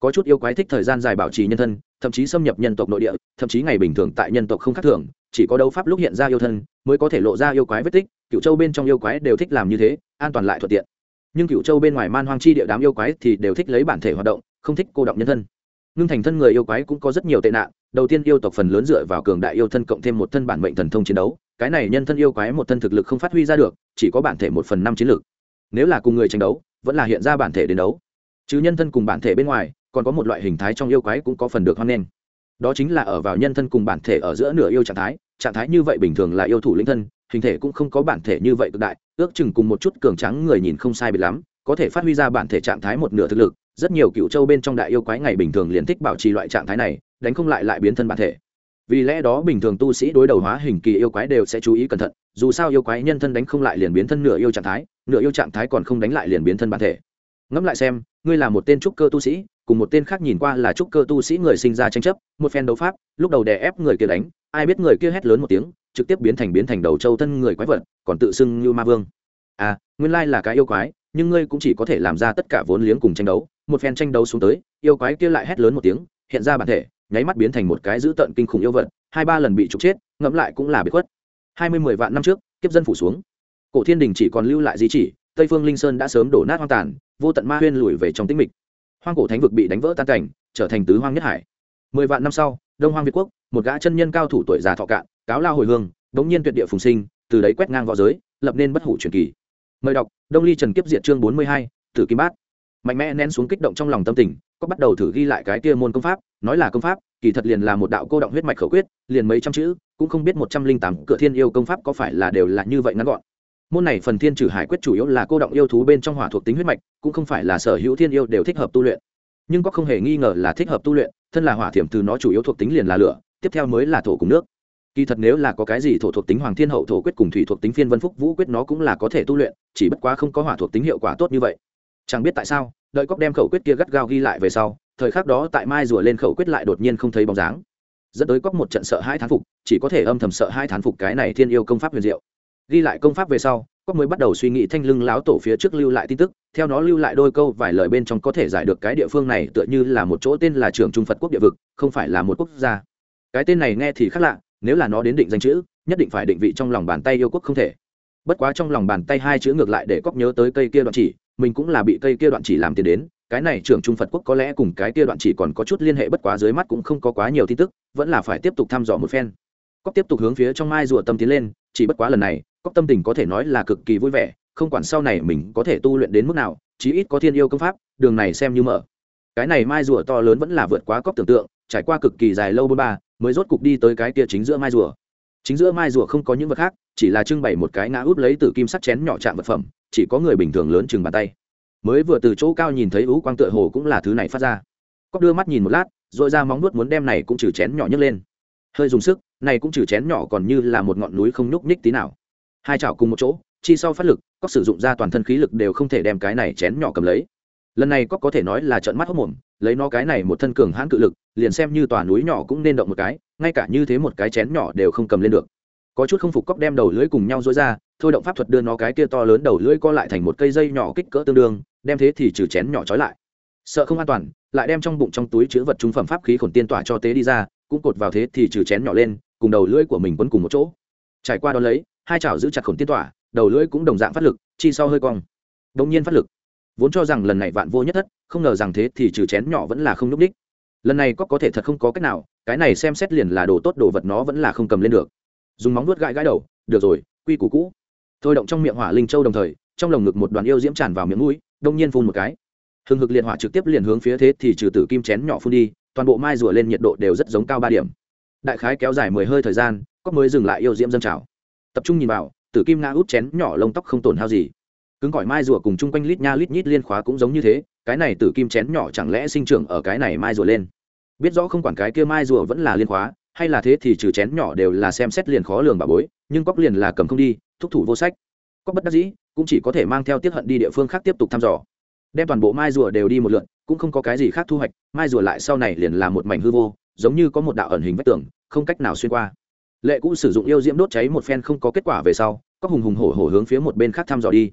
Speaker 1: Có chút yêu quái thích thời gian dài bảo trì nhân thân, thậm chí xâm nhập nhân tộc nội địa, thậm chí ngày bình thường tại nhân tộc không khác thường, chỉ có đấu pháp lúc hiện ra yêu thân, mới có thể lộ ra yêu quái vết tích, cựu châu bên trong yêu quái đều thích làm như thế, an toàn lại thuận tiện nhưng cựu châu bên ngoài man hoang chi địa đám yêu quái thì đều thích lấy bản thể hoạt động, không thích cô động nhân thân. Ngưng thành thân người yêu quái cũng có rất nhiều tệ nạn, đầu tiên yêu tộc phần lớn dựa vào cường đại yêu thân cộng thêm một thân bản mệnh thần thông chiến đấu, cái này nhân thân yêu quái một thân thực lực không phát huy ra được, chỉ có bản thể một phần năm chiến lực nếu là cùng người tranh đấu, vẫn là hiện ra bản thể đến đấu. Chứ nhân thân cùng bản thể bên ngoài, còn có một loại hình thái trong yêu quái cũng có phần được hoan nghênh. Đó chính là ở vào nhân thân cùng bản thể ở giữa nửa yêu trạng thái trạng thái như vậy bình thường là yêu thủ linh thân hình thể cũng không có bản thể như vậy cực đại, ước chừng cùng một chút cường trắng người nhìn không sai biệt lắm, có thể phát huy ra bản thể trạng thái một nửa thực lực, rất nhiều cựu châu bên trong đại yêu quái ngày bình thường liền thích bảo trì loại trạng thái này, đánh không lại lại biến thân bản thể. Vì lẽ đó bình thường tu sĩ đối đầu hóa hình kỳ yêu quái đều sẽ chú ý cẩn thận, dù sao yêu quái nhân thân đánh không lại liền biến thân nửa yêu trạng thái, nửa yêu trạng thái còn không đánh lại liền biến thân bản thể. Ngẫm lại xem, ngươi là một tên trúc cơ tu sĩ, cùng một tên khác nhìn qua là trúc cơ tu sĩ người sinh ra tranh chấp, một phen đấu pháp, lúc đầu đè ép người kia đánh, ai biết người kia hét lớn một tiếng trực tiếp biến thành biến thành đầu châu thân người quái vật, còn tự xưng như ma vương. À nguyên lai là cái yêu quái, nhưng ngươi cũng chỉ có thể làm ra tất cả vốn liếng cùng tranh đấu. Một phen tranh đấu xuống tới, yêu quái kia lại hét lớn một tiếng, hiện ra bản thể, nháy mắt biến thành một cái dữ tợn kinh khủng yêu vật, hai ba lần bị trục chết, ngẫm lại cũng là bị khuất. Hai mươi mười vạn năm trước, kiếp dân phủ xuống. Cổ thiên đình chỉ còn lưu lại di chỉ, tây phương linh sơn đã sớm đổ nát hoang tàn, vô tận ma huyên lùi về trong tĩnh mịch. Hoang cổ thánh vực bị đánh vỡ tan cảnh, trở thành tứ hoang nhất hải. Mười vạn năm sau, đông hoang việt quốc, một gã chân nhân cao thủ tuổi già thọ cạn cáo lao hồi hương bỗng nhiên tuyệt địa phùng sinh, từ đấy quét ngang v õ giới, lập nên bất hủ truyền kỳ. Mời đọc, đông ly trần kiếp diệt chương bốn mươi hai, tử kim bát. Mạnh mẽ nén xuống kích động trong lòng tâm tình, có bắt đầu thử ghi lại cái kia môn công pháp, nói là công pháp, kỳ thật liền là một đạo cô động huyết mạch khẩu quyết, liền mấy trăm chữ, cũng không biết một trăm linh tám cửa thiên yêu công pháp có phải là đều là như vậy ngắn gọn. Môn này phần thiên trừ hải quyết chủ yếu là cô động yêu thú bên trong hỏa thuộc tính huyết mạch, cũng không phải là sở hữu thiên yêu đều thích hợp tu luyện. Nhưng có không hề nghi ngờ là thích hợp tu luyện, thân là hỏa thiểm từ nó chủ yếu thuộc tính liền là lửa, tiếp theo mới là thổ cùng nước kỳ thật nếu là có cái gì thổ thuộc tính hoàng thiên hậu thổ quyết cùng thủy thuộc tính phiên vân phúc vũ quyết nó cũng là có thể tu luyện, chỉ bất quá không có hỏa thuộc tính hiệu quả tốt như vậy. Chẳng biết tại sao, đợi cóc đem khẩu quyết kia gắt gao ghi lại về sau, thời khắc đó tại mai rùa lên khẩu quyết lại đột nhiên không thấy bóng dáng. Dẫn tới cóc một trận sợ hai thán phục, chỉ có thể âm thầm sợ hai thán phục cái này thiên yêu công pháp huyền diệu. Ghi lại công pháp về sau cóc mới bắt đầu suy nghĩ thanh lưng láo tổ phía trước lưu lại tin tức, theo nó lưu lại đôi câu vài lời bên trong có thể giải được cái địa phương này tựa như là một chỗ tên là trường trung phật quốc địa vực, không phải là một quốc gia. Cái tên này nghe thì khác lạ nếu là nó đến định danh chữ, nhất định phải định vị trong lòng bàn tay yêu quốc không thể. Bất quá trong lòng bàn tay hai chữ ngược lại để cóc nhớ tới cây kia đoạn chỉ, mình cũng là bị cây kia đoạn chỉ làm tiền đến, cái này trưởng trung phật quốc có lẽ cùng cái kia đoạn chỉ còn có chút liên hệ bất quá dưới mắt cũng không có quá nhiều tin tức, vẫn là phải tiếp tục thăm dò một phen. Cóc tiếp tục hướng phía trong mai rùa tâm tiến lên, chỉ bất quá lần này cóc tâm tình có thể nói là cực kỳ vui vẻ, không quản sau này mình có thể tu luyện đến mức nào, chí ít có thiên yêu công pháp, đường này xem như mở. Cái này mai rùa to lớn vẫn là vượt quá cóc tưởng tượng, trải qua cực kỳ dài lâu bôn ba mới rốt cục đi tới cái kia chính giữa mai rùa. Chính giữa mai rùa không có những vật khác, chỉ là trưng bày một cái ngã úp lấy từ kim sắt chén nhỏ chạm vật phẩm, chỉ có người bình thường lớn chừng bàn tay. Mới vừa từ chỗ cao nhìn thấy ú quang tựa hồ cũng là thứ này phát ra. Cóc đưa mắt nhìn một lát, rồi ra móng nuốt muốn đem này cũng trừ chén nhỏ nhấc lên. Hơi dùng sức, này cũng trừ chén nhỏ còn như là một ngọn núi không nhúc nhích tí nào. Hai chảo cùng một chỗ, chi sau phát lực, cóc sử dụng ra toàn thân khí lực đều không thể đem cái này chén nhỏ cầm lấy lần này cóc có thể nói là trợn mắt hốc mồm, lấy nó cái này một thân cường hãn cự lực, liền xem như tòa núi nhỏ cũng nên động một cái, ngay cả như thế một cái chén nhỏ đều không cầm lên được. Có chút không phục cóc đem đầu lưỡi cùng nhau dối ra, thôi động pháp thuật đưa nó cái kia to lớn đầu lưỡi co lại thành một cây dây nhỏ kích cỡ tương đương, đem thế thì trừ chén nhỏ trói lại. Sợ không an toàn, lại đem trong bụng trong túi chứa vật trung phẩm pháp khí khổn tiên tỏa cho tế đi ra, cũng cột vào thế thì trừ chén nhỏ lên, cùng đầu lưỡi của mình quấn cùng một chỗ. Trải qua đó lấy, hai chảo giữ chặt khổn tiên tỏa, đầu lưỡi cũng đồng dạng phát lực, chi sau hơi cong. Đông nhiên phát lực vốn cho rằng lần này vạn vô nhất thất, không ngờ rằng thế thì trừ chén nhỏ vẫn là không nhúc đích lần này có có thể thật không có cách nào, cái này xem xét liền là đồ tốt, đồ vật nó vẫn là không cầm lên được. Dùng móng vuốt gãi gãi đầu, được rồi, quy củ cũ. Thôi động trong miệng hỏa linh châu đồng thời, trong lồng ngực một đoàn yêu diễm tràn vào miệng mũi, đông nhiên phun một cái. Hừng hực liệt hỏa trực tiếp liền hướng phía thế thì trừ tử kim chén nhỏ phun đi, toàn bộ mai rùa lên nhiệt độ đều rất giống cao ba điểm. Đại khái kéo dài mười hơi thời gian, có mới dừng lại yêu diễm dân trào. Tập trung nhìn vào, tử kim nga út chén nhỏ lông tóc không tổn hao gì cứng cỏi mai rùa cùng chung quanh lít nha lít nhít liên khóa cũng giống như thế, cái này tử kim chén nhỏ chẳng lẽ sinh trưởng ở cái này mai rùa lên? Biết rõ không quản cái kia mai rùa vẫn là liên khóa, hay là thế thì trừ chén nhỏ đều là xem xét liền khó lường bà bối, nhưng cóc liền là cầm không đi, thúc thủ vô sách. Cóc bất đắc dĩ, cũng chỉ có thể mang theo tiết hận đi địa phương khác tiếp tục thăm dò. Đem toàn bộ mai rùa đều đi một lượn, cũng không có cái gì khác thu hoạch, mai rùa lại sau này liền là một mảnh hư vô, giống như có một đạo ẩn hình vách tường, không cách nào xuyên qua. Lệ cũ sử dụng yêu diễm đốt cháy một phen không có kết quả về sau có hùng hùng hổ hổ hướng phía một bên khác thăm dò đi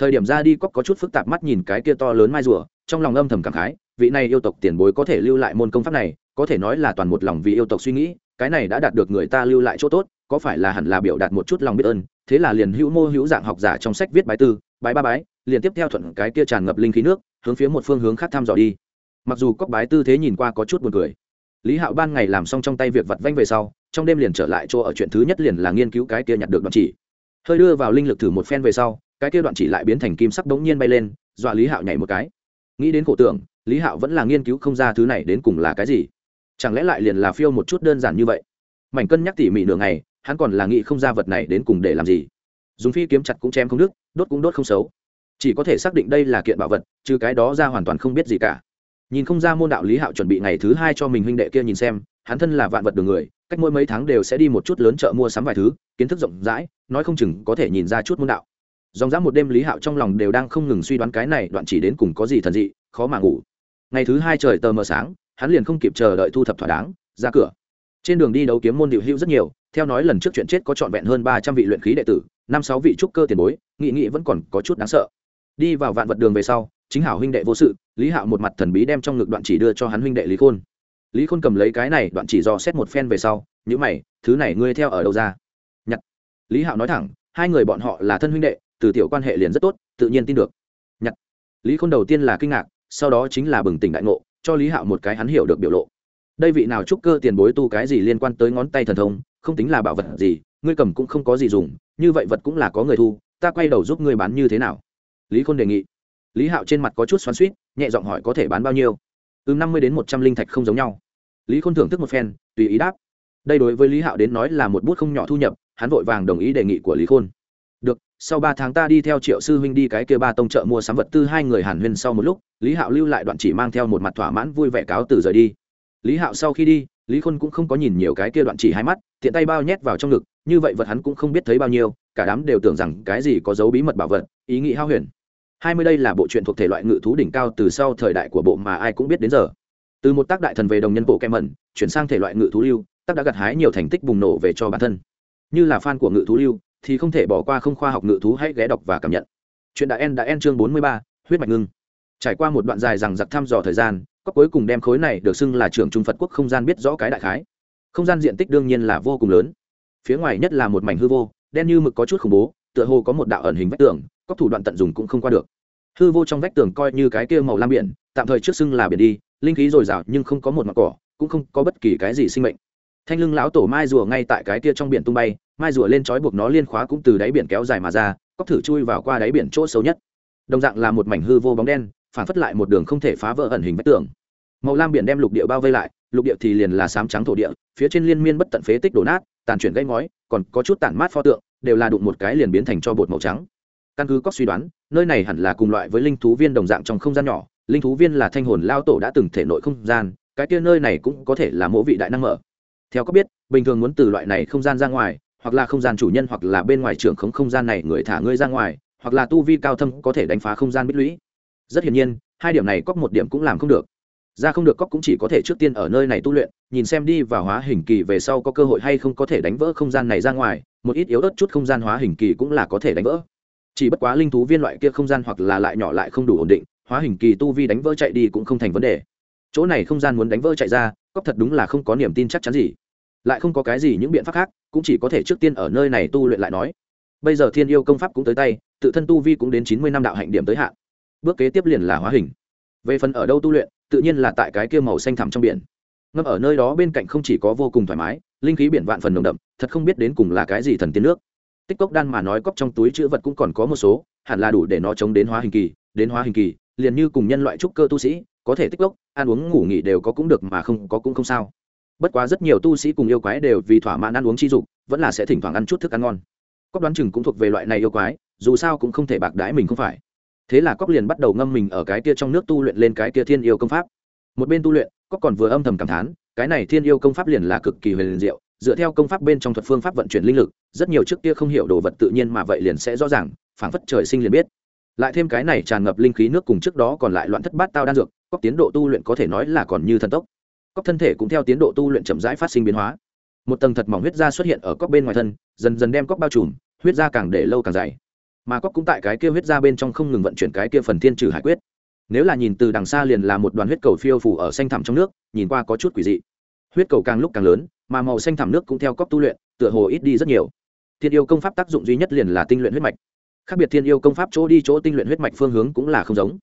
Speaker 1: thời điểm ra đi cóc có chút phức tạp mắt nhìn cái kia to lớn mai rùa, trong lòng âm thầm cảm khái, vị này yêu tộc tiền bối có thể lưu lại môn công pháp này, có thể nói là toàn một lòng vì yêu tộc suy nghĩ, cái này đã đạt được người ta lưu lại chỗ tốt, có phải là hẳn là biểu đạt một chút lòng biết ơn, thế là liền hữu mô hữu dạng học giả trong sách viết bài tư, bài ba bái, liền tiếp theo thuận cái kia tràn ngập linh khí nước, hướng phía một phương hướng khác thăm dò đi. Mặc dù cóc bái tư thế nhìn qua có chút buồn cười, lý hạo ban ngày làm xong trong tay việc vặt vanh về sau, trong đêm liền trở lại chỗ ở chuyện thứ nhất liền là nghiên cứu cái kia nhặt được đoạn chỉ. Hơi đưa vào linh lực thử một phen về sau cái kia đoạn chỉ lại biến thành kim sắc đống nhiên bay lên, dọa lý hạo nhảy một cái. Nghĩ đến khổ tưởng, lý hạo vẫn là nghiên cứu không ra thứ này đến cùng là cái gì. Chẳng lẽ lại liền là phiêu một chút đơn giản như vậy? Mảnh cân nhắc tỉ mỉ nửa ngày, hắn còn là nghĩ không ra vật này đến cùng để làm gì. Dùng phi kiếm chặt cũng chém không đứt, đốt cũng đốt không xấu. Chỉ có thể xác định đây là kiện bảo vật trừ cái đó ra hoàn toàn không biết gì cả. Nhìn không ra môn đạo lý hạo chuẩn bị ngày thứ hai cho mình huynh đệ kia nhìn xem, hắn thân là vạn vật đường người, cách mỗi mấy tháng đều sẽ đi một chút lớn chợ mua sắm vài thứ, kiến thức rộng rãi, nói không chừng có thể nhìn ra chút môn đạo dòng dã một đêm lý hạo trong lòng đều đang không ngừng suy đoán cái này đoạn chỉ đến cùng có gì thần dị, khó mà ngủ. Ngày thứ hai trời tờ mờ sáng, hắn liền không kịp chờ đợi thu thập thỏa đáng, ra cửa. Trên đường đi đấu kiếm môn điệu hữu rất nhiều, theo nói lần trước chuyện chết có trọn vẹn hơn ba trăm vị luyện khí đệ tử, năm sáu vị trúc cơ tiền bối, nghị nghị vẫn còn có chút đáng sợ. Đi vào vạn vật đường về sau, chính hảo huynh đệ vô sự, lý hạo một mặt thần bí đem trong ngực đoạn chỉ đưa cho hắn huynh đệ lý khôn. Lý khôn cầm lấy cái này đoạn chỉ do xét một phen về sau nhữ mày, thứ này ngươi theo ở đâu ra? Nhặt. Lý hạo nói thẳng hai người bọn họ là thân huynh đệ, từ tiểu quan hệ liền rất tốt, tự nhiên tin được. Nhặt lý khôn đầu tiên là kinh ngạc, sau đó chính là bừng tỉnh đại ngộ, cho lý hạo một cái hắn hiểu được biểu lộ. Đây vị nào trúc cơ tiền bối tu cái gì liên quan tới ngón tay thần thông, không tính là bảo vật gì, ngươi cầm cũng không có gì dùng, như vậy vật cũng là có người thu, ta quay đầu giúp ngươi bán như thế nào? Lý khôn đề nghị. Lý hạo trên mặt có chút xoắn suýt nhẹ giọng hỏi có thể bán bao nhiêu? Từ năm mươi đến một trăm linh thạch không giống nhau. Lý khôn thưởng thức một phen, tùy ý đáp. Đây đối với lý hạo đến nói là một bút không nhỏ thu nhập hắn vội vàng đồng ý đề nghị của lý khôn. Được, sau ba tháng ta đi theo triệu sư huynh đi cái kia ba tông chợ mua sắm vật tư hai người hàn huyên sau một lúc, lý hạo lưu lại đoạn chỉ mang theo một mặt thỏa mãn vui vẻ cáo từ rời đi. Lý hạo sau khi đi, lý khôn cũng không có nhìn nhiều cái kia đoạn chỉ hai mắt, tiện tay bao nhét vào trong ngực, như vậy vật hắn cũng không biết thấy bao nhiêu, cả đám đều tưởng rằng cái gì có dấu bí mật bảo vật, ý nghĩ hao huyền. Hai mươi đây là bộ truyện thuộc thể loại ngự thú đỉnh cao từ sau thời đại của bộ mà ai cũng biết đến giờ. Từ một tác đại thần về đồng nhân bộ kem mẩn, chuyển sang thể loại ngự thú lưu, tác đã gặt hái nhiều thành tích bùng nổ về cho bản thân như là fan của ngự thú lưu, thì không thể bỏ qua không khoa học ngự thú hãy ghé đọc và cảm nhận. Chuyện đã en đã en chương bốn mươi ba, huyết mạch ngưng. Trải qua một đoạn dài rằng giặc thăm dò thời gian, có cuối cùng đem khối này được xưng là trường trung phật quốc không gian biết rõ cái đại khái. Không gian diện tích đương nhiên là vô cùng lớn. Phía ngoài nhất là một mảnh hư vô, đen như mực có chút khủng bố, tựa hồ có một đạo ẩn hình vách tường, có thủ đoạn tận dùng cũng không qua được. Hư vô trong vách tường coi như cái kia màu lam biển, tạm thời trước xưng là biển đi, linh khí dồi dào nhưng không có một mặt cỏ, cũng không có bất kỳ cái gì sinh mệnh thanh lưng lão tổ mai rùa ngay tại cái kia trong biển tung bay, mai rùa lên trói buộc nó liên khóa cũng từ đáy biển kéo dài mà ra, cóc thử chui vào qua đáy biển chỗ xấu nhất. Đồng dạng là một mảnh hư vô bóng đen, phản phất lại một đường không thể phá vỡ ẩn hình vách tường. Màu lam biển đem lục địa bao vây lại, lục địa thì liền là sám trắng thổ địa, phía trên liên miên bất tận phế tích đổ nát, tàn chuyển gây ngói, còn có chút tản mát pho tượng, đều là đụng một cái liền biến thành cho bột màu trắng. Căn cứ có suy đoán, nơi này hẳn là cùng loại với linh thú viên đồng dạng trong không gian nhỏ, linh thú viên là thanh hồn lao tổ đã từng thể nội không gian, cái kia nơi này cũng có thể là mỗi vị đại năng mở theo có biết, bình thường muốn từ loại này không gian ra ngoài, hoặc là không gian chủ nhân hoặc là bên ngoài trưởng không không gian này người thả ngươi ra ngoài, hoặc là tu vi cao thâm có thể đánh phá không gian bích lũy. Rất hiển nhiên, hai điểm này cóc một điểm cũng làm không được. Ra không được cóc cũng chỉ có thể trước tiên ở nơi này tu luyện, nhìn xem đi và hóa hình kỳ về sau có cơ hội hay không có thể đánh vỡ không gian này ra ngoài, một ít yếu ớt chút không gian hóa hình kỳ cũng là có thể đánh vỡ. Chỉ bất quá linh thú viên loại kia không gian hoặc là lại nhỏ lại không đủ ổn định, hóa hình kỳ tu vi đánh vỡ chạy đi cũng không thành vấn đề. Chỗ này không gian muốn đánh vỡ chạy ra cóc thật đúng là không có niềm tin chắc chắn gì. Lại không có cái gì những biện pháp khác, cũng chỉ có thể trước tiên ở nơi này tu luyện lại nói. Bây giờ thiên yêu công pháp cũng tới tay, tự thân tu vi cũng đến chín mươi năm đạo hạnh điểm tới hạn. Bước kế tiếp liền là hóa hình. Về phần ở đâu tu luyện, tự nhiên là tại cái kia màu xanh thẳm trong biển. Ngâm ở nơi đó bên cạnh không chỉ có vô cùng thoải mái, linh khí biển vạn phần nồng đậm, thật không biết đến cùng là cái gì thần tiên nước. Tích cốc đan mà nói cóc trong túi chữ vật cũng còn có một số, hẳn là đủ để nó chống đến hóa hình kỳ, đến hóa hình kỳ, liền như cùng nhân loại trúc cơ tu sĩ có thể tích lốc, ăn uống, ngủ nghỉ đều có cũng được mà không có cũng không sao. Bất quá rất nhiều tu sĩ cùng yêu quái đều vì thỏa mãn ăn uống chi dục, vẫn là sẽ thỉnh thoảng ăn chút thức ăn ngon. Cóc đoán chừng cũng thuộc về loại này yêu quái, dù sao cũng không thể bạc đái mình không phải. Thế là cóc liền bắt đầu ngâm mình ở cái tia trong nước tu luyện lên cái tia thiên yêu công pháp. Một bên tu luyện, cóc còn vừa âm thầm cảm thán, cái này thiên yêu công pháp liền là cực kỳ huyền diệu, dựa theo công pháp bên trong thuật phương pháp vận chuyển linh lực, rất nhiều trước kia không hiểu đồ vật tự nhiên mà vậy liền sẽ rõ ràng, phảng phất trời sinh liền biết. Lại thêm cái này tràn ngập linh khí nước cùng trước đó còn lại loạn thất bát tao đan dược cóc tiến độ tu luyện có thể nói là còn như thần tốc. Cóc thân thể cũng theo tiến độ tu luyện chậm rãi phát sinh biến hóa. Một tầng thật mỏng huyết da xuất hiện ở cóc bên ngoài thân, dần dần đem cóc bao trùm, huyết da càng để lâu càng dày. Mà cóc cũng tại cái kia huyết da bên trong không ngừng vận chuyển cái kia phần thiên trừ hải quyết. Nếu là nhìn từ đằng xa liền là một đoàn huyết cầu phiêu phủ ở xanh thẳm trong nước, nhìn qua có chút quỷ dị. Huyết cầu càng lúc càng lớn, mà màu xanh thẳm nước cũng theo cóc tu luyện, tựa hồ ít đi rất nhiều. Thiên yêu công pháp tác dụng duy nhất liền là tinh luyện huyết mạch. Khác biệt thiên yêu công pháp chỗ đi chỗ tinh luyện huyết mạch phương hướng cũng là không giống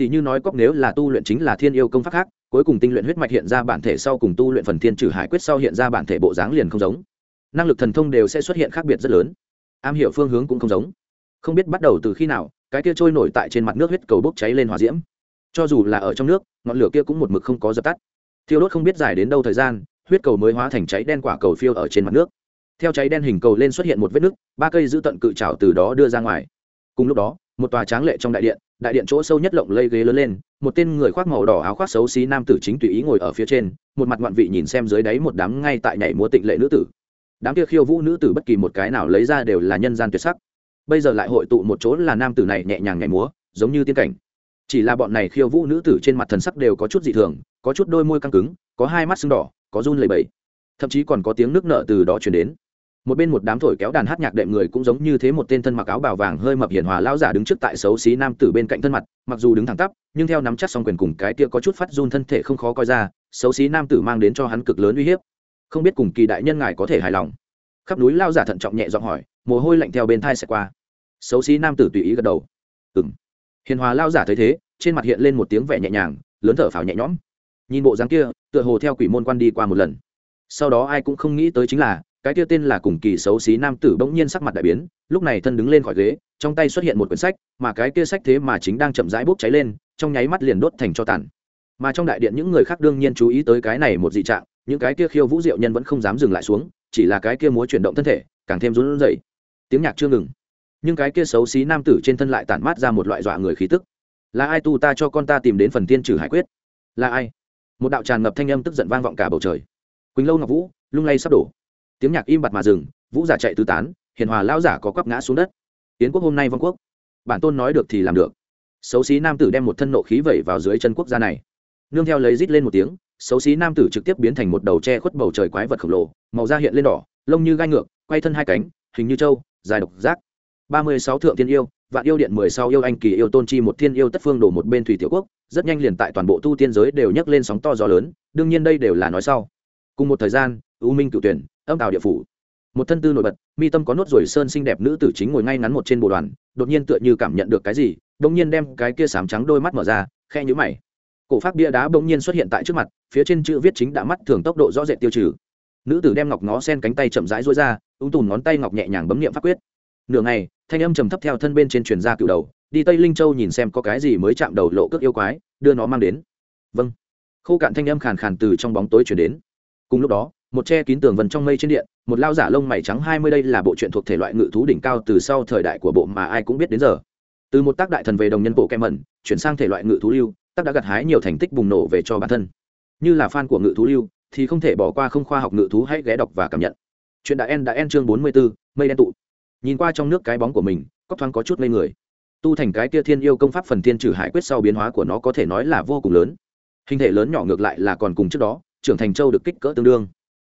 Speaker 1: tỷ như nói cóc nếu là tu luyện chính là thiên yêu công pháp khác, cuối cùng tinh luyện huyết mạch hiện ra bản thể sau cùng tu luyện phần thiên trừ hải quyết sau hiện ra bản thể bộ dáng liền không giống. Năng lực thần thông đều sẽ xuất hiện khác biệt rất lớn. Am hiểu phương hướng cũng không giống. Không biết bắt đầu từ khi nào, cái kia trôi nổi tại trên mặt nước huyết cầu bốc cháy lên hòa diễm. Cho dù là ở trong nước, ngọn lửa kia cũng một mực không có dập tắt. Thiêu đốt không biết dài đến đâu thời gian, huyết cầu mới hóa thành cháy đen quả cầu phiêu ở trên mặt nước. Theo cháy đen hình cầu lên xuất hiện một vết nứt, ba cây giữ tận cự trào từ đó đưa ra ngoài. Cùng lúc đó một tòa tráng lệ trong đại điện đại điện chỗ sâu nhất lộng lây ghế lớn lên, một tên người khoác màu đỏ áo khoác xấu xí nam tử chính tùy ý ngồi ở phía trên, một mặt ngoạn vị nhìn xem dưới đáy một đám ngay tại nhảy múa tịnh lệ nữ tử. Đám kia khiêu vũ nữ tử bất kỳ một cái nào lấy ra đều là nhân gian tuyệt sắc. Bây giờ lại hội tụ một chỗ là nam tử này nhẹ nhàng nhảy múa, giống như tiên cảnh. Chỉ là bọn này khiêu vũ nữ tử trên mặt thần sắc đều có chút dị thường, có chút đôi môi căng cứng, có hai mắt sưng đỏ, có run lầy bẫy thậm chí còn có tiếng nước nợ từ đó chuyển đến một bên một đám thổi kéo đàn hát nhạc đệm người cũng giống như thế một tên thân mặc áo bào vàng hơi mập hiền hòa lão giả đứng trước tại xấu xí nam tử bên cạnh thân mặt, mặc dù đứng thẳng tắp, nhưng theo nắm chắc song quyền cùng cái kia có chút phát run thân thể không khó coi ra, xấu xí nam tử mang đến cho hắn cực lớn uy hiếp. Không biết cùng kỳ đại nhân ngài có thể hài lòng? Khắp núi lao giả thận trọng nhẹ giọng hỏi, mồ hôi lạnh theo bên thai sẽ qua. Xấu xí nam tử tùy ý gật đầu. Ừ m hiền hòa lao giả thấy thế, trên mặt hiện lên một tiếng vẻ nhẹ nhàng, lớn thở phào nhẹ nhõm. Nhìn bộ dáng kia, tựa hồ theo quỷ môn quan đi qua một lần. Sau đó ai cũng không nghĩ tới chính là cái kia tên là cùng kỳ xấu xí nam tử bỗng nhiên sắc mặt đại biến, lúc này thân đứng lên khỏi ghế, trong tay xuất hiện một quyển sách, mà cái kia sách thế mà chính đang chậm rãi bốc cháy lên, trong nháy mắt liền đốt thành cho tàn. Mà trong đại điện những người khác đương nhiên chú ý tới cái này một dị trạng, những cái kia khiêu vũ diệu nhân vẫn không dám dừng lại xuống, chỉ là cái kia múa chuyển động thân thể, càng thêm run rẩy. Tiếng nhạc chưa ngừng. Nhưng cái kia xấu xí nam tử trên thân lại tản mát ra một loại dọa người khí tức. Là ai tu ta cho con ta tìm đến phần tiên trừ hải quyết? Là ai? Một đạo tràn ngập thanh âm tức giận vang vọng cả bầu trời. Quỳnh lâu ngọc vũ, lung lay sắp đổ tiếng nhạc im bặt mà dừng, vũ giả chạy tứ tán, hiền hòa lao giả có quắp ngã xuống đất. Yến quốc hôm nay vong quốc. Bản tôn nói được thì làm được. Xấu xí nam tử đem một thân nộ khí vẩy vào dưới chân quốc gia này. Nương theo lấy rít lên một tiếng, xấu xí nam tử trực tiếp biến thành một đầu tre khuất bầu trời quái vật khổng lồ, màu da hiện lên đỏ, lông như gai ngược, quay thân hai cánh, hình như trâu, dài độc giác. Ba mươi sáu thượng thiên yêu, vạn yêu điện mười sau yêu anh kỳ yêu tôn chi một thiên yêu tất phương đổ một bên thủy tiểu quốc, rất nhanh liền tại toàn bộ tu tiên giới đều nhấc lên sóng to gió lớn, đương nhiên đây đều là nói sau. Cùng một thời gian, u minh cựu tuyển âm tào địa phủ. Một thân tư nổi bật, mi tâm có nốt ruồi sơn xinh đẹp nữ tử chính ngồi ngay ngắn một trên bộ đoàn, đột nhiên tựa như cảm nhận được cái gì bỗng nhiên đem cái kia sám trắng đôi mắt mở ra khe nhữ mày. Cổ pháp bia đá bỗng nhiên xuất hiện tại trước mặt, phía trên chữ viết chính đã mắt thường tốc độ rõ rệt tiêu trừ. Nữ tử đem ngọc ngó sen cánh tay chậm rãi rối ra, ung tùm ngón tay ngọc nhẹ nhàng bấm niệm pháp quyết. Nửa ngày, thanh âm trầm thấp theo thân bên trên truyền ra cựu đầu, đi tây linh châu nhìn xem có cái gì mới chạm đầu lộ cước yêu quái, đưa nó mang đến. Vâng. Khô cạn thanh âm khàn khàn từ trong bóng tối chuyển đến. Cùng lúc đó một che kín tường vần trong mây trên điện một lao giả lông mày trắng hai mươi đây là bộ truyện thuộc thể loại ngự thú đỉnh cao từ sau thời đại của bộ mà ai cũng biết đến giờ. Từ một tác đại thần về đồng nhân bộ kem mẩn chuyển sang thể loại ngự thú lưu tác đã gặt hái nhiều thành tích bùng nổ về cho bản thân. Như là fan của ngự thú lưu thì không thể bỏ qua không khoa học ngự thú hãy ghé đọc và cảm nhận. Chuyện đã en đã en chương bốn mươi 44, mây đen tụ. Nhìn qua trong nước cái bóng của mình cóc thoáng có chút ngây người. Tu thành cái kia thiên yêu công pháp phần thiên trừ hải quyết sau biến hóa của nó có thể nói là vô cùng lớn. Hình thể lớn nhỏ ngược lại là còn cùng trước đó trưởng thành châu được kích cỡ tương đương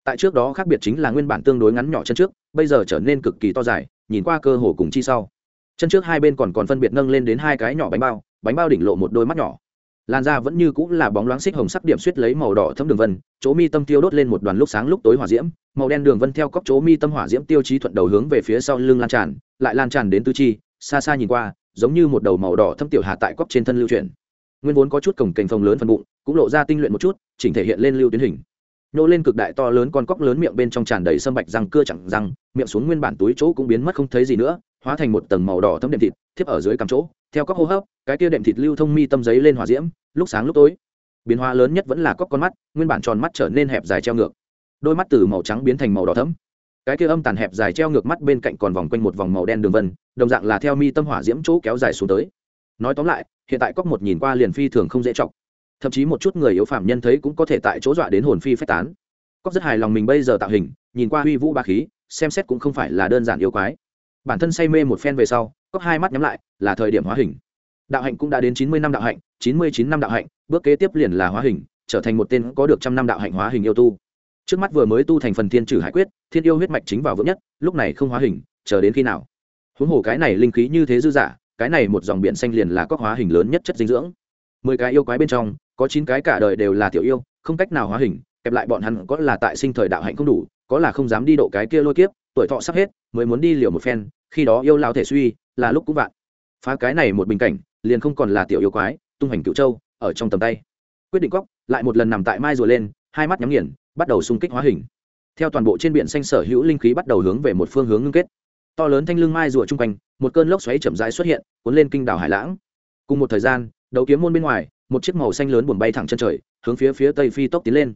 Speaker 1: tại trước đó khác biệt chính là nguyên bản tương đối ngắn nhỏ chân trước, bây giờ trở nên cực kỳ to dài, nhìn qua cơ hồ cùng chi sau. Chân trước hai bên còn còn phân biệt nâng lên đến hai cái nhỏ bánh bao bánh bao đỉnh lộ một đôi mắt nhỏ. Làn da vẫn như cũng là bóng loáng xích hồng sắc điểm suýt lấy màu đỏ thấm đường vân, chỗ mi tâm tiêu đốt lên một đoàn lúc sáng lúc tối hỏa diễm, màu đen đường vân theo cóc chỗ mi tâm hỏa diễm tiêu chí thuận đầu hướng về phía sau lưng lan tràn, lại lan tràn đến tư chi, xa xa nhìn qua, giống như một đầu màu đỏ thâm tiểu hà tại cóc trên thân lưu chuyển. Nguyên vốn có chút cổng cành phồng lớn phần bụng, cũng lộ ra tinh luyện một chút, chỉnh thể hiện lên lưu tuyến hình nhô lên cực đại to lớn con cóc lớn miệng bên trong tràn đầy sâm bạch răng, cưa chẳng răng, miệng xuống nguyên bản túi chỗ cũng biến mất không thấy gì nữa, hóa thành một tầng màu đỏ thấm đệm thịt, thiếp ở dưới cằm chỗ, theo cóc hô hấp, cái kia đệm thịt lưu thông mi tâm giấy lên hỏa diễm, lúc sáng lúc tối. Biến hóa lớn nhất vẫn là cóc con mắt, nguyên bản tròn mắt trở nên hẹp dài treo ngược. Đôi mắt từ màu trắng biến thành màu đỏ thấm cái kia âm tàn hẹp dài treo ngược mắt bên cạnh còn vòng quanh một vòng màu đen đường vân, đồng dạng là theo mi tâm hỏa diễm chỗ kéo dài xuống tới. Nói tóm lại, hiện tại cóc một nhìn qua liền phi thường không dễ chọc thậm chí một chút người yếu phạm nhân thấy cũng có thể tại chỗ dọa đến hồn phi phách tán. Cóc rất hài lòng mình bây giờ tạo hình nhìn qua uy vũ ba khí xem xét cũng không phải là đơn giản yêu quái. Bản thân say mê một phen về sau cóc hai mắt nhắm lại là thời điểm hóa hình. Đạo hạnh cũng đã đến chín mươi năm đạo hạnh chín mươi chín năm đạo hạnh bước kế tiếp liền là hóa hình trở thành một tên có được trăm năm đạo hạnh hóa hình yêu tu. Trước mắt vừa mới tu thành phần thiên trừ hải quyết thiên yêu huyết mạch chính vào vững nhất lúc này không hóa hình chờ đến khi nào? Huống hồ cái này linh khí như thế dư giả, cái này một dòng biển xanh liền là cóc hóa hình lớn nhất chất dinh dưỡng mười cái yêu quái bên trong, có chín cái cả đời đều là tiểu yêu, không cách nào hóa hình, kẹp lại bọn hắn có là tại sinh thời đạo hạnh không đủ, có là không dám đi độ cái kia lôi kiếp, tuổi thọ sắp hết, mới muốn đi liều một phen, khi đó yêu lao thể suy, là lúc cũng vạn. Phá cái này một bình cảnh, liền không còn là tiểu yêu quái, tung hành cựu châu, ở trong tầm tay. Quyết định cóc, lại một lần nằm tại mai rùa lên, hai mắt nhắm nghiền, bắt đầu xung kích hóa hình. Theo toàn bộ trên biển xanh sở hữu linh khí bắt đầu hướng về một phương hướng ngưng kết. To lớn thanh lưng mai rùa chung quanh, một cơn lốc xoáy chậm rãi xuất hiện, cuốn lên kinh đảo hải lãng. Cùng một thời gian đấu kiếm môn bên ngoài, một chiếc màu xanh lớn buồn bay thẳng chân trời, hướng phía phía tây phi tốc tiến lên.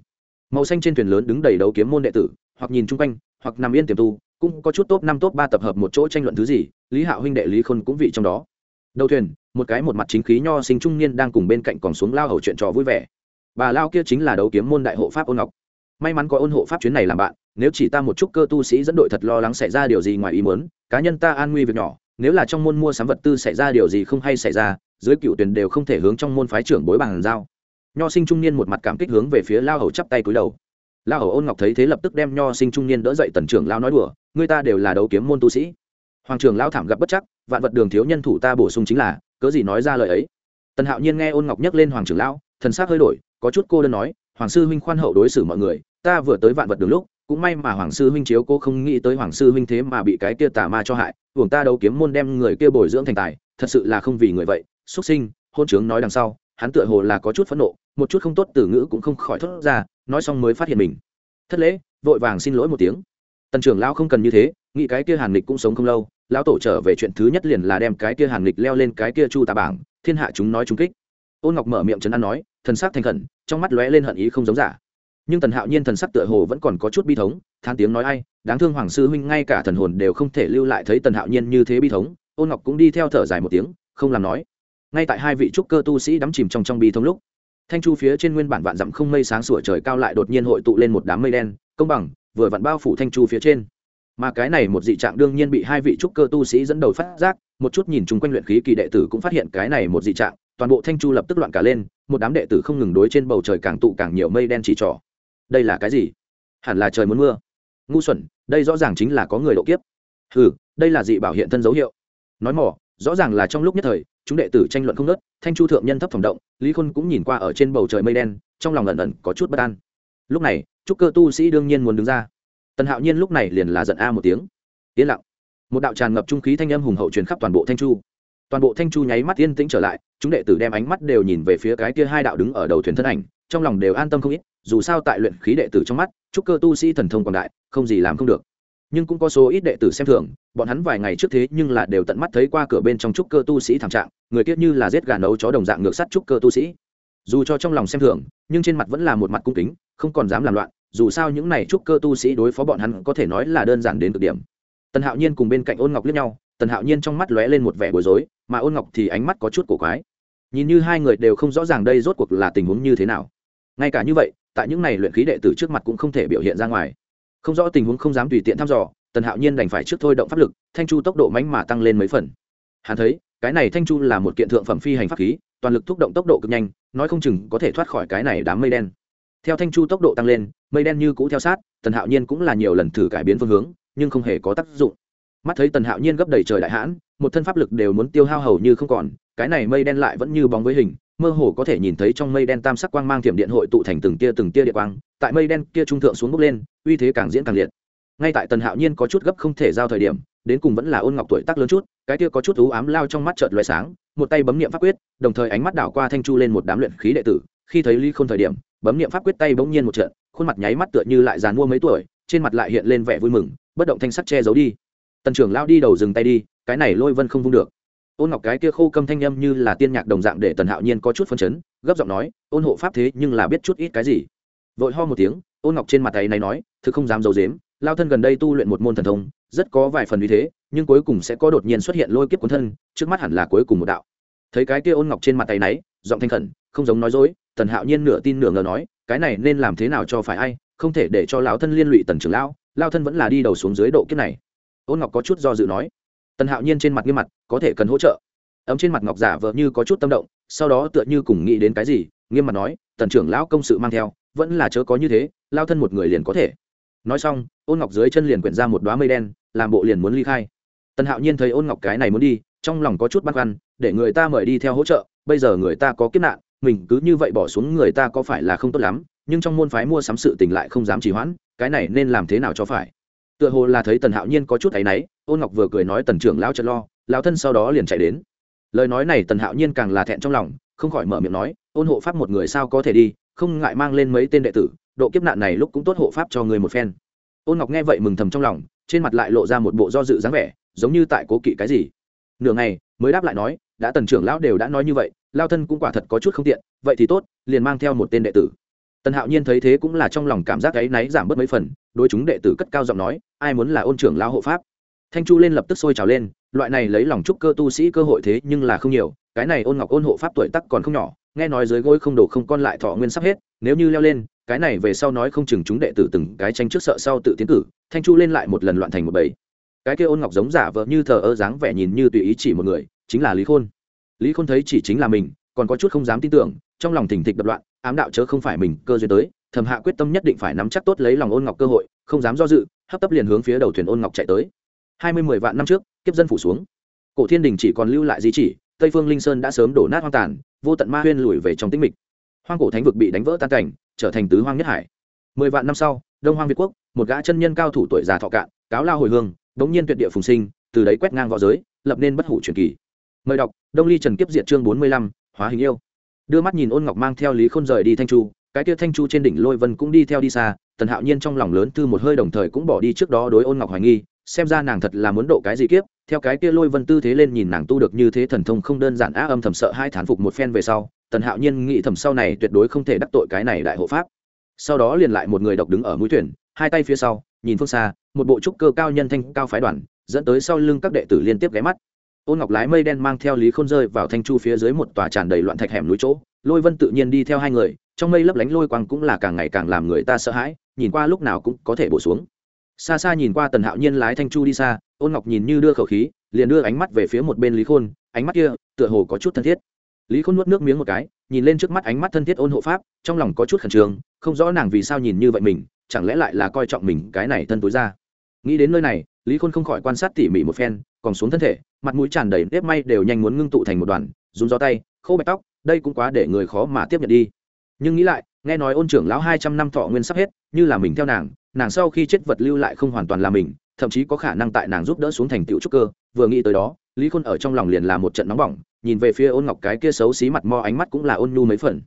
Speaker 1: Màu xanh trên thuyền lớn đứng đầy đấu kiếm môn đệ tử, hoặc nhìn chung quanh, hoặc nằm yên tiềm tu, cũng có chút top năm, top ba tập hợp một chỗ tranh luận thứ gì, lý hạo huynh đệ lý khôn cũng vị trong đó. Đầu thuyền, một cái một mặt chính khí nho sinh trung niên đang cùng bên cạnh còn xuống lao hầu chuyện trò vui vẻ. Bà lao kia chính là đấu kiếm môn đại hộ pháp ôn ngọc. May mắn có ôn hộ pháp chuyến này làm bạn, nếu chỉ ta một chút cơ tu sĩ dẫn đội thật lo lắng xảy ra điều gì ngoài ý muốn, cá nhân ta an nguy việc nhỏ nếu là trong môn mua sắm vật tư xảy ra điều gì không hay xảy ra, dưới cựu tuyển đều không thể hướng trong môn phái trưởng bối bằng giao. Nho sinh trung niên một mặt cảm kích hướng về phía lao hầu chắp tay cúi đầu. Lao hầu ôn ngọc thấy thế lập tức đem nho sinh trung niên đỡ dậy tần trưởng lao nói đùa người ta đều là đấu kiếm môn tu sĩ. Hoàng trường lao thảm gặp bất chắc, vạn vật đường thiếu nhân thủ ta bổ sung chính là, cớ gì nói ra lời ấy? Tần hạo nhiên nghe ôn ngọc nhắc lên hoàng trưởng lão thần s c hơi đổi, có chút cô đơn nói, hoàng sư huynh khoan hậu đối xử mọi người, ta vừa tới vạn vật đường lúc cũng may mà hoàng sư huynh chiếu cô không nghĩ tới hoàng sư huynh thế mà bị cái kia tà ma cho hại uổng ta đấu kiếm môn đem người kia bồi dưỡng thành tài, thật sự là không vì người vậy. Xuất sinh, hôn trướng nói đằng sau, hắn tựa hồ là có chút phẫn nộ, một chút không tốt từ ngữ cũng không khỏi thốt ra, nói xong mới phát hiện mình. Thất lễ, vội vàng xin lỗi một tiếng. Tần trưởng lão không cần như thế, nghĩ cái kia hàn lịch cũng sống không lâu, lão tổ trở về chuyện thứ nhất liền là đem cái kia hàn lịch leo lên cái kia chu tà bảng, thiên hạ chúng nói chúng kích. Ôn ngọc mở miệng trấn an nói, thần sắc thành khẩn, trong mắt lóe lên hận ý không giống giả nhưng tần hạo nhiên thần sắc tựa hồ vẫn còn có chút bi thống, than tiếng nói ai, đáng thương hoàng sư huynh, ngay cả thần hồn đều không thể lưu lại thấy tần hạo nhiên như thế bi thống. Ôn ngọc cũng đi theo thở dài một tiếng, không làm nói. Ngay tại hai vị trúc cơ tu sĩ đắm chìm trong trong bi thống lúc, thanh chu phía trên nguyên bản vạn dặm không mây sáng sủa trời cao lại đột nhiên hội tụ lên một đám mây đen, công bằng, vừa vặn bao phủ thanh chu phía trên. Mà cái này một dị trạng đương nhiên bị hai vị trúc cơ tu sĩ dẫn đầu phát giác, một chút nhìn chung quanh luyện khí kỳ đệ tử cũng phát hiện cái này một dị trạng, toàn bộ thanh chu lập tức loạn cả lên, một đám đệ tử không ngừng đối trên bầu trời càng tụ càng nhiều mây đen chỉ trỏ đây là cái gì? Hẳn là trời muốn mưa. Ngu xuẩn, đây rõ ràng chính là có người độ kiếp. Ừ đây là dị bảo hiện thân dấu hiệu. Nói mỏ, rõ ràng là trong lúc nhất thời, chúng đệ tử tranh luận không nớt thanh chu thượng nhân thấp phòng động, lý khôn cũng nhìn qua ở trên bầu trời mây đen, trong lòng ẩn ẩn có chút bất an. Lúc này, trúc cơ tu sĩ đương nhiên muốn đứng ra. Tần hạo nhiên lúc này liền là giận a một tiếng. Yên lặng. Một đạo tràn ngập trung khí thanh âm hùng hậu truyền khắp toàn bộ thanh chu. Toàn bộ thanh chu nháy mắt yên tĩnh trở lại, chúng đệ tử đem ánh mắt đều nhìn về phía cái kia hai đạo đứng ở đầu thuyền thân ảnh, trong lòng đều an tâm không ít dù sao tại luyện khí đệ tử trong mắt trúc cơ tu sĩ thần thông quảng đại, không gì làm không được. Nhưng cũng có số ít đệ tử xem thường, bọn hắn vài ngày trước thế nhưng là đều tận mắt thấy qua cửa bên trong trúc cơ tu sĩ thảm trạng, người kiết như là giết gà nấu chó đồng dạng ngược sắt trúc cơ tu sĩ. Dù cho trong lòng xem thường, nhưng trên mặt vẫn là một mặt cung kính, không còn dám làm loạn, dù sao những này trúc cơ tu sĩ đối phó bọn hắn có thể nói là đơn giản đến cực điểm. Tần hạo nhiên cùng bên cạnh ôn ngọc lướt nhau, tần hạo nhiên trong mắt lóe lên một vẻ bối rối, mà ôn ngọc thì ánh mắt có chút cổ quái. Nhìn như hai người đều không rõ ràng đây rốt cuộc là tình huống như thế nào. Ngay cả như vậy tại những này luyện khí đệ tử trước mặt cũng không thể biểu hiện ra ngoài. Không rõ tình huống không dám tùy tiện thăm dò, tần hạo nhiên đành phải trước thôi động pháp lực, thanh chu tốc độ mánh mà tăng lên mấy phần. Hắn thấy, cái này thanh chu là một kiện thượng phẩm phi hành pháp khí, toàn lực thúc động tốc độ cực nhanh, nói không chừng có thể thoát khỏi cái này đám mây đen. Theo thanh chu tốc độ tăng lên, mây đen như cũ theo sát, tần hạo nhiên cũng là nhiều lần thử cải biến phương hướng, nhưng không hề có tác dụng. Mắt thấy tần hạo nhiên gấp đầy trời đại hãn, một thân pháp lực đều muốn tiêu hao hầu như không còn, cái này mây đen lại vẫn như bóng với hình mơ hồ có thể nhìn thấy trong mây đen tam sắc quang mang thiểm điện hội tụ thành từng tia từng tia điện quang, tại mây đen kia trung thượng xuống bốc lên, uy thế càng diễn càng liệt. Ngay tại tần hạo nhiên có chút gấp không thể giao thời điểm, đến cùng vẫn là ôn ngọc tuổi tác lớn chút, cái kia có chút thú ám lao trong mắt trợt loại sáng, một tay bấm niệm pháp quyết, đồng thời ánh mắt đảo qua thanh chu lên một đám luyện khí đệ tử, khi thấy ly khôn thời điểm, bấm niệm pháp quyết tay bỗng nhiên một trận, khuôn mặt nháy mắt tựa như lại dàn mua mấy tuổi, trên mặt lại hiện lên vẻ vui mừng, bất động thanh sắc che giấu đi. Tần trưởng lao đi đầu dừng tay đi, cái này lôi vân không vung được ôn ngọc cái kia khô câm thanh â m như là tiên nhạc đồng dạng để tần hạo nhiên có chút phân chấn, gấp giọng nói, ôn hộ pháp thế nhưng là biết chút ít cái gì? Vội ho một tiếng, ôn ngọc trên mặt tay này nói, thực không dám d i ấ u dếm lao thân gần đây tu luyện một môn thần thông, rất có vài phần vì thế, nhưng cuối cùng sẽ có đột nhiên xuất hiện lôi kiếp cuốn thân, trước mắt hẳn là cuối cùng một đạo. Thấy cái kia ôn ngọc trên mặt tay náy giọng thanh khẩn, không giống nói dối, tần hạo nhiên nửa tin nửa ngờ nói, cái này nên làm thế nào cho phải ai, không thể để cho lão thân liên lụy tần trưởng lão, lao thân vẫn là đi đầu xuống dưới độ kiếp này. Ôn ngọc có chút do dự nói tần hạo nhiên trên mặt nghiêm mặt, có thể cần hỗ trợ. Ấm trên mặt ngọc giả vợ như có chút tâm động, sau đó tựa như cùng nghĩ đến cái gì, nghiêm mặt nói, tần trưởng lão công sự mang theo, vẫn là chớ có như thế, lao thân một người liền có thể. Nói xong, ôn ngọc dưới chân liền quyển ra một đoá mây đen, làm bộ liền muốn ly khai. Tần hạo nhiên thấy ôn ngọc cái này muốn đi, trong lòng có chút băn khoăn, để người ta mời đi theo hỗ trợ, bây giờ người ta có kiếp nạn, mình cứ như vậy bỏ xuống người ta có phải là không tốt lắm, nhưng trong môn phái mua sắm sự tình lại không dám trì hoãn, cái này nên làm thế nào cho phải? Tựa hồ là thấy tần hạo nhiên có chút áy náy, ôn ngọc vừa cười nói tần trưởng lão chật lo, lão thân sau đó liền chạy đến. Lời nói này tần hạo nhiên càng là thẹn trong lòng, không khỏi mở miệng nói, ôn hộ pháp một người sao có thể đi, không ngại mang lên mấy tên đệ tử, độ kiếp nạn này lúc cũng tốt hộ pháp cho người một phen. Ôn ngọc nghe vậy mừng thầm trong lòng, trên mặt lại lộ ra một bộ do dự dáng vẻ, giống như tại cố kỵ cái gì. Nửa ngày, mới đáp lại nói, đã tần trưởng lão đều đã nói như vậy lao thân cũng quả thật có chút không tiện, vậy thì tốt, liền mang theo một tên đệ tử. Tần hạo nhiên thấy thế cũng là trong lòng cảm giác áy náy giảm bớt mấy phần đối chúng đệ tử cất cao giọng nói, ai muốn là ôn trưởng lão hộ pháp? Thanh chu lên lập tức sôi trào lên, loại này lấy lòng trúc cơ tu sĩ cơ hội thế nhưng là không nhiều, cái này ôn ngọc ôn hộ pháp tuổi tắc còn không nhỏ, nghe nói dưới gối không đồ không con lại thọ nguyên sắp hết, nếu như leo lên, cái này về sau nói không chừng chúng đệ tử từng cái tranh trước sợ sau tự tiến cử, thanh chu lên lại một lần loạn thành một bầy. Cái kia ôn ngọc giống giả vợ như thờ ơ dáng vẻ nhìn như tùy ý chỉ một người, chính là lý khôn. Lý khôn thấy chỉ chính là mình, còn có chút không dám tin tưởng, trong lòng thỉnh thịch đập loạn, ám đạo chớ không phải mình, cơ duyên tới thầm hạ quyết tâm nhất định phải nắm chắc tốt lấy lòng ôn ngọc cơ hội, không dám do dự, hấp tấp liền hướng phía đầu thuyền ôn ngọc chạy tới. Hai mươi mười vạn năm trước, kiếp dân phủ xuống. Cổ thiên đình chỉ còn lưu lại di chỉ, tây phương linh sơn đã sớm đổ nát hoang tàn, vô tận ma huyên lùi về trong tĩnh mịch. Hoang cổ thánh vực bị đánh vỡ tan cảnh, trở thành tứ hoang nhất hải. Mười vạn năm sau, đông hoang việt quốc, một gã chân nhân cao thủ tuổi già thọ cạn, cáo lao hồi hương bỗng nhiên tuyệt địa phùng sinh, từ đấy quét ngang v õ giới, lập nên bất hủ truyền kỳ. Mời đọc, đông ly trần kiếp diệt chương bốn mươi lăm, hóa hình yêu. Đưa mắt nhìn ôn ngọc mang theo lý khôn rời đi thanh chu cái kia thanh chu trên đỉnh lôi vân cũng đi theo đi xa, tần hạo nhiên trong lòng lớn thư một hơi đồng thời cũng bỏ đi trước đó đối ôn ngọc hoài nghi, xem ra nàng thật là muốn độ cái gì kiếp, theo cái kia lôi vân tư thế lên nhìn nàng tu được như thế thần thông không đơn giản á, âm thầm sợ hai thán phục một phen về sau, tần hạo nhiên nghĩ thầm sau này tuyệt đối không thể đắc tội cái này đại hộ pháp. Sau đó liền lại một người độc đứng ở mũi thuyền, hai tay phía sau, nhìn phương xa, một bộ trúc cơ cao nhân thanh cao phái đoàn, dẫn tới sau lưng các đệ tử liên tiếp ghé mắt. Ôn ngọc lái mây đen mang theo lý khôn rơi vào thanh chu phía dưới một tòa tràn đầy loạn thạch hẻm núi chỗ, lôi vân tự nhiên đi theo hai người trong mây lấp lánh lôi quang cũng là càng ngày càng làm người ta sợ hãi, nhìn qua lúc nào cũng có thể bổ xuống. Xa xa nhìn qua tần hạo nhiên lái thanh chu đi xa, ôn ngọc nhìn như đưa khẩu khí, liền đưa ánh mắt về phía một bên lý khôn, ánh mắt kia, tựa hồ có chút thân thiết. Lý khôn nuốt nước miếng một cái, nhìn lên trước mắt ánh mắt thân thiết ôn hộ pháp, trong lòng có chút khẩn trương, không rõ nàng vì sao nhìn như vậy mình, chẳng lẽ lại là coi trọng mình cái này thân tối ra. Nghĩ đến nơi này, lý khôn không khỏi quan sát tỉ mỉ một phen, còn xuống thân thể, mặt mũi tràn đầy nếp may đều nhanh muốn ngưng tụ thành một đoàn dùng gió tay, khô bạch tóc, đây cũng quá để người khó mà tiếp nhận đi nhưng nghĩ lại, nghe nói ôn trưởng lão hai trăm năm thọ nguyên sắp hết, như là mình theo nàng nàng sau khi chết vật lưu lại không hoàn toàn là mình, thậm chí có khả năng tại nàng giúp đỡ xuống thành tựu trúc cơ. Vừa nghĩ tới đó, lý khôn ở trong lòng liền là một trận nóng bỏng, nhìn về phía ôn ngọc cái kia xấu xí mặt mo ánh mắt cũng là ôn nhu mấy phần.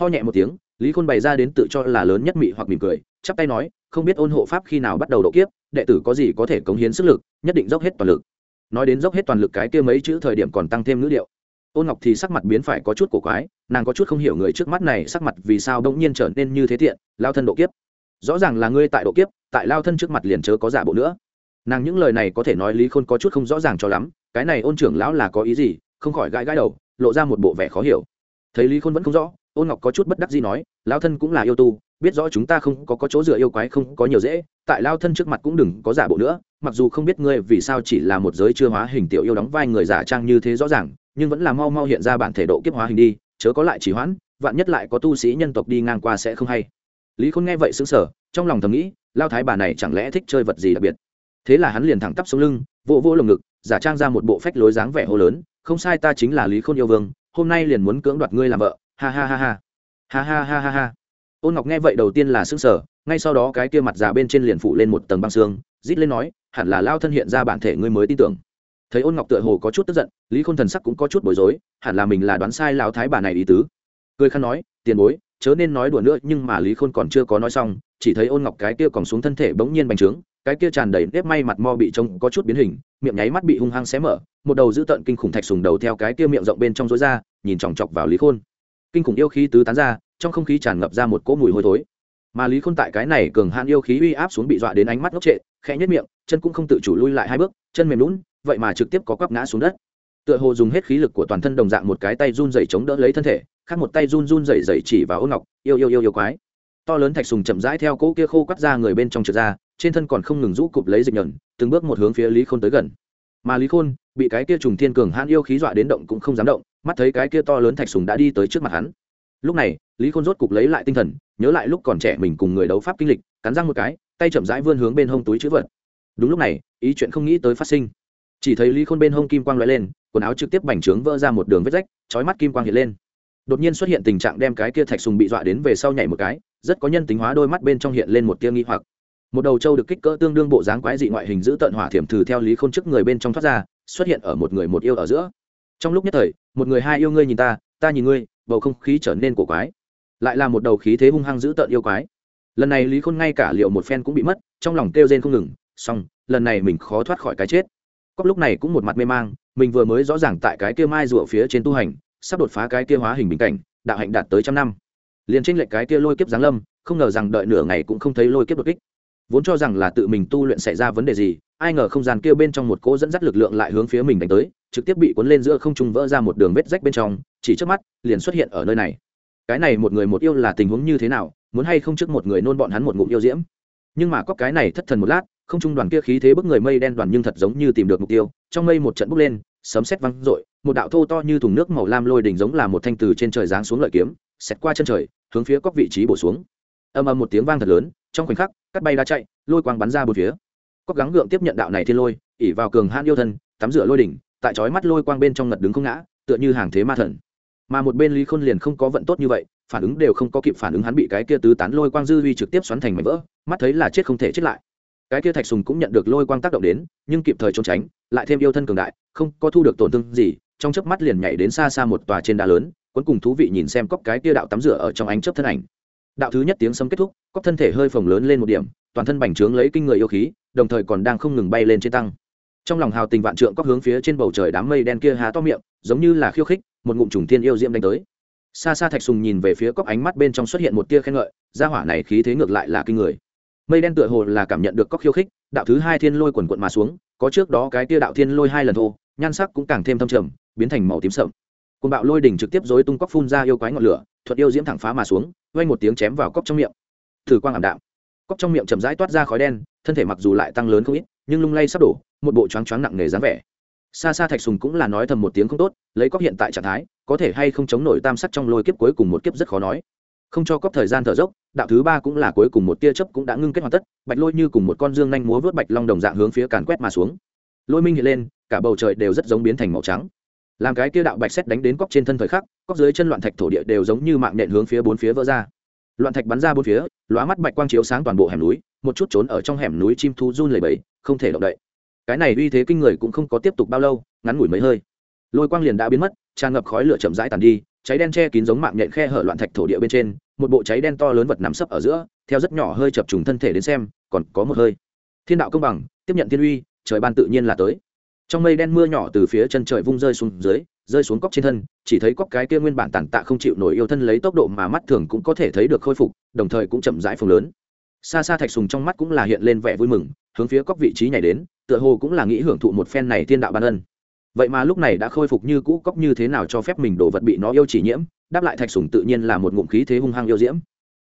Speaker 1: Ho nhẹ một tiếng, lý khôn bày ra đến tự cho là lớn nhất mị hoặc mỉm cười, chắp tay nói, không biết ôn hộ pháp khi nào bắt đầu độ kiếp, đệ tử có gì có thể cống hiến sức lực, nhất định dốc hết toàn lực. Nói đến dốc hết toàn lực cái kia mấy chữ thời điểm còn tăng thêm ngữ điệu. Ôn ngọc thì sắc mặt biến phải có chút cổ quái nàng có chút không hiểu người trước mắt này sắc mặt vì sao bỗng nhiên trở nên như thế tiện lao thân độ kiếp. Rõ ràng là ngươi tại độ kiếp tại lao thân trước mặt liền chớ có giả bộ nữa. Nàng những lời này có thể nói lý khôn có chút không rõ ràng cho lắm cái này ôn trưởng lão là có ý gì không khỏi gãi gãi đầu lộ ra một bộ vẻ khó hiểu. Thấy lý khôn vẫn không rõ ôn ngọc có chút bất đắc gì nói lao thân cũng là yêu tu biết rõ chúng ta không có, có chỗ dựa yêu quái không có nhiều dễ tại lao thân trước mặt cũng đừng có giả bộ nữa mặc dù không biết ngươi vì sao chỉ là một giới chưa hóa hình tiểu yêu đóng vai người giả trang như thế rõ ràng nhưng vẫn là mau mau hiện ra bản thể độ kiếp hóa hình đi chớ có lại chỉ hoãn, vạn nhất lại có tu sĩ nhân tộc đi ngang qua sẽ không hay. Lý khôn nghe vậy xứng sở trong lòng thầm nghĩ, lao thái bà này chẳng lẽ thích chơi vật gì đặc biệt. Thế là hắn liền thẳng tắp xuống lưng, vỗ vỗ lồng ngực, giả trang ra một bộ phách lối dáng vẻ hô lớn, không sai ta chính là lý khôn yêu vương, hôm nay liền muốn cưỡng đoạt ngươi làm vợ. Ha ha ha ha. Ha ha ha ha ha. Ôn ngọc nghe vậy đầu tiên là xứng sở ngay sau đó cái kia mặt già bên trên liền phủ lên một tầng băng xương, rít lên nói, hẳn là lao thân hiện ra bản thể ngươi mới tin tưởng thấy ôn ngọc tựa hồ có chút tức giận, lý khôn thần sắc cũng có chút bối rối, hẳn là mình là đoán sai lao thái bà này ý tứ. Cười khăn nói, tiền bối, chớ nên nói đùa nữa, nhưng mà lý khôn còn chưa có nói xong, chỉ thấy ôn ngọc cái kia còn xuống thân thể bỗng nhiên bành trướng, cái kia tràn đầy nếp may mặt mo bị trông có chút biến hình, miệng nháy mắt bị hung hăng xé mở, một đầu giữ tợn kinh khủng thạch sùng đầu theo cái kia miệng rộng bên trong rối ra, nhìn chòng chọc vào lý khôn. Kinh khủng yêu khí tứ tán ra, trong không khí tràn ngập ra một cỗ mùi hôi thối. Mà lý khôn tại cái này cường hạn yêu khí uy áp xuống bị dọa đến ánh mắt ngốc trệ, khẽ nhất miệng, chân cũng không tự chủ lui lại hai bước, chân mềm lún vậy mà trực tiếp có quắp ngã xuống đất. Tựa hồ dùng hết khí lực của toàn thân đồng dạng một cái tay run dày chống đỡ lấy thân thể, khác một tay run run dày dày chỉ vào ôn ngọc, yêu yêu yêu yêu quái. To lớn thạch sùng chậm rãi theo cỗ kia khô quắt ra người bên trong trượt ra, trên thân còn không ngừng rũ cụp lấy dịch nhẫn, từng bước một hướng phía lý khôn tới gần. Mà lý khôn, bị cái kia trùng thiên cường hãn yêu khí dọa đến động cũng không dám động, mắt thấy cái kia to lớn thạch sùng đã đi tới trước mặt hắn. Lúc này, lý khôn rốt cục lấy lại tinh thần, nhớ lại lúc còn trẻ mình cùng người đấu pháp kinh lịch, cắn răng một cái, tay chậm rãi vươn hướng bên hông túi chữ vật. Đúng lúc này, ý chuyện không nghĩ tới phát sinh chỉ thấy lý khôn bên hông kim quang l lên, quần áo trực tiếp bành trướng vỡ ra một đường vết rách trói mắt kim quang hiện lên. Đột nhiên xuất hiện tình trạng đem cái kia thạch sùng bị dọa đến về sau nhảy một cái, rất có nhân tính hóa đôi mắt bên trong hiện lên một tia nghi hoặc. Một đầu trâu được kích cỡ tương đương bộ dáng quái dị ngoại hình giữ tận hỏa thiểm thử theo lý khôn trước người bên trong thoát ra, xuất hiện ở một người một yêu ở giữa. Trong lúc nhất thời, một người hai yêu ngươi nhìn ta ta nhìn ngươi, bầu không khí trở nên cổ quái. Lại là một đầu khí thế hung hăng giữ tợn yêu quái. Lần này lý khôn ngay cả liệu một phen cũng bị mất, trong lòng kêu rên không ngừng, xong, lần này mình khó thoát khỏi cái chết cóc lúc này cũng một mặt mê mang, mình vừa mới rõ ràng tại cái kia mai rụa phía trên tu hành, sắp đột phá cái kia hóa hình bình cảnh, đạo hạnh đạt tới trăm năm. Liền tranh lệch cái kia lôi kiếp giáng lâm, không ngờ rằng đợi nửa ngày cũng không thấy lôi kiếp đột kích. Vốn cho rằng là tự mình tu luyện xảy ra vấn đề gì, ai ngờ không gian kia bên trong một cỗ dẫn dắt lực lượng lại hướng phía mình đánh tới, trực tiếp bị cuốn lên giữa không trung vỡ ra một đường vết rách bên trong, chỉ trước mắt, liền xuất hiện ở nơi này. Cái này một người một yêu là tình huống như thế nào, muốn hay không trước một người nôn bọn hắn một ngụm yêu diễm. Nhưng mà có cái này thất thần một lát không trung đoàn kia khí thế bức người mây đen đoàn nhưng thật giống như tìm được mục tiêu, trong mây một trận bốc lên, sấm sét văng rội một đạo thô to như thùng nước màu lam lôi đỉnh giống là một thanh từ trên trời giáng xuống lợi kiếm, xẹt qua chân trời, hướng phía cóc vị trí bổ xuống. Âm âm một tiếng vang thật lớn, trong khoảnh khắc, cắt bay đã chạy, lôi quang bắn ra bốn phía. Cóc gắng gượng tiếp nhận đạo này thiên lôi, ỉ vào cường hãn yêu thân, tắm rửa lôi đỉnh, tại chói mắt lôi quang bên trong ngật đứng không ngã, tựa như hàng thế ma thần. Mà một bên lý khôn liền không có vận tốt như vậy, phản ứng đều không có kịp phản ứng hắn bị cái kia tứ tán lôi quang dư huy trực tiếp xoắn thành mảnh vỡ, mắt thấy là chết không thể chết lại cái kia thạch sùng cũng nhận được lôi quang tác động đến, nhưng kịp thời trốn tránh, lại thêm yêu thân cường đại, không có thu được tổn thương gì, trong chớp mắt liền nhảy đến xa xa một tòa trên đá lớn cuối cùng thú vị nhìn xem cóc cái kia đạo tắm rửa ở trong ánh chớp thân ảnh. Đạo thứ nhất tiếng sấm kết thúc cóc thân thể hơi phồng lớn lên một điểm, toàn thân bành trướng lấy kinh người yêu khí, đồng thời còn đang không ngừng bay lên trên tăng. Trong lòng hào tình vạn trượng cóc hướng phía trên bầu trời đám mây đen kia há to miệng, giống như là khiêu khích, một ngụm trùng thiên yêu diễm đánh tới. Xa xa thạch sùng nhìn về phía cóc ánh mắt bên trong xuất hiện một tia khen ngợi, gia hỏa này khí thế ngược lại là kinh người mây đen tựa hồ là cảm nhận được có khiêu khích, đạo thứ hai thiên lôi quần quận mà xuống, có trước đó cái tia đạo thiên lôi hai lần thô, nhan sắc cũng càng thêm thâm trầm, biến thành màu tím sậm. Côn bạo lôi đỉnh trực tiếp dối tung cóc phun ra yêu quái ngọn lửa, thuật yêu diễm thẳng phá mà xuống vây một tiếng chém vào cóc trong miệng. Thử quang ảm đạm. Cóc trong miệng chậm rãi toát ra khói đen, thân thể mặc dù lại tăng lớn không ít, nhưng lung lay sắp đổ, một bộ choáng choáng nặng nề dáng vẻ. Xa xa thạch sùng cũng là nói thầm một tiếng không tốt, lấy cóc hiện tại trạng thái, có thể hay không chống nổi tam sắc trong lôi kiếp cuối cùng một kiếp rất khó nói không cho cóp thời gian thở dốc, đạo thứ ba cũng là cuối cùng một tia chớp cũng đã ngưng kết hoàn tất, bạch lôi như cùng một con dương nhanh múa vớt bạch long đồng dạng hướng phía càn quét mà xuống. Lôi minh hiện lên, cả bầu trời đều rất giống biến thành màu trắng. Làm cái kia đạo bạch xét đánh đến cóc trên thân thời khắc cóc dưới chân loạn thạch thổ địa đều giống như mạng nện hướng phía bốn phía vỡ ra. Loạn thạch bắn ra bốn phía, lóa mắt bạch quang chiếu sáng toàn bộ hẻm núi, một chút trốn ở trong hẻm núi chim thu run lầy bẫy không thể động đậy. Cái này uy thế kinh người cũng không có tiếp tục bao lâu, ngắn ngủi mấy hơi. Lôi quang liền đã biến mất, tràn ngập khói lửa chậm rãi tàn đi cháy đen che kín giống mạng nhện khe hở loạn thạch thổ địa bên trên, một bộ cháy đen to lớn vật nằm sấp ở giữa, theo rất nhỏ hơi chập trùng thân thể đến xem, còn có một hơi. Thiên đạo công bằng, tiếp nhận thiên uy, trời ban tự nhiên là tới. Trong mây đen mưa nhỏ từ phía chân trời vung rơi xuống dưới, rơi xuống cóc trên thân, chỉ thấy cóc cái kia nguyên bản tàn tạ không chịu nổi yêu thân lấy tốc độ mà mắt thường cũng có thể thấy được khôi phục, đồng thời cũng chậm rãi phồng lớn. Xa xa thạch sùng trong mắt cũng là hiện lên vẻ vui mừng, hướng phía cóc vị trí nhảy đến, tựa hồ cũng là nghĩ hưởng thụ một phen này thiên đạo ban ân vậy mà lúc này đã khôi phục như cũ, cóc như thế nào cho phép mình đồ vật bị nó yêu chỉ nhiễm? Đáp lại thạch sùng tự nhiên là một ngụm khí thế hung hăng yêu diễm.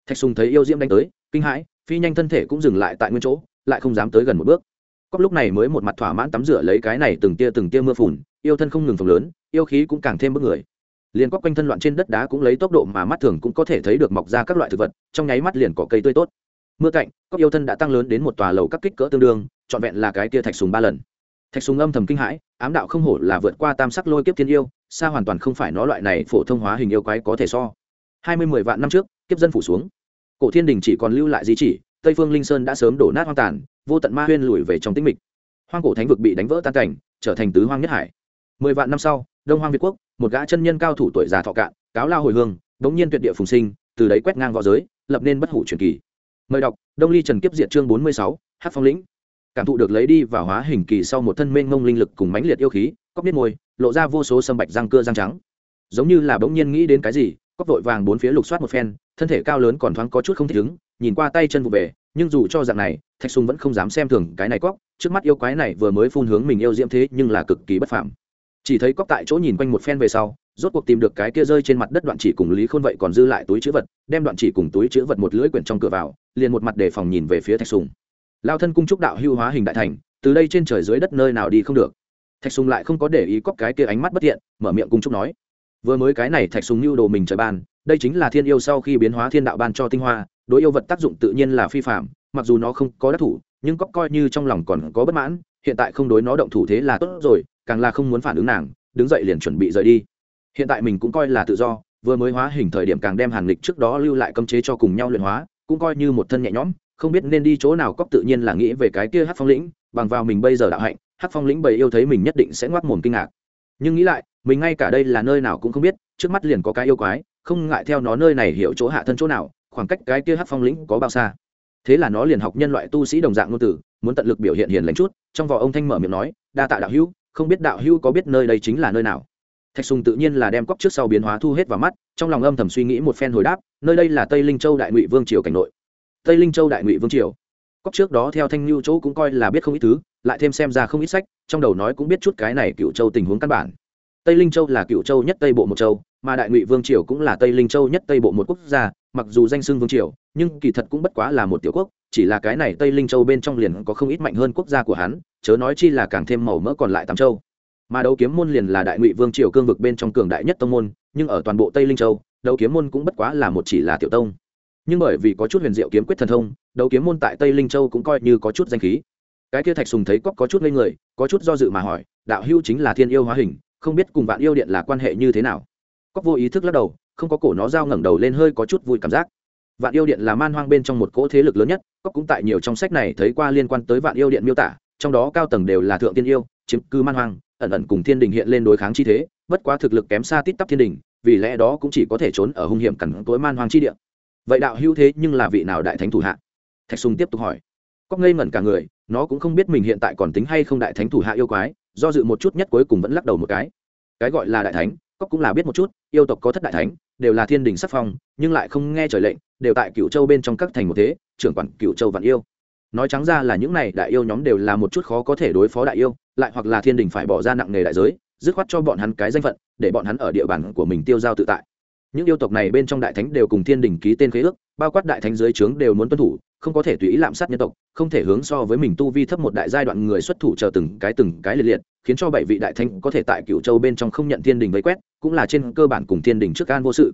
Speaker 1: Thạch sùng thấy yêu diễm đánh tới, kinh hãi, phi nhanh thân thể cũng dừng lại tại nguyên chỗ, lại không dám tới gần một bước. Cóc lúc này mới một mặt thỏa mãn tắm rửa lấy cái này từng tia từng tia mưa phùn, yêu thân không ngừng phồng lớn, yêu khí cũng càng thêm bức người. Liền cóc quanh thân loạn trên đất đá cũng lấy tốc độ mà mắt thường cũng có thể thấy được mọc ra các loại thực vật, trong nháy mắt liền có cây tươi tốt. Mưa cạnh, cóc yêu thân đã tăng lớn đến một tòa lầu các kích cỡ tương đương, trọn vẹn là cái tia thạch sùng ba lần thạch sùng âm thầm kinh hãi, ám đạo không hổ là vượt qua tam sắc lôi kiếp thiên yêu, xa hoàn toàn không phải nó loại này phổ thông hóa hình yêu quái có thể so. Hai mươi mười vạn năm trước, kiếp dân phủ xuống. Cổ thiên đình chỉ còn lưu lại di chỉ, tây phương linh sơn đã sớm đổ nát hoang tàn, vô tận ma huyên lùi về trong tĩnh mịch. Hoang cổ thánh vực bị đánh vỡ tan cảnh, trở thành tứ hoang nhất hải. Mười vạn năm sau, đông hoang việt quốc, một gã chân nhân cao thủ tuổi già thọ cạn, cáo lao hồi hương, đống nhiên tuyệt địa phùng sinh, từ đấy quét ngang v õ giới, lập nên bất hủ truyền kỳ. Mời đọc, đông ly trần kiếp diệt chương bốn mươi sáu hát phong lĩnh cảm thụ được lấy đi và hóa hình kỳ sau một thân mênh mông linh lực cùng mãnh liệt yêu khí cóc biết môi, lộ ra vô số sâm bạch răng cưa răng trắng. Giống như là bỗng nhiên nghĩ đến cái gì cóc vội vàng bốn phía lục soát một phen, thân thể cao lớn còn thoáng có chút không thích ứng, nhìn qua tay chân vụ về, nhưng dù cho dạng này, thạch sùng vẫn không dám xem thường cái này cóc trước mắt yêu quái này vừa mới phun hướng mình yêu diễm thế nhưng là cực kỳ bất phạm chỉ thấy cóc tại chỗ nhìn quanh một phen về sau, rốt cuộc tìm được cái kia rơi trên mặt đất đoạn chỉ cùng lý khôn vậy còn dư lại túi chữ vật, đem đoạn chỉ cùng túi chữ vật một lưỡi quyển trong cửa vào, liền một mặt đề phòng nhìn về phía thạch sùng lao thân cung trúc đạo hưu hóa hình đại thành, từ đây trên trời dưới đất nơi nào đi không được. Thạch sùng lại không có để ý cóc cái kia ánh mắt bất thiện, mở miệng cung trúc nói. Vừa mới cái này thạch sùng lưu đồ mình trời ban, đây chính là thiên yêu sau khi biến hóa thiên đạo ban cho tinh hoa, đối yêu vật tác dụng tự nhiên là phi phạm mặc dù nó không có đắc thủ, nhưng cóc coi như trong lòng còn có bất mãn, hiện tại không đối nó động thủ thế là tốt rồi, càng là không muốn phản ứng nàng, đứng dậy liền chuẩn bị rời đi. Hiện tại mình cũng coi là tự do, vừa mới hóa hình thời điểm càng đem hàn lịch trước đó lưu lại cấm chế cho cùng nhau luyện hóa, cũng coi như một thân nhẹ nhõm không biết nên đi chỗ nào cóc tự nhiên là nghĩ về cái kia hát phong lĩnh, bằng vào mình bây giờ đạo hạnh hát phong lĩnh bầy yêu thấy mình nhất định sẽ ngoác mồm kinh ngạc. Nhưng nghĩ lại, mình ngay cả đây là nơi nào cũng không biết, trước mắt liền có cái yêu quái, không ngại theo nó nơi này hiểu chỗ hạ thân chỗ nào, khoảng cách cái kia hát phong lĩnh có bao xa. Thế là nó liền học nhân loại tu sĩ đồng dạng ngôn từ, muốn tận lực biểu hiện hiền lành chút, trong vỏ ông thanh mở miệng nói, đa tạ đạo hữu, không biết đạo hữu có biết nơi đây chính là nơi nào? Thạch sùng tự nhiên là đem cóc trước sau biến hóa thu hết vào mắt, trong lòng âm thầm suy nghĩ một phen hồi đáp, nơi đây là tây linh châu đại ngụy vương triều cảnh nội tây linh châu đại ngụy vương triều. Cóc trước đó theo thanh lưu chỗ cũng coi là biết không ít thứ, lại thêm xem ra không ít sách, trong đầu nói cũng biết chút cái này cựu châu tình huống căn bản. Tây linh châu là cựu châu nhất tây bộ một châu, mà đại ngụy vương triều cũng là tây linh châu nhất tây bộ một quốc gia, mặc dù danh xưng vương triều, nhưng kỳ thật cũng bất quá là một tiểu quốc, chỉ là cái này tây linh châu bên trong liền có không ít mạnh hơn quốc gia của hắn, chớ nói chi là càng thêm màu mỡ còn lại tám châu. Mà đấu kiếm môn liền là đại ngụy vương triều cương vực bên trong cường đại nhất tông môn, nhưng ở toàn bộ tây linh châu, đấu kiếm môn cũng bất quá là một chỉ là tiểu tông nhưng bởi vì có chút huyền diệu kiếm quyết thần thông, đấu kiếm môn tại tây linh châu cũng coi như có chút danh khí. Cái kia thạch sùng thấy cóc có chút ngây người, có chút do dự mà hỏi, đạo hưu chính là thiên yêu hóa hình, không biết cùng vạn yêu điện là quan hệ như thế nào? Cóc vô ý thức lắc đầu, không có cổ nó dao ngẩng đầu lên hơi có chút vui cảm giác. Vạn yêu điện là man hoang bên trong một cỗ thế lực lớn nhất cóc cũng tại nhiều trong sách này thấy qua liên quan tới vạn yêu điện miêu tả, trong đó cao tầng đều là thượng tiên yêu, chiếm cư man hoang, ẩn ẩn cùng thiên đình hiện lên đối kháng chi thế, bất quá thực lực kém xa tít tắp thiên đình, vì lẽ đó cũng chỉ có thể trốn ở hung hiểm cẩn tối man hoang chi địa vậy đạo hữu thế nhưng là vị nào đại thánh thủ hạ? Thạch sùng tiếp tục hỏi. Cóc ngây ngẩn cả người, nó cũng không biết mình hiện tại còn tính hay không đại thánh thủ hạ yêu quái, do dự một chút nhất cuối cùng vẫn lắc đầu một cái. Cái gọi là đại thánh cóc cũng là biết một chút, yêu tộc có thất đại thánh, đều là thiên đình sắc phong, nhưng lại không nghe trời lệnh, đều tại cựu châu bên trong các thành một thế, trưởng quản cựu châu vạn yêu. Nói trắng ra là những này đại yêu nhóm đều là một chút khó có thể đối phó đại yêu, lại hoặc là thiên đình phải bỏ ra nặng nghề đại giới, dứt khoát cho bọn hắn cái danh phận, để bọn hắn ở địa bàn của mình tiêu giao tự tại những yêu tộc này bên trong đại thánh đều cùng thiên đình ký tên khế ước, bao quát đại thánh dưới trướng đều muốn tuân thủ, không có thể tùy ý lạm sát nhân tộc, không thể hướng so với mình tu vi thấp một đại giai đoạn người xuất thủ chờ từng cái từng cái liệt liệt, khiến cho bảy vị đại thánh có thể tại cựu châu bên trong không nhận thiên đình vây quét, cũng là trên cơ bản cùng thiên đình trước an vô sự.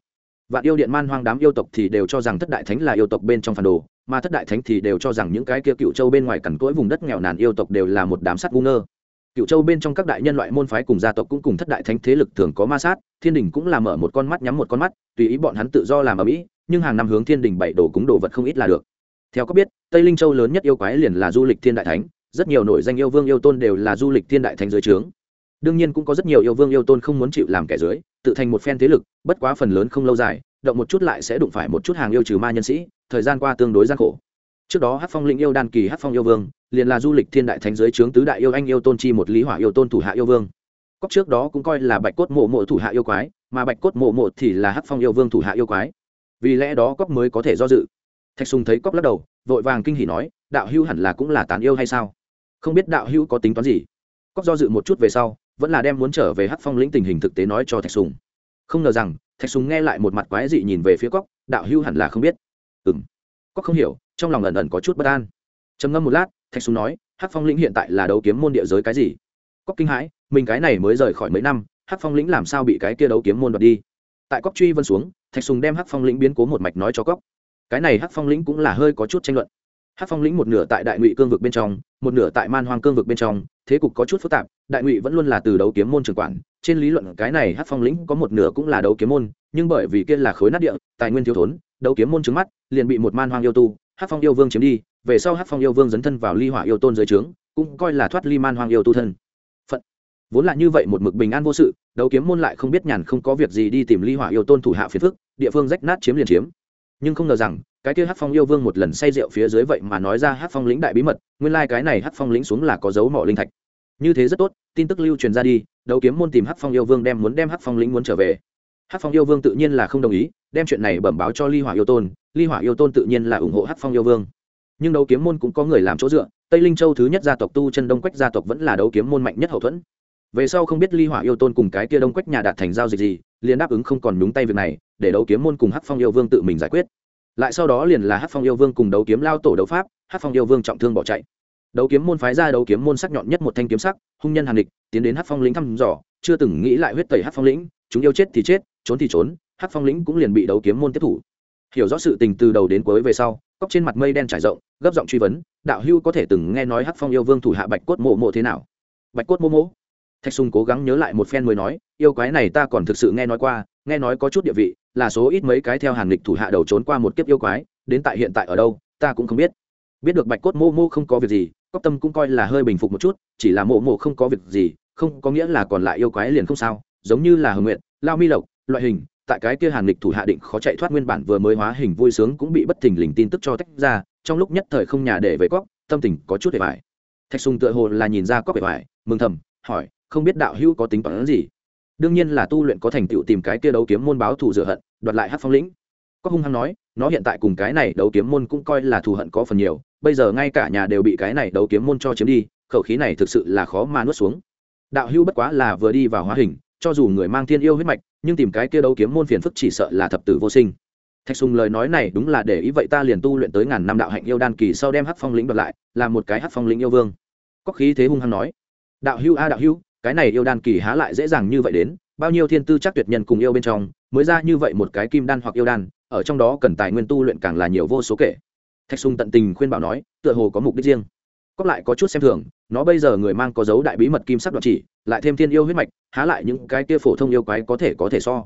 Speaker 1: Vạn yêu điện man hoang đám yêu tộc thì đều cho rằng thất đại thánh là yêu tộc bên trong phản đồ, mà thất đại thánh thì đều cho rằng những cái kia cựu châu bên ngoài cằn cỗi vùng đất nghèo nàn yêu tộc đều là một đám sắt ngu ngơ cựu châu bên trong các đại nhân loại môn phái cùng gia tộc cũng cùng thất đại thánh thế lực thường có ma sát, thiên đình cũng là mở một con mắt nhắm một con mắt, tùy ý bọn hắn tự do làm ở mỹ, nhưng hàng năm hướng thiên đình bảy đồ cúng đồ vật không ít là được. Theo có biết, tây linh châu lớn nhất yêu quái liền là du lịch thiên đại thánh, rất nhiều nổi danh yêu vương yêu tôn đều là du lịch thiên đại thánh dưới trướng. Đương nhiên cũng có rất nhiều yêu vương yêu tôn không muốn chịu làm kẻ dưới, tự thành một phen thế lực, bất quá phần lớn không lâu dài, động một chút lại sẽ đụng phải một chút hàng yêu trừ ma nhân sĩ, thời gian qua tương đối gian khổ. Trước đó hát phong lĩnh yêu đan kỳ hát phong yêu vương liền là du lịch thiên đại thánh giới trướng tứ đại yêu anh yêu tôn chi một lý hỏa yêu tôn thủ hạ yêu vương. Cóc trước đó cũng coi là bạch cốt mộ mộ thủ hạ yêu quái, mà bạch cốt mộ mộ thì là hắc phong yêu vương thủ hạ yêu quái. Vì lẽ đó cóc mới có thể do dự. Thạch sùng thấy cóc lắc đầu, vội vàng kinh hỉ nói, đạo hữu hẳn là cũng là tán yêu hay sao? Không biết đạo hữu có tính toán gì. Cóc do dự một chút về sau, vẫn là đem muốn trở về hắc phong lĩnh tình hình thực tế nói cho thạch sùng. Không ngờ rằng, thạch sùng nghe lại một mặt quái dị nhìn về phía cóc đạo hữu hẳn là không biết. Ừ m cóc không hiểu, trong lòng ẩn ẩn có chút bất an. Trầm ngâm một lát thạch sùng nói hát phong lĩnh hiện tại là đấu kiếm môn địa giới cái gì? Cóc kinh hãi, mình cái này mới rời khỏi mấy năm hát phong lĩnh làm sao bị cái kia đấu kiếm môn đoạt đi? Tại cóc truy vân xuống, thạch sùng đem hát phong lĩnh biến cố một mạch nói cho cóc cái này hát phong lĩnh cũng là hơi có chút tranh luận. Hát phong lĩnh một nửa tại đại ngụy cương vực bên trong, một nửa tại man hoang cương vực bên trong, thế cục có chút phức tạp, đại ngụy vẫn luôn là từ đấu kiếm môn trường quản. Trên lý luận, cái này hát phong lĩnh có một nửa cũng là đấu kiếm môn, nhưng bởi vì kia là khối nát địa, tài nguyên thiếu thốn, đấu kiếm môn trứng mắt, liền bị một man hoang yêu tu hát phong yêu vương chiếm đi, về sau hát phong yêu vương dấn thân vào ly hỏa yêu tôn dưới trướng, cũng coi là thoát ly man hoang yêu tu thân. Phận. Vốn là như vậy một mực bình an vô sự, đấu kiếm môn lại không biết nhàn không có việc gì đi tìm ly hỏa yêu tôn thủ hạ phiền phức, địa phương rách nát chiếm liền chiếm. Nhưng không ngờ rằng, cái kia hát phong yêu vương một lần say rượu phía dưới vậy mà nói ra hát phong lĩnh đại bí mật, nguyên lai、like、cái này hát phong lĩnh xuống là có dấu mỏ linh thạch. Như thế rất tốt, tin tức lưu truyền ra đi, đấu kiếm môn tìm hát phong yêu vương đem muốn đem hát phong lĩnh muốn trở về. Hát phong yêu vương tự nhiên là không đồng ý đem chuyện này bẩm báo cho ly hỏa yêu tôn, ly hỏa yêu tôn tự nhiên là ủng hộ hát phong yêu vương. Nhưng đấu kiếm môn cũng có người làm chỗ dựa, tây linh châu thứ nhất gia tộc tu chân đông quách gia tộc vẫn là đấu kiếm môn mạnh nhất hậu thuẫn. Về sau không biết ly hỏa yêu tôn cùng cái kia đông quách nhà đạt thành giao dịch gì, liền đáp ứng không còn nhúng tay việc này, để đấu kiếm môn cùng hát phong yêu vương tự mình giải quyết. Lại sau đó liền là hát phong yêu vương cùng đấu kiếm lao tổ đấu pháp hát phong yêu vương trọng thương bỏ chạy. Đấu kiếm môn phái ra đấu kiếm môn sắc nhọn nhất một thanh kiếm sắc, hung nhân hàn địch tiến đến hát phong lĩnh thăm dò, chưa từng nghĩ lại huyết tẩy hát phong lĩnh, chúng yêu chết thì chết, trốn thì trốn hát phong lĩnh cũng liền bị đấu kiếm môn tiếp thủ. Hiểu rõ sự tình từ đầu đến cuối về sau cóc trên mặt mây đen trải rộng, gấp giọng truy vấn, đạo hưu có thể từng nghe nói hát phong yêu vương thủ hạ bạch cốt mộ mộ thế nào? Bạch cốt Mộ mộ? Thạch sùng cố gắng nhớ lại một phen mới nói, yêu quái này ta còn thực sự nghe nói qua, nghe nói có chút địa vị, là số ít mấy cái theo hàn lịch thủ hạ đầu trốn qua một kiếp yêu quái, đến tại hiện tại ở đâu, ta cũng không biết. Biết được bạch cốt mô mô không có việc gì cóc tâm cũng coi là hơi bình phục một chút, chỉ là mộ mộ không có việc gì, không có nghĩa là còn lại yêu quái liền không sao, giống như là hồng nguyện lao mi lộc, loại hình tại cái kia hàn lịch thủ hạ định khó chạy thoát nguyên bản vừa mới hóa hình vui sướng cũng bị bất thình lình tin tức cho tách ra, trong lúc nhất thời không nhà để về cóc, tâm tình có chút để vải thạch sùng tựa hồ là nhìn ra cóc để vải mừng thầm, hỏi, không biết đạo hữu có tính toán gì? Đương nhiên là tu luyện có thành tựu tìm cái kia đấu kiếm môn báo thù rửa hận, đoạt lại hát phong lĩnh. Có hung hăng nói, nó hiện tại cùng cái này đấu kiếm môn cũng coi là thù hận có phần nhiều, bây giờ ngay cả nhà đều bị cái này đấu kiếm môn cho chiếm đi, khẩu khí này thực sự là khó mà nuốt xuống. Đạo hữu bất quá là vừa đi vào hóa hình cho dù người mang thiên yêu huyết mạch, nhưng tìm cái kia đấu kiếm môn phiền phức chỉ sợ là thập tử vô sinh. Thạch sùng lời nói này đúng là để ý vậy ta liền tu luyện tới ngàn năm đạo hạnh yêu đan kỳ sau đem hát phong lĩnh đoạt lại, là một cái hát phong lĩnh yêu vương. Có khí thế hung hăng nói, đạo hưu a, đạo hưu cái này yêu đan kỳ há lại dễ dàng như vậy đến, bao nhiêu thiên tư chắc tuyệt nhân cùng yêu bên trong, mới ra như vậy một cái kim đan hoặc yêu đan, ở trong đó cần tài nguyên tu luyện càng là nhiều vô số kể. Thạch sùng tận tình khuyên bảo nói, tựa hồ có mục đích riêng cóp lại có chút xem thường, nó bây giờ người mang có dấu đại bí mật kim sắc đoạn chỉ, lại thêm thiên yêu huyết mạch, há lại những cái kia phổ thông yêu quái có thể có thể so.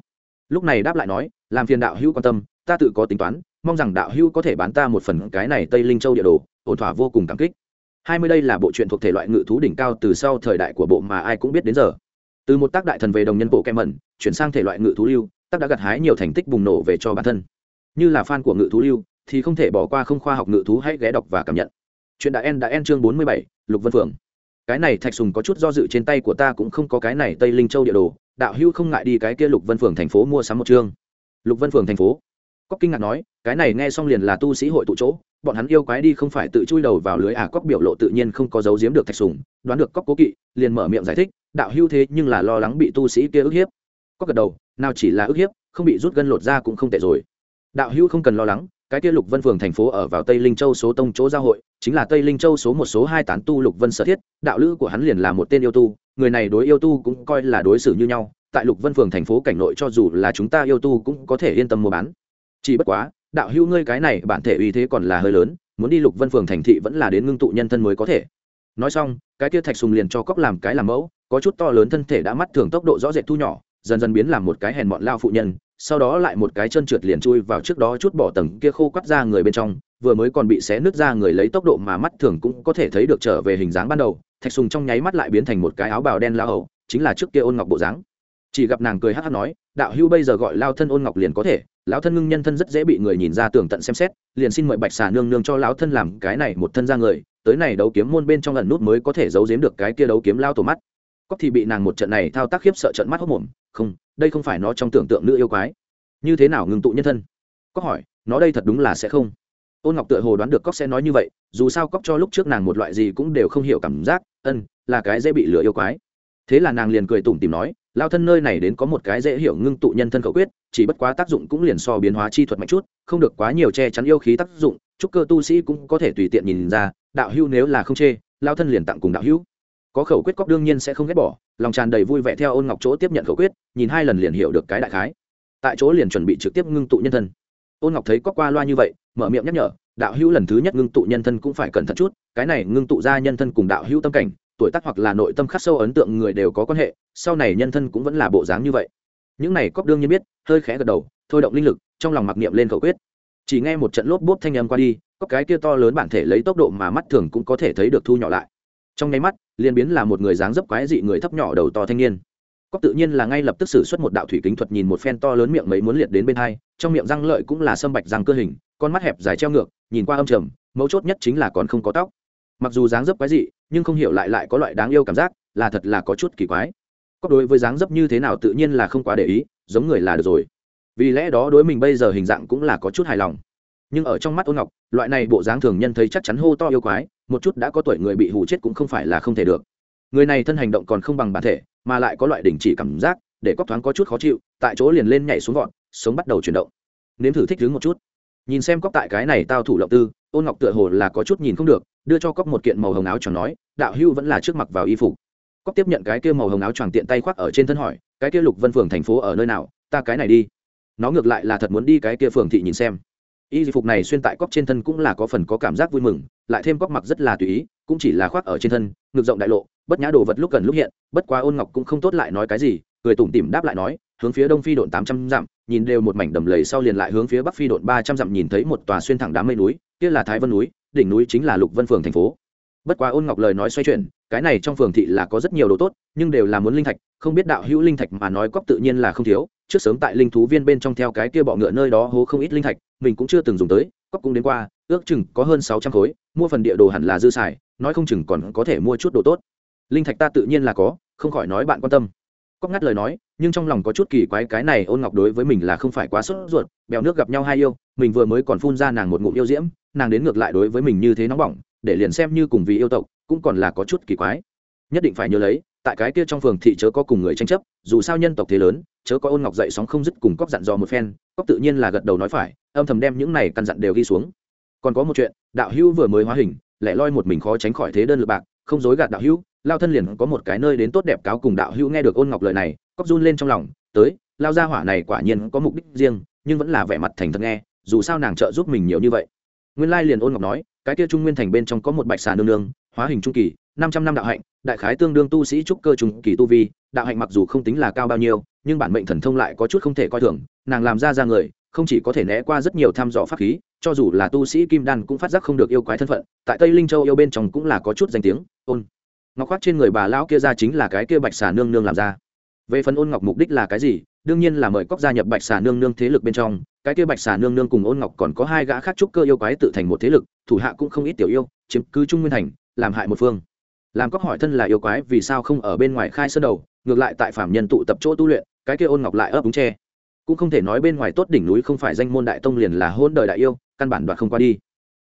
Speaker 1: Lúc này đáp lại nói, làm phiền đạo hữu quan tâm, ta tự có tính toán, mong rằng đạo hữu có thể bán ta một phần cái này tây linh châu địa đồ, ổn thỏa vô cùng cảm kích. Hai mươi đây là bộ truyện thuộc thể loại ngự thú đỉnh cao từ sau thời đại của bộ mà ai cũng biết đến giờ. Từ một tác đại thần về đồng nhân bộ kem mẩn, chuyển sang thể loại ngự thú lưu, tác đã gặt hái nhiều thành tích bùng nổ về cho bản thân. Như là fan của ngự thú lưu, thì không thể bỏ qua không khoa học ngự thú hãy ghé đọc và cảm nhận chuyện đã en đã en chương bốn mươi bảy, lục vân phượng. Cái này thạch sùng có chút do dự trên tay của ta cũng không có cái này tây linh châu địa đồ, đạo Hưu không ngại đi cái kia lục vân phượng thành phố mua sắm một chương. Lục vân phượng thành phố. Cóc kinh ngạc nói, cái này nghe xong liền là tu sĩ hội tụ chỗ, bọn hắn yêu quái đi không phải tự chui đầu vào lưới à cóc biểu lộ tự nhiên không có dấu giếm được thạch sùng, đoán được cóc cố kỵ, liền mở miệng giải thích, đạo hưu thế nhưng là lo lắng bị tu sĩ kia ức hiếp. Cóc gật đầu, nào chỉ là ức hiếp, không bị rút gân lột ra cũng không tệ rồi. Đạo hưu không cần lo lắng cái kia lục vân phường thành phố ở vào tây linh châu số tông chỗ giao hội, chính là tây linh châu số một số hai tán tu lục vân sở thiết, đạo lữ của hắn liền là một tên yêu tu, người này đối yêu tu cũng coi là đối xử như nhau, tại lục vân phường thành phố cảnh nội cho dù là chúng ta yêu tu cũng có thể yên tâm mua bán. Chỉ bất quá, đạo hữu ngươi cái này bản thể uy thế còn là hơi lớn, muốn đi lục vân phường thành thị vẫn là đến ngưng tụ nhân thân mới có thể. Nói xong, cái kia thạch sùng liền cho cóc làm cái làm mẫu, có chút to lớn thân thể đã mắt thường tốc độ rõ rệt thu nhỏ, dần dần biến làm một cái hèn mọn lao phụ nhân sau đó lại một cái chân trượt liền chui vào trước đó chút bỏ tầng kia khô quắt ra người bên trong, vừa mới còn bị xé nứt ra người lấy tốc độ mà mắt thường cũng có thể thấy được trở về hình dáng ban đầu, thạch sùng trong nháy mắt lại biến thành một cái áo bào đen lao hậu chính là trước kia ôn ngọc bộ dáng. Chỉ gặp nàng cười hát hát nói, đạo hưu bây giờ gọi lao thân ôn ngọc liền có thể, lão thân ngưng nhân thân rất dễ bị người nhìn ra tường tận xem xét, liền xin mời bạch xà nương nương cho lão thân làm cái này một thân ra người, tới này đấu kiếm môn bên trong lần nút mới có thể giấu giếm được cái kia đấu kiếm lao tổ mắt. Cóc thì bị nàng một trận này thao tác khiếp sợ trận mắt hốc mồm không, đây không phải nó trong tưởng tượng nữ yêu quái. Như thế nào ngưng tụ nhân thân? Cóc hỏi, nó đây thật đúng là sẽ không. Ôn ngọc tựa hồ đoán được cóc sẽ nói như vậy, dù sao cóc cho lúc trước nàng một loại gì cũng đều không hiểu cảm giác, ân, là cái dễ bị lừa yêu quái. Thế là nàng liền cười tủm tìm nói, lao thân nơi này đến có một cái dễ hiểu ngưng tụ nhân thân khẩu quyết, chỉ bất quá tác dụng cũng liền so biến hóa chi thuật mạnh chút, không được quá nhiều che chắn yêu khí tác dụng, chúc cơ tu sĩ cũng có thể tùy tiện nhìn ra, đạo hữu nếu là không chê, lao thân liền tặng cùng đạo hữu có khẩu quyết cóc đương nhiên sẽ không ghét bỏ, lòng tràn đầy vui vẻ theo ôn ngọc chỗ tiếp nhận khẩu quyết, nhìn hai lần liền hiểu được cái đại khái. Tại chỗ liền chuẩn bị trực tiếp ngưng tụ nhân thân. Ôn ngọc thấy cóc qua loa như vậy, mở miệng nhắc nhở, đạo hữu lần thứ nhất ngưng tụ nhân thân cũng phải cẩn thận chút, cái này ngưng tụ ra nhân thân cùng đạo hữu tâm cảnh, tuổi tác hoặc là nội tâm khắc sâu ấn tượng người đều có quan hệ, sau này nhân thân cũng vẫn là bộ dáng như vậy. Những này cóc đương nhiên biết, hơi khẽ gật đầu, thôi động linh lực, trong lòng mặc niệm lên khẩu quyết. Chỉ nghe một trận lốp bốp thanh âm qua đi có cái kia to lớn bản thể lấy tốc độ mà mắt thường cũng có thể thấy được thu nhỏ lại. Trong nháy mắt liền biến là một người dáng dấp quái dị người thấp nhỏ đầu to thanh niên. Cóc tự nhiên là ngay lập tức xử xuất một đạo thủy kính thuật nhìn một phen to lớn miệng mấy muốn liệt đến bên hai, trong miệng răng lợi cũng là sâm bạch răng cơ hình, con mắt hẹp dài treo ngược, nhìn qua âm trầm, mấu chốt nhất chính là còn không có tóc. Mặc dù dáng dấp quái dị, nhưng không hiểu lại lại có loại đáng yêu cảm giác, là thật là có chút kỳ quái. Cóc đối với dáng dấp như thế nào tự nhiên là không quá để ý, giống người là được rồi. Vì lẽ đó đối mình bây giờ hình dạng cũng là có chút hài lòng. Nhưng ở trong mắt ôn ngọc, loại này bộ dáng thường nhân thấy chắc chắn hô to yêu quái một chút đã có tuổi người bị hù chết cũng không phải là không thể được. Người này thân hành động còn không bằng bản thể, mà lại có loại đình chỉ cảm giác, để cóc thoáng có chút khó chịu, tại chỗ liền lên nhảy xuống gọn sống bắt đầu chuyển động. Nếm thử thích đứng một chút. Nhìn xem cóc tại cái này tao thủ lộng tư ôn ngọc tựa hồ là có chút nhìn không được, đưa cho cóc một kiện màu hồng áo choàng nói, đạo hưu vẫn là trước mặc vào y phục. Cóc tiếp nhận cái kia màu hồng áo choàng tiện tay khoác ở trên thân hỏi, cái kia lục vân phường thành phố ở nơi nào? Ta cái này đi. Nó ngược lại là thật muốn đi cái kia phường thị nhìn xem y phục này xuyên tại cóc trên thân cũng là có phần có cảm giác vui mừng, lại thêm cóc mặc rất là tùy ý, cũng chỉ là khoác ở trên thân, ngược rộng đại lộ, bất nhã đồ vật lúc gần lúc hiện, bất quá ôn ngọc cũng không tốt lại nói cái gì, cười tủm tỉm đáp lại nói, hướng phía đông phi độn tám trăm dặm, nhìn đều một mảnh đầm lầy sau liền lại hướng phía bắc phi độn ba trăm dặm nhìn thấy một tòa xuyên thẳng đám mây núi, kia là thái vân núi, đỉnh núi chính là lục vân phường thành phố. Bất quá ôn ngọc lời nói xoay chuyển, cái này trong phường thị là có rất nhiều đồ tốt, nhưng đều là muốn linh thạch, không biết đạo hữu linh thạch mà nói cóc tự nhiên là không thiếu trước sớm tại linh thú viên bên trong theo cái kia bọ ngựa nơi đó hố không ít linh thạch, mình cũng chưa từng dùng tới, cóc cũng đến qua, ước chừng có hơn sáu trăm khối, mua phần địa đồ hẳn là dư xài, nói không chừng còn có thể mua chút đồ tốt. Linh thạch ta tự nhiên là có, không khỏi nói bạn quan tâm. Cóc ngắt lời nói, nhưng trong lòng có chút kỳ quái cái này ôn ngọc đối với mình là không phải quá sốt ruột, bèo nước gặp nhau hai yêu, mình vừa mới còn phun ra nàng một ngụm yêu diễm, nàng đến ngược lại đối với mình như thế nóng bỏng, để liền xem như cùng vì yêu tộc, cũng còn là có chút kỳ quái. Nhất định phải nhớ lấy tại cái kia trong phường thị chớ có cùng người tranh chấp, dù sao nhân tộc thế lớn, chớ có ôn ngọc dậy sóng không dứt cùng cóc dặn dò một phen, cóc tự nhiên là gật đầu nói phải, âm thầm đem những này căn dặn đều ghi xuống. Còn có một chuyện, đạo hữu vừa mới hóa hình, lẻ loi một mình khó tránh khỏi thế đơn lực bạc, không dối gạt đạo hữu, lao thân liền có một cái nơi đến tốt đẹp cáo cùng đạo hữu nghe được ôn ngọc lời này, cóc run lên trong lòng, tới, lao gia hỏa này quả nhiên có mục đích riêng, nhưng vẫn là vẻ mặt thành thật nghe, dù sao nàng trợ giúp mình nhiều như vậy. Nguyên lai liền ôn ngọc nói, cái kia trung nguyên thành bên trong có một bạch xà nương nương hóa hình trung kỳ, năm trăm năm đạo hạnh, đại khái tương đương tu sĩ trúc cơ trung kỳ tu vi, đạo hạnh mặc dù không tính là cao bao nhiêu, nhưng bản mệnh thần thông lại có chút không thể coi thường, nàng làm ra ra người, không chỉ có thể né qua rất nhiều tham dò pháp khí, cho dù là tu sĩ kim đan cũng phát giác không được yêu quái thân phận, tại tây linh châu yêu bên trong cũng là có chút danh tiếng, ôn ngọc khoác trên người bà lão kia ra chính là cái kia bạch xà nương nương làm ra. Về phần ôn ngọc mục đích là cái gì, đương nhiên là mời cóc gia nhập bạch xà nương nương thế lực bên trong, cái kia bạch xà nương nương cùng ôn ngọc còn có hai gã khác trúc cơ yêu quái tự thành một thế lực, thủ hạ cũng không ít tiểu yêu, chiếm cứ trung nguyên thành làm hại một phương. Làm cóc hỏi thân là yêu quái, vì sao không ở bên ngoài khai sơn đầu, ngược lại tại phạm nhân tụ tập chỗ tu luyện, cái kia ôn ngọc lại ấp úng tre. Cũng không thể nói bên ngoài tốt đỉnh núi không phải danh môn đại tông liền là hôn đời đại yêu, căn bản đoạt không qua đi.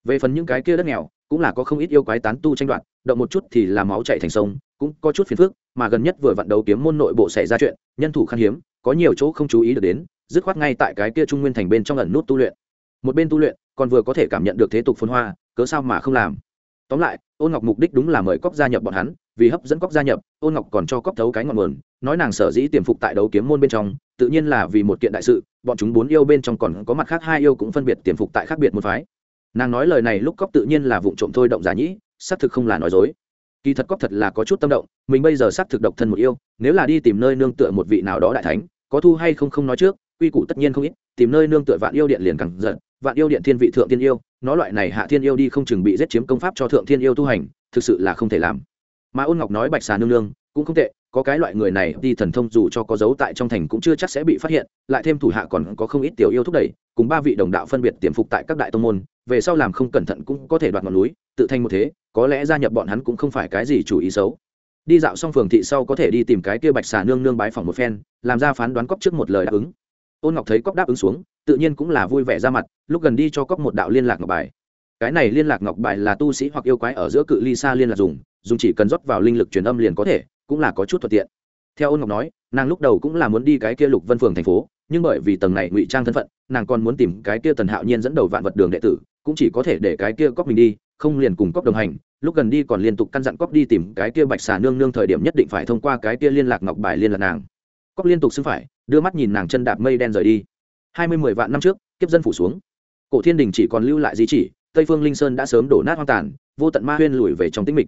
Speaker 1: Về phần những cái kia đất nghèo, cũng là có không ít yêu quái tán tu tranh đoạt, động một chút thì là máu chạy thành sông, cũng có chút phiền phức, mà gần nhất vừa vận đấu kiếm môn nội bộ xảy ra chuyện, nhân thủ khan hiếm, có nhiều chỗ không chú ý được đến, dứt khoát ngay tại cái kia trung nguyên thành bên trong ẩn nút tu luyện. Một bên tu luyện, còn vừa có thể cảm nhận được thế tục phồn hoa, cớ sao mà không làm? Tóm lại, ôn ngọc mục đích đúng là mời cóc gia nhập bọn hắn, vì hấp dẫn cóc gia nhập, ôn ngọc còn cho cóc thấu cái ngọn nguồn, nói nàng sở dĩ tiềm phục tại đấu kiếm môn bên trong, tự nhiên là vì một kiện đại sự, bọn chúng bốn yêu bên trong còn có mặt khác hai yêu cũng phân biệt tiềm phục tại khác biệt một phái. Nàng nói lời này lúc cóc tự nhiên là vụ trộm thôi động giả nhĩ, xác thực không là nói dối. Kỳ thật cóc thật là có chút tâm động, mình bây giờ xác thực độc thân một yêu, nếu là đi tìm nơi nương tựa một vị nào đó đại thánh, có thu hay không không nói trước, quy củ tất nhiên không ít, tìm nơi nương tựa vạn yêu điện liền càng giận, vạn yêu điện thiên vị thượng tiên yêu nó loại này hạ thiên yêu đi không chừng bị giết chiếm công pháp cho thượng thiên yêu tu hành, thực sự là không thể làm. Mà ôn ngọc nói bạch xà nương nương cũng không tệ, có cái loại người này đi thần thông dù cho có dấu tại trong thành cũng chưa chắc sẽ bị phát hiện, lại thêm thủ hạ còn có không ít tiểu yêu thúc đẩy, cùng ba vị đồng đạo phân biệt tiềm phục tại các đại tông môn, về sau làm không cẩn thận cũng có thể đoạt ngọn núi, tự thành một thế, có lẽ gia nhập bọn hắn cũng không phải cái gì chủ ý xấu. Đi dạo xong phường thị sau có thể đi tìm cái kia bạch xà nương nương bái phòng một phen, làm ra phán đoán cóc trước một lời đáp ứng. Ôn ngọc thấy cóc đáp ứng xuống tự nhiên cũng là vui vẻ ra mặt, lúc gần đi cho cóc một đạo liên lạc ngọc bài. Cái này liên lạc ngọc bài là tu sĩ hoặc yêu quái ở giữa cự ly xa liên lạc dùng dùng chỉ cần rót vào linh lực truyền âm liền có thể, cũng là có chút thuận tiện. Theo ôn ngọc nói, nàng lúc đầu cũng là muốn đi cái kia lục vân phường thành phố, nhưng bởi vì tầng này ngụy trang thân phận, nàng còn muốn tìm cái kia tần hạo nhiên dẫn đầu vạn vật đường đệ tử, cũng chỉ có thể để cái kia cóc mình đi, không liền cùng cóc đồng hành, lúc gần đi còn liên tục căn dặn cóc đi tìm cái kia bạch xà nương nương thời điểm nhất định phải thông qua cái kia liên lạc ngọc bài liên lạc nàng. Cóc liên tục xưng phải, đưa mắt nhìn nàng chân đạp mây đen rời đi hai mươi mười vạn năm trước, kiếp dân phủ xuống. Cổ thiên đình chỉ còn lưu lại di chỉ, tây phương linh sơn đã sớm đổ nát hoang tàn, vô tận ma huyên lùi về trong tĩnh mịch.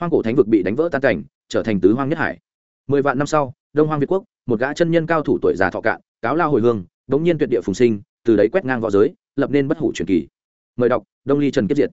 Speaker 1: Hoang cổ thánh vực bị đánh vỡ tan cảnh, trở thành tứ hoang nhất hải. Mười vạn năm sau, đông hoang việt quốc, một gã chân nhân cao thủ tuổi già thọ cạn, cáo lao hồi hương đ ố n g nhiên tuyệt địa phùng sinh, từ đấy quét ngang v õ giới, lập nên bất hủ truyền kỳ. Mời đọc, đông ly trần kiếp diệt.